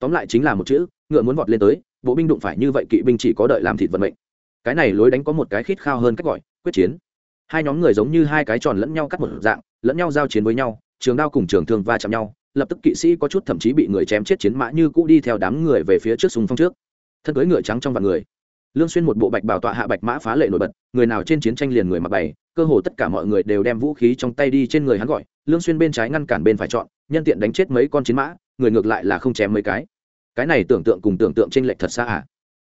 Tóm lại chính là một chữ, ngựa muốn vọt lên tới, bộ binh đụng phải như vậy kỵ binh chỉ có đợi làm thịt vận mệnh. Cái này lối đánh có một cái khít khao hơn cách gọi, quyết chiến. Hai nhóm người giống như hai cái tròn lẫn nhau cắt một dạng, lẫn nhau giao chiến với nhau, trường đao cùng trường thương va chạm nhau, lập tức kỵ sĩ có chút thậm chí bị người chém chết chiến mã như cũ đi theo đám người về phía trước súng phong trước thân cưới ngựa trắng trong vạn người. Lương xuyên một bộ bạch bảo tọa hạ bạch mã phá lệ nổi bật, người nào trên chiến tranh liền người mặc bày, cơ hồ tất cả mọi người đều đem vũ khí trong tay đi trên người hắn gọi, lương xuyên bên trái ngăn cản bên phải chọn, nhân tiện đánh chết mấy con chiến mã, người ngược lại là không chém mấy cái. Cái này tưởng tượng cùng tưởng tượng trên lệch thật xa à?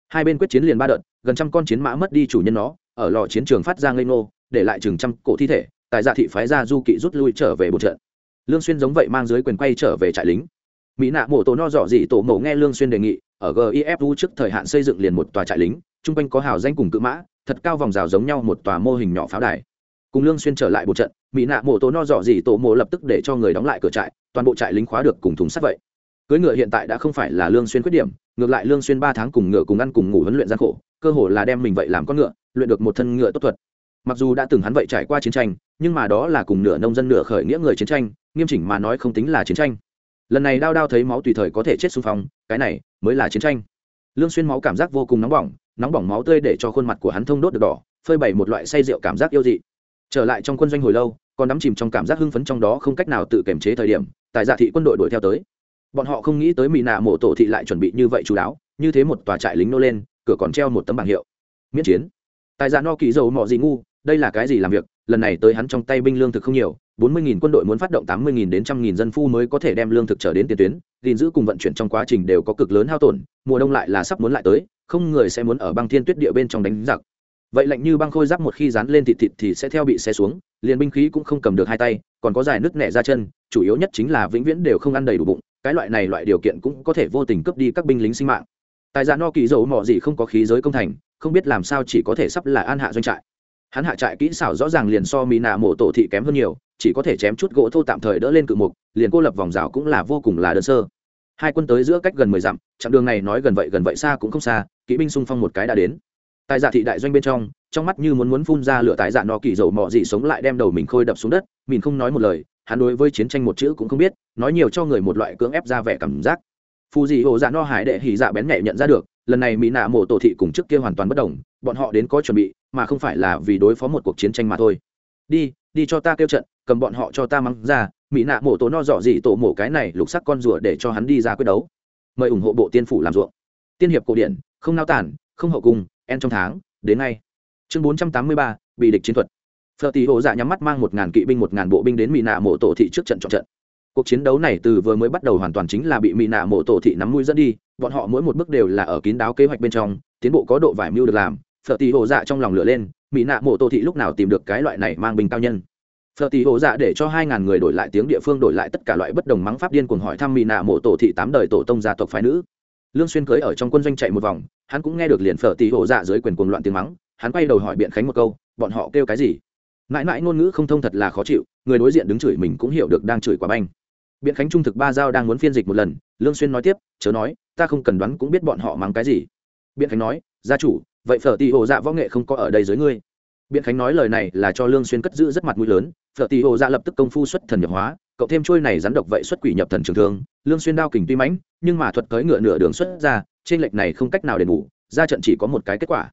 Hai bên quyết chiến liền ba đợt, gần trăm con chiến mã mất đi chủ nhân nó, ở lò chiến trường phát ra ngây ngô, để lại chừng trăm cổ thi thể, tại dạ thị phái ra du kỵ rút lui trở về bộ trận. Lương xuyên giống vậy mang dưới quyền quay trở về trại lính. Mỹ nạ mổ tổ no dọ dị tổ mổ nghe lương xuyên đề nghị ở gifu trước thời hạn xây dựng liền một tòa trại lính trung quanh có hào danh cùng cự mã, thật cao vòng rào giống nhau một tòa mô hình nhỏ pháo đài. Cùng lương xuyên trở lại bộ trận, mỹ nạ mổ tố no dọ gì tổ mộ lập tức để cho người đóng lại cửa trại, toàn bộ trại lính khóa được cùng thùng sắt vậy. Cưới ngựa hiện tại đã không phải là lương xuyên khuyết điểm, ngược lại lương xuyên ba tháng cùng ngựa cùng ăn cùng ngủ huấn luyện gian khổ, cơ hồ là đem mình vậy làm con ngựa, luyện được một thân ngựa tốt thuật. Mặc dù đã từng hắn vậy trải qua chiến tranh, nhưng mà đó là cùng nửa nông dân nửa khởi nghĩa người chiến tranh, nghiêm chỉnh mà nói không tính là chiến tranh lần này đao đao thấy máu tùy thời có thể chết xung phong, cái này mới là chiến tranh. Lương xuyên máu cảm giác vô cùng nóng bỏng nóng bỏng máu tươi để cho khuôn mặt của hắn thông đốt được đỏ, phơi bày một loại say rượu cảm giác yêu dị. Trở lại trong quân doanh hồi lâu, còn đắm chìm trong cảm giác hưng phấn trong đó không cách nào tự kiềm chế thời điểm, tại giả thị quân đội đuổi theo tới. Bọn họ không nghĩ tới mỹ nạ mộ tổ thị lại chuẩn bị như vậy chú đáo, như thế một tòa trại lính nô lên, cửa còn treo một tấm bảng hiệu. Miễn chiến. Tại giả no kỳ dầu mọ gì ngu, đây là cái gì làm việc, lần này tới hắn trong tay binh lương thực không nhiều bốn mươi nghìn quân đội muốn phát động tám mươi nghìn đến 100.000 dân phu mới có thể đem lương thực trở đến tiền tuyến, gìn giữ cùng vận chuyển trong quá trình đều có cực lớn hao tổn, mùa đông lại là sắp muốn lại tới, không người sẽ muốn ở băng thiên tuyết địa bên trong đánh giặc. Vậy lạnh như băng khôi giáp một khi dán lên thịt thịt thì sẽ theo bị xe xuống, liền binh khí cũng không cầm được hai tay, còn có dài nứt nẻ ra chân, chủ yếu nhất chính là vĩnh viễn đều không ăn đầy đủ bụng, cái loại này loại điều kiện cũng có thể vô tình cướp đi các binh lính sinh mạng. Tài giả dạ no kỳ dầu mỏ gì không có khí giới công thành, không biết làm sao chỉ có thể sắp là an hạ doanh trại hắn hạ trại kỹ xảo rõ ràng liền so mỹ nạ mổ tổ thị kém hơn nhiều, chỉ có thể chém chút gỗ thô tạm thời đỡ lên cự mục, liền cô lập vòng rào cũng là vô cùng là đơn sơ. Hai quân tới giữa cách gần mười dặm, chặng đường này nói gần vậy gần vậy xa cũng không xa, kỵ binh xung phong một cái đã đến. Tại dạ thị đại doanh bên trong trong mắt như muốn muốn phun ra lửa tại dạ no kỳ dầu mọ dị sống lại đem đầu mình khôi đập xuống đất, mình không nói một lời, hắn đối với chiến tranh một chữ cũng không biết, nói nhiều cho người một loại cưỡng ép ra vẻ cảm giác. Phù dị hồ dạ no hải đệ hỉ dạ bén nhẹ nhận ra được, lần này mỹ nạ mộ tổ thị cùng trước kia hoàn toàn bất đồng, bọn họ đến có chuẩn bị mà không phải là vì đối phó một cuộc chiến tranh mà thôi. Đi đi cho ta kêu trận, cầm bọn họ cho ta mắng ra, mỹ nạ mộ Tố no dọ dị tổ mổ cái này lục sắc con rùa để cho hắn đi ra quyết đấu. Mời ủng hộ bộ tiên phủ làm ruộng. Tiên hiệp cổ điển, không nao tản, không hậu cung, en trong tháng, đến ngay. Chương bốn trăm tám mươi ba, bị địch chiến thuật. Phở tỷ hộ dạ nhắm mắt mang một ngàn kỵ binh, một ngàn bộ binh đến mỹ nạ mộ tổ thị trước trận chọn trận. Cuộc chiến đấu này từ vừa mới bắt đầu hoàn toàn chính là bị mỹ nạ mộ tổ thị nắm mũi dẫn đi, bọn họ mỗi một bước đều là ở kín đáo kế hoạch bên trong, tiến bộ có độ vải mưu được làm phở tỷ hồ dạ trong lòng lửa lên mỹ nạ mộ tổ thị lúc nào tìm được cái loại này mang bình cao nhân? Phở tỷ hồ dạ để cho hai ngàn người đổi lại tiếng địa phương, đổi lại tất cả loại bất đồng mắng pháp điên cuồng hỏi thăm mỹ nạ mộ tổ thị tám đời tổ tông gia tộc phái nữ. Lương xuyên cưới ở trong quân doanh chạy một vòng, hắn cũng nghe được liền phở tỷ hồ dạ dưới quyền cuồng loạn tiếng mắng, hắn quay đầu hỏi biện khánh một câu, bọn họ kêu cái gì? Mãi mãi ngôn ngữ không thông thật là khó chịu, người đối diện đứng chửi mình cũng hiểu được đang chửi quả banh. Biện khánh trung thực ba giao đang muốn phiên dịch một lần, lương xuyên nói tiếp, chớ nói, ta không cần đoán cũng biết bọn họ mắng cái gì. Biện khánh nói, gia chủ vậy phở tỷ hồ dạ võ nghệ không có ở đây dưới ngươi. Biện khánh nói lời này là cho lương xuyên cất giữ rất mặt mũi lớn, phở tỷ hồ dạ lập tức công phu xuất thần nhập hóa, cậu thêm trôi này rắn độc vậy xuất quỷ nhập thần trường thương, lương xuyên đao kình tuy mãnh, nhưng mà thuật cưỡi ngựa nửa đường xuất ra, trên lệch này không cách nào đền bù, ra trận chỉ có một cái kết quả.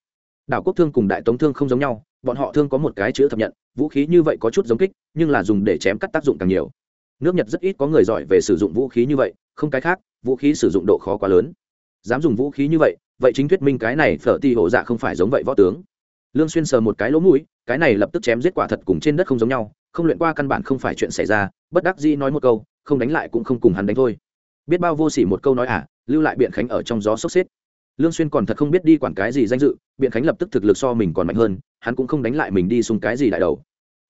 Đảo quốc thương cùng đại tống thương không giống nhau, bọn họ thương có một cái chữ thập nhận, vũ khí như vậy có chút giống kích, nhưng là dùng để chém cắt tác dụng càng nhiều. Nước nhật rất ít có người giỏi về sử dụng vũ khí như vậy, không cái khác, vũ khí sử dụng độ khó quá lớn. Dám dùng vũ khí như vậy vậy chính thuyết minh cái này phở ti hổ dạ không phải giống vậy võ tướng. Lương xuyên sờ một cái lỗ mũi, cái này lập tức chém giết quả thật cùng trên đất không giống nhau, không luyện qua căn bản không phải chuyện xảy ra, bất đắc dĩ nói một câu, không đánh lại cũng không cùng hắn đánh thôi. Biết bao vô sỉ một câu nói à lưu lại biện khánh ở trong gió sốc xếp. Lương xuyên còn thật không biết đi quản cái gì danh dự, biện khánh lập tức thực lực so mình còn mạnh hơn, hắn cũng không đánh lại mình đi xung cái gì đại đầu.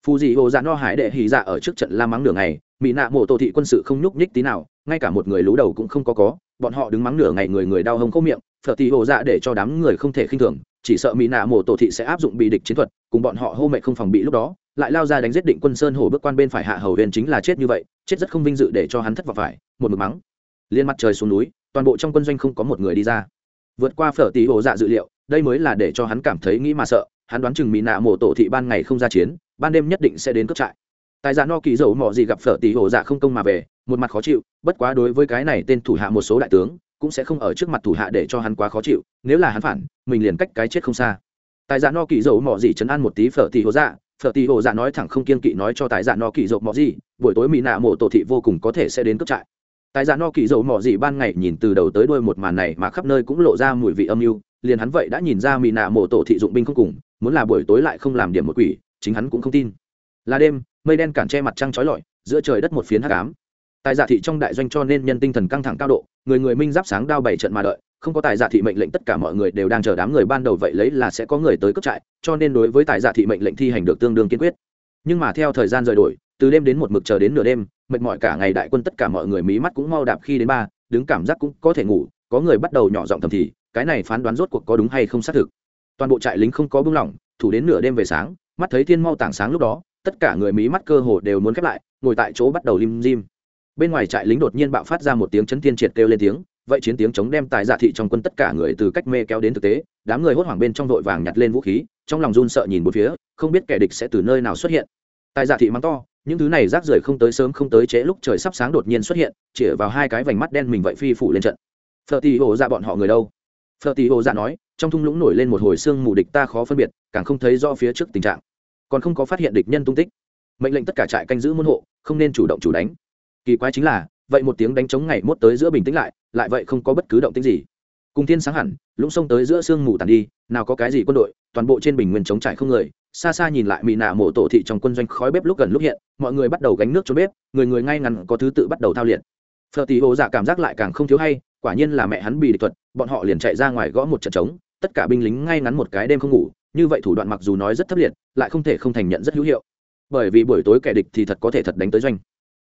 Phù dị hồ dạ no hải đệ hỉ dạ ở trước trận la mắng nửa ngày mỹ nạ mộ tổ thị quân sự không nhúc nhích tí nào, ngay cả một người lú đầu cũng không có có, bọn họ đứng mắng nửa ngày người người đau hông khô miệng phở tì hồ dạ để cho đám người không thể khinh thường, chỉ sợ mỹ nạ mộ tổ thị sẽ áp dụng bị địch chiến thuật, cùng bọn họ hô mệ không phòng bị lúc đó, lại lao ra đánh giết định quân sơn hồ bước quan bên phải hạ hầu huyền chính là chết như vậy, chết rất không vinh dự để cho hắn thất vọng phải, một mực mắng. Liên mặt trời xuống núi, toàn bộ trong quân doanh không có một người đi ra. Vượt qua phở tì hồ dạ dự liệu, đây mới là để cho hắn cảm thấy nghĩ mà sợ, hắn đoán chừng mỹ nạ mộ tổ thị ban ngày không ra chiến, ban đêm nhất định sẽ đến cướp trại. Tài giả no kỳ dầu mò gì gặp phở tì hồ dạ không công mà về, một mặt khó chịu, bất quá đối với cái này tên thủ hạ một số đại tướng cũng sẽ không ở trước mặt thủ hạ để cho hắn quá khó chịu, nếu là hắn phản, mình liền cách cái chết không xa. Tài giả no kỳ dầu mỏ gì chấn an một tí phở tì hồ dạ phở tì hồ dạ nói thẳng không kiên kỵ nói cho tài giả no kỳ dầu mỏ gì, buổi tối mỹ nạ mộ tổ thị vô cùng có thể sẽ đến cướp trại. Tài giả no kỳ dầu mỏ gì ban ngày nhìn từ đầu tới đuôi một màn này mà khắp nơi cũng lộ ra mùi vị âm mưu liền hắn vậy đã nhìn ra mỹ nạ mộ tổ thị dụng binh không cùng, muốn là buổi tối lại không làm điểm một quỷ, chính hắn cũng không tin. Là đêm, mây đen cản che mặt trăng trói lọi, giữa trời đất một phiến hắc ám tài giả thị trong đại doanh cho nên nhân tinh thần căng thẳng cao độ, người người minh giáp sáng đao bảy trận mà đợi, không có tài giả thị mệnh lệnh tất cả mọi người đều đang chờ đám người ban đầu vậy lấy là sẽ có người tới cướp trại, cho nên đối với tài giả thị mệnh lệnh thi hành được tương đương kiên quyết. Nhưng mà theo thời gian rời đổi, từ đêm đến một mực chờ đến nửa đêm, mệt mỏi cả ngày đại quân tất cả mọi người mí mắt cũng mau đạp khi đến ba, đứng cảm giác cũng có thể ngủ, có người bắt đầu nhỏ giọng thầm thì, cái này phán đoán rốt cuộc có đúng hay không xác thực. Toàn bộ trại lính không có bưng lỏng, thủ đến nửa đêm về sáng, mắt thấy thiên mau tảng sáng lúc đó, tất cả người mí mắt cơ hồ đều muốn khép lại, ngồi tại chỗ bắt đầu lim dim bên ngoài trại lính đột nhiên bạo phát ra một tiếng chấn thiên triệt kêu lên tiếng, vậy chiến tiếng chống đem tài dạ thị trong quân tất cả người từ cách mê kéo đến thực tế, đám người hốt hoảng bên trong đội vàng nhặt lên vũ khí, trong lòng run sợ nhìn một phía, không biết kẻ địch sẽ từ nơi nào xuất hiện. Tài dạ thị mắng to, những thứ này rác rưởi không tới sớm không tới trễ lúc trời sắp sáng đột nhiên xuất hiện, chĩa vào hai cái vành mắt đen mình vậy phi phủ lên trận. Phở tì hồ ra bọn họ người đâu? Phở tì hồ ra nói, trong thung lũng nổi lên một hồi xương mù địch ta khó phân biệt, càng không thấy do phía trước tình trạng. Còn không có phát hiện địch nhân tung tích. Mệnh lệnh tất cả trại canh giữ môn hộ, không nên chủ động chủ đánh kỳ quái chính là, vậy một tiếng đánh trống ngày mốt tới giữa bình tĩnh lại lại vậy không có bất cứ động tĩnh gì. Cùng thiên sáng hẳn, lũng sông tới giữa sương mù tàn đi, nào có cái gì quân đội, toàn bộ trên bình nguyên chống trải không người. Xa xa nhìn lại mỹ nạ mổ tổ thị trong quân doanh khói bếp lúc gần lúc hiện, mọi người bắt đầu gánh nước cho bếp, người người ngay ngắn có thứ tự bắt đầu thao liệt. Phờ tỷ hồ dạ cảm giác lại càng không thiếu hay, quả nhiên là mẹ hắn bị địch thuật, bọn họ liền chạy ra ngoài gõ một trận trống, tất cả binh lính ngay ngắn một cái đêm không ngủ, như vậy thủ đoạn mặc dù nói rất thấp liệt, lại không thể không thành nhận rất hữu hiệu. Bởi vì buổi tối kẻ địch thì thật có thể thật đánh tới doanh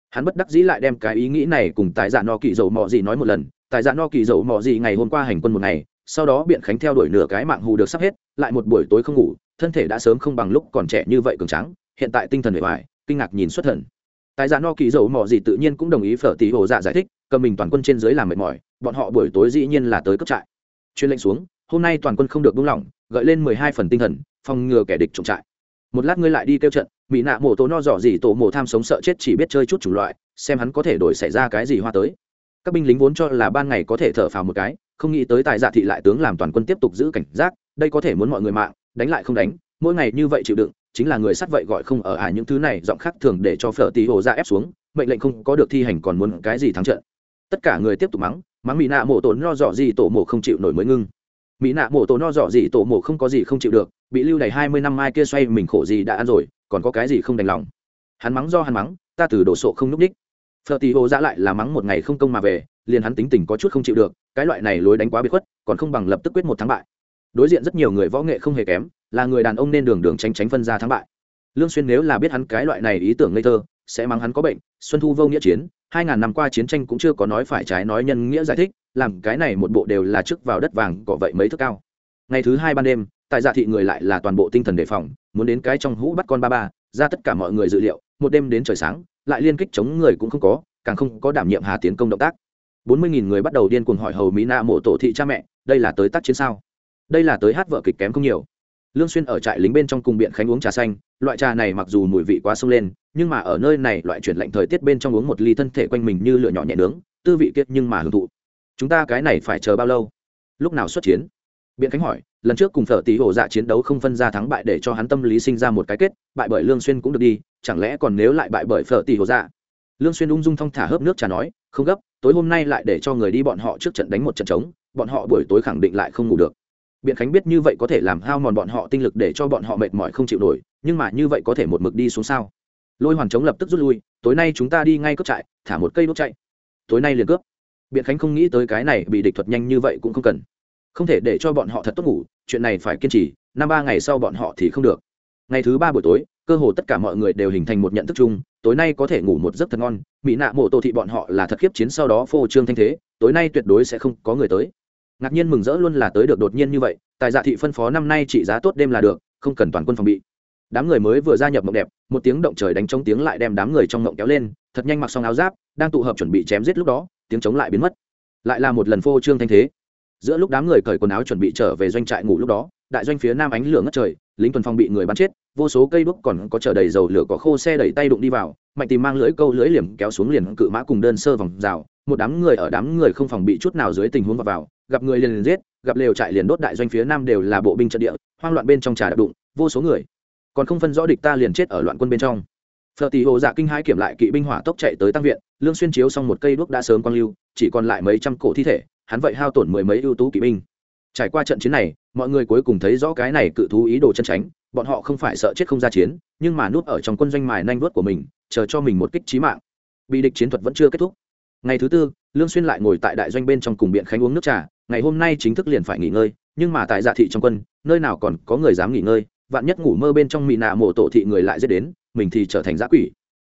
hắn bất đắc dĩ lại đem cái ý nghĩ này cùng tài dạ no kỳ dầu mò gì nói một lần. Tài dạ no kỳ dầu mò gì ngày hôm qua hành quân một ngày, sau đó biện khánh theo đuổi nửa cái mạng hù được sắp hết, lại một buổi tối không ngủ, thân thể đã sớm không bằng lúc còn trẻ như vậy cường trắng hiện tại tinh thần bề ngoài kinh ngạc nhìn xuất thần. Tài dạ no kỳ dầu mò gì tự nhiên cũng đồng ý phở tỷ hồ dạ giải thích, cầm mình toàn quân trên dưới làm mệt mỏi, bọn họ buổi tối dĩ nhiên là tới cấp trại. Chuyên lệnh xuống, hôm nay toàn quân không được buông lỏng, gợi lên mười hai phần tinh thần, phòng ngừa kẻ địch trộm trại. Một lát ngươi lại đi kêu trận mỹ nạ mổ tố no dỏ gì tổ mổ tham sống sợ chết chỉ biết chơi chút chủng loại, xem hắn có thể đổi xảy ra cái gì hoa tới. Các binh lính vốn cho là ban ngày có thể thở phào một cái, không nghĩ tới tại dạ thị lại tướng làm toàn quân tiếp tục giữ cảnh giác, đây có thể muốn mọi người mạng, đánh lại không đánh, mỗi ngày như vậy chịu đựng, chính là người sắt vậy gọi không ở ả những thứ này giọng khác thường để cho phở tí hồ ra ép xuống, mệnh lệnh không có được thi hành còn muốn cái gì thắng trận. Tất cả người tiếp tục mắng mắng mỹ nạ mổ tổ no dọ gì tổ mổ không chịu nổi mới ngưng mỹ nạ mổ tổ no dọ gì, tổ mổ không có gì không chịu được, bị lưu đầy hai mươi năm mai kia xoay mình khổ gì đã ăn rồi, còn có cái gì không đành lòng. Hắn mắng do hắn mắng, ta từ đồ sộ không núp đích. Phở tì hồ dã lại là mắng một ngày không công mà về, liền hắn tính tình có chút không chịu được, cái loại này lối đánh quá bị khuất, còn không bằng lập tức quyết một thắng bại. Đối diện rất nhiều người võ nghệ không hề kém, là người đàn ông nên đường đường tránh tránh phân ra thắng bại. Lương xuyên nếu là biết hắn cái loại này ý tưởng ngây thơ, sẽ mắng hắn có bệnh, xuân thu vô nghĩa chiến hai ngàn năm qua chiến tranh cũng chưa có nói phải trái nói nhân nghĩa giải thích, làm cái này một bộ đều là trước vào đất vàng, cỏ vậy mấy thước cao. Ngày thứ hai ban đêm, tại dạ thị người lại là toàn bộ tinh thần đề phòng, muốn đến cái trong hũ bắt con ba ba, ra tất cả mọi người dự liệu, một đêm đến trời sáng, lại liên kích chống người cũng không có, càng không có đảm nhiệm hà tiến công động tác. Bốn mươi nghìn người bắt đầu điên cuồng hỏi hầu mỹ na mộ tổ thị cha mẹ, đây là tới tác chiến sao? Đây là tới hát vợ kịch kém không nhiều. Lương xuyên ở trại lính bên trong cùng biện khánh uống trà xanh, loại trà này mặc dù mùi vị quá sông lên nhưng mà ở nơi này loại chuyển lạnh thời tiết bên trong uống một ly thân thể quanh mình như lửa nhỏ nhẹ nướng, tư vị kiệt nhưng mà hưởng thụ. Chúng ta cái này phải chờ bao lâu? Lúc nào xuất chiến? Biện khánh hỏi, lần trước cùng phở tí hổ dạ chiến đấu không phân ra thắng bại để cho hắn tâm lý sinh ra một cái kết, bại bởi lương xuyên cũng được đi, chẳng lẽ còn nếu lại bại bởi phở tí hổ dạ? Lương xuyên ung dung thong thả hớp nước trà nói, không gấp, tối hôm nay lại để cho người đi bọn họ trước trận đánh một trận trống, bọn họ buổi tối khẳng định lại không ngủ được. Biện khánh biết như vậy có thể làm hao mòn bọn họ tinh lực để cho bọn họ mệt mỏi không chịu nổi, nhưng mà như vậy có thể một mực đi xuống sao? Lôi hoàn chống lập tức rút lui, tối nay chúng ta đi ngay cướp trại, thả một cây đốt chạy. Tối nay liền cướp. Biện khánh không nghĩ tới cái này, bị địch thuật nhanh như vậy cũng không cần. Không thể để cho bọn họ thật tốt ngủ, chuyện này phải kiên trì, năm ba ngày sau bọn họ thì không được. Ngày thứ ba buổi tối, cơ hồ tất cả mọi người đều hình thành một nhận thức chung, tối nay có thể ngủ một giấc thật ngon mỹ nạ mộ tô thị bọn họ là thật khiếp chiến sau đó phô trương thanh thế, tối nay tuyệt đối sẽ không có người tới. Ngạc nhiên mừng rỡ luôn là tới được đột nhiên như vậy, tài dạ thị phân phó năm nay trị giá tốt đêm là được, không cần toàn quân phòng bị đám người mới vừa gia nhập mộng đẹp một tiếng động trời đánh trống tiếng lại đem đám người trong mộng kéo lên thật nhanh mặc xong áo giáp đang tụ hợp chuẩn bị chém giết lúc đó tiếng trống lại biến mất. Lại là một lần phô trương thanh thế. Giữa lúc đám người cởi quần áo chuẩn bị trở về doanh trại ngủ lúc đó đại doanh phía nam ánh lửa ngất trời lính tuần phong bị người bắn chết vô số cây đuốc còn có chở đầy dầu lửa có khô xe đẩy tay đụng đi vào mạnh tìm mang lưỡi câu lưỡi liềm kéo xuống liền cự mã cùng đơn sơ vòng rào một đám người ở đám người không phòng bị chút nào dưới tình huống vào, vào gặp người liền liền giết gặp lều trại liền đốt đại doanh phía nam đều là bộ binh trận địa hoang loạn bên trong trà đập đụng vô số người còn không phân rõ địch ta liền chết ở loạn quân bên trong. Phở tỷ hồ dạ kinh hãi kiểm lại kỵ binh hỏa tốc chạy tới tăng viện, lương xuyên chiếu xong một cây đuốc đã sớm quang lưu, chỉ còn lại mấy trăm cổ thi thể, hắn vậy hao tổn mười mấy ưu tú kỵ binh. Trải qua trận chiến này, mọi người cuối cùng thấy rõ cái này cự thú ý đồ chân tránh, bọn họ không phải sợ chết không ra chiến, nhưng mà nuốt ở trong quân doanh mài nhanh vuốt của mình, chờ cho mình một kích chí mạng. Bị địch chiến thuật vẫn chưa kết thúc. Ngày thứ tư, lương xuyên lại ngồi tại đại doanh bên trong cùng biện khánh uống nước trà, ngày hôm nay chính thức liền phải nghỉ ngơi, nhưng mà tại dạ thị trong quân, nơi nào còn có người dám nghỉ ngơi vạn nhất ngủ mơ bên trong mị nạ mộ tổ thị người lại giết đến, mình thì trở thành giã quỷ.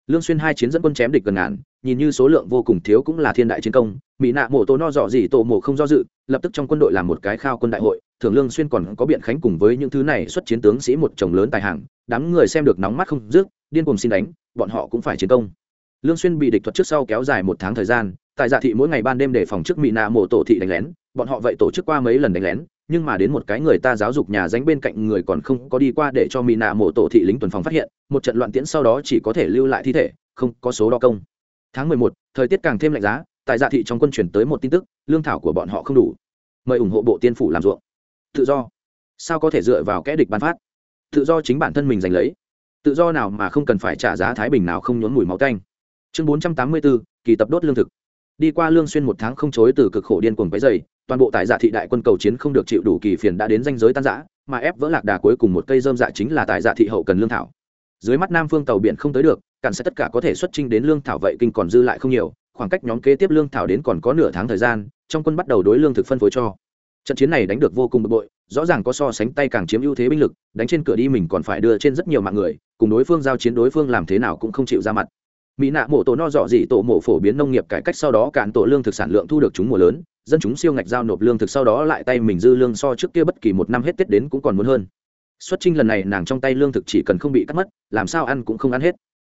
Lương xuyên hai chiến dẫn quân chém địch gần ngàn, nhìn như số lượng vô cùng thiếu cũng là thiên đại chiến công mỹ nạ mộ tổ no dọ gì tổ mộ không do dự, lập tức trong quân đội làm một cái khao quân đại hội thường lương xuyên còn có biện khánh cùng với những thứ này xuất chiến tướng sĩ một chồng lớn tài hàng đám người xem được nóng mắt không dứt, điên cuồng xin đánh, bọn họ cũng phải chiến công. Lương xuyên bị địch thuật trước sau kéo dài một tháng thời gian, tại dạ thị mỗi ngày ban đêm để phòng trước mỹ nạ mộ tổ thị đánh lén, bọn họ vậy tổ chức qua mấy lần đánh lén nhưng mà đến một cái người ta giáo dục nhà danh bên cạnh người còn không có đi qua để cho mỹ nạ mộ tổ thị lính tuần phòng phát hiện, một trận loạn tiễn sau đó chỉ có thể lưu lại thi thể, không có số đo công. Tháng mười một, thời tiết càng thêm lạnh giá, tại dạ thị trong quân chuyển tới một tin tức, lương thảo của bọn họ không đủ. Mời ủng hộ bộ tiên phủ làm ruộng. Tự do. Sao có thể dựa vào kẽ địch ban phát? Tự do chính bản thân mình giành lấy. Tự do nào mà không cần phải trả giá thái bình nào không nhốn mùi máu canh chương bốn trăm tám mươi bốn, kỳ tập đốt lương thực đi qua lương xuyên một tháng không chối từ cực khổ điên cuồng váy dày toàn bộ tài giả thị đại quân cầu chiến không được chịu đủ kỳ phiền đã đến danh giới tan rã, mà ép vỡ lạc đà cuối cùng một cây dơm dạ chính là tài giả thị hậu cần lương thảo. Dưới mắt nam phương tàu biển không tới được, cản sẽ tất cả có thể xuất trình đến lương thảo vậy kinh còn dư lại không nhiều, khoảng cách nhóm kế tiếp lương thảo đến còn có nửa tháng thời gian, trong quân bắt đầu đối lương thực phân phối cho. Trận chiến này đánh được vô cùng bực bội, rõ ràng có so sánh tay càng chiếm ưu thế binh lực, đánh trên cửa đi mình còn phải đưa trên rất nhiều mạng người, cùng đối phương giao chiến đối phương làm thế nào cũng không chịu ra mặt mỹ nạ mổ tổ no dọ dị tổ mổ phổ biến nông nghiệp cải cách sau đó cạn tổ lương thực sản lượng thu được chúng mùa lớn, dân chúng siêu ngạch giao nộp lương thực sau đó lại tay mình dư lương so trước kia bất kỳ một năm hết tết đến cũng còn muốn hơn. Xuất trinh lần này nàng trong tay lương thực chỉ cần không bị cắt mất, làm sao ăn cũng không ăn hết.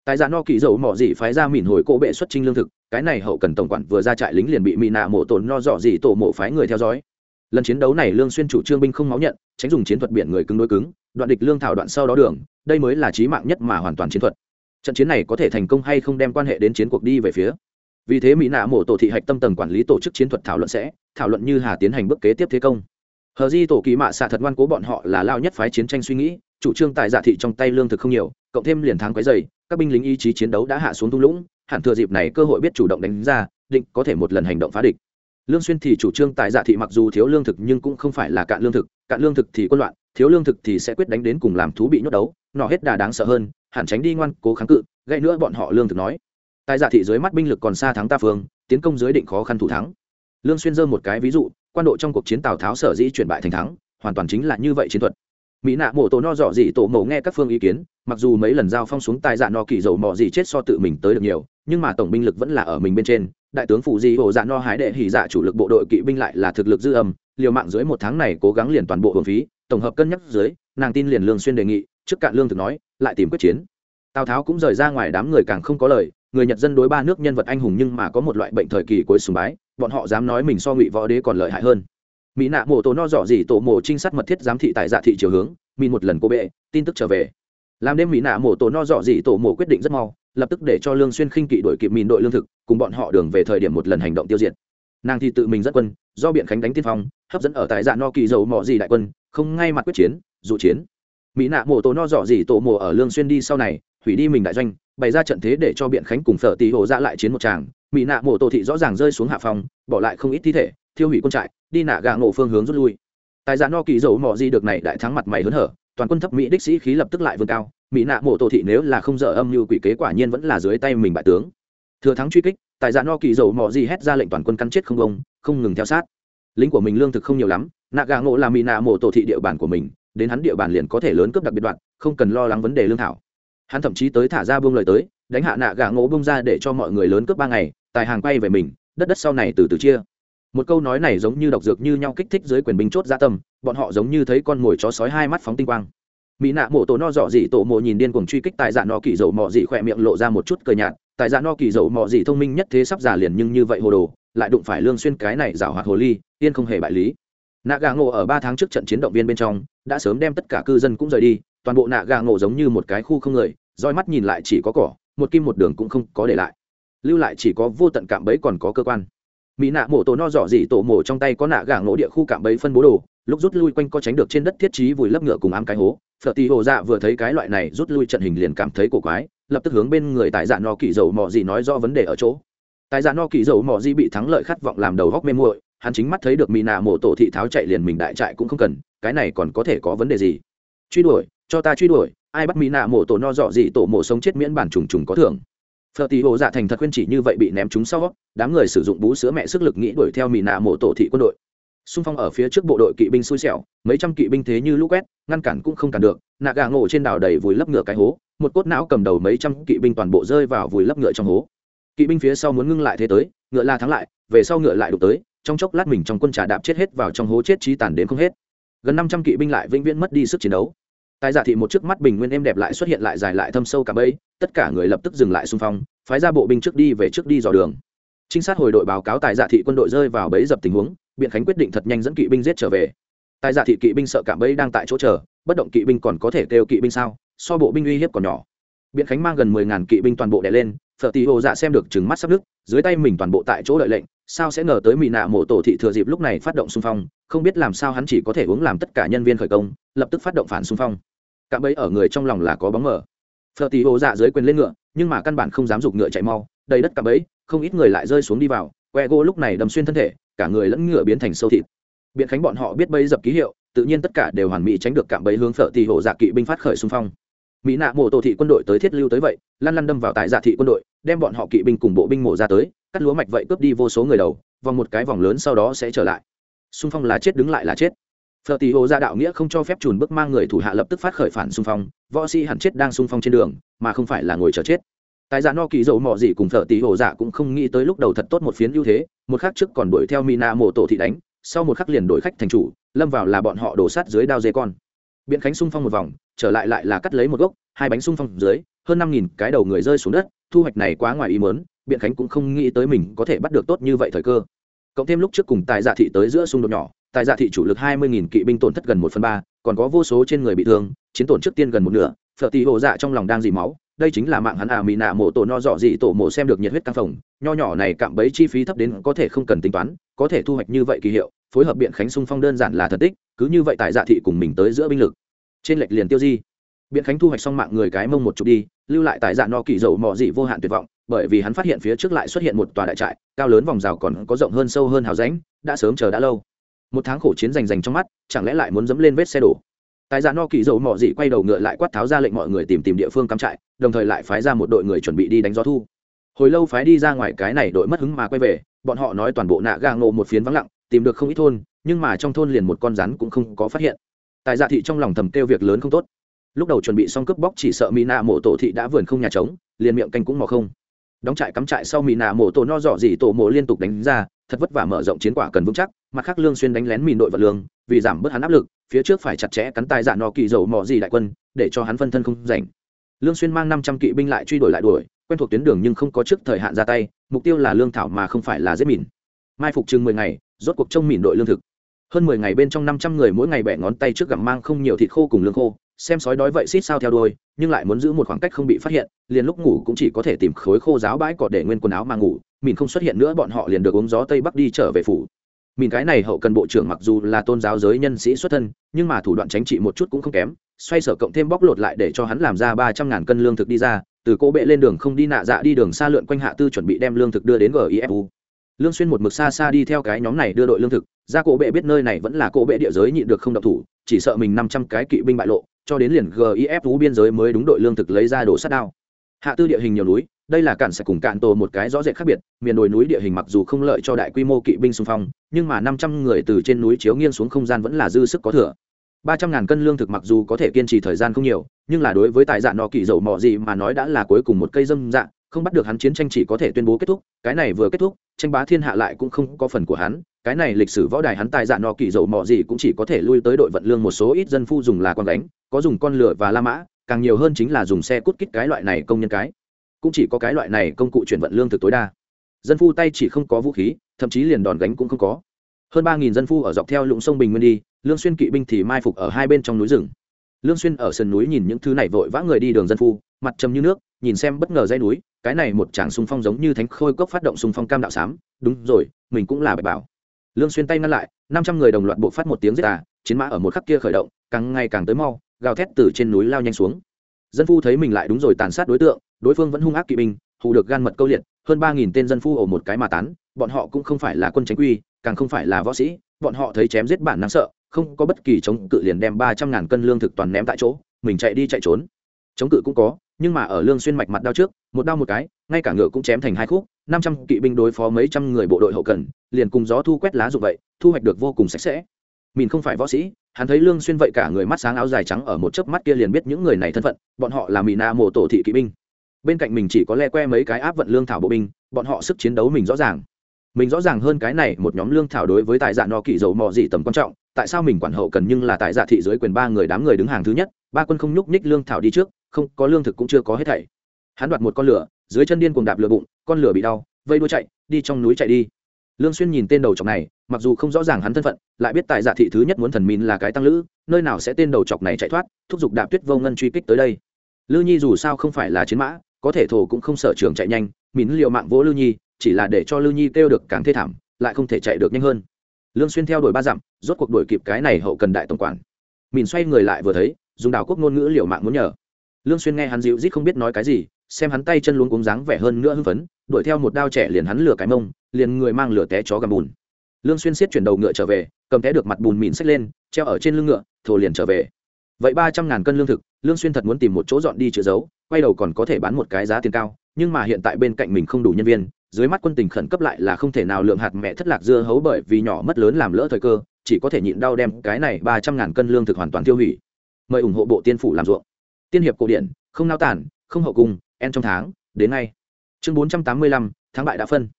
Tài giả dạ no kỳ dầu mỏ dị phái ra mìn hồi cỗ bệ xuất trinh lương thực, cái này hậu cần tổng quản vừa ra trại lính liền bị mỹ nạ mổ tổ no dọ dị tổ mộ phái người theo dõi. Lần chiến đấu này lương xuyên chủ trương binh không máu nhận, tránh dùng chiến thuật biển người cứng đối cứng, đoạn địch lương thảo đoạn sau đó đường, đây mới là chí mạng nhất mà hoàn toàn chiến thuật trận chiến này có thể thành công hay không đem quan hệ đến chiến cuộc đi về phía. Vì thế mỹ nạ mổ tổ thị hạch tâm tầng quản lý tổ chức chiến thuật thảo luận sẽ thảo luận như hà tiến hành bước kế tiếp thế công. Hờ di tổ kỳ mạ xạ thật ngoan cố bọn họ là lao nhất phái chiến tranh suy nghĩ, chủ trương tại dạ thị trong tay lương thực không nhiều, cộng thêm liền tháng quấy dày các binh lính ý chí chiến đấu đã hạ xuống thung lũng, hẳn thừa dịp này cơ hội biết chủ động đánh ra, định có thể một lần hành động phá địch. Lương xuyên thì chủ trương tại dạ thị mặc dù thiếu lương thực nhưng cũng không phải là cạn lương thực, cạn lương thực thì quân loạn thiếu lương thực thì sẽ quyết đánh đến cùng làm thú bị nhốt đấu, nọ hết đà đáng sợ hơn, hẳn tránh đi ngoan, cố kháng cự gây nữa bọn họ lương thực nói. Tại giả thị dưới mắt binh lực còn xa thắng ta phương, tiến công dưới định khó khăn thủ thắng. Lương xuyên dơ một cái ví dụ, quan độ trong cuộc chiến tào tháo sở dĩ chuyển bại thành thắng, hoàn toàn chính là như vậy chiến thuật. Mỹ nạ mổ tổ no dọ gì tổ mổ nghe các phương ý kiến, mặc dù mấy lần giao phong xuống tài dạ no kỳ dầu mò gì chết so tự mình tới được nhiều, nhưng mà tổng binh lực vẫn là ở mình bên trên. Đại tướng phụ di hồ dạ no hái đệ hỉ dạ chủ lực bộ đội kỵ binh lại là thực lực dư âm, liều mạng dưới một tháng này cố gắng liền toàn bộ hưởng phí tổng hợp cân nhắc dưới, nàng tin liền lương xuyên đề nghị, trước cạn lương thực nói, lại tìm quyết chiến. Tào tháo cũng rời ra ngoài đám người càng không có lời, người nhật dân đối ba nước nhân vật anh hùng nhưng mà có một loại bệnh thời kỳ cuối sùng bái, bọn họ dám nói mình so ngụy võ đế còn lợi hại hơn. Mỹ nạ mổ tổ no dọ gì tổ mổ trinh sát mật thiết giám thị tại dạ thị chiều hướng, mỹ một lần cô bệ, tin tức trở về. Làm đêm mỹ nạ mổ tổ no dọ gì tổ mổ quyết định rất mau, lập tức để cho lương xuyên khinh kỵ đội kịp mìn đội lương thực, cùng bọn họ đường về thời điểm một lần hành động tiêu diệt. Nàng thì tự mình dẫn quân, do biện khánh đánh tiên phong, hấp dẫn ở tại dạ no kỳ dầu mỏ gì đại quân không ngay mặt quyết chiến, dụ chiến. Mỹ nạ mổ tổ no dọ gì tổ mổ ở lương xuyên đi sau này, hủy đi mình đại doanh, bày ra trận thế để cho biện khánh cùng phở tỷ hồ ra lại chiến một tràng. Mỹ nạ mổ tổ thị rõ ràng rơi xuống hạ phòng bỏ lại không ít thi thể, thiêu hủy quân trại, đi nạ gà ngộ phương hướng rút lui. Tài dạ no kỳ dầu mỏ gì được này đại thắng mặt mày hớn hở, toàn quân thấp mỹ đích sĩ khí lập tức lại vươn cao. Mỹ nạ mổ tổ thị nếu là không dở âm như quỷ kế quả nhiên vẫn là dưới tay mình bại tướng. Thừa thắng truy kích, tài dạ no kỳ dầu mỏ gì hét ra lệnh toàn quân căn chết không ông không ngừng theo sát. Lính của mình lương thực không nhiều lắm nạ gà ngộ là mỹ nạ mộ tổ thị địa bàn của mình, đến hắn địa bàn liền có thể lớn cướp đặc biệt đoạn, không cần lo lắng vấn đề lương thảo. Hắn thậm chí tới thả ra buông lời tới, đánh hạ nạ gà ngộ bông ra để cho mọi người lớn cướp ba ngày, tài hàng quay về mình, đất đất sau này từ từ chia. Một câu nói này giống như độc dược như nhau kích thích dưới quyền binh chốt gia tâm, bọn họ giống như thấy con mồi chó sói hai mắt phóng tinh quang. Mỹ nạ mộ tổ no dọ dị tổ mộ nhìn điên cuồng truy kích tại dạ no kỳ dầu mọ dị khỏe miệng lộ ra một chút cờ nhạt, tại dạ no kỳ dầu mọ dị thông minh nhất thế sắp già liền nhưng như vậy hồ đồ, lại đụng phải lương xuyên cái này rào hoạt hồ ly tiên không hề bại lý nạ gà ngộ ở ba tháng trước trận chiến động viên bên trong, đã sớm đem tất cả cư dân cũng rời đi, toàn bộ nạ gà ngộ giống như một cái khu không người, roi mắt nhìn lại chỉ có cỏ, một kim một đường cũng không có để lại. Lưu lại chỉ có vô tận cạm bẫy còn có cơ quan. Mỹ nạ mổ tổ no dỏ dỉ tổ mổ trong tay có nạ gà ngộ địa khu cạm bẫy phân bố đồ, lúc rút lui quanh co tránh được trên đất thiết trí vùi lấp ngựa cùng ám cái hố. Phở tì hồ dạ vừa thấy cái loại này rút lui trận hình liền cảm thấy cổ quái, lập tức hướng bên người tài dạ no kỳ dầu mò gì nói do vấn đề ở chỗ. Tài dạ no kỳ dầu mò gì bị thắng lợi khát vọng làm đầu góc mê muội hắn chính mắt thấy được mỹ nạ mổ tổ thị tháo chạy liền mình đại trại cũng không cần, cái này còn có thể có vấn đề gì? Truy đuổi, cho ta truy đuổi, ai bắt mỹ nạ mổ tổ no dọ gì tổ mổ sống chết miễn bản trùng trùng có thưởng. Phở tì hồ dạ thành thật khuyên chỉ như vậy bị ném trúng sau, đám người sử dụng bú sữa mẹ sức lực nghĩ đuổi theo mỹ nạ mổ tổ thị quân đội. Xung phong ở phía trước bộ đội kỵ binh xui xẻo, mấy trăm kỵ binh thế như lũ quét, ngăn cản cũng không cản được nạ gà ngộ trên đảo đầy vùi lấp ngựa cái hố, một cốt não cầm đầu mấy trăm kỵ binh toàn bộ rơi vào vùi lấp ngựa trong hố. Kỵ binh phía sau muốn ngưng lại thế tới, ngựa la thắng lại, về sau ngựa lại đục tới trong chốc lát mình trong quân trà đạp chết hết vào trong hố chết trí tàn đến không hết. Gần năm trăm kỵ binh lại vĩnh viễn mất đi sức chiến đấu. Tại giả thị một trước mắt bình nguyên êm đẹp lại xuất hiện lại dài lại thâm sâu cả bẫy, tất cả người lập tức dừng lại xung phong, phái ra bộ binh trước đi về trước đi dò đường. Trinh sát hồi đội báo cáo tại giả thị quân đội rơi vào bẫy dập tình huống, biện khánh quyết định thật nhanh dẫn kỵ binh giết trở về. Tại giả thị kỵ binh sợ cả bẫy đang tại chỗ chờ, bất động kỵ binh còn có thể kêu kỵ binh sao? So bộ binh uy hiếp còn nhỏ. Biện khánh mang gần mười ngàn kỵ binh toàn bộ đè lên, phở tì hồ dạ xem được chừng mắt sắp đức dưới tay mình toàn bộ tại chỗ đợi lệnh sao sẽ ngờ tới mỹ nạ mộ tổ thị thừa dịp lúc này phát động xung phong, không biết làm sao hắn chỉ có thể uống làm tất cả nhân viên khởi công, lập tức phát động phản xung phong. Cạm bẫy ở người trong lòng là có bóng mở phờ tì hồ dạ dưới quyền lên ngựa, nhưng mà căn bản không dám giục ngựa chạy mau, đầy đất cạm bẫy, không ít người lại rơi xuống đi vào, que gỗ lúc này đâm xuyên thân thể, cả người lẫn ngựa biến thành sâu thịt. Biện khánh bọn họ biết bấy dập ký hiệu, tự nhiên tất cả đều hoàn mỹ tránh được cạm bẫy hướng phở tỷ hộ dạ kỵ binh phát khởi xung phong mỹ nạ mộ tổ thị quân đội tới thiết lưu tới vậy, lăn lăn đâm vào tại dạ thị quân đội, đem bọn họ kỵ binh cùng bộ binh mổ ra tới, cắt lúa mạch vậy cướp đi vô số người đầu, vòng một cái vòng lớn sau đó sẽ trở lại. Xung phong là chết đứng lại là chết. Phở tỷ hồ ra đạo nghĩa không cho phép chùn bước mang người thủ hạ lập tức phát khởi phản xung phong, võ sĩ hẳn chết đang xung phong trên đường, mà không phải là ngồi chờ chết. Tại giả no kỳ dầu mò gì cùng phở tỷ hồ dạ cũng không nghĩ tới lúc đầu thật tốt một phiến ưu thế, một khắc trước còn đuổi theo mina mộ tổ thị đánh, sau một khắc liền đổi khách thành chủ, lâm vào là bọn họ đổ sát dưới đao dê con biện khánh xung phong một vòng, trở lại lại là cắt lấy một gốc, hai bánh xung phong dưới, hơn năm nghìn cái đầu người rơi xuống đất, thu hoạch này quá ngoài ý mớn biện khánh cũng không nghĩ tới mình có thể bắt được tốt như vậy thời cơ. Cộng thêm lúc trước cùng tài dạ thị tới giữa xung đột nhỏ, tài dạ thị chủ lực hai mươi nghìn kỵ binh tổn thất gần một phần ba, còn có vô số trên người bị thương, chiến tổn trước tiên gần một nửa, phở tỷ hồ dạ trong lòng đang dì máu, đây chính là mạng hắn à mì nạ mộ tổ no dọ dị tổ mộ xem được nhiệt huyết căng phòng nho nhỏ này cạm bấy chi phí thấp đến có thể không cần tính toán, có thể thu hoạch như vậy kỳ hiệu phối hợp biện khánh sung phong đơn giản là thật tích, cứ như vậy tại dạ thị cùng mình tới giữa binh lực. Trên lệch liền tiêu di. Biện khánh thu hoạch xong mạng người cái mông một chục đi, lưu lại tại dạ no kỳ dầu mò dị vô hạn tuyệt vọng, bởi vì hắn phát hiện phía trước lại xuất hiện một tòa đại trại, cao lớn vòng rào còn có rộng hơn sâu hơn hào ránh đã sớm chờ đã lâu. Một tháng khổ chiến rành rành trong mắt, chẳng lẽ lại muốn dẫm lên vết xe đổ? Tài giả dạ no kỳ dầu mỏ dị quay đầu ngựa lại quát tháo ra lệnh mọi người tìm tìm địa phương cắm trại, đồng thời lại phái ra một đội người chuẩn bị đi đánh gió thu. Hồi lâu phái đi ra ngoài cái này đội mất hứng mà quay về, bọn họ nói toàn bộ nạ ga ngộ một phiến vắng lặng tìm được không ít thôn, nhưng mà trong thôn liền một con rắn cũng không có phát hiện. Tại dạ thị trong lòng thầm kêu việc lớn không tốt. Lúc đầu chuẩn bị xong cướp bóc chỉ sợ mỹ nạ mộ tổ thị đã vườn không nhà trống, liền miệng canh cũng mò không. Đóng trại cắm trại sau mỹ nạ mộ tổ no dọ dỉ tổ mộ liên tục đánh ra, thật vất vả mở rộng chiến quả cần vững chắc, mặt khác lương xuyên đánh lén mìn đội vật lương, vì giảm bớt hắn áp lực, phía trước phải chặt chẽ cắn tài dạ no kỳ dầu mò gì đại quân, để cho hắn phân thân không rảnh. Lương xuyên mang 500 kỵ binh lại truy đuổi lại đuổi, quen thuộc tuyến đường nhưng không có trước thời hạn ra tay, mục tiêu là lương thảo mà không phải là giết mìn mai phục chừng 10 ngày, rốt cuộc trông mìn đội lương thực. Hơn 10 ngày bên trong 500 người mỗi ngày bẻ ngón tay trước gặm mang không nhiều thịt khô cùng lương khô, xem sói đói vậy xít sao theo đuôi nhưng lại muốn giữ một khoảng cách không bị phát hiện, liền lúc ngủ cũng chỉ có thể tìm khối khô giáo bãi cọt để nguyên quần áo mà ngủ, mìn không xuất hiện nữa bọn họ liền được uống gió tây bắc đi trở về phủ. Mìn cái này hậu cần bộ trưởng mặc dù là tôn giáo giới nhân sĩ xuất thân, nhưng mà thủ đoạn tránh trị một chút cũng không kém, xoay sở cộng thêm bóc lột lại để cho hắn làm ra ba trăm ngàn cân lương thực đi ra, từ cỗ bệ lên đường không đi nạ dạ đi đường xa lượn quanh hạ tư chuẩn bị đem lương thực đưa đến gifu lương xuyên một mực xa xa đi theo cái nhóm này đưa đội lương thực, ra cỗ bệ biết nơi này vẫn là cỗ bệ địa giới nhịn được không độc thủ, chỉ sợ mình năm trăm cái kỵ binh bại lộ, cho đến liền GIF gifu biên giới mới đúng đội lương thực lấy ra đổ sát đao. Hạ tư địa hình nhiều núi, đây là cản sẽ cùng cạn tổ một cái rõ rệt khác biệt, miền đồi núi địa hình mặc dù không lợi cho đại quy mô kỵ binh xung phong, nhưng mà năm trăm người từ trên núi chiếu nghiêng xuống không gian vẫn là dư sức có thừa. Ba trăm ngàn cân lương thực mặc dù có thể kiên trì thời gian không nhiều, nhưng là đối với tài dạ nọ kỳ dầu mò gì mà nói đã là cuối cùng một cây dâm dạng không bắt được hắn chiến tranh chỉ có thể tuyên bố kết thúc, cái này vừa kết thúc, tranh bá thiên hạ lại cũng không có phần của hắn, cái này lịch sử võ đài hắn tài dạ nọ kỳ dầu mò gì cũng chỉ có thể lui tới đội vận lương một số ít dân phu dùng là con đánh có dùng con lửa và la mã, càng nhiều hơn chính là dùng xe cút kít cái loại này công nhân cái. Cũng chỉ có cái loại này công cụ chuyển vận lương thực tối đa. Dân phu tay chỉ không có vũ khí, thậm chí liền đòn gánh cũng không có. Hơn ba nghìn dân phu ở dọc theo lũng sông bình nguyên đi, lương xuyên kỵ binh thì mai phục ở hai bên trong núi rừng lương xuyên ở sườn núi nhìn những thứ này vội vã người đi đường dân phu, mặt trầm như nước, nhìn xem bất ngờ dây núi, cái này một tràng xung phong giống như thánh khôi cốc phát động xung phong cam đạo sám, đúng rồi, mình cũng là bạch bảo. Lương xuyên tay ngăn lại, năm trăm người đồng loạt bộ phát một tiếng giết à chiến mã ở một khắc kia khởi động, càng ngày càng tới mau, gào thét từ trên núi lao nhanh xuống. Dân phu thấy mình lại đúng rồi tàn sát đối tượng, đối phương vẫn hung ác kỵ binh, hù được gan mật câu liệt, hơn ba nghìn tên dân phu ổ một cái mà tán, bọn họ cũng không phải là quân chính quy, càng không phải là võ sĩ, bọn họ thấy chém giết bản năng sợ không có bất kỳ chống cự liền đem ba trăm ngàn cân lương thực toàn ném tại chỗ, mình chạy đi chạy trốn. Chống cự cũng có, nhưng mà ở lương xuyên mạch mặt đao trước, một đao một cái, ngay cả ngựa cũng chém thành hai khúc, năm trăm kỵ binh đối phó mấy trăm người bộ đội hậu cần, liền cùng gió thu quét lá dụng vậy, thu hoạch được vô cùng sạch sẽ. Mình không phải võ sĩ, hắn thấy lương xuyên vậy cả người mắt sáng áo dài trắng ở một chớp mắt kia liền biết những người này thân phận, bọn họ là mỹ na mộ tổ thị kỵ binh. Bên cạnh mình chỉ có le que mấy cái áp vận lương thảo bộ binh, bọn họ sức chiến đấu mình rõ ràng mình rõ ràng hơn cái này, một nhóm lương thảo đối với tài dạ no kỵ dầu mò gì tầm quan trọng, tại sao mình quản hậu cần nhưng là tài dạ thị dưới quyền ba người đám người đứng hàng thứ nhất, ba quân không nhúc nhích lương thảo đi trước, không, có lương thực cũng chưa có hết thảy. Hắn đoạt một con lửa, dưới chân điên cuồng đạp lửa bụng, con lửa bị đau, vây đuôi chạy, đi trong núi chạy đi. Lương xuyên nhìn tên đầu chọc này, mặc dù không rõ ràng hắn thân phận, lại biết tài dạ thị thứ nhất muốn thần mìn là cái tăng lữ, nơi nào sẽ tên đầu chọc này chạy thoát, thúc giục đạp tuyết vô ngân truy kích tới đây. Lư nhi dù sao không phải là chiến mã, có thể thổ cũng không sợ trường chạy nhanh, mìn liều mạng vỗ lư nhi chỉ là để cho Lưu nhi kêu được càng thê thảm, lại không thể chạy được nhanh hơn. Lương xuyên theo đuổi ba dặm, rốt cuộc đuổi kịp cái này hậu cần đại tổng quản. Mìn xoay người lại vừa thấy, dùng đảo quốc ngôn ngữ liều mạng muốn nhờ. Lương xuyên nghe hắn dịu dít không biết nói cái gì, xem hắn tay chân luống cuống dáng vẻ hơn nữa hưng phấn, đuổi theo một đao trẻ liền hắn lửa cái mông, liền người mang lửa té chó gầm bùn. Lương xuyên siết chuyển đầu ngựa trở về, cầm té được mặt bùn mịn xách lên, treo ở trên lưng ngựa, thổ liền trở về. Vậy ba trăm ngàn cân lương thực, lương xuyên thật muốn tìm một chỗ dọn đi chữa giấu quay đầu còn có thể bán một cái giá tiền cao, nhưng mà hiện tại bên cạnh mình không đủ nhân viên dưới mắt quân tình khẩn cấp lại là không thể nào lượng hạt mẹ thất lạc dưa hấu bởi vì nhỏ mất lớn làm lỡ thời cơ, chỉ có thể nhịn đau đem cái này ba trăm ngàn cân lương thực hoàn toàn tiêu hủy. Mời ủng hộ bộ tiên phủ làm ruộng. Tiên hiệp cổ điển, không nao tản, không hậu cung, en trong tháng, đến ngay. Chương bốn trăm tám mươi lăm, tháng bại đã phân.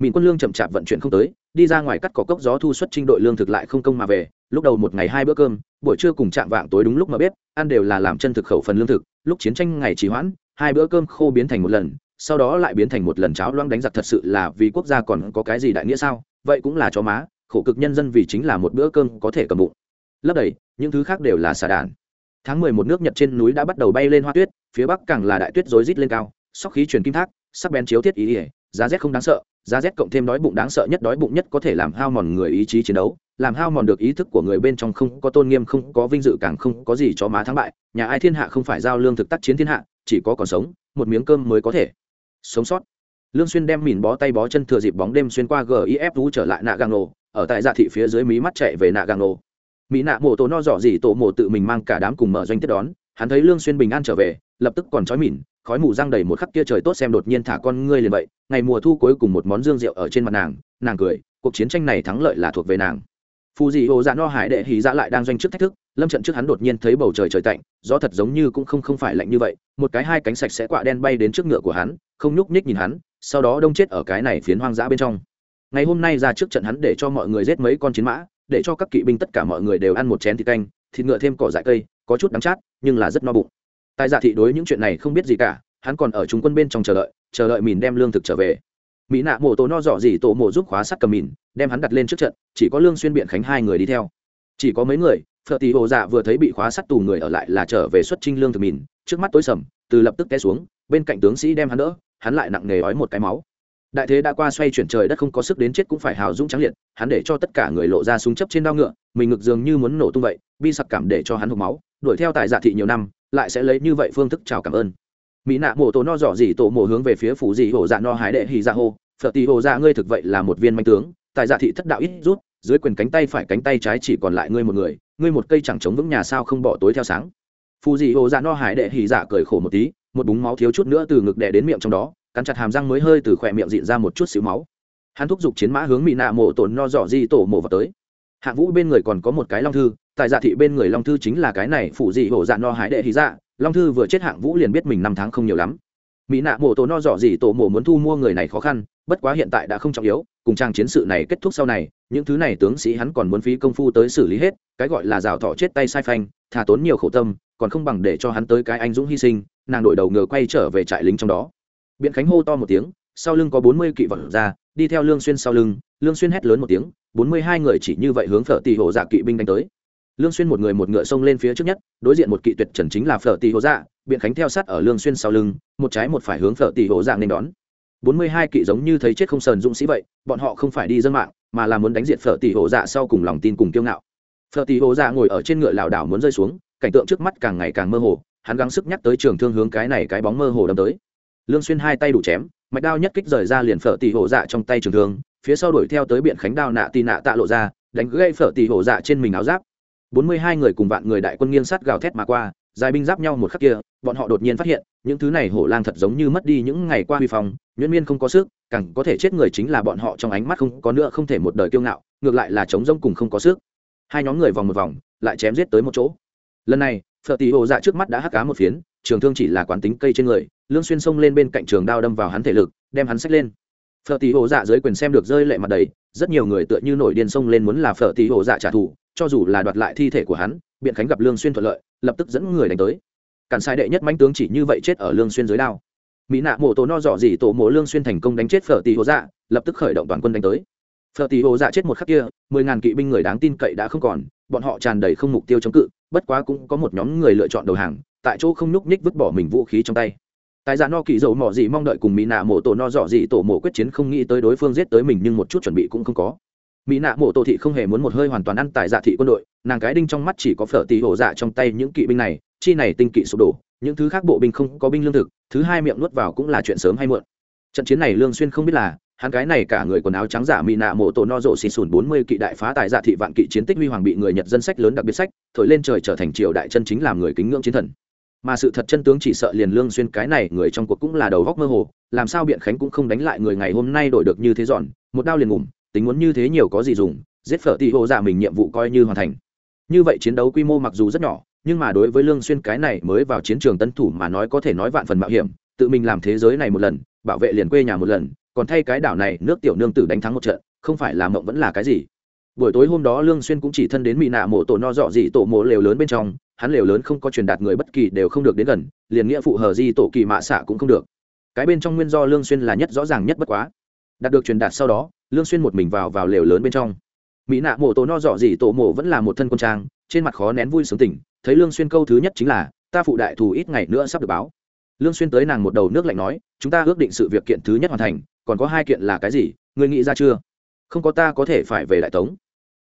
Mìn quân lương chậm chạp vận chuyển không tới, đi ra ngoài cắt cỏ cốc gió thu xuất trinh đội lương thực lại không công mà về, lúc đầu một ngày hai bữa cơm, buổi trưa cùng chạm vạng tối đúng lúc mà bếp, ăn đều là làm chân thực khẩu phần lương thực, lúc chiến tranh ngày trì hoãn, hai bữa cơm khô biến thành một lần sau đó lại biến thành một lần cháo loang đánh giặc thật sự là vì quốc gia còn có cái gì đại nghĩa sao? Vậy cũng là cho má, khổ cực nhân dân vì chính là một bữa cơm có thể cầm bụng. Lấp đầy, những thứ khác đều là xà đàn. Tháng mười một nước nhật trên núi đã bắt đầu bay lên hoa tuyết, phía bắc càng là đại tuyết rối rít lên cao, sóc khí truyền kim thác, sắc bén chiếu thiết ý ỉa giá rét không đáng sợ, giá rét cộng thêm đói bụng đáng sợ nhất đói bụng nhất có thể làm hao mòn người ý chí chiến đấu, làm hao mòn được ý thức của người bên trong không có tôn nghiêm, không có vinh dự, càng không có gì cho má thắng bại, nhà ai thiên hạ không phải giao lương thực tác chiến thiên hạ, chỉ có còn sống, một miếng cơm mới có thể sống sót. Lương xuyên đem mìn bó tay bó chân thừa dịp bóng đêm xuyên qua gif trở lại nạ gang nổ ở tại dạ thị phía dưới mí mắt chạy về nạ gang nổ mỹ nạ mổ tổ no dọ gì tổ mổ tự mình mang cả đám cùng mở doanh tiếp đón, hắn thấy lương xuyên bình an trở về, lập tức còn chói mìn, khói mù răng đầy một khắc kia trời tốt xem đột nhiên thả con ngươi liền vậy, ngày mùa thu cuối cùng một món dương rượu ở trên mặt nàng nàng cười, cuộc chiến tranh này thắng lợi là thuộc về nàng phù dị hồ dạ no hải đệ hì dạ lại đang doanh trước thách thức, lâm trận trước hắn đột nhiên thấy bầu trời trời tạnh, gió thật giống như cũng không không phải lạnh như vậy, một cái hai cánh sạch sẽ quạ đen bay đến trước ngựa của hắn, không nhúc nhích nhìn hắn, sau đó đông chết ở cái này phiến hoang dã bên trong. Ngày hôm nay ra trước trận hắn để cho mọi người giết mấy con chiến mã, để cho các kỵ binh tất cả mọi người đều ăn một chén thịt canh, thịt ngựa thêm cỏ dại cây, có chút đắng chát, nhưng là rất no bụng. Tài giả thị đối những chuyện này không biết gì cả, hắn còn ở trung quân bên trong chờ đợi chờ đợi mìn đem lương thực trở về mỹ nạ mổ tổ no dọ gì tổ mổ giúp khóa sắt cầm mìn, đem hắn đặt lên trước trận, chỉ có lương xuyên biện khánh hai người đi theo. Chỉ có mấy người, phở tỷ hồ dạ vừa thấy bị khóa sắt tù người ở lại là trở về xuất trinh lương thực mìn, trước mắt tối sầm, từ lập tức té xuống, bên cạnh tướng sĩ đem hắn đỡ, hắn lại nặng nề ói một cái máu. Đại thế đã qua xoay chuyển trời đất không có sức đến chết cũng phải hào dũng trắng liệt, hắn để cho tất cả người lộ ra súng chấp trên đao ngựa, mình ngực dường như muốn nổ tung vậy, bi sặc cảm để cho hắn hộp máu, đuổi theo tại dạ thị nhiều năm, lại sẽ lấy như vậy phương thức chào cảm ơn mỹ nạ mổ tổ no dọ dỉ tổ mổ hướng về phía phủ dì hổ dạ no hái đệ hì dạ hô. Phở tì hồ dạ ngươi thực vậy là một viên manh tướng tại dạ thị thất đạo ít rút, dưới quyền cánh tay phải cánh tay trái chỉ còn lại ngươi một người, ngươi một cây chẳng chống vững nhà sao không bỏ tối theo sáng. Phù dị hồ dạ no hải đệ hỉ dạ cười khổ một tí, một búng máu thiếu chút nữa từ ngực đè đến miệng trong đó, cắn chặt hàm răng mới hơi từ khỏe miệng dịn ra một chút xíu máu. Hắn thúc giục chiến mã hướng mỹ nạ mộ tổn no dọ di tổ mộ vào tới. Hạ vũ bên người còn có một cái long thư tại dạ thị bên người long thư chính là cái này phủ dị hổ dạ no hải đệ hỉ dạ long thư vừa chết hạng vũ liền biết mình năm tháng không nhiều lắm. Mỹ nạ mổ tổ no dọ gì tổ mổ muốn thu mua người này khó khăn, bất quá hiện tại đã không trọng yếu, cùng trang chiến sự này kết thúc sau này, những thứ này tướng sĩ hắn còn muốn phí công phu tới xử lý hết, cái gọi là rào thọ chết tay sai phanh thà tốn nhiều khổ tâm, còn không bằng để cho hắn tới cái anh dũng hy sinh, nàng đổi đầu ngựa quay trở về trại lính trong đó. Biện khánh hô to một tiếng, sau lưng có bốn mươi kỵ vật ra, đi theo lương xuyên sau lưng, lương xuyên hét lớn một tiếng, bốn mươi hai người chỉ như vậy hướng phở tỷ hộ giả kỵ binh đánh tới lương xuyên một người một ngựa xông lên phía trước nhất, đối diện một kỵ tuyệt trần chính là phở tỷ hồ dạ biện khánh theo sát ở lương xuyên sau lưng, một trái một phải hướng phở tỷ hồ dạ nên đón. Bốn mươi hai kỵ giống như thấy chết không sờn dũng sĩ vậy, bọn họ không phải đi dân mạng, mà là muốn đánh diệt phở tỷ hồ dạ sau cùng lòng tin cùng kiêu ngạo. Phở tỷ hồ dạ ngồi ở trên ngựa lảo đảo muốn rơi xuống, cảnh tượng trước mắt càng ngày càng mơ hồ, hắn gắng sức nhắc tới trường thương hướng cái này cái bóng mơ hồ đâm tới. Lương xuyên hai tay đủ chém, mạch đao nhất kích rời ra liền phở tỷ hồ dạ trong tay trường thương, phía sau đuổi theo tới biện khánh đao nạ tì nạ tạ lộ ra, đánh gãy phở tỷ hồ dạ trên mình áo giáp bốn mươi hai người cùng vạn người đại quân nghiêng sát gào thét mà qua, dài binh giáp nhau một khắc kia, bọn họ đột nhiên phát hiện, những thứ này hổ lang thật giống như mất đi những ngày qua huy phong, nhuyễn miên không có sức, càng có thể chết người chính là bọn họ trong ánh mắt không có nữa không thể một đời kiêu ngạo, ngược lại là chống rông cùng không có sức. Hai nhóm người vòng một vòng, lại chém giết tới một chỗ. Lần này, phở tỷ hồ dạ trước mắt đã hắc cá một phiến, trường thương chỉ là quán tính cây trên người, lương xuyên xông lên bên cạnh trường đao đâm vào hắn thể lực, đem hắn xách lên. Phở tỷ hồ dạ dưới quyền xem được rơi lệ mặt đầy rất nhiều người tựa như nổi điên sông lên muốn là phở tí hồ dạ trả thù, cho dù là đoạt lại thi thể của hắn, biện khánh gặp lương xuyên thuận lợi, lập tức dẫn người đánh tới. Cản sai đệ nhất mãnh tướng chỉ như vậy chết ở lương xuyên dưới đao. Mỹ nạ mổ tổ no dọ gì tổ mổ lương xuyên thành công đánh chết phở tí hồ dạ lập tức khởi động toàn quân đánh tới. Phở tí hồ dạ chết một khắc kia, mười ngàn kỵ binh người đáng tin cậy đã không còn, bọn họ tràn đầy không mục tiêu chống cự, bất quá cũng có một nhóm người lựa chọn đầu hàng, tại chỗ không nhúc nhích vứt bỏ mình vũ khí trong tay tại giả no kỳ dầu mỏ gì mong đợi cùng mỹ nạ mổ tổ no dọ gì tổ mổ quyết chiến không nghĩ tới đối phương giết tới mình nhưng một chút chuẩn bị cũng không có. Mỹ nạ mộ tổ thị không hề muốn một hơi hoàn toàn ăn tại dạ thị quân đội, nàng cái đinh trong mắt chỉ có phở tì hổ dạ trong tay những kỵ binh này, chi này tinh kỵ sụp đổ, những thứ khác bộ binh không có binh lương thực, thứ hai miệng nuốt vào cũng là chuyện sớm hay muộn. Trận chiến này lương xuyên không biết là, hắn cái này cả người quần áo trắng giả mỹ nạ mộ tổ no rộ xì sùn bốn mươi kỵ đại phá tại dạ thị vạn kỵ chiến tích huy hoàng bị người nhật dân sách lớn đặc biệt sách, thổi lên trời trở thành triều đại chân chính làm người kính ngưỡng chiến thần mà sự thật chân tướng chỉ sợ liền lương xuyên cái này người trong cuộc cũng là đầu góc mơ hồ, làm sao biện khánh cũng không đánh lại người ngày hôm nay đổi được như thế dọn, một đao liền ngủm, tính muốn như thế nhiều có gì dùng, giết phở tỷ hộ giả mình nhiệm vụ coi như hoàn thành. Như vậy chiến đấu quy mô mặc dù rất nhỏ, nhưng mà đối với lương xuyên cái này mới vào chiến trường tân thủ mà nói có thể nói vạn phần mạo hiểm, tự mình làm thế giới này một lần, bảo vệ liền quê nhà một lần, còn thay cái đảo này nước tiểu nương tử đánh thắng một trận, không phải là mộng vẫn là cái gì. Buổi tối hôm đó lương xuyên cũng chỉ thân đến mỹ nạ mộ tổ no dọ gì tổ mộ lều lớn bên trong hắn lều lớn không có truyền đạt người bất kỳ đều không được đến gần, liền nghĩa phụ hờ di tổ kỳ mạ xạ cũng không được. Cái bên trong nguyên do lương xuyên là nhất rõ ràng nhất bất quá. Đạt được truyền đạt sau đó, lương xuyên một mình vào vào lều lớn bên trong. Mỹ nạ mộ tổ no dọ gì tổ mộ vẫn là một thân quân trang, trên mặt khó nén vui sướng tỉnh, thấy lương xuyên câu thứ nhất chính là, ta phụ đại thù ít ngày nữa sắp được báo. Lương xuyên tới nàng một đầu nước lạnh nói, chúng ta ước định sự việc kiện thứ nhất hoàn thành, còn có hai kiện là cái gì, ngươi nghĩ ra chưa? Không có ta có thể phải về đại tống.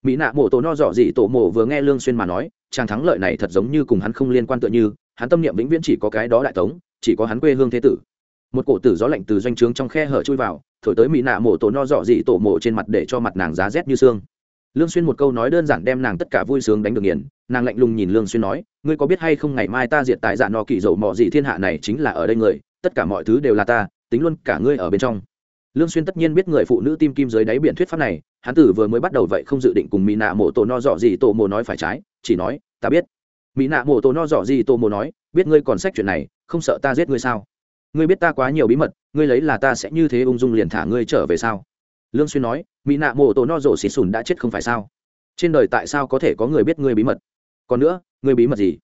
Mỹ nạ mộ tổ no dọ gì tổ mộ vừa nghe lương xuyên mà nói chàng thắng lợi này thật giống như cùng hắn không liên quan tựa như, hắn tâm niệm vĩnh viễn chỉ có cái đó đại tống, chỉ có hắn quê hương thế tử. Một cổ tử gió lạnh từ doanh trướng trong khe hở chui vào, thổi tới mỹ nạ mộ tổ no dọ gì tổ mộ trên mặt để cho mặt nàng giá rét như xương. Lương xuyên một câu nói đơn giản đem nàng tất cả vui sướng đánh được nghiền, nàng lạnh lùng nhìn lương xuyên nói, ngươi có biết hay không ngày mai ta diệt tại dạ no kỳ dầu mọ gì thiên hạ này chính là ở đây người, tất cả mọi thứ đều là ta, tính luôn cả ngươi ở bên trong lương xuyên tất nhiên biết người phụ nữ tim kim dưới đáy biển thuyết pháp này, hắn tử vừa mới bắt đầu vậy không dự định cùng mỹ nạ mộ tổ no dọ gì tổ mồ nói phải trái, chỉ nói, ta biết. Mỹ nạ mộ tổ no dọ gì tổ mồ nói, biết ngươi còn sách chuyện này, không sợ ta giết ngươi sao? Ngươi biết ta quá nhiều bí mật, ngươi lấy là ta sẽ như thế ung dung liền thả ngươi trở về sao? Lương xuyên nói mỹ nạ mộ tổ no dọ xì sùn đã chết không phải sao? Trên đời tại sao có thể có người biết ngươi bí mật? Còn nữa, ngươi bí mật gì?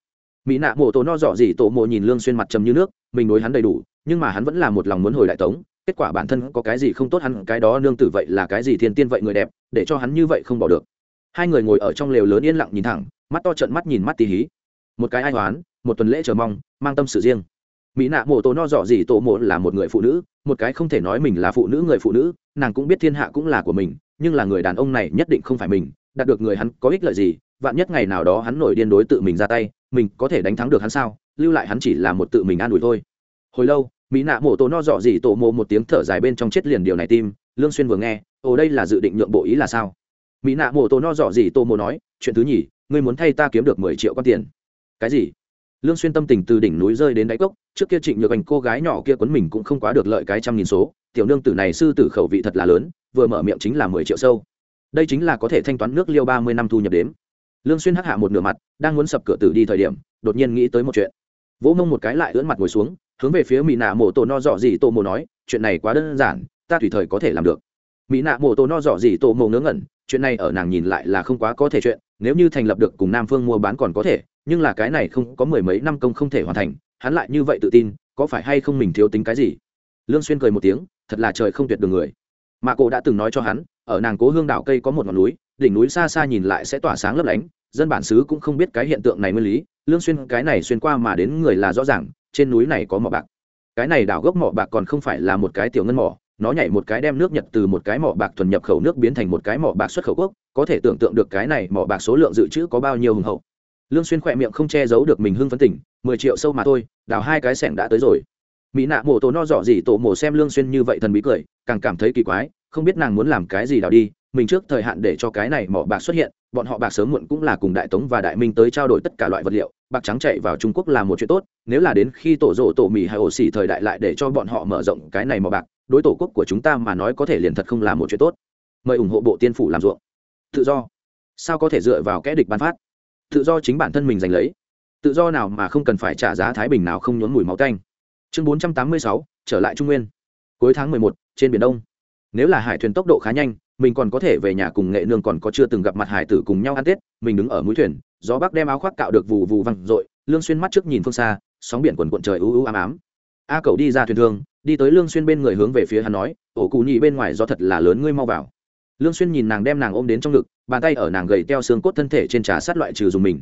Mỹ nạ mộ tổ no dọ gì tổ mồ nhìn lương xuyên mặt trầm như nước, mình đối hắn đầy đủ, nhưng mà hắn vẫn là một lòng muốn hồi đại tống kết quả bản thân có cái gì không tốt hắn, cái đó nương tử vậy là cái gì thiên tiên vậy người đẹp, để cho hắn như vậy không bỏ được. Hai người ngồi ở trong lều lớn yên lặng nhìn thẳng, mắt to trận mắt nhìn mắt tí hí. Một cái ai hoán, một tuần lễ chờ mong, mang tâm sự riêng. Mỹ nạ mộ tổ no dọ gì tổ mộ là một người phụ nữ, một cái không thể nói mình là phụ nữ người phụ nữ, nàng cũng biết thiên hạ cũng là của mình, nhưng là người đàn ông này nhất định không phải mình, đạt được người hắn có ích lợi gì, vạn nhất ngày nào đó hắn nổi điên đối tự mình ra tay, mình có thể đánh thắng được hắn sao, lưu lại hắn chỉ là một tự mình an ủi thôi. Hồi lâu mỹ nạ mổ tổ no dọ gì tổ mộ một tiếng thở dài bên trong chết liền điều này tim, lương xuyên vừa nghe, ồ, đây là dự định nhượng bộ ý là sao? Mỹ nạ mổ tổ no dọ gì tổ mộ nói, chuyện thứ nhì, ngươi muốn thay ta kiếm được mười triệu con tiền. Cái gì? Lương xuyên tâm tình từ đỉnh núi rơi đến đáy cốc, trước kia trịnh nhược anh cô gái nhỏ kia quấn mình cũng không quá được lợi cái trăm nghìn số, tiểu nương tử này sư tử khẩu vị thật là lớn, vừa mở miệng chính là mười triệu sâu. Đây chính là có thể thanh toán nước liêu ba mươi năm thu nhập đếm. Lương xuyên hắc hạ một nửa mặt, đang muốn sập cửa tử đi thời điểm, đột nhiên nghĩ tới một chuyện. Vỗ mông một cái lại ưỡn mặt ngồi xuống hướng về phía mỹ nạ mổ tổ no dọ gì tổ mồ nói, chuyện này quá đơn giản, ta tùy thời có thể làm được. Mỹ nạ mổ tổ no dọ gì tổ mồ ngớ ngẩn, chuyện này ở nàng nhìn lại là không quá có thể chuyện, nếu như thành lập được cùng nam phương mua bán còn có thể, nhưng là cái này không có mười mấy năm công không thể hoàn thành, hắn lại như vậy tự tin, có phải hay không mình thiếu tính cái gì? Lương xuyên cười một tiếng, thật là trời không tuyệt đường người. Mà cô đã từng nói cho hắn, ở nàng cố hương đảo cây có một ngọn núi, đỉnh núi xa xa nhìn lại sẽ tỏa sáng lấp lánh, dân bản xứ cũng không biết cái hiện tượng này nguyên lý. Lương xuyên, cái này xuyên qua mà đến người là rõ ràng trên núi này có mỏ bạc. Cái này đảo gốc mỏ bạc còn không phải là một cái tiểu ngân mỏ, nó nhảy một cái đem nước nhật từ một cái mỏ bạc thuần nhập khẩu nước biến thành một cái mỏ bạc xuất khẩu quốc, có thể tưởng tượng được cái này mỏ bạc số lượng dự trữ có bao nhiêu hùng hậu. Lương xuyên khỏe miệng không che giấu được mình hưng phấn tỉnh, mười triệu sâu mà thôi đào hai cái sẹn đã tới rồi. Mỹ nạ mổ tổ no dọ gì tổ mổ xem lương xuyên như vậy thần bí cười, càng cảm thấy kỳ quái, không biết nàng muốn làm cái gì đào đi, mình trước thời hạn để cho cái này mỏ bạc xuất hiện, bọn họ bạc sớm muộn cũng là cùng đại tống và đại minh tới trao đổi tất cả loại vật liệu bạc trắng chạy vào trung quốc là một chuyện tốt, nếu là đến khi tổ rộ tổ mì hay ổ xỉ thời đại lại để cho bọn họ mở rộng cái này mà bạc, đối tổ quốc của chúng ta mà nói có thể liền thật không là một chuyện tốt. Mời ủng hộ bộ tiên phủ làm ruộng. Tự do. Sao có thể dựa vào kẽ địch ban phát? Tự do chính bản thân mình giành lấy. Tự do nào mà không cần phải trả giá thái bình nào không nhốn mùi máu tanh. Chương bốn trăm tám mươi sáu, trở lại trung nguyên. Cuối tháng mười một, trên biển đông. Nếu là hải thuyền tốc độ khá nhanh, mình còn có thể về nhà cùng nghệ nương còn có chưa từng gặp mặt hải tử cùng nhau ăn tết, mình đứng ở mũi thuyền gió bắc đem áo khoác cạo được vù vù văng rội, lương xuyên mắt trước nhìn phương xa, sóng biển quần quận trời u u ám ám. A cậu đi ra thuyền thương, đi tới lương xuyên bên người hướng về phía hắn nói, ổ cụ nhị bên ngoài gió thật là lớn, ngươi mau vào. Lương xuyên nhìn nàng đem nàng ôm đến trong ngực, bàn tay ở nàng gầy teo xương cốt thân thể trên trà sát loại trừ dùng mình.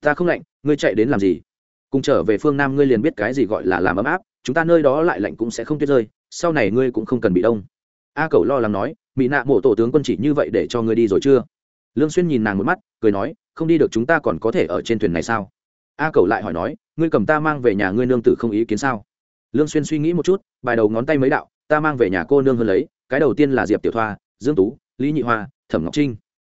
Ta không lạnh, ngươi chạy đến làm gì? Cùng trở về phương nam ngươi liền biết cái gì gọi là làm ấm áp, chúng ta nơi đó lại lạnh cũng sẽ không tuyết rơi, sau này ngươi cũng không cần bị đông. A Cẩu lo lắng nói mỹ nạ mộ tổ tướng quân chỉ như vậy để cho ngươi đi rồi chưa? Lương xuyên nhìn nàng một mắt, cười nói không đi được chúng ta còn có thể ở trên thuyền này sao? A cầu lại hỏi nói, ngươi cầm ta mang về nhà ngươi nương tử không ý kiến sao? Lương xuyên suy nghĩ một chút, bài đầu ngón tay mấy đạo, ta mang về nhà cô nương hơn lấy, cái đầu tiên là diệp tiểu thoa, dương tú, lý nhị hoa, thẩm ngọc trinh.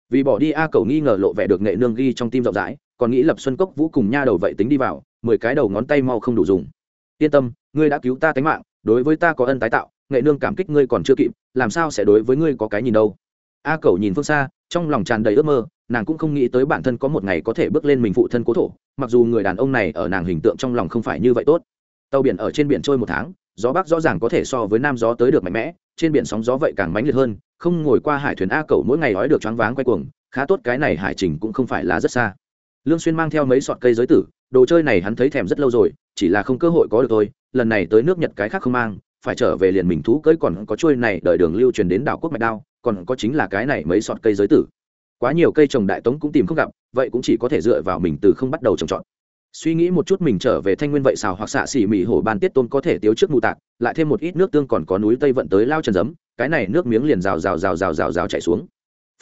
Vì bỏ đi a cầu nghi ngờ lộ vẻ được nghệ nương ghi trong tim rộng rãi, còn nghĩ lập xuân cốc vũ cùng nha đầu vậy tính đi vào, mười cái đầu ngón tay mau không đủ dùng. Yên tâm, ngươi đã cứu ta tính mạng, đối với ta có ân tái tạo, nghệ nương cảm kích ngươi còn chưa kịp, làm sao sẽ đối với ngươi có cái nhìn đâu? A cầu nhìn phương xa, trong lòng tràn đầy ước mơ nàng cũng không nghĩ tới bản thân có một ngày có thể bước lên mình phụ thân cố thổ, mặc dù người đàn ông này ở nàng hình tượng trong lòng không phải như vậy tốt. Tàu biển ở trên biển trôi một tháng, gió bắc rõ ràng có thể so với nam gió tới được mạnh mẽ, trên biển sóng gió vậy càng mãnh liệt hơn, không ngồi qua hải thuyền a cầu mỗi ngày nói được choáng váng quay cuồng, khá tốt cái này hải trình cũng không phải là rất xa. Lương xuyên mang theo mấy sọt cây giới tử, đồ chơi này hắn thấy thèm rất lâu rồi, chỉ là không cơ hội có được thôi, lần này tới nước nhật cái khác không mang, phải trở về liền mình thú cưỡi còn có chuôi này đợi đường lưu truyền đến đảo quốc mạch đao, còn có chính là cái này mấy sọt cây giới tử quá nhiều cây trồng đại tống cũng tìm không gặp, vậy cũng chỉ có thể dựa vào mình từ không bắt đầu trồng trọt. Suy nghĩ một chút mình trở về thanh nguyên vậy xào hoặc xạ xỉ mỉ hổ ban tiết tôn có thể tiếu trước mù tạc, lại thêm một ít nước tương còn có núi tây vận tới lao trần giấm, cái này nước miếng liền rào rào rào rào rào rào chạy xuống.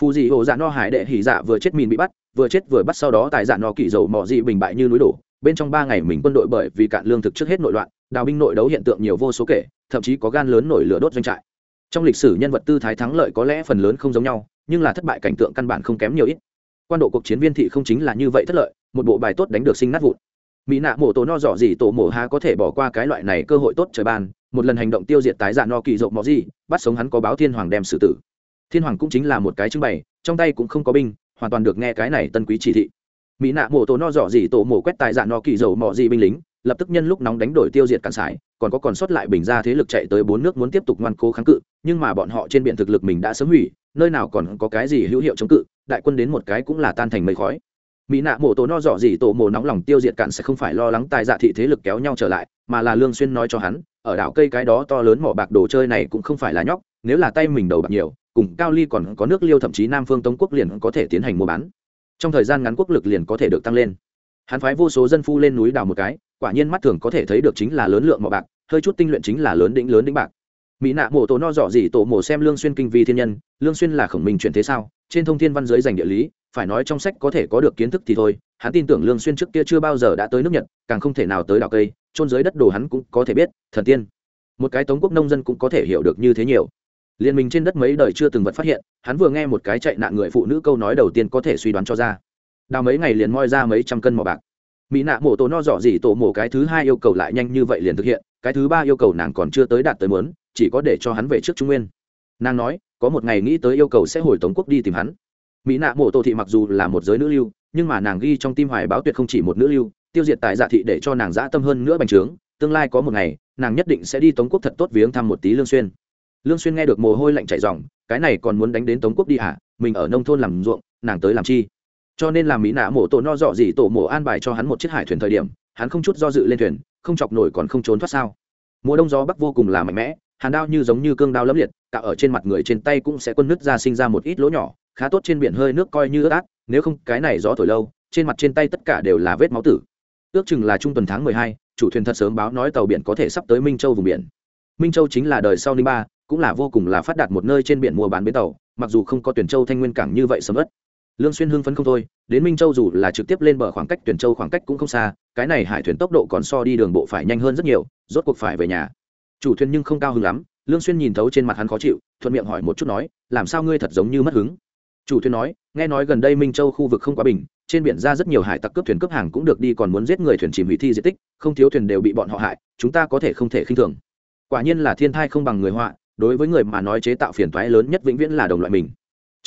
Phù dị hồ dạ no hải đệ hỉ dạ vừa chết mìn bị bắt, vừa chết vừa bắt sau đó tại dạ no kỵ dầu mò dị bình bại như núi đổ. Bên trong ba ngày mình quân đội bởi vì cạn lương thực trước hết nội loạn, đào binh nội đấu hiện tượng nhiều vô số kể, thậm chí có gan lớn nổi lửa đốt doanh trại trong lịch sử nhân vật tư thái thắng lợi có lẽ phần lớn không giống nhau, nhưng là thất bại cảnh tượng căn bản không kém nhiều ít. Quan độ cuộc chiến viên thị không chính là như vậy thất lợi, một bộ bài tốt đánh được sinh nát vụn. Mỹ nạ mổ tổ no dọ gì tổ mổ há có thể bỏ qua cái loại này cơ hội tốt trời ban, một lần hành động tiêu diệt tái giả no kỳ rộng mọ gì, bắt sống hắn có báo thiên hoàng đem xử tử. Thiên hoàng cũng chính là một cái trưng bày, trong tay cũng không có binh, hoàn toàn được nghe cái này tân quý chỉ thị. Mỹ nạ mổ tổ no dọ gì tổ mổ quét tài giả no kỳ dầu mọ gì binh lính lập tức nhân lúc nóng đánh đổi tiêu diệt cản sải, còn có còn sót lại bình ra thế lực chạy tới bốn nước muốn tiếp tục ngoan cố kháng cự, nhưng mà bọn họ trên biển thực lực mình đã sớm hủy, nơi nào còn có cái gì hữu hiệu chống cự, đại quân đến một cái cũng là tan thành mây khói. Mỹ nạ mổ tổ no dọ gì tổ mồ nóng lòng tiêu diệt cạn sẽ không phải lo lắng tài dạ thị thế lực kéo nhau trở lại, mà là lương xuyên nói cho hắn, ở đảo cây cái đó to lớn mỏ bạc đồ chơi này cũng không phải là nhóc, nếu là tay mình đầu bạc nhiều, cùng cao ly còn có nước liêu thậm chí nam phương tống quốc liền có thể tiến hành mua bán. Trong thời gian ngắn quốc lực liền có thể được tăng lên. Hắn phái vô số dân phu lên núi đào một cái quả nhiên mắt thường có thể thấy được chính là lớn lượng mỏ bạc, hơi chút tinh luyện chính là lớn đỉnh lớn đỉnh bạc. Mỹ nạ mổ tổ no dọ gì tổ mổ xem lương xuyên kinh vi thiên nhân, lương xuyên là khổng minh chuyển thế sao? Trên thông thiên văn giới dành địa lý, phải nói trong sách có thể có được kiến thức thì thôi, hắn tin tưởng lương xuyên trước kia chưa bao giờ đã tới nước nhật, càng không thể nào tới đảo cây trôn dưới đất đồ hắn cũng có thể biết, thần tiên. Một cái tống quốc nông dân cũng có thể hiểu được như thế nhiều. Liên minh trên đất mấy đời chưa từng vật phát hiện, hắn vừa nghe một cái chạy nạn người phụ nữ câu nói đầu tiên có thể suy đoán cho ra. Đào mấy ngày liền moi ra mấy trăm cân mỏ bạc mỹ nạ mổ tổ no dọ gì tổ mổ cái thứ hai yêu cầu lại nhanh như vậy liền thực hiện, cái thứ ba yêu cầu nàng còn chưa tới đạt tới mớn chỉ có để cho hắn về trước trung nguyên. Nàng nói, có một ngày nghĩ tới yêu cầu sẽ hồi tống quốc đi tìm hắn. Mỹ nạ mổ tổ thị mặc dù là một giới nữ lưu, nhưng mà nàng ghi trong tim hoài báo tuyệt không chỉ một nữ lưu, tiêu diệt tại dạ thị để cho nàng dã tâm hơn nữa bành trướng, tương lai có một ngày, nàng nhất định sẽ đi tống quốc thật tốt viếng thăm một tí lương xuyên. Lương xuyên nghe được mồ hôi lạnh chảy ròng, cái này còn muốn đánh đến tống quốc đi hả? Mình ở nông thôn làm ruộng, nàng tới làm chi? Cho nên làm mỹ nạ mổ tổ no dọ gì tổ mổ an bài cho hắn một chiếc hải thuyền thời điểm, hắn không chút do dự lên thuyền, không chọc nổi còn không trốn thoát sao. Mùa đông gió bắc vô cùng là mạnh mẽ, hàn đao như giống như cương đao lẫm liệt, cả ở trên mặt người trên tay cũng sẽ quân nứt ra sinh ra một ít lỗ nhỏ, khá tốt trên biển hơi nước coi như ướt át, nếu không cái này gió thổi lâu, trên mặt trên tay tất cả đều là vết máu tử. Ước chừng là trung tuần tháng mười hai, chủ thuyền thật sớm báo nói tàu biển có thể sắp tới minh châu vùng biển. Minh châu chính là đời sau ninh ba, cũng là vô cùng là phát đạt một nơi trên biển mua bán bến tàu, mặc dù không có tuyển châu thanh nguyên cảng như vậy sầm ớt lương xuyên hưng phấn không thôi, đến minh châu dù là trực tiếp lên bờ khoảng cách tuyển châu khoảng cách cũng không xa, cái này hải thuyền tốc độ còn so đi đường bộ phải nhanh hơn rất nhiều, rốt cuộc phải về nhà. Chủ thuyền nhưng không cao hứng lắm, lương xuyên nhìn thấu trên mặt hắn khó chịu, thuận miệng hỏi một chút nói, làm sao ngươi thật giống như mất hứng? Chủ thuyền nói, nghe nói gần đây minh châu khu vực không quá bình, trên biển ra rất nhiều hải tặc cướp thuyền cướp hàng cũng được đi còn muốn giết người thuyền chìm hủy thi di tích, không thiếu thuyền đều bị bọn họ hại, chúng ta có thể không thể khinh thường. Quả nhiên là thiên thai không bằng người họa, đối với người mà nói chế tạo phiền toái lớn nhất vĩnh viễn là đồng loại mình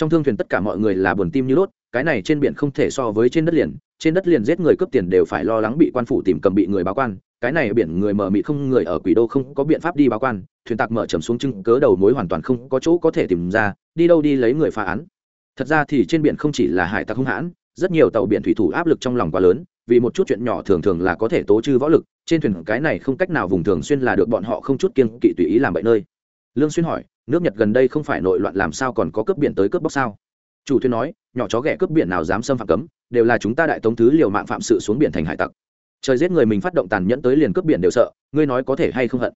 trong thương thuyền tất cả mọi người là buồn tim như đốt, cái này trên biển không thể so với trên đất liền, trên đất liền giết người cướp tiền đều phải lo lắng bị quan phủ tìm cầm bị người báo quan, cái này biển người mở mị không người ở quỷ đô không có biện pháp đi báo quan, thuyền tạc mở trầm xuống chưng cớ đầu mối hoàn toàn không có chỗ có thể tìm ra, đi đâu đi lấy người phá án. Thật ra thì trên biển không chỉ là hải tặc hung hãn, rất nhiều tàu biển thủy thủ áp lực trong lòng quá lớn, vì một chút chuyện nhỏ thường thường là có thể tố trư võ lực, trên thuyền cái này không cách nào vùng thường xuyên là được bọn họ không chút kiên kỵ tùy ý làm bậy nơi. Lương xuyên hỏi nước nhật gần đây không phải nội loạn làm sao còn có cướp biển tới cướp bóc sao? Chủ thuyền nói, nhỏ chó ghẻ cướp biển nào dám xâm phạm cấm, đều là chúng ta đại tống thứ liều mạng phạm sự xuống biển thành hải tặc. Trời giết người mình phát động tàn nhẫn tới liền cướp biển đều sợ, ngươi nói có thể hay không hận?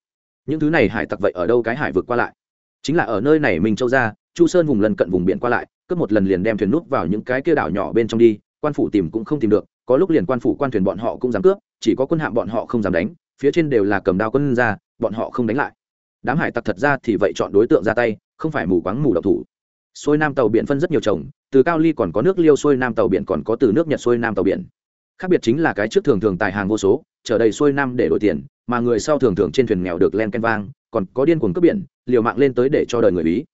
Những thứ này hải tặc vậy ở đâu cái hải vượt qua lại? Chính là ở nơi này mình châu ra, chu sơn vùng lần cận vùng biển qua lại, cướp một lần liền đem thuyền nút vào những cái kia đảo nhỏ bên trong đi, quan phủ tìm cũng không tìm được, có lúc liền quan phủ quan thuyền bọn họ cũng dám cướp, chỉ có quân hạm bọn họ không dám đánh, phía trên đều là cầm đao quân ra, bọn họ không đánh lại đám hải tặc thật ra thì vậy chọn đối tượng ra tay, không phải mù quáng mù độc thủ. Xuôi nam tàu biển phân rất nhiều chồng từ cao ly còn có nước liêu, xuôi nam tàu biển còn có từ nước nhật, xuôi nam tàu biển. Khác biệt chính là cái trước thường thường tài hàng vô số, trở đầy xuôi nam để đổi tiền, mà người sau thường thường trên thuyền nghèo được len ken vang, còn có điên cuồng cướp biển, liều mạng lên tới để cho đời người bí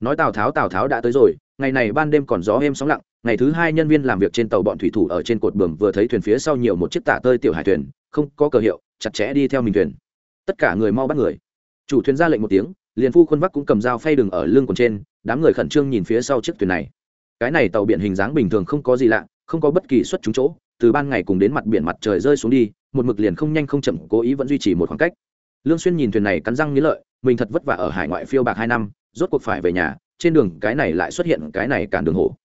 nói tào tháo tào tháo đã tới rồi, ngày này ban đêm còn gió êm sóng lặng, ngày thứ hai nhân viên làm việc trên tàu bọn thủy thủ ở trên cột bường vừa thấy thuyền phía sau nhiều một chiếc tả tơi tiểu hải thuyền, không có cờ hiệu, chặt chẽ đi theo mình thuyền. Tất cả người mau bắt người chủ thuyền ra lệnh một tiếng, liền phu khuôn vắc cũng cầm dao phay đường ở lưng còn trên, đám người khẩn trương nhìn phía sau chiếc thuyền này. Cái này tàu biển hình dáng bình thường không có gì lạ, không có bất kỳ xuất chúng chỗ, từ ban ngày cùng đến mặt biển mặt trời rơi xuống đi, một mực liền không nhanh không chậm, cố ý vẫn duy trì một khoảng cách. Lương xuyên nhìn thuyền này cắn răng nghĩ lợi, mình thật vất vả ở hải ngoại phiêu bạc hai năm, rốt cuộc phải về nhà, trên đường cái này lại xuất hiện cái này cản đường hổ.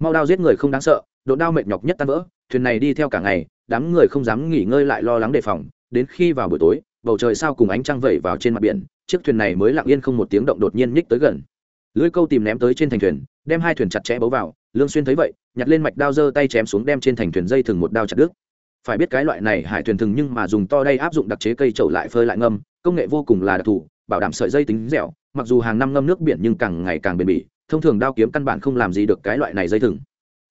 Mau đao giết người không đáng sợ độ đao mệt nhọc nhất tan vỡ, thuyền này đi theo cả ngày, đám người không dám nghỉ ngơi lại lo lắng đề phòng, đến khi vào buổi tối, bầu trời sao cùng ánh trăng vẩy vào trên mặt biển chiếc thuyền này mới lặng yên không một tiếng động đột nhiên nhích tới gần. Lưới câu tìm ném tới trên thành thuyền, đem hai thuyền chặt chẽ bấu vào, lương xuyên thấy vậy, nhặt lên mạch đao giơ tay chém xuống đem trên thành thuyền dây thừng một đao chặt đứt. Phải biết cái loại này hải thuyền thừng nhưng mà dùng to đây áp dụng đặc chế cây trậu lại phơi lại ngâm, công nghệ vô cùng là đặc thù, bảo đảm sợi dây tính dẻo, mặc dù hàng năm ngâm nước biển nhưng càng ngày càng bền bỉ, thông thường đao kiếm căn bản không làm gì được cái loại này dây thừng.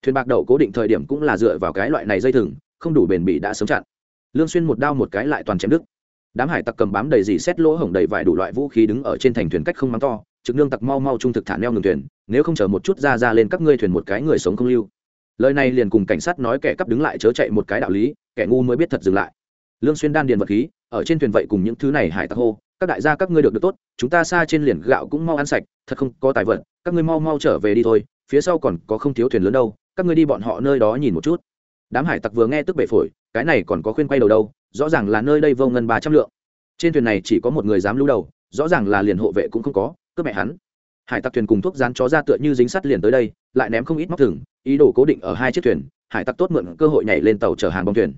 Thuyền bạc đậu cố định thời điểm cũng là dựa vào cái loại này dây thừng, không đủ bền bỉ đã sớm chặn. Lương xuyên một đao một cái lại toàn chém đứt đám hải tặc cầm bám đầy dì xét lỗ hổng đầy vài đủ loại vũ khí đứng ở trên thành thuyền cách không mắng to, trực nương tặc mau mau trung thực thả neo ngừng thuyền, nếu không chờ một chút ra ra lên các ngươi thuyền một cái người sống không lưu. Lời này liền cùng cảnh sát nói kẻ cắp đứng lại chớ chạy một cái đạo lý, kẻ ngu mới biết thật dừng lại. Lương xuyên đan điền vật khí, ở trên thuyền vậy cùng những thứ này hải tặc hô, các đại gia các ngươi được được tốt, chúng ta xa trên liền gạo cũng mau ăn sạch, thật không có tài vật, các ngươi mau mau trở về đi thôi, phía sau còn có không thiếu thuyền lớn đâu, các ngươi đi bọn họ nơi đó nhìn một chút. Đám hải tặc vừa nghe tức bể phổi cái này còn có khuyên quay đầu đâu, rõ ràng là nơi đây vô ngân ba trăm lượng. Trên thuyền này chỉ có một người dám lưu đầu, rõ ràng là liền hộ vệ cũng không có, cướp mẹ hắn. Hải tặc thuyền cùng thuốc rán chó ra tựa như dính sắt liền tới đây, lại ném không ít móc thừng, ý đồ cố định ở hai chiếc thuyền, hải tặc tốt mượn cơ hội nhảy lên tàu chở hàng bông thuyền.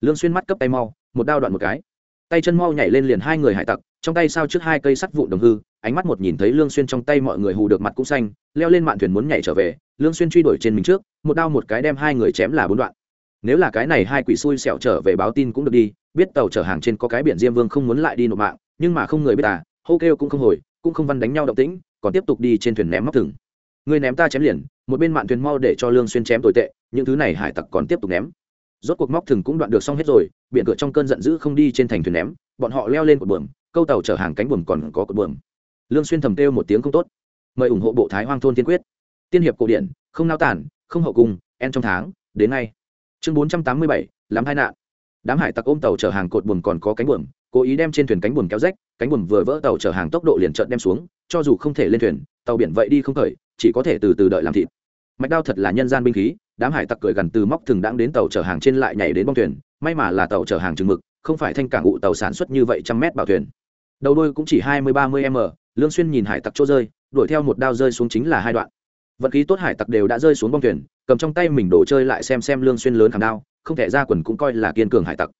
Lương xuyên mắt cấp tay mau, một đao đoạn một cái. Tay chân mau nhảy lên liền hai người hải tặc, trong tay sao trước hai cây sắt vụn đồng hư, ánh mắt một nhìn thấy lương xuyên trong tay mọi người hù được mặt cũng xanh, leo lên mạn thuyền muốn nhảy trở về, lương xuyên truy đuổi trên mình trước, một đao một cái đem hai người chém là bốn đoạn nếu là cái này hai quỷ xui xẻo trở về báo tin cũng được đi, biết tàu chở hàng trên có cái biển diêm vương không muốn lại đi nộp mạng, nhưng mà không người biết à hô kêu cũng không hồi, cũng không văn đánh nhau động tĩnh, còn tiếp tục đi trên thuyền ném móc thừng. Người ném ta chém liền, một bên mạn thuyền mau để cho lương xuyên chém tồi tệ, những thứ này hải tặc còn tiếp tục ném. Rốt cuộc móc thừng cũng đoạn được xong hết rồi, biển cửa trong cơn giận dữ không đi trên thành thuyền ném, bọn họ leo lên cột buồm, câu tàu chở hàng cánh buồm còn có cột buồm. Lương xuyên thầm kêu một tiếng không tốt. Mời ủng hộ bộ thái hoang thôn tiên quyết. Tiên hiệp cổ điển, không nao tản, không hậu cung en trong tháng, đến ngay chương 487, lắm hai nạn. Đám hải tặc ôm tàu chở hàng cột buồm còn có cánh buồm cố ý đem trên thuyền cánh buồm kéo rách cánh buồm vừa vỡ tàu chở hàng tốc độ liền trợn đem xuống cho dù không thể lên thuyền tàu biển vậy đi không khởi chỉ có thể từ từ đợi làm thịt. Mạch đao thật là nhân gian binh khí đám hải tặc cười gần từ móc thường đãng đến tàu chở hàng trên lại nhảy đến bong thuyền may mà là tàu chở hàng chừng mực không phải thanh cảng ụ tàu sản xuất như vậy trăm mét bảo thuyền. Đầu đôi cũng chỉ hai mươi ba mươi m lương xuyên nhìn hải tặc chỗ rơi đuổi theo một đao rơi xuống chính là hai đoạn vận khí tốt hải tặc đều đã rơi xuống bong thuyền, cầm trong tay mình đổ chơi lại xem xem lương xuyên lớn khảm đao, không thể ra quần cũng coi là kiên cường hải tặc.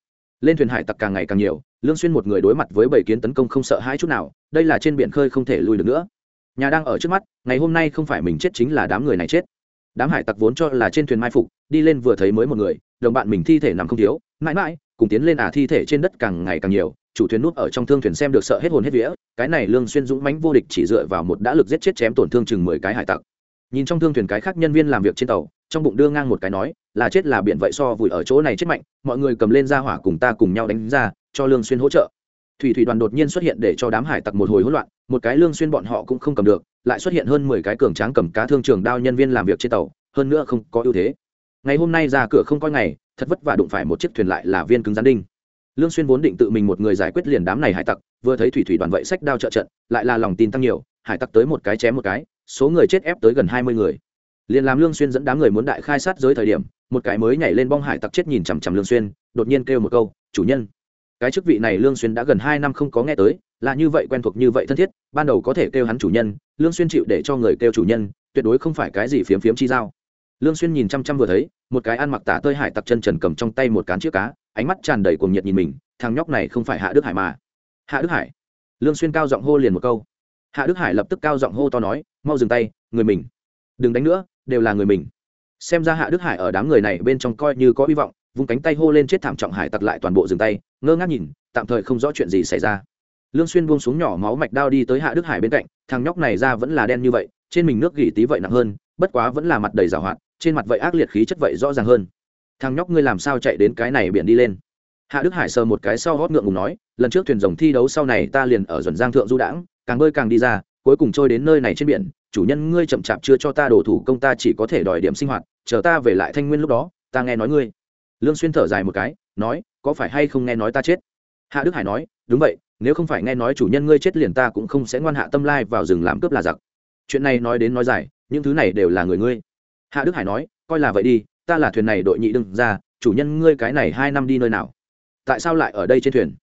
Lên thuyền hải tặc càng ngày càng nhiều, lương xuyên một người đối mặt với bảy kiến tấn công không sợ hãi chút nào, đây là trên biển khơi không thể lui được nữa. Nhà đang ở trước mắt, ngày hôm nay không phải mình chết chính là đám người này chết. Đám hải tặc vốn cho là trên thuyền mai phục, đi lên vừa thấy mới một người, đồng bạn mình thi thể nằm không thiếu, mãi mãi, cùng tiến lên à thi thể trên đất càng ngày càng nhiều, chủ thuyền nuốt ở trong thương thuyền xem được sợ hết hồn hết vía, cái này lương xuyên dũng mãnh vô địch chỉ dựa vào một đã lực giết chết chém tổn thương chừng mười cái hải tặc nhìn trong thương thuyền cái khác nhân viên làm việc trên tàu, trong bụng đưa ngang một cái nói, là chết là biển vậy so vùi ở chỗ này chết mạnh, mọi người cầm lên ra hỏa cùng ta cùng nhau đánh ra, cho lương xuyên hỗ trợ. Thủy thủy đoàn đột nhiên xuất hiện để cho đám hải tặc một hồi hỗn loạn, một cái lương xuyên bọn họ cũng không cầm được, lại xuất hiện hơn mười cái cường tráng cầm cá thương trường đao nhân viên làm việc trên tàu, hơn nữa không có ưu thế. Ngày hôm nay ra cửa không coi ngày, thật vất vả đụng phải một chiếc thuyền lại là viên cứng gián đinh. Lương xuyên vốn định tự mình một người giải quyết liền đám này hải tặc, vừa thấy thủy thủy đoàn vậy sách đao trợ trận, lại là lòng tin tăng nhiều, hải tặc tới một cái chém một cái số người chết ép tới gần hai mươi người. Liền làm lương xuyên dẫn đám người muốn đại khai sát giới thời điểm, một cái mới nhảy lên bong hải tặc chết nhìn chằm chằm lương xuyên, đột nhiên kêu một câu, chủ nhân! Cái chức vị này lương xuyên đã gần hai năm không có nghe tới, là như vậy quen thuộc như vậy thân thiết, ban đầu có thể kêu hắn chủ nhân, lương xuyên chịu để cho người kêu chủ nhân, tuyệt đối không phải cái gì phiếm phiếm chi giao. Lương xuyên nhìn chăm chăm vừa thấy, một cái ăn mặc tả tơi hải tặc chân trần cầm trong tay một cán chiếc cá, ánh mắt tràn đầy cuồng nhiệt nhìn mình, thằng nhóc này không phải hạ đức hải mà. Hạ đức hải. Lương xuyên cao giọng hô liền một câu hạ đức hải lập tức cao giọng hô to nói, mau dừng tay, người mình. Đừng đánh nữa, đều là người mình. Xem ra hạ đức hải ở đám người này bên trong coi như có hy vọng, vung cánh tay hô lên chết thảm trọng hải tặc lại toàn bộ dừng tay, ngơ ngác nhìn, tạm thời không rõ chuyện gì xảy ra. Lương xuyên buông xuống nhỏ máu mạch đao đi tới hạ đức hải bên cạnh, thằng nhóc này ra vẫn là đen như vậy, trên mình nước gỉ tí vậy nặng hơn, bất quá vẫn là mặt đầy rào hoạt, trên mặt vậy ác liệt khí chất vậy rõ ràng hơn. Thằng nhóc ngươi làm sao chạy đến cái này biển đi lên? Hạ đức hải sờ một cái sau hót ngượng ngùng nói, lần trước thuyền rồng thi đấu sau này ta liền ở dần giang thượng du đãng càng bơi càng đi ra, cuối cùng trôi đến nơi này trên biển. Chủ nhân ngươi chậm chạp chưa cho ta đổ thủ công, ta chỉ có thể đòi điểm sinh hoạt, chờ ta về lại thanh nguyên lúc đó, ta nghe nói ngươi. Lương xuyên thở dài một cái, nói, có phải hay không nghe nói ta chết? Hạ đức hải nói, đúng vậy, nếu không phải nghe nói chủ nhân ngươi chết liền ta cũng không sẽ ngoan hạ tâm lai vào rừng làm cướp là giặc. Chuyện này nói đến nói dài, những thứ này đều là người ngươi. Hạ đức hải nói, coi là vậy đi, ta là thuyền này đội nhị đừng ra, chủ nhân ngươi cái này hai năm đi nơi nào? Tại sao lại ở đây trên thuyền?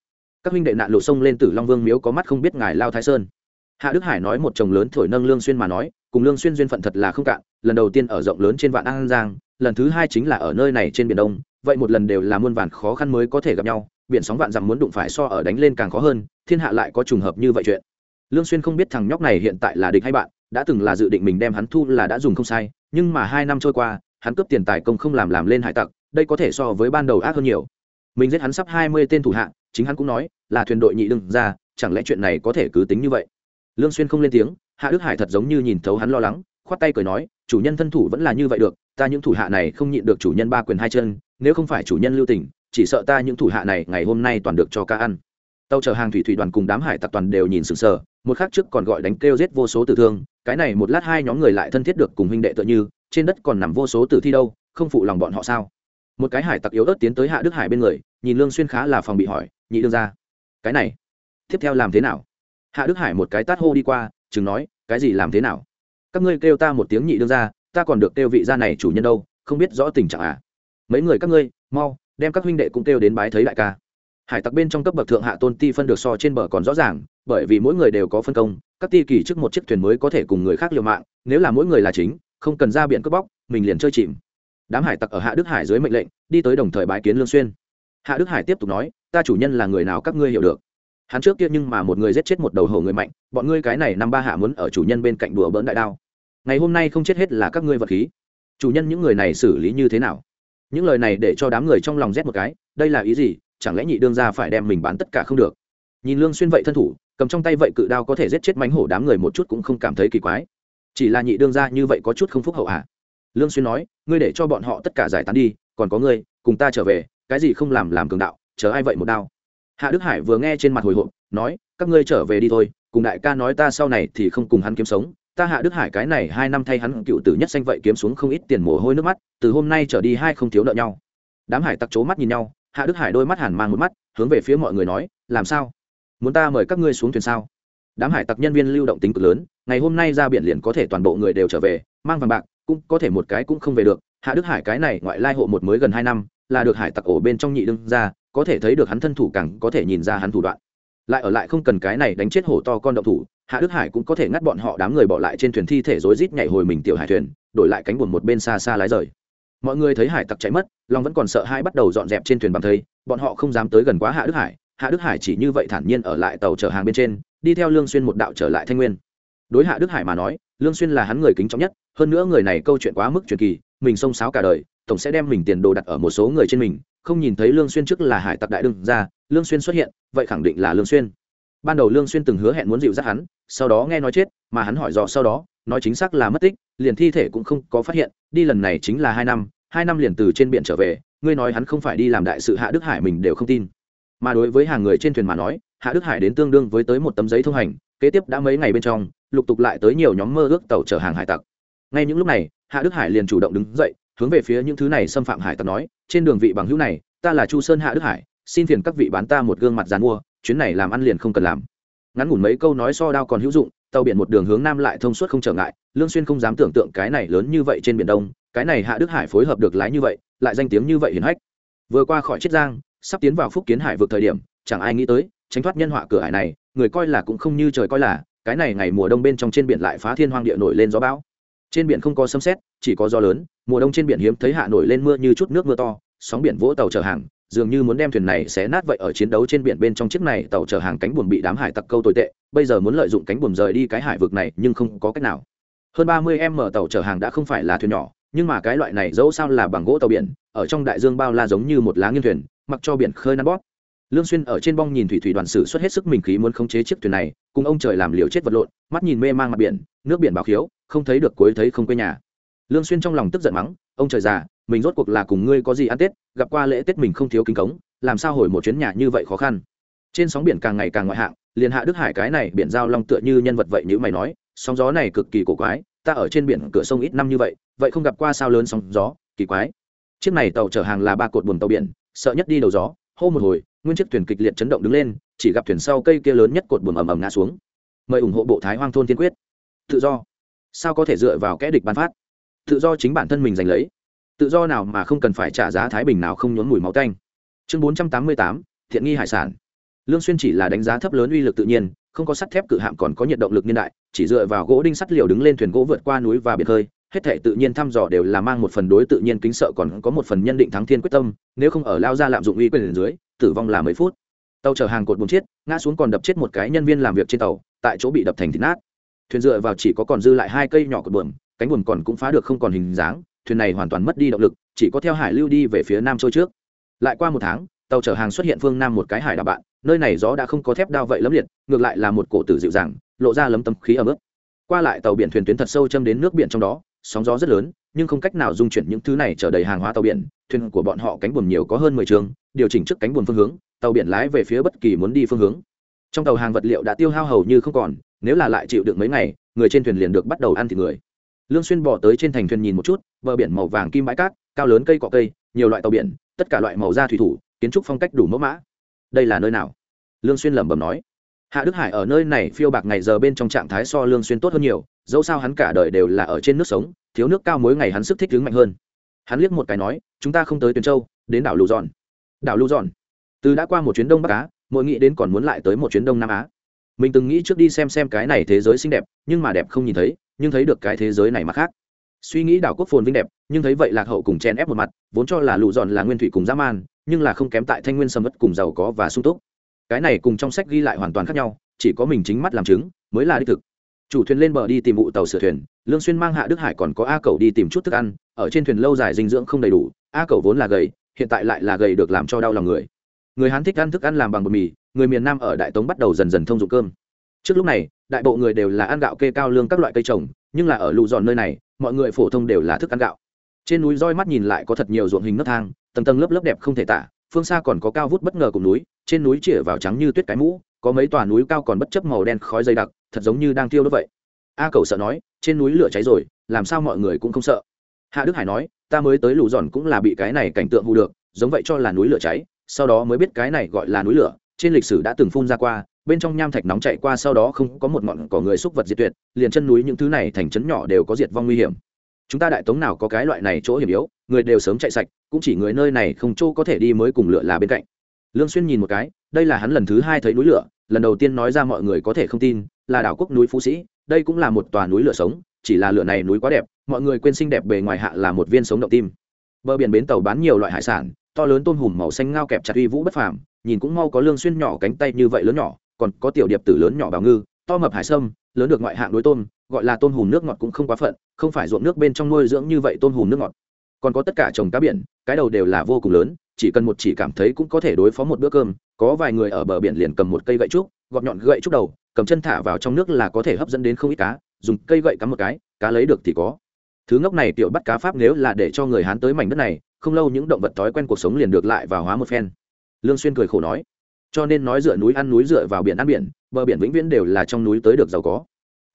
Các huynh đệ nạn lộ sông lên tử long vương miếu có mắt không biết ngài lao thái sơn. Hạ đức hải nói một chồng lớn thổi nâng lương xuyên mà nói, cùng lương xuyên duyên phận thật là không cạn, lần đầu tiên ở rộng lớn trên vạn an giang, lần thứ hai chính là ở nơi này trên biển đông, vậy một lần đều là muôn vàn khó khăn mới có thể gặp nhau, biển sóng vạn dặm muốn đụng phải so ở đánh lên càng khó hơn, thiên hạ lại có trùng hợp như vậy chuyện. Lương xuyên không biết thằng nhóc này hiện tại là địch hay bạn, đã từng là dự định mình đem hắn thu là đã dùng không sai, nhưng mà hai năm trôi qua, hắn cướp tiền tài công không làm làm lên hải tặc, đây có thể so với ban đầu ác hơn nhiều. Mình giết hắn sắp hai mươi tên thủ hạ, chính hắn cũng nói là thuyền đội nhị đừng ra, chẳng lẽ chuyện này có thể cứ tính như vậy? Lương xuyên không lên tiếng, hạ đức hải thật giống như nhìn thấu hắn lo lắng, khoát tay cười nói, chủ nhân thân thủ vẫn là như vậy được, ta những thủ hạ này không nhịn được chủ nhân ba quyền hai chân, nếu không phải chủ nhân lưu tình, chỉ sợ ta những thủ hạ này ngày hôm nay toàn được cho ca ăn. Tàu chở hàng thủy thủy đoàn cùng đám hải tặc toàn đều nhìn sững sờ, một khắc trước còn gọi đánh kêu giết vô số tử thương, cái này một lát hai nhóm người lại thân thiết được cùng huynh đệ tựa như, trên đất còn nằm vô số tử thi đâu, không phụ lòng bọn họ sao? Một cái hải tặc yếu ớt tiến tới hạ đức hải bên người, nhìn lương xuyên khá là phòng bị hỏi, nhị đương ra cái này, tiếp theo làm thế nào? Hạ đức hải một cái tát hô đi qua, chừng nói, cái gì làm thế nào? Các ngươi kêu ta một tiếng nhị đương ra ta còn được kêu vị gia này chủ nhân đâu, không biết rõ tình trạng à? Mấy người các ngươi, mau, đem các huynh đệ cũng kêu đến bái thấy đại ca. Hải tặc bên trong cấp bậc thượng hạ tôn ti phân được so trên bờ còn rõ ràng, bởi vì mỗi người đều có phân công, các ti kỳ trước một chiếc thuyền mới có thể cùng người khác liều mạng, nếu là mỗi người là chính, không cần ra biển cướp bóc, mình liền chơi chìm. Đám hải tặc ở hạ đức hải dưới mệnh lệnh, đi tới đồng thời bái kiến lương xuyên. Hạ đức hải tiếp tục nói ta chủ nhân là người nào các ngươi hiểu được? Hắn trước kia nhưng mà một người giết chết một đầu hổ người mạnh, bọn ngươi cái này năm ba hạ muốn ở chủ nhân bên cạnh đùa bỡn đại đao. Ngày hôm nay không chết hết là các ngươi vật khí. Chủ nhân những người này xử lý như thế nào? Những lời này để cho đám người trong lòng rét một cái, đây là ý gì? Chẳng lẽ nhị đương ra phải đem mình bán tất cả không được? Nhìn lương xuyên vậy thân thủ, cầm trong tay vậy cự đao có thể giết chết mánh hổ đám người một chút cũng không cảm thấy kỳ quái. Chỉ là nhị đương ra như vậy có chút không phúc hậu à? lương xuyên nói, ngươi để cho bọn họ tất cả giải tán đi, còn có ngươi, cùng ta trở về, cái gì không làm làm cường đạo chờ ai vậy một đao? Hạ đức hải vừa nghe trên mặt hồi hộp, nói, các ngươi trở về đi thôi, cùng đại ca nói ta sau này thì không cùng hắn kiếm sống. Ta hạ đức hải cái này hai năm thay hắn cựu tử nhất xanh vậy kiếm xuống không ít tiền mồ hôi nước mắt, từ hôm nay trở đi hai không thiếu nợ nhau. Đám hải tặc c mắt nhìn nhau, hạ đức hải đôi mắt hàn mang một mắt, hướng về phía mọi người nói, làm sao? Muốn ta mời các ngươi xuống thuyền sao? Đám hải tặc nhân viên lưu động tính cực lớn, ngày hôm nay ra biển liền có thể toàn bộ người đều trở về, mang vàng bạc, cũng có thể một cái cũng không về được. Hạ đức hải cái này ngoại lai hộ một mới gần hai năm, là được hải tặc ổ bên trong nhị đương ra có thể thấy được hắn thân thủ càng có thể nhìn ra hắn thủ đoạn. Lại ở lại không cần cái này đánh chết hổ to con động thủ, hạ đức hải cũng có thể ngắt bọn họ đám người bỏ lại trên thuyền thi thể rối rít nhảy hồi mình tiểu hải thuyền, đổi lại cánh buồn một bên xa xa lái rời. Mọi người thấy hải tặc chạy mất, long vẫn còn sợ hai bắt đầu dọn dẹp trên thuyền bằng thây, bọn họ không dám tới gần quá hạ đức hải, hạ đức hải chỉ như vậy thản nhiên ở lại tàu chở hàng bên trên, đi theo lương xuyên một đạo trở lại thanh nguyên. Đối hạ đức hải mà nói, lương xuyên là hắn người kính trọng nhất, hơn nữa người này câu chuyện quá mức truyền kỳ, mình xông xáo cả đời, tổng sẽ đem mình tiền đồ đặt ở một số người trên mình không nhìn thấy lương xuyên trước là hải tặc đại đương ra lương xuyên xuất hiện, vậy khẳng định là lương xuyên. Ban đầu lương xuyên từng hứa hẹn muốn dịu dắt hắn, sau đó nghe nói chết, mà hắn hỏi dò sau đó, nói chính xác là mất tích, liền thi thể cũng không có phát hiện, đi lần này chính là hai năm hai năm liền từ trên biển trở về, ngươi nói hắn không phải đi làm đại sự hạ đức hải mình đều không tin. Mà đối với hàng người trên thuyền mà nói, hạ đức hải đến tương đương với tới một tấm giấy thông hành, kế tiếp đã mấy ngày bên trong, lục tục lại tới nhiều nhóm mơ ước tàu chở hàng hải tặc. Ngay những lúc này, hạ đức hải liền chủ động đứng dậy hướng về phía những thứ này xâm phạm hải tặc nói, trên đường vị bằng hữu này, ta là chu sơn hạ đức hải, xin phiền các vị bán ta một gương mặt dàn mua chuyến này làm ăn liền không cần làm. Ngắn ngủn mấy câu nói so đao còn hữu dụng, tàu biển một đường hướng nam lại thông suốt không trở ngại, lương xuyên không dám tưởng tượng cái này lớn như vậy trên biển đông, cái này hạ đức hải phối hợp được lái như vậy, lại danh tiếng như vậy hiển hách. Vừa qua khỏi chiết giang, sắp tiến vào phúc kiến hải vượt thời điểm, chẳng ai nghĩ tới, tránh thoát nhân họa cửa hải này, người coi là cũng không như trời coi là, cái này ngày mùa đông bên trong trên biển lại phá thiên hoang địa nổi lên gió bão trên biển không có sấm sét, chỉ có gió lớn. Mùa đông trên biển hiếm thấy hạ nổi lên mưa như chút nước mưa to, sóng biển vỗ tàu chở hàng, dường như muốn đem thuyền này xé nát vậy ở chiến đấu trên biển bên trong chiếc này tàu chở hàng cánh buồm bị đám hải tặc câu tồi tệ. Bây giờ muốn lợi dụng cánh buồm rời đi cái hải vực này, nhưng không có cách nào. Hơn ba mươi em mở tàu chở hàng đã không phải là thuyền nhỏ, nhưng mà cái loại này dẫu sao là bằng gỗ tàu biển, ở trong đại dương bao la giống như một lá nghiêng thuyền, mặc cho biển khơi nắn bóp. Lương xuyên ở trên bong nhìn thủy thủy đoàn sử xuất hết sức mình khí muốn khống chế chiếc thuyền này, cùng ông trời làm liều chết vật lộn, mắt nhìn mê mang mặt biển, nước biển bảo khiếu không thấy được cuối thấy không quê nhà. Lương xuyên trong lòng tức giận mắng, ông trời già, mình rốt cuộc là cùng ngươi có gì ăn tết, gặp qua lễ tết mình không thiếu kính cống, làm sao hồi một chuyến nhà như vậy khó khăn? Trên sóng biển càng ngày càng ngoại hạng, liền hạ đức hải cái này biển giao long tựa như nhân vật vậy như mày nói, sóng gió này cực kỳ cổ quái, ta ở trên biển cửa sông ít năm như vậy vậy không gặp qua sao lớn sóng gió, kỳ quái. Chiếc này tàu chở hàng là ba cột buồm tàu biển, sợ nhất đi đầu gió, hô một hồi, nguyên chiếc thuyền kịch liệt chấn động đứng lên, chỉ gặp thuyền sau cây kia lớn nhất cột buồm ầm ầm ngã xuống. Mời ủng hộ bộ thái hoang thôn tiên quyết. Tự do sao có thể dựa vào kẽ địch ban phát? Tự do chính bản thân mình giành lấy. Tự do nào mà không cần phải trả giá thái bình nào không nhốn mùi máu tanh. Chương bốn trăm tám mươi tám, thiện nghi hải sản. Lương xuyên chỉ là đánh giá thấp lớn uy lực tự nhiên, không có sắt thép cự hạm còn có nhiệt động lực niên đại, chỉ dựa vào gỗ đinh sắt liều đứng lên thuyền gỗ vượt qua núi và biển khơi, hết thể tự nhiên thăm dò đều là mang một phần đối tự nhiên kính sợ còn có một phần nhân định thắng thiên quyết tâm, nếu không ở lao ra lạm dụng uy quyền dưới, tử vong là mấy phút. Tàu chở hàng cột bùn chết, ngã xuống còn đập chết một cái nhân viên làm việc trên tàu, tại chỗ bị đập thành thịt nát thuyền dựa vào chỉ có còn dư lại hai cây nhỏ cột buồm, cánh buồm còn cũng phá được không còn hình dáng, thuyền này hoàn toàn mất đi động lực, chỉ có theo hải lưu đi về phía nam trôi trước. Lại qua một tháng, tàu chở hàng xuất hiện phương nam một cái hải đảo bạn, nơi này gió đã không có thép đao vậy lấm liệt, ngược lại là một cổ tử dịu dàng, lộ ra lấm tấm khí ở mức qua lại tàu biển thuyền tuyến thật sâu châm đến nước biển trong đó, sóng gió rất lớn, nhưng không cách nào dung chuyển những thứ này chở đầy hàng hóa tàu biển, thuyền của bọn họ cánh buồm nhiều có hơn mười trường, điều chỉnh trước cánh buồm phương hướng, tàu biển lái về phía bất kỳ muốn đi phương hướng. Trong tàu hàng vật liệu đã tiêu hao hầu như không còn nếu là lại chịu được mấy ngày, người trên thuyền liền được bắt đầu ăn thịt người. Lương xuyên bỏ tới trên thành thuyền nhìn một chút, bờ biển màu vàng kim bãi cát, cao lớn cây cọ cây, nhiều loại tàu biển, tất cả loại màu da thủy thủ, kiến trúc phong cách đủ mẫu mã. Đây là nơi nào? Lương xuyên lẩm bẩm nói. Hạ đức hải ở nơi này phiêu bạc ngày giờ bên trong trạng thái so lương xuyên tốt hơn nhiều, dẫu sao hắn cả đời đều là ở trên nước sống, thiếu nước cao mỗi ngày hắn sức thích ứng mạnh hơn. Hắn liếc một cái nói, chúng ta không tới tuyền châu, đến đảo lưu dọn đảo lưu dọn từ đã qua một chuyến đông bắc á, mỗi nghĩ đến còn muốn lại tới một chuyến đông nam á mình từng nghĩ trước đi xem xem cái này thế giới xinh đẹp, nhưng mà đẹp không nhìn thấy, nhưng thấy được cái thế giới này mà khác. Suy nghĩ đảo quốc phồn vinh đẹp, nhưng thấy vậy lạc hậu cùng chen ép một mặt, vốn cho là lụ dọn là nguyên thủy cùng dã man, nhưng là không kém tại thanh nguyên sầm ất cùng giàu có và sung túc. Cái này cùng trong sách ghi lại hoàn toàn khác nhau, chỉ có mình chính mắt làm chứng, mới là đích thực. Chủ thuyền lên bờ đi tìm vụ tàu sửa thuyền, lương xuyên mang hạ đức hải còn có a cầu đi tìm chút thức ăn, ở trên thuyền lâu dài dinh dưỡng không đầy đủ, a cầu vốn là gầy, hiện tại lại là gầy được làm cho đau lòng người người hán thích ăn thức ăn làm bằng bột mì, người miền nam ở đại tống bắt đầu dần dần thông dụng cơm. Trước lúc này, đại bộ người đều là ăn gạo kê cao lương các loại cây trồng, nhưng là ở lụ giòn nơi này, mọi người phổ thông đều là thức ăn gạo. Trên núi roi mắt nhìn lại có thật nhiều ruộng hình nấc thang, tầng tầng lớp lớp đẹp không thể tả, phương xa còn có cao vút bất ngờ cùng núi, trên núi chĩa vào trắng như tuyết cái mũ, có mấy tòa núi cao còn bất chấp màu đen khói dày đặc, thật giống như đang tiêu đốt vậy. A cầu sợ nói, trên núi lửa cháy rồi, làm sao mọi người cũng không sợ? Hạ đức hải nói, ta mới tới lù giòn cũng là bị cái này cảnh tượng hù được, giống vậy cho là núi lửa cháy sau đó mới biết cái này gọi là núi lửa, trên lịch sử đã từng phun ra qua, bên trong nham thạch nóng chạy qua sau đó không có một ngọn cỏ người xúc vật diệt tuyệt, liền chân núi những thứ này thành trấn nhỏ đều có diệt vong nguy hiểm. Chúng ta đại tống nào có cái loại này chỗ hiểm yếu, người đều sớm chạy sạch, cũng chỉ người nơi này không chỗ có thể đi mới cùng lửa là bên cạnh. Lương xuyên nhìn một cái, đây là hắn lần thứ hai thấy núi lửa, lần đầu tiên nói ra mọi người có thể không tin, là đảo quốc núi phú sĩ, đây cũng là một tòa núi lửa sống, chỉ là lửa này núi quá đẹp, mọi người quên xinh đẹp bề ngoài hạ là một viên sống động tim. Bờ biển bến tàu bán nhiều loại hải sản to lớn tôm hùm màu xanh ngao kẹp chặt uy vũ bất phàm, nhìn cũng mau có lương xuyên nhỏ cánh tay như vậy lớn nhỏ, còn có tiểu điệp tử lớn nhỏ bào ngư, to mập hải sâm, lớn được ngoại hạng đối tôm, gọi là tôm hùm nước ngọt cũng không quá phận, không phải ruộng nước bên trong nuôi dưỡng như vậy tôm hùm nước ngọt. Còn có tất cả trồng cá biển, cái đầu đều là vô cùng lớn, chỉ cần một chỉ cảm thấy cũng có thể đối phó một bữa cơm, có vài người ở bờ biển liền cầm một cây gậy trúc gọt nhọn gậy trúc đầu, cầm chân thả vào trong nước là có thể hấp dẫn đến không ít cá, dùng cây gậy cắm một cái, cá lấy được thì có. Thứ ngốc này tiểu bắt cá pháp nếu là để cho người hán tới mảnh đất này không lâu những động vật thói quen cuộc sống liền được lại và hóa một phen. Lương xuyên cười khổ nói, cho nên nói dựa núi ăn núi dựa vào biển ăn biển, bờ biển vĩnh viễn đều là trong núi tới được giàu có.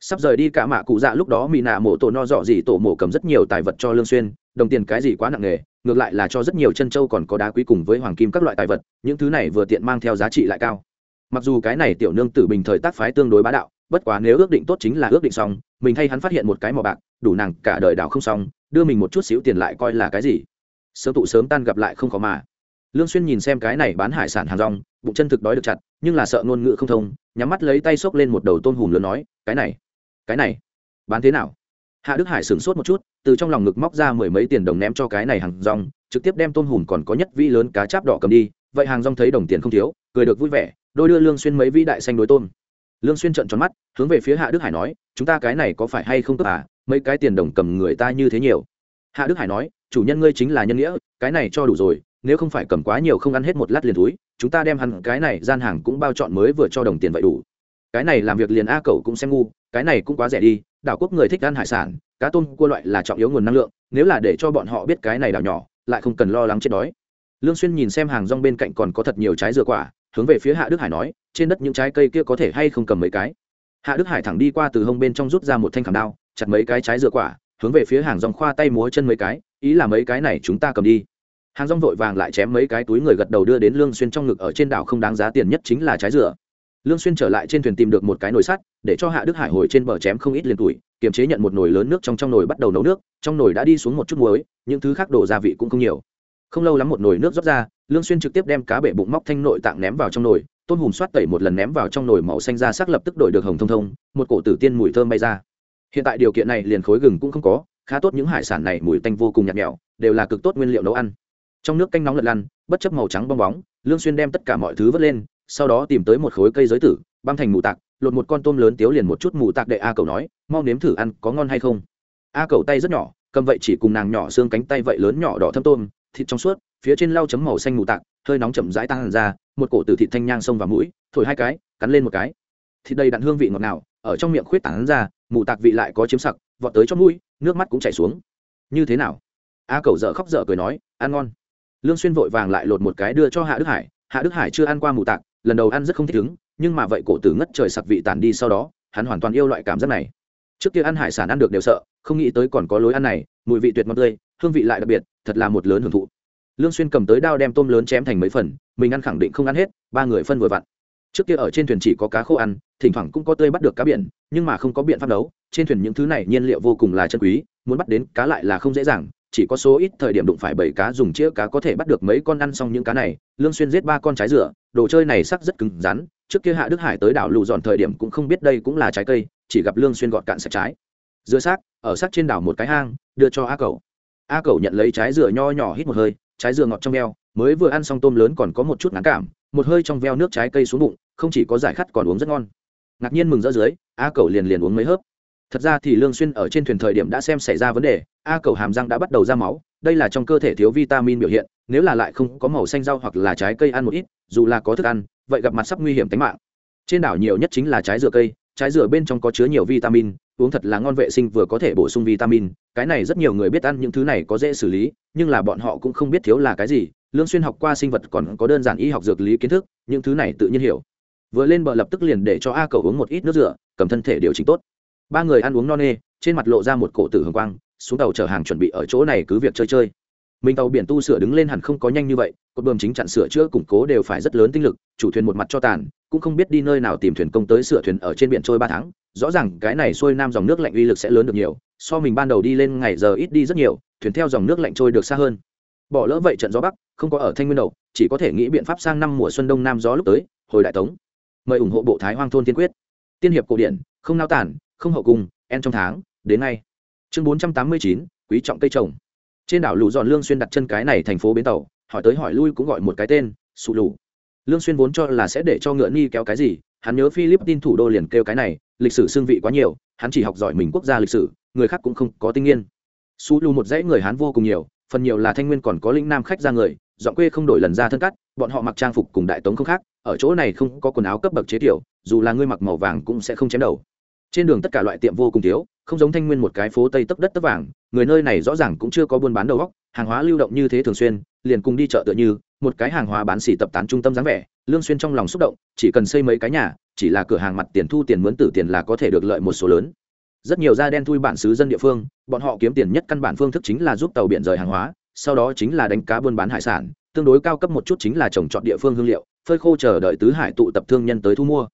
Sắp rời đi cả mạ cụ dạ lúc đó mỹ nạ mộ tổ no dọ gì tổ mộ cầm rất nhiều tài vật cho lương xuyên, đồng tiền cái gì quá nặng nghề ngược lại là cho rất nhiều chân châu còn có đá quý cùng với hoàng kim các loại tài vật, những thứ này vừa tiện mang theo giá trị lại cao. Mặc dù cái này tiểu nương tử bình thời tác phái tương đối bá đạo, bất quá nếu ước định tốt chính là ước định xong, mình thay hắn phát hiện một cái mỏ bạc, đủ nàng cả đời đào không xong, đưa mình một chút xíu tiền lại coi là cái gì sớm tụ sớm tan gặp lại không có mà. Lương xuyên nhìn xem cái này bán hải sản hàng rong, bụng chân thực đói được chặt, nhưng là sợ ngôn ngữ không thông, nhắm mắt lấy tay xốc lên một đầu tôm hùm lớn nói, cái này cái này, bán thế nào? Hạ đức hải sửng sốt một chút, từ trong lòng ngực móc ra mười mấy tiền đồng ném cho cái này hàng rong, trực tiếp đem tôm hùm còn có nhất vĩ lớn cá cháp đỏ cầm đi, vậy hàng rong thấy đồng tiền không thiếu, cười được vui vẻ, đôi đưa lương xuyên mấy vĩ đại xanh đối tôm. Lương xuyên trợn tròn mắt, hướng về phía hạ đức hải nói, chúng ta cái này có phải hay không cướp à? Mấy cái tiền đồng cầm người ta như thế nhiều. Hạ đức hải nói chủ nhân ngươi chính là nhân nghĩa, cái này cho đủ rồi, nếu không phải cầm quá nhiều không ăn hết một lát liền túi, chúng ta đem hắn, cái này gian hàng cũng bao chọn mới vừa cho đồng tiền vậy đủ. Cái này làm việc liền a cậu cũng xem ngu, cái này cũng quá rẻ đi, đảo quốc người thích ăn hải sản, cá tôm, cua loại là trọng yếu nguồn năng lượng, nếu là để cho bọn họ biết cái này đảo nhỏ, lại không cần lo lắng chết đói. Lương xuyên nhìn xem hàng rong bên cạnh còn có thật nhiều trái dừa quả, hướng về phía hạ đức hải nói, trên đất những trái cây kia có thể hay không cầm mấy cái? Hạ đức hải thẳng đi qua từ hông bên trong rút ra một thanh khảm đao, chặt mấy cái trái dừa quả, hướng về phía hàng rong khoa tay múa chân mấy cái ý là mấy cái này chúng ta cầm đi. Hàng rong vội vàng lại chém mấy cái túi người gật đầu đưa đến lương xuyên trong ngực ở trên đảo không đáng giá tiền nhất chính là trái dừa. Lương xuyên trở lại trên thuyền tìm được một cái nồi sắt, để cho hạ đức hải hồi trên bờ chém không ít liền tuổi, kiềm chế nhận một nồi lớn nước trong trong nồi bắt đầu nấu nước, trong nồi đã đi xuống một chút muối, những thứ khác đổ gia vị cũng không nhiều. Không lâu lắm một nồi nước rót ra, lương xuyên trực tiếp đem cá bể bụng móc thanh nội tạng ném vào trong nồi tôn hùm xoát tẩy một lần ném vào trong nồi màu xanh ra sắc lập tức đổi được hồng thông thông, một cổ tử tiên mùi thơm bay ra. Hiện tại điều kiện này liền khối gừng cũng không có khá tốt những hải sản này mùi tanh vô cùng nhạt nhẽo, đều là cực tốt nguyên liệu nấu ăn. Trong nước canh nóng lật lăn, bất chấp màu trắng bong bóng, lương xuyên đem tất cả mọi thứ vớt lên, sau đó tìm tới một khối cây giới tử, băm thành mù tạc, lột một con tôm lớn tiếu liền một chút mù tạc đệ a cầu nói, mau nếm thử ăn, có ngon hay không? A cầu tay rất nhỏ, cầm vậy chỉ cùng nàng nhỏ xương cánh tay vậy lớn nhỏ đỏ thâm tôm, thịt trong suốt, phía trên lau chấm màu xanh mù tạc, hơi nóng chậm rãi tăng ra, một cổ từ thịt thanh nhang xông vào mũi, thổi hai cái, cắn lên một cái. Thịt đầy đặn hương vị ngọt ngào, ở trong miệng khuyết tảng ra, mù tạc vị lại có chiếm sặc, vọt tới trong mũi nước mắt cũng chảy xuống. Như thế nào? A cầu dở khóc dở cười nói, ăn ngon. Lương xuyên vội vàng lại lột một cái đưa cho hạ đức hải. Hạ đức hải chưa ăn qua mù tạc, lần đầu ăn rất không thích ứng nhưng mà vậy cổ tử ngất trời sặc vị tản đi sau đó, hắn hoàn toàn yêu loại cảm giác này. Trước kia ăn hải sản ăn được đều sợ, không nghĩ tới còn có lối ăn này, mùi vị tuyệt ngon tươi, hương vị lại đặc biệt, thật là một lớn hưởng thụ. Lương xuyên cầm tới đao đem tôm lớn chém thành mấy phần, mình ăn khẳng định không ăn hết, ba người phân vừa vặn trước kia ở trên thuyền chỉ có cá khô ăn thỉnh thoảng cũng có tươi bắt được cá biển nhưng mà không có biện pháp nấu. Trên thuyền những thứ này nhiên liệu vô cùng là chân quý muốn bắt đến cá lại là không dễ dàng. Chỉ có số ít thời điểm đụng phải bảy cá dùng chĩa cá có thể bắt được mấy con ăn xong những cá này. Lương xuyên giết ba con trái dừa đồ chơi này sắc rất cứng rắn. Trước kia hạ đức hải tới đảo lù dọn thời điểm cũng không biết đây cũng là trái cây chỉ gặp lương xuyên gọt cạn sạch trái. Dưa xác ở xác trên đảo một cái hang đưa cho a cầu a cầu nhận lấy trái dừa nho nhỏ hít một hơi trái dừa ngọt trong eo, mới vừa ăn xong tôm lớn còn có một chút ngán cảm một hơi trong veo nước trái cây xuống bụng, không chỉ có giải khát còn uống rất ngon. Ngạc nhiên mừng rỡ dưới, a cầu liền liền uống mấy hớp. Thật ra thì lương xuyên ở trên thuyền thời điểm đã xem xảy ra vấn đề, a cầu hàm răng đã bắt đầu ra máu, đây là trong cơ thể thiếu vitamin biểu hiện, nếu là lại không có màu xanh rau hoặc là trái cây ăn một ít, dù là có thức ăn, vậy gặp mặt sắp nguy hiểm tính mạng. Trên đảo nhiều nhất chính là trái dừa cây, trái dừa bên trong có chứa nhiều vitamin uống thật là ngon vệ sinh vừa có thể bổ sung vitamin cái này rất nhiều người biết ăn những thứ này có dễ xử lý nhưng là bọn họ cũng không biết thiếu là cái gì lương xuyên học qua sinh vật còn có đơn giản y học dược lý kiến thức những thứ này tự nhiên hiểu. Vừa lên bờ lập tức liền để cho a cầu uống một ít nước rửa, cầm thân thể điều chỉnh tốt. Ba người ăn uống no nê trên mặt lộ ra một cổ tử hồng quang xuống tàu chở hàng chuẩn bị ở chỗ này cứ việc chơi chơi. Mình tàu biển tu sửa đứng lên hẳn không có nhanh như vậy cột bơm chính chặn sửa chữa củng cố đều phải rất lớn tinh lực chủ thuyền một mặt cho tàn cũng không biết đi nơi nào tìm thuyền công tới sửa thuyền ở trên biển trôi ba tháng, rõ ràng cái này xuôi nam dòng nước lạnh uy lực sẽ lớn được nhiều, so mình ban đầu đi lên ngày giờ ít đi rất nhiều, thuyền theo dòng nước lạnh trôi được xa hơn. Bỏ lỡ vậy trận gió bắc, không có ở thanh nguyên đầu, chỉ có thể nghĩ biện pháp sang năm mùa xuân đông nam gió lúc tới, hồi đại tống. Mời ủng hộ bộ thái hoang thôn tiên quyết. Tiên hiệp cổ điển, không nao tản, không hậu cung, en trong tháng, đến ngay. Chương bốn trăm tám mươi chín, quý trọng cây trồng. Trên đảo lù dọn lương xuyên đặt chân cái này thành phố bến tàu, hỏi tới hỏi lui cũng gọi một cái tên, sụ lù lương xuyên vốn cho là sẽ để cho ngựa ni kéo cái gì, hắn nhớ philippines thủ đô liền kêu cái này, lịch sử xương vị quá nhiều, hắn chỉ học giỏi mình quốc gia lịch sử, người khác cũng không có tinh nghiên su lù một dãy người hắn vô cùng nhiều, phần nhiều là thanh nguyên còn có lĩnh nam khách ra người dọn quê không đổi lần ra thân cắt bọn họ mặc trang phục cùng đại tống không khác, ở chỗ này không có quần áo cấp bậc chế tiểu, dù là ngươi mặc màu vàng cũng sẽ không chém đầu. Trên đường tất cả loại tiệm vô cùng thiếu, không giống thanh nguyên một cái phố tây tấp đất tấp vàng, người nơi này rõ ràng cũng chưa có buôn bán đầu góc hàng hóa lưu động như thế thường xuyên liền cùng đi chợ tựa như, một cái hàng hóa bán xỉ tập tán trung tâm dáng vẻ, lương xuyên trong lòng xúc động, chỉ cần xây mấy cái nhà, chỉ là cửa hàng mặt tiền thu tiền mướn tử tiền là có thể được lợi một số lớn. Rất nhiều da đen thui bản xứ dân địa phương, bọn họ kiếm tiền nhất căn bản phương thức chính là giúp tàu biển rời hàng hóa, sau đó chính là đánh cá buôn bán hải sản, tương đối cao cấp một chút chính là trồng trọt địa phương hương liệu, phơi khô chờ đợi tứ hải tụ tập thương nhân tới thu mua.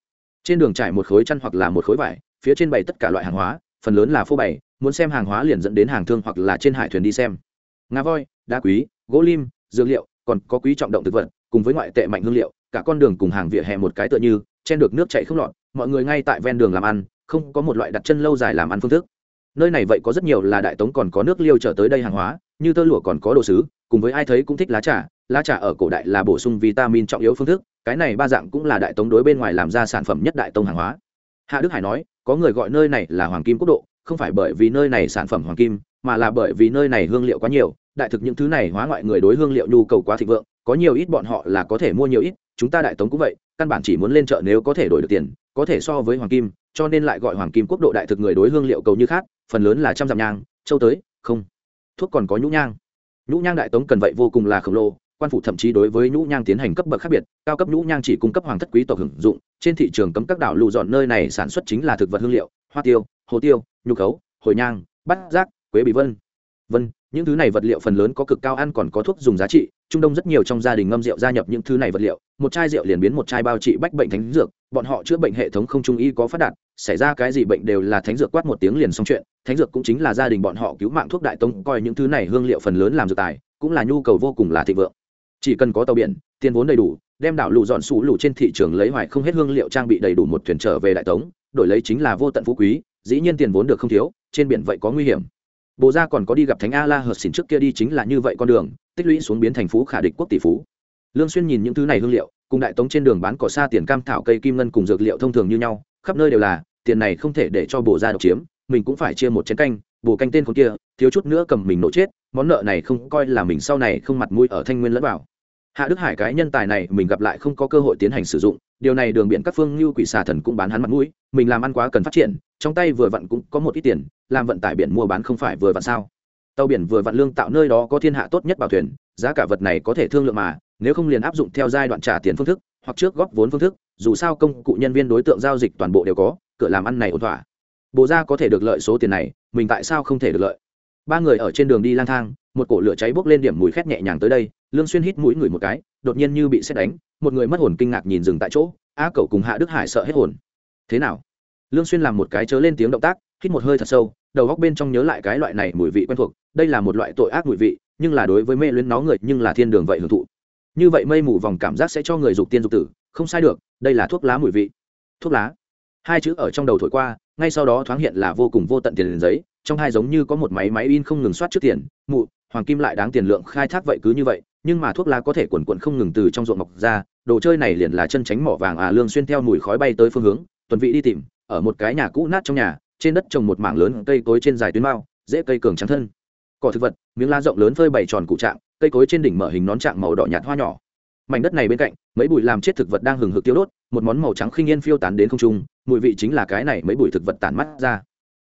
Trên đường trải một khối chăn hoặc là một khối vải, phía trên bày tất cả loại hàng hóa, phần lớn là phô bày, muốn xem hàng hóa liền dẫn đến hàng thương hoặc là trên hải thuyền đi xem. Ngà voi, đá quý, gỗ lim dược liệu, còn có quý trọng động thực vật, cùng với ngoại tệ mạnh hương liệu, cả con đường cùng hàng vỉa hè một cái tựa như, chen được nước chảy không lọt, mọi người ngay tại ven đường làm ăn, không có một loại đặt chân lâu dài làm ăn phương thức. Nơi này vậy có rất nhiều là đại tống còn có nước liêu trở tới đây hàng hóa, như tơ lụa còn có đồ sứ, cùng với ai thấy cũng thích lá trà lá trà ở cổ đại là bổ sung vitamin trọng yếu phương thức, cái này ba dạng cũng là đại tống đối bên ngoài làm ra sản phẩm nhất đại tông hàng hóa. Hạ đức hải nói, có người gọi nơi này là hoàng kim quốc độ, không phải bởi vì nơi này sản phẩm hoàng kim, mà là bởi vì nơi này hương liệu quá nhiều đại thực những thứ này hóa ngoại người đối hương liệu nhu cầu quá thịnh vượng, có nhiều ít bọn họ là có thể mua nhiều ít, chúng ta đại tống cũng vậy, căn bản chỉ muốn lên chợ nếu có thể đổi được tiền, có thể so với hoàng kim, cho nên lại gọi hoàng kim quốc độ đại thực người đối hương liệu cầu như khác, phần lớn là trăm dặm nhang, châu tới, không. Thuốc còn có nhũ nhang. Nhũ nhang đại tống cần vậy vô cùng là khổng lồ, quan phủ thậm chí đối với nhũ nhang tiến hành cấp bậc khác biệt, cao cấp nhũ nhang chỉ cung cấp hoàng thất quý tộc hưởng dụng, trên thị trường cấm các đảo lụ dọn nơi này sản xuất chính là thực vật hương liệu, hoa tiêu, hồ tiêu, nhu khấu hồi nhang, bát giác, quế bị vân. Vân những thứ này vật liệu phần lớn có cực cao ăn còn có thuốc dùng giá trị, trung đông rất nhiều trong gia đình ngâm rượu gia nhập những thứ này vật liệu. Một chai rượu liền biến một chai bao trị bách bệnh thánh dược. Bọn họ chữa bệnh hệ thống không trung y có phát đạt, xảy ra cái gì bệnh đều là thánh dược quát một tiếng liền xong chuyện. Thánh dược cũng chính là gia đình bọn họ cứu mạng thuốc đại tông, coi những thứ này hương liệu phần lớn làm dược tài, cũng là nhu cầu vô cùng là thịnh vượng. Chỉ cần có tàu biển, tiền vốn đầy đủ, đem đảo lụ dọn sủ lụ trên thị trường lấy hoài không hết hương liệu trang bị đầy đủ một thuyền trở về đại tống, đổi lấy chính là vô tận phú quý, dĩ nhiên tiền vốn được không thiếu, trên biển vậy có nguy hiểm bộ gia còn có đi gặp thánh a la hợp xỉn trước kia đi chính là như vậy con đường, tích lũy xuống biến thành phú khả địch quốc tỷ phú. Lương xuyên nhìn những thứ này hương liệu, cùng đại tống trên đường bán cỏ xa tiền cam thảo cây kim ngân cùng dược liệu thông thường như nhau, khắp nơi đều là, tiền này không thể để cho bộ gia độc chiếm, mình cũng phải chia một chén canh, bồ canh tên con kia, thiếu chút nữa cầm mình nổ chết, món nợ này không coi là mình sau này không mặt mũi ở thanh nguyên lẫn vào hạ đức hải cái nhân tài này mình gặp lại không có cơ hội tiến hành sử dụng, điều này đường biển các phương như quỷ xà thần cũng bán hắn mặt mũi, mình làm ăn quá cần phát triển, trong tay vừa vặn cũng có một ít tiền, làm vận tải biển mua bán không phải vừa vặn sao? Tàu biển vừa vặn lương tạo nơi đó có thiên hạ tốt nhất bảo thuyền, giá cả vật này có thể thương lượng mà, nếu không liền áp dụng theo giai đoạn trả tiền phương thức, hoặc trước góp vốn phương thức, dù sao công cụ nhân viên đối tượng giao dịch toàn bộ đều có, cửa làm ăn này ổn thỏa. Bộ ra có thể được lợi số tiền này, mình tại sao không thể được lợi? Ba người ở trên đường đi lang thang một cổ lửa cháy bốc lên điểm mùi khét nhẹ nhàng tới đây, lương xuyên hít mũi người một cái, đột nhiên như bị xét đánh, một người mất hồn kinh ngạc nhìn dừng tại chỗ, a cẩu cùng hạ đức hải sợ hết hồn. Thế nào? Lương xuyên làm một cái chớ lên tiếng động tác, hít một hơi thật sâu, đầu góc bên trong nhớ lại cái loại này mùi vị quen thuộc, đây là một loại tội ác mùi vị, nhưng là đối với mê luyến nó người, nhưng là thiên đường vậy hưởng thụ. Như vậy mây mù vòng cảm giác sẽ cho người dục tiên dục tử, không sai được, đây là thuốc lá mùi vị. Thuốc lá. Hai chữ ở trong đầu thổi qua, ngay sau đó thoáng hiện là vô cùng vô tận tiền giấy, trong hai giống như có một máy máy in không ngừng soát trước tiền, mụ hoàng kim lại đáng tiền lượng khai thác vậy cứ như vậy, nhưng mà thuốc lá có thể quần quận không ngừng từ trong ruộng mọc ra, đồ chơi này liền là chân tránh mỏ vàng à lương xuyên theo mùi khói bay tới phương hướng, tuần vị đi tìm, ở một cái nhà cũ nát trong nhà, trên đất trồng một mảng lớn cây cối trên dài tuyến mao, dễ cây cường trắng thân. Cỏ thực vật, miếng lá rộng lớn phơi bày tròn cụ trạng, cây cối trên đỉnh mở hình nón trạng màu đỏ nhạt hoa nhỏ. Mảnh đất này bên cạnh, mấy bụi làm chết thực vật đang hừng hực tiêu đốt, một món màu trắng khinh yên phiêu tán đến không trung, mùi vị chính là cái này mấy bụi thực vật tản mắt ra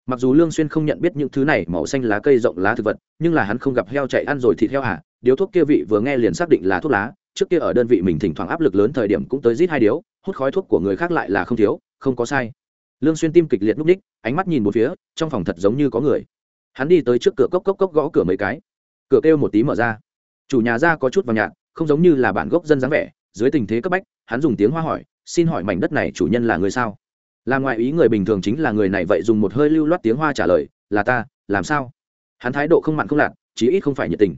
mặc dù lương xuyên không nhận biết những thứ này màu xanh lá cây rộng lá thực vật, nhưng là hắn không gặp heo chạy ăn rồi thịt heo hả? Điếu thuốc kia vị vừa nghe liền xác định là thuốc lá, trước kia ở đơn vị mình thỉnh thoảng áp lực lớn thời điểm cũng tới rít hai điếu, hút khói thuốc của người khác lại là không thiếu, không có sai. Lương xuyên tim kịch liệt núp đích, ánh mắt nhìn một phía, trong phòng thật giống như có người. Hắn đi tới trước cửa cốc cốc cốc gõ cửa mấy cái. Cửa kêu một tí mở ra. Chủ nhà ra có chút vào nhạt, không giống như là bản gốc dân dáng vẻ, dưới tình thế cấp bách, hắn dùng tiếng hoa hỏi, xin hỏi mảnh đất này chủ nhân là người sao? Là ngoại ý người bình thường chính là người này vậy dùng một hơi lưu loát tiếng hoa trả lời, là ta, làm sao? Hắn thái độ không mặn không lạt, chí ít không phải nhiệt tình.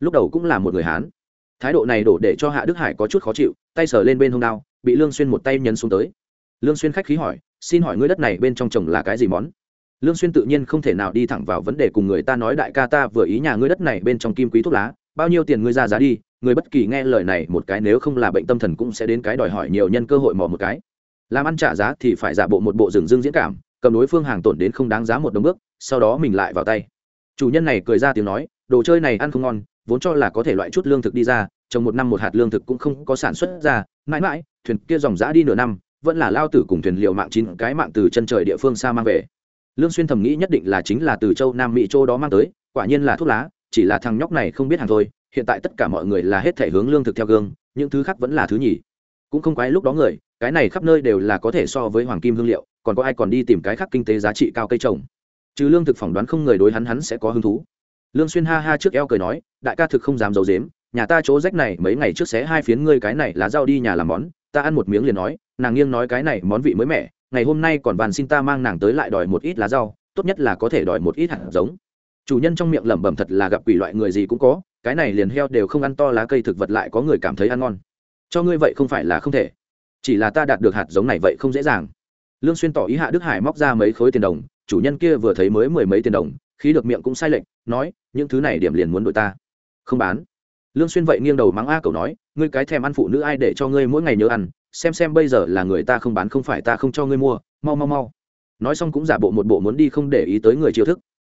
Lúc đầu cũng là một người hán. Thái độ này đổ để cho hạ đức hải có chút khó chịu, tay sờ lên bên hông đao, bị lương xuyên một tay nhấn xuống tới. Lương xuyên khách khí hỏi, xin hỏi ngươi đất này bên trong trồng là cái gì món? Lương xuyên tự nhiên không thể nào đi thẳng vào vấn đề cùng người ta nói đại ca ta vừa ý nhà ngươi đất này bên trong kim quý thuốc lá, bao nhiêu tiền ngươi ra giá đi, người bất kỳ nghe lời này một cái nếu không là bệnh tâm thần cũng sẽ đến cái đòi hỏi nhiều nhân cơ hội mò một cái làm ăn trả giá thì phải giả bộ một bộ rừng dương diễn cảm, cầm đối phương hàng tổn đến không đáng giá một đồng bước, sau đó mình lại vào tay. Chủ nhân này cười ra tiếng nói, đồ chơi này ăn không ngon, vốn cho là có thể loại chút lương thực đi ra, trồng một năm một hạt lương thực cũng không có sản xuất ra, mãi mãi, thuyền kia dòng giã đi nửa năm, vẫn là lao tử cùng thuyền liệu mạng chín cái mạng từ chân trời địa phương xa mang về. Lương xuyên thầm nghĩ nhất định là chính là từ châu nam mỹ châu đó mang tới, quả nhiên là thuốc lá, chỉ là thằng nhóc này không biết hàng thôi, hiện tại tất cả mọi người là hết thể hướng lương thực theo gương, những thứ khác vẫn là thứ nhì. Cũng không quái lúc đó người cái này khắp nơi đều là có thể so với hoàng kim hương liệu, còn có ai còn đi tìm cái khác kinh tế giá trị cao cây trồng? Trừ lương thực phỏng đoán không người đối hắn hắn sẽ có hứng thú. Lương xuyên ha ha trước eo cười nói, đại ca thực không dám giấu dếm nhà ta chỗ rách này mấy ngày trước xé hai phiến ngươi cái này lá rau đi nhà làm món, ta ăn một miếng liền nói, nàng nghiêng nói cái này món vị mới mẻ, ngày hôm nay còn bàn xin ta mang nàng tới lại đòi một ít lá rau, tốt nhất là có thể đòi một ít hạt giống. Chủ nhân trong miệng lẩm bẩm thật là gặp quỷ loại người gì cũng có, cái này liền heo đều không ăn to lá cây thực vật lại có người cảm thấy ăn ngon. Cho ngươi vậy không phải là không thể chỉ là ta đạt được hạt giống này vậy không dễ dàng. Lương xuyên tỏ ý hạ đức hải móc ra mấy khối tiền đồng, chủ nhân kia vừa thấy mới mười mấy tiền đồng, khí được miệng cũng sai lệch, nói, những thứ này điểm liền muốn đổi ta. Không bán. Lương xuyên vậy nghiêng đầu mắng a cầu nói, ngươi cái thèm ăn phụ nữ ai để cho ngươi mỗi ngày nhớ ăn, xem xem bây giờ là người ta không bán không phải ta không cho ngươi mua, mau mau mau. Nói xong cũng giả bộ một bộ muốn đi không để ý tới người chiêu thức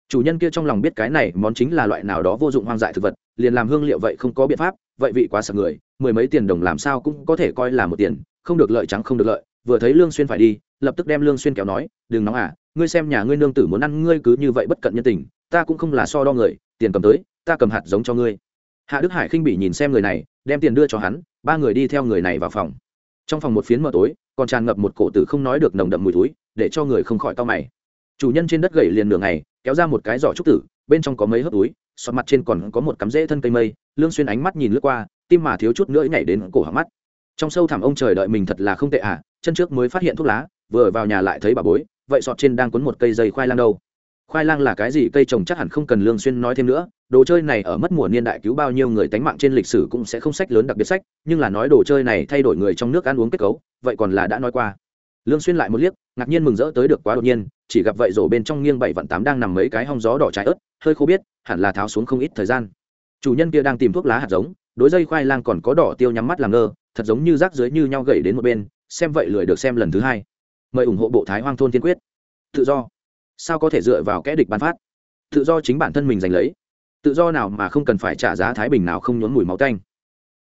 chủ nhân kia trong lòng biết cái này món chính là loại nào đó vô dụng hoang dại thực vật, liền làm hương liệu vậy không có biện pháp, vậy vị quá sợ người, mười mấy tiền đồng làm sao cũng có thể coi là một tiền, không được lợi trắng không được lợi, vừa thấy lương xuyên phải đi, lập tức đem lương xuyên kéo nói, đừng nóng à ngươi xem nhà ngươi nương tử muốn ăn ngươi cứ như vậy bất cận nhân tình, ta cũng không là so đo người, tiền cầm tới, ta cầm hạt giống cho ngươi. Hạ đức hải khinh bỉ nhìn xem người này, đem tiền đưa cho hắn, ba người đi theo người này vào phòng. Trong phòng một phiến mờ tối, còn tràn ngập một cổ tử không nói được nồng đậm mùi túi để cho người không khỏi to mày chủ nhân trên đất gậy liền nửa ngày, kéo ra một cái giỏ trúc tử, bên trong có mấy hớp túi xót mặt trên còn có một cắm rễ thân cây mây, lương xuyên ánh mắt nhìn lướt qua, tim mà thiếu chút nữa nhảy đến cổ họng mắt. Trong sâu thẳm ông trời đợi mình thật là không tệ à chân trước mới phát hiện thuốc lá, vừa vào nhà lại thấy bà bối, vậy sọt trên đang cuốn một cây dây khoai lang đâu? Khoai lang là cái gì? Cây trồng chắc hẳn không cần lương xuyên nói thêm nữa, đồ chơi này ở mất mùa niên đại cứu bao nhiêu người tánh mạng trên lịch sử cũng sẽ không sách lớn đặc biệt sách, nhưng là nói đồ chơi này thay đổi người trong nước ăn uống kết cấu, vậy còn là đã nói qua lương xuyên lại một liếc, ngạc nhiên mừng rỡ tới được quá đột nhiên, chỉ gặp vậy rổ bên trong nghiêng bảy vạn tám đang nằm mấy cái hong gió đỏ trái ớt, hơi khô biết, hẳn là tháo xuống không ít thời gian. Chủ nhân kia đang tìm thuốc lá hạt giống, đối dây khoai lang còn có đỏ tiêu nhắm mắt làm ngơ, thật giống như rác dưới như nhau gậy đến một bên, xem vậy lười được xem lần thứ hai. Mời ủng hộ bộ thái hoang thôn tiên quyết. Tự do. Sao có thể dựa vào kẽ địch ban phát? Tự do chính bản thân mình giành lấy. Tự do nào mà không cần phải trả giá thái bình nào không nhốn mùi máu tanh.